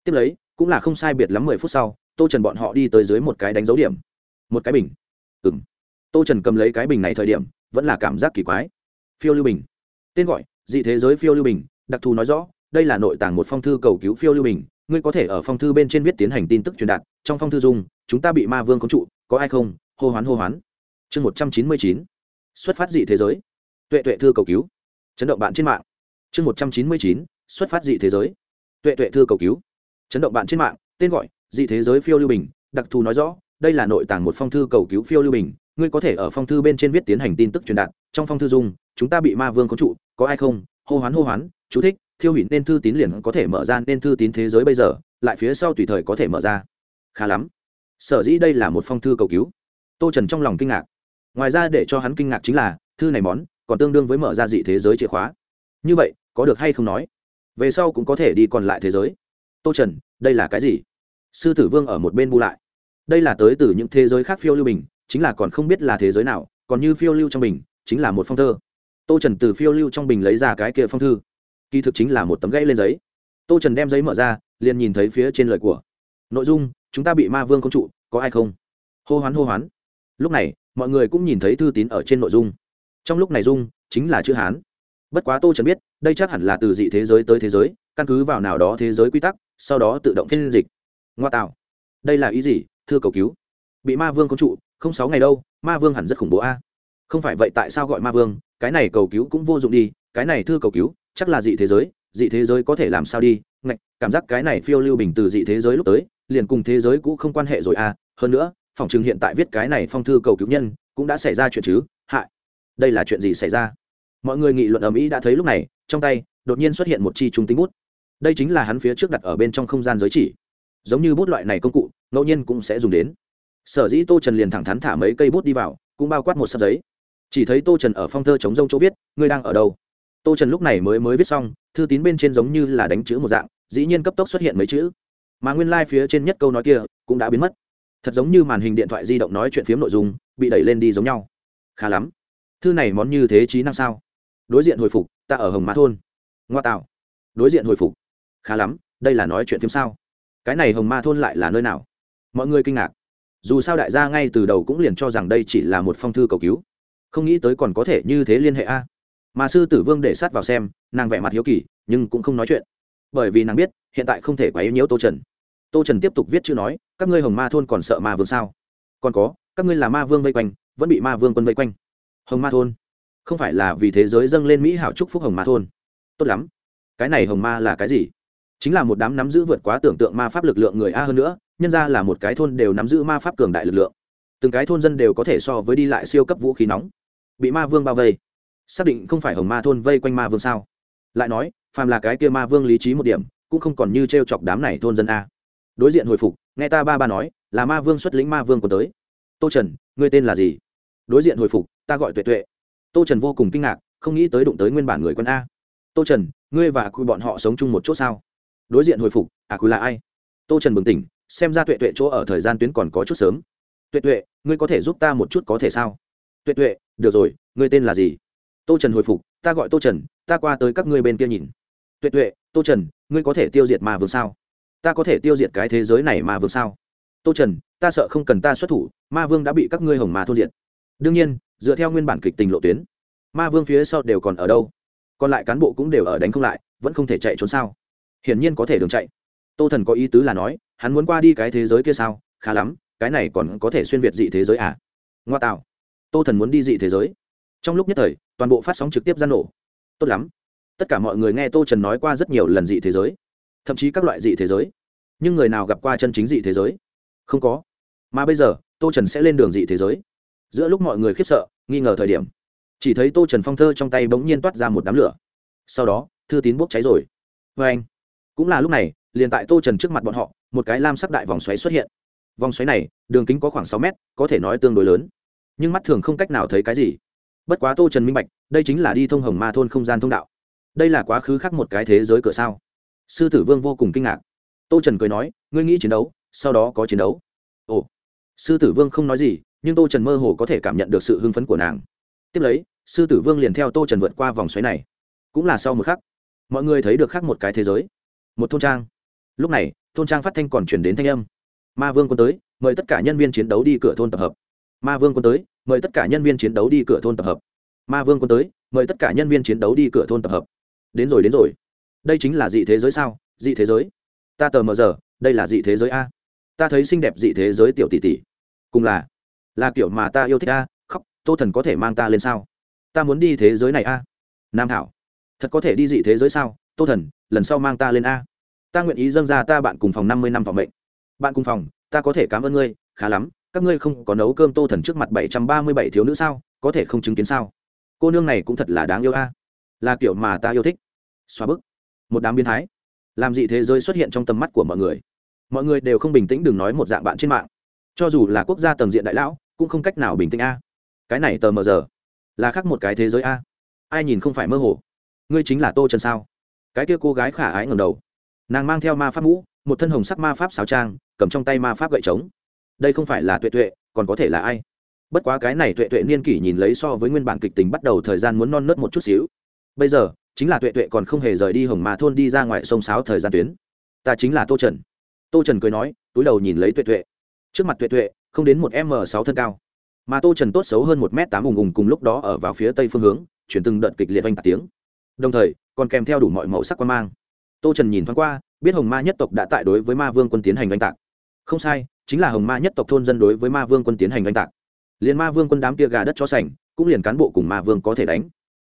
Tiếp lấy, cũng là không sai biệt lắm mười phút sau, tô trần bọn họ đi tới dưới một cái đánh dấu điểm. Một cái bình. Ừ m tô trần cầm lấy cái bình này thời điểm, vẫn là cảm giác kỳ quái. Phiêu lưu bình. Tên gọi, dị thế giới phiêu lưu bình, đặc thù nói rõ, đây là nội tàng một phong thư cầu cứu phiêu lưu bình. Ngươi có thể ở phong thư bên trên viết tiến hành tin tức truyền đạt, trong phong thư dung, chúng ta bị ma vương công trụ, có ai không? Hô hoán hô hoán. Chương một trăm chín mươi chín. Xuất phát dị thế giới. Tuệ tuệ thư cầu cứu. Chấn động bạn trên mạng. Chương một trăm chín mươi chín. Xuất phát dị thế giới tuệ tuệ thư cầu cứu. Chấn động bạn trên mạng, tên gọi, dị thế giới phiêu lưu bình, đặc thù nói rõ, đây là nội tàng một phong thư cầu cứu phiêu lưu bình, ngươi có thể ở phong thư bên trên viết tiến hành tin tức truyền đạt, trong phong thư dung, chúng ta bị ma vương có trụ, có ai không? Hô hoán hô hoán, chú thích, thiêu hủy nên thư tín liền có thể mở ra nên thư tín thế giới bây giờ, lại phía sau tùy thời có thể mở ra. Khá lắm. Sở dĩ đây là một phong thư cầu cứu. Tô trần trong lòng kinh ngạc. Ngoài ra để cho hắn kinh ngạc chính là, thư này món, còn tương đương với mở ra dị thế giới chìa khóa. Như vậy, có được hay không nói? Về sau cũng có thể đi còn lại thế giới. Tô trần, đây là cái gì? Sư tử vương ở một bên bu lại. Đây là tới từ những thế giới khác phiêu lưu bình, chính là còn không biết là thế giới nào, còn như phiêu lưu trong bình, chính là một phong thơ. Tô trần từ phiêu lưu trong bình lấy ra cái kia phong thư. Kỳ thực chính là một tấm gãy lên giấy. Tô trần đem giấy mở ra, liền nhìn thấy phía trên lời của. Nội dung, chúng ta bị ma vương công trụ, có ai không? Hô hoán hô hoán. Lúc này, mọi người cũng nhìn thấy thư tín ở trên nội dung. Trong lúc này dung, chính là chữ hán bất quá tô trần biết, đây chắc hẳn là từ dị thế giới tới thế giới, căn cứ vào nào đó thế giới quy tắc, sau đó tự động phiên dịch. Ngoa tạo. Đây là ý gì, thưa cầu cứu? Bị ma vương có trụ, không sáu ngày đâu, ma vương hẳn rất khủng bố a. Không phải vậy tại sao gọi ma vương, cái này cầu cứu cũng vô dụng đi, cái này thưa cầu cứu, chắc là dị thế giới, dị thế giới có thể làm sao đi, ngạch, cảm giác cái này phiêu lưu bình từ dị thế giới lúc tới, liền cùng thế giới cũ không quan hệ rồi à hơn nữa, phòng chừng hiện tại viết cái này phong thư cầu cứu nhân, cũng đã xảy ra chuyện chứ, hại. Đây là chuyện gì xảy ra? Mọi người nghị luận ở mỹ đã thấy lúc này, trong tay, đột nhiên xuất hiện một chi trung tính bút. Đây chính là hắn phía trước đặt ở bên trong không gian giới chỉ. Giống như bút loại này công cụ, ngẫu nhiên cũng sẽ dùng đến. Sở dĩ tô trần liền thẳng thắn thả mấy cây bút đi vào, cũng bao quát một sắp giấy. Chỉ thấy tô trần ở phong thơ chống rông chỗ viết, ngươi đang ở đâu? Tô trần lúc này mới mới viết xong, thư tín bên trên giống như là đánh chữ một dạng, dĩ nhiên cấp tốc xuất hiện mấy chữ. Mà nguyên lai、like、phía trên nhất câu nói kia, cũng đã biến mất. Thật giống như màn hình điện thoại di động nói chuyện phiếm nội dung, bị đẩy lên đi giống nhau. Khá lắm. Thư này món như thế trí năng sao? Đối diện hồi phục, ta ở hồng mã thôn. Ngoa tạo. Đối diện hồi phục. Khá lắm, đây là nói chuyện phim sao? Cái này hồng ma thôn lại là nơi nào? Mọi người kinh ngạc. Dù sao đại gia ngay từ đầu cũng liền cho rằng đây chỉ là một phong thư cầu cứu. Không nghĩ tới còn có thể như thế liên hệ a. Mà sư tử vương để sát vào xem, nàng vẻ mặt hiếu kỳ, nhưng cũng không nói chuyện. Bởi vì nàng biết, hiện tại không thể quá yếu nhiễu tô trần. Tô trần tiếp tục viết chữ nói, các ngươi hồng ma thôn còn sợ ma vương sao? Còn có, các ngươi là ma vương vây quanh, vẫn bị ma vương quân vây quanh. Hồng ma thôn không phải là vì thế giới dâng lên mỹ hảo chúc phúc hồng ma thôn. Tốt lắm. Cái này hồng ma là cái gì? Chính là một đám nắm giữ vượt quá tưởng tượng ma pháp lực lượng người a hơn nữa, nhân ra là một cái thôn đều nắm giữ ma pháp cường đại lực lượng. Từng cái thôn dân đều có thể so với đi lại siêu cấp vũ khí nóng. Bị ma vương bao vây. Xác định không phải hồng ma thôn vây quanh ma vương sao? Lại nói, phàm là cái kia ma vương lý trí một điểm, cũng không còn như t r e o chọc đám này thôn dân a. Đối diện hồi phục, nghe ta ba ba nói, là ma vương xuất lĩnh ma vương còn tới. Tô trần, ngươi tên là gì? Đối diện hồi phục, ta gọi tuệ tuệ tô trần vô cùng kinh ngạc, không nghĩ tới đụng tới nguyên bản người quân a. Tô trần, ngươi và quy bọn họ sống chung một chỗ sao? Đối diện hồi phục à quy là ai? Tô trần bừng tỉnh, xem ra tuệ tuệ chỗ ở thời gian tuyến còn có chút sớm. Tuệ tuệ, ngươi có thể giúp ta một chút có thể sao? Tuệ tuệ, được rồi, ngươi tên là gì? Tô trần hồi phục, ta gọi tô trần, ta qua tới các ngươi bên kia nhìn. Tuệ tuệ, tô trần, ngươi có thể tiêu diệt ma vương sao? Ta có thể tiêu diệt cái thế giới này ma vương sao? Tô trần, ta sợ không cần ta xuất thủ, ma vương đã bị các ngươi hồng ma thôn diệt. Đương nhiên dựa theo nguyên bản kịch tình lộ tuyến. Ma vương phía sau đều còn ở đâu? Còn lại cán bộ cũng đều ở đánh không lại, vẫn không thể chạy trốn sao? Hiển nhiên có thể đường chạy. Tô thần có ý tứ là nói, hắn muốn qua đi cái thế giới kia sao? Khá lắm, cái này còn có thể xuyên việt dị thế giới à? Ngoa tạo. Tô thần muốn đi dị thế giới. Trong lúc nhất thời, toàn bộ phát sóng trực tiếp ra nổ. Tốt lắm. Tất cả mọi người nghe tô trần nói qua rất nhiều lần dị thế giới, thậm chí các loại dị thế giới. Nhưng người nào gặp qua chân chính dị thế giới? Không có. Mà bây giờ, tô trần sẽ lên đường dị thế giới giữa lúc mọi người khiếp sợ, nghi ngờ thời điểm, chỉ thấy tô trần phong thơ trong tay bỗng nhiên toát ra một đám lửa. Sau đó, thư tín bốc cháy rồi. Vê anh, cũng là lúc này, liền tại tô trần trước mặt bọn họ, một cái lam sắc đại vòng xoáy xuất hiện. Vòng xoáy này, đường kính có khoảng sáu mét, có thể nói tương đối lớn, nhưng mắt thường không cách nào thấy cái gì. Bất quá tô trần minh bạch, đây chính là đi thông hồng ma thôn không gian thông đạo. Đây là quá khứ khác một cái thế giới cửa sao? Sư tử vương vô cùng kinh ngạc. Tô trần cười nói, ngươi nghĩ chiến đấu, sau đó có chiến đấu? Ồ, sư tử vương không nói gì nhưng tô trần mơ hồ có thể cảm nhận được sự hưng phấn của nàng. Tiếp lấy, sư tử vương liền theo tô trần vượt qua vòng xoáy này. Cũng là sau một khắc, mọi người thấy được khác một cái thế giới, một thôn trang. Lúc này, thôn trang phát thanh còn chuyển đến thanh âm. Ma vương quân tới, mời tất cả nhân viên chiến đấu đi cửa thôn tập hợp. Ma vương quân tới, mời tất cả nhân viên chiến đấu đi cửa thôn tập hợp. Ma vương quân tới, mời tất cả nhân viên chiến đấu đi cửa thôn tập hợp. Đến rồi đến rồi. Đây chính là dị thế giới sao? Dị thế giới. Ta tờ mờ giờ, đây là dị thế giới a. Ta thấy xinh đẹp dị thế giới tiểu tỷ tỷ. Cùng là là kiểu mà ta yêu thích a khóc tô thần có thể mang ta lên sao? Ta muốn đi thế giới này a. Nam thảo, thật có thể đi dị thế giới sao? Tô thần lần sau mang ta lên a. Ta nguyện ý dâng ra ta bạn cùng phòng năm mươi năm phòng mệnh. Bạn cùng phòng ta có thể cảm ơn ngươi khá lắm. Các ngươi không có nấu cơm tô thần trước mặt bảy trăm ba mươi bảy thiếu nữ sao? Có thể không chứng kiến sao? Cô nương này cũng thật là đáng yêu a. Là kiểu mà ta yêu thích. Xóa bức. Một đám biến thái. Làm gì thế giới xuất hiện trong tầm mắt của mọi người. Mọi người đều không bình tĩnh đừng nói một dạng bạn trên mạng. Cho dù là quốc gia tầng diện đại lão cũng không cách nào bình tĩnh a. Cái này tờ mờ giờ, là khác một cái thế giới a. Ai nhìn không phải mơ hồ? Ngươi chính là tô trần sao? Cái kia cô gái khả ái ngầm đầu. Nàng mang theo ma pháp mũ, một thân hồng sắc ma pháp xáo trang, cầm trong tay ma pháp gậy trống. Đây không phải là tuệ tuệ, còn có thể là ai? Bất quá cái này tuệ tuệ niên kỷ nhìn lấy so với nguyên bản kịch tính bắt đầu thời gian muốn non nớt một chút xíu. Bây giờ, chính là tuệ tuệ còn không hề rời đi hồng mà thôn đi ra ngoài sông sáo thời gian tuyến. Ta chính là tô trần. Tô trần cười nói, túi đầu nhìn lấy tuệ tuệ. Trước mặt tuệ tuệ không đến một m sáu thân cao. Mà tô trần tốt xấu hơn một m tám ùng ùng cùng lúc đó ở vào phía tây phương hướng, chuyển từng đợt kịch liệt oanh tạc tiếng. Đồng thời, còn kèm theo đủ mọi màu sắc quan mang. Tô trần nhìn thoáng qua, biết hồng ma nhất tộc đã tại đối với ma vương quân tiến hành oanh tạc. Không sai, chính là hồng ma nhất tộc thôn dân đối với ma vương quân tiến hành oanh tạc. Liền ma vương quân đám kia gà đất cho sành cũng liền cán bộ cùng ma vương có thể đánh.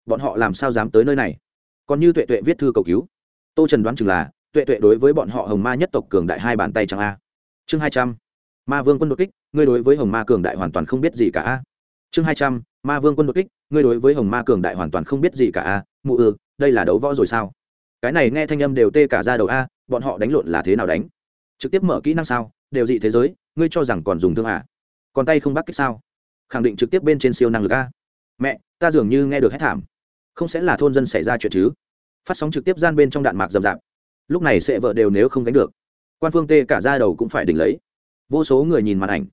Bọn họ làm sao dám tới nơi này? Còn như tuệ tuệ viết thư cầu cứu. Tô trần đoán chừng là, tuệ tuệ đối với bọn họ hồng ma nhất tộc cường đại hai bàn tay chẳng a. Chương hai trăm ma vương quân đột kích, ngươi đối với hồng ma cường đại hoàn toàn không biết gì cả a. Chương hai trăm, ma vương quân đột kích, ngươi đối với hồng ma cường đại hoàn toàn không biết gì cả a. Mụ ư, đây là đấu võ rồi sao? Cái này nghe thanh âm đều tê cả ra đầu a, bọn họ đánh lộn là thế nào đánh? Trực tiếp mở kỹ năng sao? Đều dị thế giới, ngươi cho rằng còn dùng thương à? Còn tay không bắt kích sao? Khẳng định trực tiếp bên trên siêu năng lực a. Mẹ, ta dường như nghe được hết thảm. Không sẽ là thôn dân xảy ra chuyện chứ? Phát sóng trực tiếp gian bên trong đạn mạc rầm rạp. Lúc này sẽ vợ đều nếu không gánh được. Quan phương tê cả ra đầu cũng phải đỉnh lấy vô số người nhìn màn ảnh.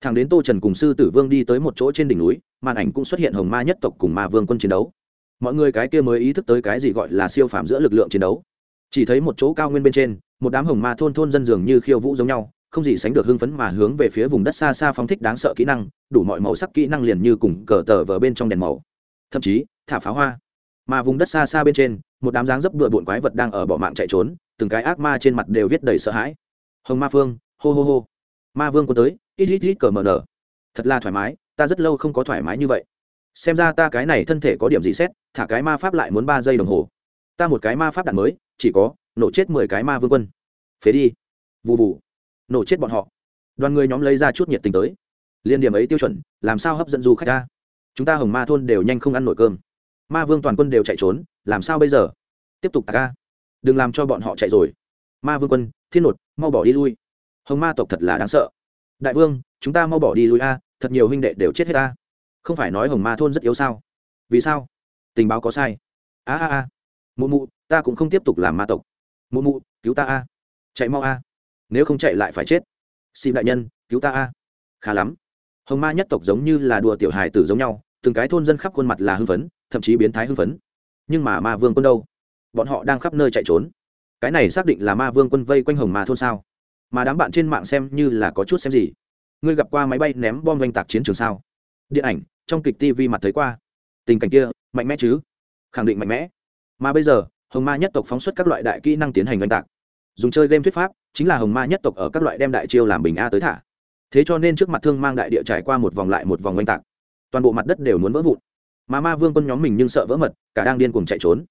Thằng đến tô trần cùng sư tử vương đi tới một chỗ trên đỉnh núi, màn ảnh cũng xuất hiện hồng ma nhất tộc cùng ma vương quân chiến đấu. Mọi người cái kia mới ý thức tới cái gì gọi là siêu phạm giữa lực lượng chiến đấu. Chỉ thấy một chỗ cao nguyên bên trên, một đám hồng ma thôn thôn dân dường như khiêu vũ giống nhau, không gì sánh được hưng phấn mà hướng về phía vùng đất xa xa phóng thích đáng sợ kỹ năng, đủ mọi màu sắc kỹ năng liền như cùng cờ tờ vờ bên trong đèn màu. Thậm chí, thả pháo hoa. Mà vùng đất xa xa bên trên, một đám dáng dấp bựa bộn quái vật đang ở bỏ mạng chạy trốn, từng cái ác ma trên mặt đều viết đầy sợ hãi. Hồng ma phương, hô hô hô ma vương quân tới, ít ít ít cờ mờ nở. Thật là thoải mái, ta rất lâu không có thoải mái như vậy. Xem ra ta cái này thân thể có điểm gì xét, thả cái ma pháp lại muốn ba giây đồng hồ. Ta một cái ma pháp đạn mới, chỉ có, nổ chết mười cái ma vương quân. Phế đi. Vụ vụ nổ chết bọn họ. Đoàn người nhóm lấy ra chút nhiệt tình tới. Liên điểm ấy tiêu chuẩn, làm sao hấp dẫn du khách ta? Chúng ta hồng ma thôn đều nhanh không ăn nổi cơm. Ma vương toàn quân đều chạy trốn, làm sao bây giờ? Tiếp tục tạc ca. Đừng làm cho bọn họ chạy rồi. Ma vương quân, thiên nột, mau bỏ đi lui hồng ma tộc thật là đáng sợ. Đại vương, chúng ta mau bỏ đi lui a, thật nhiều huynh đệ đều chết hết a. Không phải nói hồng ma thôn rất yếu sao? Vì sao? Tình báo có sai. A a a. Mụ mụ, ta cũng không tiếp tục làm ma tộc. Mụ mụ, cứu ta a. Chạy mau a. Nếu không chạy lại phải chết. Xin đại nhân, cứu ta a. Khá lắm. Hồng ma nhất tộc giống như là đùa tiểu hài tử giống nhau, từng cái thôn dân khắp khuôn mặt là hưng phấn, thậm chí biến thái hưng phấn. Nhưng mà ma vương quân đâu? Bọn họ đang khắp nơi chạy trốn. Cái này xác định là ma vương quân vây quanh hồng ma thôn sao? Mà đám bạn trên mạng xem như là có chút xem gì. Ngươi gặp qua máy bay ném bom oanh tạc chiến trường sao? Điện ảnh, trong kịch tv mặt thấy qua. Tình cảnh kia, mạnh mẽ chứ? Khẳng định mạnh mẽ. Mà bây giờ, hồng ma nhất tộc phóng xuất các loại đại kỹ năng tiến hành oanh tạc. Dùng chơi game thuyết pháp, chính là hồng ma nhất tộc ở các loại đem đại chiêu làm bình a tới thả. Thế cho nên trước mặt thương mang đại địa trải qua một vòng lại một vòng oanh tạc. Toàn bộ mặt đất đều muốn vỡ vụn. Mà ma vương quân nhóm mình nhưng sợ vỡ mật, cả đang điên cuồng chạy trốn.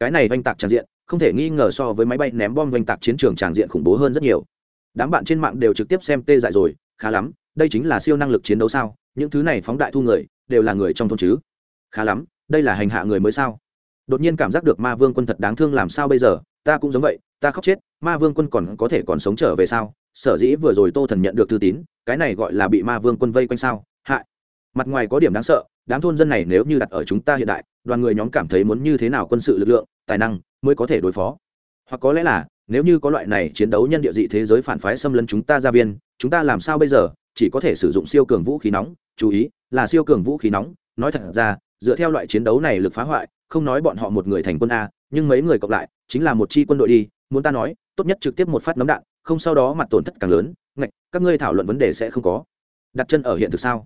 Cái này oanh tạc tràn diện, không thể nghi ngờ so với máy bay ném bom oanh tạc chiến trường tràn diện khủng bố hơn rất nhiều đám bạn trên mạng đều trực tiếp xem tê dại rồi, khá lắm, đây chính là siêu năng lực chiến đấu sao, những thứ này phóng đại thu người, đều là người trong thôn chứ? Khá lắm, đây là hành hạ người mới sao? Đột nhiên cảm giác được ma vương quân thật đáng thương làm sao bây giờ, ta cũng giống vậy, ta khóc chết, ma vương quân còn có thể còn sống trở về sao? Sở dĩ vừa rồi tô thần nhận được thư tín, cái này gọi là bị ma vương quân vây quanh sao? Hại mặt ngoài có điểm đáng sợ, đám thôn dân này nếu như đặt ở chúng ta hiện đại, đoàn người nhóm cảm thấy muốn như thế nào quân sự lực lượng, tài năng mới có thể đối phó? Hoặc có lẽ là nếu như có loại này chiến đấu nhân địa dị thế giới phản phái xâm lấn chúng ta ra viên, chúng ta làm sao bây giờ? Chỉ có thể sử dụng siêu cường vũ khí nóng. Chú ý, là siêu cường vũ khí nóng. Nói thật ra, dựa theo loại chiến đấu này lực phá hoại, không nói bọn họ một người thành quân a, nhưng mấy người cộng lại, chính là một chi quân đội đi. Muốn ta nói, tốt nhất trực tiếp một phát nấm đạn, không sau đó mặt tổn thất càng lớn. Ngạch, các ngươi thảo luận vấn đề sẽ không có. Đặt chân ở hiện thực sao?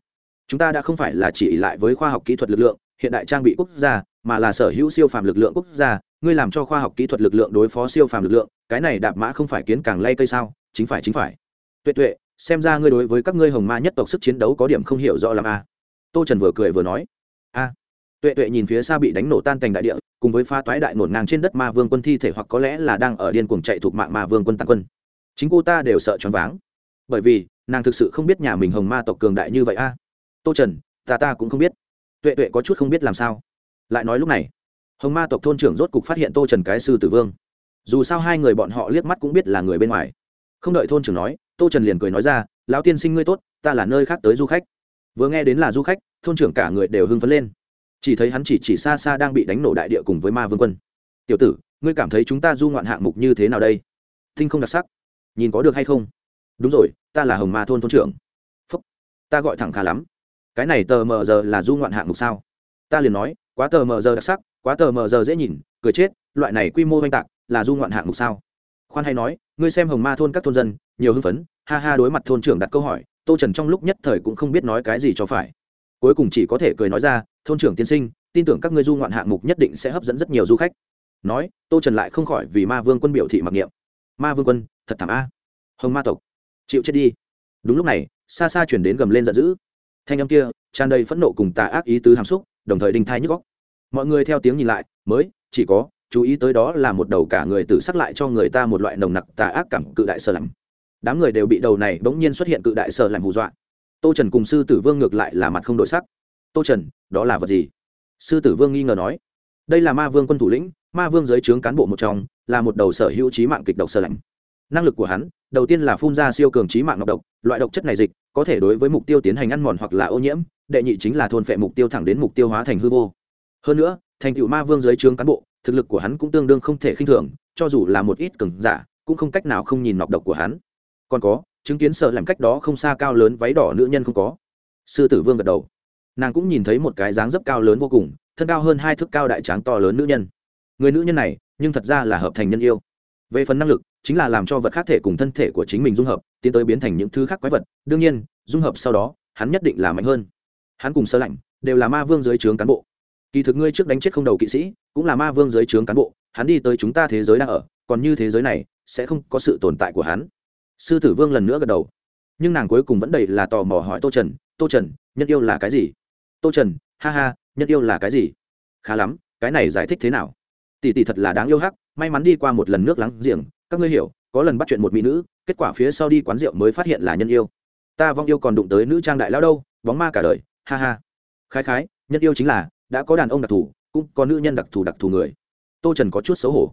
Chúng ta đã không phải là chỉ lại với khoa học kỹ thuật lực lượng, hiện đại trang bị quốc gia, mà là sở hữu siêu phàm lực lượng quốc gia ngươi làm cho khoa học kỹ thuật lực lượng đối phó siêu phàm lực lượng, cái này đạp mã không phải kiến càng lay cây sao? Chính phải chính phải. Tuệ tuệ, xem ra ngươi đối với các ngươi hồng ma nhất tộc sức chiến đấu có điểm không hiểu rõ làm a à. tô trần vừa cười vừa nói. A tuệ tuệ nhìn phía xa bị đánh nổ tan thành đại địa, cùng với pha toái đại nổn ngang trên đất ma vương quân thi thể hoặc có lẽ là đang ở điên cuồng chạy thuộc mạng ma vương quân tàn quân. Chính cô ta đều sợ choáng váng. Bởi vì, nàng thực sự không biết nhà mình hồng ma tộc cường đại như vậy a tô trần, ta ta cũng không biết. Tuệ tuệ có chút không biết làm sao. Lại nói lúc này hồng ma tộc thôn trưởng rốt cục phát hiện tô trần cái sư tử vương. Dù sao hai người bọn họ liếc mắt cũng biết là người bên ngoài. Không đợi thôn trưởng nói, tô trần liền cười nói ra, lão tiên sinh ngươi tốt, ta là nơi khác tới du khách. Vừa nghe đến là du khách, thôn trưởng cả người đều hưng phấn lên. Chỉ thấy hắn chỉ chỉ xa xa đang bị đánh nổ đại địa cùng với ma vương quân. Tiểu tử, ngươi cảm thấy chúng ta du ngoạn hạng mục như thế nào đây? Thinh không đặc sắc. Nhìn có được hay không? Đúng rồi, ta là hồng ma thôn thôn trưởng. Phúc, ta gọi thẳng khá lắm. Cái này tờ mờ giờ là du ngoạn hạng mục sao? Ta liền nói, quá tờ mờ giờ đặc sắc quá tờ mờ giờ dễ nhìn, cười chết, loại này quy mô oanh tạc là du ngoạn hạng mục sao? Khoan hay nói, ngươi xem hồng ma thôn các thôn dân, nhiều hưng phấn, ha ha đối mặt thôn trưởng đặt câu hỏi, tô trần trong lúc nhất thời cũng không biết nói cái gì cho phải. Cuối cùng chỉ có thể cười nói ra, thôn trưởng tiên sinh, tin tưởng các ngươi du ngoạn hạng mục nhất định sẽ hấp dẫn rất nhiều du khách. Nói, tô trần lại không khỏi vì ma vương quân biểu thị mặc niệm. Ma vương quân, thật thảm a. Hồng ma tộc, chịu chết đi. Đúng lúc này, xa xa chuyển đến gầm lên giận dữ. Thanh âm kia, tràn đầy phẫn nộ cùng tà ác ý tứ hàm xúc, đồng thời đinh thai nhức góc mọi người theo tiếng nhìn lại, mới, chỉ có, chú ý tới đó là một đầu cả người tự sắc lại cho người ta một loại nồng nặc tà ác cảm, cự đại sơ lạnh. Đám người đều bị đầu này bỗng nhiên xuất hiện cự đại sơ lạnh hù dọa. Tô trần cùng sư tử vương ngược lại là mặt không đổi sắc. Tô trần, đó là vật gì? Sư tử vương nghi ngờ nói. Đây là ma vương quân thủ lĩnh, ma vương giới trướng cán bộ một trong, là một đầu sở hữu trí mạng kịch độc sơ lạnh. Năng lực của hắn, đầu tiên là phun ra siêu cường trí mạng ngọc độc, loại độc chất này dịch, có thể đối với mục tiêu tiến hành ăn mòn hoặc là ô nhiễm, đệ nhị chính là thôn phệ mục tiêu thẳng đến mục tiêu hóa thành hư vô hơn nữa, thành tựu ma vương giới trướng cán bộ, thực lực của hắn cũng tương đương không thể khinh thường, cho dù là một ít cường giả, cũng không cách nào không nhìn nọc độc của hắn. Còn có, chứng kiến sợ làm cách đó không xa cao lớn váy đỏ nữ nhân không có. Sư tử vương gật đầu. Nàng cũng nhìn thấy một cái dáng dấp cao lớn vô cùng, thân cao hơn hai thước cao đại tráng to lớn nữ nhân. Người nữ nhân này, nhưng thật ra là hợp thành nhân yêu. Về phần năng lực, chính là làm cho vật khác thể cùng thân thể của chính mình dung hợp, tiến tới biến thành những thứ khác quái vật. Đương nhiên, dung hợp sau đó, hắn nhất định là mạnh hơn. Hắn cùng sơ lạnh, đều là ma vương dưới trướng cán bộ kỳ thực ngươi trước đánh chết không đầu kỵ sĩ, cũng là ma vương dưới trướng cán bộ, hắn đi tới chúng ta thế giới đang ở, còn như thế giới này, sẽ không có sự tồn tại của hắn. Sư tử vương lần nữa gật đầu. Nhưng nàng cuối cùng vẫn đầy là tò mò hỏi tô trần tô trần, nhân yêu là cái gì? Tô trần, ha ha, nhân yêu là cái gì? Khá lắm, cái này giải thích thế nào? Tỷ tỷ thật là đáng yêu hắc, may mắn đi qua một lần nước lắng giềng, các ngươi hiểu, có lần bắt chuyện một mỹ nữ, kết quả phía sau đi quán rượu mới phát hiện là nhân yêu. Ta vong yêu còn đụng tới nữ trang đại lao đâu, bóng ma cả đời, ha ha. Khái khái, nhân yêu chính là đã có đàn ông đặc thù, cũng có nữ nhân đặc thù đặc thù người. Tô trần có chút xấu hổ.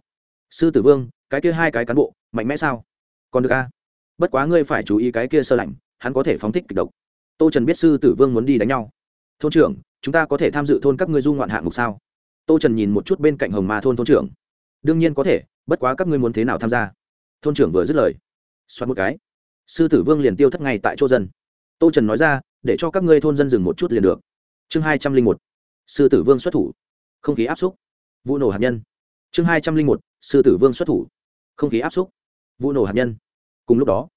Sư tử vương, cái kia hai cái cán bộ, mạnh mẽ sao? Còn được a bất quá ngươi phải chú ý cái kia sơ lạnh, hắn có thể phóng thích kịch độc. Tô trần biết sư tử vương muốn đi đánh nhau. Thôn trưởng, chúng ta có thể tham dự thôn các ngươi du ngoạn hạng mục sao? Tô trần nhìn một chút bên cạnh hồng ma thôn thôn trưởng. Đương nhiên có thể, bất quá các ngươi muốn thế nào tham gia? Thôn trưởng vừa dứt lời xoắn một cái. Sư tử vương liền tiêu thất ngay tại chỗ dân. Tô trần nói ra, để cho các ngươi thôn dân dừng một chút liền được. Chương hai trăm linh một sư tử vương xuất thủ. Không khí áp xúc. Vụ nổ hạt nhân. Chương hai trăm linh một, sư tử vương xuất thủ. Không khí áp xúc. Vụ nổ hạt nhân. Cùng lúc đó,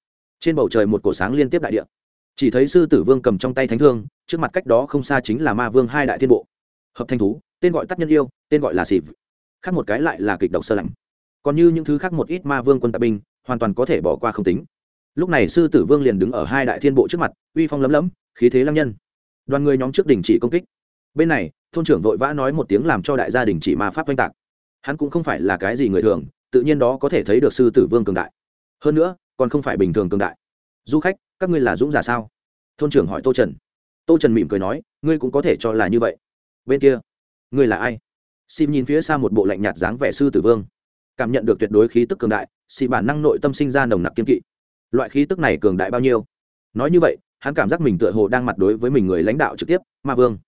trên bầu trời một cổ sáng liên tiếp đại địa. Chỉ thấy sư tử vương cầm trong tay thánh thương, trước mặt cách đó không xa chính là ma vương hai đại thiên bộ. Hợp thanh thú, tên gọi tắt nhân yêu, tên gọi là xịp khác một cái lại là kịch độc sơ lạnh. Còn như những thứ khác một ít ma vương quân tạ binh, hoàn toàn có thể bỏ qua không tính. Lúc này sư tử vương liền đứng ở hai đại thiên bộ trước mặt, uy phong lấm lấm, khí thế lăng nhân. Đoàn người nhóm trước đình chỉ công kích. Bên này thôn trưởng vội vã nói một tiếng làm cho đại gia đình chỉ ma pháp oanh tạc. Hắn cũng không phải là cái gì người thường, tự nhiên đó có thể thấy được sư tử vương cường đại. Hơn nữa, còn không phải bình thường cường đại. Du khách, các ngươi là dũng giả sao? Thôn trưởng hỏi tô trần. Tô trần mỉm cười nói, ngươi cũng có thể cho là như vậy. Bên kia, ngươi là ai? Sim nhìn phía xa một bộ lạnh nhạt dáng vẻ sư tử vương. Cảm nhận được tuyệt đối khí tức cường đại xì bản năng nội tâm sinh ra nồng nặc kiên kỵ. Loại khí tức này cường đại bao nhiêu? Nói như vậy, hắn cảm giác mình tựa hồ đang mặt đối với mình người lãnh đạo trực tiếp, ma vương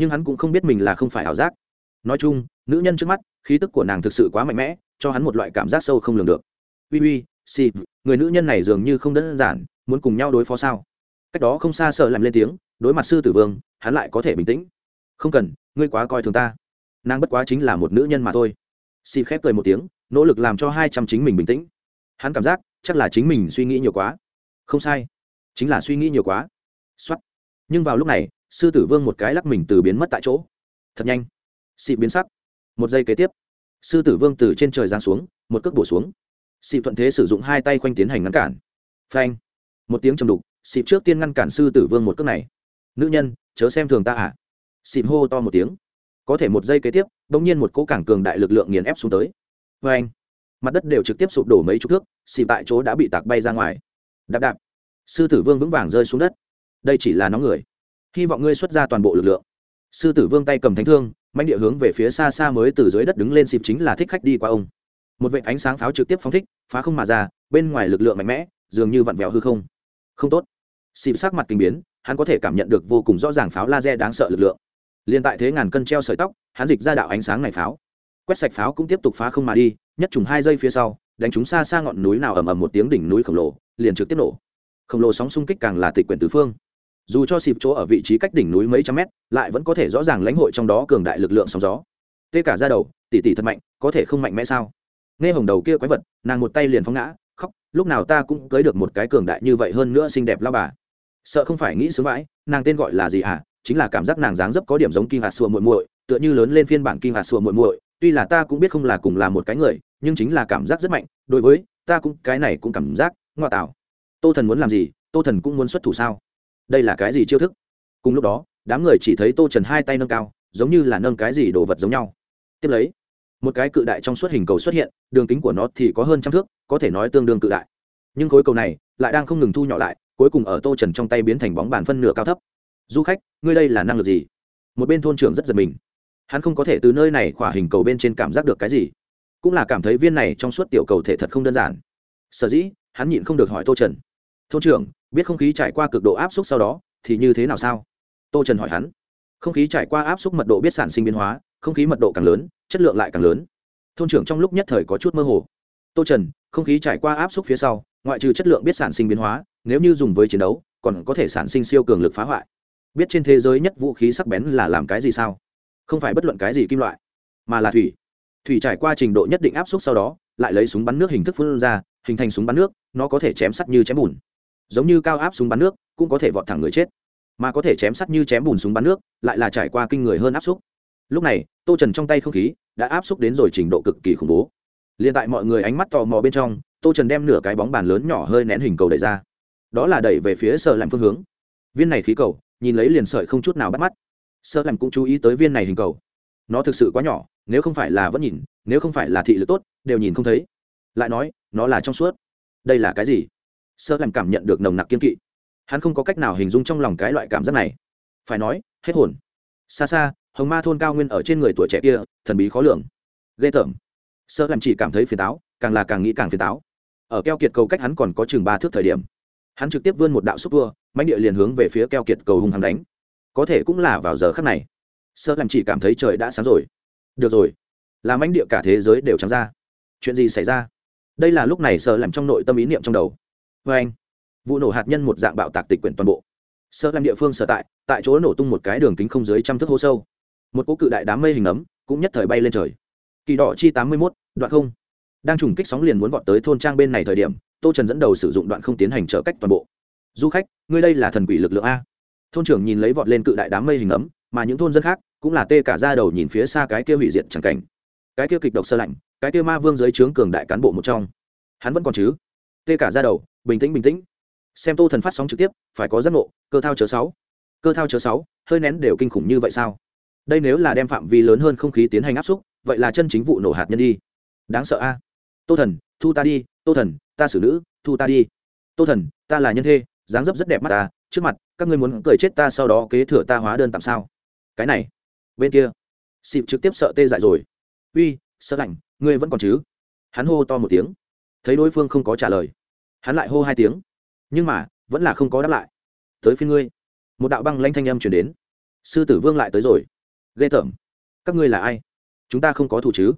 nhưng hắn cũng không biết mình là không phải ảo giác. Nói chung, nữ nhân trước mắt, khí tức của nàng thực sự quá mạnh mẽ, cho hắn một loại cảm giác sâu không lường được. Uy uy xì người nữ nhân này dường như không đơn giản, muốn cùng nhau đối phó sao? Cách đó không xa sợ làm lên tiếng, đối mặt sư tử vương, hắn lại có thể bình tĩnh. Không cần, ngươi quá coi thường ta. Nàng bất quá chính là một nữ nhân mà thôi. Xì khép cười một tiếng, nỗ lực làm cho hai trăm chính mình bình tĩnh. Hắn cảm giác, chắc là chính mình suy nghĩ nhiều quá. Không sai, chính là suy nghĩ nhiều quá. X nhưng vào lúc này sư tử vương một cái lắc mình từ biến mất tại chỗ. Thật nhanh. Xị biến sắc. Một giây kế tiếp, sư tử vương từ trên trời giáng xuống, một cước bổ xuống. Xị thuận thế sử dụng hai tay khoanh tiến hành ngăn cản. Phanh. Một tiếng trầm đục, xị trước tiên ngăn cản sư tử vương một cước này. Nữ nhân, chớ xem thường ta à? Xị hô to một tiếng. Có thể một giây kế tiếp đ ỗ n g nhiên một cỗ cảng cường đại lực lượng nghiền ép xuống tới. Phanh. Mặt đất đều trực tiếp sụp đổ mấy chục thước xịp tại chỗ đã bị tạc bay ra ngoài. Đạp đạp. Sư tử vương vững vàng rơi xuống đất. Đây chỉ là nóng người hy vọng ngươi xuất ra toàn bộ lực lượng. Sư tử vương tay cầm thánh thương mạnh địa hướng về phía xa xa mới từ dưới đất đứng lên xịp chính là thích khách đi qua ông. Một vệ ánh sáng pháo trực tiếp phóng thích, phá không mà ra, bên ngoài lực lượng mạnh mẽ, dường như vặn vẹo hư không. Không tốt. Xịp sắc mặt kinh biến, hắn có thể cảm nhận được vô cùng rõ ràng pháo laser đáng sợ lực lượng. Liền tại thế ngàn cân treo sợi tóc, hắn dịch ra đạo ánh sáng này pháo. Quét sạch pháo cũng tiếp tục phá không mà đi, nhất trùng hai giây phía sau, đánh chúng xa xa ngọn núi nào ầm ầm một tiếng đỉnh núi khổng lồ, liền trực tiếp nổ. Khổng lồ sóng xung kích càng là tịch quyển tứ phương dù cho xịp chỗ ở vị trí cách đỉnh núi mấy trăm mét, lại vẫn có thể rõ ràng lãnh hội trong đó cường đại lực lượng sóng gió. Tê cả ra đầu, tỉ tỉ thật mạnh, có thể không mạnh mẽ sao? Nghe hồng đầu kia quái vật, nàng một tay liền phóng ngã, khóc, lúc nào ta cũng cưới được một cái cường đại như vậy hơn nữa xinh đẹp lao bà. Sợ không phải nghĩ sướng vãi, nàng tên gọi là gì à? Chính là cảm giác nàng dáng dấp có điểm giống kinh hạt xua muội muội, tựa như lớn lên phiên bản kinh hạt xua muội muội, tuy là ta cũng biết không là cùng là một cái người, nhưng chính là cảm giác rất mạnh, đối với ta cũng, cái này cũng cảm giác ngoa tạo. Tô thần muốn làm gì? Tô thần cũng muốn xuất thủ sao? Đây là cái gì chiêu thức? Cùng lúc đó, đám người chỉ thấy tô trần hai tay nâng cao, giống như là nâng cái gì đồ vật giống nhau. Tiếp lấy, một cái cự đại trong suốt hình cầu xuất hiện, đường kính của nó thì có hơn trăm thước, có thể nói tương đương cự đại. Nhưng khối cầu này lại đang không ngừng thu nhỏ lại, cuối cùng ở tô trần trong tay biến thành bóng bàn phân nửa cao thấp. Du khách, ngươi đây là năng lực gì? Một bên thôn trưởng rất giật mình. Hắn không có thể từ nơi này khỏa hình cầu bên trên cảm giác được cái gì, cũng là cảm thấy viên này trong suốt tiểu cầu thể thật không đơn giản. Sở dĩ, hắn nhịn không được hỏi tô trần. Thôn trưởng biết không khí trải qua cực độ áp suất sau đó, thì như thế nào sao? Tô trần hỏi hắn. Không khí trải qua áp suất mật độ biết sản sinh biến hóa, không khí mật độ càng lớn, chất lượng lại càng lớn. Thôn trưởng trong lúc nhất thời có chút mơ hồ. Tô trần, không khí trải qua áp suất phía sau, ngoại trừ chất lượng biết sản sinh biến hóa, nếu như dùng với chiến đấu, còn có thể sản sinh siêu cường lực phá hoại. Biết trên thế giới nhất vũ khí sắc bén là làm cái gì sao? Không phải bất luận cái gì kim loại, mà là thủy. Thủy trải qua trình độ nhất định áp suất sau đó, lại lấy súng bắn nước hình thức phun ra, hình thành súng bắn nước, nó có thể chém sắt như chém bùn giống như cao áp súng bắn nước, cũng có thể vọt thẳng người chết. Mà có thể chém sắt như chém bùn súng bắn nước, lại là trải qua kinh người hơn áp suất lúc này, tô trần trong tay không khí đã áp xúc đến rồi trình độ cực kỳ khủng bố. L i ê n tại mọi người ánh mắt tò mò bên trong, tô trần đem nửa cái bóng bàn lớn nhỏ hơi nén hình cầu đẩy ra. Đó là đẩy về phía sợ làm phương hướng. Viên này khí cầu, nhìn lấy liền sợi không chút nào bắt mắt. Sợ làm cũng chú ý tới viên này hình cầu. Nó thực sự quá nhỏ, nếu không phải là vẫn nhìn, nếu không phải là thị lực tốt, đều nhìn không thấy. Lại nói, nó là trong suốt. Đây là cái gì? Sơ làm cảm nhận được nồng nặc kiên kỵ. Hắn không có cách nào hình dung trong lòng cái loại cảm giác này. Phải nói, hết hồn. Xa xa, hồng ma thôn cao nguyên ở trên người tuổi trẻ kia, thần bí khó lường. Ghê tởm. Sơ làm chỉ cảm thấy phiền táo, càng là càng nghĩ càng phiền táo. Ở keo kiệt cầu cách hắn còn có chừng ba thước thời điểm. Hắn trực tiếp vươn một đạo xúc vua mạnh địa liền hướng về phía keo kiệt cầu hung hăng đánh. Có thể cũng là vào giờ khắc này. Sơ làm chỉ cảm thấy trời đã sáng rồi. Được rồi. Làm anh địa cả thế giới đều trắng ra. Chuyện gì xảy ra? Đây là lúc này sơ làm trong nội tâm ý niệm trong đầu vê anh, vụ nổ hạt nhân một dạng bạo tạc tịch quyển toàn bộ. Sơ làm địa phương sở tại tại chỗ nổ tung một cái đường kính không dưới trăm thước hố sâu. Một cỗ cự đại đám mây hình ấm, cũng nhất thời bay lên trời. Kỳ đỏ chi tám mươi mốt, đoạn không. Đang trùng kích sóng liền muốn vọt tới thôn trang bên này thời điểm, tô trần dẫn đầu sử dụng đoạn không tiến hành trở cách toàn bộ. Du khách, ngươi đây là thần quỷ lực lượng a. Thôn trưởng nhìn lấy vọt lên cự đại đám mây hình ấm, mà những thôn dân khác, cũng là tê cả ra đầu nhìn phía xa cái kia hủy diệt chẳng cảnh. Cái kia kịch độc sơ lạnh, cái kia ma vương dưới trướng cường đại cán bộ một trong. Hắn vẫn còn chứ? Tê cả ra đầu bình tĩnh bình tĩnh. Xem tô thần phát sóng trực tiếp, phải có giấc ngộ, cơ thao chớ sáu. Cơ thao chớ sáu, hơi nén đều kinh khủng như vậy sao? Đây nếu là đem phạm vi lớn hơn không khí tiến hành áp xúc, vậy là chân chính vụ nổ hạt nhân đi. Đáng sợ a. Tô thần, thu ta đi, tô thần, ta xử nữ, thu ta đi. Tô thần, ta là nhân thê, dáng dấp rất đẹp mắt ta trước mặt, các ngươi muốn cười chết ta sau đó kế thừa ta hóa đơn tạm sao? Cái này, bên kia. Xịp trực tiếp sợ tê dại rồi. Uy, sợ lạnh, ngươi vẫn còn chứ? Hắn hô to một tiếng. Thấy đối phương không có trả lời hắn lại hô hai tiếng. Nhưng mà, vẫn là không có đáp lại. Tới phía ngươi. Một đạo băng lanh thanh âm chuyển đến. Sư tử vương lại tới rồi. Ghê tởm. Các ngươi là ai? Chúng ta không có thủ chứ?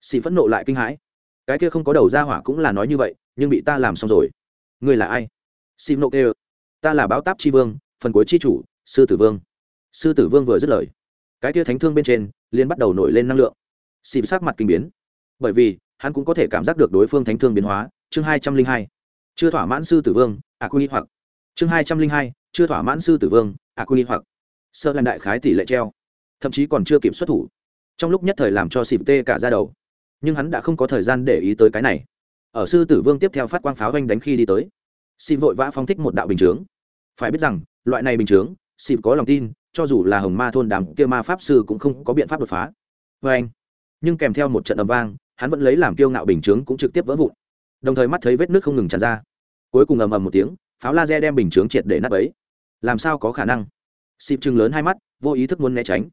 Xì phẫn nộ lại kinh hãi. Cái kia không có đầu ra hỏa cũng là nói như vậy, nhưng bị ta làm xong rồi. Ngươi là ai? Xì nộ kêu. Ta là báo táp tri vương, phần cuối tri chủ, sư tử vương. Sư tử vương vừa dứt lời, cái kia thánh thương bên trên liên bắt đầu nổi lên năng lượng. Xịp sắc mặt kinh biến. Bởi vì, hắn cũng có thể cảm giác được đối phương thánh thương biến hóa, chương hai trăm linh hai chưa thỏa mãn sư tử vương a quy hoặc. Chương hai trăm linh hai, chưa thỏa mãn sư tử vương a quy hoặc. Sơ lan đại khái tỷ lệ treo. Thậm chí còn chưa kịp xuất thủ. Trong lúc nhất thời làm cho xịp tê cả ra đầu. Nhưng hắn đã không có thời gian để ý tới cái này. Ở sư tử vương tiếp theo phát quang pháo oanh đánh khi đi tới. Xịp vội vã phóng thích một đạo bình chướng. Phải biết rằng, loại này bình chướng xịp có lòng tin, cho dù là hồng ma thôn đàm kia ma pháp sư cũng không có biện pháp đột phá. Vê anh nhưng kèm theo một trận ầm vang, hắn vẫn lấy làm kiêu ngạo bình chướng cũng trực tiếp vỡ vụn đồng thời mắt thấy vết nước không ngừng tràn ra. Cuối cùng ầm ầm một tiếng, pháo laser đem bình chướng triệt để nắp ấy làm sao có khả năng? Xịp chừng lớn hai mắt, vô ý thức muốn né tránh.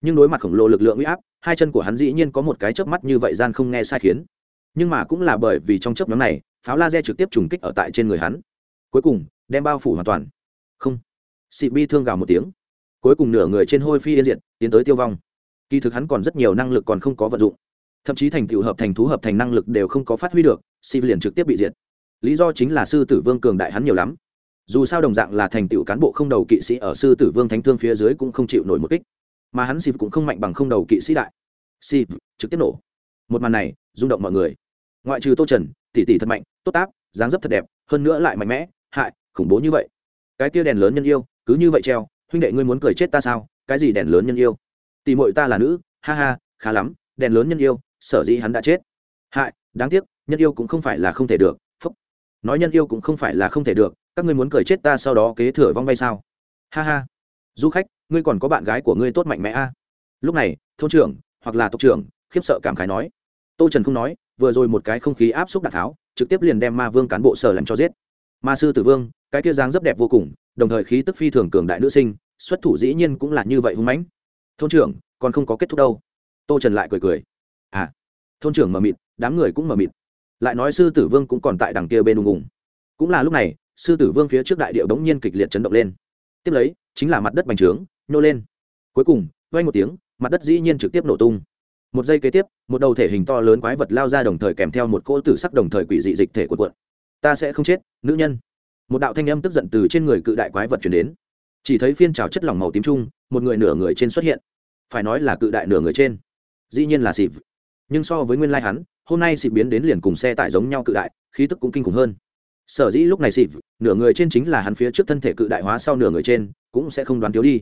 Nhưng đối mặt khổng lồ lực lượng uy áp, hai chân của hắn dĩ nhiên có một cái chớp mắt như vậy gian không nghe sai khiến. Nhưng mà cũng là bởi vì trong chớp nhóm này, pháo laser trực tiếp trùng kích ở tại trên người hắn. Cuối cùng, đem bao phủ hoàn toàn. Không. Xịp bi thương gào một tiếng. Cuối cùng nửa người trên hôi phi yên diệt, tiến tới tiêu vong. Kỳ thực hắn còn rất nhiều năng lực còn không có vận dụng thậm chí thành tựu hợp thành thú hợp thành năng lực đều không có phát huy được xịp liền trực tiếp bị diệt. Lý do chính là sư tử vương cường đại hắn nhiều lắm. Dù sao đồng dạng là thành tựu cán bộ không đầu kỵ sĩ ở sư tử vương thánh thương phía dưới cũng không chịu nổi một kích. Mà hắn xịp cũng không mạnh bằng không đầu kỵ sĩ đại. Xịp trực tiếp nổ. Một màn này rung động mọi người. Ngoại trừ tô trần tỷ tỷ thật mạnh tốt tác, dáng dấp thật đẹp hơn nữa lại mạnh mẽ hại khủng bố như vậy. Cái kia đèn lớn nhân yêu cứ như vậy treo huynh đệ ngươi muốn cười chết ta sao? Cái gì đèn lớn nhân yêu? Tỷ muội ta là nữ ha ha khá lắm đèn lớn nhân yêu sở dĩ hắn đã chết. Hại, đáng tiếc, nhân yêu cũng không phải là không thể được, phúc. Nói nhân yêu cũng không phải là không thể được, các ngươi muốn cười chết ta sau đó kế thừa vong vay sao? Ha ha. Du khách, ngươi còn có bạn gái của ngươi tốt mạnh mẽ a. Lúc này, thôn trưởng, hoặc là tộc trưởng, khiếp sợ cảm khái nói. Tô trần không nói, vừa rồi một cái không khí áp xúc đạn tháo, trực tiếp liền đem ma vương cán bộ sở làm cho giết. Ma sư tử vương, cái kia dáng rất đẹp vô cùng, đồng thời khí tức phi thường cường đại nữ sinh, xuất thủ dĩ nhiên cũng là như vậy hung mãnh. Thôn trưởng, còn không có kết thúc đâu. Tô trần lại cười cười à thôn trưởng mờ mịt, đám người cũng mờ mịt. Lại nói sư tử vương cũng còn tại đằng kia bên ùng ùng cũng là lúc này, sư tử vương phía trước đại điệu đống nhiên kịch liệt chấn động lên. Tiếp lấy, chính là mặt đất bành trướng, nhô lên. Cuối cùng vay một tiếng, mặt đất dĩ nhiên trực tiếp nổ tung. Một giây kế tiếp, một đầu thể hình to lớn quái vật lao ra đồng thời kèm theo một cỗ tử sắc đồng thời quỷ dị dịch thể cuộn quận ta sẽ không chết, nữ nhân. Một đạo thanh âm tức giận từ trên người cự đại quái vật chuyển đến. Chỉ thấy phiên trào chất lỏng màu tím trung, một người nửa người trên xuất hiện. Phải nói là cự đại nửa người trên. Dĩ nhiên là xịp nhưng so với nguyên lai hắn, hôm nay xịp biến đến liền cùng xe tải giống nhau cự đại, khí tức cũng kinh khủng hơn. Sở dĩ lúc này xịp nửa người trên chính là hắn phía trước thân thể cự đại hóa sau nửa người trên, cũng sẽ không đoán thiếu đi.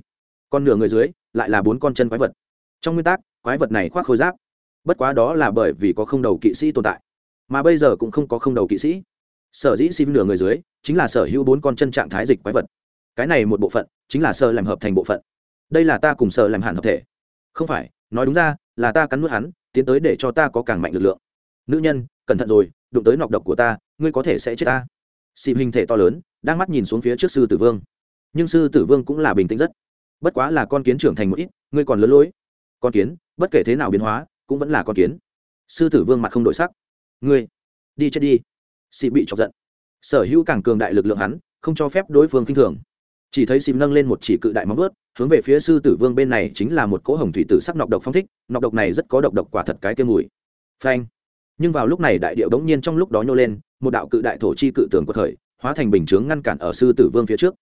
Còn nửa người dưới, lại là bốn con chân quái vật. Trong nguyên tắc, quái vật này khoác khôi giáp. Bất quá đó là bởi vì có không đầu kỵ sĩ tồn tại. Mà bây giờ cũng không có không đầu kỵ sĩ. Sở dĩ xịp nửa người dưới, chính là sở hữu bốn con chân trạng thái dịch quái vật. Cái này một bộ phận, chính là sơ làm hợp thành bộ phận. Đây là ta cùng sơ làm hẳn hợp thể. Không phải, nói đúng ra, là ta cắn nuốt hắn tiến tới để cho ta có càng mạnh lực lượng. Nữ nhân, cẩn thận rồi, đụng tới nọc độc của ta, ngươi có thể sẽ chết ta. Xịp hình thể to lớn, đang mắt nhìn xuống phía trước sư tử vương. Nhưng sư tử vương cũng là bình tĩnh rất. Bất quá là con kiến trưởng thành một ít, ngươi còn lớn lối. Con kiến, bất kể thế nào biến hóa, cũng vẫn là con kiến. Sư tử vương mặt không đổi sắc. Ngươi, đi chết đi. Xị bị chọc giận. Sở hữu càng cường đại lực lượng hắn, không cho phép đối phương k i n h thường chỉ thấy xìm nâng lên một chỉ cự đại móng vớt hướng về phía sư tử vương bên này chính là một cỗ hồng thủy tử sắc nọc độc phong thích, nọc độc này rất có độc độc quả thật cái kia mùi. Phanh. Nhưng vào lúc này đại điệu bỗng nhiên trong lúc đó nhô lên, một đạo cự đại thổ chi cự tường của thời hóa thành bình chướng ngăn cản ở sư tử vương phía trước.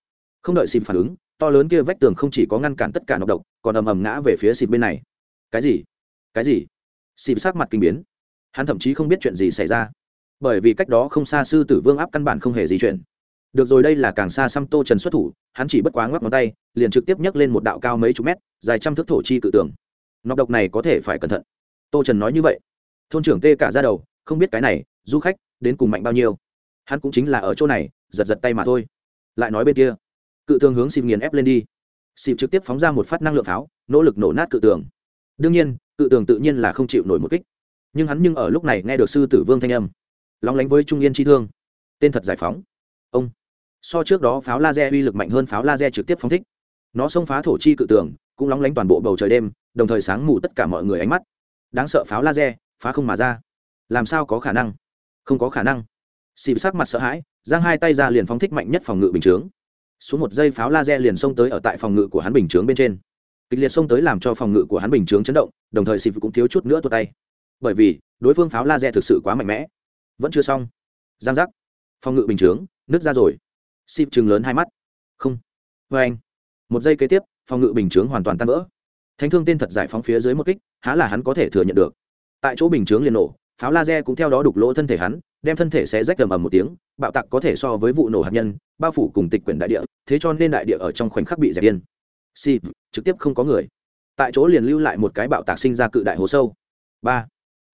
Không đợi xìm phản ứng, to lớn kia vách tường không chỉ có ngăn cản tất cả nọc độc, còn ầm ầm ngã về phía xịp bên này. Cái gì? Cái gì? Xịp sắc mặt kinh biến. Hắn thậm chí không biết chuyện gì xảy ra. Bởi vì cách đó không xa sư tử vương áp căn bản không hề di chuyển được rồi, đây là càng xa xăm tô trần xuất thủ, hắn chỉ bất quá ngoắc ngón tay, liền trực tiếp nhấc lên một đạo cao mấy chục mét, dài trăm thước thổ chi cự tường nọc độc này có thể phải cẩn thận. Tô trần nói như vậy. Thôn trưởng tê cả ra đầu, không biết cái này, du khách, đến cùng mạnh bao nhiêu? Hắn cũng chính là ở chỗ này, giật giật tay mà thôi. Lại nói bên kia. Cự tường hướng xịp nghiền ép lên đi. Xịp trực tiếp phóng ra một phát năng lượng pháo, nỗ lực nổ nát cự tường đương nhiên, cự tường tự nhiên là không chịu nổi một kích. Nhưng hắn nhưng ở lúc này nghe được sư tử vương thanh âm. Lóng lánh với trung yên chi thương. Tên thật giải phóng. Ông so trước đó pháo laser uy lực mạnh hơn pháo laser trực tiếp phóng thích. Nó xông phá thổ chi cự tường, cũng lóng lánh toàn bộ bầu trời đêm, đồng thời sáng mù tất cả mọi người ánh mắt. Đáng sợ pháo laser, phá không mà ra. Làm sao có khả năng? Không có khả năng. Xịp sắc mặt sợ hãi, giang hai tay ra liền phóng thích mạnh nhất phòng ngự bình chướng. Xuống một giây pháo laser liền xông tới ở tại phòng ngự của hắn bình chướng bên trên. Kịch liệt xông tới làm cho phòng ngự của hắn bình chướng chấn động, đồng thời xịp cũng thiếu chút nữa tuột tay. Bởi vì, đối phương pháo laser thực sự quá mạnh mẽ. Vẫn chưa xong. Giang giác. Phòng ngự bình chướng, nứt ra rồi xịp chừng lớn hai mắt. Không. Vê anh. Một giây kế tiếp, phòng ngự bình chướng hoàn toàn tan vỡ. Thánh thương tên thật giải phóng phía dưới một kích, há là hắn có thể thừa nhận được. Tại chỗ bình chướng liền nổ, pháo laser cũng theo đó đục lỗ thân thể hắn, đem thân thể sẽ rách ầm ầm một tiếng, bạo tạc có thể so với vụ nổ hạt nhân, bao phủ cùng tịch quyển đại địa, thế cho nên đại địa ở trong khoảnh khắc bị dẹp yên xịp, trực tiếp không có người. Tại chỗ liền lưu lại một cái bạo tạc sinh ra cự đại hồ sâu. Ba.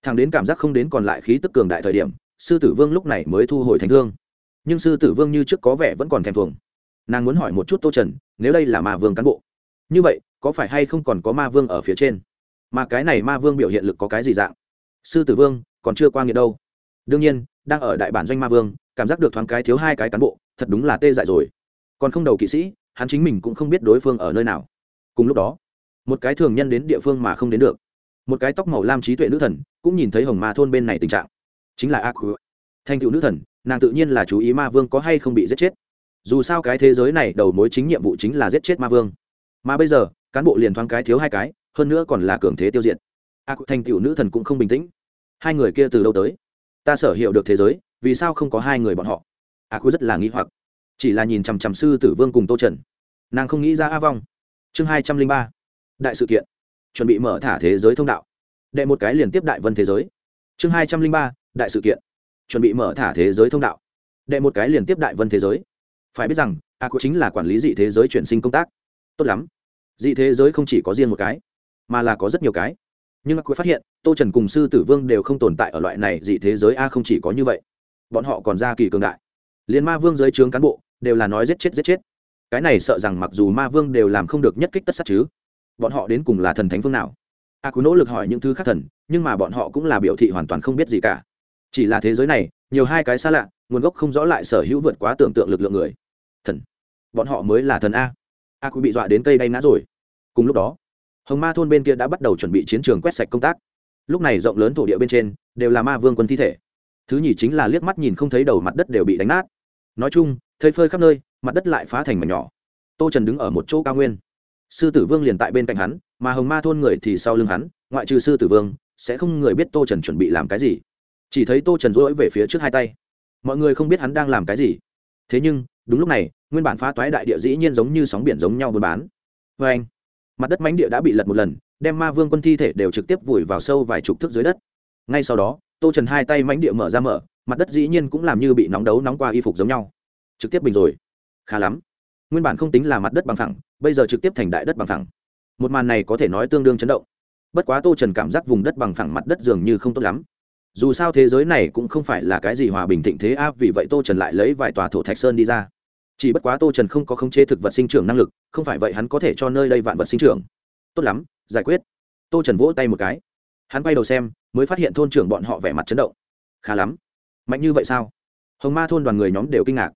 Thằng đến cảm giác không đến còn lại khí tức cường đại thời điểm, sư tử vương lúc này mới thu hồi thánh thương nhưng sư tử vương như trước có vẻ vẫn còn thèm thuồng. Nàng muốn hỏi một chút tô trần, nếu đây là ma vương cán bộ. Như vậy, có phải hay không còn có ma vương ở phía trên? Mà cái này ma vương biểu hiện lực có cái gì dạng? Sư tử vương, còn chưa qua nghiện đâu. Đương nhiên, đang ở đại bản doanh ma vương, cảm giác được thoáng cái thiếu hai cái cán bộ, thật đúng là tê dại rồi. Còn không đầu kỵ sĩ, hắn chính mình cũng không biết đối phương ở nơi nào. Cùng lúc đó, một cái thường nhân đến địa phương mà không đến được. Một cái tóc màu lam trí tuệ nữ thần, cũng nhìn thấy hồng ma thôn bên này tình trạng. Chính là a thành tựu nữ thần, nàng tự nhiên là chú ý ma vương có hay không bị giết chết. Dù sao cái thế giới này đầu mối chính nhiệm vụ chính là giết chết ma vương. Mà bây giờ, cán bộ liền thoáng cái thiếu hai cái, hơn nữa còn là cường thế tiêu diệt. À, a cụ thành tựu nữ thần cũng không bình tĩnh. Hai người kia từ đâu tới? Ta sở hiểu được thế giới, vì sao không có hai người bọn họ? À, a cụ rất là nghĩ hoặc. Chỉ là nhìn chằm chằm sư tử vương cùng tô trần. Nàng không nghĩ ra a vong. Chương hai trăm linh ba. Đại sự kiện. Chuẩn bị mở thả thế giới thông đạo. Đệ một cái liền tiếp đại vân thế giới. Chương hai trăm linh ba, đại sự kiện chuẩn bị mở thả thế giới thông đạo. Đệ một cái liền tiếp đại vân thế giới. Phải biết rằng, a cũng chính là quản lý dị thế giới chuyển sinh công tác. Tốt lắm. Dị thế giới không chỉ có riêng một cái, mà là có rất nhiều cái. Nhưng a cũng phát hiện, tô trần cùng sư tử vương đều không tồn tại ở loại này dị thế giới a không chỉ có như vậy. Bọn họ còn ra kỳ cường đại. Liền ma vương giới trướng cán bộ, đều là nói giết chết giết chết. Cái này sợ rằng mặc dù ma vương đều làm không được nhất kích tất sát chứ. Bọn họ đến cùng là thần thánh phương nào? A cú nỗ lực hỏi những thứ khác thần, nhưng mà bọn họ cũng là biểu thị hoàn toàn không biết gì cả chỉ là thế giới này, nhiều hai cái xa lạ, nguồn gốc không rõ lại sở hữu vượt quá tưởng tượng lực lượng người. Thần. Bọn họ mới là thần a. A cú bị dọa đến cây đay ngã rồi. Cùng lúc đó, hồng ma thôn bên kia đã bắt đầu chuẩn bị chiến trường quét sạch công tác. Lúc này rộng lớn thổ địa bên trên, đều là ma vương quân thi thể. Thứ nhì chính là liếc mắt nhìn không thấy đầu mặt đất đều bị đánh nát. Nói chung, thây phơi khắp nơi, mặt đất lại phá thành mảnh nhỏ. Tô trần đứng ở một chỗ cao nguyên. Sư tử vương liền tại bên cạnh hắn, mà hồng ma thôn người thì sau lưng hắn, ngoại trừ sư tử vương, sẽ không người biết tô trần chuẩn bị làm cái gì chỉ thấy tô trần rỗi về phía trước hai tay. Mọi người không biết hắn đang làm cái gì. Thế nhưng, đúng lúc này, nguyên bản phá toái đại địa dĩ nhiên giống như sóng biển giống nhau buôn bán. Vê anh, mặt đất mánh địa đã bị lật một lần, đem ma vương quân thi thể đều trực tiếp vùi vào sâu vài chục thước dưới đất. Ngay sau đó, tô trần hai tay mánh địa mở ra mở, mặt đất dĩ nhiên cũng làm như bị nóng đấu nóng qua y phục giống nhau. Trực tiếp bình rồi. Khá lắm. Nguyên bản không tính là mặt đất bằng thẳng bây giờ trực tiếp thành đại đất bằng thẳng một màn này có thể nói tương đương chấn động. Bất quá tô trần cảm giác vùng đất bằng phẳng mặt đất dường như không tốt lắm dù sao thế giới này cũng không phải là cái gì hòa bình thịnh thế áp vì vậy tô trần lại lấy vài tòa thổ thạch sơn đi ra. Chỉ bất quá tô trần không có khống chế thực vật sinh trưởng năng lực, không phải vậy hắn có thể cho nơi đây vạn vật sinh trưởng. Tốt lắm, giải quyết. Tô trần vỗ tay một cái. Hắn quay đầu xem, mới phát hiện thôn trưởng bọn họ vẻ mặt chấn động. Khá lắm. Mạnh như vậy sao? Hồng ma thôn đoàn người nhóm đều kinh ngạc.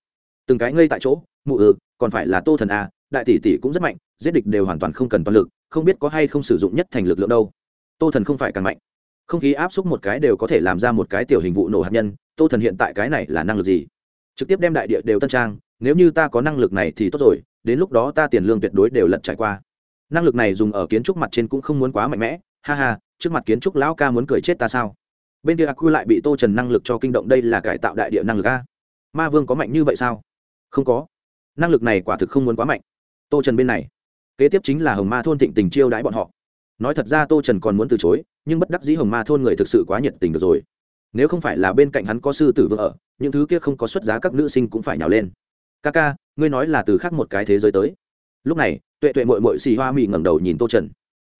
Từng cái ngây tại chỗ, mụ ừ còn phải là tô thần à? đại tỷ tỷ cũng rất mạnh, giết địch đều hoàn toàn không cần toàn lực, không biết có hay không sử dụng nhất thành lực lượng đâu. Tô thần không phải càng mạnh không khí áp xúc một cái đều có thể làm ra một cái tiểu hình vụ nổ hạt nhân, tô thần hiện tại cái này là năng lực gì? Trực tiếp đem đại địa đều tân trang, nếu như ta có năng lực này thì tốt rồi, đến lúc đó ta tiền lương tuyệt đối đều lật trải qua. Năng lực này dùng ở kiến trúc mặt trên cũng không muốn quá mạnh mẽ, ha ha, trước mặt kiến trúc lão ca muốn cười chết ta sao? Bên kia aq lại bị tô trần năng lực cho kinh động đây là cải tạo đại địa năng lực a. Ma vương có mạnh như vậy sao? Không có. Năng lực này quả thực không muốn quá mạnh. Tô trần bên này, kế tiếp chính là hồng ma thôn thịnh tình chiêu đãi bọn họ. Nói thật ra tô trần còn muốn từ chối nhưng bất đắc dĩ hồng ma thôn người thực sự quá nhiệt tình được rồi. Nếu không phải là bên cạnh hắn có sư tử vương ở, những thứ kia không có xuất giá các nữ sinh cũng phải nhào lên. Ca ca ngươi nói là từ khác một cái thế giới tới. Lúc này, tuệ tuệ mội mội xì hoa mỹ ngẩng đầu nhìn tô trần.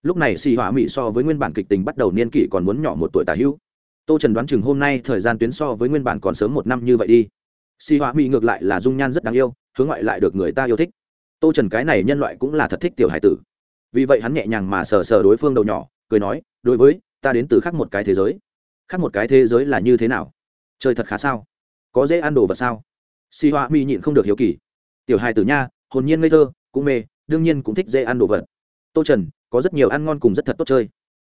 Lúc này xì hoa mỹ so với nguyên bản kịch tình bắt đầu niên kỷ còn muốn nhỏ một tuổi tà hữu. Tô trần đoán chừng hôm nay thời gian tuyến so với nguyên bản còn sớm một năm như vậy đi. Xì hoa mỹ ngược lại là dung nhan rất đáng yêu, hướng ngoại lại được người ta yêu thích. Tô trần cái này nhân loại cũng là thật thích tiểu hải tử. Vì vậy hắn nhẹ nhàng mà sờ sờ đối phương đầu nhỏ cười nói, đối với, ta đến từ khác một cái thế giới. Khác một cái thế giới là như thế nào? Chơi thật khá sao? Có dễ ăn đồ vật sao? Si hoa mi nhịn không được hiếu kỳ. Tiểu hài tử nha, hồn nhiên ngây thơ, cũng mê, đương nhiên cũng thích dễ ăn đồ vật. Tô trần, có rất nhiều ăn ngon cùng rất thật tốt chơi.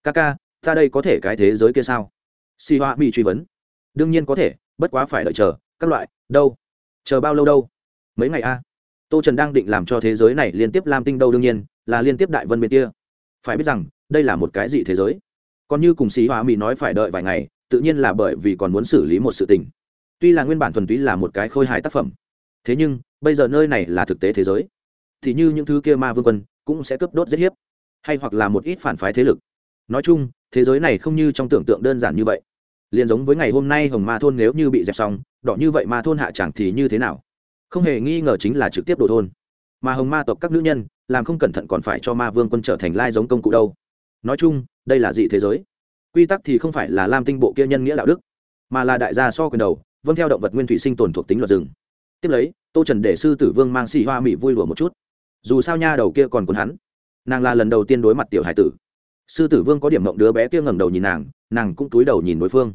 Ca ca, ta đây có thể cái thế giới kia sao? Si hoa mi truy vấn. Đương nhiên có thể, bất quá phải đợi chờ, các loại, đâu? Chờ bao lâu đâu? Mấy ngày a? Tô trần đang định làm cho thế giới này liên tiếp lam tinh đâu đương nhiên, là liên tiếp đại vân bên kia. Phải biết rằng đây là một cái gì thế giới? Còn như cùng xí hóa mỹ nói phải đợi vài ngày, tự nhiên là bởi vì còn muốn xử lý một sự tình. Tuy là nguyên bản thuần túy là một cái khôi hài tác phẩm, thế nhưng, bây giờ nơi này là thực tế thế giới. Thì như những thứ kia ma vương quân cũng sẽ cướp đốt giết hiếp, hay hoặc là một ít phản phái thế lực. Nói chung, thế giới này không như trong tưởng tượng đơn giản như vậy. Liền giống với ngày hôm nay hồng ma thôn nếu như bị dẹp xong, đỏ như vậy ma thôn hạ chẳng thì như thế nào? Không hề nghi ngờ chính là trực tiếp đổ thôn. Mà hồng ma tộc các nữ nhân, làm không cẩn thận còn phải cho ma vương quân trở thành lai giống công cụ đâu nói chung, đây là dị thế giới. Quy tắc thì không phải là lam tinh bộ kia nhân nghĩa đạo đức, mà là đại gia so quyền đầu vâng theo động vật nguyên thủy sinh tồn thuộc tính luật rừng. Tiếp lấy, tô trần để sư tử vương mang xì hoa mỹ vui lùa một chút. Dù sao nha đầu kia còn cuốn hắn. Nàng là lần đầu tiên đối mặt tiểu hải tử. Sư tử vương có điểm mộng đứa bé kia ngẩng đầu nhìn nàng nàng cũng túi đầu nhìn đối phương.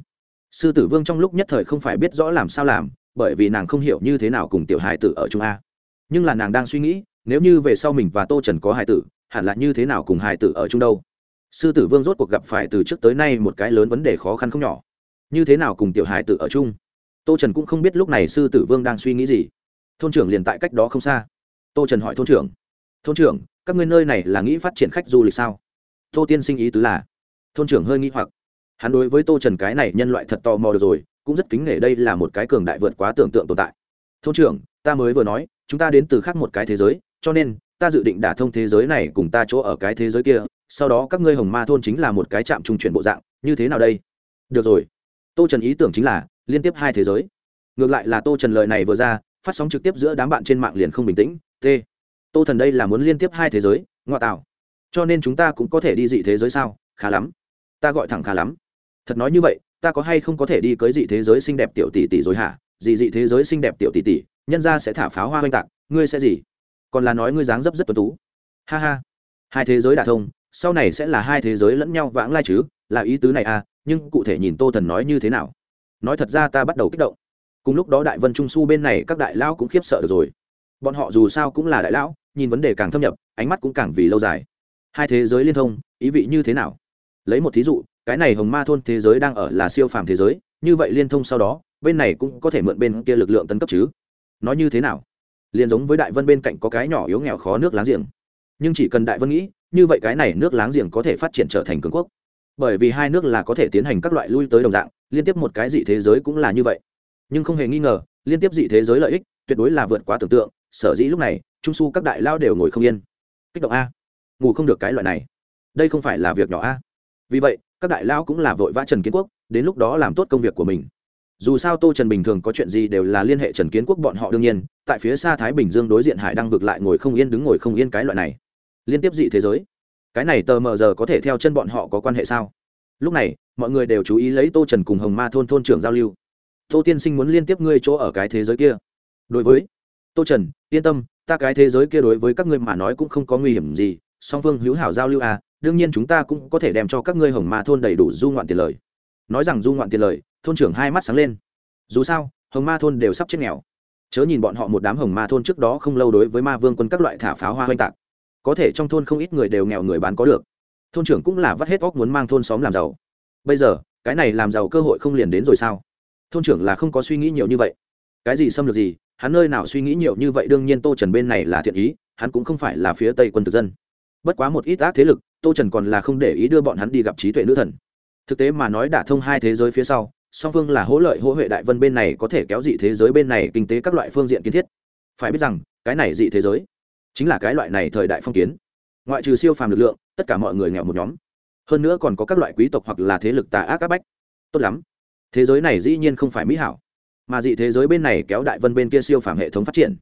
Sư tử vương trong lúc nhất thời không phải biết rõ làm sao làm, bởi vì nàng không hiểu như thế nào cùng tiểu hải tử ở trung a. Nhưng là nàng đang suy nghĩ, nếu như về sau mình và tô trần có hải tử, hẳn là như thế nào cùng hải tử ở trung đâu? Sư tử vương rốt cuộc gặp phải từ trước tới nay một cái lớn vấn đề khó khăn không nhỏ. Như thế nào cùng tiểu hải tử ở chung? Tô trần cũng không biết lúc này sư tử vương đang suy nghĩ gì. Thôn trưởng liền tại cách đó không xa. Tô trần hỏi thôn trưởng thôn trưởng, các ngươi nơi này là nghĩ phát triển khách du lịch sao? Tô tiên sinh ý tứ là, thôn trưởng hơi nghĩ hoặc. Hắn đối với tô trần cái này nhân loại thật tò mò được rồi, cũng rất kính nể đây là một cái cường đại vượt quá tưởng tượng tồn tại. Thôn trưởng, ta mới vừa nói, chúng ta đến từ khác một cái thế giới, cho nên, ta dự định đả thông thế giới này cùng ta chỗ ở cái thế giới kia sau đó các ngươi hồng ma thôn chính là một cái trạm trung chuyển bộ dạng, như thế nào đây? Được rồi. Tô trần ý tưởng chính là, liên tiếp hai thế giới. Ngược lại là tô trần lời này vừa ra, phát sóng trực tiếp giữa đám bạn trên mạng liền không bình tĩnh. T. Tô thần đây là muốn liên tiếp hai thế giới, ngoại tạo. Cho nên chúng ta cũng có thể đi dị thế giới sao? Khá lắm. Ta gọi thẳng khá lắm. Thật nói như vậy, ta có hay không có thể đi cưới dị thế giới xinh đẹp tiểu tỷ tỷ rồi hả? Dị dị thế giới xinh đẹp tiểu tỷ tỷ, nhân ra sẽ thả pháo hoa oanh tạc, ngươi sẽ gì? Còn là nói ngươi dáng dấp rất tuân tú. Ha ha. Hai thế giới đả thông sau này sẽ là hai thế giới lẫn nhau vãng lai chứ, là ý tứ này à nhưng cụ thể nhìn tô thần nói như thế nào? Nói thật ra ta bắt đầu kích động. Cùng lúc đó đại vân trung su bên này các đại lão cũng khiếp sợ được rồi. Bọn họ dù sao cũng là đại lão, nhìn vấn đề càng thâm nhập, ánh mắt cũng càng vì lâu dài. Hai thế giới liên thông, ý vị như thế nào? Lấy một thí dụ, cái này hồng ma thôn thế giới đang ở là siêu phàm thế giới, như vậy liên thông sau đó, bên này cũng có thể mượn bên kia lực lượng tấn cấp chứ? Nói như thế nào? Liền giống với đại vân bên cạnh có cái nhỏ yếu nghèo khó nước láng giềng nhưng chỉ cần đại vân nghĩ, như vậy cái này nước láng giềng có thể phát triển trở thành cường quốc. Bởi vì hai nước là có thể tiến hành các loại lui tới đồng dạng, liên tiếp một cái dị thế giới cũng là như vậy. Nhưng không hề nghi ngờ, liên tiếp dị thế giới lợi ích tuyệt đối là vượt quá tưởng tượng, sở dĩ lúc này, trung su các đại lao đều ngồi không yên. Kích động a. Ngủ không được cái loại này. Đây không phải là việc nhỏ a. Vì vậy, các đại lao cũng là vội vã trần kiến quốc, đến lúc đó làm tốt công việc của mình. Dù sao tô trần bình thường có chuyện gì đều là liên hệ trần kiến quốc bọn họ đương nhiên, tại phía xa thái bình dương đối diện hải đang vực lại ngồi không yên, đứng ngồi không yên cái loại này liên tiếp dị thế giới. Cái này tờ mờ giờ có thể theo chân bọn họ có quan hệ sao? Lúc này, mọi người đều chú ý lấy tô trần cùng hồng ma thôn thôn trưởng giao lưu. Tô tiên sinh muốn liên tiếp ngươi chỗ ở cái thế giới kia. Đối với tô trần, yên tâm, ta cái thế giới kia đối với các ngươi mà nói cũng không có nguy hiểm gì, song phương hữu hảo giao lưu à đương nhiên chúng ta cũng có thể đem cho các ngươi hồng ma thôn đầy đủ du ngoạn tiền lời. Nói rằng du ngoạn tiền lời, thôn trưởng hai mắt sáng lên. Dù sao, hồng ma thôn đều sắp chết nghèo. Chớ nhìn bọn họ một đám hồng ma thôn trước đó không lâu đối với ma vương quân các loại thả pháo hoa oanh tạc có thể trong thôn không ít người đều nghèo người bán có được. Thôn trưởng cũng là vắt hết óc muốn mang thôn xóm làm giàu. Bây giờ, cái này làm giàu cơ hội không liền đến rồi sao? Thôn trưởng là không có suy nghĩ nhiều như vậy. Cái gì xâm lược gì, hắn nơi nào suy nghĩ nhiều như vậy, đương nhiên tô trần bên này là thiện ý, hắn cũng không phải là phía tây quân thực dân. Bất quá một ít ác thế lực, tô trần còn là không để ý đưa bọn hắn đi gặp trí tuệ nữ thần. Thực tế mà nói đả thông hai thế giới phía sau, song phương là hỗ lợi hỗ huệ đại vân bên này có thể kéo dị thế giới bên này kinh tế các loại phương diện kiến thiết. Phải biết rằng, cái này dị thế giới chính là cái loại này thời đại phong kiến. Ngoại trừ siêu phàm lực lượng, tất cả mọi người nghèo một nhóm. Hơn nữa còn có các loại quý tộc hoặc là thế lực tà ác các bách. Tốt lắm. Thế giới này dĩ nhiên không phải mỹ hảo. Mà dị thế giới bên này kéo đại vân bên kia siêu phàm hệ thống phát triển.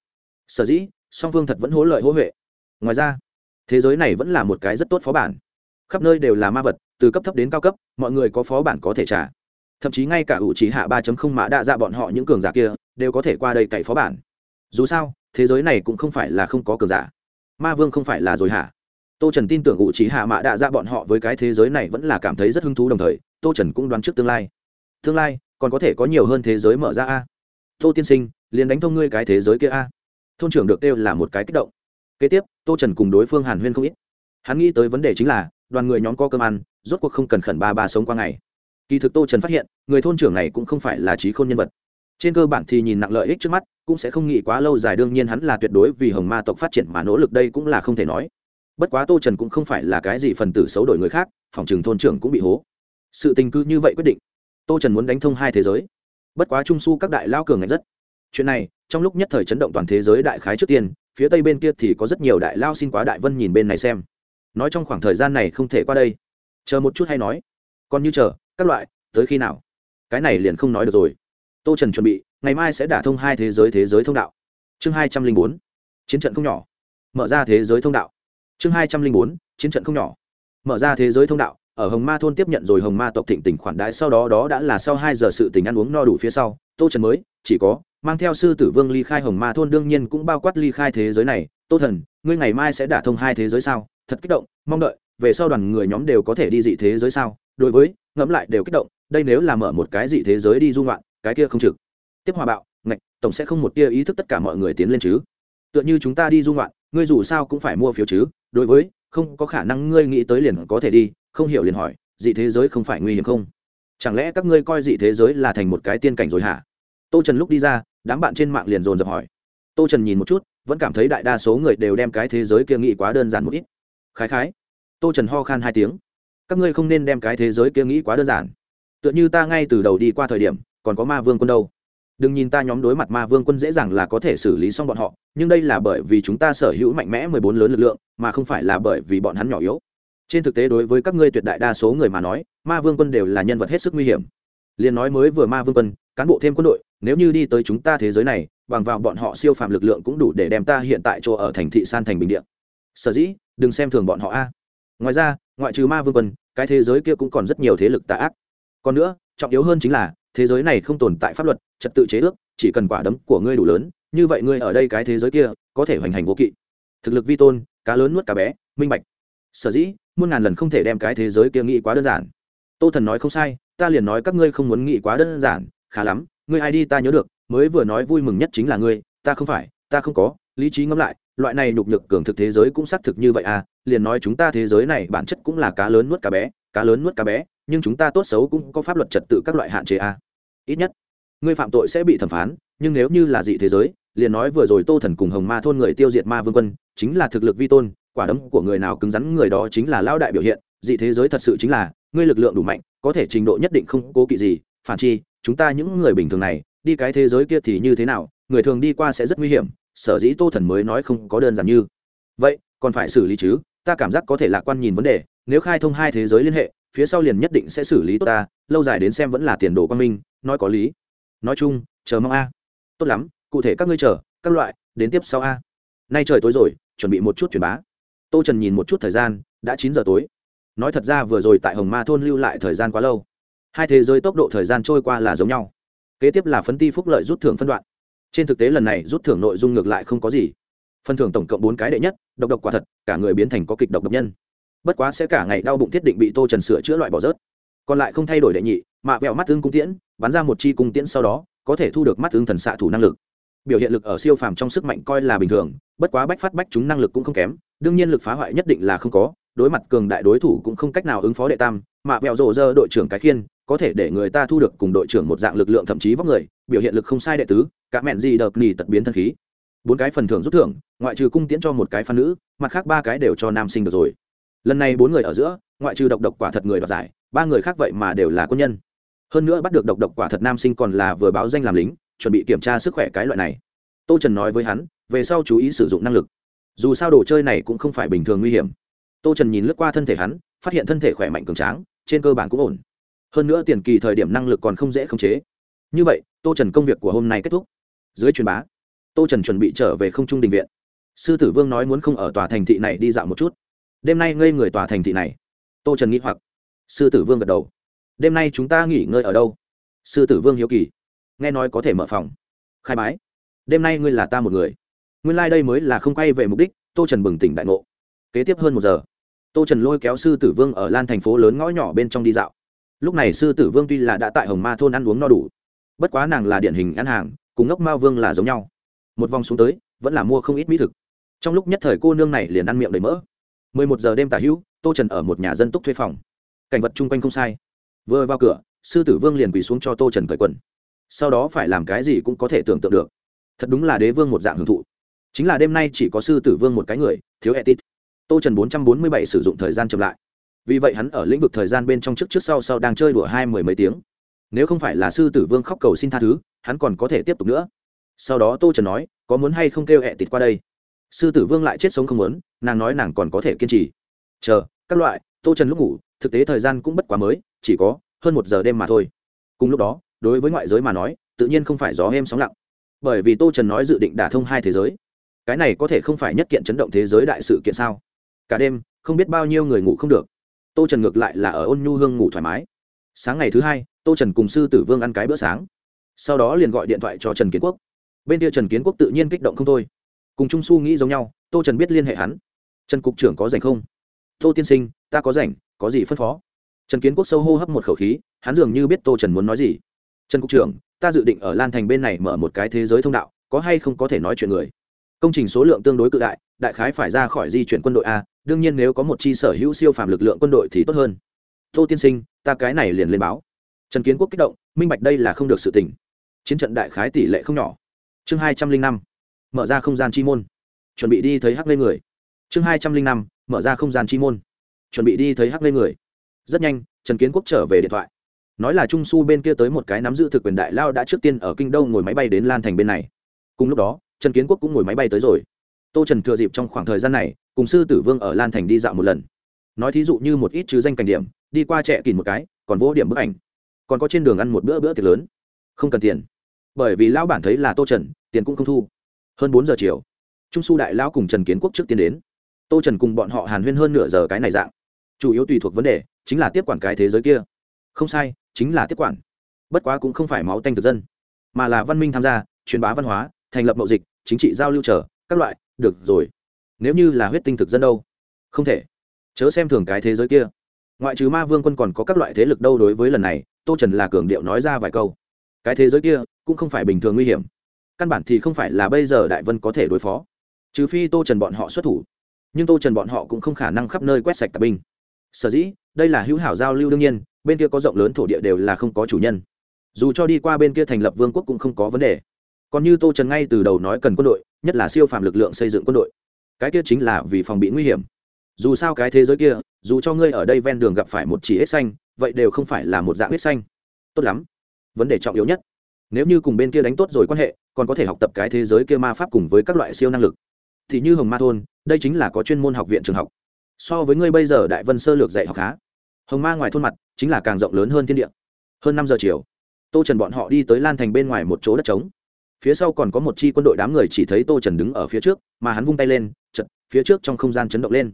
Sở dĩ, song phương thật vẫn hỗ lợi hỗ huệ. Ngoài ra, thế giới này vẫn là một cái rất tốt phó bản. Khắp nơi đều là ma vật, từ cấp thấp đến cao cấp, mọi người có phó bản có thể trả. Thậm chí ngay cả ủ trí hạ ba mã đa ra bọn họ những cường giả kia, đều có thể qua đây cậy phó bản. Dù sao thế giới này cũng không phải là không có cường giả. Ma vương không phải là rồi hả? Tô trần tin tưởng ủ trí hạ mã đạ ra bọn họ với cái thế giới này vẫn là cảm thấy rất hứng thú đồng thời, tô trần cũng đoán trước tương lai. Tương lai, còn có thể có nhiều hơn thế giới mở ra a. Tô tiên sinh, liền đánh thông ngươi cái thế giới kia a. Thôn trưởng được kêu là một cái kích động. Kế tiếp, tô trần cùng đối phương hàn huyên không ít. Hắn nghĩ tới vấn đề chính là, đoàn người nhóm có cơm ăn, rốt cuộc không cần khẩn ba ba sống qua ngày. Kỳ thực tô trần phát hiện, người thôn trưởng này cũng không phải là trí khôn nhân vật. Trên cơ bản thì nhìn nặng lợi ích trước mắt cũng sẽ không nghĩ quá lâu dài, đương nhiên hắn là tuyệt đối vì hồng ma tộc phát triển mà nỗ lực đây cũng là không thể nói. Bất quá tô trần cũng không phải là cái gì phần tử xấu đổi người khác, phòng trường thôn trưởng cũng bị hố. Sự tình cư như vậy quyết định. Tô trần muốn đánh thông hai thế giới. Bất quá trung s u các đại lao cường ngạch rất. Chuyện này, trong lúc nhất thời chấn động toàn thế giới đại khái trước tiên, phía tây bên kia thì có rất nhiều đại lao xin quá đại vân nhìn bên này xem. Nói trong khoảng thời gian này không thể qua đây. Chờ một chút hay nói. Còn như chờ, các loại, tới khi nào? Cái này liền không nói được rồi. Tô trần chuẩn bị ngày mai sẽ đả thông hai thế giới thế giới thông đạo. Chương hai trăm linh bốn, chiến trận không nhỏ. Mở ra thế giới thông đạo. Chương hai trăm linh bốn, chiến trận không nhỏ. Mở ra thế giới thông đạo, ở hồng ma thôn tiếp nhận rồi hồng ma tộc thịnh tỉnh khoản đãi, sau đó đó đã là sau hai giờ sự tình ăn uống no đủ phía sau, tô trần mới, chỉ có, mang theo sư tử vương ly khai hồng ma thôn đương nhiên cũng bao quát ly khai thế giới này. Tô thần, ngươi ngày mai sẽ đả thông hai thế giới sao? Thật kích động, mong đợi, về sau đoàn người nhóm đều có thể đi dị thế giới sao? Đối với, ngẫm lại đều kích động, đây nếu là mở một cái dị thế giới đi dung loạn cái kia không trực tiếp hòa bạo, ngạch, tổng sẽ không một tia ý thức tất cả mọi người tiến lên chứ. Tựa như chúng ta đi dung loạn ngươi dù sao cũng phải mua phiếu chứ, đối với, không có khả năng ngươi nghĩ tới liền có thể đi, không hiểu liền hỏi, dị thế giới không phải nguy hiểm không? Chẳng lẽ các ngươi coi dị thế giới là thành một cái tiên cảnh rồi hả? Tô trần lúc đi ra, đám bạn trên mạng liền dồn dập hỏi. Tô trần nhìn một chút, vẫn cảm thấy đại đa số người đều đem cái thế giới kia nghĩ quá đơn giản một ít. Khái khái. Tô trần ho khan hai tiếng. Các ngươi không nên đem cái thế giới kia nghĩ quá đơn giản. Tựa như ta ngay từ đầu đi qua thời điểm, còn có ma vương quân đâu đừng nhìn ta nhóm đối mặt ma vương quân dễ dàng là có thể xử lý xong bọn họ, nhưng đây là bởi vì chúng ta sở hữu mạnh mẽ mười bốn lớn lực lượng, mà không phải là bởi vì bọn hắn nhỏ yếu. Trên thực tế đối với các ngươi tuyệt đại đa số người mà nói, ma vương quân đều là nhân vật hết sức nguy hiểm. Liền nói mới vừa ma vương quân, cán bộ thêm quân đội, nếu như đi tới chúng ta thế giới này, bằng vào bọn họ siêu phàm lực lượng cũng đủ để đem ta hiện tại chỗ ở thành thị san thành bình điện sở dĩ, đừng xem thường bọn họ a. Ngoài ra, ngoại trừ ma vương quân, cái thế giới kia cũng còn rất nhiều thế lực tà ác. Còn nữa trọng yếu hơn chính là, thế giới này không tồn tại pháp luật, trật tự chế ước, chỉ cần quả đấm của ngươi đủ lớn, như vậy ngươi ở đây cái thế giới kia, có thể hoành hành vô kỵ. Thực lực vi tôn, cá lớn nuốt cá bé, minh bạch. Sở dĩ, muôn ngàn lần không thể đem cái thế giới kia nghĩ quá đơn giản. Tô thần nói không sai, ta liền nói các ngươi không muốn nghĩ quá đơn giản, khá lắm, ngươi ai đi ta nhớ được, mới vừa nói vui mừng nhất chính là ngươi, ta không phải, ta không có, lý trí ngẫm lại, loại này nhục nhược cường thực thế giới cũng xác thực như vậy à liền nói chúng ta thế giới này bản chất cũng là cá lớn nuốt cá bé, cá lớn nuốt cá bé nhưng chúng ta tốt xấu cũng có pháp luật trật tự các loại hạn chế à. ít nhất, ngươi phạm tội sẽ bị thẩm phán, nhưng nếu như là dị thế giới, liền nói vừa rồi tô thần cùng hồng ma thôn người tiêu diệt ma vương quân, chính là thực lực vi tôn, quả đấm của người nào cứng rắn người đó chính là lao đại biểu hiện, dị thế giới thật sự chính là, ngươi lực lượng đủ mạnh, có thể trình độ nhất định không cố kỵ gì, phản chi, chúng ta những người bình thường này, đi cái thế giới kia thì như thế nào, người thường đi qua sẽ rất nguy hiểm, sở dĩ tô thần mới nói không có đơn giản như vậy, còn phải xử lý chứ, ta cảm giác có thể lạc quan nhìn vấn đề, nếu khai thông hai thế giới liên hệ phía sau liền nhất định sẽ xử lý tốt ta, lâu dài đến xem vẫn là tiền đồ quan minh, nói có lý. Nói chung, chờ mong a. Tốt lắm, cụ thể các ngươi chờ, các loại, đến tiếp sau a. Nay trời tối rồi, chuẩn bị một chút truyền bá. Tô trần nhìn một chút thời gian, đã chín giờ tối. Nói thật ra vừa rồi tại hồng ma thôn lưu lại thời gian quá lâu. Hai thế giới tốc độ thời gian trôi qua là giống nhau. Kế tiếp là phấn ti phúc lợi rút thưởng phân đoạn. Trên thực tế lần này rút thưởng nội dung ngược lại không có gì. Phần thưởng tổng cộng bốn cái đệ nhất, độc độc quả thật, cả người biến thành có kịch độc độc nhân bất quá sẽ cả ngày đau bụng thiết định bị tô trần sửa chữa loại bỏ rớt. Còn lại không thay đổi đệ nhị, mạ vẹo mắt tương cung tiễn, bắn ra một chi cung tiễn sau đó, có thể thu được mắt tương thần xạ thủ năng lực. Biểu hiện lực ở siêu phàm trong sức mạnh coi là bình thường, bất quá bách phát bách chúng năng lực cũng không kém, đương nhiên lực phá hoại nhất định là không có, đối mặt cường đại đối thủ cũng không cách nào ứng phó đệ tam, mạ vẹo rộ rơ đội trưởng cái khiên, có thể để người ta thu được cùng đội trưởng một dạng lực lượng thậm chí vóc người, biểu hiện lực không sai đệ tứ, cả mẹn gì đợt nỉ tật biến thân khí. Bốn cái phần thưởng rút thưởng, ngoại trừ cung tiễn cho một cái phan nữ, mặt khác ba cái đều cho nam sinh được rồi lần này bốn người ở giữa, ngoại trừ độc độc quả thật người đoạt giải, ba người khác vậy mà đều là quân nhân. Hơn nữa bắt được độc độc quả thật nam sinh còn là vừa báo danh làm lính, chuẩn bị kiểm tra sức khỏe cái loại này. Tô trần nói với hắn, về sau chú ý sử dụng năng lực. Dù sao đồ chơi này cũng không phải bình thường nguy hiểm. Tô trần nhìn lướt qua thân thể hắn, phát hiện thân thể khỏe mạnh cường tráng, trên cơ bản cũng ổn. Hơn nữa tiền kỳ thời điểm năng lực còn không dễ khống chế. Như vậy, tô trần công việc của hôm nay kết thúc. Dưới truyền bá, tô trần chuẩn bị trở về không trung đình viện. Sư tử vương nói muốn không ở tòa thành thị này đi dạo một chút đêm nay ngây người tòa thành thị này. Tô trần nghĩ hoặc. Sư tử vương gật đầu. Đêm nay chúng ta nghỉ ngơi ở đâu? Sư tử vương hiếu kỳ. Nghe nói có thể mở phòng. Khai bái. Đêm nay ngươi là ta một người. Nguyên lai、like、đây mới là không quay về mục đích, tô trần bừng tỉnh đại ngộ. Kế tiếp hơn một giờ, tô trần lôi kéo sư tử vương ở lan thành phố lớn ngõ nhỏ bên trong đi dạo. Lúc này sư tử vương tuy là đã tại hồng ma thôn ăn uống no đủ, bất quá nàng là điển hình ăn hàng, cùng ngốc mao vương là giống nhau. Một vòng xuống tới, vẫn là mua không ít mỹ thực. Trong lúc nhất thời cô nương này liền ăn miệng đầy mỡ một giờ đêm tả hữu, tô trần ở một nhà dân túc thuê phòng. Cảnh vật chung quanh không sai. Vừa vào cửa, sư tử vương liền quỳ xuống cho tô trần cởi quần. Sau đó phải làm cái gì cũng có thể tưởng tượng được. Thật đúng là đế vương một dạng hưởng thụ. Chính là đêm nay chỉ có sư tử vương một cái người, thiếu etit. Tô trần bốn trăm bốn mươi bảy sử dụng thời gian chậm lại. Vì vậy hắn ở lĩnh vực thời gian bên trong trước trước sau sau đang chơi đùa hai mười mấy tiếng. Nếu không phải là sư tử vương khóc cầu xin tha thứ, hắn còn có thể tiếp tục nữa. Sau đó tô trần nói, có muốn hay không kêu hẹ tịt qua đây? Sư tử vương lại chết sống không muốn, nàng nói nàng còn có thể kiên trì. Chờ, các loại, tô trần lúc ngủ, thực tế thời gian cũng bất quá mới, chỉ có hơn một giờ đêm mà thôi. Cùng lúc đó, đối với ngoại giới mà nói, tự nhiên không phải gió êm sóng lặng. Bởi vì tô trần nói dự định đả thông hai thế giới. Cái này có thể không phải nhất kiện chấn động thế giới đại sự kiện sao? Cả đêm, không biết bao nhiêu người ngủ không được. Tô trần ngược lại là ở ôn nhu hương ngủ thoải mái. Sáng ngày thứ hai, tô trần cùng sư tử vương ăn cái bữa sáng. Sau đó liền gọi điện thoại cho trần kiến quốc. Bên kia trần kiến quốc tự nhiên kích động không thôi cùng trung su nghĩ giống nhau, tô trần biết liên hệ hắn. Trần cục trưởng có rảnh không? Tô tiên sinh, ta có rảnh, có gì phân phó? Trần kiến quốc sâu hô hấp một khẩu khí, hắn dường như biết tô trần muốn nói gì. Trần cục trưởng, ta dự định ở lan thành bên này mở một cái thế giới thông đạo, có hay không có thể nói chuyện người? Công trình số lượng tương đối cự đại đại khái phải ra khỏi di chuyển quân đội a, đương nhiên nếu có một chi sở hữu siêu phàm lực lượng quân đội thì tốt hơn. Tô tiên sinh, ta cái này liền lên báo. Trần kiến quốc kích động, minh bạch đây là không được sự tỉnh chiến trận đại khái tỷ lệ không nhỏ. Chương hai trăm linh năm mở ra không gian chi môn. Chuẩn bị đi thấy hắc lên người. Chương hai trăm linh năm, mở ra không gian chi môn. Chuẩn bị đi thấy hắc lên người. Rất nhanh, trần kiến quốc trở về điện thoại. Nói là trung su bên kia tới một cái nắm giữ thực quyền đại lao đã trước tiên ở kinh đô ngồi máy bay đến lan thành bên này. Cùng lúc đó, trần kiến quốc cũng ngồi máy bay tới rồi. Tô trần thừa dịp trong khoảng thời gian này, cùng sư tử vương ở lan thành đi dạo một lần. Nói thí dụ như một ít chứ danh cảnh điểm, đi qua trẻ kìm một cái, còn vô điểm bức ảnh. Còn có trên đường ăn một bữa bữa tiệc lớn. Không cần tiền. Bởi vì lão bản thấy là tô trần, tiền cũng không thu hơn bốn giờ chiều, trung su đại lão cùng trần kiến quốc trước tiên đến. Tô trần cùng bọn họ hàn huyên hơn nửa giờ cái này dạng. Chủ yếu tùy thuộc vấn đề, chính là tiếp quản cái thế giới kia. Không sai, chính là tiếp quản. Bất quá cũng không phải máu tanh thực dân, mà là văn minh tham gia, truyền bá văn hóa, thành lập mậu dịch, chính trị giao lưu trở các loại, được rồi. Nếu như là huyết tinh thực dân đâu? Không thể. Chớ xem thường cái thế giới kia. Ngoại trừ ma vương quân còn có các loại thế lực đâu đối với lần này, tô trần là cường điệu nói ra vài câu. Cái thế giới kia cũng không phải bình thường nguy hiểm căn bản thì không phải là bây giờ đại vân có thể đối phó. Trừ phi tô trần bọn họ xuất thủ. Nhưng tô trần bọn họ cũng không khả năng khắp nơi quét sạch tạp binh. Sở dĩ, đây là hữu hảo giao lưu đương nhiên, bên kia có rộng lớn thổ địa đều là không có chủ nhân. Dù cho đi qua bên kia thành lập vương quốc cũng không có vấn đề. Còn như tô trần ngay từ đầu nói cần quân đội, nhất là siêu phàm lực lượng xây dựng quân đội. Cái kia chính là vì phòng bị nguy hiểm. Dù sao cái thế giới kia, dù cho ngươi ở đây ven đường gặp phải một chỉ hết xanh, vậy đều không phải là một dạng hết xanh. Tốt lắm. Vấn đề trọng yếu nhất nếu như cùng bên kia đánh tốt rồi quan hệ, còn có thể học tập cái thế giới kia ma pháp cùng với các loại siêu năng lực. Thì như hồng ma thôn, đây chính là có chuyên môn học viện trường học. So với ngươi bây giờ đại vân sơ lược dạy học khá. Hồng ma ngoài thôn mặt, chính là càng rộng lớn hơn thiên địa. Hơn năm giờ chiều, tô trần bọn họ đi tới lan thành bên ngoài một chỗ đất trống. Phía sau còn có một chi quân đội đám người chỉ thấy tô trần đứng ở phía trước, mà hắn vung tay lên chật phía trước trong không gian chấn động lên.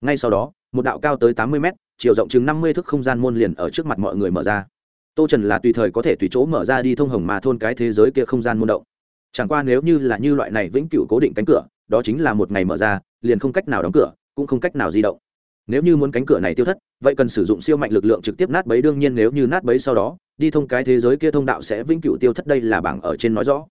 Ngay sau đó, một đạo cao tới tám mươi mét, chiều rộng chừng năm mươi thước không gian môn liền ở trước mặt mọi người mở ra tô trần là tùy thời có thể tùy chỗ mở ra đi thông hồng mà thôn cái thế giới kia không gian môn động. Chẳng qua nếu như là như loại này vĩnh cửu cố định cánh cửa, đó chính là một ngày mở ra, liền không cách nào đóng cửa, cũng không cách nào di động. Nếu như muốn cánh cửa này tiêu thất, vậy cần sử dụng siêu mạnh lực lượng trực tiếp nát bấy, đương nhiên nếu như nát bấy sau đó, đi thông cái thế giới kia thông đạo sẽ vĩnh cửu tiêu thất đây là bảng ở trên nói rõ.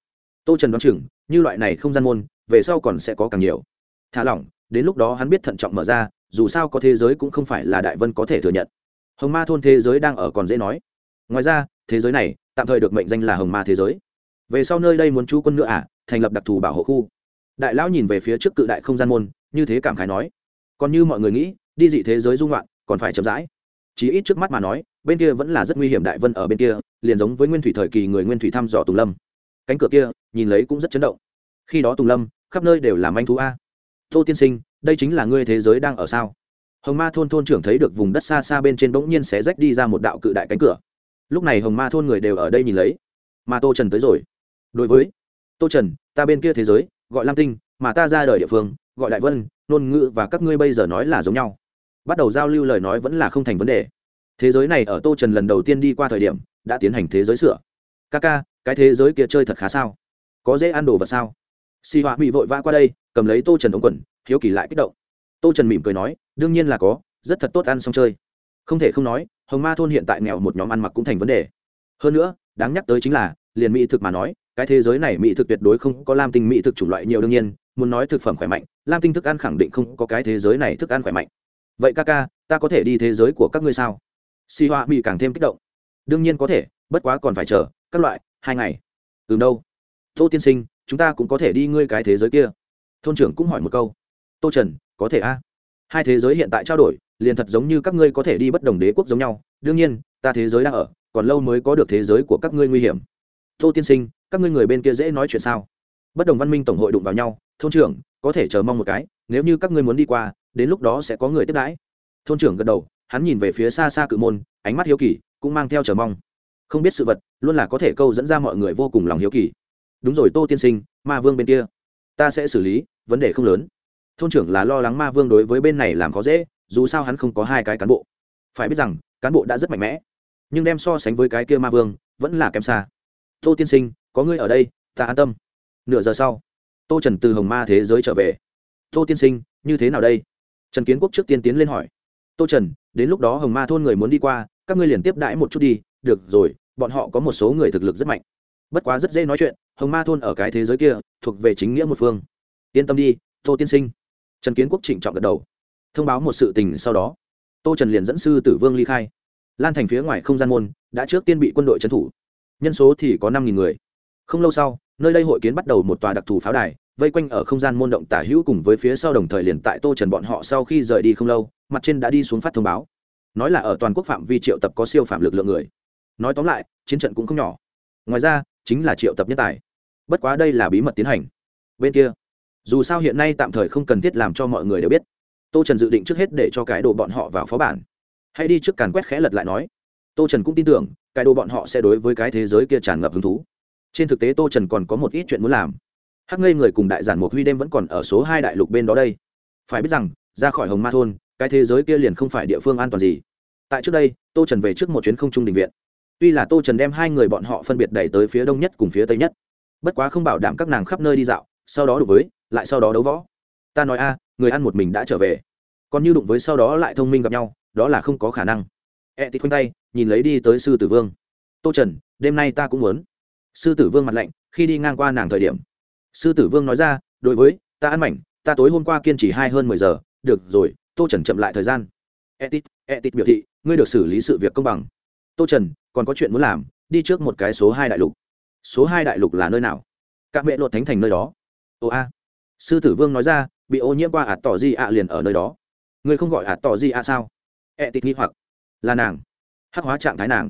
Tô trần đoán chừng, như loại này không gian môn, về sau còn sẽ có càng nhiều. Thả lỏng, đến lúc đó hắn biết thận trọng mở ra, dù sao có thế giới cũng không phải là đại vân có thể thừa nhận. Hồng ma thôn thế giới đang ở còn dễ nói ngoài ra, thế giới này tạm thời được mệnh danh là hồng ma thế giới. Về sau nơi đây muốn chú quân nữa à? Thành lập đặc thù bảo hộ khu. Đại lão nhìn về phía trước cự đại không gian môn, như thế cảm khái nói. Còn như mọi người nghĩ, đi dị thế giới dung loạn còn phải chậm rãi. Chỉ ít trước mắt mà nói, bên kia vẫn là rất nguy hiểm đại vân ở bên kia, liền giống với nguyên thủy thời kỳ người nguyên thủy thăm dò tùng lâm. Cánh cửa kia, nhìn lấy cũng rất chấn động. Khi đó tùng lâm, khắp nơi đều làm anh thú a. Tô tiên sinh, đây chính là ngươi thế giới đang ở sao? Hồng ma thôn thôn trưởng thấy được vùng đất xa xa bên trên bỗng nhiên sẽ rách đi ra một đạo cự đại cánh cửa lúc này hồng ma thôn người đều ở đây nhìn lấy. Mà tô trần tới rồi. Đối với, tô trần, ta bên kia thế giới, gọi lam tinh, mà ta ra đời địa phương, gọi đại vân, ngôn ngữ và các ngươi bây giờ nói là giống nhau. Bắt đầu giao lưu lời nói vẫn là không thành vấn đề. Thế giới này ở tô trần lần đầu tiên đi qua thời điểm, đã tiến hành thế giới sửa. Ca ca, cái thế giới kia chơi thật khá sao? Có dễ ăn đồ vật sao? Xì họa bị vội vã qua đây, cầm lấy tô trần ống quần, hiếu kỳ lại kích động. Tô trần mỉm cười nói, đương nhiên là có, rất thật tốt ăn xong chơi. Không thể không nói hồng ma thôn hiện tại nghèo một nhóm ăn mặc cũng thành vấn đề. Hơn nữa, đáng nhắc tới chính là, liền mỹ thực mà nói, cái thế giới này mỹ thực tuyệt đối không có lam tinh mỹ thực chủng loại nhiều đương nhiên, muốn nói thực phẩm khỏe mạnh, lam tinh thức ăn khẳng định không có cái thế giới này thức ăn khỏe mạnh. Vậy ca ca, ta có thể đi thế giới của các ngươi sao? Si hoa mỹ càng thêm kích động. Đương nhiên có thể, bất quá còn phải chờ, các loại, hai ngày. Từ đâu. Tô tiên sinh, chúng ta cũng có thể đi ngươi cái thế giới kia. Thôn trưởng cũng hỏi một câu. Tô trần, có thể a? Hai thế giới hiện tại trao đổi liền thật giống như các ngươi có thể đi bất đồng đế quốc giống nhau. Đương nhiên, ta thế giới đang ở, còn lâu mới có được thế giới của các ngươi nguy hiểm. Tô tiên sinh, các ngươi người bên kia dễ nói chuyện sao? Bất đồng văn minh tổng hội đụng vào nhau, thôn trưởng, có thể chờ mong một cái, nếu như các ngươi muốn đi qua, đến lúc đó sẽ có người tiếp đãi. Thôn trưởng gật đầu, hắn nhìn về phía xa xa cự môn, ánh mắt hiếu kỳ, cũng mang theo chờ mong. Không biết sự vật, luôn là có thể câu dẫn ra mọi người vô cùng lòng hiếu kỳ. Đúng rồi, tô tiên sinh, ma vương bên kia. Ta sẽ xử lý, vấn đề không lớn. Thôn trưởng là lo lắng ma vương đối với bên này làm khó dễ dù sao hắn không có hai cái cán bộ. Phải biết rằng, cán bộ đã rất mạnh mẽ. Nhưng đem so sánh với cái kia ma vương, vẫn là kém xa. Tô tiên sinh, có ngươi ở đây, ta an tâm. Nửa giờ sau, tô trần từ hồng ma thế giới trở về. Tô tiên sinh, như thế nào đây? Trần kiến quốc trước tiên tiến lên hỏi. Tô trần, đến lúc đó hồng ma thôn người muốn đi qua, các ngươi liền tiếp đãi một chút đi. Được rồi, bọn họ có một số người thực lực rất mạnh. Bất quá rất dễ nói chuyện, hồng ma thôn ở cái thế giới kia, thuộc về chính nghĩa một phương. Yên tâm đi, tô tiên sinh. Trần kiến quốc trịnh trọng gật đầu thông báo một sự tình sau đó, tô trần liền dẫn sư tử vương ly khai. Lan thành phía ngoài không gian môn, đã trước tiên bị quân đội trấn thủ. Nhân số thì có năm người. Không lâu sau, nơi đây hội kiến bắt đầu một tòa đặc thù pháo đài, vây quanh ở không gian môn động tả hữu cùng với phía sau đồng thời liền tại tô trần bọn họ sau khi rời đi không lâu, mặt trên đã đi xuống phát thông báo. Nói là ở toàn quốc phạm vi triệu tập có siêu phạm lực lượng người. Nói tóm lại, chiến trận cũng không nhỏ. Ngoài ra, chính là triệu tập nhân tài. Bất quá đây là bí mật tiến hành. Bên kia, dù sao hiện nay tạm thời không cần thiết làm cho mọi người đều biết tô trần dự định trước hết để cho cái đồ bọn họ vào phó bản. Hãy đi trước càn quét khẽ lật lại nói. Tô trần cũng tin tưởng, cái đồ bọn họ sẽ đối với cái thế giới kia tràn ngập hứng thú. Trên thực tế tô trần còn có một ít chuyện muốn làm. Hắc ngây người cùng đại giản một huy đêm vẫn còn ở số hai đại lục bên đó đây. Phải biết rằng, ra khỏi hồng ma thôn, cái thế giới kia liền không phải địa phương an toàn gì. Tại trước đây, tô trần về trước một chuyến không trung định viện. Tuy là tô trần đem hai người bọn họ phân biệt đẩy tới phía đông nhất cùng phía tây nhất. Bất quá không bảo đảm các nàng khắp nơi đi dạo, sau đó đối với, lại sau đó đấu võ. Ta nói a người ăn một mình đã trở về. Còn như đụng với sau đó lại thông minh gặp nhau, đó là không có khả năng. E tít khoanh tay, nhìn lấy đi tới sư tử vương. Tô trần, đêm nay ta cũng muốn. Sư tử vương mặt lạnh, khi đi ngang qua nàng thời điểm. Sư tử vương nói ra, đối với, ta ăn mảnh, ta tối hôm qua kiên trì hai hơn mười giờ, được rồi, tô trần chậm lại thời gian. Etit etit biểu thị, ngươi được xử lý sự việc công bằng. Tô trần, còn có chuyện muốn làm, đi trước một cái số hai đại lục. Số hai đại lục là nơi nào? Các mẹ luật thánh thành nơi đó. Ồ a. Sư tử vương nói ra bị ô nhiễm qua ạt tỏ di ạ liền ở nơi đó. Ngươi không gọi ạt tỏ di ạ sao? Etit nghi hoặc. Là nàng. Hắc hóa trạng thái nàng.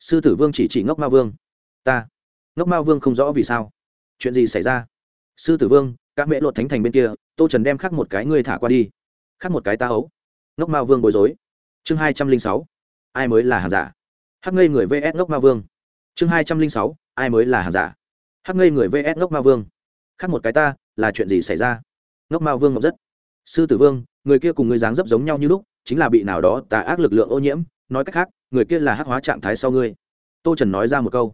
Sư tử vương chỉ chỉ ngốc ma vương. Ta. Ngốc ma vương không rõ vì sao. Chuyện gì xảy ra? Sư tử vương, các mẹ lột thánh thành bên kia, tô trần đem khắc một cái ngươi thả qua đi. Khắc một cái ta ấu. Ngốc ma vương bối rối. Chương hai trăm linh sáu. Ai mới là hàng giả? Hắc ngây người vs ngốc ma vương. Chương hai trăm linh sáu. Ai mới là hàng giả? Hắc ngây người vs ngốc ma vương. Khắc một cái ta, là chuyện gì xảy ra? Ngốc Mao vương ngọc rất. Sư tử vương, người kia cùng người dáng dấp giống nhau như lúc, chính là bị nào đó tà ác lực lượng ô nhiễm, nói cách khác, người kia là hắc hóa trạng thái sau ngươi. Tô trần nói ra một câu.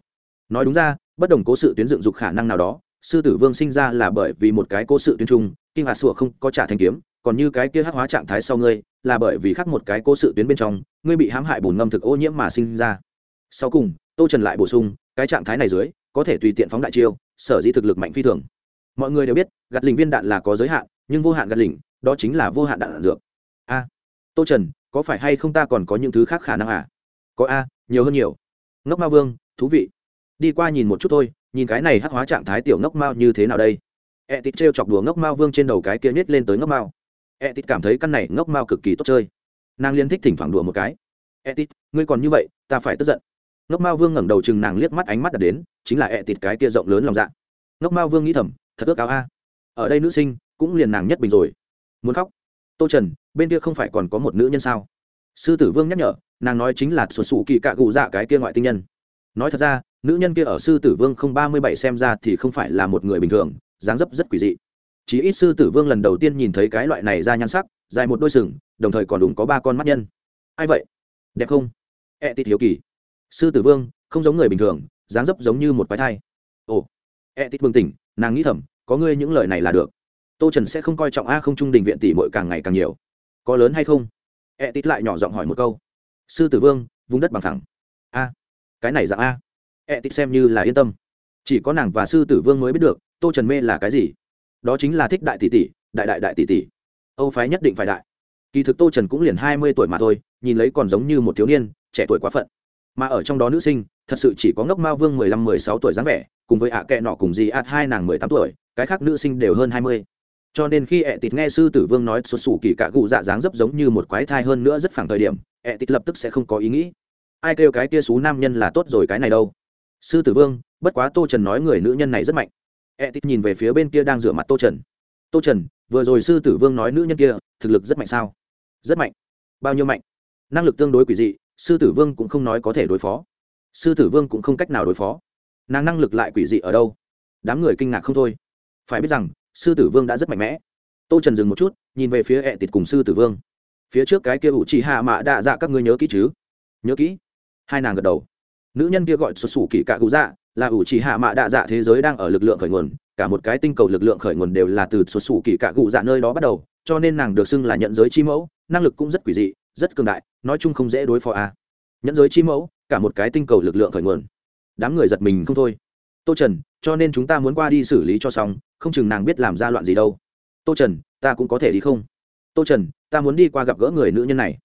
Nói đúng ra, bất đồng cố sự tuyến dựng dục khả năng nào đó, sư tử vương sinh ra là bởi vì một cái cố sự tuyến trung, kinh hạt sủa không có trả thanh kiếm, còn như cái kia hắc hóa trạng thái sau ngươi, là bởi vì khác một cái cố sự tuyến bên trong, ngươi bị hãm hại bùn ngâm thực ô nhiễm mà sinh ra. Sau cùng, tô trần lại bổ sung, cái trạng thái này dưới, có thể tùy tiện phóng đại chiêu, sở dĩ thực lực mạnh phi thường mọi người đều biết, gạt lình viên đạn là có giới hạn, nhưng vô hạn gạt lình đó chính là vô hạn đạn dược. A. Tô trần, có phải hay không ta còn có những thứ khác khả năng à? Có a, nhiều hơn nhiều. Ngốc ma vương, thú vị. Đi qua nhìn một chút thôi, nhìn cái này hắc hóa trạng thái tiểu ngốc mao như thế nào đây? E tít t chọc đùa ngốc mao vương trên đầu cái kia nhét lên tới ngốc mao. E tít cảm thấy căn này ngốc mao cực kỳ tốt chơi. Nàng liên thích thỉnh thoảng đùa một cái. E tít, ngươi còn như vậy, ta phải tức giận. Ngốc mao vương ngẩng đầu chừng nàng liếc mắt ánh mắt đặt đến, chính là e tít cái kia rộng lớn lòng dạ. Ngốc mao vương nghĩ thầm thật ước áo a. Ở đây nữ sinh cũng liền nàng nhất bình rồi. Muốn khóc. Tô trần, bên kia không phải còn có một nữ nhân sao? Sư tử vương nhắc nhở, nàng nói chính là sụt sủ kỳ cạ gù dạ cái kia ngoại tinh nhân. Nói thật ra, nữ nhân kia ở sư tử vương không ba mươi bảy xem ra thì không phải là một người bình thường, dáng dấp rất quỷ dị. Chỉ ít sư tử vương lần đầu tiên nhìn thấy cái loại này ra nhan sắc, dài một đôi sừng, đồng thời còn đúng có ba con mắt nhân. Ai vậy? Đẹp không? E tít hiếu kỳ. Sư tử vương, không giống người bình thường, dáng dấp giống như một quái thai. Ồ. E tít bừng tỉnh nàng nghĩ thầm, có ngươi những lời này là được. Tô trần sẽ không coi trọng a không trung đình viện tỷ mội càng ngày càng nhiều. Có lớn hay không? E tít lại nhỏ giọng hỏi một câu. Sư tử vương, vùng đất bằng thẳng a, cái này dạng a. E tít xem như là yên tâm. Chỉ có nàng và sư tử vương mới biết được, tô trần mê là cái gì. Đó chính là thích đại tỷ tỷ, đại đại đại tỷ tỷ. Âu phái nhất định phải đại. Kỳ thực tô trần cũng liền hai mươi tuổi mà thôi, nhìn lấy còn giống như một thiếu niên, trẻ tuổi quá phận mà ở trong đó nữ sinh, thật sự chỉ có ngốc mao vương mười lăm, mười sáu tuổi dáng vẻ, cùng với ạ kệ nọ cùng dì ạt hai nàng mười tám tuổi, cái khác nữ sinh đều hơn hai mươi. Cho nên khi ẹ tịt nghe sư tử vương nói xuất xù kỳ cạ cụ dạ dáng dấp giống như một quái thai hơn nữa rất phẳng thời điểm, ẹ tịt lập tức sẽ không có ý nghĩ. Ai kêu cái kia xú nam nhân là tốt rồi cái này đâu? Sư tử vương, bất quá tô trần nói người nữ nhân này rất mạnh. Ẹ tịt nhìn về phía bên kia đang rửa mặt tô trần. Tô trần, vừa rồi sư tử vương nói nữ nhân kia, thực lực rất mạnh sao? Rất mạnh. Bao nhiêu mạnh? Năng lực tương đối quỷ dị sư tử vương cũng không nói có thể đối phó. Sư tử vương cũng không cách nào đối phó. Nàng năng lực lại quỷ dị ở đâu? Đám người kinh ngạc không thôi. Phải biết rằng, sư tử vương đã rất mạnh mẽ. Tô trần dừng một chút, nhìn về phía ẹ tịt cùng sư tử vương. Phía trước cái kia ủ chỉ hạ mạ đạ dạ các ngươi nhớ kỹ chứ? Nhớ kỹ. Hai nàng gật đầu. Nữ nhân kia gọi xuất xù kỳ cạ cụ dạ là ủ chỉ hạ mạ đạ dạ thế giới đang ở lực lượng khởi nguồn. Cả một cái tinh cầu lực lượng khởi nguồn đều là từ xuất xù kỳ cạ cụ dạ nơi đó bắt đầu, cho nên nàng được xưng là nhận giới chi mẫu, năng lực cũng rất quỷ dị rất cường đại, nói chung không dễ đối phó a. À. giới chi mẫu, cả một cái tinh cầu lực lượng khởi nguồn. Đám người giật mình không thôi. Tô trần, cho nên chúng ta muốn qua đi xử lý cho xong, không chừng nàng biết làm ra loạn gì đâu. Tô trần, ta cũng có thể đi không? Tô trần, ta muốn đi qua gặp gỡ người nữ nhân này.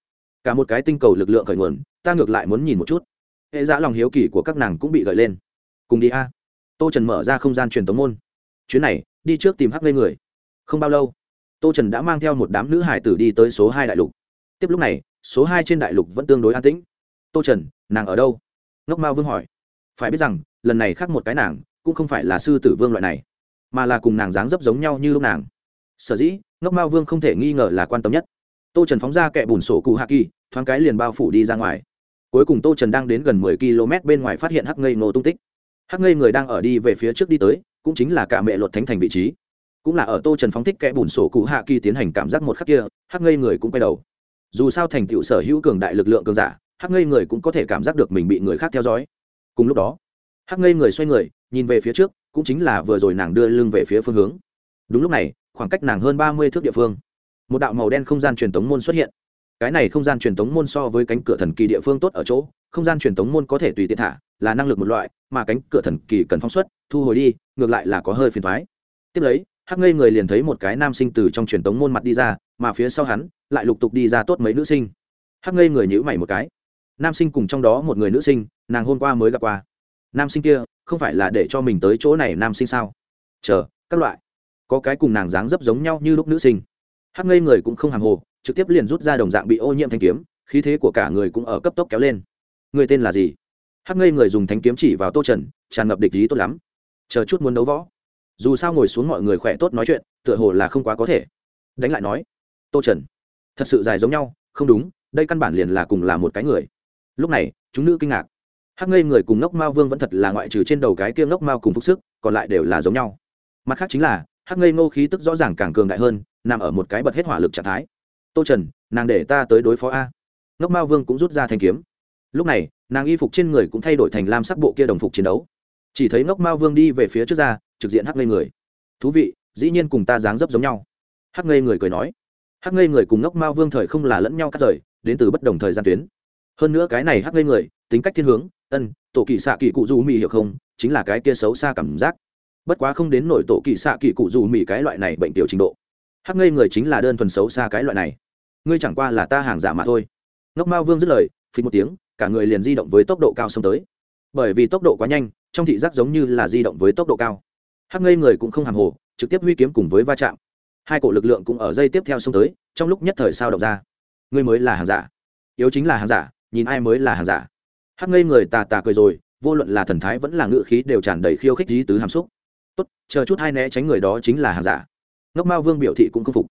Cả một cái tinh cầu lực lượng khởi nguồn, ta ngược lại muốn nhìn một chút. Hệ giã lòng hiếu kỳ của các nàng cũng bị gợi lên. Cùng đi a. Tô trần mở ra không gian truyền tống môn. Chuyến này, đi trước tìm hắc lên người. Không bao lâu, tô trần đã mang theo một đám nữ hải tử đi tới số hai đại lục tiếp lúc này, số hai trên đại lục vẫn tương đối an tĩnh. Tô trần, nàng ở đâu? Ngốc mao vương hỏi. Phải biết rằng, lần này khác một cái nàng, cũng không phải là sư tử vương loại này, mà là cùng nàng dáng dấp giống nhau như lúc nàng. Sở dĩ, ngốc mao vương không thể nghi ngờ là quan tâm nhất. Tô trần phóng ra kẹ bùn sổ cụ hạ kỳ, thoáng cái liền bao phủ đi ra ngoài. Cuối cùng tô trần đang đến gần mười km bên ngoài phát hiện hắc ngây nổ tung tích. Hắc ngây người đang ở đi về phía trước đi tới, cũng chính là cả mẹ luật thánh thành vị trí. Cũng là ở tô trần phóng thích kẽ bùn sổ cụ hạ kỳ tiến hành cảm giác một khắc kia, hắc ngây người cũng quay đầu dù sao thành tựu sở hữu cường đại lực lượng cường giả, hắc ngây người cũng có thể cảm giác được mình bị người khác theo dõi. Cùng lúc đó, hắc ngây người xoay người, nhìn về phía trước, cũng chính là vừa rồi nàng đưa lưng về phía phương hướng. Đúng lúc này, khoảng cách nàng hơn ba mươi thước địa phương, một đạo màu đen không gian truyền tống môn xuất hiện. Cái này không gian truyền tống môn so với cánh cửa thần kỳ địa phương tốt ở chỗ, không gian truyền tống môn có thể tùy tiện thả, là năng lực một loại, mà cánh cửa thần kỳ cần phóng xuất, thu hồi đi, ngược lại là có hơi phiền thoái tiếp lấy hắc ngây người liền thấy một cái nam sinh từ trong truyền tống môn mặt đi ra, mà phía sau hắn lại lục tục đi ra tốt mấy nữ sinh. Hắc ngây người nhữ mày một cái. Nam sinh cùng trong đó một người nữ sinh, nàng hôm qua mới gặp qua. Nam sinh kia, không phải là để cho mình tới chỗ này nam sinh sao? Chờ, các loại. Có cái cùng nàng dáng dấp giống nhau như lúc nữ sinh. Hắc ngây người cũng không hàng hồ, trực tiếp liền rút ra đồng dạng bị ô nhiễm thanh kiếm, khí thế của cả người cũng ở cấp tốc kéo lên. Người tên là gì? Hắc ngây người dùng thanh kiếm chỉ vào tô trần, tràn ngập địch ý tốt lắm. Chờ chút muốn đấu võ dù sao ngồi xuống mọi người khỏe tốt nói chuyện, tựa hồ là không quá có thể. Đánh lại nói, tô trần, thật sự dài giống nhau, không đúng, đây căn bản liền là cùng là một cái người. Lúc này, chúng nữ kinh ngạc. Hắc ngây người cùng ngốc mao vương vẫn thật là ngoại trừ trên đầu cái kia ngốc mao cùng phúc sức, còn lại đều là giống nhau. Mặt khác chính là, hắc ngây ngô khí tức rõ ràng càng cường đại hơn, nằm ở một cái bật hết hỏa lực trạng thái. Tô trần, nàng để ta tới đối phó a. Ngốc mao vương cũng rút ra thanh kiếm. Lúc này, nàng y phục trên người cũng thay đổi thành lam sắc bộ kia đồng phục chiến đấu chỉ thấy ngốc mao vương đi về phía trước ra, trực diện hắc ngây người. Thú vị, dĩ nhiên cùng ta dáng dấp giống nhau. Hắc ngây người cười nói. Hắc ngây người cùng ngốc mao vương thời không là lẫn nhau cắt rời, đến từ bất đồng thời gian tuyến. Hơn nữa cái này hắc ngây người, tính cách thiên hướng, ân, tổ kỳ xạ kỳ cụ dù mì hiểu không, chính là cái kia xấu xa cảm giác. Bất quá không đến nổi tổ kỳ xạ kỳ cụ dù mì cái loại này bệnh tiểu trình độ. Hắc ngây người chính là đơn thuần xấu xa cái loại này. Ngươi chẳng qua là ta hàng giả mà thôi. Ngốc mao vương dứt lời, phí một tiếng, cả người liền di động với tốc độ cao xông tới. Bởi vì tốc độ quá nhanh trong thị giác giống như là di động với tốc độ cao. Hắc ngây người cũng không hàng hồ, trực tiếp huy kiếm cùng với va chạm. Hai cổ lực lượng cũng ở dây tiếp theo xông tới, trong lúc nhất thời sao động ra. Ngươi mới là hàng giả. Yếu chính là hàng giả, nhìn ai mới là hàng giả. Hắc ngây người tà tà cười rồi, vô luận là thần thái vẫn là ngự khí đều tràn đầy khiêu khích dí tứ hàm xúc. Tốt, chờ chút hai né tránh người đó chính là hàng giả. Ngốc mao vương biểu thị cũng không phục.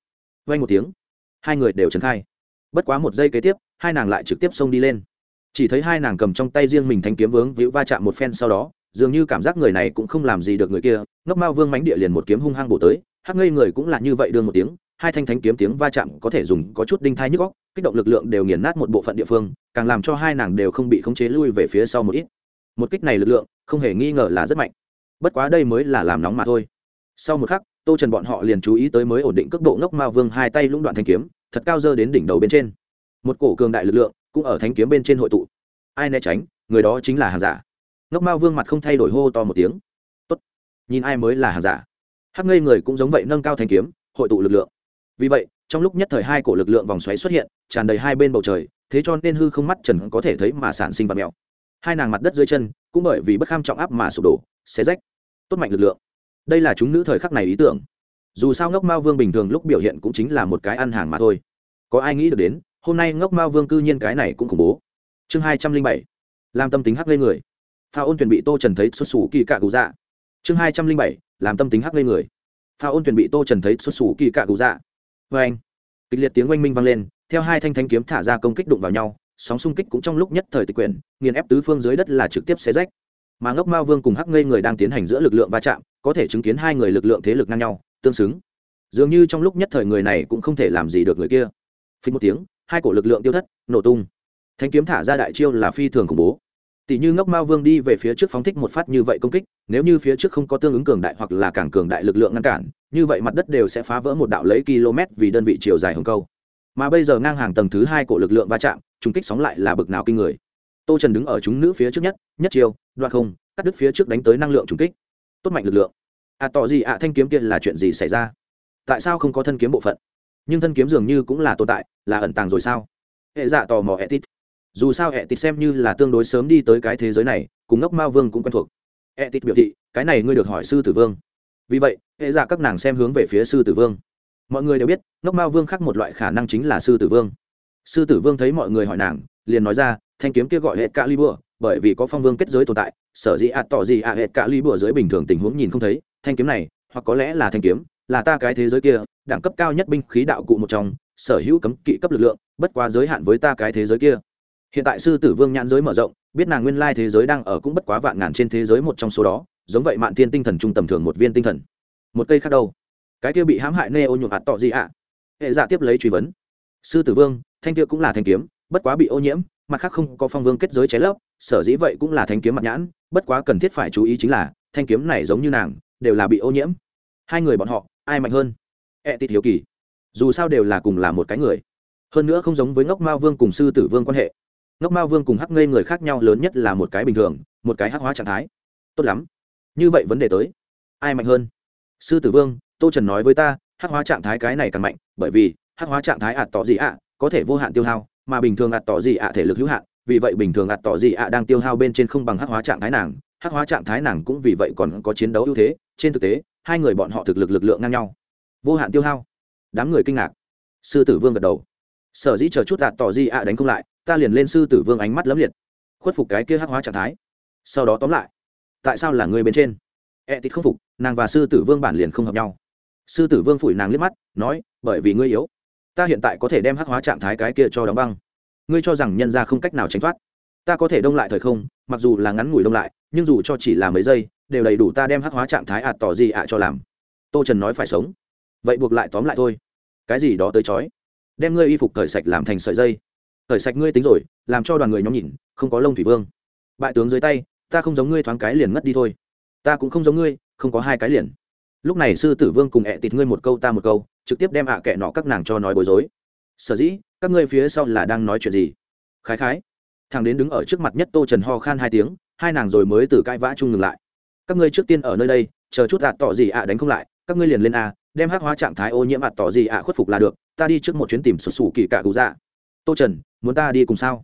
Vay một tiếng, hai người đều trấn khai. Bất quá một giây kế tiếp, hai nàng lại trực tiếp xông đi lên. Chỉ thấy hai nàng cầm trong tay riêng mình thanh kiếm vướng víu va chạm một phen sau đó dường như cảm giác người này cũng không làm gì được người kia, ngốc mao vương mánh địa liền một kiếm hung hăng bổ tới, hắc ngây người cũng là như vậy đương một tiếng, hai thanh thánh kiếm tiếng va chạm có thể dùng có chút đinh thai nhức góc kích động lực lượng đều nghiền nát một bộ phận địa phương, càng làm cho hai nàng đều không bị khống chế lui về phía sau một ít. Một kích này lực lượng, không hề nghi ngờ là rất mạnh. Bất quá đây mới là làm nóng mà thôi. Sau một khắc, tô trần bọn họ liền chú ý tới mới ổn định cước độ ngốc mao vương hai tay lũng đoạn thanh kiếm, thật cao dơ đến đỉnh đầu bên trên. Một cổ cường đại lực lượng cũng ở thanh kiếm bên trên hội tụ. Ai né tránh, người đó chính là hàng giả ngốc mao vương mặt không thay đổi hô to một tiếng. Tốt, nhìn ai mới là hàng giả. Hắc ngây người cũng giống vậy nâng cao thanh kiếm, hội tụ lực lượng. Vì vậy, trong lúc nhất thời hai cổ lực lượng vòng xoáy xuất hiện, tràn đầy hai bên bầu trời, thế cho nên hư không mắt trần có thể thấy mà sản sinh vật mèo. Hai nàng mặt đất dưới chân, cũng bởi vì bất kham trọng áp mà sụp đổ, xé rách. Tốt mạnh lực lượng. Đây là chúng nữ thời khắc này ý tưởng. Dù sao ngốc mao vương bình thường lúc biểu hiện cũng chính là một cái ăn hàng mà thôi. Có ai nghĩ được đến, hôm nay ngốc mao vương cư nhiên cái này cũng khủng bố. Chương hai trăm linh bảy. Làm tâm tính hắc lên người pha ôn tuyển bị tô trần thấy xuất xù kỳ cạ cụ dạ. Chương hai trăm linh bảy, làm tâm tính hắc lên người. Pha ôn tuyển bị tô trần thấy xuất xù kỳ cạ cụ dạ. Vê anh, kịch liệt tiếng oanh minh vang lên, theo hai thanh thanh kiếm thả ra công kích đụng vào nhau, sóng xung kích cũng trong lúc nhất thời tịch quyển, nghiền ép tứ phương dưới đất là trực tiếp xé rách. Mà ngốc mao vương cùng hắc ngây người đang tiến hành giữa lực lượng va chạm, có thể chứng kiến hai người lực lượng thế lực ngang nhau, tương xứng. Dường như trong lúc nhất thời người này cũng không thể làm gì được người kia. Phí một tiếng, hai cổ lực lượng tiêu thất, nổ tung. Thanh kiếm thả ra đại chiêu là phi thường khủng bố tỷ như ngốc mao vương đi về phía trước phóng thích một phát như vậy công kích, nếu như phía trước không có tương ứng cường đại hoặc là càng cường đại lực lượng ngăn cản, như vậy mặt đất đều sẽ phá vỡ một đạo lấy km vì đơn vị chiều dài hồng câu. Mà bây giờ ngang hàng tầng thứ hai của lực lượng va chạm, trùng kích sóng lại là bực nào kinh người. Tô trần đứng ở chúng nữ phía trước nhất nhất chiều đoạn không, cắt đứt phía trước đánh tới năng lượng trùng kích. Tốt mạnh lực lượng. À tỏ gì ạ à, thanh kiếm kia là chuyện gì xảy ra? Tại sao không có thân kiếm bộ phận? Nhưng thân kiếm dường như cũng là tồn tại, là ẩn tàng rồi sao? Hệ dạ tò mò etit dù sao etit xem như là tương đối sớm đi tới cái thế giới này, cùng ngốc mao vương cũng quen thuộc. Etit biểu thị, cái này ngươi được hỏi sư tử vương. Vì vậy, hệ dạ các nàng xem hướng về phía sư tử vương. Mọi người đều biết, ngốc mao vương khác một loại khả năng chính là sư tử vương. Sư tử vương thấy mọi người hỏi nàng, liền nói ra, thanh kiếm kia gọi hệ cạ ly bùa, bởi vì có phong vương kết giới tồn tại, sở dĩ ạt tỏ gì ạ hệ cạ ly bùa dưới bình thường tình huống nhìn không thấy, thanh kiếm này, hoặc có lẽ là thanh kiếm, là ta cái thế giới kia, đẳng cấp cao nhất binh khí đạo cụ một trong, sở hữu cấm kỵ cấp lực lượng, bất quá giới hạn với ta cái thế giới kia hiện tại sư tử vương nhãn giới mở rộng, biết nàng nguyên lai thế giới đang ở cũng bất quá vạn ngàn trên thế giới một trong số đó, giống vậy mạn thiên tinh thần trung tầm thường một viên tinh thần. Một cây khác đâu? Cái kia bị hãm hại nê ô nhuộm hạt tọ gì ạ? Hệ giả tiếp lấy truy vấn. Sư tử vương, thanh kia cũng là thanh kiếm, bất quá bị ô nhiễm, mặt khác không có phong vương kết giới cháy lớp sở dĩ vậy cũng là thanh kiếm mặt nhãn, bất quá cần thiết phải chú ý chính là, thanh kiếm này giống như nàng, đều là bị ô nhiễm. Hai người bọn họ, ai mạnh hơn? E tít hiếu kỳ. Dù sao đều là cùng là một cái người. Hơn nữa không giống với ngốc mao vương cùng sư tử vương quan hệ ngốc mao vương cùng hắc ngây người khác nhau lớn nhất là một cái bình thường, một cái hắc hóa trạng thái. Tốt lắm. Như vậy vấn đề tới. Ai mạnh hơn? Sư tử vương, tô trần nói với ta, hắc hóa trạng thái cái này càng mạnh, bởi vì hắc hóa trạng thái ạt tỏ gì ạ, có thể vô hạn tiêu hao, mà bình thường ạt tỏ gì ạ thể lực hữu hạn, vì vậy bình thường ạt tỏ gì ạ đang tiêu hao bên trên không bằng hắc hóa trạng thái nàng, hắc hóa trạng thái nàng cũng vì vậy còn có chiến đấu ưu thế. Trên thực tế, hai người bọn họ thực lực lực lượng ngang nhau. Vô hạn tiêu hao. Đám người kinh ngạc. Sư tử vương gật đầu. Sở dĩ chờ chút ạt tỏ gì ạ đánh không lại ta liền lên sư tử vương ánh mắt lấm liệt, khuất phục cái kia hắc hóa trạng thái. Sau đó tóm lại, tại sao là người bên trên? E tít không phục, nàng và sư tử vương bản liền không hợp nhau. Sư tử vương phủi nàng liếc mắt, nói, bởi vì ngươi yếu, ta hiện tại có thể đem hắc hóa trạng thái cái kia cho đóng băng. Ngươi cho rằng nhân ra không cách nào tránh thoát. Ta có thể đông lại thời không, mặc dù là ngắn ngủi đông lại, nhưng dù cho chỉ là mấy giây, đều đầy đủ ta đem hắc hóa trạng thái ạt tỏ gì ạ cho làm. Tô trần nói phải sống. Vậy buộc lại tóm lại thôi. Cái gì đó tới chói. Đem ngươi y phục cởi sạch làm thành sợi dây khởi sạch ngươi tính rồi, làm cho đoàn người nhóm nhìn, không có lông thủy vương. Bại tướng dưới tay, ta không giống ngươi thoáng cái liền ngất đi thôi. Ta cũng không giống ngươi, không có hai cái liền. Lúc này sư tử vương cùng ẹ tịt ngươi một câu ta một câu, trực tiếp đem ạ kệ nọ các nàng cho nói bối rối. Sở dĩ, các ngươi phía sau là đang nói chuyện gì? Khái khái. Thằng đến đứng ở trước mặt nhất tô trần ho khan hai tiếng, hai nàng rồi mới từ cãi vã chung ngừng lại. Các ngươi trước tiên ở nơi đây, chờ chút ạt tỏ gì ạ đánh không lại, các ngươi liền lên a, đem hắc hóa trạng thái ô nhiễm ạt tỏ gì ạ khuất phục là được, ta đi trước một chuyến tìm sụt sù kỳ cả cụ dạ tô trần, muốn ta đi cùng sao?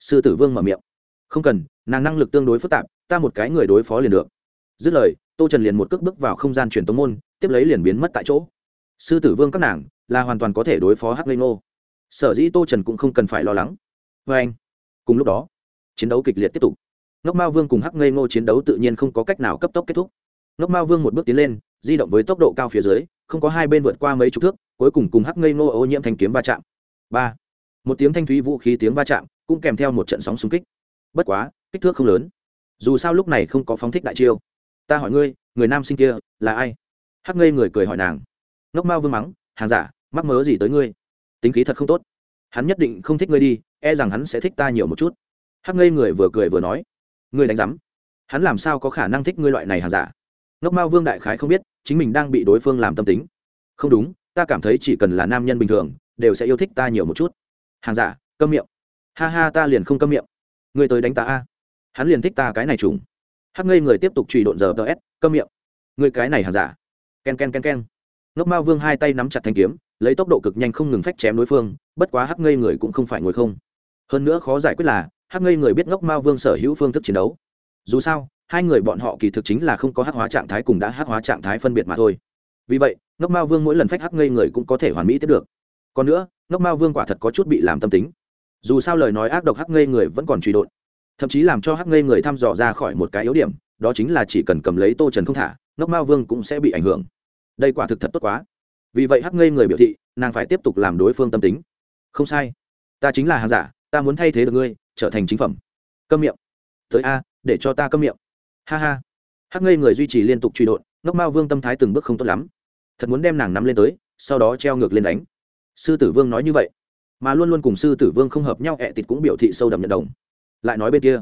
Sư tử vương mở miệng. Không cần, nàng năng lực tương đối phức tạp, ta một cái người đối phó liền được. Dứt lời, tô trần liền một cước bước vào không gian truyền tống môn, tiếp lấy liền biến mất tại chỗ. Sư tử vương các nàng, là hoàn toàn có thể đối phó hắc lê ngô. Sở dĩ tô trần cũng không cần phải lo lắng. Vê anh, cùng lúc đó, chiến đấu kịch liệt tiếp tục. Ngốc mao vương cùng hắc ngây ngô chiến đấu tự nhiên không có cách nào cấp tốc kết thúc. Ngốc mao vương một bước tiến lên, di động với tốc độ cao phía dưới, không có hai bên vượt qua mấy chục thước, cuối cùng cùng hắc ngây ngô ô nhiễm thanh kiếm va chạm. Ba một tiếng thanh thúy vũ khí tiếng va chạm cũng kèm theo một trận sóng xung kích. Bất quá, kích thước không lớn. Dù sao lúc này không có phóng thích đại chiêu. Ta hỏi ngươi, người nam sinh kia là ai? Hắc ngây người cười hỏi nàng. Ngốc mao vương mắng, hàng giả, mắc mớ gì tới ngươi? Tính khí thật không tốt. Hắn nhất định không thích ngươi đi e rằng hắn sẽ thích ta nhiều một chút. Hắc ngây người vừa cười vừa nói, ngươi đánh giám hắn làm sao có khả năng thích ngươi loại này hàng giả? Ngốc mao vương đại khái không biết, chính mình đang bị đối phương làm tâm tính. Không đúng, ta cảm thấy chỉ cần là nam nhân bình thường, đều sẽ yêu thích ta nhiều một chút hàng giả, câm miệng. Ha ha, ta liền không câm miệng. Người tới đánh ta a. Hắn liền thích ta cái này trùng. Hắc ngây người tiếp tục trùy độn giờ ts câm miệng. Người cái này hàng giả. Ken ken ken ken. Ngốc mao vương hai tay nắm chặt thanh kiếm, lấy tốc độ cực nhanh không ngừng phách chém đối phương, bất quá hắc ngây người cũng không phải ngồi không. Hơn nữa khó giải quyết là, hắc ngây người biết ngốc mao vương sở hữu phương thức chiến đấu. Dù sao, hai người bọn họ kỳ thực chính là không có hắc hóa trạng thái cùng đã hắc hóa trạng thái phân biệt mà thôi. Vì vậy, ngốc mao vương mỗi lần phách hắc ngây người cũng có thể hoàn mỹ tiếp được còn nữa, ngốc mao vương quả thật có chút bị làm tâm tính. Dù sao lời nói ác độc hắc ngây người vẫn còn truy đột. Thậm chí làm cho hắc ngây người thăm dò ra khỏi một cái yếu điểm, đó chính là chỉ cần cầm lấy tô trần không thả, ngốc mao vương cũng sẽ bị ảnh hưởng. Đây quả thực thật tốt quá. Vì vậy hắc ngây người biểu thị, nàng phải tiếp tục làm đối phương tâm tính. Không sai. Ta chính là hàng giả, ta muốn thay thế được ngươi, trở thành chính phẩm. Câm miệng. Tới a, để cho ta câm miệng. Ha ha. Hắc ngây người duy trì liên tục truy đột, ngốc mao vương tâm thái từng bước không tốt lắm. Thật muốn đem nàng nắm lên tới, sau đó treo ngược lên đánh sư tử vương nói như vậy, mà luôn luôn cùng sư tử vương không hợp nhau, ẹ tịt cũng biểu thị sâu đậm nhận đồng. Lại nói bên kia,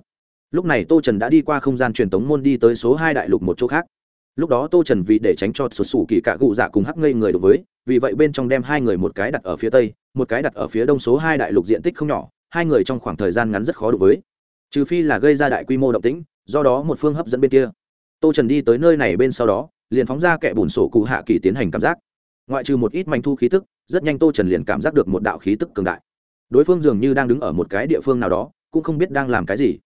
lúc này tô trần đã đi qua không gian truyền tống môn đi tới số hai đại lục một chỗ khác. Lúc đó tô trần vì để tránh cho sụt sủ kỳ cạ cụ dạ cùng hắc ngây người đối với, vì vậy bên trong đem hai người một cái đặt ở phía tây, một cái đặt ở phía đông số hai đại lục diện tích không nhỏ, hai người trong khoảng thời gian ngắn rất khó đối với. Trừ phi là gây ra đại quy mô động tĩnh, do đó một phương hấp dẫn bên kia. Tô trần đi tới nơi này bên sau đó, liền phóng ra kẻ bùn sổ cụ hạ kỳ tiến hành cảm giác. Ngoại trừ một ít manh thu khí tức rất nhanh tô trần liền cảm giác được một đạo khí tức cường đại đối phương dường như đang đứng ở một cái địa phương nào đó cũng không biết đang làm cái gì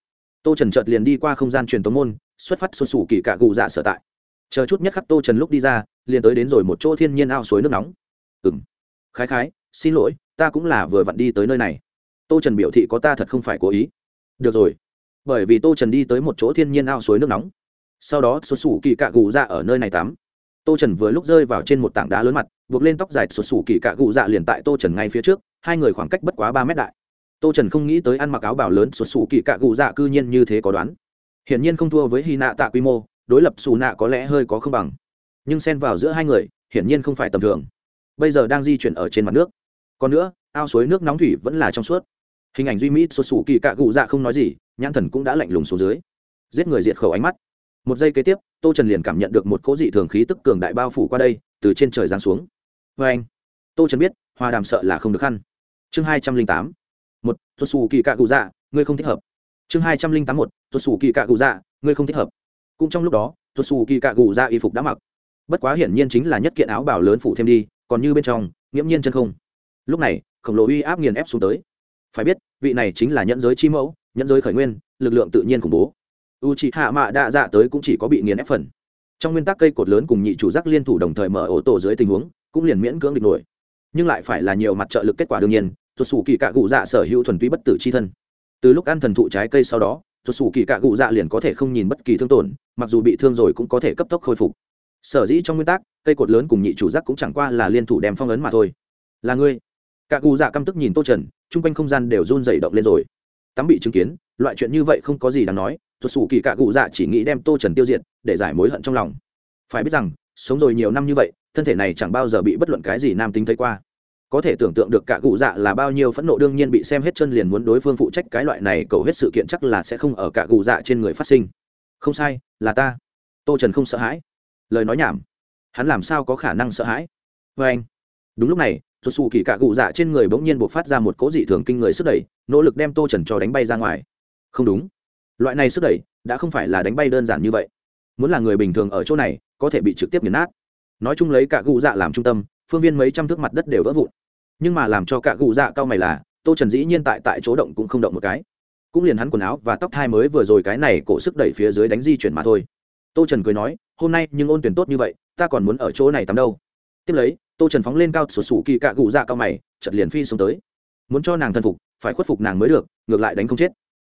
tô trần chợt liền đi qua không gian truyền tống môn xuất phát xuân sủ kỳ cạ gù dạ sở tại chờ chút nhất khắc tô trần lúc đi ra liền tới đến rồi một chỗ thiên nhiên ao suối nước nóng ừ m khái khái xin lỗi ta cũng là vừa vặn đi tới nơi này tô trần biểu thị có ta thật không phải cố ý được rồi bởi vì tô trần đi tới một chỗ thiên nhiên ao suối nước nóng sau đó xuân sủ kỳ cạ gù dạ ở nơi này tắm tô trần vừa lúc rơi vào trên một tảng đá lớn mặt, buộc lên tóc dài sụt xù kỳ cạ gù dạ liền tại tô trần ngay phía trước, hai người khoảng cách bất quá ba mét đại. Tô trần không nghĩ tới ăn mặc áo bảo lớn sụt xù kỳ cạ gù dạ cư nhiên như thế có đoán. Hiển nhiên không thua với hy nạ tạ quy mô, đối lập xù nạ có lẽ hơi có không bằng. Nhưng xen vào giữa hai người, hiển nhiên không phải tầm thường. Bây giờ đang di chuyển ở trên mặt nước. Còn nữa, ao suối nước nóng thủy vẫn là trong suốt. Hình ảnh duy mỹ sụt xù kỳ cạ gù dạ không nói gì, nhãn thần cũng đã lạnh lùng xuống dưới. Giết người diệt khẩu ánh mắt. Một giây kế tiếp tô trần liền cảm nhận được một cỗ dị thường khí tức cường đại bao phủ qua đây, từ trên trời giáng xuống. Vê anh, tô trần biết, hòa đàm sợ là không được khăn. Chương hai trăm linh tám. Một tuột xù kỳ cạ cụ dạ ngươi không thích hợp. Chương hai trăm linh tám một tuột xù kỳ cạ cụ dạ ngươi không thích hợp. Cũng trong lúc đó tuột xù kỳ cạ cụ dạ y phục đã mặc. Bất quá hiển nhiên chính là nhất kiện áo bảo lớn phủ thêm đi, còn như bên trong, nghiễm nhiên chân không. Lúc này, khổng lồ uy áp nghiền ép xuống tới. Phải biết, vị này chính là nhẫn giới chi mẫu, nhẫn giới khởi nguyên, lực lượng tự nhiên khủng bố u c h ị hạ mạ đa dạ tới cũng chỉ có bị nghiền ép phần. Trong nguyên tắc cây cột lớn cùng nhị chủ giác liên thủ đồng thời mở ổ tổ dưới tình huống, cũng liền miễn cưỡng địch nổi. Nhưng lại phải là nhiều mặt trợ lực kết quả đương nhiên tuột xù kỳ cạ cụ dạ sở hữu thuần túy bất tử c h i thân. Từ lúc ăn thần thụ trái cây sau đó tuột xù kỳ cạ cụ dạ liền có thể không nhìn bất kỳ thương tổn, mặc dù bị thương rồi cũng có thể cấp tốc khôi phục. Sở dĩ trong nguyên tắc, cây cột lớn cùng nhị chủ giác cũng chẳng qua là liên thủ đem phong ấn mà thôi. Là ngươi. Cạ cụ dạ căm tức nhìn tô trần, chung quanh không gian đều run dày động lên rồi. Tắm bị chứng kiến, loại chuyện như vậy không có gì đáng nói tuột xù kỳ cạ cụ dạ chỉ nghĩ đem tô trần tiêu diệt, để giải mối hận trong lòng. Phải biết rằng, sống rồi nhiều năm như vậy, thân thể này chẳng bao giờ bị bất luận cái gì nam tính thấy qua. Có thể tưởng tượng được cả cụ dạ là bao nhiêu phẫn nộ đương nhiên bị xem hết chân liền muốn đối phương phụ trách cái loại này, cầu hết sự kiện chắc là sẽ không ở cả cụ dạ trên người phát sinh. Không sai, là ta. Tô trần không sợ hãi. Lời nói nhảm. Hắn làm sao có khả năng sợ hãi? Vê anh. Đúng lúc này tuột xù kỳ cả cụ dạ trên người bỗng nhiên buộc phát ra một cố dị thường kinh người sức đẩy, nỗ lực đem tô trần cho đánh bay ra ngoài. Không đúng loại này sức đẩy, đã không phải là đánh bay đơn giản như vậy. Muốn là người bình thường ở chỗ này, có thể bị trực tiếp nghiền nát. Nói chung lấy cả gù dạ làm trung tâm, phương viên mấy trăm thước mặt đất đều vỡ vụn. Nhưng mà làm cho cả gù dạ cao mày là, tô trần dĩ nhiên tại tại chỗ động cũng không động một cái. Cũng liền hắn quần áo và tóc thai mới vừa rồi cái này cổ sức đẩy phía dưới đánh di chuyển mà thôi. Tô trần cười nói, hôm nay nhưng ôn tuyển tốt như vậy, ta còn muốn ở chỗ này tắm đâu? Tiếp lấy, tô trần phóng lên cao sổ sủ kỳ cạ gù dạ cao mày chật liền phi xuống tới. Muốn cho nàng thân phục, phải khuất phục nàng mới được, ngược lại đánh không chết.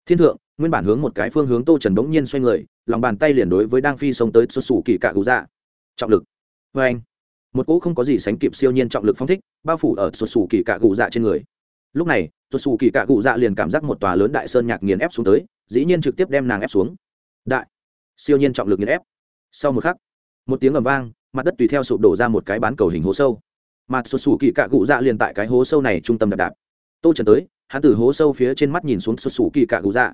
Thiên thượng nguyên bản hướng một cái phương hướng tô trần bỗng nhiên xoay người, lòng bàn tay liền đối với đang phi sông tới xuất xù kỳ cạ cụ dạ. Trọng lực. Vê anh. Một cỗ không có gì sánh kịp siêu nhiên trọng lực phong thích, bao phủ ở xuất xù kỳ cạ cụ dạ trên người. Lúc này, xuất xù kỳ cạ cụ dạ liền cảm giác một tòa lớn đại sơn nhạc nghiền ép xuống tới, dĩ nhiên trực tiếp đem nàng ép xuống. Đại. Siêu nhiên trọng lực nghiền ép. Sau một khắc, một tiếng ầm vang, mặt đất tùy theo sụp đổ ra một cái bán cầu hình hố sâu. Mặt xuất xù kỳ cạ cụ dạ liền tại cái hố sâu này trung tâm đạp đạp. Tô trần tới, hắn từ hố sâu phía trên mắt nhìn xuống xuất xù kỳ cạ cụ dạ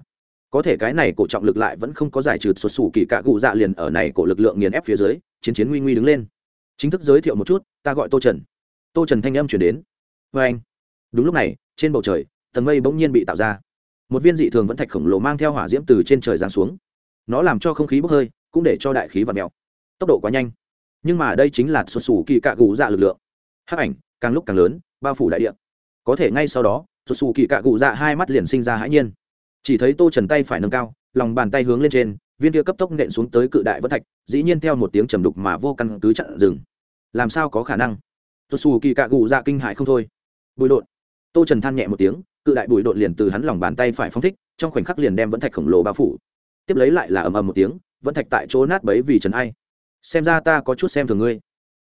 có thể cái này cổ trọng lực lại vẫn không có giải trừ xuất xù kỳ cạ cụ dạ liền ở này cổ lực lượng nghiền ép phía dưới, chiến chiến nguy nguy đứng lên. Chính thức giới thiệu một chút, ta gọi tô trần. Tô trần thanh âm chuyển đến. Vê anh. Đúng lúc này, trên bầu trời, tầng mây bỗng nhiên bị tạo ra. Một viên dị thường vẫn thạch khổng lồ mang theo hỏa diễm từ trên trời giáng xuống. Nó làm cho không khí bốc hơi, cũng để cho đại khí và mèo. Tốc độ quá nhanh. Nhưng mà đây chính là xuất xù kỳ cạ cụ dạ lực lượng. Hắc ảnh, càng lúc càng lớn, bao phủ đại địa. Có thể ngay sau đó xuất xù kỳ cạ cụ dạ hai mắt liền sinh ra hãi nhiên chỉ thấy tô trần tay phải nâng cao, lòng bàn tay hướng lên trên, viên kia cấp tốc nện xuống tới cự đại vân thạch, dĩ nhiên theo một tiếng trầm đục mà vô căn cứ chặn rừng làm sao có khả năng? Tôi xù kỳ cạ gù ra kinh hại không thôi. Bùi đột tô trần than nhẹ một tiếng, cự đại bùi đột liền từ hắn lòng bàn tay phải phong thích, trong khoảnh khắc liền đem vẫn thạch khổng lồ bao phủ. Tiếp lấy lại là ầm ầm một tiếng vẫn thạch tại chỗ nát bấy vì trần ai. Xem ra ta có chút xem thường ngươi.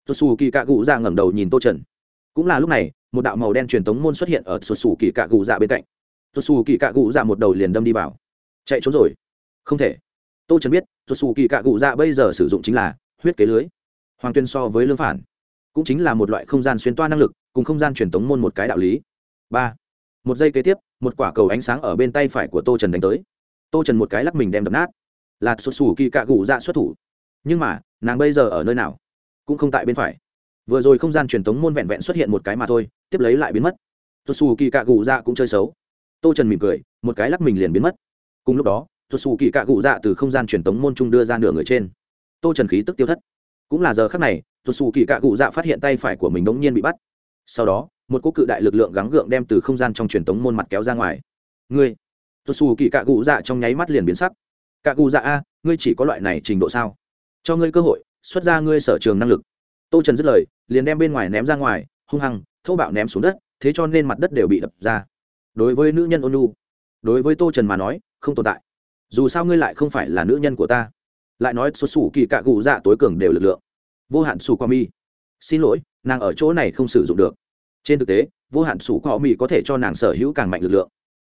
Tôi xù kỳ cạ gù ra ngẩng đầu nhìn tô trần. Cũng là lúc này, một đạo màu đen truyền tống môn xuất hiện ở xuất xù kỳ cạ gù dạ bên cạnh xuất xù kỳ cạ cụ dạ một đầu liền đâm đi vào. Chạy trốn rồi. Không thể. Tô trần biết xuất xù kỳ cạ cụ dạ bây giờ sử dụng chính là huyết kế lưới. Hoàng tuyên so với lương phản, cũng chính là một loại không gian xuyên toa năng lực, cùng không gian truyền tống môn một cái đạo lý. Ba. Một giây kế tiếp, một quả cầu ánh sáng ở bên tay phải của tô trần đánh tới. Tô trần một cái lắc mình đem đập nát. Là xuất xù kỳ cạ gù dạ xuất thủ. Nhưng mà, nàng bây giờ ở nơi nào? Cũng không tại bên phải. Vừa rồi không gian truyền thống môn vẹn vẹn xuất hiện một cái mà thôi, tiếp lấy lại biến mất. Xuất xù kỳ cạ gù dạ cũng chơi xấu tô trần mỉm cười, một cái lắc mình liền biến mất. Cùng lúc đó xuất xù kỳ cạ Cụ dạ từ không gian truyền tống môn trung đưa ra nửa người trên. Tô trần khí tức tiêu thất. Cũng là giờ khắc này xuất xù kỳ cạ Cụ dạ phát hiện tay phải của mình đống nhiên bị bắt. Sau đó, một cô cự đại lực lượng gắng gượng đem từ không gian trong truyền tống môn mặt kéo ra ngoài. Ngươi! Xuất xù kỳ cạ Cụ dạ trong nháy mắt liền biến sắc. Cạ Cụ dạ a, ngươi chỉ có loại này trình độ sao? Cho ngươi cơ hội, xuất ra ngươi sở trường năng lực. Tô trần dứt lời, liền đem bên ngoài ném ra ngoài, hung hăng, thô bạo ném xuống đất, thế cho nên mặt đất đều bị đập ra đối với nữ nhân ôn nhu, đối với tô trần mà nói, không tồn tại. Dù sao ngươi lại không phải là nữ nhân của ta. Lại nói, xuất xù kỳ cạ gù dạ tối cường đều lực lượng. Vô hạn xù qua mi. Xin lỗi, nàng ở chỗ này không sử dụng được. Trên thực tế, vô hạn xù qua mi có thể cho nàng sở hữu càng mạnh lực lượng.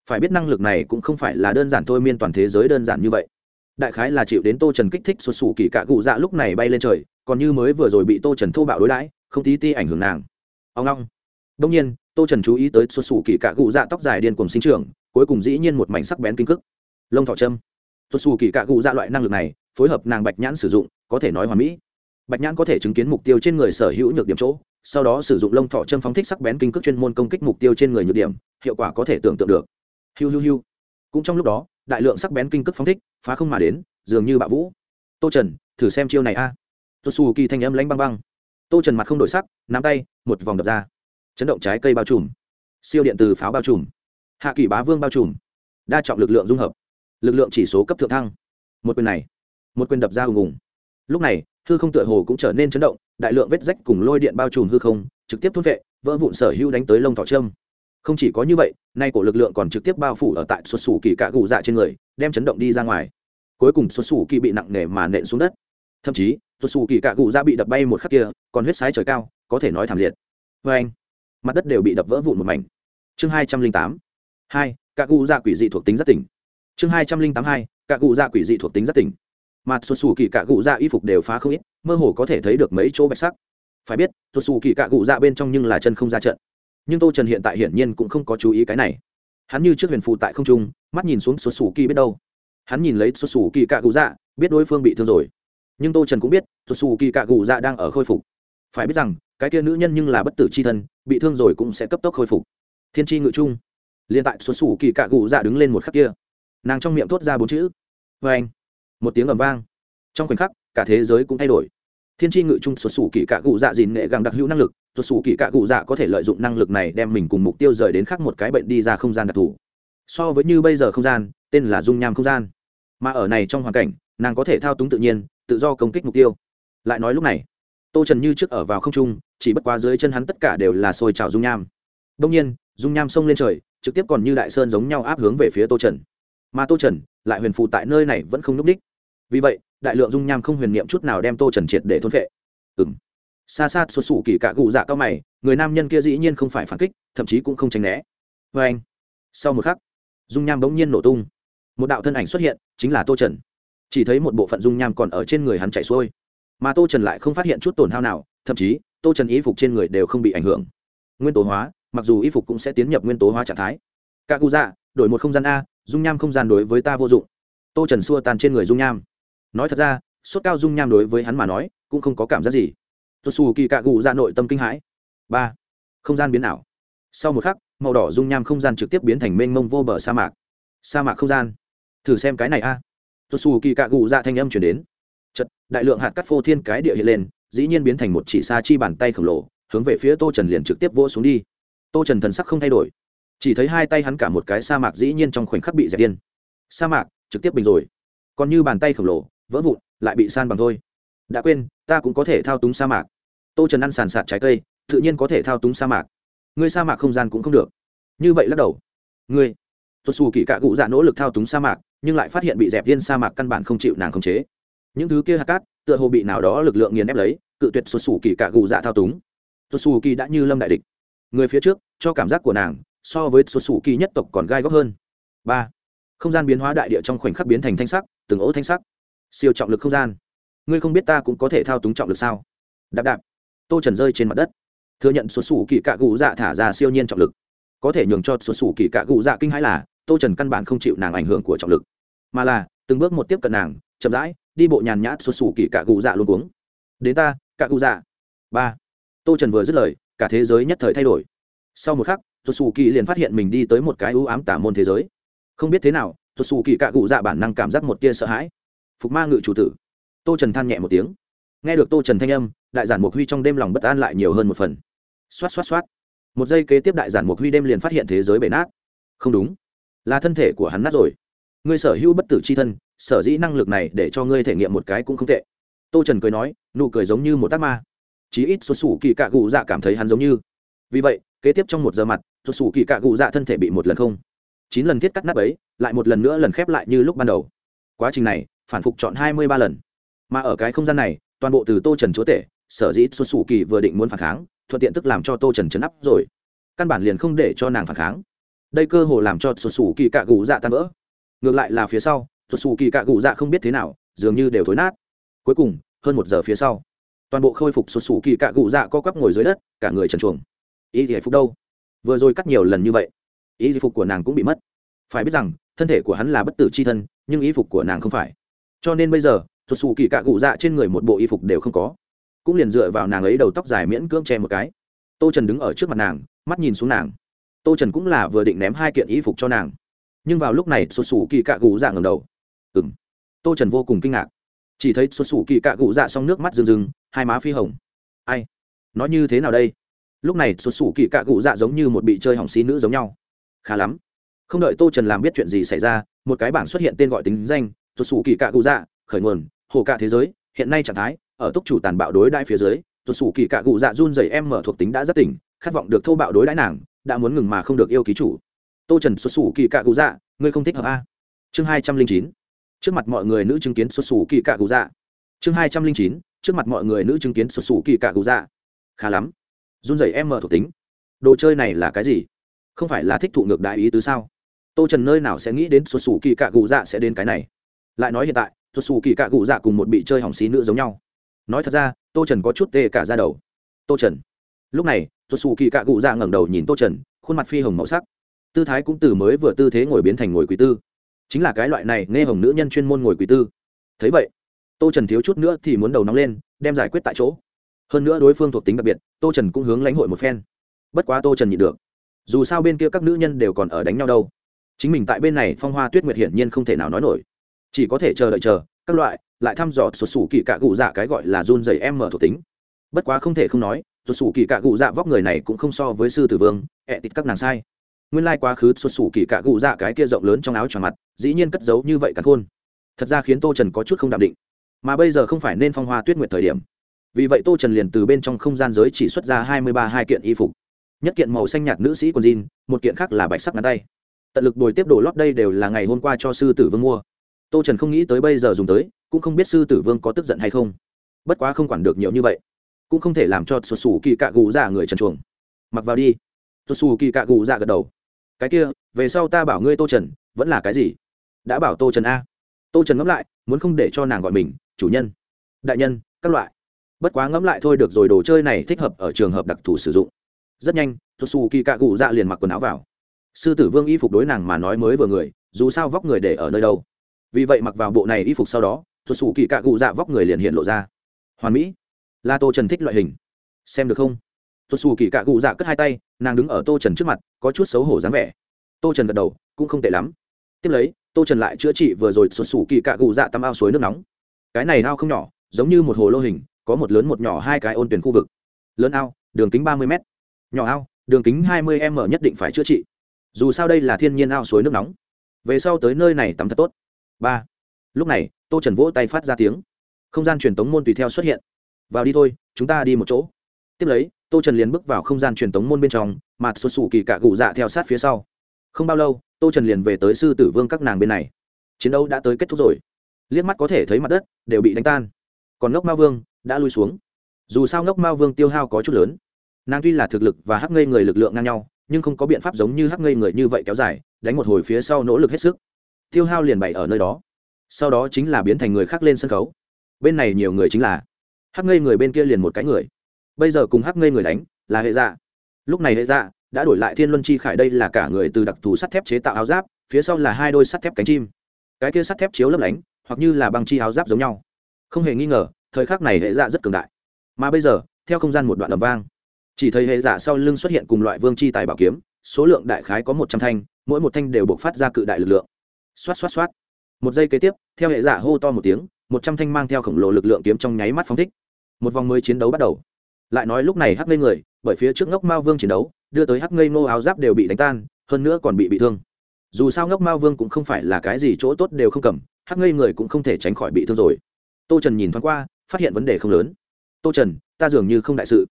Phải biết năng lực này cũng không phải là đơn giản thôi, miên toàn thế giới đơn giản như vậy. Đại khái là chịu đến tô trần kích thích xuất xù kỳ cạ gù dạ lúc này bay lên trời, còn như mới vừa rồi bị tô trần thô bạo đối đãi, không tí ti ảnh hưởng nàng. Ông long. Đông nhiên tô trần chú ý tới xuất xù kỳ cạ gù dạ tóc dài điên cùng sinh trưởng, cuối cùng dĩ nhiên một mảnh sắc bén kinh cức lông thọ châm. Xuất xù kỳ cạ gù dạ loại năng lực này, phối hợp nàng bạch nhãn sử dụng, có thể nói hoàn mỹ. Bạch nhãn có thể chứng kiến mục tiêu trên người sở hữu nhược điểm chỗ, sau đó sử dụng lông thọ châm phóng thích sắc bén kinh cước chuyên môn công kích mục tiêu trên người nhược điểm, hiệu quả có thể tưởng tượng được. Hiu hiu hiu. Cũng trong lúc đó, đại lượng sắc bén kinh cước phóng thích, phá không mà đến, dường như bạo vũ. Tô trần, thử xem chiêu này a. Tô xù kỳ thanh âm lanh băng băng. Tô trần mặt không đổi sắc, nắm tay, một vòng đập ra chấn động trái cây bao trùm, siêu điện từ pháo bao trùm, hạ kỳ bá vương bao trùm, đa trọng lực lượng dung hợp, lực lượng chỉ số cấp thượng thăng. Một quyền này, một quyền đập ra hùng hùng. Lúc này, hư không tựa hồ cũng trở nên chấn động, đại lượng vết rách cùng lôi điện bao trùm hư không, trực tiếp thốt vệ, vỡ vụn sở hữu đánh tới lông thỏ trâm không chỉ có như vậy, nay cổ lực lượng còn trực tiếp bao phủ ở tại xuất xù kỳ cạ gù dạ trên người, đem chấn động đi ra ngoài. Cuối cùng xuất xù kỳ bị nặng nề mà nện xuống đất. Thậm chí, xuất xù kỳ cạ gù dạ bị đập bay một khắc kia, còn huyết sái trời cao, có thể nói thảm liệt. Vê anh mặt đất đều bị đập vỡ vụn một mảnh. Chương hai trăm linh tám. Hai, cạ cụ dạ quỷ dị thuộc tính rất tỉnh. Chương hai trăm linh tám hai, cạ cụ dạ quỷ dị thuộc tính rất tỉnh. Mặt xuất xù kỳ cạ cụ dạ y phục đều phá không ít, mơ hồ có thể thấy được mấy chỗ bạch sắc. Phải biết xuất xù kỳ cạ cụ dạ bên trong nhưng là chân không ra trận. Nhưng tô trần hiện tại hiển nhiên cũng không có chú ý cái này. Hắn như trước huyền phụ tại không trung, mắt nhìn xuống xuất xù kỳ biết đâu. Hắn nhìn lấy xuất xù kỳ cạ cụ dạ biết đối phương bị thương rồi. Nhưng tô trần cũng biết xuất xù kỳ cạ cụ dạ đang ở khôi phục. Phải biết rằng cái kia nữ nhân nhưng là bất tử c h i thân, bị thương rồi cũng sẽ cấp tốc khôi phục. Thiên tri ngự trung. Liền tại xuất xù kỳ cạ gù dạ đứng lên một khắc kia. Nàng trong miệng thốt ra bốn chữ. Vê anh. Một tiếng ầm vang. Trong khoảnh khắc, cả thế giới cũng thay đổi. Thiên tri ngự trung xuất xù kỳ cạ gù dạ dìn nghệ gàng đặc hữu năng lực. Xuất xù kỳ cạ gù dạ có thể lợi dụng năng lực này đem mình cùng mục tiêu rời đến khác một cái bệnh đi ra không gian đặc thù. So với như bây giờ không gian, tên là dung nham không gian. Mà ở này trong hoàn cảnh, nàng có thể thao túng tự nhiên, tự do công kích mục tiêu. Lại nói lúc này, tô trần như trước ở vào không trung chỉ bất quá dưới chân hắn tất cả đều là sôi trào dung nham. Đông nhiên, dung nham xông lên trời, trực tiếp còn như đại sơn giống nhau áp hướng về phía tô trần. Mà tô trần, lại huyền phụ tại nơi này vẫn không núp đích. Vì vậy, đại lượng dung nham không huyền niệm chút nào đem tô trần triệt để thôn vệ ừng xa xa xuất xù kỳ cả gù dạ cao mày, người nam nhân kia dĩ nhiên không phải phản kích, thậm chí cũng không tránh né. Vê anh, sau một khắc, dung nham bỗng nhiên nổ tung. Một đạo thân ảnh xuất hiện, chính là tô trần. Chỉ thấy một bộ phận dung nham còn ở trên người hắn chạy xuôi. Mà tô trần lại không phát hiện chút tổn hao nào, thậm chí tô trần y phục trên người đều không bị ảnh hưởng. Nguyên tố hóa, mặc dù y phục cũng sẽ tiến nhập nguyên tố hóa trạng thái. Các cụ dạ đổi một không gian a, dung nham không gian đối với ta vô dụng. Tô trần xua tan trên người dung nham. Nói thật ra, sốt cao dung nham đối với hắn mà nói, cũng không có cảm giác gì. Tôi xù kỳ cạ cụ ra nội tâm kinh hãi. Ba, không gian biến ảo. Sau một khắc, màu đỏ dung nham không gian trực tiếp biến thành mênh mông vô bờ sa mạc. Sa mạc không gian. Thử xem cái này a. Tôi xù kỳ cạ cụ ra thanh âm chuyển đến. Chật đại lượng hạt cắt phô thiên cái địa hiện lên dĩ nhiên biến thành một chỉ xa chi bàn tay khổng lồ, hướng về phía tô trần liền trực tiếp vỗ xuống đi. Tô trần thần sắc không thay đổi, chỉ thấy hai tay hắn cả một cái sa mạc dĩ nhiên trong khoảnh khắc bị dẹp điên. Sa mạc, trực tiếp bình rồi. Còn như bàn tay khổng lồ, vỡ vụn, lại bị san bằng thôi. Đã quên, ta cũng có thể thao túng sa mạc. Tô trần ăn sàn sạt trái cây, tự nhiên có thể thao túng sa mạc. Ngươi sa mạc không gian cũng không được. Như vậy lắc đầu. Ngươi tuột xù kỳ cạ cụ dạ nỗ lực thao túng sa mạc, nhưng lại phát hiện bị dẹp viên sa mạc căn bản không chịu nàng khống chế. Những thứ kia hạt cát tựa hồ bị nào đó lực lượng nghiền ép lấy, cự tuyệt xuất xù kỳ cả gù dạ thao túng. Xuất xù kỳ đã như lâm đại địch. Người phía trước, cho cảm giác của nàng, so với xuất xù kỳ nhất tộc còn gai góc hơn. Ba. Không gian biến hóa đại địa trong khoảnh khắc biến thành thanh sắc, từng ố thanh sắc. Siêu trọng lực không gian. Ngươi không biết ta cũng có thể thao túng trọng lực sao? Đạp đạp. Tô trần rơi trên mặt đất. Thừa nhận xuất xù kỳ cạ gù dạ thả ra siêu nhiên trọng lực. Có thể nhường cho xuất xù kỳ cạ gù dạ kinh hãi là, tô trần căn bản không chịu nàng ảnh hưởng của trọng lực. Mà là, từng bước một tiếp cận nàng chậm rãi, đi bộ nhàn nhã xuất xù kỳ cả cụ dạ luôn cuống. Đến ta, cả cụ dạ. Ba. Tô trần vừa dứt lời, cả thế giới nhất thời thay đổi. Sau một khắc xuất xù kỳ liền phát hiện mình đi tới một cái ưu ám tả môn thế giới. Không biết thế nào xuất xù kỳ cả cụ dạ bản năng cảm giác một tia sợ hãi. Phục ma ngự chủ tử. Tô trần than nhẹ một tiếng. Nghe được tô trần thanh âm, đại giản mục huy trong đêm lòng bất an lại nhiều hơn một phần. Xoát xoát xoát. Một giây kế tiếp đại giản mục huy đêm liền phát hiện thế giới bể nát. Không đúng. Là thân thể của hắn nát rồi. Ngươi sở hữu bất tử c h i thân sở dĩ năng lực này để cho ngươi thể nghiệm một cái cũng không tệ. Tô trần cười nói, nụ cười giống như một tác ma. Chí ít xuất xù kỳ cạ cụ dạ cảm thấy hắn giống như. Vì vậy, kế tiếp trong một giờ mặt, xuất xù kỳ cạ cụ dạ thân thể bị một lần không, chín lần thiết cắt nắp ấy, lại một lần nữa lần khép lại như lúc ban đầu. Quá trình này, phản phục chọn hai mươi ba lần. Mà ở cái không gian này, toàn bộ từ tô trần chúa tể, sở dĩ xuất xù kỳ vừa định muốn phản kháng, thuận tiện tức làm cho tô trần chấn áp rồi. Căn bản liền không để cho nàng phản kháng. Đây cơ hồ làm cho xuất xù kỳ cạ gù dạ tan vỡ. Ngược lại là phía sau thuật xù kỳ cạ gù dạ không biết thế nào, dường như đều thối nát. Cuối cùng, hơn một giờ phía sau, toàn bộ khôi phục sụt sủ kỳ cạ gù dạ co quắp ngồi dưới đất, cả người trần chuồng ý thì phục đâu? Vừa rồi cắt nhiều lần như vậy, ý thì phục của nàng cũng bị mất. Phải biết rằng, thân thể của hắn là bất tử c h i thân, nhưng ý phục của nàng không phải. Cho nên bây giờ sụt sủ kỳ cạ gù dạ trên người một bộ y phục đều không có. Cũng liền dựa vào nàng ấy đầu tóc dài miễn cưỡng che một cái. Tô trần đứng ở trước mặt nàng, mắt nhìn xuống nàng. Tô trần cũng là vừa định ném hai kiện y phục cho nàng. Nhưng vào lúc này sụt sủ kỳ cạ gù dạ ngầm đầu ừng tô trần vô cùng kinh ngạc. Chỉ thấy xuất xù kỳ cạ cụ dạ xong nước mắt rừng rừng hai má phi hồng. Ai? Nói như thế nào đây? Lúc này xuất xù kỳ cạ cụ dạ giống như một bị chơi hỏng xí nữ giống nhau. Khá lắm. Không đợi tô trần làm biết chuyện gì xảy ra, một cái bảng xuất hiện tên gọi tính danh xuất xù kỳ cạ cụ dạ khởi nguồn, hồ cả thế giới, hiện nay trạng thái, ở túc chủ tàn bạo đối đãi phía dưới xuất xù kỳ cạ gụ dạ run dày em mở thuộc tính đã rất tỉnh, khát vọng được thô bạo đối đãi nàng, đã muốn ngừng mà không được yêu ký chủ. Tô trần xuất xù kỳ cạ gụ dạ ngươi không thích hợp a? Chương hai trăm linh chín trước mặt mọi người nữ chứng kiến xuất xù kỳ cạ gù dạ. Chương hai trăm linh chín, trước mặt mọi người nữ chứng kiến xuất xù kỳ cạ gù dạ. Khá lắm. Run rẩy em mở thuộc tính. Đồ chơi này là cái gì? Không phải là thích thụ ngược đại ý tứ sao? Tô trần nơi nào sẽ nghĩ đến xuất xù kỳ cạ gù dạ sẽ đến cái này? Lại nói hiện tại, xuất xù kỳ cạ cụ dạ cùng một bị chơi hỏng xí nữ giống nhau. Nói thật ra, tô trần có chút tê cả ra đầu. Tô trần. Lúc này, xuất xù kỳ cạ cụ dạ ngẩng đầu nhìn tô trần, khuôn mặt phi hồng màu sắc. Tư thái cũng từ mới vừa tư thế ngồi biến thành ngồi quý tư chính là cái loại này nghe hồng nữ nhân chuyên môn ngồi quý tư. Thấy vậy, tô trần thiếu chút nữa thì muốn đầu nóng lên, đem giải quyết tại chỗ. Hơn nữa đối phương thuộc tính đặc biệt, tô trần cũng hướng lãnh hội một phen. Bất quá tô trần nhịn được. Dù sao bên kia các nữ nhân đều còn ở đánh nhau đâu. Chính mình tại bên này phong hoa tuyết nguyệt hiển nhiên không thể nào nói nổi. Chỉ có thể chờ đợi chờ, các loại, lại thăm dò sụt sủ kỳ cạ cụ dạ cái gọi là run dày em mở thuộc tính. Bất quá không thể không nói sụt sủ kỳ cạ cụ dạ vóc người này cũng không so với sư tử vương, ẹ tịt các nàng sai nguyên lai quá khứ xuất xù kỳ cạ gụ dạ cái kia rộng lớn trong áo tròn mặt, dĩ nhiên cất giấu như vậy cả khôn. Thật ra khiến tô trần có chút không đạm định. Mà bây giờ không phải nên phong hoa tuyết nguyệt thời điểm. Vì vậy tô trần liền từ bên trong không gian giới chỉ xuất ra hai mươi ba hai kiện y phục. Nhất kiện màu xanh nhạt nữ sĩ quần jean, một kiện khác là bạch sắc ngắn tay. Tận lực bồi tiếp đồ lót đây đều là ngày hôm qua cho sư tử vương mua. Tô trần không nghĩ tới bây giờ dùng tới, cũng không biết sư tử vương có tức giận hay không. Bất quá không quản được nhiều như vậy, cũng không thể làm cho xuất xù kỳ cạ gù ra người trần chuồng. Mặc vào đi. Xuất xù kỳ cạ gù ra gật đầu cái kia, về sau ta bảo ngươi tô trần, vẫn là cái gì? Đã bảo tô trần a. Tô trần ngẫm lại, muốn không để cho nàng gọi mình, chủ nhân, đại nhân, các loại. Bất quá ngẫm lại thôi được rồi, đồ chơi này thích hợp ở trường hợp đặc thù sử dụng. Rất nhanh xuất xù kỳ cạ cụ dạ liền mặc quần áo vào. Sư tử vương y phục đối nàng mà nói mới vừa người, dù sao vóc người để ở nơi đâu. Vì vậy mặc vào bộ này y phục sau đó tuột xù kỳ cạ cụ dạ vóc người liền hiện lộ ra. Hoàn mỹ. Là tô trần thích loại hình. Xem được không? Tuột xù kỳ cạ cụ dạ cất hai tay, nàng đứng ở tô trần trước mặt, có chút xấu hổ dáng vẻ. Tô trần gật đầu, cũng không tệ lắm. Tiếp lấy, tô trần lại chữa trị vừa rồi tuột xù kỳ cạ cụ dạ tắm ao suối nước nóng. Cái này ao không nhỏ, giống như một hồ lô hình, có một lớn một nhỏ hai cái ôn tuyển khu vực. Lớn ao, đường kính ba mươi m nhỏ ao, đường kính hai mươi m nhất định phải chữa trị. Dù sao đây là thiên nhiên ao suối nước nóng. Về sau tới nơi này tắm thật tốt. Ba. Lúc này, tô trần vỗ tay phát ra tiếng. Không gian truyền tống môn tùy theo xuất hiện. Vào đi thôi, chúng ta đi một chỗ. Tiếp lấy tô trần liền bước vào không gian truyền tống môn bên trong mặt xuất xù kỳ cạ cụ dạ theo sát phía sau. Không bao lâu, tô trần liền về tới sư tử vương các nàng bên này. Chiến đấu đã tới kết thúc rồi. Liếc mắt có thể thấy mặt đất, đều bị đánh tan. Còn ngốc mao vương đã lui xuống. Dù sao ngốc mao vương tiêu hao có chút lớn. Nàng tuy là thực lực và hắc ngây người lực lượng ngang nhau, nhưng không có biện pháp giống như hắc ngây người như vậy kéo dài, đánh một hồi phía sau nỗ lực hết sức. Tiêu hao liền bày ở nơi đó. Sau đó chính là biến thành người khác lên sân khấu. Bên này nhiều người chính là hắc ngây người bên kia liền một cái người bây giờ cùng hắc ngây người đánh, là hệ dạ. Lúc này hệ dạ đã đổi lại thiên luân chi khải, đây là cả người từ đặc thù sắt thép chế tạo áo giáp, phía sau là hai đôi sắt thép cánh chim. Cái kia sắt thép chiếu lấp lánh, hoặc như là băng chi áo giáp giống nhau. Không hề nghi ngờ, thời khắc này hệ dạ rất cường đại. Mà bây giờ, theo không gian một đoạn ầm vang, chỉ thấy hệ dạ sau lưng xuất hiện cùng loại vương chi tài bảo kiếm, số lượng đại khái có một trăm thanh, mỗi một thanh đều buộc phát ra cự đại lực lượng. Xoát xoát xoát. Một giây kế tiếp, theo hệ dạ hô to một tiếng, một trăm thanh mang theo khổng lồ lực lượng kiếm trong nháy mắt phóng thích. Một vòng mới chiến đấu bắt đầu lại nói lúc này hắc ngây người, bởi phía trước ngốc mao vương chiến đấu, đưa tới hắc ngây nô áo giáp đều bị đánh tan, hơn nữa còn bị bị thương. Dù sao ngốc mao vương cũng không phải là cái gì chỗ tốt đều không cầm, hắc ngây người cũng không thể tránh khỏi bị thương rồi. Tô trần nhìn thoáng qua, phát hiện vấn đề không lớn. Tô trần, ta dường như không đại sự.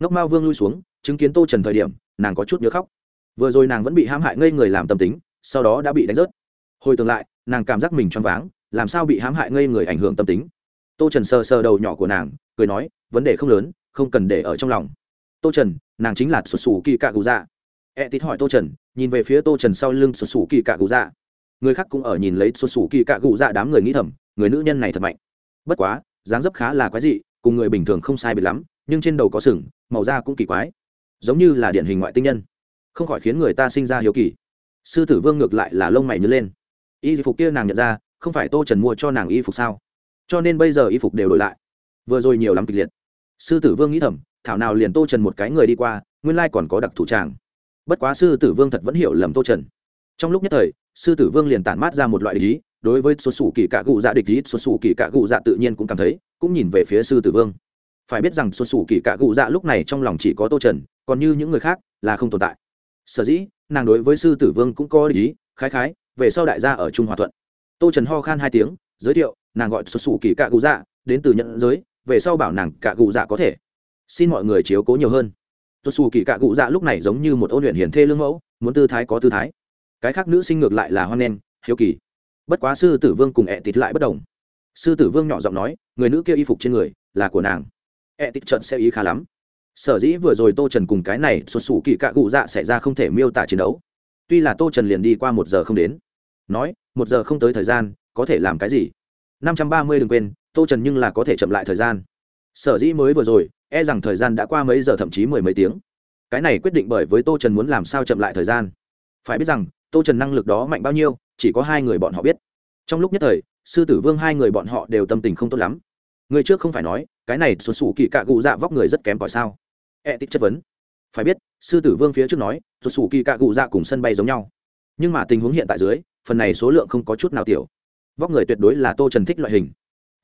Ngốc mao vương lui xuống, chứng kiến tô trần thời điểm, nàng có chút nhớ khóc. Vừa rồi nàng vẫn bị hãm hại ngây người làm tâm tính, sau đó đã bị đánh rớt. Hồi tương lại, nàng cảm giác mình choáng váng, làm sao bị hãm hại ngây người ảnh hưởng tâm tính. Tô trần sờ sờ đầu nhỏ của nàng, cười nói, vấn đề không lớn không cần để ở trong lòng. Tô trần, nàng chính là sụt sù kỳ cạ cụ dạ. E tít hỏi tô trần, nhìn về phía tô trần sau lưng sụt sù kỳ cạ cụ dạ. Người khác cũng ở nhìn lấy sụt sù kỳ cạ cụ dạ đám người nghĩ thầm, người nữ nhân này thật mạnh. Bất quá, dáng dấp khá là quái dị, cùng người bình thường không sai biệt lắm, nhưng trên đầu có sừng, màu da cũng kỳ quái. Giống như là điển hình ngoại tinh nhân. Không khỏi khiến người ta sinh ra hiếu kỳ. Sư tử vương ngược lại là lông mày nhớ lên. Y phục kia nàng nhận ra, không phải tô trần mua cho nàng y phục sao? Cho nên bây giờ y phục đều đổi lại. Vừa rồi nhiều lắm kịch liệt sư tử vương nghĩ thầm, thảo nào liền tô trần một cái người đi qua, nguyên lai còn có đặc thủ tràng bất quá sư tử vương thật vẫn hiểu lầm tô trần. Trong lúc nhất thời, sư tử vương liền tản mát ra một loại lý đối với xuất xù kỳ cạ cụ dạ địch lý xuất xù kỳ cạ cụ dạ tự nhiên cũng cảm thấy, cũng nhìn về phía sư tử vương. Phải biết rằng xuất xù kỳ cạ cụ dạ lúc này trong lòng chỉ có tô trần, còn như những người khác là không tồn tại. Sở dĩ, nàng đối với sư tử vương cũng có lý khái khái, về sau đại gia ở trung hòa thuận. Tô trần ho khan hai tiếng, giới thiệu, nàng gọi xuất xù kỳ cạ cụ dạ đến từ nhận giới về sau bảo nàng cạ cụ dạ có thể. Xin mọi người chiếu cố nhiều hơn. Xuất xù kỳ cạ cụ dạ lúc này giống như một ôn luyện hiền thê lương mẫu, muốn tư thái có tư thái. Cái khác nữ sinh ngược lại là hoan nen hiếu kỳ. Bất quá sư tử vương cùng ẹ tịt lại bất đồng. Sư tử vương nhỏ giọng nói, người nữ kia y phục trên người là của nàng. Ẹ tịt trận sẽ ý khá lắm. Sở dĩ vừa rồi tô trần cùng cái này xuất xù kỳ cạ cụ dạ xảy ra không thể miêu tả chiến đấu. Tuy là tô trần liền đi qua một giờ không đến. Nói, một giờ không tới thời gian, có thể làm cái gì? Năm trăm ba mươi đừng quên tô trần nhưng là có thể chậm lại thời gian. Sở dĩ mới vừa rồi e rằng thời gian đã qua mấy giờ thậm chí mười mấy tiếng. Cái này quyết định bởi với tô trần muốn làm sao chậm lại thời gian. Phải biết rằng, tô trần năng lực đó mạnh bao nhiêu, chỉ có hai người bọn họ biết. Trong lúc nhất thời, sư tử vương hai người bọn họ đều tâm tình không tốt lắm. Người trước không phải nói, cái này xuân sủ kỳ cạ cụ dạ vóc người rất kém cỏi sao? E tích chất vấn. Phải biết, sư tử vương phía trước nói xuân sủ kỳ cạ cụ dạ cùng sân bay giống nhau. Nhưng mà tình huống hiện tại dưới, phần này số lượng không có chút nào tiểu. Vóc người tuyệt đối là tô trần thích loại hình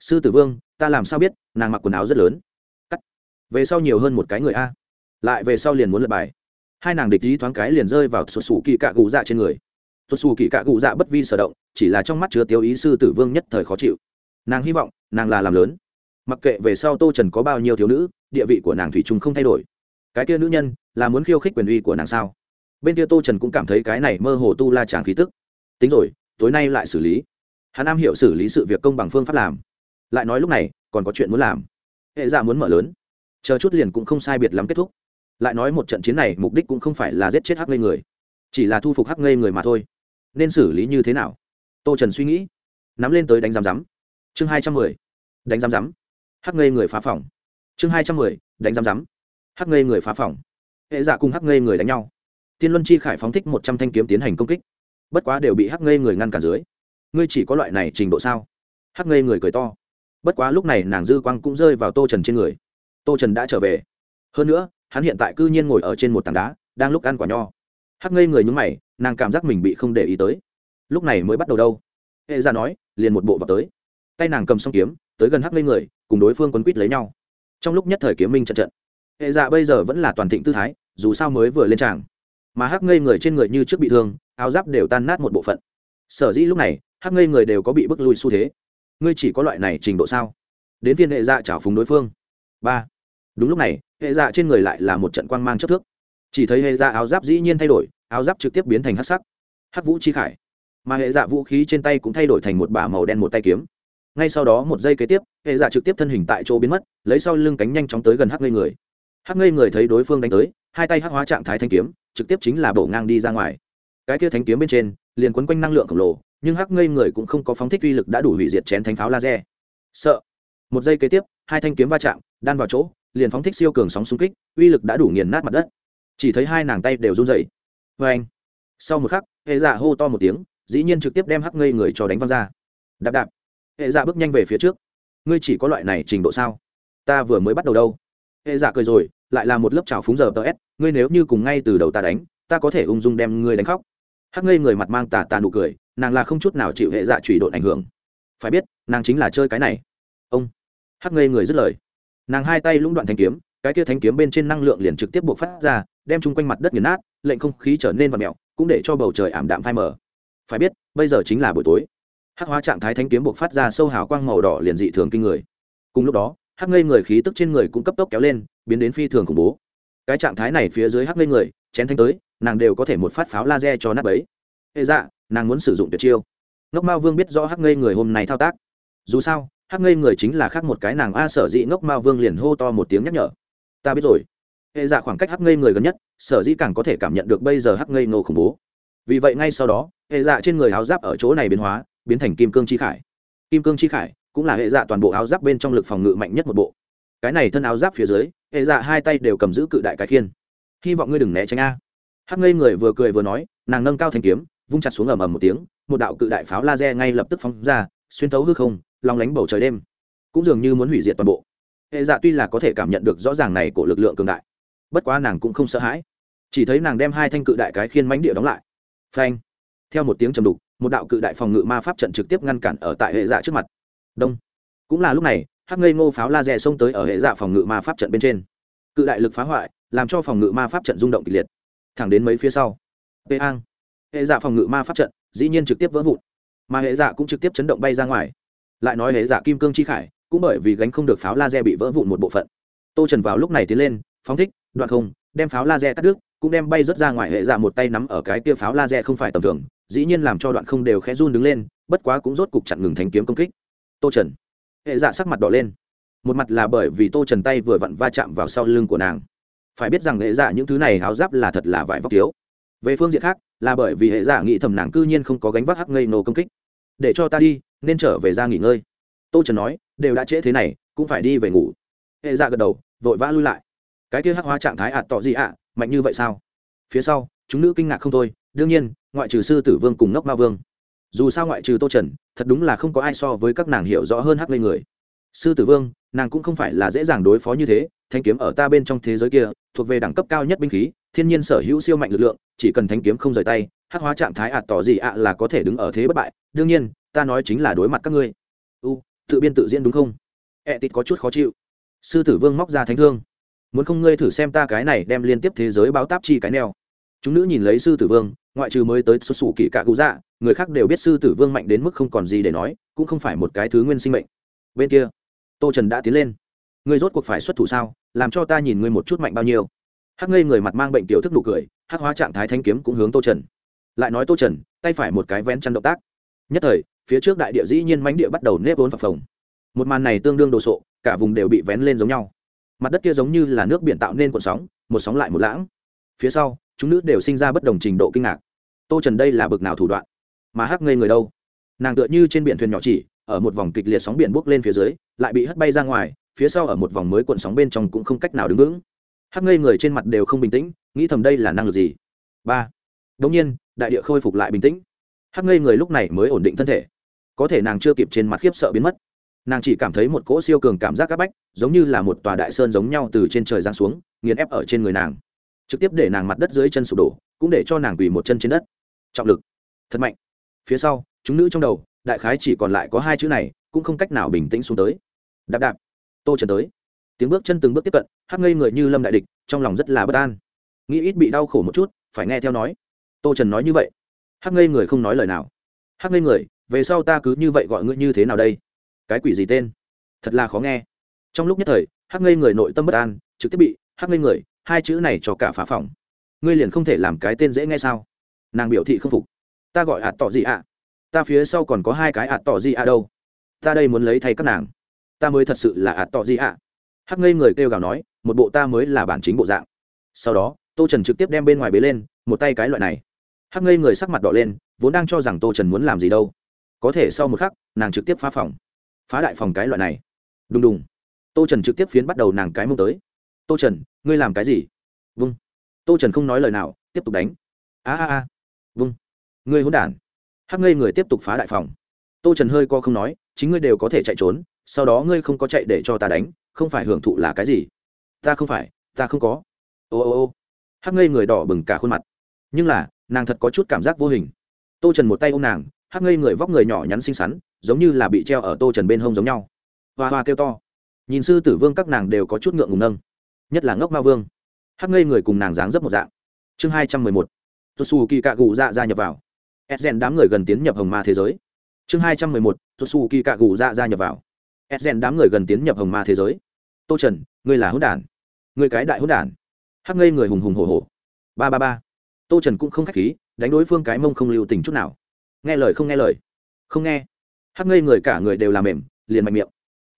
sư tử vương, ta làm sao biết, nàng mặc quần áo rất lớn. Cắt. Về sau nhiều hơn một cái người a. Lại về sau liền muốn lật bài. Hai nàng địch ý thoáng cái liền rơi vào sụt sù kỳ cạ gù dạ trên người. Sụt sù kỳ cạ gù dạ bất vi sở động, chỉ là trong mắt chứa tiêu ý sư tử vương nhất thời khó chịu. Nàng hy vọng, nàng là làm lớn. Mặc kệ về sau tô trần có bao nhiêu thiếu nữ, địa vị của nàng thủy chung không thay đổi. Cái kia nữ nhân, là muốn khiêu khích quyền uy của nàng sao? Bên kia tô trần cũng cảm thấy cái này mơ hồ tu la tràng khí tức. Tính rồi, tối nay lại xử lý. Hắn nam hiểu xử lý sự việc công bằng phương pháp làm lại nói lúc này, còn có chuyện muốn làm. Hệ dạ muốn mở lớn. Chờ chút liền cũng không sai biệt lắm kết thúc. Lại nói một trận chiến này, mục đích cũng không phải là giết chết hắc ngây người, chỉ là thu phục hắc ngây người mà thôi. Nên xử lý như thế nào? Tô trần suy nghĩ, nắm lên tới đánh giám giám. Chương hai trăm mười, đánh giám giám. Hắc ngây người phá phòng. Chương hai trăm mười, đánh giám giám. Hắc ngây người phá phòng. Hệ dạ cùng hắc ngây người đánh nhau. Tiên luân chi khải phóng thích một trăm thanh kiếm tiến hành công kích. Bất quá đều bị hắc ngây người ngăn cản dưới. Ngươi chỉ có loại này trình độ sao? Hắc ngây người cười to bất quá lúc này nàng dư quang cũng rơi vào tô trần trên người. Tô trần đã trở về. Hơn nữa, hắn hiện tại cư nhiên ngồi ở trên một tảng đá, đang lúc ăn quả nho. Hắc ngây người nhúng mày, nàng cảm giác mình bị không để ý tới. Lúc này mới bắt đầu đâu? Hệ ra nói, liền một bộ vào tới. Tay nàng cầm song kiếm, tới gần hắc ngây người, cùng đối phương quấn quýt lấy nhau. Trong lúc nhất thời kiếm minh trận trận, hệ dạ bây giờ vẫn là toàn thịnh tư thái, dù sao mới vừa lên tràng. Mà hắc ngây người trên người như trước bị thương, áo giáp đều tan nát một bộ phận. Sở dĩ lúc này, hắc ngây người đều có bị bức lui xu thế ngươi chỉ có loại này trình độ sao? Đến viên hệ dạ trào phúng đối phương. Ba. Đúng lúc này, hệ dạ trên người lại là một trận quang mang chất thước. Chỉ thấy hệ dạ áo giáp dĩ nhiên thay đổi, áo giáp trực tiếp biến thành hắc sắc. Hắc vũ chi khải. Mà hệ dạ vũ khí trên tay cũng thay đổi thành một bả màu đen một tay kiếm. Ngay sau đó một giây kế tiếp, hệ dạ trực tiếp thân hình tại chỗ biến mất, lấy sau lưng cánh nhanh chóng tới gần hắc ngây người. Hắc ngây người thấy đối phương đánh tới, hai tay hắc hóa trạng thái thanh kiếm, trực tiếp chính là bổ ngang đi ra ngoài. Cái kia thanh kiếm bên trên, liền quấn quanh năng lượng khổng lồ nhưng hắc ngây người cũng không có phóng thích uy lực đã đủ hủy diệt chén thánh pháo laser. Sợ. Một giây kế tiếp, hai thanh kiếm va chạm, đan vào chỗ, liền phóng thích siêu cường sóng xung kích, uy lực đã đủ nghiền nát mặt đất. Chỉ thấy hai nàng tay đều run rẩy. Vê anh. Sau một khắc, hệ dạ hô to một tiếng, dĩ nhiên trực tiếp đem hắc ngây người cho đánh văng ra. Đạp đạp. Hệ dạ bước nhanh về phía trước. Ngươi chỉ có loại này trình độ sao? Ta vừa mới bắt đầu đâu. Hệ dạ cười rồi, lại là một lớp trào phúng giờ tờ s, ngươi nếu như cùng ngay từ đầu ta đánh, ta có thể ung dung đem ngươi đánh khóc. Hắc ngây người mặt mang tà tà nụ cười nàng là không chút nào chịu hệ dạ trùy độn ảnh hưởng. Phải biết, nàng chính là chơi cái này. Ông, hắc ngây người dứt lời. Nàng hai tay lũng đoạn thanh kiếm, cái kia thanh kiếm bên trên năng lượng liền trực tiếp buộc phát ra, đem chung quanh mặt đất nghiền nát, lệnh không khí trở nên và mẹo cũng để cho bầu trời ảm đạm phai mờ. Phải biết, bây giờ chính là buổi tối. Hắc hóa trạng thái thanh kiếm buộc phát ra sâu hào quang màu đỏ liền dị thường kinh người. Cùng lúc đó, hắc ngây người khí tức trên người cũng cấp tốc kéo lên, biến đến phi thường khủng bố. Cái trạng thái này phía dưới hắc ngây người, chén thanh tới, nàng đều có thể một phát pháo laser cho nát ấy hệ dạ nàng muốn sử dụng tuyệt chiêu. Ngốc mao vương biết rõ hắc ngây người hôm nay thao tác. Dù sao, hắc ngây người chính là khác một cái nàng a sở dĩ ngốc mao vương liền hô to một tiếng nhắc nhở. Ta biết rồi. Hệ dạ khoảng cách hắc ngây người gần nhất, sở dĩ càng có thể cảm nhận được bây giờ hắc ngây nô khủng bố. Vì vậy ngay sau đó hệ dạ trên người áo giáp ở chỗ này biến hóa, biến thành kim cương chi khải. Kim cương chi khải cũng là hệ dạ toàn bộ áo giáp bên trong lực phòng ngự mạnh nhất một bộ. Cái này thân áo giáp phía dưới hệ dạ hai tay đều cầm giữ cự đại cái khiên. Hy vọng ngươi đừng né tránh a. Hắc ngây người vừa cười vừa nói, nàng nâng cao thanh kiếm vung chặt xuống ầm ầm một tiếng, một đạo cự đại pháo laser ngay lập tức phóng ra, xuyên thấu hư không, long lánh bầu trời đêm. Cũng dường như muốn hủy diệt toàn bộ. Hệ dạ tuy là có thể cảm nhận được rõ ràng này của lực lượng cường đại, bất quá nàng cũng không sợ hãi. Chỉ thấy nàng đem hai thanh cự đại cái khiên mánh địa đóng lại. Phanh. Theo một tiếng trầm đục, một đạo cự đại phòng ngự ma pháp trận trực tiếp ngăn cản ở tại hệ dạ trước mặt. Đông. Cũng là lúc này, hắc ngây ngô pháo laser xông tới ở hệ dạ phòng ngự ma pháp trận bên trên. Cự đại lực phá hoại, làm cho phòng ngự ma pháp trận rung động kịch liệt. Thẳng đến mấy phía sau. Pê an hệ dạ phòng ngự ma pháp trận, dĩ nhiên trực tiếp vỡ vụn. Mà hệ dạ cũng trực tiếp chấn động bay ra ngoài. Lại nói hệ dạ kim cương chi khải, cũng bởi vì gánh không được pháo laser bị vỡ vụn một bộ phận. Tô trần vào lúc này tiến lên, phóng thích, đoạn không, đem pháo laser cắt đứt, cũng đem bay rớt ra ngoài hệ dạ một tay nắm ở cái kia pháo laser không phải tầm thường, dĩ nhiên làm cho đoạn không đều khẽ run đứng lên, bất quá cũng rốt cục chặn ngừng thành kiếm công kích. Tô trần. Hệ dạ sắc mặt đỏ lên. Một mặt là bởi vì tô trần tay vừa vặn va chạm vào sau lưng của nàng. Phải biết rằng hệ dạ những thứ này áo giáp là thật là vải vóc thiếu. Về phương diện khác là bởi vì hệ giả nghĩ thầm nàng cư nhiên không có gánh vác hắc ngây nổ công kích. Để cho ta đi, nên trở về ra nghỉ ngơi. Tô trần nói, đều đã trễ thế này, cũng phải đi về ngủ. Hệ giả gật đầu, vội vã lui lại. Cái kia hắc hóa trạng thái ạt tỏ gì ạ, mạnh như vậy sao? Phía sau, chúng nữ kinh ngạc không thôi, đương nhiên, ngoại trừ sư tử vương cùng ngốc ma vương. Dù sao ngoại trừ tô trần, thật đúng là không có ai so với các nàng hiểu rõ hơn hắc ngây người. Sư tử vương, nàng cũng không phải là dễ dàng đối phó như thế thanh kiếm ở ta bên trong thế giới kia, thuộc về đẳng cấp cao nhất binh khí, thiên nhiên sở hữu siêu mạnh lực lượng, chỉ cần thanh kiếm không rời tay, hắc hóa trạng thái ạt tỏ gì ạ là có thể đứng ở thế bất bại. Đương nhiên, ta nói chính là đối mặt các ngươi. U, tự biên tự diễn đúng không? Ẹ tịt có chút khó chịu. Sư tử vương móc ra thánh thương. Muốn không ngươi thử xem ta cái này đem liên tiếp thế giới báo táp chi cái neo. Chúng nữ nhìn lấy sư tử vương, ngoại trừ mới tới xuất xù kỹ cả cụ dạ người khác đều biết sư tử vương mạnh đến mức không còn gì để nói, cũng không phải một cái thứ nguyên sinh mệnh. Bên kia, tô trần đã tiến lên ngươi rốt cuộc phải xuất thủ sao? Làm cho ta nhìn ngươi một chút mạnh bao nhiêu. Hắc ngây người mặt mang bệnh tiểu thức nụ cười, hắc hóa trạng thái thanh kiếm cũng hướng tô trần. Lại nói tô trần, tay phải một cái vén chăn động tác. Nhất thời, phía trước đại địa dĩ nhiên mánh địa bắt đầu nếp vốn phập phồng. Một màn này tương đương đồ sộ, cả vùng đều bị vén lên giống nhau. Mặt đất kia giống như là nước biển tạo nên cuộn sóng, một sóng lại một lãng. Phía sau, chúng nữ đều sinh ra bất đồng trình độ kinh ngạc. Tô trần đây là bực nào thủ đoạn? Mà hắc ngây người đâu? Nàng tựa như trên biển thuyền nhỏ chỉ, ở một vòng kịch liệt sóng biển bốc lên phía dưới, lại bị hất bay ra ngoài phía sau ở một vòng mới cuộn sóng bên trong cũng không cách nào đứng vững. Hắc ngây người trên mặt đều không bình tĩnh, nghĩ thầm đây là năng lực gì? Ba. Đống nhiên, đại địa khôi phục lại bình tĩnh. Hắc ngây người lúc này mới ổn định thân thể. Có thể nàng chưa kịp trên mặt khiếp sợ biến mất. Nàng chỉ cảm thấy một cỗ siêu cường cảm giác áp bách, giống như là một tòa đại sơn giống nhau từ trên trời giáng xuống, nghiền ép ở trên người nàng. Trực tiếp để nàng mặt đất dưới chân sụp đổ, cũng để cho nàng quỳ một chân trên đất. Trọng lực. Thật mạnh. Phía sau, chúng nữ trong đầu, đại khái chỉ còn lại có hai chữ này, cũng không cách nào bình tĩnh xuống tới. Đạp đạp tô trần tới. Tiếng bước chân từng bước tiếp cận, hắc ngây người như lâm đại địch, trong lòng rất là bất an. Nghĩ ít bị đau khổ một chút, phải nghe theo nói. Tô trần nói như vậy. Hắc ngây người không nói lời nào. Hắc ngây người, về sau ta cứ như vậy gọi ngươi như thế nào đây? Cái quỷ gì tên? Thật là khó nghe. Trong lúc nhất thời, hắc ngây người nội tâm bất an, trực tiếp bị hắc ngây người, hai chữ này cho cả phá phòng ngươi liền không thể làm cái tên dễ nghe sao? Nàng biểu thị không phục. Ta gọi ạt tỏ gì ạ? Ta phía sau còn có hai cái ạt tỏ gì ạ đâu? Ta đây muốn lấy thay các nàng ta mới thật sự là ạt tỏ gì ạ? Hắc ngây người kêu gào nói, một bộ ta mới là bản chính bộ dạng. Sau đó, tô trần trực tiếp đem bên ngoài bế lên, một tay cái loại này. Hắc ngây người sắc mặt đỏ lên, vốn đang cho rằng tô trần muốn làm gì đâu. Có thể sau một khắc, nàng trực tiếp phá phòng. Phá đại phòng cái loại này. Đùng đùng. Tô trần trực tiếp phiến bắt đầu nàng cái mông tới. Tô trần, ngươi làm cái gì? Vung. Tô trần không nói lời nào, tiếp tục đánh. A a a. Vung. Ngươi hỗn đản. Hắc ngây người tiếp tục phá đại phòng. Tô trần hơi co không nói, chính ngươi đều có thể chạy trốn sau đó ngươi không có chạy để cho ta đánh, không phải hưởng thụ là cái gì? Ta không phải, ta không có. Ô ô ô. Hắc ngây người đỏ bừng cả khuôn mặt. Nhưng là, nàng thật có chút cảm giác vô hình. Tô trần một tay ô m nàng, hắc ngây người vóc người nhỏ nhắn xinh xắn, giống như là bị treo ở tô trần bên hông giống nhau. Hoa hoa kêu to. Nhìn sư tử vương các nàng đều có chút ngượng ngùng nâng. Nhất là ngốc ma vương. Hắc ngây người cùng nàng dáng dấp một dạng. Chương hai trăm mười một. Tosu kỳ cạ gù dạ gia nhập vào. Edgen đám người gần tiến nhập hồng ma thế giới. Chương hai trăm mười một. Tosu kỳ cạ gù dạ gia nhập vào edgen đám người gần tiến nhập hồng ma thế giới. Tô trần, ngươi là hỗn đản. Ngươi cái đại hỗn đản. Hắc ngây người hùng hùng hổ hổ. Ba ba ba. Tô trần cũng không k h á c h khí, đánh đối phương cái mông không lưu tình chút nào. Nghe lời không nghe lời. Không nghe. Hắc ngây người cả người đều làm mềm, liền mạnh miệng.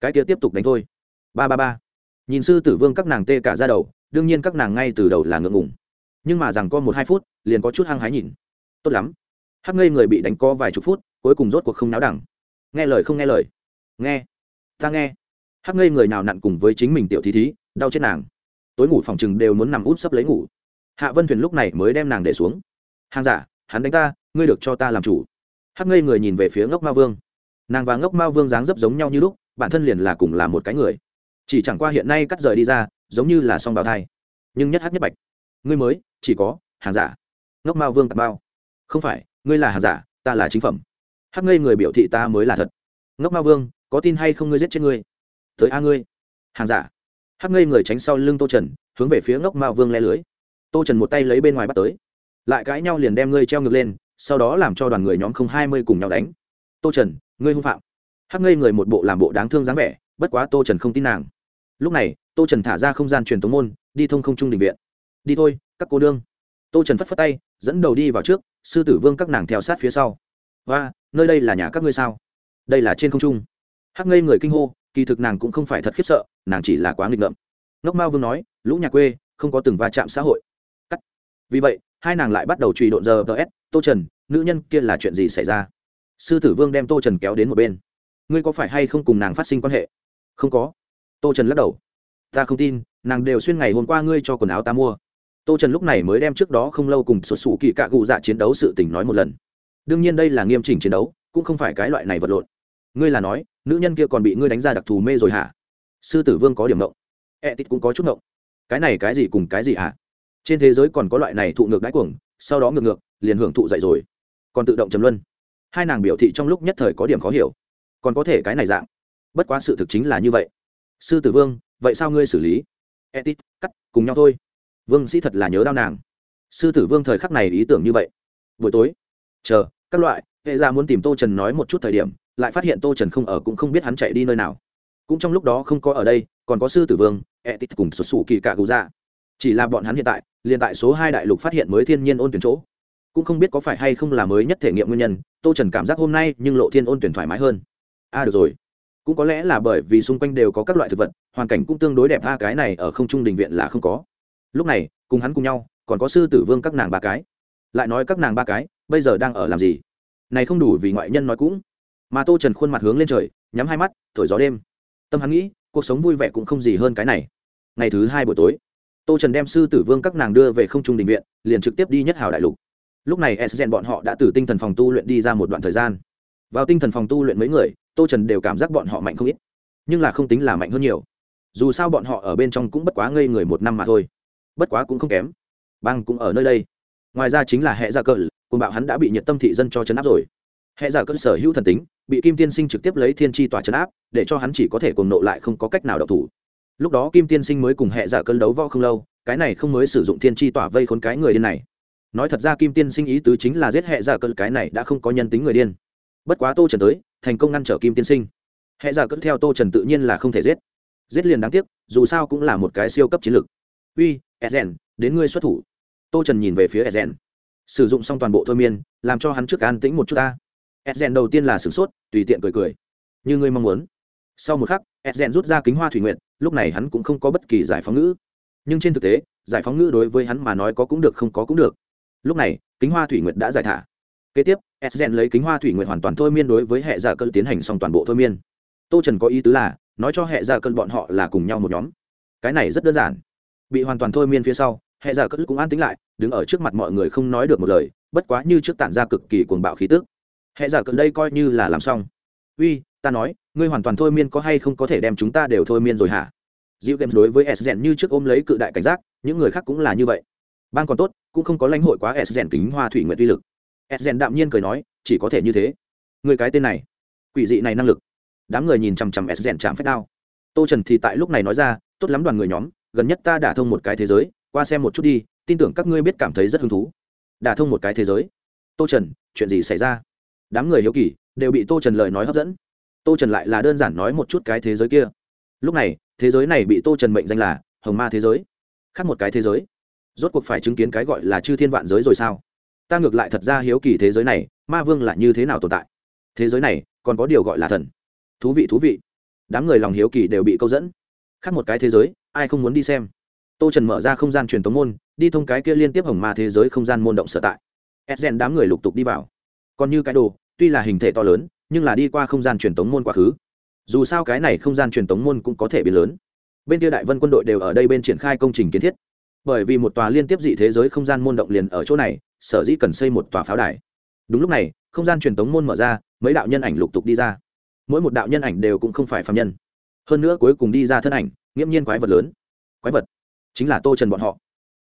Cái kia tiếp tục đánh thôi. Ba ba ba. Nhìn sư tử vương các nàng tê cả ra đầu, đương nhiên các nàng ngay từ đầu là ngượng ngùng. Nhưng mà rằng có một hai phút, liền có chút hăng hái nhìn. Tốt lắm. Hắc ngây người bị đánh co vài chục phút, cuối cùng rốt cuộc không náo đẳng. Nghe lời không nghe lời. Nghe ta nghe. Hắc ngây người nào nặn cùng với chính mình tiểu thí thí, đau chết nàng. Tối ngủ phòng chừng đều muốn nằm út sấp lấy ngủ. Hạ vân thuyền lúc này mới đem nàng để xuống. Hàng giả, hắn đánh ta, ngươi được cho ta làm chủ. Hắc ngây người nhìn về phía ngốc ma vương. Nàng và ngốc ma vương dáng dấp giống nhau như lúc, bản thân liền là cùng là một cái người. Chỉ chẳng qua hiện nay cắt rời đi ra, giống như là song bào thai. Nhưng nhất hắc nhất bạch. Ngươi mới, chỉ có, hàng giả. Ngốc ma vương tạt bao. Không phải, ngươi là hàng giả, ta là chính phẩm. Hắc ngây người biểu thị ta mới là thật. Ngốc ma vương có tin hay không ngươi giết chết ngươi? Tới a ngươi. Hàng giả. Hắc ngây người tránh sau lưng tô trần, hướng về phía ngốc mao vương le lưới. Tô trần một tay lấy bên ngoài bắt tới. Lại cãi nhau liền đem ngươi treo ngược lên, sau đó làm cho đoàn người nhóm không hai mươi cùng nhau đánh. Tô trần, ngươi hung phạm. Hắc ngây người một bộ làm bộ đáng thương dáng vẻ, bất quá tô trần không tin nàng. Lúc này, tô trần thả ra không gian truyền tống môn, đi thông không trung định viện. Đi thôi, các cô đương tô trần phất phất tay, dẫn đầu đi vào trước, sư tử vương các nàng theo sát phía sau. Và nơi đây là nhà các ngươi sao? Đây là trên không trung hắc ngây người kinh hô, kỳ thực nàng cũng không phải thật khiếp sợ, nàng chỉ là quá nghịch ngợm. Ngốc mao vương nói, lũ nhà quê, không có từng va chạm xã hội. Cắt. Vì vậy, hai nàng lại bắt đầu truy độn giờ ts tô trần, nữ nhân kia là chuyện gì xảy ra? Sư tử vương đem tô trần kéo đến một bên. Ngươi có phải hay không cùng nàng phát sinh quan hệ? Không có. Tô trần lắc đầu. Ta không tin, nàng đều xuyên ngày hôm qua ngươi cho quần áo ta mua. Tô trần lúc này mới đem trước đó không lâu cùng sụt sụ kỳ cạ cụ dạ chiến đấu sự tình nói một lần. Đương nhiên đây là nghiêm chỉnh chiến đấu, cũng không phải cái loại này vật lộn. Ngươi là nói nữ nhân kia còn bị ngươi đánh ra đặc thù mê rồi hả? Sư tử vương có điểm ngộng. E tít cũng có chút ngộng. Cái này cái gì cùng cái gì hả? Trên thế giới còn có loại này thụ ngược đáy cuồng, sau đó ngược ngược, liền hưởng thụ dậy rồi. Còn tự động chấm luân. Hai nàng biểu thị trong lúc nhất thời có điểm khó hiểu. Còn có thể cái này dạng. Bất quá sự thực chính là như vậy. Sư tử vương, vậy sao ngươi xử lý? Etit cắt, cùng nhau thôi. Vương sĩ thật là nhớ đau nàng. Sư tử vương thời khắc này ý tưởng như vậy. Buổi tối, chờ, các loại, hệ ra muốn tìm tô trần nói một chút thời điểm lại phát hiện tô trần không ở cũng không biết hắn chạy đi nơi nào. Cũng trong lúc đó không có ở đây còn có sư tử vương e tiếc cùng xuất xù kỳ cả gù ra chỉ là bọn hắn hiện tại liền tại số hai đại lục phát hiện mới thiên nhiên ôn tuyển chỗ. Cũng không biết có phải hay không là mới nhất thể nghiệm nguyên nhân tô trần cảm giác hôm nay nhưng lộ thiên ôn tuyển thoải mái hơn. A à, được rồi. Cũng có lẽ là bởi vì xung quanh đều có các loại thực vật hoàn cảnh cũng tương đối đẹp a cái này ở không trung đình viện là không có. Lúc này cùng hắn cùng nhau còn có sư tử vương các nàng ba cái. Lại nói các nàng ba cái bây giờ đang ở làm gì? Này không đủ vì ngoại nhân nói cũng mà tô trần khuôn mặt hướng lên trời, nhắm hai mắt, thổi gió đêm. Tâm hắn nghĩ, cuộc sống vui vẻ cũng không gì hơn cái này. Ngày thứ hai buổi tối, tô trần đem sư tử vương các nàng đưa về không trung đình viện, liền trực tiếp đi nhất hào đại lục. Lúc này s gen bọn họ đã từ tinh thần phòng tu luyện đi ra một đoạn thời gian. Vào tinh thần phòng tu luyện mấy người, tô trần đều cảm giác bọn họ mạnh không ít, nhưng là không tính là mạnh hơn nhiều. Dù sao bọn họ ở bên trong cũng bất quá ngây người một năm mà thôi. Bất quá cũng không kém. Băng cũng ở nơi đây. Ngoài ra chính là hệ gia dạ cờ, cùng bạo hắn đã bị nhiệt tâm thị dân cho chấn áp rồi hệ giả cơn sở hữu thần tính, bị kim tiên sinh trực tiếp lấy thiên tri tòa chấn áp, để cho hắn chỉ có thể cuồng nộ lại không có cách nào đọc thủ. Lúc đó kim tiên sinh mới cùng hệ giả cơn đấu vo không lâu, cái này không mới sử dụng thiên tri tỏa vây khốn cái người điên này. Nói thật ra kim tiên sinh ý tứ chính là giết hệ giả cơn cái này đã không có nhân tính người điên. Bất quá tô trần tới, thành công ngăn trở kim tiên sinh. Hệ giả cơn theo tô trần tự nhiên là không thể giết. Giết liền đáng tiếc, dù sao cũng là một cái siêu cấp chiến lược. Uy edgen đến ngươi xuất thủ. Tô trần nhìn về phía edgen sử dụng xong toàn bộ thôi miên, làm cho hắn trước an tĩnh một chút ta edgen đầu tiên là sửng sốt, tùy tiện cười cười. Như ngươi mong muốn. Sau một khắc edgen rút ra kính hoa thủy nguyện lúc này hắn cũng không có bất kỳ giải phóng ngữ. Nhưng trên thực tế, giải phóng ngữ đối với hắn mà nói có cũng được, không có cũng được. Lúc này, kính hoa thủy nguyệt đã giải thả. Kế tiếp edgen lấy kính hoa thủy nguyệt hoàn toàn thôi miên đối với hệ giả cơn tiến hành xong toàn bộ thôi miên. Tô trần có ý tứ là, nói cho hệ giả cơn bọn họ là cùng nhau một nhóm. Cái này rất đơn giản. Bị hoàn toàn thôi miên phía sau, hệ giả cất cũng an tính lại, đứng ở trước mặt mọi người không nói được một lời, bất quá như trước tản ra cực kỳ cuồng bạo khí tức hệ giả cận đây coi như là làm xong. Uy, ta nói, ngươi hoàn toàn thôi miên có hay không có thể đem chúng ta đều thôi miên rồi hả? Dịu games đối với s rèn như trước ôm lấy cự đại cảnh giác, những người khác cũng là như vậy. Ban còn tốt, cũng không có lãnh hội quá s rèn kính hoa thủy nguyện uy lực. S rèn đạm nhiên cười nói, chỉ có thể như thế. Người cái tên này, quỷ dị này năng lực. Đám người nhìn chằm chằm s rèn chạm phép đao. Tô trần thì tại lúc này nói ra, tốt lắm đoàn người nhóm, gần nhất ta đả thông một cái thế giới, qua xem một chút đi, tin tưởng các ngươi biết cảm thấy rất hứng thú. Đả thông một cái thế giới. Tô trần, chuyện gì xảy ra? Đám người hiếu kỳ, đều bị tô trần lời nói hấp dẫn. Tô trần lại là đơn giản nói một chút cái thế giới kia. Lúc này, thế giới này bị tô trần mệnh danh là hồng ma thế giới, khác một cái thế giới. Rốt cuộc phải chứng kiến cái gọi là chư thiên vạn giới rồi sao? Ta ngược lại thật ra hiếu kỳ thế giới này, ma vương là như thế nào tồn tại? Thế giới này, còn có điều gọi là thần. Thú vị thú vị. Đám người lòng hiếu kỳ đều bị câu dẫn. Khác một cái thế giới, ai không muốn đi xem? Tô trần mở ra không gian truyền tống môn, đi thông cái kia liên tiếp hồng ma thế giới không gian môn động sở tại. Edgen đám người lục tục đi vào còn như cái đồ, tuy là hình thể to lớn, nhưng là đi qua không gian truyền tống môn quá khứ. Dù sao cái này không gian truyền tống môn cũng có thể biến lớn. Bên kia đại vân quân đội đều ở đây bên triển khai công trình kiến thiết. Bởi vì một tòa liên tiếp dị thế giới không gian môn động liền ở chỗ này, sở dĩ cần xây một tòa pháo đài. Đúng lúc này, không gian truyền tống môn mở ra, mấy đạo nhân ảnh lục tục đi ra. Mỗi một đạo nhân ảnh đều cũng không phải phạm nhân. Hơn nữa cuối cùng đi ra thân ảnh, nghiễm nhiên quái vật lớn. Quái vật chính là tô trần bọn họ.